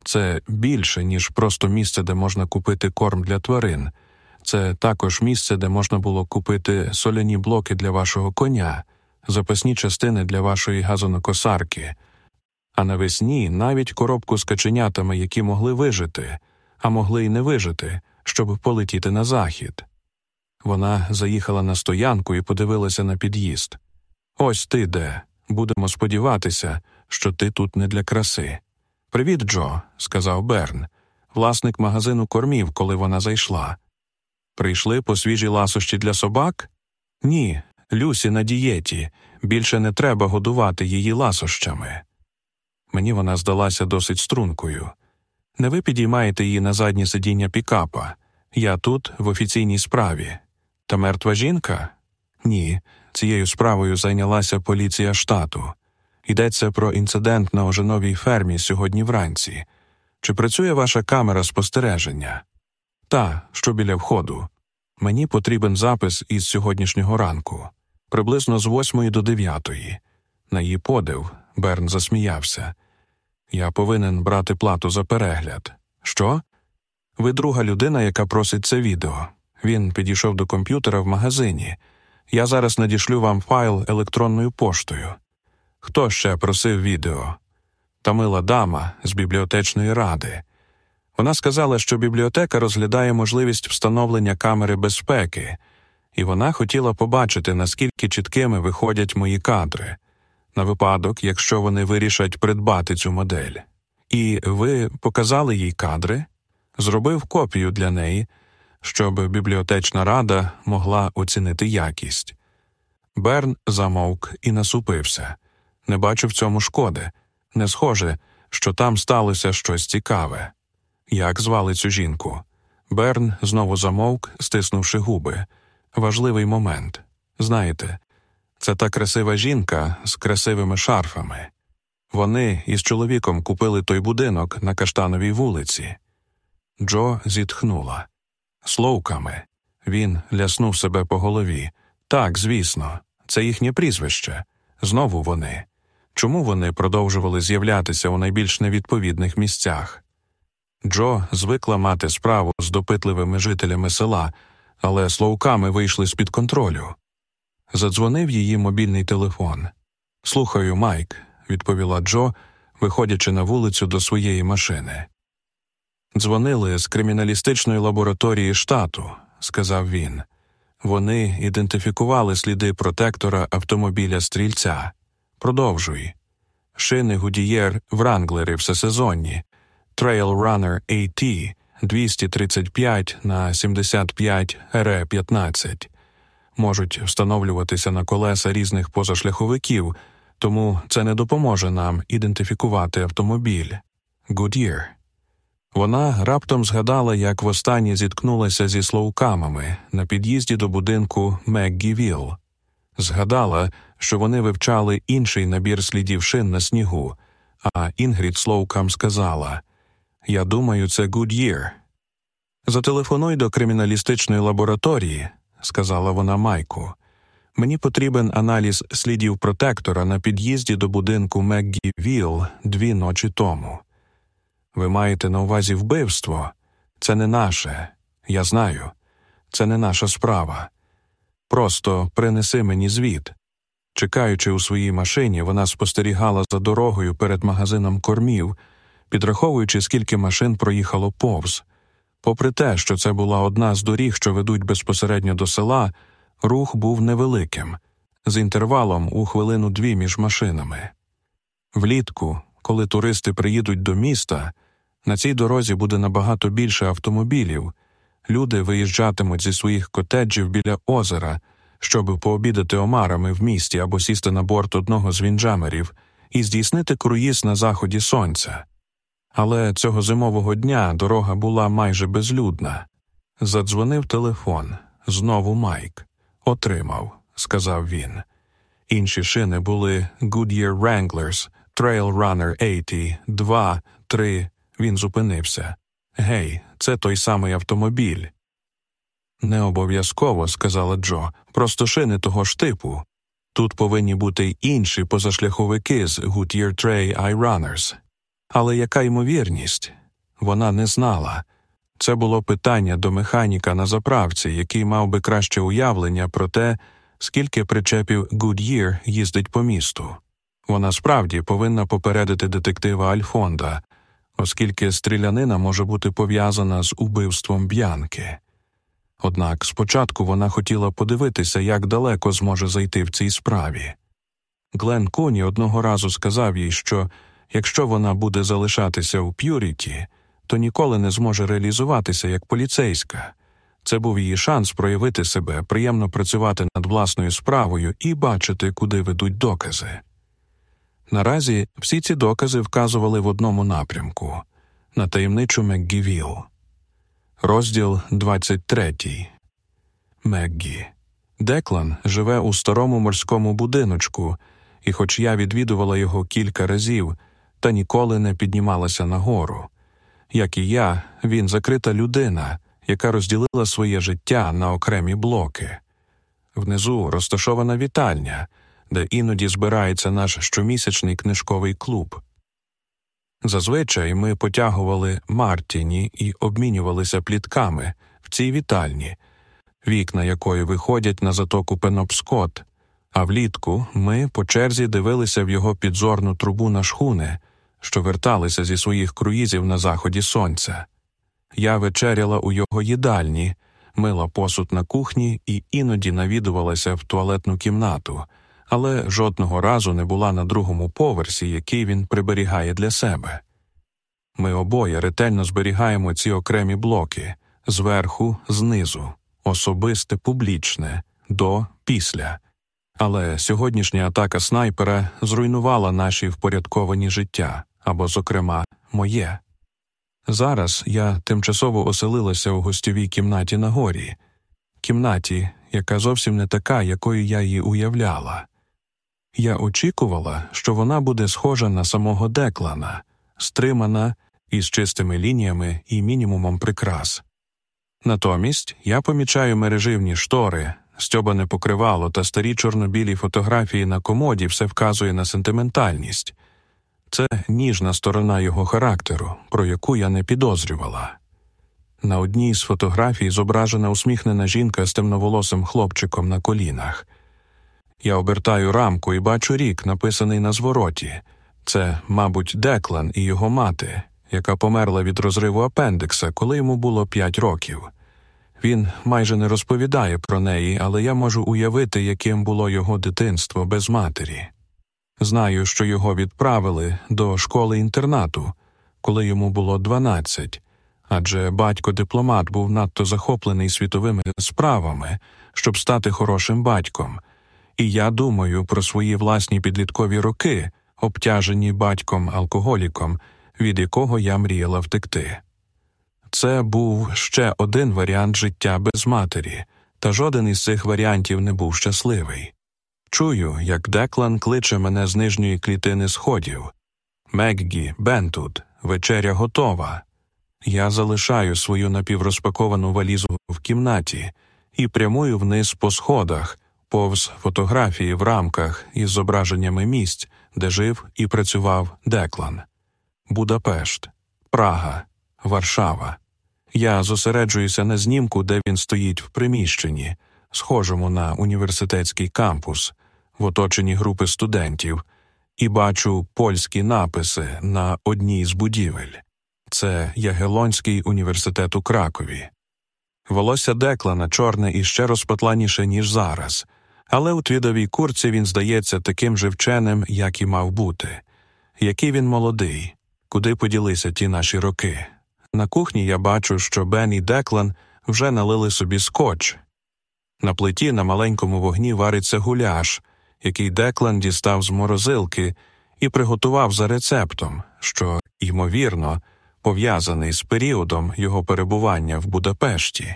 Це більше, ніж просто місце, де можна купити корм для тварин. Це також місце, де можна було купити соляні блоки для вашого коня, запасні частини для вашої газонокосарки, а навесні навіть коробку з каченятами, які могли вижити, а могли й не вижити, щоб полетіти на захід. Вона заїхала на стоянку і подивилася на під'їзд. Ось ти де. Будемо сподіватися, що ти тут не для краси. Привіт, Джо, сказав Берн, власник магазину кормів, коли вона зайшла. Прийшли по свіжі ласощі для собак? Ні, Люсі на дієті. Більше не треба годувати її ласощами. Мені вона здалася досить стрункою. Не ви підіймаєте її на заднє сидіння пікапа. Я тут, в офіційній справі. Та мертва жінка? Ні. Цією справою зайнялася поліція штату. Йдеться про інцидент на оженовій фермі сьогодні вранці. Чи працює ваша камера спостереження? Та, що біля входу. Мені потрібен запис із сьогоднішнього ранку, приблизно з восьмої до дев'ятої. На її подив, Берн засміявся. Я повинен брати плату за перегляд. Що? Ви друга людина, яка просить це відео. Він підійшов до комп'ютера в магазині. Я зараз надішлю вам файл електронною поштою. Хто ще просив відео? Та мила дама з бібліотечної ради. Вона сказала, що бібліотека розглядає можливість встановлення камери безпеки, і вона хотіла побачити, наскільки чіткими виходять мої кадри, на випадок, якщо вони вирішать придбати цю модель. І ви показали їй кадри, зробив копію для неї, щоб бібліотечна рада могла оцінити якість. Берн замовк і насупився. Не бачу в цьому шкоди. Не схоже, що там сталося щось цікаве. Як звали цю жінку? Берн знову замовк, стиснувши губи. Важливий момент. Знаєте, це та красива жінка з красивими шарфами. Вони із чоловіком купили той будинок на каштановій вулиці. Джо зітхнула. Слоуками. Він ляснув себе по голові. Так, звісно, це їхнє прізвище. Знову вони. Чому вони продовжували з'являтися у найбільш невідповідних місцях? Джо звикла мати справу з допитливими жителями села, але словками вийшли з під контролю. Задзвонив її мобільний телефон. Слухаю, Майк, відповіла Джо, виходячи на вулицю до своєї машини. Дзвонили з криміналістичної лабораторії штату, сказав він. Вони ідентифікували сліди протектора автомобіля стрільця. Продовжуй. Шини Гудієр Вранглери всесезонні, Trail Runner AT 235 на 75 ре 15 можуть встановлюватися на колеса різних позашляховиків, тому це не допоможе нам ідентифікувати автомобіль. Goodyear. Вона раптом згадала, як востаннє зіткнулася зі Слоукамами на під'їзді до будинку Меггі Віл. Згадала, що вони вивчали інший набір слідів шин на снігу, а Інгрід Слоукам сказала Я думаю, це Goodyear. Зателефонуй до криміналістичної лабораторії, сказала вона Майку. Мені потрібен аналіз слідів протектора на під'їзді до будинку Меггі Віл дві ночі тому. Ви маєте на увазі вбивство? Це не наше, я знаю, це не наша справа. Просто принеси мені звіт. Чекаючи у своїй машині, вона спостерігала за дорогою перед магазином кормів, підраховуючи, скільки машин проїхало повз. Попри те, що це була одна з доріг, що ведуть безпосередньо до села, рух був невеликим, з інтервалом у хвилину дві між машинами. Влітку, коли туристи приїдуть до міста, на цій дорозі буде набагато більше автомобілів. Люди виїжджатимуть зі своїх котеджів біля озера, щоб пообідати омарами в місті або сісти на борт одного з вінджамерів і здійснити круїз на заході сонця. Але цього зимового дня дорога була майже безлюдна. Задзвонив телефон. Знову Майк. Отримав, сказав він. Інші шини були Goodyear Wranglers, Trail Runner 80, 2, 3. Він зупинився. Гей, це той самий автомобіль. Не обов'язково, сказала Джо, просто шини того ж типу. Тут повинні бути й інші позашляховики з Goodyear Tray Eye Runners. Але яка ймовірність? Вона не знала. Це було питання до механіка на заправці, який мав би краще уявлення про те, скільки причепів Goodyear їздить по місту. Вона справді повинна попередити детектива Альфонда, оскільки стрілянина може бути пов'язана з убивством б'янки. Однак спочатку вона хотіла подивитися, як далеко зможе зайти в цій справі. Глен Коні одного разу сказав їй, що якщо вона буде залишатися у П'юріті, то ніколи не зможе реалізуватися як поліцейська. Це був її шанс проявити себе, приємно працювати над власною справою і бачити, куди ведуть докази. Наразі всі ці докази вказували в одному напрямку на таємничу МекГівіл. Розділ 23 Меггі. Деклан живе у старому морському будиночку, і, хоч я відвідувала його кілька разів, та ніколи не піднімалася нагору. Як і я, він закрита людина, яка розділила своє життя на окремі блоки. Внизу розташована вітальня, де іноді збирається наш щомісячний книжковий клуб. Зазвичай ми потягували Мартіні і обмінювалися плітками в цій вітальні, вікна якої виходять на затоку Пенопскот, а влітку ми по черзі дивилися в його підзорну трубу на шхуни, що верталися зі своїх круїзів на заході сонця. Я вечеряла у його їдальні, мила посуд на кухні і іноді навідувалася в туалетну кімнату, але жодного разу не була на другому поверсі, який він приберігає для себе. Ми обоє ретельно зберігаємо ці окремі блоки зверху, знизу, особисте, публічне, до, після. Але сьогоднішня атака снайпера зруйнувала наші впорядковані життя або, зокрема, моє. Зараз я тимчасово оселилася у гостьовій кімнаті на горі, кімнаті, яка зовсім не така, якою я її уявляла. Я очікувала, що вона буде схожа на самого Деклана, стримана із чистими лініями і мінімумом прикрас. Натомість я помічаю мереживні штори, стьобане покривало та старі чорнобілі фотографії на комоді все вказує на сентиментальність. Це ніжна сторона його характеру, про яку я не підозрювала. На одній з фотографій зображена усміхнена жінка з темноволосим хлопчиком на колінах. Я обертаю рамку і бачу рік, написаний на звороті. Це, мабуть, Деклан і його мати, яка померла від розриву апендикса, коли йому було п'ять років. Він майже не розповідає про неї, але я можу уявити, яким було його дитинство без матері. Знаю, що його відправили до школи інтернату, коли йому було 12, адже батько дипломат був надто захоплений світовими справами, щоб стати хорошим батьком, і я думаю про свої власні підліткові роки, обтяжені батьком алкоголіком, від якого я мріяла втекти. Це був ще один варіант життя без матері, та жоден із цих варіантів не був щасливий. Чую, як Деклан кличе мене з нижньої клітини сходів. Меггі, Бентут, вечеря готова. Я залишаю свою напіврозпаковану валізу в кімнаті і прямую вниз по сходах, повз фотографії в рамках із зображеннями місць, де жив і працював Деклан. Будапешт, Прага, Варшава. Я зосереджуюся на знімку, де він стоїть в приміщенні, схожому на університетський кампус, в оточенні групи студентів, і бачу польські написи на одній з будівель. Це Ягелонський університет у Кракові. Волосся Деклана чорне і ще розпатланіше, ніж зараз, але у твідовій курці він здається таким же вченим, як і мав бути. Який він молодий, куди поділися ті наші роки. На кухні я бачу, що Бен і Деклан вже налили собі скотч. На плиті на маленькому вогні вариться гуляш, який Деклан дістав з морозилки і приготував за рецептом, що, ймовірно, пов'язаний з періодом його перебування в Будапешті.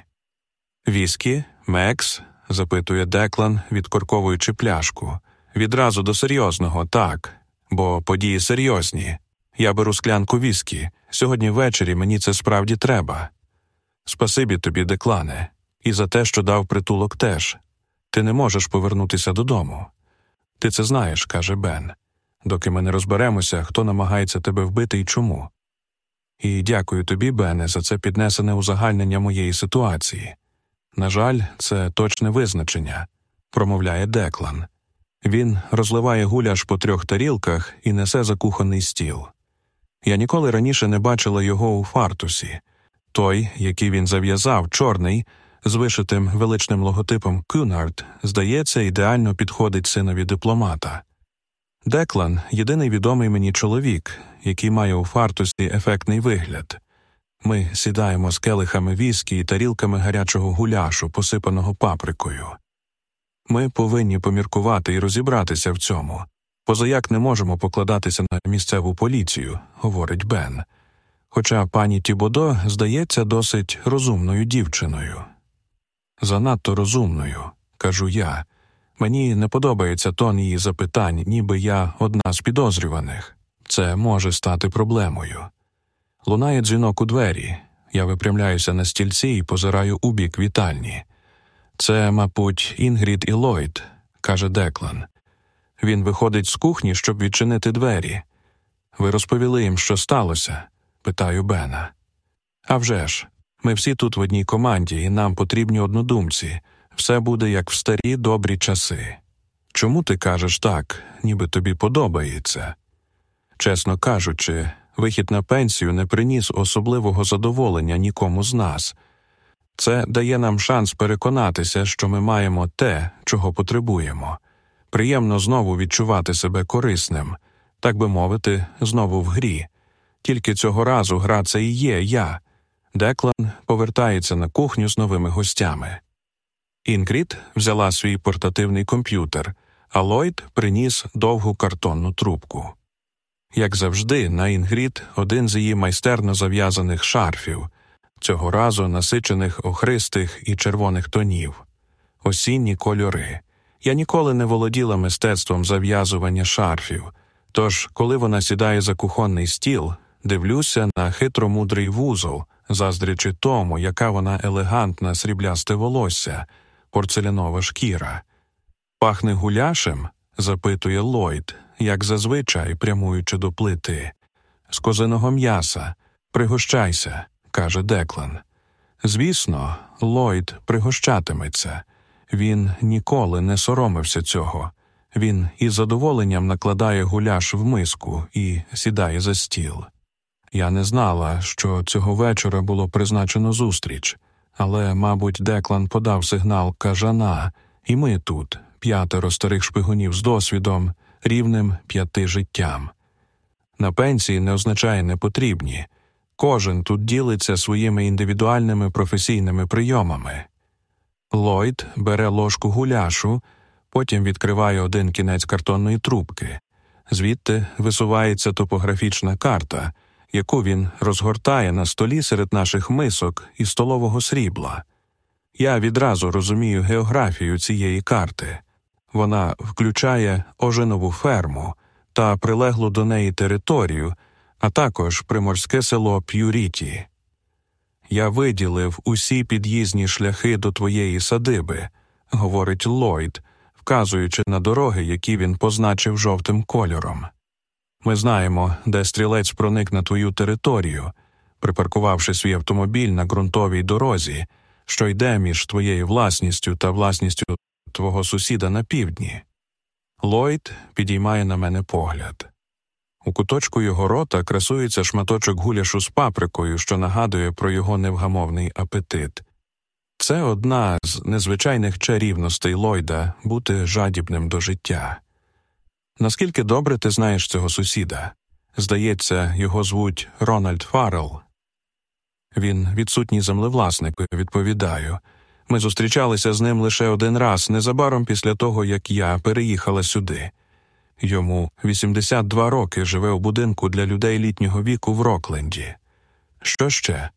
Віскі, Мекс? запитує Деклан, відкорковуючи пляшку. Відразу до серйозного, так, бо події серйозні. Я беру склянку віскі. Сьогодні ввечері мені це справді треба. Спасибі тобі, Деклане, і за те, що дав притулок теж. Ти не можеш повернутися додому. Ти це знаєш, каже Бен, доки ми не розберемося, хто намагається тебе вбити і чому. І дякую тобі, Бене, за це піднесене узагальнення моєї ситуації. На жаль, це точне визначення, промовляє Деклан. Він розливає гуляш по трьох тарілках і несе за кухонний стіл. Я ніколи раніше не бачила його у фартусі. Той, який він зав'язав, чорний, з вишитим величним логотипом Кюнард, здається, ідеально підходить синові дипломата. Деклан єдиний відомий мені чоловік, який має у фартусі ефектний вигляд. Ми сідаємо з келихами віскі і тарілками гарячого гуляшу, посипаного паприкою. Ми повинні поміркувати і розібратися в цьому, позаяк не можемо покладатися на місцеву поліцію, говорить Бен. Хоча пані Тібодо здається досить розумною дівчиною. Занадто розумною, кажу я. Мені не подобається тон її запитань, ніби я одна з підозрюваних. Це може стати проблемою. Лунає дзвінок у двері. Я випрямляюся на стільці і позираю у бік вітальні. Це, мабуть, Інгрід і Ллойд», – каже Деклан. Він виходить з кухні, щоб відчинити двері. Ви розповіли їм, що сталося? питаю Бена. «А вже ж, ми всі тут в одній команді, і нам потрібні однодумці. Все буде як в старі добрі часи. Чому ти кажеш так, ніби тобі подобається? Чесно кажучи, вихід на пенсію не приніс особливого задоволення нікому з нас. Це дає нам шанс переконатися, що ми маємо те, чого потребуємо. Приємно знову відчувати себе корисним, так би мовити, знову в грі. Тільки цього разу гра це і є я. Деклан повертається на кухню з новими гостями. Інгрід взяла свій портативний комп'ютер, а Ллойд приніс довгу картонну трубку. Як завжди, на Інгрід один з її майстерно зав'язаних шарфів, цього разу насичених охристих і червоних тонів, осінні кольори. Я ніколи не володіла мистецтвом зав'язування шарфів, тож, коли вона сідає за кухонний стіл, дивлюся на хитромудрий вузол, заздрячи тому, яка вона елегантна сріблясте волосся, порцелянова шкіра. Пахне гуляшем? запитує Ллойд, як зазвичай прямуючи до плити. З козиного м'яса. Пригощайся, каже Деклан. Звісно, Ллойд пригощатиметься. Він ніколи не соромився цього. Він із задоволенням накладає гуляш в миску і сідає за стіл. Я не знала, що цього вечора було призначено зустріч, але, мабуть, Деклан подав сигнал кажана, і ми тут, п'ятеро старих шпигунів з досвідом, рівним п'яти життям. На пенсії не означає непотрібні. Кожен тут ділиться своїми індивідуальними професійними прийомами. Ллойд бере ложку гуляшу, потім відкриває один кінець картонної трубки, звідти висувається топографічна карта, яку він розгортає на столі серед наших мисок і столового срібла. Я відразу розумію географію цієї карти. Вона включає ожинову ферму та прилеглу до неї територію, а також приморське село П'юріті. Я виділив усі під'їзні шляхи до твоєї садиби, говорить Ллойд, вказуючи на дороги, які він позначив жовтим кольором. Ми знаємо, де стрілець проник на твою територію, припаркувавши свій автомобіль на ґрунтовій дорозі, що йде між твоєю власністю та власністю твого сусіда на півдні. Ллойд підіймає на мене погляд. У куточку його рота красується шматочок гуляшу з паприкою, що нагадує про його невгамовний апетит. Це одна з незвичайних чарівностей Ллойда бути жадібним до життя. Наскільки добре ти знаєш цього сусіда? Здається, його звуть Рональд Фаррелл. Він відсутній землевласник, відповідаю. Ми зустрічалися з ним лише один раз, незабаром після того, як я переїхала сюди. Йому 82 роки живе у будинку для людей літнього віку в Рокленді. Що ще?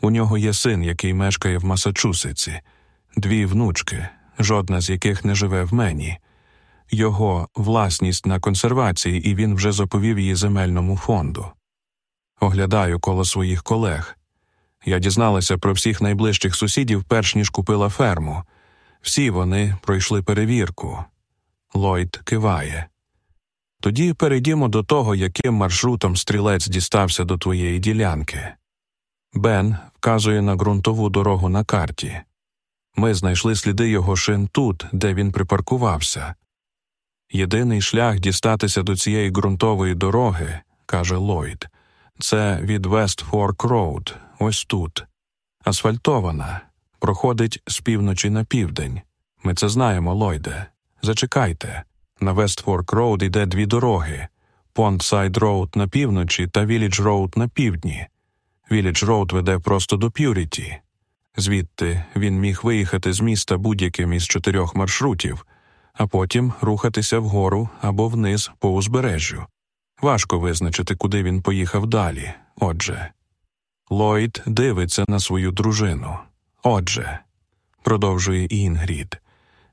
У нього є син, який мешкає в Масачусетсі. дві внучки, жодна з яких не живе в мені. Його власність на консервації, і він вже заповів її земельному фонду. Оглядаю коло своїх колег. Я дізналася про всіх найближчих сусідів, перш ніж купила ферму. Всі вони пройшли перевірку. Ллойд киває. Тоді перейдімо до того, яким маршрутом стрілець дістався до твоєї ділянки. Бен вказує на ґрунтову дорогу на карті. Ми знайшли сліди його шин тут, де він припаркувався. Єдиний шлях дістатися до цієї ґрунтової дороги, каже Ллойд, це від Вест Форк Роуд, ось тут. Асфальтована, проходить з півночі на південь. Ми це знаємо, Ллойде. Зачекайте. На Вестфорк Роуд йде дві дороги Пондсайд Роуд на півночі та Вілідж Роуд на півдні. Вілідж Роуд веде просто до П'юріті. Звідти він міг виїхати з міста будь-яким із чотирьох маршрутів, а потім рухатися вгору або вниз по узбережжю. Важко визначити, куди він поїхав далі. Отже, Ллойд дивиться на свою дружину. Отже, продовжує Інгрід,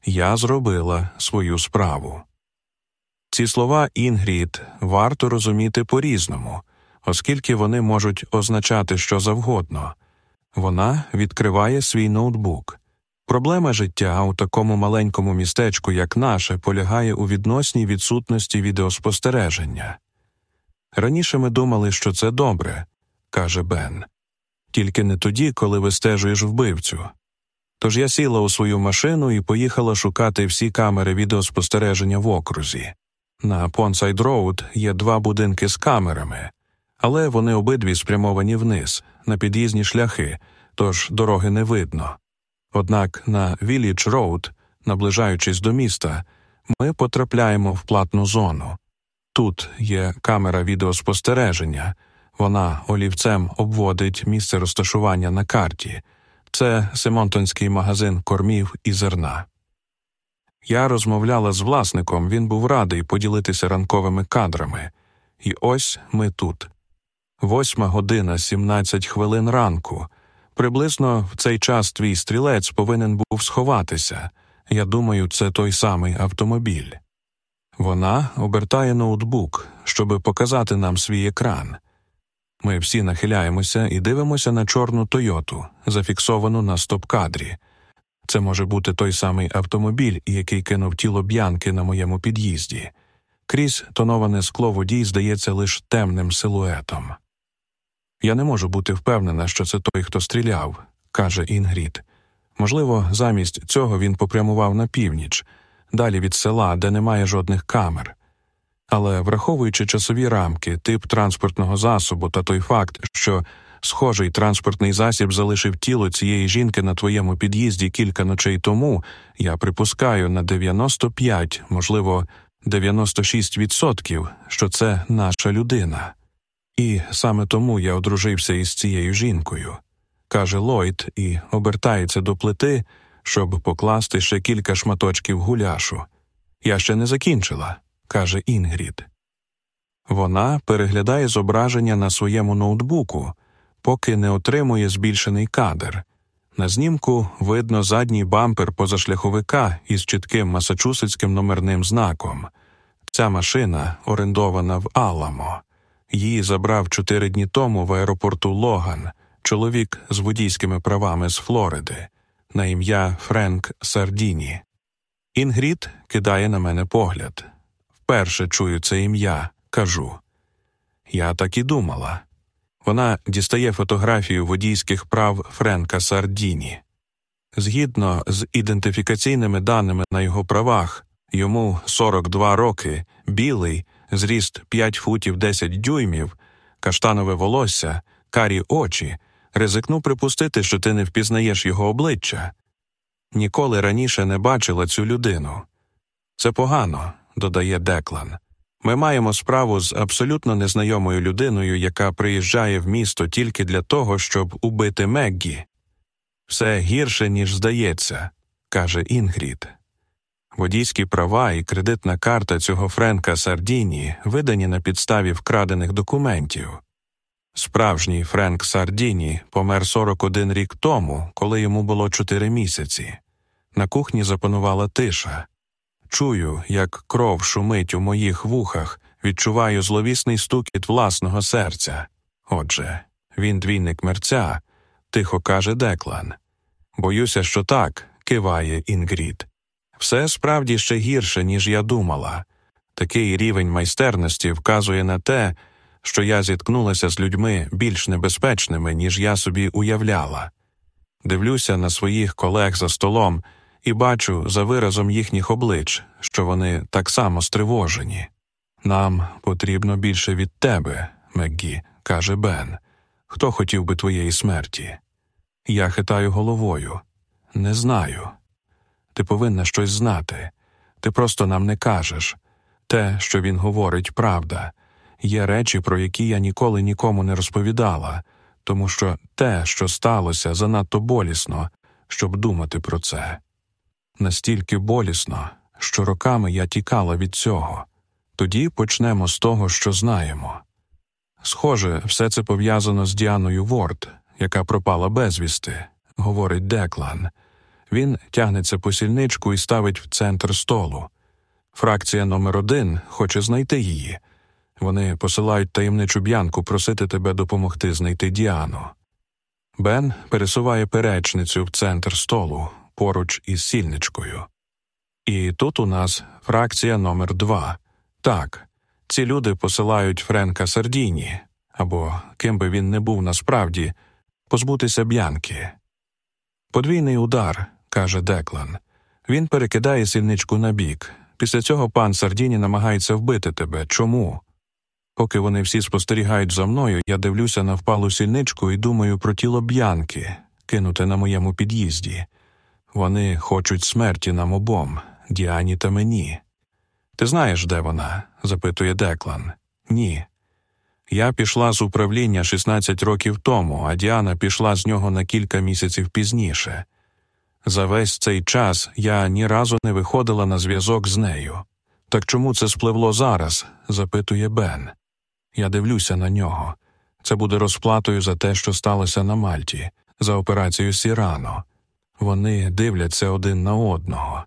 я зробила свою справу. Ці слова Інгрід варто розуміти по різному, оскільки вони можуть означати що завгодно. Вона відкриває свій ноутбук. Проблема життя у такому маленькому містечку, як наше, полягає у відносній відсутності відеоспостереження. Раніше ми думали, що це добре, каже Бен, тільки не тоді, коли вистежуєш вбивцю. Тож я сіла у свою машину і поїхала шукати всі камери відеоспостереження в окрузі. На Пондсайд Роуд є два будинки з камерами, але вони обидві спрямовані вниз, на під'їзні шляхи, тож дороги не видно. Однак на Віллідж Роуд, наближаючись до міста, ми потрапляємо в платну зону. Тут є камера відеоспостереження, вона олівцем обводить місце розташування на карті. Це Симонтонський магазин кормів і зерна. Я розмовляла з власником, він був радий поділитися ранковими кадрами. І ось ми тут. Восьма година, сімнадцять хвилин ранку. Приблизно в цей час твій стрілець повинен був сховатися. Я думаю, це той самий автомобіль. Вона обертає ноутбук, щоб показати нам свій екран. Ми всі нахиляємося і дивимося на чорну Тойоту, зафіксовану на стоп-кадрі. Це може бути той самий автомобіль, який кинув тіло б'янки на моєму під'їзді. Крізь тоноване скло водій здається лише темним силуетом. Я не можу бути впевнена, що це той, хто стріляв, каже Інгрід. Можливо, замість цього він попрямував на північ, далі від села, де немає жодних камер. Але враховуючи часові рамки, тип транспортного засобу та той факт, що схожий транспортний засіб залишив тіло цієї жінки на твоєму під'їзді кілька ночей тому, я припускаю на 95, можливо, 96%, що це наша людина. І саме тому я одружився із цією жінкою, каже Ллойд і обертається до плити, щоб покласти ще кілька шматочків гуляшу. Я ще не закінчила каже Інгрід. Вона переглядає зображення на своєму ноутбуку, поки не отримує збільшений кадр. На знімку видно задній бампер позашляховика із чітким масачусетським номерним знаком. Ця машина орендована в Аламо. Її забрав чотири дні тому в аеропорту Логан, чоловік з водійськими правами з Флориди, на ім'я Френк Сардіні. Інгрід кидає на мене погляд вперше чую це ім'я, кажу. Я так і думала. Вона дістає фотографію водійських прав Френка Сардіні. Згідно з ідентифікаційними даними на його правах, йому 42 роки, білий, зріст 5 футів 10 дюймів, каштанове волосся, карі очі. Ризикну припустити, що ти не впізнаєш його обличчя. Ніколи раніше не бачила цю людину. Це погано, додає Деклан. Ми маємо справу з абсолютно незнайомою людиною, яка приїжджає в місто тільки для того, щоб убити Меггі. Все гірше, ніж здається, каже Інгрід. Водійські права і кредитна карта цього Френка Сардіні видані на підставі вкрадених документів. Справжній Френк Сардіні помер 41 рік тому, коли йому було 4 місяці. На кухні запанувала тиша. Чую, як кров шумить у моїх вухах, відчуваю зловісний стукіт власного серця. Отже, він двійник мерця, тихо каже Деклан. Боюся, що так, киває Інгрід. Все справді ще гірше, ніж я думала. Такий рівень майстерності вказує на те, що я зіткнулася з людьми більш небезпечними, ніж я собі уявляла. Дивлюся на своїх колег за столом і бачу за виразом їхніх облич, що вони так само стривожені. Нам потрібно більше від тебе, Меггі, каже Бен. Хто хотів би твоєї смерті? Я хитаю головою. Не знаю. Ти повинна щось знати. Ти просто нам не кажеш. Те, що він говорить, правда. Є речі, про які я ніколи нікому не розповідала, тому що те, що сталося, занадто болісно, щоб думати про це. Настільки болісно, що роками я тікала від цього. Тоді почнемо з того, що знаємо. Схоже, все це пов'язано з Діаною Ворд, яка пропала безвісти, говорить Деклан. Він тягнеться по сільничку і ставить в центр столу. Фракція номер один хоче знайти її. Вони посилають таємничу б'янку просити тебе допомогти знайти Діану. Бен пересуває перечницю в центр столу поруч із сільничкою. І тут у нас фракція номер два. Так, ці люди посилають Френка Сардіні або ким би він не був насправді, позбутися б'янки. Подвійний удар, каже Деклан. Він перекидає сільничку на бік. Після цього пан Сардіні намагається вбити тебе. Чому? Поки вони всі спостерігають за мною, я дивлюся на впалу сільничку і думаю про тіло б'янки, кинуте на моєму під'їзді. Вони хочуть смерті нам обом, Діані та мені. Ти знаєш, де вона? запитує Деклан. Ні. Я пішла з управління 16 років тому, а Діана пішла з нього на кілька місяців пізніше. За весь цей час я ні разу не виходила на зв'язок з нею. Так чому це спливло зараз? запитує Бен. Я дивлюся на нього. Це буде розплатою за те, що сталося на Мальті, за операцію Сірано. Вони дивляться один на одного.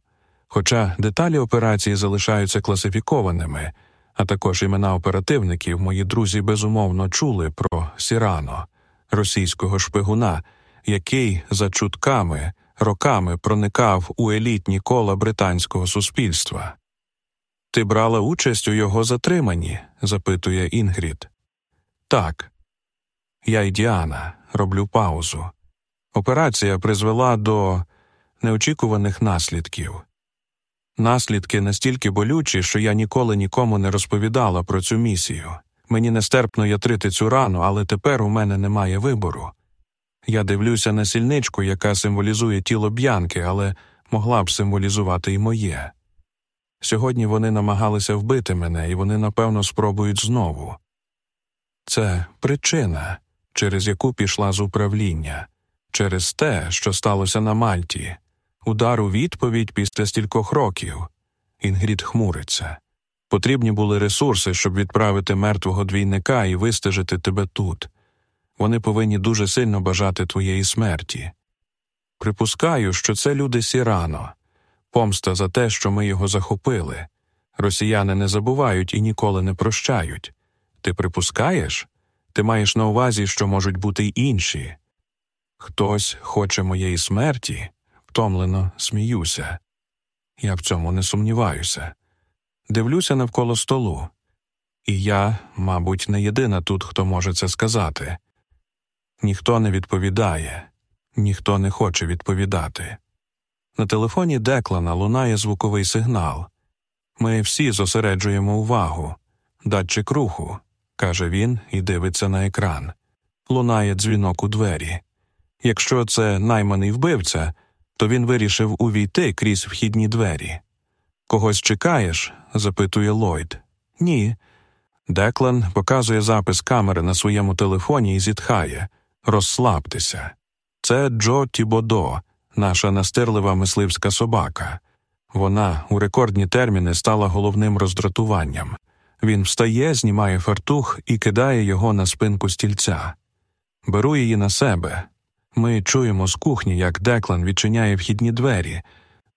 Хоча деталі операції залишаються класифікованими, а також імена оперативників, мої друзі безумовно чули про Сірано, російського шпигуна, який за чутками роками проникав у елітні кола британського суспільства. Ти брала участь у його затриманні? запитує Інгрід. Так. Я й Діана роблю паузу. Операція призвела до неочікуваних наслідків. Наслідки настільки болючі, що я ніколи нікому не розповідала про цю місію. Мені нестерпно ятрити цю рану, але тепер у мене немає вибору. Я дивлюся на сільничку, яка символізує тіло б'янки, але могла б символізувати і моє. Сьогодні вони намагалися вбити мене, і вони, напевно, спробують знову. Це причина, через яку пішла з управління, через те, що сталося на Мальті, удар у відповідь після стількох років. Інгрід хмуриться. Потрібні були ресурси, щоб відправити мертвого двійника і вистежити тебе тут. Вони повинні дуже сильно бажати твоєї смерті. Припускаю, що це люди Сірано, помста за те, що ми його захопили. Росіяни не забувають і ніколи не прощають. Ти припускаєш? Ти маєш на увазі, що можуть бути й інші. Хтось хоче моєї смерті, втомлено сміюся. Я в цьому не сумніваюся. Дивлюся навколо столу. І я, мабуть, не єдина тут, хто може це сказати. Ніхто не відповідає, ніхто не хоче відповідати. На телефоні Деклана лунає звуковий сигнал. Ми всі зосереджуємо увагу. Датчик руху, каже він і дивиться на екран. Лунає дзвінок у двері. Якщо це найманий вбивця, то він вирішив увійти крізь вхідні двері. Когось чекаєш? запитує Ллойд. Ні. Деклан показує запис камери на своєму телефоні і зітхає. Розслабтеся. Це Джо Тібодо, наша настирлива мисливська собака. Вона у рекордні терміни стала головним роздратуванням. Він встає, знімає фартух і кидає його на спинку стільця. Беру її на себе. Ми чуємо з кухні, як Деклан відчиняє вхідні двері,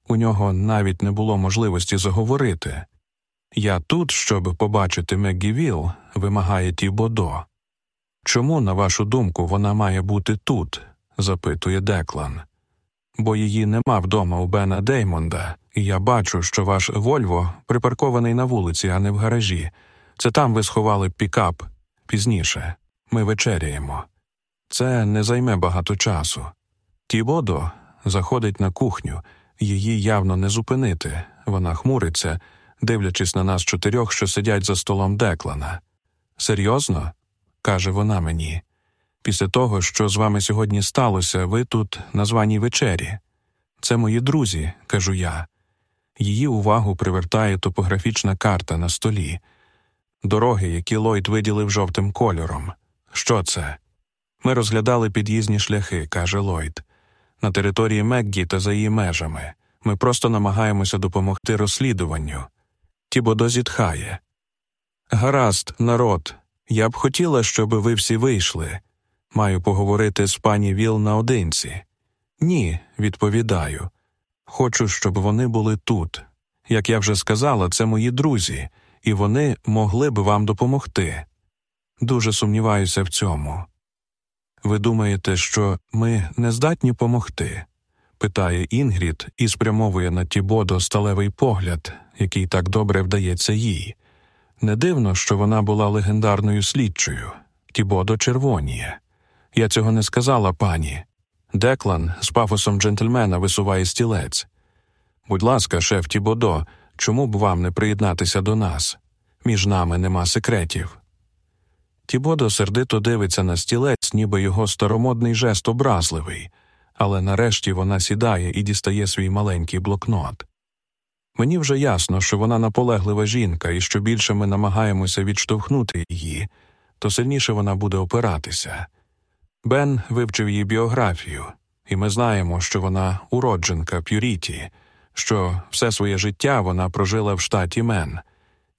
у нього навіть не було можливості заговорити. Я тут, щоб побачити Меггі Вілл», – вимагає Тібодо. Чому, на вашу думку, вона має бути тут? запитує Деклан. Бо її нема вдома у Бена Деймонда, і я бачу, що ваш Вольво припаркований на вулиці, а не в гаражі. Це там ви сховали пікап пізніше. Ми вечеряємо. Це не займе багато часу. Тібодо заходить на кухню, її явно не зупинити. Вона хмуриться, дивлячись на нас чотирьох, що сидять за столом Деклана. Серйозно? Каже вона мені. Після того, що з вами сьогодні сталося, ви тут на званій вечері. Це мої друзі, кажу я. Її увагу привертає топографічна карта на столі, дороги, які Ллойд виділив жовтим кольором. Що це? Ми розглядали під'їзні шляхи, каже Ллойд. На території Меггі та за її межами. Ми просто намагаємося допомогти розслідуванню. Тібодо зітхає. Гаразд, народ, я б хотіла, щоб ви всі вийшли. Маю поговорити з пані Віл наодинці. Ні, відповідаю. Хочу, щоб вони були тут. Як я вже сказала, це мої друзі, і вони могли б вам допомогти. Дуже сумніваюся в цьому. Ви думаєте, що ми не здатні помогти? питає Інгрід і спрямовує на Тібодо сталевий погляд, який так добре вдається їй. Не дивно, що вона була легендарною слідчою. Тібодо червоніє. Я цього не сказала пані. Деклан з пафосом джентльмена висуває стілець. Будь ласка, шеф Тібодо, чому б вам не приєднатися до нас? Між нами нема секретів. Тібодо сердито дивиться на стілець, ніби його старомодний жест образливий, але нарешті вона сідає і дістає свій маленький блокнот. Мені вже ясно, що вона наполеглива жінка, і що більше ми намагаємося відштовхнути її, то сильніше вона буде опиратися. Бен вивчив її біографію, і ми знаємо, що вона уродженка П'юріті, що все своє життя вона прожила в штаті Мен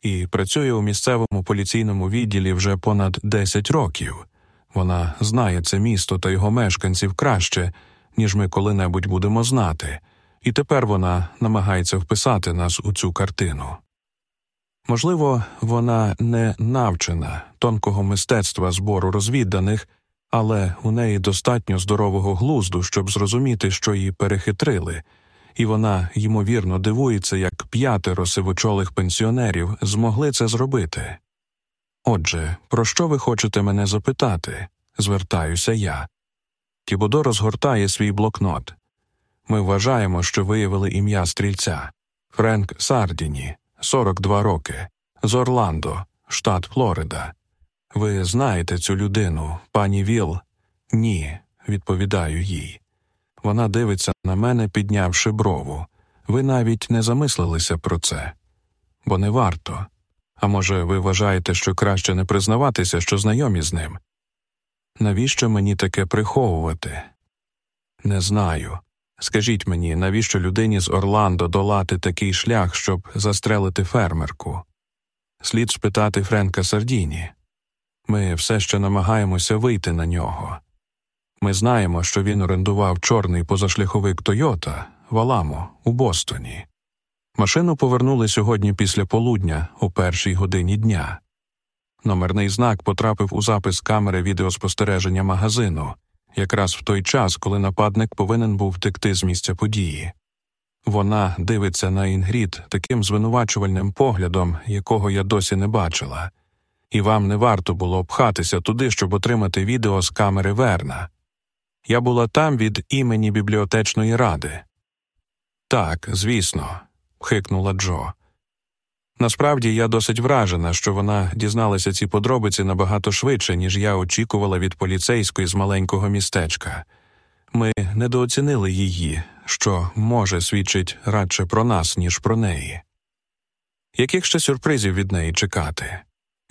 і працює у місцевому поліційному відділі вже понад 10 років. Вона знає це місто та його мешканців краще, ніж ми коли-небудь будемо знати, і тепер вона намагається вписати нас у цю картину. Можливо, вона не навчена тонкого мистецтва збору розвідданих, але у неї достатньо здорового глузду, щоб зрозуміти, що її перехитрили і вона ймовірно дивується, як п'ятеро сивочолих пенсіонерів змогли це зробити. Отже, про що ви хочете мене запитати? звертаюся я. Тібодо розгортає свій блокнот. Ми вважаємо, що виявили ім'я стрільця Френк Сардіні, 42 роки, з Орландо, штат Флорида. Ви знаєте цю людину, пані Віл? Ні, відповідаю їй. Вона дивиться на мене, піднявши брову. Ви навіть не замислилися про це, бо не варто. А може, ви вважаєте, що краще не признаватися, що знайомі з ним? Навіщо мені таке приховувати? Не знаю. Скажіть мені, навіщо людині з Орландо долати такий шлях, щоб застрелити фермерку? Слід спитати Френка Сардіні. Ми все ще намагаємося вийти на нього. Ми знаємо, що він орендував чорний позашляховик Тойота в Аламо у Бостоні. Машину повернули сьогодні після полудня о першій годині дня. Номерний знак потрапив у запис камери відеоспостереження магазину, якраз в той час, коли нападник повинен був втекти з місця події. Вона дивиться на Інгрід таким звинувачувальним поглядом, якого я досі не бачила, і вам не варто було пхатися туди, щоб отримати відео з камери Верна. Я була там від імені бібліотечної ради. Так, звісно, хикнула Джо. Насправді я досить вражена, що вона дізналася ці подробиці набагато швидше, ніж я очікувала від поліцейської з маленького містечка. Ми недооцінили її, що може свідчить радше про нас, ніж про неї. Яких ще сюрпризів від неї чекати?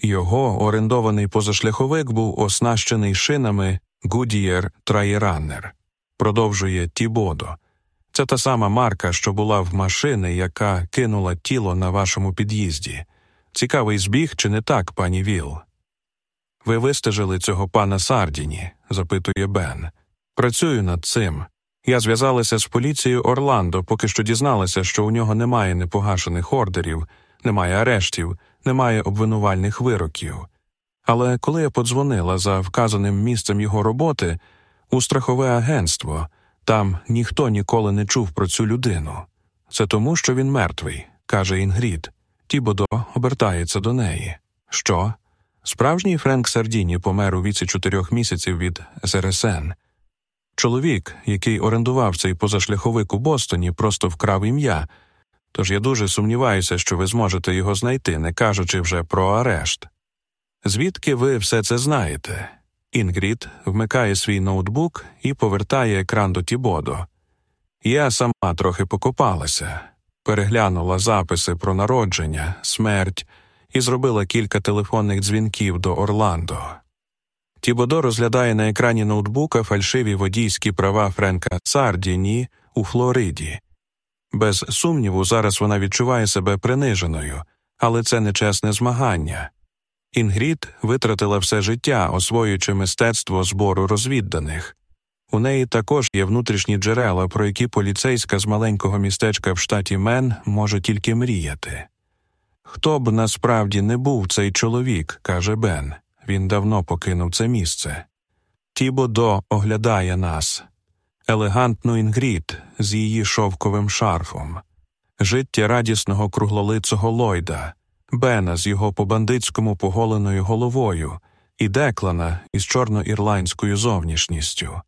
Його орендований позашляховик був оснащений шинами Goodyear Trailrunner. продовжує Тібодо. Це та сама марка, що була в машини, яка кинула тіло на вашому під'їзді. Цікавий збіг, чи не так, пані Віл? Ви вистежили цього пана Сардіні? запитує Бен. Працюю над цим, Я зв'язалася з поліцією Орландо, поки що дізналася, що у нього немає непогашених ордерів, немає арештів, немає обвинувальних вироків. Але коли я подзвонила за вказаним місцем його роботи у страхове агентство, там ніхто ніколи не чув про цю людину. Це тому, що він мертвий, каже Інгрід. Тібодо обертається до неї. Що? Справжній Френк Сардіні помер у віці чотирьох місяців від СРСН. Чоловік, який орендував цей позашляховик у Бостоні, просто вкрав ім'я, тож я дуже сумніваюся, що ви зможете його знайти, не кажучи вже про арешт. Звідки ви все це знаєте? Інгрід вмикає свій ноутбук і повертає екран до Тібодо. Я сама трохи покопалася, переглянула записи про народження, смерть і зробила кілька телефонних дзвінків до Орландо. Тібодо розглядає на екрані ноутбука фальшиві водійські права Френка Сардіні у Флориді. Без сумніву, зараз вона відчуває себе приниженою, але це нечесне змагання. Інгрід витратила все життя, освоюючи мистецтво збору розвідданих. У неї також є внутрішні джерела, про які поліцейська з маленького містечка в штаті Мен може тільки мріяти. Хто б насправді не був цей чоловік, каже Бен, він давно покинув це місце. Тібодо оглядає нас, елегантну Інгрід з її шовковим шарфом, життя радісного круглолицого Ллойда, Бена з його по бандитському поголеною головою і Деклана із чорноірландською зовнішністю.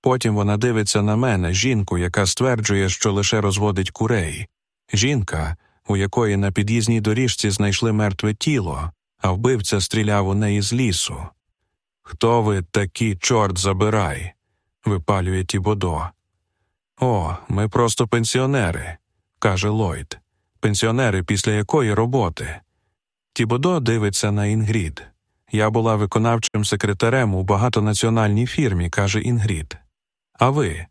Потім вона дивиться на мене, жінку, яка стверджує, що лише розводить курей, жінка, у якої на під'їзній доріжці знайшли мертве тіло, а вбивця стріляв у неї з лісу. Хто ви такі, чорт забирай? випалює Тібодо. О, ми просто пенсіонери, каже Ллойд. Пенсіонери після якої роботи. Тібодо дивиться на Інгрід. Я була виконавчим секретарем у багатонаціональній фірмі, каже Інгрід. А ви?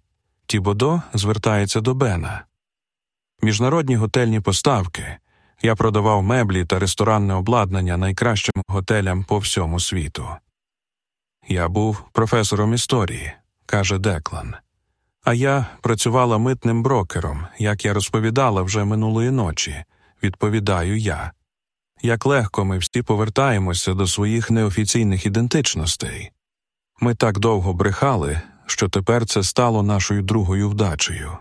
Тібодо звертається до Бена. Міжнародні готельні поставки. Я продавав меблі та ресторанне обладнання найкращим готелям по всьому світу. Я був професором історії, каже Деклан. А я працювала митним брокером, як я розповідала вже минулої ночі, відповідаю я. Як легко ми всі повертаємося до своїх неофіційних ідентичностей. Ми так довго брехали, що тепер це стало нашою другою вдачею.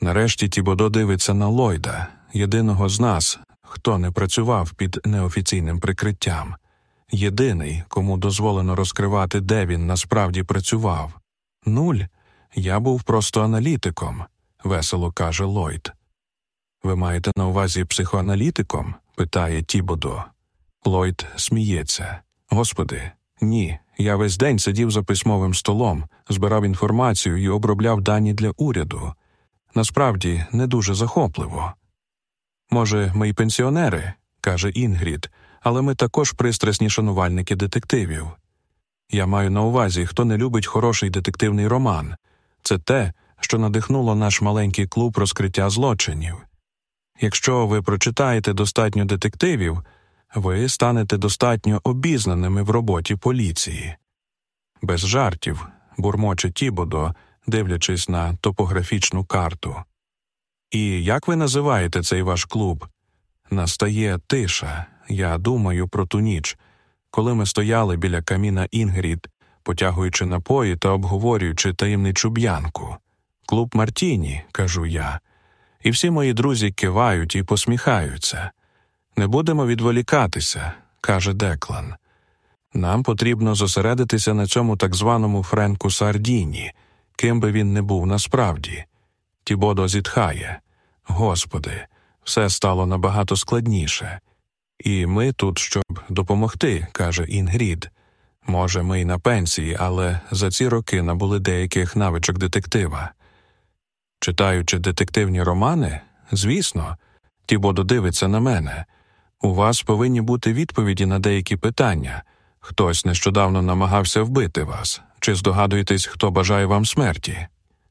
Нарешті Тібодо дивиться на Ллойда, єдиного з нас, хто не працював під неофіційним прикриттям, єдиний, кому дозволено розкривати, де він насправді працював. Нуль. Я був просто аналітиком, весело каже Ллойд. Ви маєте на увазі психоаналітиком? питає Тібодо. Ллойд сміється. Господи, ні. Я весь день сидів за письмовим столом, збирав інформацію і обробляв дані для уряду. Насправді не дуже захопливо. Може, ми й пенсіонери, каже Інгрід, але ми також пристрасні шанувальники детективів. Я маю на увазі, хто не любить хороший детективний роман. Це те, що надихнуло наш маленький клуб розкриття злочинів. Якщо ви прочитаєте достатньо детективів, ви станете достатньо обізнаними в роботі поліції. Без жартів, бурмоче Тібодо, дивлячись на топографічну карту. І як ви називаєте цей ваш клуб? Настає тиша. Я думаю про ту ніч, коли ми стояли біля каміна Інгрід, потягуючи напої та обговорюючи таємничу б'янку. Клуб Мартіні, кажу я, і всі мої друзі кивають і посміхаються. Не будемо відволікатися, каже Деклан. Нам потрібно зосередитися на цьому так званому Френку Сардіні, ким би він не був насправді. Тібодо зітхає. Господи, все стало набагато складніше. І ми тут, щоб допомогти, каже Інгрід. Може, ми й на пенсії, але за ці роки набули деяких навичок детектива. Читаючи детективні романи, звісно, Тібодо дивиться на мене. У вас повинні бути відповіді на деякі питання. Хтось нещодавно намагався вбити вас, чи здогадуєтесь, хто бажає вам смерті?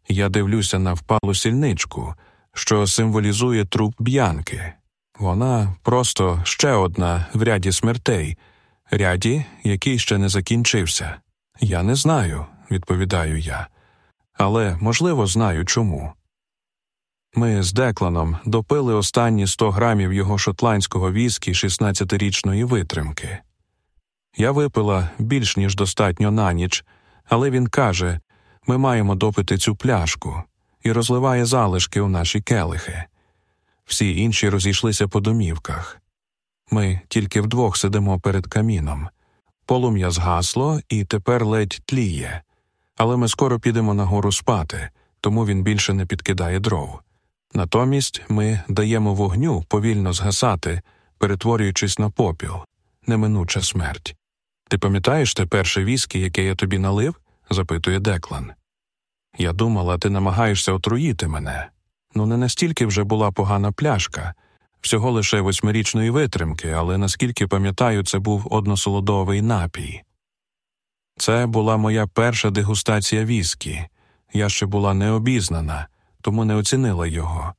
Я дивлюся на впалу сільничку, що символізує труп б'янки. Вона просто ще одна в ряді смертей, ряді, який ще не закінчився. Я не знаю, відповідаю я. але, можливо, знаю чому. Ми з Декланом допили останні 100 грамів його шотландського віскі 16-річної витримки. Я випила більш ніж достатньо на ніч, але він каже ми маємо допити цю пляшку і розливає залишки у наші келихи. Всі інші розійшлися по домівках. Ми тільки вдвох сидимо перед каміном. Полум'я згасло і тепер ледь тліє, але ми скоро підемо нагору спати, тому він більше не підкидає дров. Натомість ми даємо вогню повільно згасати, перетворюючись на попіл, неминуча смерть. Ти пам'ятаєш те перше віскі, яке я тобі налив? запитує Деклан. Я думала, ти намагаєшся отруїти мене. Ну, не настільки вже була погана пляшка, всього лише восьмирічної витримки, але наскільки пам'ятаю, це був односолодовий напій. Це була моя перша дегустація віскі. Я ще була необізнана, тому не оцінила його.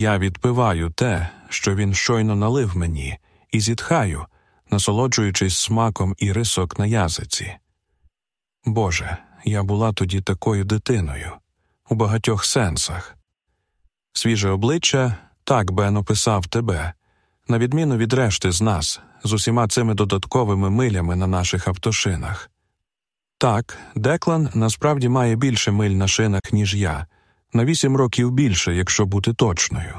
Я відпиваю те, що він щойно налив мені, і зітхаю, насолоджуючись смаком і рисок на язиці. Боже, я була тоді такою дитиною, у багатьох сенсах. Свіже обличчя так Бен описав тебе, на відміну від решти з нас, з усіма цими додатковими милями на наших автошинах. Так, Деклан насправді має більше миль на шинах, ніж я, на вісім років більше, якщо бути точною.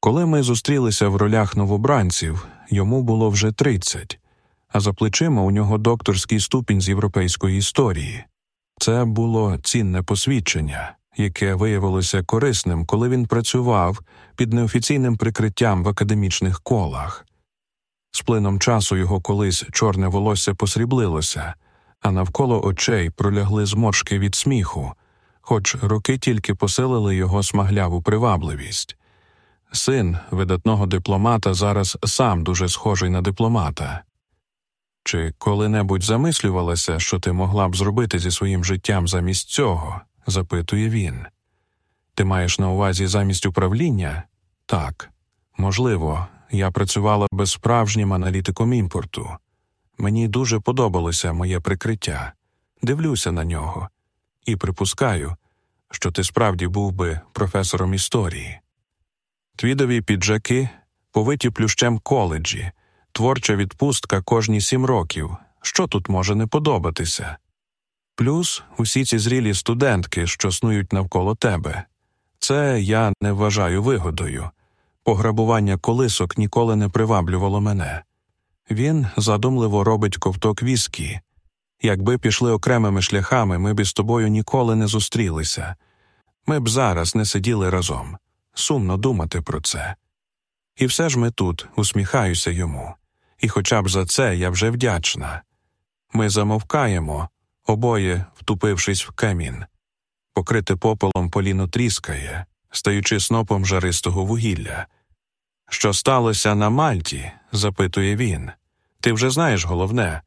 Коли ми зустрілися в ролях новобранців, йому було вже тридцять, а за плечима у нього докторський ступінь з європейської історії. Це було цінне посвідчення, яке виявилося корисним, коли він працював під неофіційним прикриттям в академічних колах. З плином часу його колись чорне волосся посріблилося, а навколо очей пролягли зморшки від сміху, хоч роки тільки посилили його смагляву привабливість. Син видатного дипломата зараз сам дуже схожий на дипломата. Чи коли-небудь замислювалася, що ти могла б зробити зі своїм життям замість цього? Запитує він. Ти маєш на увазі замість управління? Так. Можливо, я працювала би справжнім аналітиком імпорту. Мені дуже подобалося моє прикриття. Дивлюся на нього і припускаю, що ти справді був би професором історії. Твідові піджаки повиті плющем коледжі, творча відпустка кожні сім років. Що тут може не подобатися? Плюс усі ці зрілі студентки, що снують навколо тебе. Це я не вважаю вигодою. Пограбування колисок ніколи не приваблювало мене. Він задумливо робить ковток віскі. Якби пішли окремими шляхами, ми б із тобою ніколи не зустрілися. Ми б зараз не сиділи разом. Сумно думати про це. І все ж ми тут усміхаюся йому, і хоча б за це я вже вдячна. Ми замовкаємо, обоє втупившись в камін. Покрите попелом поліно тріскає, стаючи снопом жаристого вугілля. Що сталося на Мальті? запитує він. Ти вже знаєш головне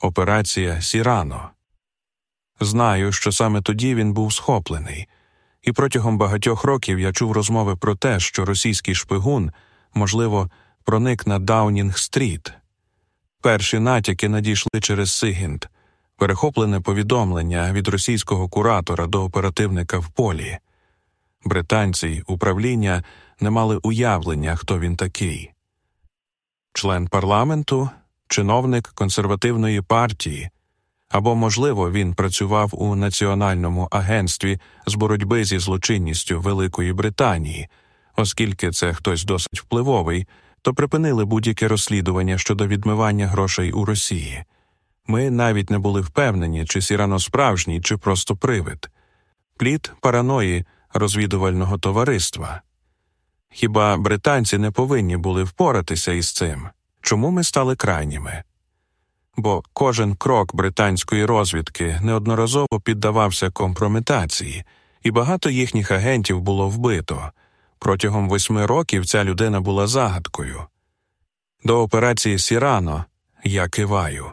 операція Сірано. Знаю, що саме тоді він був схоплений, і протягом багатьох років я чув розмови про те, що російський шпигун, можливо, проник на Даунінг стріт. Перші натяки надійшли через Сигінт, перехоплене повідомлення від російського куратора до оперативника в полі. Британці й управління не мали уявлення, хто він такий. Член парламенту, чиновник консервативної партії, або, можливо, він працював у Національному агентстві з боротьби зі злочинністю Великої Британії, оскільки це хтось досить впливовий, то припинили будь-яке розслідування щодо відмивання грошей у Росії. Ми навіть не були впевнені, чи Сірано справжній, чи просто привид, плід параної розвідувального товариства. Хіба британці не повинні були впоратися із цим? Чому ми стали крайніми? Бо кожен крок британської розвідки неодноразово піддавався компрометації, і багато їхніх агентів було вбито. Протягом восьми років ця людина була загадкою. До операції Сірано я киваю.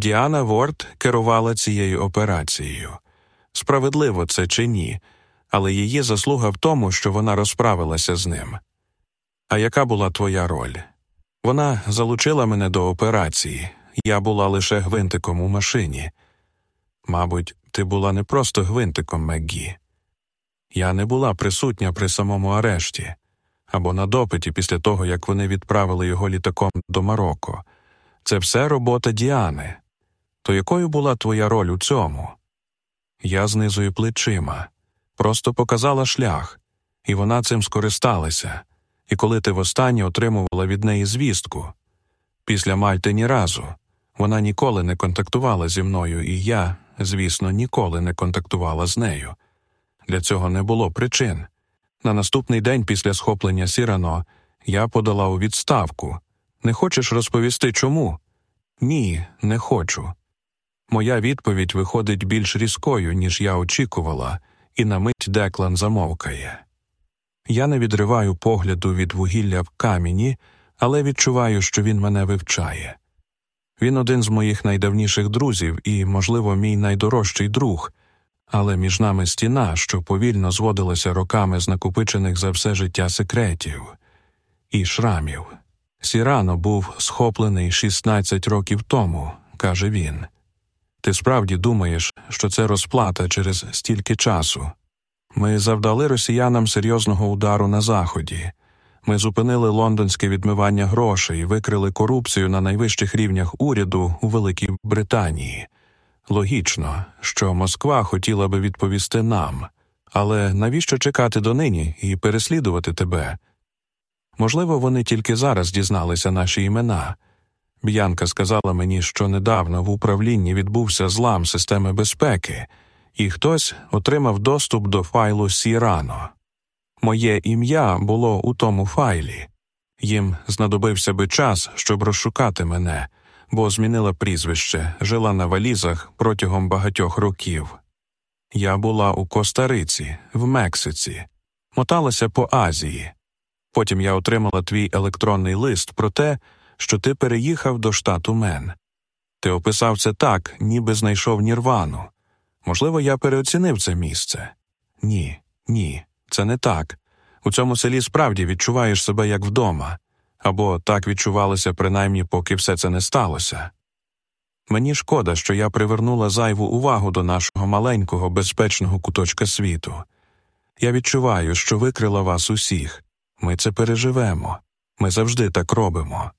Діана Ворд керувала цією операцією. Справедливо це чи ні, але її заслуга в тому, що вона розправилася з ним. А яка була твоя роль? Вона залучила мене до операції, я була лише гвинтиком у машині. Мабуть, ти була не просто гвинтиком Меггі. Я не була присутня при самому арешті або на допиті після того, як вони відправили його літаком до Марокко. Це все робота Діани. То якою була твоя роль у цьому? Я знизую плечима, просто показала шлях, і вона цим скористалася. І коли ти востаннє отримувала від неї звістку, після Мальти ні разу, вона ніколи не контактувала зі мною, і я, звісно, ніколи не контактувала з нею. Для цього не було причин. На наступний день після схоплення Сірано я подала у відставку. Не хочеш розповісти чому? Ні, не хочу. Моя відповідь виходить більш різкою, ніж я очікувала, і на мить Деклан замовкає. Я не відриваю погляду від вугілля в камені, але відчуваю, що він мене вивчає. Він один з моїх найдавніших друзів і, можливо, мій найдорожчий друг, але між нами стіна, що повільно зводилася роками з накопичених за все життя секретів і шрамів. Сірано був схоплений 16 років тому, каже він. Ти справді думаєш, що це розплата через стільки часу? Ми завдали росіянам серйозного удару на Заході. Ми зупинили лондонське відмивання грошей, викрили корупцію на найвищих рівнях уряду у Великій Британії. Логічно, що Москва хотіла би відповісти нам, але навіщо чекати донині і переслідувати тебе? Можливо, вони тільки зараз дізналися наші імена. Б'янка сказала мені, що недавно в управлінні відбувся злам системи безпеки, і хтось отримав доступ до файлу Сірано. Моє ім'я було у тому файлі. Їм знадобився би час, щоб розшукати мене, бо змінила прізвище, жила на валізах протягом багатьох років. Я була у Коста-Риці, в Мексиці, моталася по Азії. Потім я отримала твій електронний лист про те, що ти переїхав до штату Мен. Ти описав це так, ніби знайшов нірвану. Можливо, я переоцінив це місце. Ні, ні, це не так. У цьому селі справді відчуваєш себе як вдома, або так відчувалося принаймні, поки все це не сталося. Мені шкода, що я привернула зайву увагу до нашого маленького, безпечного куточка світу. Я відчуваю, що викрила вас усіх. Ми це переживемо. Ми завжди так робимо.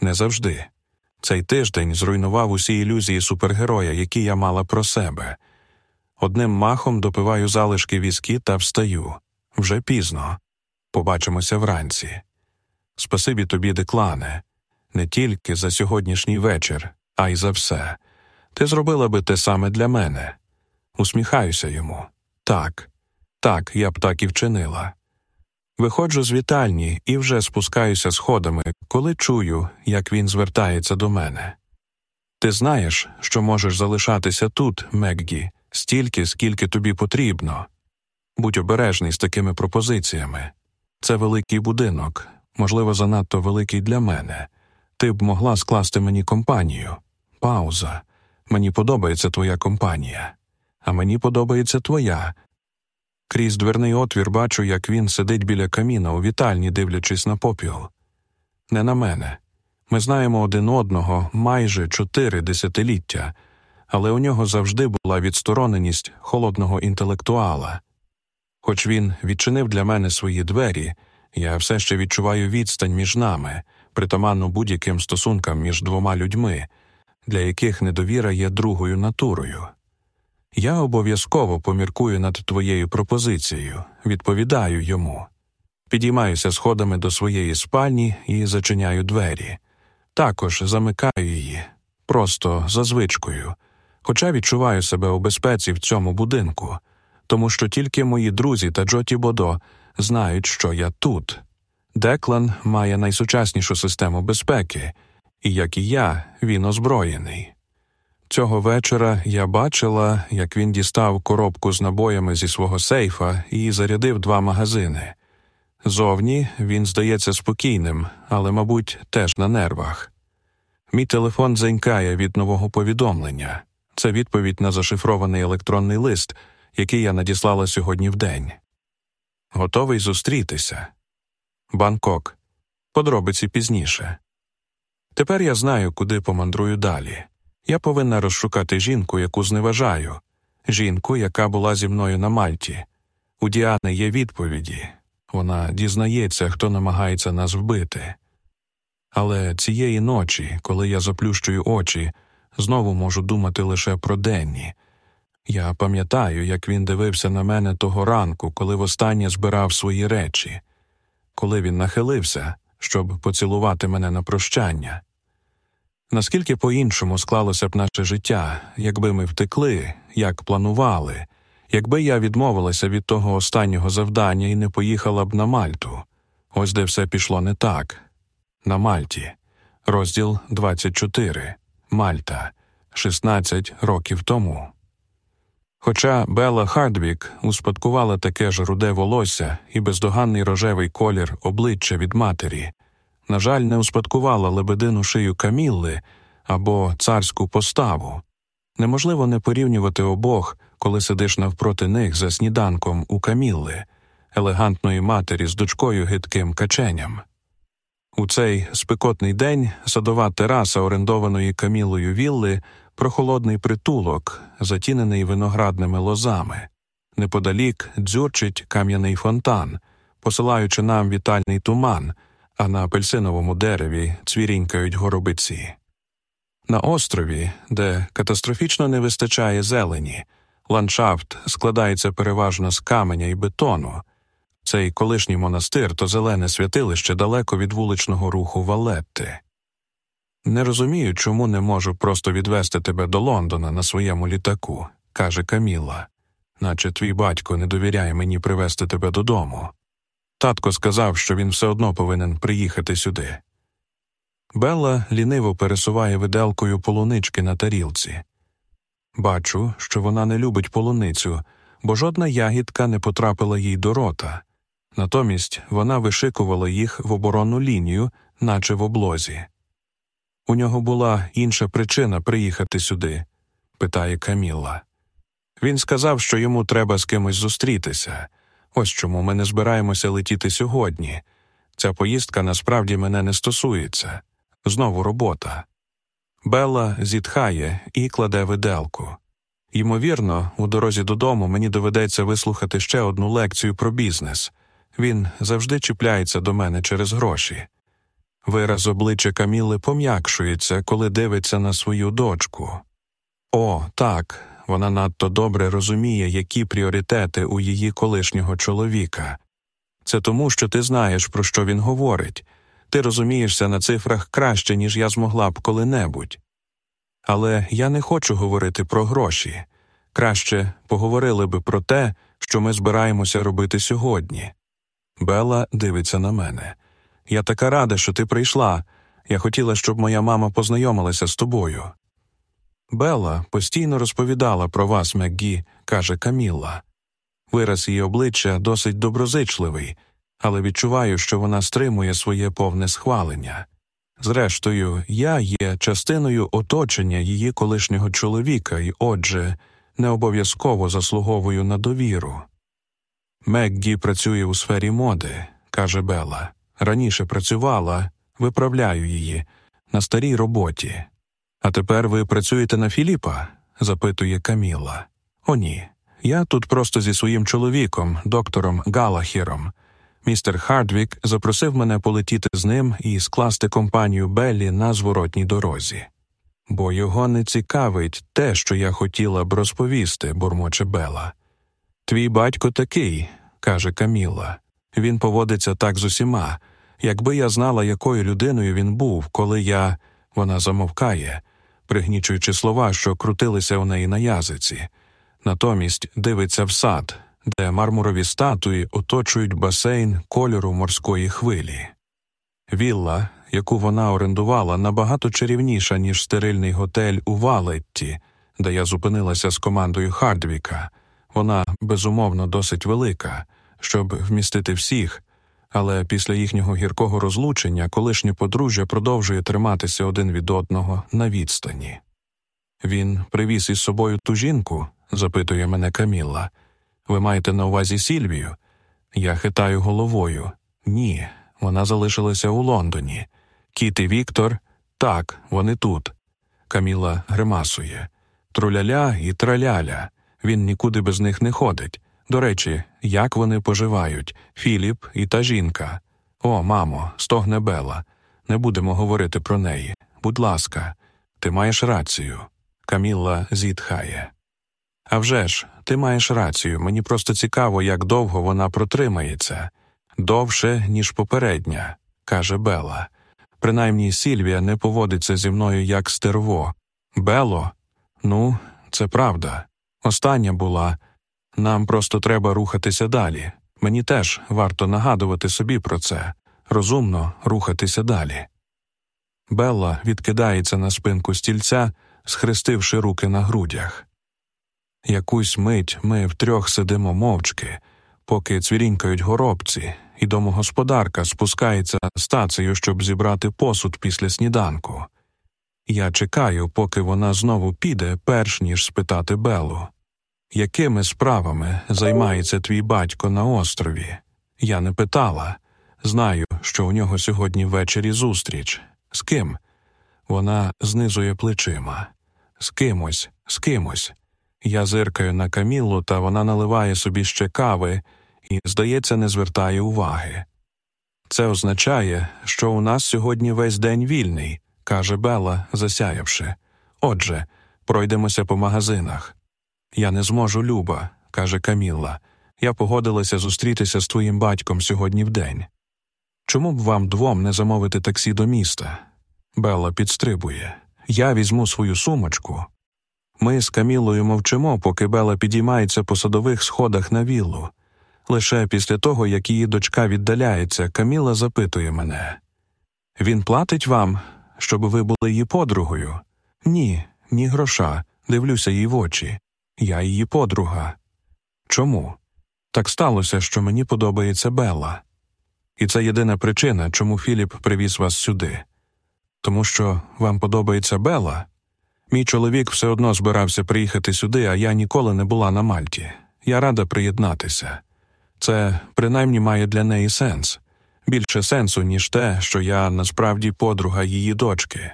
Не завжди. Цей тиждень зруйнував усі ілюзії супергероя, які я мала про себе. Одним махом допиваю залишки віскі та встаю. Вже пізно. Побачимося вранці. Спасибі тобі, деклане, не тільки за сьогоднішній вечір, а й за все. Ти зробила би те саме для мене. Усміхаюся йому. Так, так, я б так і вчинила. Виходжу з вітальні і вже спускаюся сходами, коли чую, як він звертається до мене. Ти знаєш, що можеш залишатися тут, Меггі, стільки, скільки тобі потрібно. Будь обережний з такими пропозиціями. Це великий будинок, можливо, занадто великий для мене. Ти б могла скласти мені компанію. Пауза. Мені подобається твоя компанія, а мені подобається твоя. Крізь дверний отвір бачу, як він сидить біля каміна у вітальні, дивлячись на попіл. Не на мене. Ми знаємо один одного майже чотири десятиліття, але у нього завжди була відстороненість холодного інтелектуала. Хоч він відчинив для мене свої двері, я все ще відчуваю відстань між нами, притаманну будь-яким стосункам між двома людьми, для яких недовіра є другою натурою. Я обов'язково поміркую над твоєю пропозицією, відповідаю йому. Підіймаюся сходами до своєї спальні і зачиняю двері. Також замикаю її, просто за звичкою, хоча відчуваю себе у безпеці в цьому будинку, тому що тільки мої друзі та Джоті Бодо знають, що я тут. Деклан має найсучаснішу систему безпеки, і як і я, він озброєний. Цього вечора я бачила, як він дістав коробку з набоями зі свого сейфа і зарядив два магазини. Зовні він здається спокійним, але, мабуть, теж на нервах. Мій телефон дзенькає від нового повідомлення. Це відповідь на зашифрований електронний лист, який я надіслала сьогодні вдень. Готовий зустрітися. Бангкок. Подробиці пізніше. Тепер я знаю, куди помандрую далі. Я повинна розшукати жінку, яку зневажаю. жінку, яка була зі мною на Мальті. У Діани є відповіді вона дізнається, хто намагається нас вбити. Але цієї ночі, коли я заплющую очі, знову можу думати лише про Денні. Я пам'ятаю, як він дивився на мене того ранку, коли востаннє збирав свої речі, коли він нахилився, щоб поцілувати мене на прощання. Наскільки по іншому склалося б наше життя, якби ми втекли, як планували, якби я відмовилася від того останнього завдання і не поїхала б на Мальту, ось де все пішло не так. На Мальті, розділ 24. Мальта, 16 років тому. Хоча Белла Хардвік успадкувала таке ж руде волосся і бездоганний рожевий колір обличчя від матері, на жаль, не успадкувала лебедину шию Камілли або царську поставу. Неможливо не порівнювати обох, коли сидиш навпроти них за сніданком у Камілли, елегантної матері з дочкою гидким каченям. У цей спекотний день садова тераса орендованої Камілою вілли прохолодний притулок, затінений виноградними лозами. Неподалік дзюрчить кам'яний фонтан, посилаючи нам вітальний туман, а на апельсиновому дереві цвірінькають горобиці. На острові, де катастрофічно не вистачає зелені, ландшафт складається переважно з каменя і бетону. Цей колишній монастир то зелене святилище далеко від вуличного руху Валетти. Не розумію, чому не можу просто відвести тебе до Лондона на своєму літаку, каже Каміла, наче твій батько не довіряє мені привезти тебе додому. Татко сказав, що він все одно повинен приїхати сюди. Белла ліниво пересуває виделкою полунички на тарілці. Бачу, що вона не любить полуницю, бо жодна ягідка не потрапила їй до рота. Натомість вона вишикувала їх в оборонну лінію, наче в облозі. У нього була інша причина приїхати сюди, питає Каміла. Він сказав, що йому треба з кимось зустрітися. Ось чому ми не збираємося летіти сьогодні. Ця поїздка насправді мене не стосується. Знову робота. Белла зітхає і кладе виделку. Ймовірно, у дорозі додому мені доведеться вислухати ще одну лекцію про бізнес. Він завжди чіпляється до мене через гроші. Вираз обличчя Каміли пом'якшується, коли дивиться на свою дочку. О, так, вона надто добре розуміє, які пріоритети у її колишнього чоловіка. Це тому, що ти знаєш, про що він говорить, ти розумієшся на цифрах краще, ніж я змогла б коли-небудь. Але я не хочу говорити про гроші. Краще поговорили би про те, що ми збираємося робити сьогодні. Бела дивиться на мене. Я така рада, що ти прийшла. Я хотіла, щоб моя мама познайомилася з тобою. Белла постійно розповідала про вас, Меггі, каже Камілла. Вираз її обличчя досить доброзичливий, але відчуваю, що вона стримує своє повне схвалення. Зрештою, я є частиною оточення її колишнього чоловіка і, отже, не обов'язково заслуговую на довіру. Меггі працює у сфері моди, каже Белла. Раніше працювала, виправляю її, на старій роботі. А тепер ви працюєте на Філіпа? запитує Каміла. О, ні. Я тут просто зі своїм чоловіком, доктором Галахіром. Містер Хардвік запросив мене полетіти з ним і скласти компанію Беллі на зворотній дорозі. Бо його не цікавить те, що я хотіла б розповісти, бурмоче Бела. Твій батько такий, каже Каміла. Він поводиться так з усіма. Якби я знала, якою людиною він був, коли я. Вона замовкає, пригнічуючи слова, що крутилися у неї на язиці. Натомість дивиться в сад, де мармурові статуї оточують басейн кольору морської хвилі. Вілла, яку вона орендувала, набагато чарівніша, ніж стерильний готель у Валетті, де я зупинилася з командою Хардвіка. Вона безумовно досить велика, щоб вмістити всіх, але після їхнього гіркого розлучення колишнє подружжя продовжує триматися один від одного на відстані. Він привіз із собою ту жінку? запитує мене Камілла. Ви маєте на увазі Сільвію? Я хитаю головою. Ні, вона залишилася у Лондоні. Кіт і Віктор, так, вони тут. Каміла гримасує. Труляля і траляля. Він нікуди без них не ходить. До речі, як вони поживають Філіп і та жінка. О, мамо, стогне Бела. Не будемо говорити про неї. Будь ласка, ти маєш рацію. Камілла зітхає. «А вже ж, ти маєш рацію. Мені просто цікаво, як довго вона протримається. Довше, ніж попередня, каже Бела. Принаймні Сільвія не поводиться зі мною як стерво. Бело? Ну, це правда. Остання була. Нам просто треба рухатися далі. Мені теж варто нагадувати собі про це, розумно рухатися далі. Белла відкидається на спинку стільця, схрестивши руки на грудях. Якусь мить ми втрьох сидимо мовчки, поки цвірінькають горобці, і домогосподарка спускається стацею, щоб зібрати посуд після сніданку. Я чекаю, поки вона знову піде, перш ніж спитати Белу. Якими справами займається твій батько на острові? Я не питала. Знаю, що у нього сьогодні ввечері зустріч. З ким? Вона знизує плечима. З кимось, з кимось. Я зиркаю на Камілу, та вона наливає собі ще кави і, здається, не звертає уваги. Це означає, що у нас сьогодні весь день вільний, каже Бела, засяявши. Отже, пройдемося по магазинах. Я не зможу, Люба, каже Камілла. Я погодилася зустрітися з твоїм батьком сьогодні вдень. Чому б вам двом не замовити таксі до міста? Белла підстрибує. Я візьму свою сумочку. Ми з Камілою мовчимо, поки Бела підіймається по садових сходах на віллу. Лише після того, як її дочка віддаляється, Каміла запитує мене Він платить вам, щоб ви були її подругою? Ні, ні гроша. Дивлюся їй в очі. Я її подруга. Чому? Так сталося, що мені подобається Белла. І це єдина причина, чому Філіп привіз вас сюди. Тому що вам подобається Белла? Мій чоловік все одно збирався приїхати сюди, а я ніколи не була на Мальті. Я рада приєднатися. Це принаймні має для неї сенс більше сенсу, ніж те, що я насправді подруга її дочки.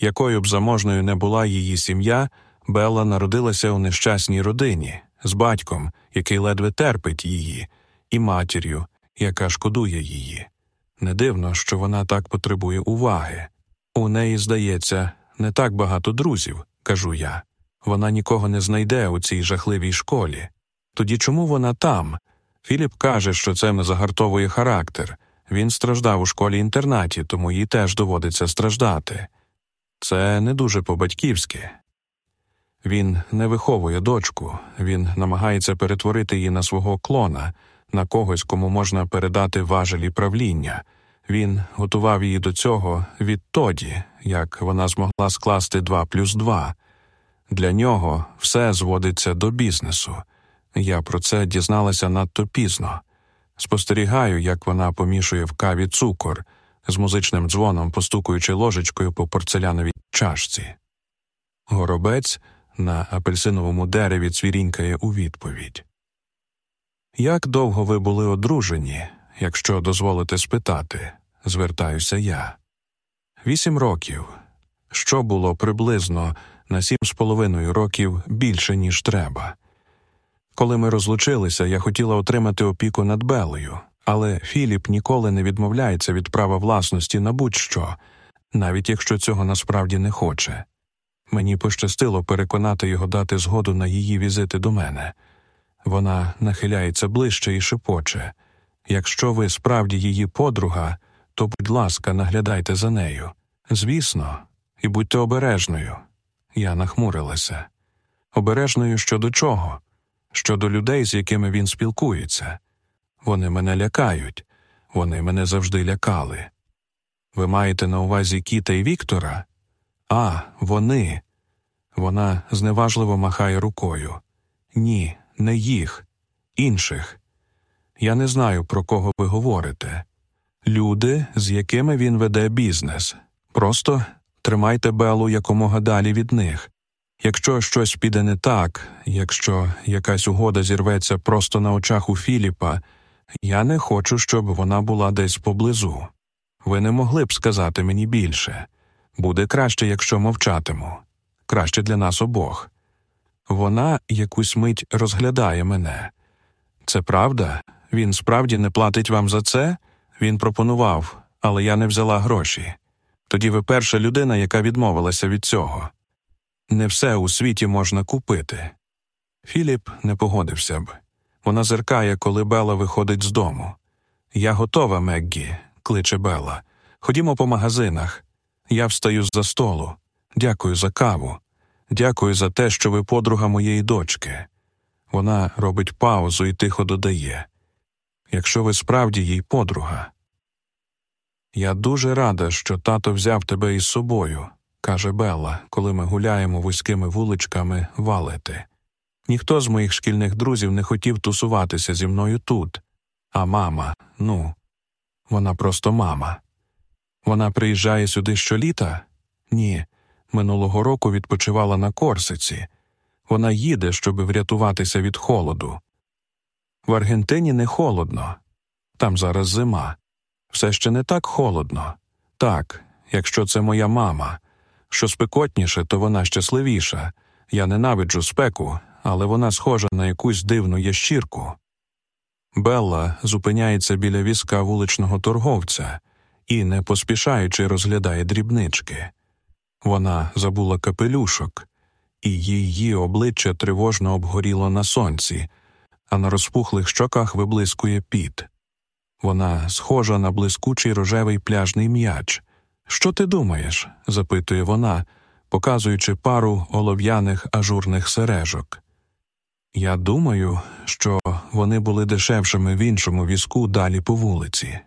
Якою б заможною не була її сім'я, Белла народилася у нещасній родині з батьком, який ледве терпить її, і матір'ю, яка шкодує її. Не дивно, що вона так потребує уваги. У неї, здається, не так багато друзів, кажу я. Вона нікого не знайде у цій жахливій школі. Тоді чому вона там? Філіп каже, що це не загартовує характер. Він страждав у школі інтернаті, тому їй теж доводиться страждати. Це не дуже по-батьківськи. Він не виховує дочку, він намагається перетворити її на свого клона, на когось, кому можна передати важелі правління. Він готував її до цього відтоді, як вона змогла скласти два плюс два. Для нього все зводиться до бізнесу. Я про це дізналася надто пізно. Спостерігаю, як вона помішує в каві цукор, з музичним дзвоном постукуючи ложечкою по порцеляновій чашці. Горобець на апельсиновому дереві цвірінькає у відповідь. Як довго ви були одружені, якщо дозволите спитати, звертаюся я. Вісім років. Що було приблизно на сім з половиною років більше, ніж треба. Коли ми розлучилися, я хотіла отримати опіку над Белою, але Філіп ніколи не відмовляється від права власності на будь-що, навіть якщо цього насправді не хоче. Мені пощастило переконати його дати згоду на її візити до мене. Вона нахиляється ближче і шепоче якщо ви справді її подруга, то, будь ласка, наглядайте за нею. Звісно, і будьте обережною. Я нахмурилася. Обережною щодо чого? Щодо людей, з якими він спілкується. Вони мене лякають, вони мене завжди лякали. Ви маєте на увазі Кіта і Віктора? А, вони. Вона зневажливо махає рукою. Ні, не їх, інших. Я не знаю, про кого ви говорите. Люди, з якими він веде бізнес. Просто тримайте Белу якомога далі від них. Якщо щось піде не так, якщо якась угода зірветься просто на очах у Філіпа, я не хочу, щоб вона була десь поблизу. Ви не могли б сказати мені більше. Буде краще, якщо мовчатиму. Краще для нас обох. Вона якусь мить розглядає мене. Це правда? Він справді не платить вам за це? Він пропонував, але я не взяла гроші. Тоді ви перша людина, яка відмовилася від цього. Не все у світі можна купити. Філіп не погодився б. Вона зеркає, коли Бела виходить з дому. Я готова, Меггі, кличе Бела. Ходімо по магазинах. Я встаю з за столу. Дякую за каву. Дякую за те, що ви подруга моєї дочки. Вона робить паузу і тихо додає Якщо ви справді їй подруга. Я дуже рада, що тато взяв тебе із собою, каже Белла, коли ми гуляємо вузькими вуличками валити. Ніхто з моїх шкільних друзів не хотів тусуватися зі мною тут. А мама, ну, вона просто мама. Вона приїжджає сюди щоліта? Ні. Минулого року відпочивала на Корсиці. Вона їде, щоб врятуватися від холоду. В Аргентині не холодно, там зараз зима. Все ще не так холодно. Так, якщо це моя мама. Що спекотніше, то вона щасливіша. Я ненавиджу спеку, але вона схожа на якусь дивну ящірку. Белла зупиняється біля візка вуличного торговця і, не поспішаючи, розглядає дрібнички. Вона забула капелюшок, і її обличчя тривожно обгоріло на сонці, а на розпухлих щоках виблискує піт. Вона схожа на блискучий рожевий пляжний м'яч. Що ти думаєш? запитує вона, показуючи пару олов'яних ажурних сережок. Я думаю, що вони були дешевшими в іншому візку далі по вулиці.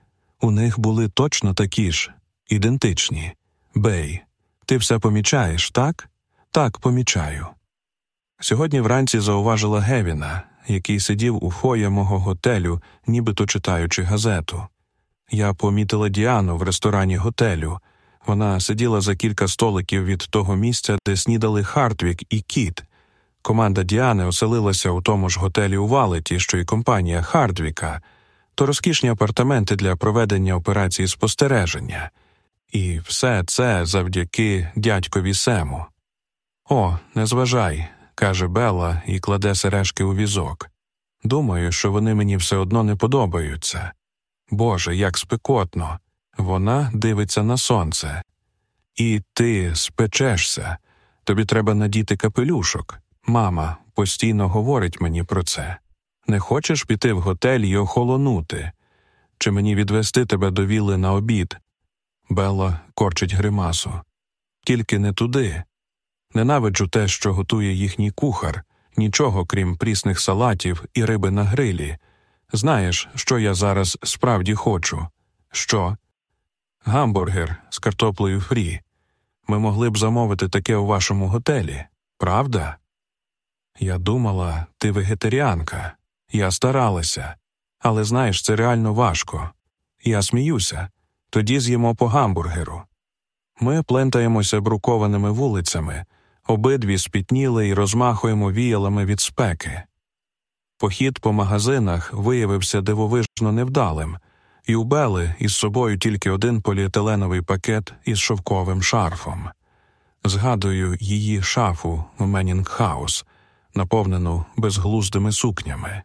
У них були точно такі ж, ідентичні. Бей, ти все помічаєш, так? Так, помічаю. Сьогодні вранці зауважила Гевіна, який сидів у фоє мого готелю, нібито читаючи газету. Я помітила Діану в ресторані готелю. Вона сиділа за кілька столиків від того місця, де снідали Хартвік і Кіт. Команда Діани оселилася у тому ж готелі у Валеті, що й компанія Хардвіка, то розкішні апартаменти для проведення операції спостереження. І все це завдяки дядькові Сему. О, не зважай, каже Белла і кладе сережки у візок. Думаю, що вони мені все одно не подобаються. Боже, як спекотно. Вона дивиться на сонце. І ти спечешся. Тобі треба надіти капелюшок. Мама постійно говорить мені про це. Не хочеш піти в готель і охолонути? Чи мені відвести тебе до віли на обід? Белла корчить гримасу. Тільки не туди. Ненавиджу те, що готує їхній кухар, нічого крім прісних салатів і риби на грилі. Знаєш, що я зараз справді хочу? Що? Гамбургер з картоплею фрі. Ми могли б замовити таке у вашому готелі, правда? Я думала, ти вегетаріанка. Я старалася. Але знаєш, це реально важко. Я сміюся. Тоді з'їмо по гамбургеру. Ми плентаємося брукованими вулицями, обидві спітніли і розмахуємо віялами від спеки. Похід по магазинах виявився дивовижно невдалим, і у Бели із собою тільки один поліетиленовий пакет із шовковим шарфом. Згадую її шафу в Менінгхаус, наповнену безглуздими сукнями.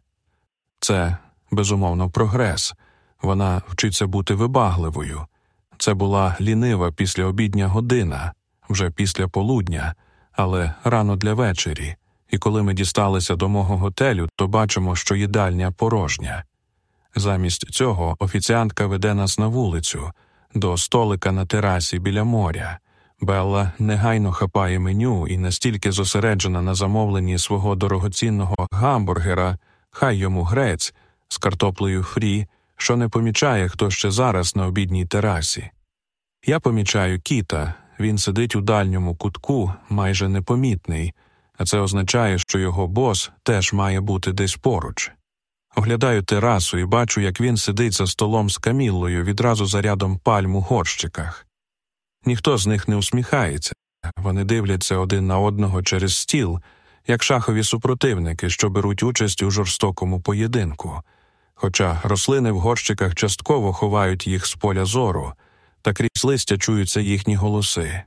Це, безумовно, прогрес. Вона вчиться бути вибагливою. Це була лінива післяобідня година, вже після полудня, але рано для вечері, і коли ми дісталися до мого готелю, то бачимо, що їдальня порожня. Замість цього офіціантка веде нас на вулицю, до столика на терасі біля моря. Белла негайно хапає меню і настільки зосереджена на замовленні свого дорогоцінного гамбургера, хай йому грець з картоплею фрі, що не помічає, хто ще зараз на обідній терасі. Я помічаю кіта, він сидить у дальньому кутку, майже непомітний, а це означає, що його бос теж має бути десь поруч. Оглядаю терасу і бачу, як він сидить за столом з каміллою відразу за рядом пальм у горщиках. Ніхто з них не усміхається, вони дивляться один на одного через стіл, як шахові супротивники, що беруть участь у жорстокому поєдинку. Хоча рослини в горщиках частково ховають їх з поля зору, та крізь листя чуються їхні голоси.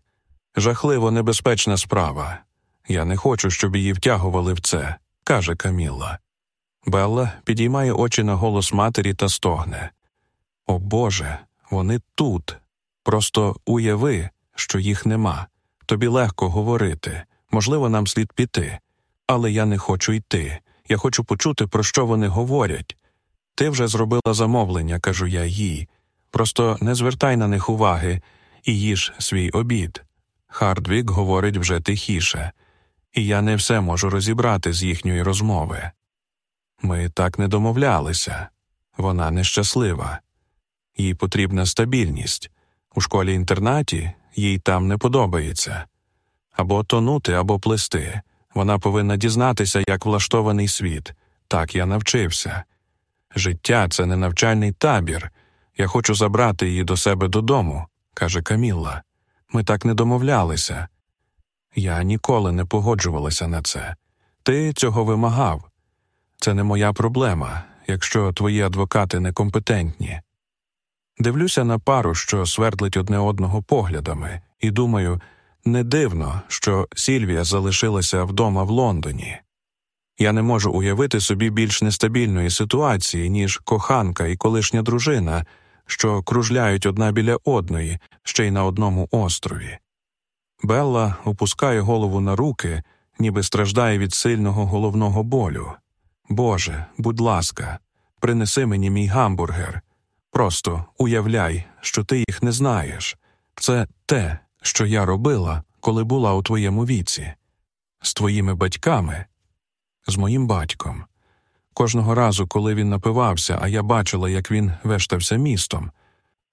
Жахливо небезпечна справа. Я не хочу, щоб її втягували в це, каже Камілла. Белла підіймає очі на голос матері та стогне. О Боже, вони тут. Просто уяви, що їх нема. Тобі легко говорити. Можливо, нам слід піти. Але я не хочу йти. Я хочу почути, про що вони говорять. Ти вже зробила замовлення, кажу я їй. Просто не звертай на них уваги і їж свій обід. Хардвік говорить вже тихіше, і я не все можу розібрати з їхньої розмови. Ми так не домовлялися. Вона нещаслива. Їй потрібна стабільність. У школі інтернаті їй там не подобається. Або тонути, або плести. Вона повинна дізнатися, як влаштований світ. Так я навчився. Життя це не навчальний табір. Я хочу забрати її до себе додому, каже Камілла. Ми так не домовлялися. Я ніколи не погоджувалася на це. Ти цього вимагав. Це не моя проблема, якщо твої адвокати некомпетентні. Дивлюся на пару, що свердлить одне одного поглядами, і думаю, не дивно, що Сільвія залишилася вдома в Лондоні. Я не можу уявити собі більш нестабільної ситуації, ніж коханка і колишня дружина, що кружляють одна біля одної, ще й на одному острові. Белла опускає голову на руки, ніби страждає від сильного головного болю. Боже, будь ласка, принеси мені мій гамбургер. Просто уявляй, що ти їх не знаєш. Це те, що я робила, коли була у твоєму віці, з твоїми батьками, з моїм батьком. Кожного разу, коли він напивався, а я бачила, як він вештався містом,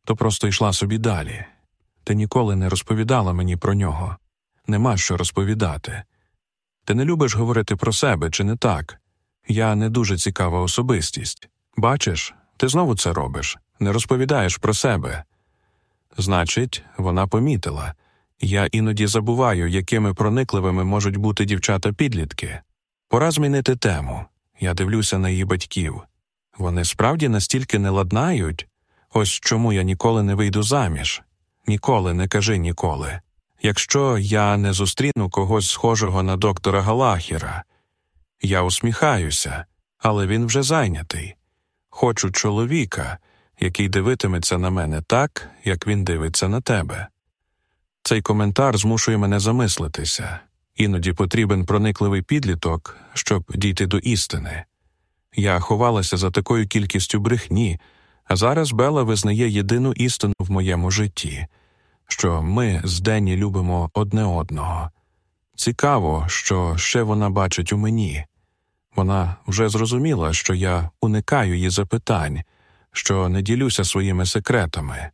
то просто йшла собі далі. Ти ніколи не розповідала мені про нього. Нема що розповідати. Ти не любиш говорити про себе, чи не так? Я не дуже цікава особистість. Бачиш, ти знову це робиш, не розповідаєш про себе. Значить, вона помітила я іноді забуваю, якими проникливими можуть бути дівчата підлітки. Пора змінити тему. Я дивлюся на її батьків. Вони справді настільки не ладнають? Ось чому я ніколи не вийду заміж. Ніколи не кажи ніколи. Якщо я не зустріну когось схожого на доктора Галахіра, я усміхаюся, але він вже зайнятий. Хочу чоловіка, який дивитиметься на мене так, як він дивиться на тебе. Цей коментар змушує мене замислитися. Іноді потрібен проникливий підліток, щоб дійти до істини. Я ховалася за такою кількістю брехні, а зараз Бела визнає єдину істину в моєму житті, що ми з Денні любимо одне одного. Цікаво, що ще вона бачить у мені. Вона вже зрозуміла, що я уникаю її запитань, що не ділюся своїми секретами.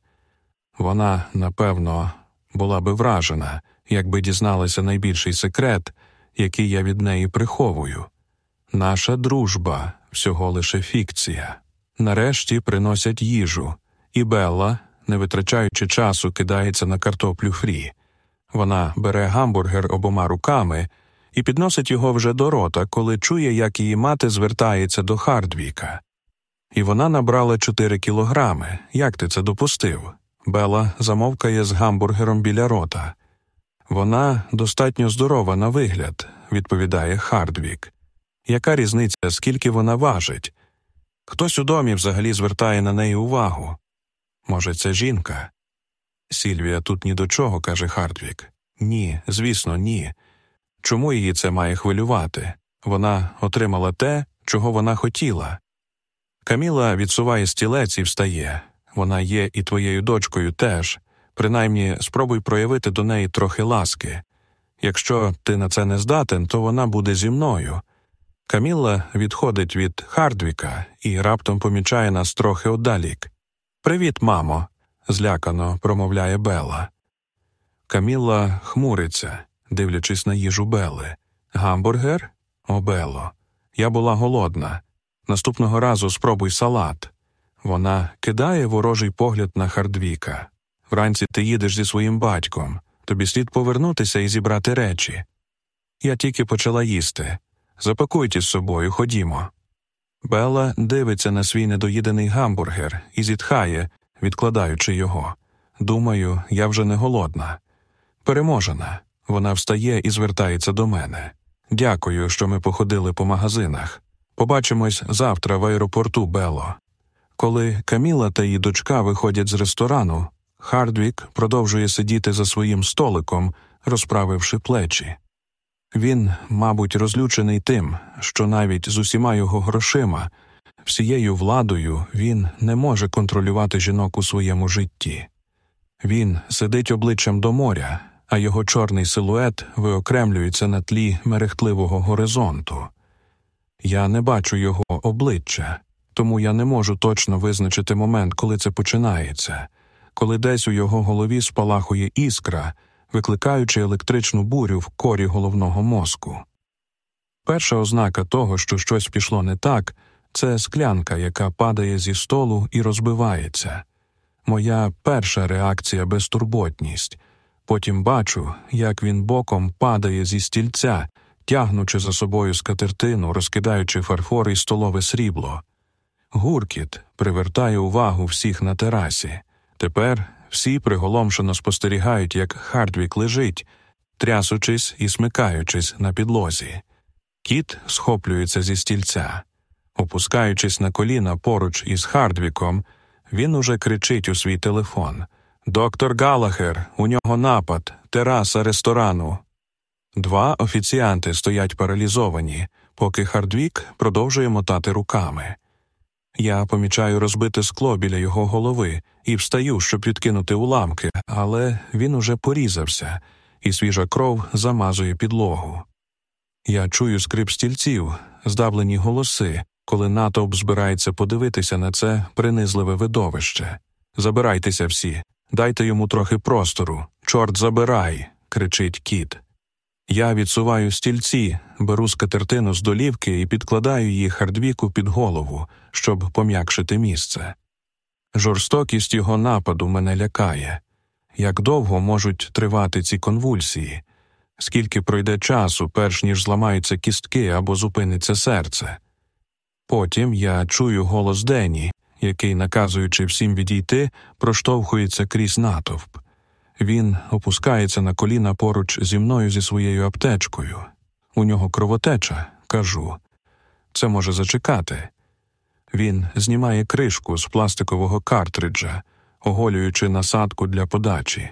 Вона, напевно, була би вражена, якби дізналася найбільший секрет, який я від неї приховую. Наша дружба всього лише фікція. Нарешті приносять їжу, і Белла, не витрачаючи часу, кидається на картоплю фрі. Вона бере гамбургер обома руками і підносить його вже до рота, коли чує, як її мати звертається до Хардвіка. І вона набрала чотири кілограми. Як ти це допустив? Бела замовкає з гамбургером біля рота. Вона достатньо здорова на вигляд, відповідає Хардвік. Яка різниця, скільки вона важить? Хтось у домі взагалі звертає на неї увагу. Може, це жінка? Сільвія тут ні до чого, каже Хардвік. Ні, звісно, ні. Чому її це має хвилювати? Вона отримала те, чого вона хотіла. Каміла відсуває стілець і встає. Вона є і твоєю дочкою теж. Принаймні спробуй проявити до неї трохи ласки. Якщо ти на це не здатен, то вона буде зі мною. Камілла відходить від Хардвіка і раптом помічає нас трохи оддалік. Привіт, мамо, злякано промовляє Бела. Камілла хмуриться, дивлячись на їжу Бели. Гамбургер? О, Бело. Я була голодна. Наступного разу спробуй салат. Вона кидає ворожий погляд на Хардвіка. Вранці ти їдеш зі своїм батьком. Тобі слід повернутися і зібрати речі. Я тільки почала їсти. Запакуйте з собою, ходімо. Белла дивиться на свій недоїдений гамбургер і зітхає, відкладаючи його. Думаю, я вже не голодна. Переможена. Вона встає і звертається до мене. Дякую, що ми походили по магазинах. Побачимось завтра в аеропорту Бело. Коли Каміла та її дочка виходять з ресторану, Хардвік продовжує сидіти за своїм столиком, розправивши плечі. Він, мабуть, розлючений тим, що навіть з усіма його грошима, всією владою він не може контролювати жінок у своєму житті. Він сидить обличчям до моря, а його чорний силует виокремлюється на тлі мерехтливого горизонту. Я не бачу його обличчя, тому я не можу точно визначити момент, коли це починається, коли десь у його голові спалахує іскра, викликаючи електричну бурю в корі головного мозку. Перша ознака того, що щось пішло не так, це склянка, яка падає зі столу і розбивається. Моя перша реакція безтурботність. Потім бачу, як він боком падає зі стільця, тягнучи за собою скатертину, розкидаючи фарфор і столове срібло. Гуркіт привертає увагу всіх на терасі. Тепер всі приголомшено спостерігають, як Хардвік лежить, трясучись і смикаючись на підлозі. Кіт схоплюється зі стільця. Опускаючись на коліна поруч із Хардвіком, він уже кричить у свій телефон Доктор Галахер, у нього напад, тераса ресторану. Два офіціанти стоять паралізовані, поки Хардвік продовжує мотати руками. Я помічаю розбите скло біля його голови і встаю, щоб відкинути уламки, але він уже порізався, і свіжа кров замазує підлогу. Я чую скрип стільців, здавлені голоси, коли натовп збирається подивитися на це принизливе видовище. Забирайтеся всі, дайте йому трохи простору. Чорт забирай. кричить кіт. Я відсуваю стільці, беру скатертину з долівки і підкладаю її хардвіку під голову, щоб пом'якшити місце. Жорстокість його нападу мене лякає. Як довго можуть тривати ці конвульсії, скільки пройде часу, перш ніж зламаються кістки або зупиниться серце. Потім я чую голос Дені, який, наказуючи всім відійти, проштовхується крізь натовп. Він опускається на коліна поруч зі мною зі своєю аптечкою. У нього кровотеча, кажу. Це може зачекати. Він знімає кришку з пластикового картриджа, оголюючи насадку для подачі.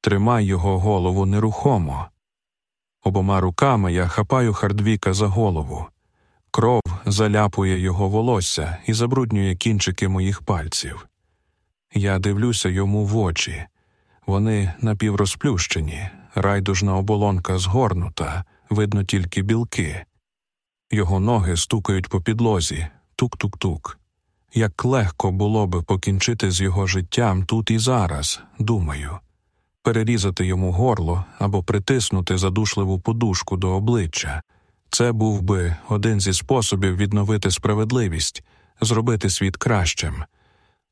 Тримай його голову нерухомо. Обома руками я хапаю Хардвіка за голову. Кров заляпує його волосся і забруднює кінчики моїх пальців. Я дивлюся йому в очі. Вони напіврозплющені, райдужна оболонка згорнута, видно тільки білки. Його ноги стукають по підлозі, тук-тук-тук. Як легко було би покінчити з його життям тут і зараз, думаю, перерізати йому горло або притиснути задушливу подушку до обличчя. Це був би один зі способів відновити справедливість, зробити світ кращим.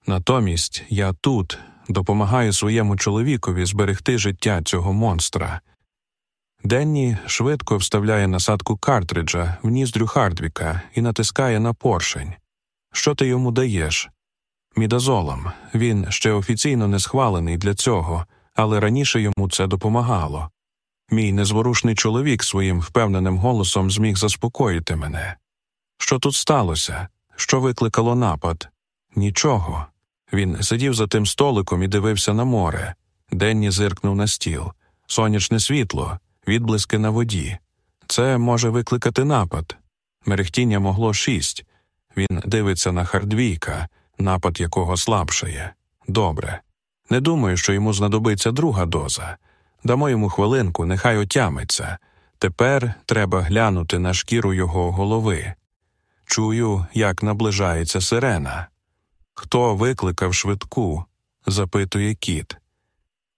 Натомість я тут допомагаю своєму чоловікові зберегти життя цього монстра. Денні швидко вставляє насадку картриджа в ніздрю Хардвіка і натискає на поршень. Що ти йому даєш? Мідазолом. Він ще офіційно не схвалений для цього, але раніше йому це допомагало. Мій незворушний чоловік своїм впевненим голосом зміг заспокоїти мене. Що тут сталося? Що викликало напад? Нічого. Він сидів за тим столиком і дивився на море. Денні зиркнув на стіл. Сонячне світло, відблиски на воді. Це може викликати напад. Мерехтіння могло шість. Він дивиться на Хардвійка, напад якого слабшає. Добре. Не думаю, що йому знадобиться друга доза. Дамо йому хвилинку, нехай отямиться. Тепер треба глянути на шкіру його голови. Чую, як наближається сирена. Хто викликав швидку? запитує кіт.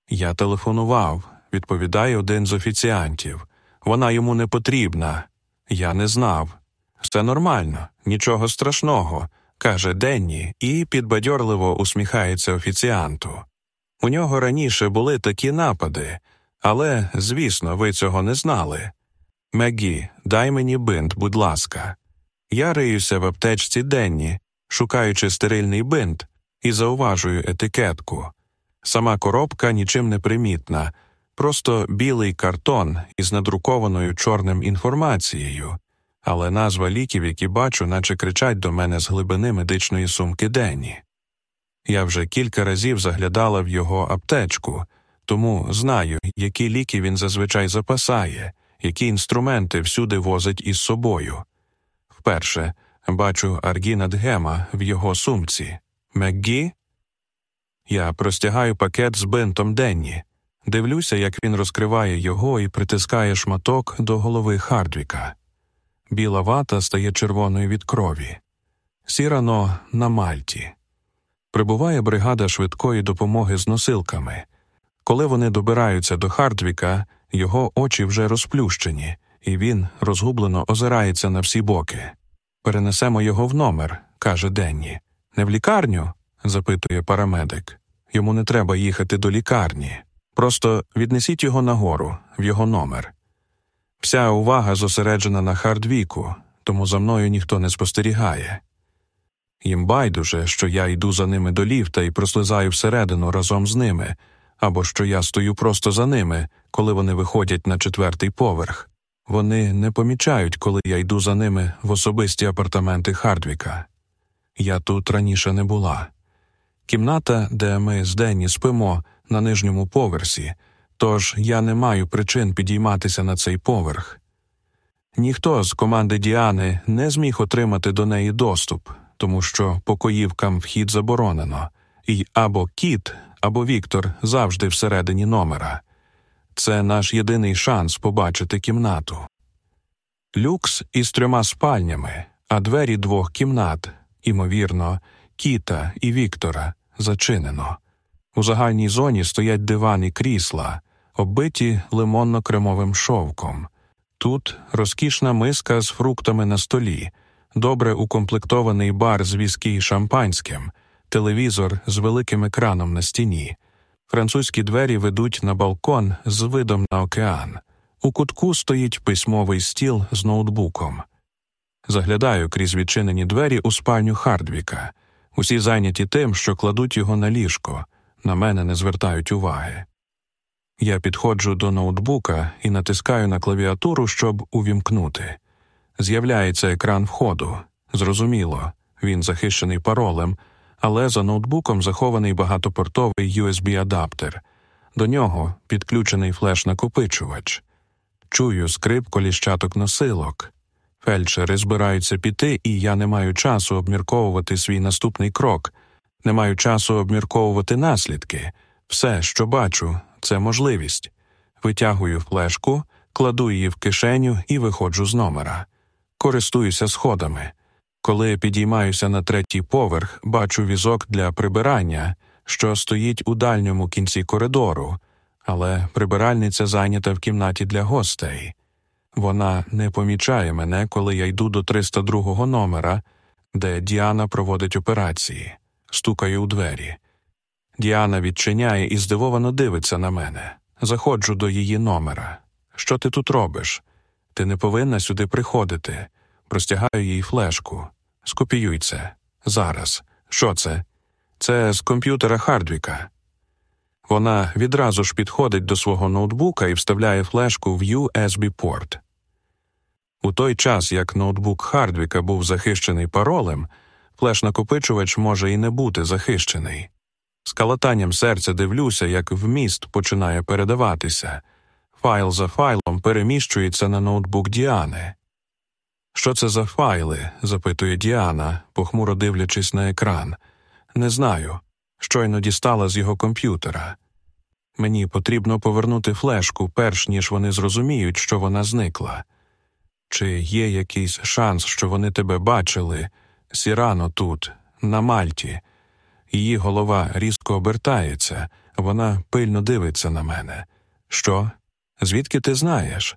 Я телефонував, відповідає один з офіціантів. Вона йому не потрібна. Я не знав. Все нормально, нічого страшного, каже Денні і підбадьорливо усміхається офіціанту. У нього раніше були такі напади, але, звісно, ви цього не знали. Мегі, дай мені бинт, будь ласка. Я риюся в аптечці Денні, шукаючи стерильний бинт, і зауважую етикетку. Сама коробка нічим не примітна, просто білий картон із надрукованою чорним інформацією, але назва ліків, які бачу, наче кричать до мене з глибини медичної сумки Денні. Я вже кілька разів заглядала в його аптечку, тому знаю, які ліки він зазвичай запасає, які інструменти всюди возить із собою. Вперше бачу Аргінат Гема в його сумці. Меггі? Я простягаю пакет з бинтом Денні, дивлюся, як він розкриває його і притискає шматок до голови Хардвіка. Біла вата стає червоною від крові. Сірано на Мальті. Прибуває бригада швидкої допомоги з носилками. Коли вони добираються до Хардвіка, його очі вже розплющені, і він розгублено озирається на всі боки. Перенесемо його в номер, каже Денні. Не в лікарню? запитує парамедик. Йому не треба їхати до лікарні. Просто віднесіть його нагору, в його номер. Вся увага зосереджена на Хардвіку, тому за мною ніхто не спостерігає. Їм байдуже, що я йду за ними до ліфта і прослизаю всередину разом з ними, або що я стою просто за ними, коли вони виходять на четвертий поверх. Вони не помічають, коли я йду за ними в особисті апартаменти Хардвіка. Я тут раніше не була. Кімната, де ми з Денні спимо, на нижньому поверсі, тож я не маю причин підійматися на цей поверх. Ніхто з команди Діани не зміг отримати до неї доступ, тому що покоївкам вхід заборонено, і або кіт, або Віктор завжди всередині номера. Це наш єдиний шанс побачити кімнату. Люкс із трьома спальнями, а двері двох кімнат, імовірно, кіта і Віктора, зачинено. У загальній зоні стоять диван і крісла, оббиті лимонно-кремовим шовком. Тут розкішна миска з фруктами на столі, добре укомплектований бар з віскі і шампанським, телевізор з великим екраном на стіні. Французькі двері ведуть на балкон з видом на океан. У кутку стоїть письмовий стіл з ноутбуком. Заглядаю крізь відчинені двері у спальню Хардвіка. Усі зайняті тим, що кладуть його на ліжко, на мене не звертають уваги. Я підходжу до ноутбука і натискаю на клавіатуру, щоб увімкнути. З'являється екран входу. Зрозуміло, він захищений паролем, але за ноутбуком захований багатопортовий USB-адаптер. До нього підключений флеш-накопичувач. Чую скрип коліщаток носилок. Фельдшери збираються піти, і я не маю часу обмірковувати свій наступний крок, не маю часу обмірковувати наслідки. Все, що бачу, це можливість. Витягую флешку, кладу її в кишеню і виходжу з номера. Користуюся сходами. Коли підіймаюся на третій поверх, бачу візок для прибирання, що стоїть у дальньому кінці коридору, але прибиральниця зайнята в кімнаті для гостей. Вона не помічає мене, коли я йду до 302 номера, де Діана проводить операції, стукаю у двері. Діана відчиняє і здивовано дивиться на мене. Заходжу до її номера. Що ти тут робиш? Ти не повинна сюди приходити. Простягаю їй флешку. Скопіюй це. Зараз. Що це? Це з комп'ютера Хардвіка. Вона відразу ж підходить до свого ноутбука і вставляє флешку в USB-порт. У той час, як ноутбук Хардвіка був захищений паролем, флеш-накопичувач може і не бути захищений. З калатанням серця дивлюся, як вміст починає передаватися. Файл за файлом переміщується на ноутбук Діани. Що це за файли? запитує Діана, похмуро дивлячись на екран. Не знаю. Щойно дістала з його комп'ютера. Мені потрібно повернути флешку, перш ніж вони зрозуміють, що вона зникла. Чи є якийсь шанс, що вони тебе бачили? Сірано тут, на Мальті. Її голова різко обертається, вона пильно дивиться на мене. Що? Звідки ти знаєш?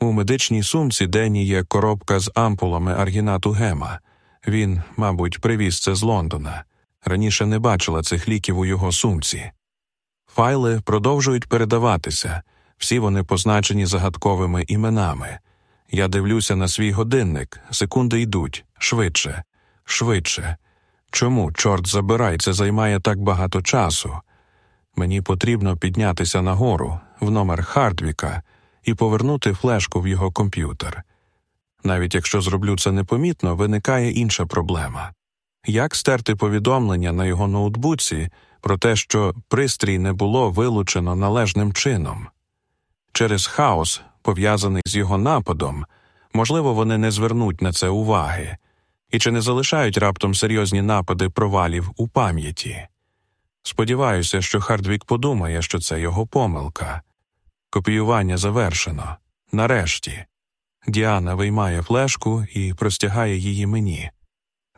У медичній сумці Дені є коробка з ампулами аргінату гема. Він, мабуть, привіз це з Лондона. Раніше не бачила цих ліків у його сумці. Файли продовжують передаватися, всі вони позначені загадковими іменами. Я дивлюся на свій годинник, секунди йдуть швидше, швидше. Чому, чорт забирай, це займає так багато часу? Мені потрібно піднятися нагору в номер Хардвіка і повернути флешку в його комп'ютер. Навіть якщо зроблю це непомітно, виникає інша проблема як стерти повідомлення на його ноутбуці про те, що пристрій не було вилучено належним чином. Через хаос, пов'язаний з його нападом, можливо, вони не звернуть на це уваги, і чи не залишають раптом серйозні напади провалів у пам'яті. Сподіваюся, що Хардвік подумає, що це його помилка. Копіювання завершено. Нарешті. Діана виймає флешку і простягає її мені.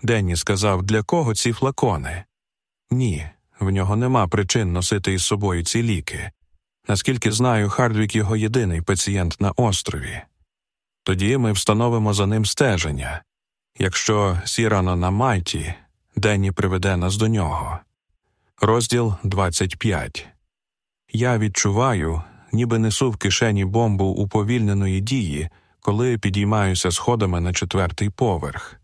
Денні сказав, для кого ці флакони? Ні, в нього нема причин носити із собою ці ліки. Наскільки знаю, Хардвік його єдиний пацієнт на острові. Тоді ми встановимо за ним стеження. Якщо Сірано на Мальті, Денні приведе нас до нього. Розділ 25 Я відчуваю, ніби несу в кишені бомбу уповільненої дії, коли підіймаюся сходами на четвертий поверх.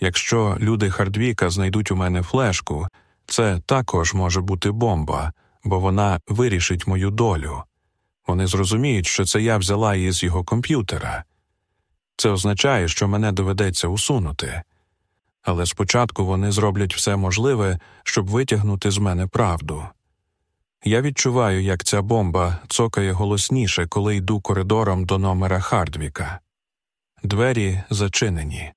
Якщо люди Хардвіка знайдуть у мене флешку, це також може бути бомба, бо вона вирішить мою долю. Вони зрозуміють, що це я взяла її з його комп'ютера. Це означає, що мене доведеться усунути. Але спочатку вони зроблять все можливе, щоб витягнути з мене правду. Я відчуваю, як ця бомба цокає голосніше, коли йду коридором до номера Хардвіка. Двері зачинені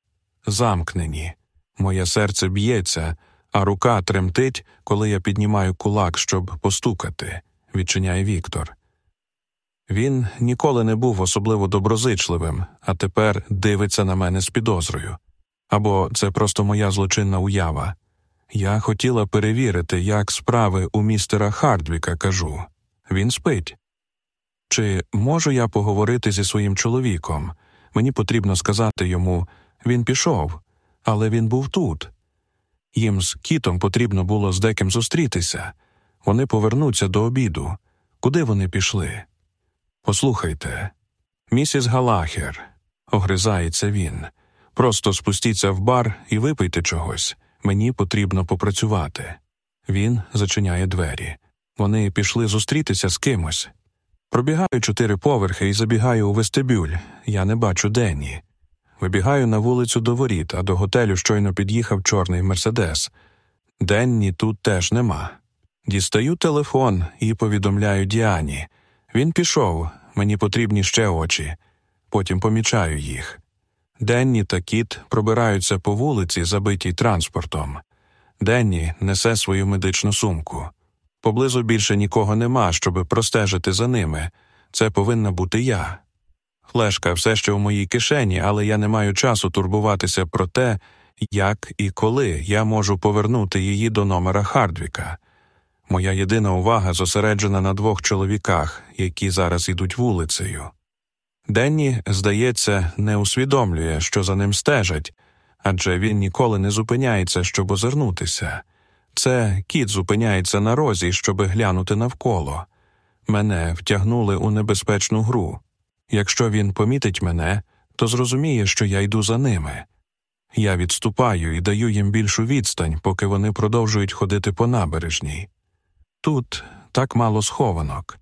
замкнені. Моє серце б'ється, а рука тремтить, коли я піднімаю кулак, щоб постукати, відчиняє Віктор. Він ніколи не був особливо доброзичливим, а тепер дивиться на мене з підозрою. Або це просто моя злочинна уява. Я хотіла перевірити, як справи у містера Хардвіка кажу. Він спить. Чи можу я поговорити зі своїм чоловіком? Мені потрібно сказати йому, він пішов, але він був тут. Їм з кітом потрібно було з деким зустрітися. Вони повернуться до обіду. Куди вони пішли? Послухайте, місіс Галахер, огризається він. Просто спустіться в бар і випийте чогось. Мені потрібно попрацювати. Він зачиняє двері. Вони пішли зустрітися з кимось. Пробігаю чотири поверхи і забігаю у вестибюль. Я не бачу Денні. Вибігаю на вулицю до воріт, а до готелю щойно під'їхав чорний мерседес. Денні тут теж нема. Дістаю телефон і повідомляю Діані. Він пішов, мені потрібні ще очі. Потім помічаю їх. Денні та кіт пробираються по вулиці, забитій транспортом. Денні несе свою медичну сумку. Поблизу більше нікого нема, щоби простежити за ними. Це повинна бути я. Флешка все ще у моїй кишені, але я не маю часу турбуватися про те, як і коли я можу повернути її до номера Хардвіка. Моя єдина увага зосереджена на двох чоловіках, які зараз ідуть вулицею. Денні, здається, не усвідомлює, що за ним стежать, адже він ніколи не зупиняється, щоб озирнутися. Це кіт зупиняється на розі, щоб глянути навколо. Мене втягнули у небезпечну гру. Якщо він помітить мене, то зрозуміє, що я йду за ними. Я відступаю і даю їм більшу відстань, поки вони продовжують ходити по набережній. Тут так мало схованок,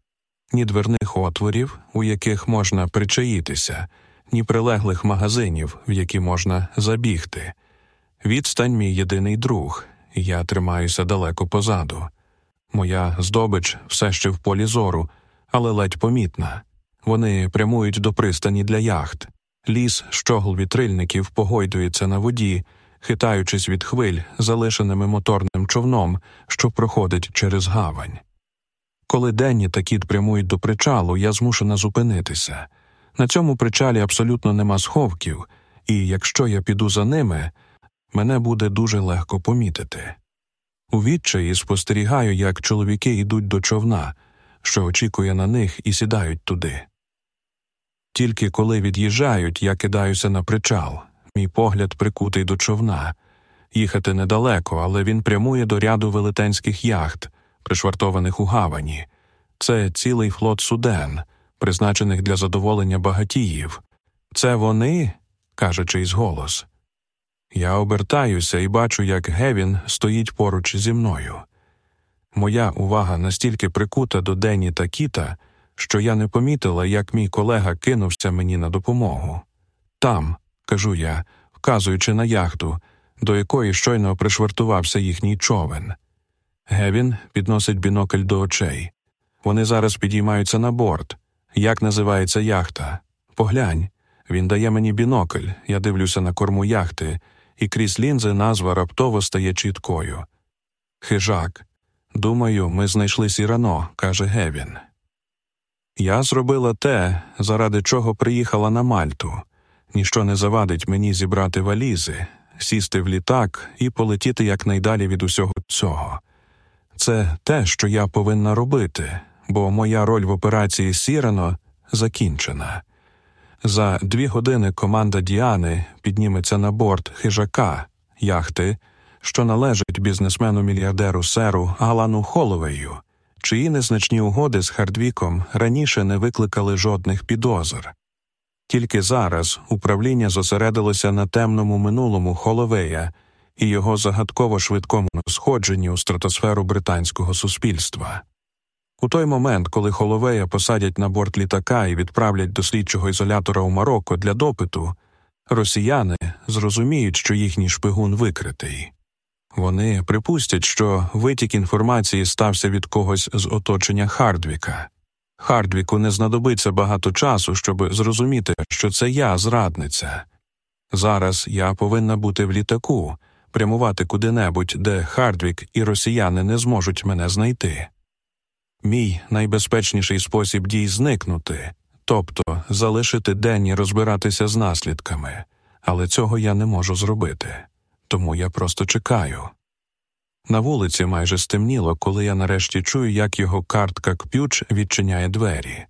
ні дверних отворів, у яких можна причаїтися, ні прилеглих магазинів, в які можна забігти. Відстань мій єдиний друг, я тримаюся далеко позаду. Моя здобич все ще в полі зору, але ледь помітна. Вони прямують до пристані для яхт. Ліс щогл вітрильників погойдується на воді, хитаючись від хвиль, залишеними моторним човном, що проходить через гавань. Коли Денні та кіт прямують до причалу, я змушена зупинитися. На цьому причалі абсолютно нема сховків, і якщо я піду за ними, мене буде дуже легко помітити. У відчаї спостерігаю, як чоловіки йдуть до човна, що очікує на них, і сідають туди. Тільки коли від'їжджають, я кидаюся на причал. Мій погляд прикутий до човна. Їхати недалеко, але він прямує до ряду велетенських яхт, пришвартованих у гавані. Це цілий флот суден, призначених для задоволення багатіїв. Це вони, каже чийсь голос. Я обертаюся і бачу, як Гевін стоїть поруч зі мною. Моя увага настільки прикута до Дені та Кіта, що я не помітила, як мій колега кинувся мені на допомогу. Там, кажу я, вказуючи на яхту, до якої щойно пришвартувався їхній човен. Гевін підносить бінокль до очей. Вони зараз підіймаються на борт. Як називається яхта? Поглянь. Він дає мені бінокль, я дивлюся на корму яхти, і крізь лінзи назва раптово стає чіткою. Хижак. Думаю, ми знайшли сірано, каже Гевін. Я зробила те, заради чого приїхала на Мальту. Ніщо не завадить мені зібрати валізи, сісти в літак і полетіти якнайдалі від усього цього. Це те, що я повинна робити, бо моя роль в операції Сірано закінчена. За дві години команда Діани підніметься на борт хижака яхти, що належить бізнесмену-мільярдеру серу Алану Холовею, чиї незначні угоди з Хардвіком раніше не викликали жодних підозр. Тільки зараз управління зосередилося на темному минулому Холовея і його загадково швидкому сходженні у стратосферу британського суспільства. У той момент, коли Холовея посадять на борт літака і відправлять до слідчого ізолятора у Марокко для допиту, росіяни зрозуміють, що їхній шпигун викритий. Вони припустять, що витік інформації стався від когось з оточення Хардвіка. Хардвіку не знадобиться багато часу, щоб зрозуміти, що це я зрадниця. Зараз я повинна бути в літаку, прямувати куди-небудь, де Хардвік і росіяни не зможуть мене знайти. Мій найбезпечніший спосіб дій зникнути, тобто залишити Денні розбиратися з наслідками, але цього я не можу зробити, тому я просто чекаю. На вулиці майже стемніло, коли я нарешті чую, як його картка кпюч відчиняє двері.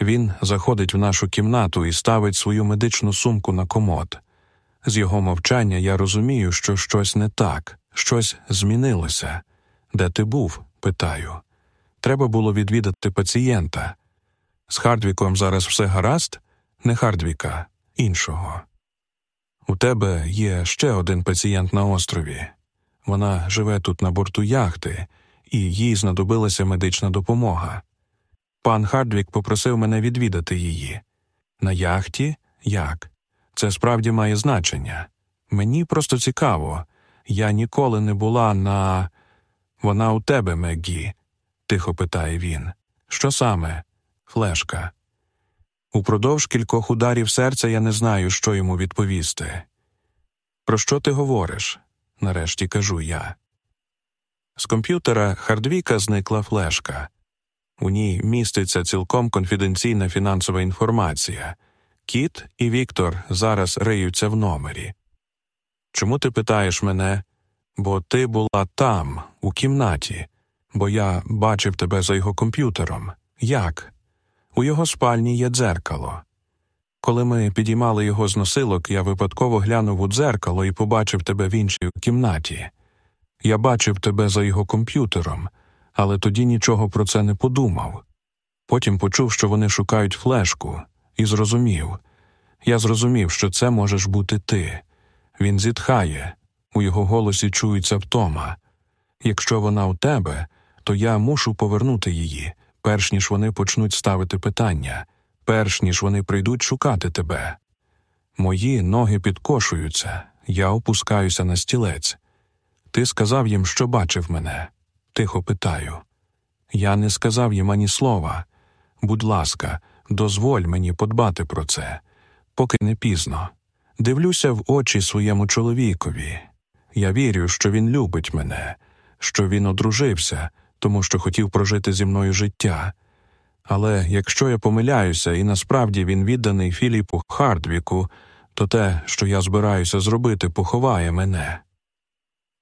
Він заходить в нашу кімнату і ставить свою медичну сумку на комод. З його мовчання я розумію, що щось не так, щось змінилося. Де ти був? питаю. Треба було відвідати пацієнта. З Хардвіком зараз все гаразд, не Хардвіка, іншого. У тебе є ще один пацієнт на острові. Вона живе тут на борту яхти, і їй знадобилася медична допомога. Пан Хардвік попросив мене відвідати її. На яхті як? Це справді має значення. Мені просто цікаво. Я ніколи не була на. Вона у тебе, Меггі, тихо питає він. Що саме? Флешка. Упродовж кількох ударів серця я не знаю, що йому відповісти. Про що ти говориш? Нарешті кажу я. З комп'ютера Хардвіка зникла флешка. У ній міститься цілком конфіденційна фінансова інформація. Кіт і Віктор зараз риються в номері. Чому ти питаєш мене? Бо ти була там, у кімнаті, бо я бачив тебе за його комп'ютером. Як? У його спальні є дзеркало. Коли ми підіймали його з носилок, я випадково глянув у дзеркало і побачив тебе в іншій кімнаті. Я бачив тебе за його комп'ютером, але тоді нічого про це не подумав. Потім почув, що вони шукають флешку, і зрозумів. Я зрозумів, що це можеш бути ти. Він зітхає, у його голосі чується втома. Якщо вона у тебе, то я мушу повернути її, перш ніж вони почнуть ставити питання перш ніж вони прийдуть шукати тебе. Мої ноги підкошуються, я опускаюся на стілець. Ти сказав їм, що бачив мене. Тихо питаю. Я не сказав їм ані слова. Будь ласка, дозволь мені подбати про це, поки не пізно. Дивлюся в очі своєму чоловікові. Я вірю, що він любить мене, що він одружився, тому що хотів прожити зі мною життя, але якщо я помиляюся, і насправді він відданий Філіпу Хардвіку, то те, що я збираюся зробити, поховає мене.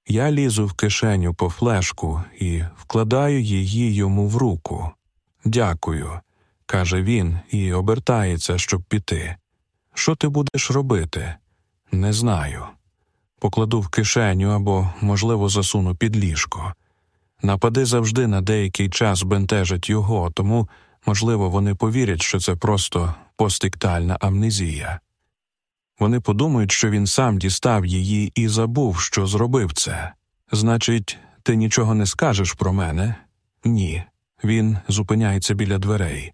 Я лізу в кишеню по флешку і вкладаю її йому в руку. Дякую, каже він і обертається, щоб піти. Що ти будеш робити? Не знаю. Покладу в кишеню або, можливо, засуну під ліжко. Напади завжди на деякий час бентежать його, тому Можливо, вони повірять, що це просто постиктальна амнезія. Вони подумають, що він сам дістав її і забув, що зробив це. Значить, ти нічого не скажеш про мене? Ні. Він зупиняється біля дверей.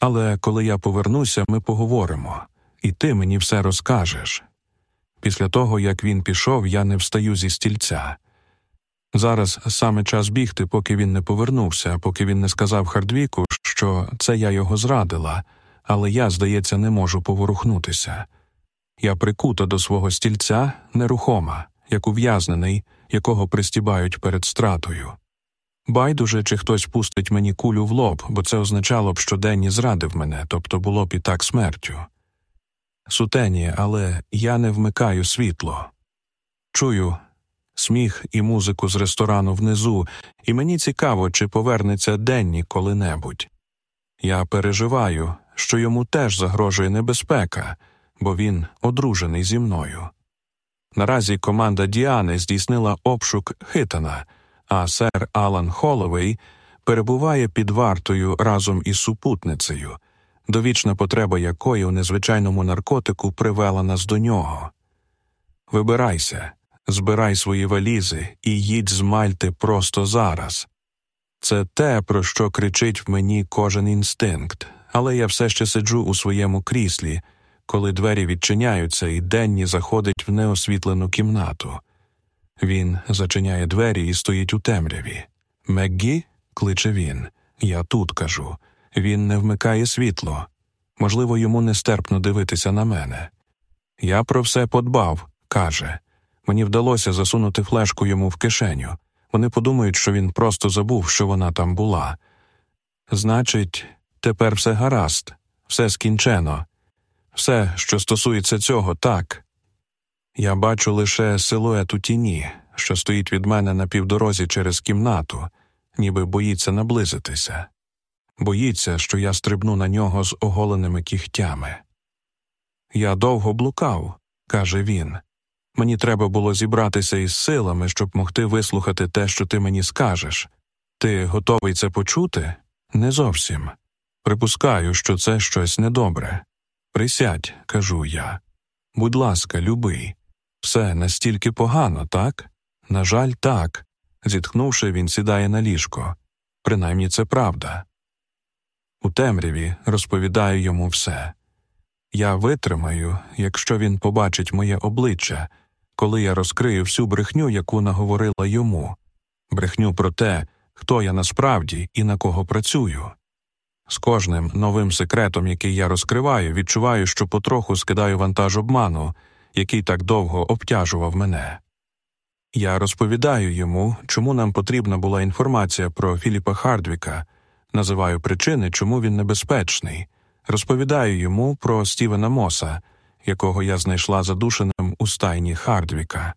Але коли я повернуся, ми поговоримо, і ти мені все розкажеш. Після того, як він пішов, я не встаю зі стільця. Зараз саме час бігти, поки він не повернувся, поки він не сказав Хардвіку, що це я його зрадила, але я, здається, не можу поворухнутися. Я прикута до свого стільця нерухома, як ув'язнений, якого пристібають перед стратою. Байдуже, чи хтось пустить мені кулю в лоб, бо це означало б, що Денні зрадив мене, тобто було б і так смертю. Сутені, але я не вмикаю світло. Чую сміх і музику з ресторану внизу, і мені цікаво, чи повернеться Денні коли-небудь. Я переживаю, що йому теж загрожує небезпека, бо він одружений зі мною. Наразі команда Діани здійснила обшук хитана, а сер Алан Холовей перебуває під вартою разом із супутницею, довічна потреба якої у незвичайному наркотику привела нас до нього. Вибирайся, збирай свої валізи і їдь з Мальти просто зараз. Це те, про що кричить в мені кожен інстинкт, але я все ще сиджу у своєму кріслі, коли двері відчиняються і Денні заходить в неосвітлену кімнату. Він зачиняє двері і стоїть у темряві. Меггі? кличе він. Я тут кажу. Він не вмикає світло. Можливо, йому нестерпно дивитися на мене. Я про все подбав, каже. Мені вдалося засунути флешку йому в кишеню. Вони подумають, що він просто забув, що вона там була. Значить, тепер все гаразд, все скінчено. Все, що стосується цього, так. Я бачу лише силует у тіні, що стоїть від мене на півдорозі через кімнату, ніби боїться наблизитися, боїться, що я стрибну на нього з оголеними кігтями. Я довго блукав, каже він. Мені треба було зібратися із силами, щоб могти вислухати те, що ти мені скажеш. Ти готовий це почути? Не зовсім. Припускаю, що це щось недобре. Присядь, кажу я. Будь ласка, любий. Все настільки погано, так? На жаль, так. Зітхнувши, він сідає на ліжко. Принаймні це правда. У темряві розповідаю йому все. Я витримаю, якщо він побачить моє обличчя, коли я розкрию всю брехню, яку наговорила йому, брехню про те, хто я насправді і на кого працюю. З кожним новим секретом, який я розкриваю, відчуваю, що потроху скидаю вантаж обману, який так довго обтяжував мене. Я розповідаю йому, чому нам потрібна була інформація про Філіпа Хардвіка, називаю причини, чому він небезпечний, розповідаю йому про Стівена Моса, якого я знайшла задушеним у стайні Хардвіка.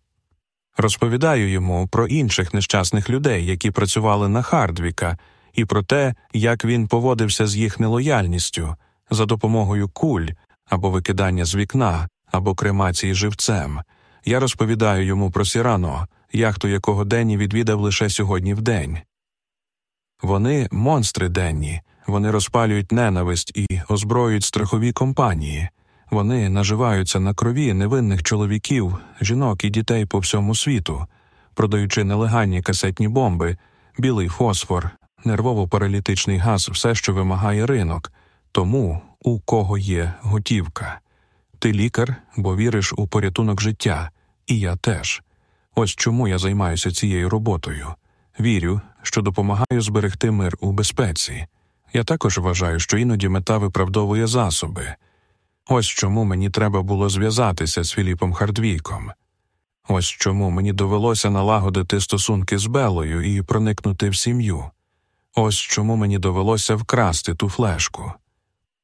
Розповідаю йому про інших нещасних людей, які працювали на Хардвіка, і про те, як він поводився з їх нелояльністю за допомогою куль або викидання з вікна, або кремації живцем. Я розповідаю йому про Сірано, яхту якого Денні відвідав лише сьогодні в день. Вони монстри денні, вони розпалюють ненависть і озброюють страхові компанії. Вони наживаються на крові невинних чоловіків, жінок і дітей по всьому світу, продаючи нелегальні касетні бомби, білий фосфор, нервово-паралітичний газ, все, що вимагає ринок, тому у кого є готівка. Ти лікар, бо віриш у порятунок життя, і я теж. Ось чому я займаюся цією роботою. Вірю, що допомагаю зберегти мир у безпеці. Я також вважаю, що іноді мета виправдовує засоби. Ось чому мені треба було зв'язатися з Філіпом Хардвійком. Ось чому мені довелося налагодити стосунки з Белою і проникнути в сім'ю. Ось чому мені довелося вкрасти ту флешку.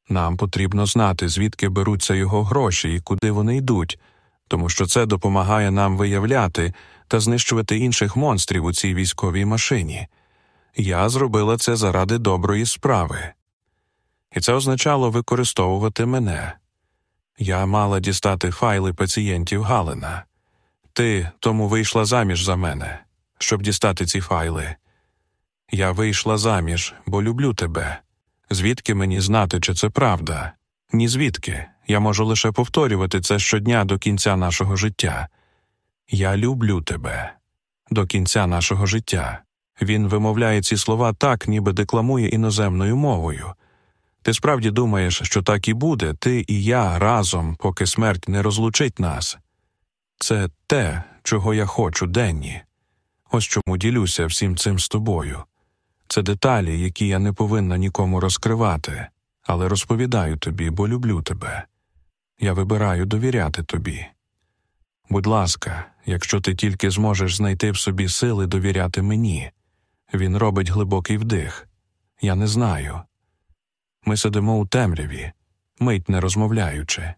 Нам потрібно знати, звідки беруться його гроші і куди вони йдуть, тому що це допомагає нам виявляти та знищувати інших монстрів у цій військовій машині. Я зробила це заради доброї справи. І це означало використовувати мене. Я мала дістати файли пацієнтів Галина. Ти тому вийшла заміж за мене, щоб дістати ці файли. Я вийшла заміж, бо люблю тебе. Звідки мені знати, чи це правда? Ні звідки. Я можу лише повторювати це щодня до кінця нашого життя. Я люблю тебе. до кінця нашого життя. Він вимовляє ці слова так, ніби декламує іноземною мовою. Ти справді думаєш, що так і буде, ти і я разом, поки смерть не розлучить нас. Це те, чого я хочу, Денні. Ось чому ділюся всім цим з тобою. Це деталі, які я не повинна нікому розкривати, але розповідаю тобі, бо люблю тебе. Я вибираю довіряти тобі. Будь ласка, якщо ти тільки зможеш знайти в собі сили довіряти мені. Він робить глибокий вдих. Я не знаю. Ми сидимо у темряві, мить не розмовляючи.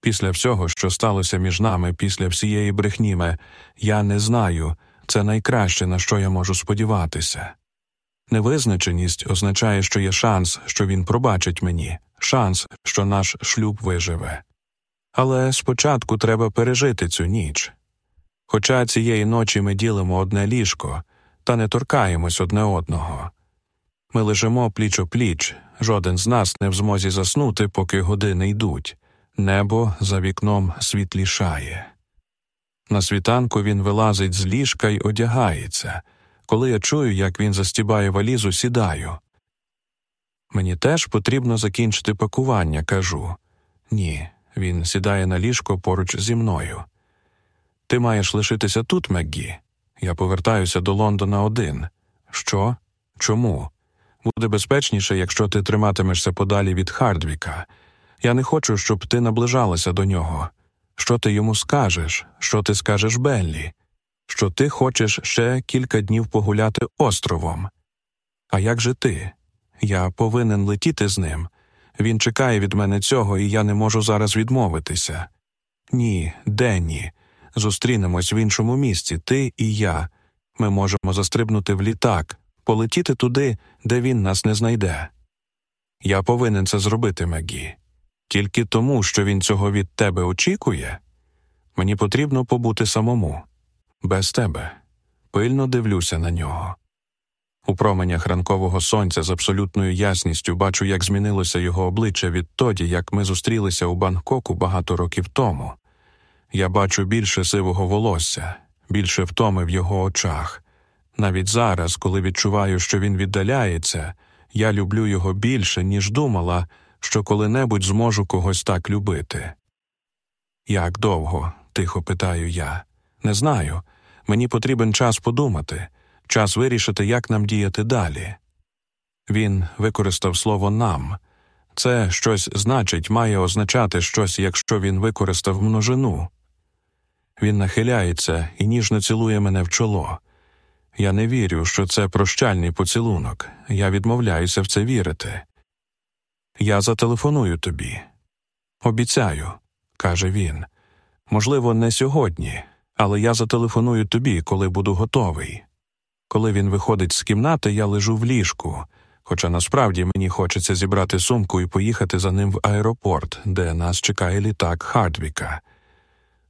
Після всього, що сталося між нами, після всієї брехніми, я не знаю, це найкраще, на що я можу сподіватися. Невизначеність означає, що є шанс, що він пробачить мені, шанс, що наш шлюб виживе. Але спочатку треба пережити цю ніч. Хоча цієї ночі ми ділимо одне ліжко та не торкаємось одне одного. Ми лежимо пліч о пліч, жоден з нас не в змозі заснути, поки години йдуть, небо за вікном світлішає. На світанку він вилазить з ліжка й одягається. Коли я чую, як він застібає валізу, сідаю. Мені теж потрібно закінчити пакування, кажу. Ні, він сідає на ліжко поруч зі мною. Ти маєш лишитися тут, Меггі. Я повертаюся до Лондона один. Що? Чому? Буде безпечніше, якщо ти триматимешся подалі від Хардвіка. Я не хочу, щоб ти наближалася до нього. Що ти йому скажеш? Що ти скажеш Беллі? Що ти хочеш ще кілька днів погуляти островом? А як же ти? Я повинен летіти з ним. Він чекає від мене цього, і я не можу зараз відмовитися. Ні, Денні. Зустрінемось в іншому місці, ти і я. Ми можемо застрибнути в літак, полетіти туди, де він нас не знайде. Я повинен це зробити, Мегі. Тільки тому, що він цього від тебе очікує. Мені потрібно побути самому, без тебе. Пильно дивлюся на нього. У променях ранкового сонця з абсолютною ясністю бачу, як змінилося його обличчя відтоді, як ми зустрілися у Бангкоку багато років тому. Я бачу більше сивого волосся, більше втоми в його очах. Навіть зараз, коли відчуваю, що він віддаляється, я люблю його більше, ніж думала, що коли-небудь зможу когось так любити. Як довго? тихо питаю я. Не знаю. Мені потрібен час подумати, час вирішити, як нам діяти далі. Він використав слово нам. Це щось значить, має означати щось, якщо він використав множину. Він нахиляється і ніжно цілує мене в чоло. Я не вірю, що це прощальний поцілунок. Я відмовляюся в це вірити. Я зателефоную тобі. Обіцяю, каже він. Можливо, не сьогодні, але я зателефоную тобі, коли буду готовий. Коли він виходить з кімнати, я лежу в ліжку, хоча насправді мені хочеться зібрати сумку і поїхати за ним в аеропорт, де нас чекає літак Хардвіка.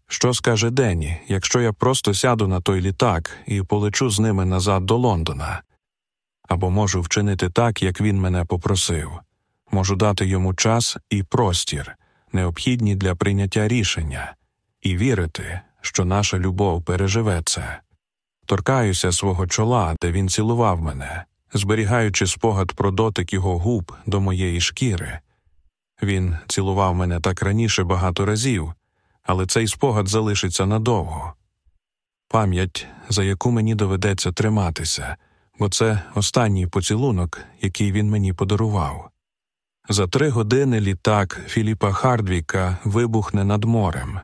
Що скаже Денні, якщо я просто сяду на той літак і полечу з ними назад до Лондона? Або можу вчинити так, як він мене попросив, можу дати йому час і простір, необхідні для прийняття рішення, і вірити, що наша любов переживе це. Торкаюся свого чола, де він цілував мене, зберігаючи спогад про дотик його губ до моєї шкіри. Він цілував мене так раніше багато разів але цей спогад залишиться надовго. Пам'ять, за яку мені доведеться триматися, бо це останній поцілунок, який він мені подарував. За три години літак Філіпа Хардвіка вибухне над морем,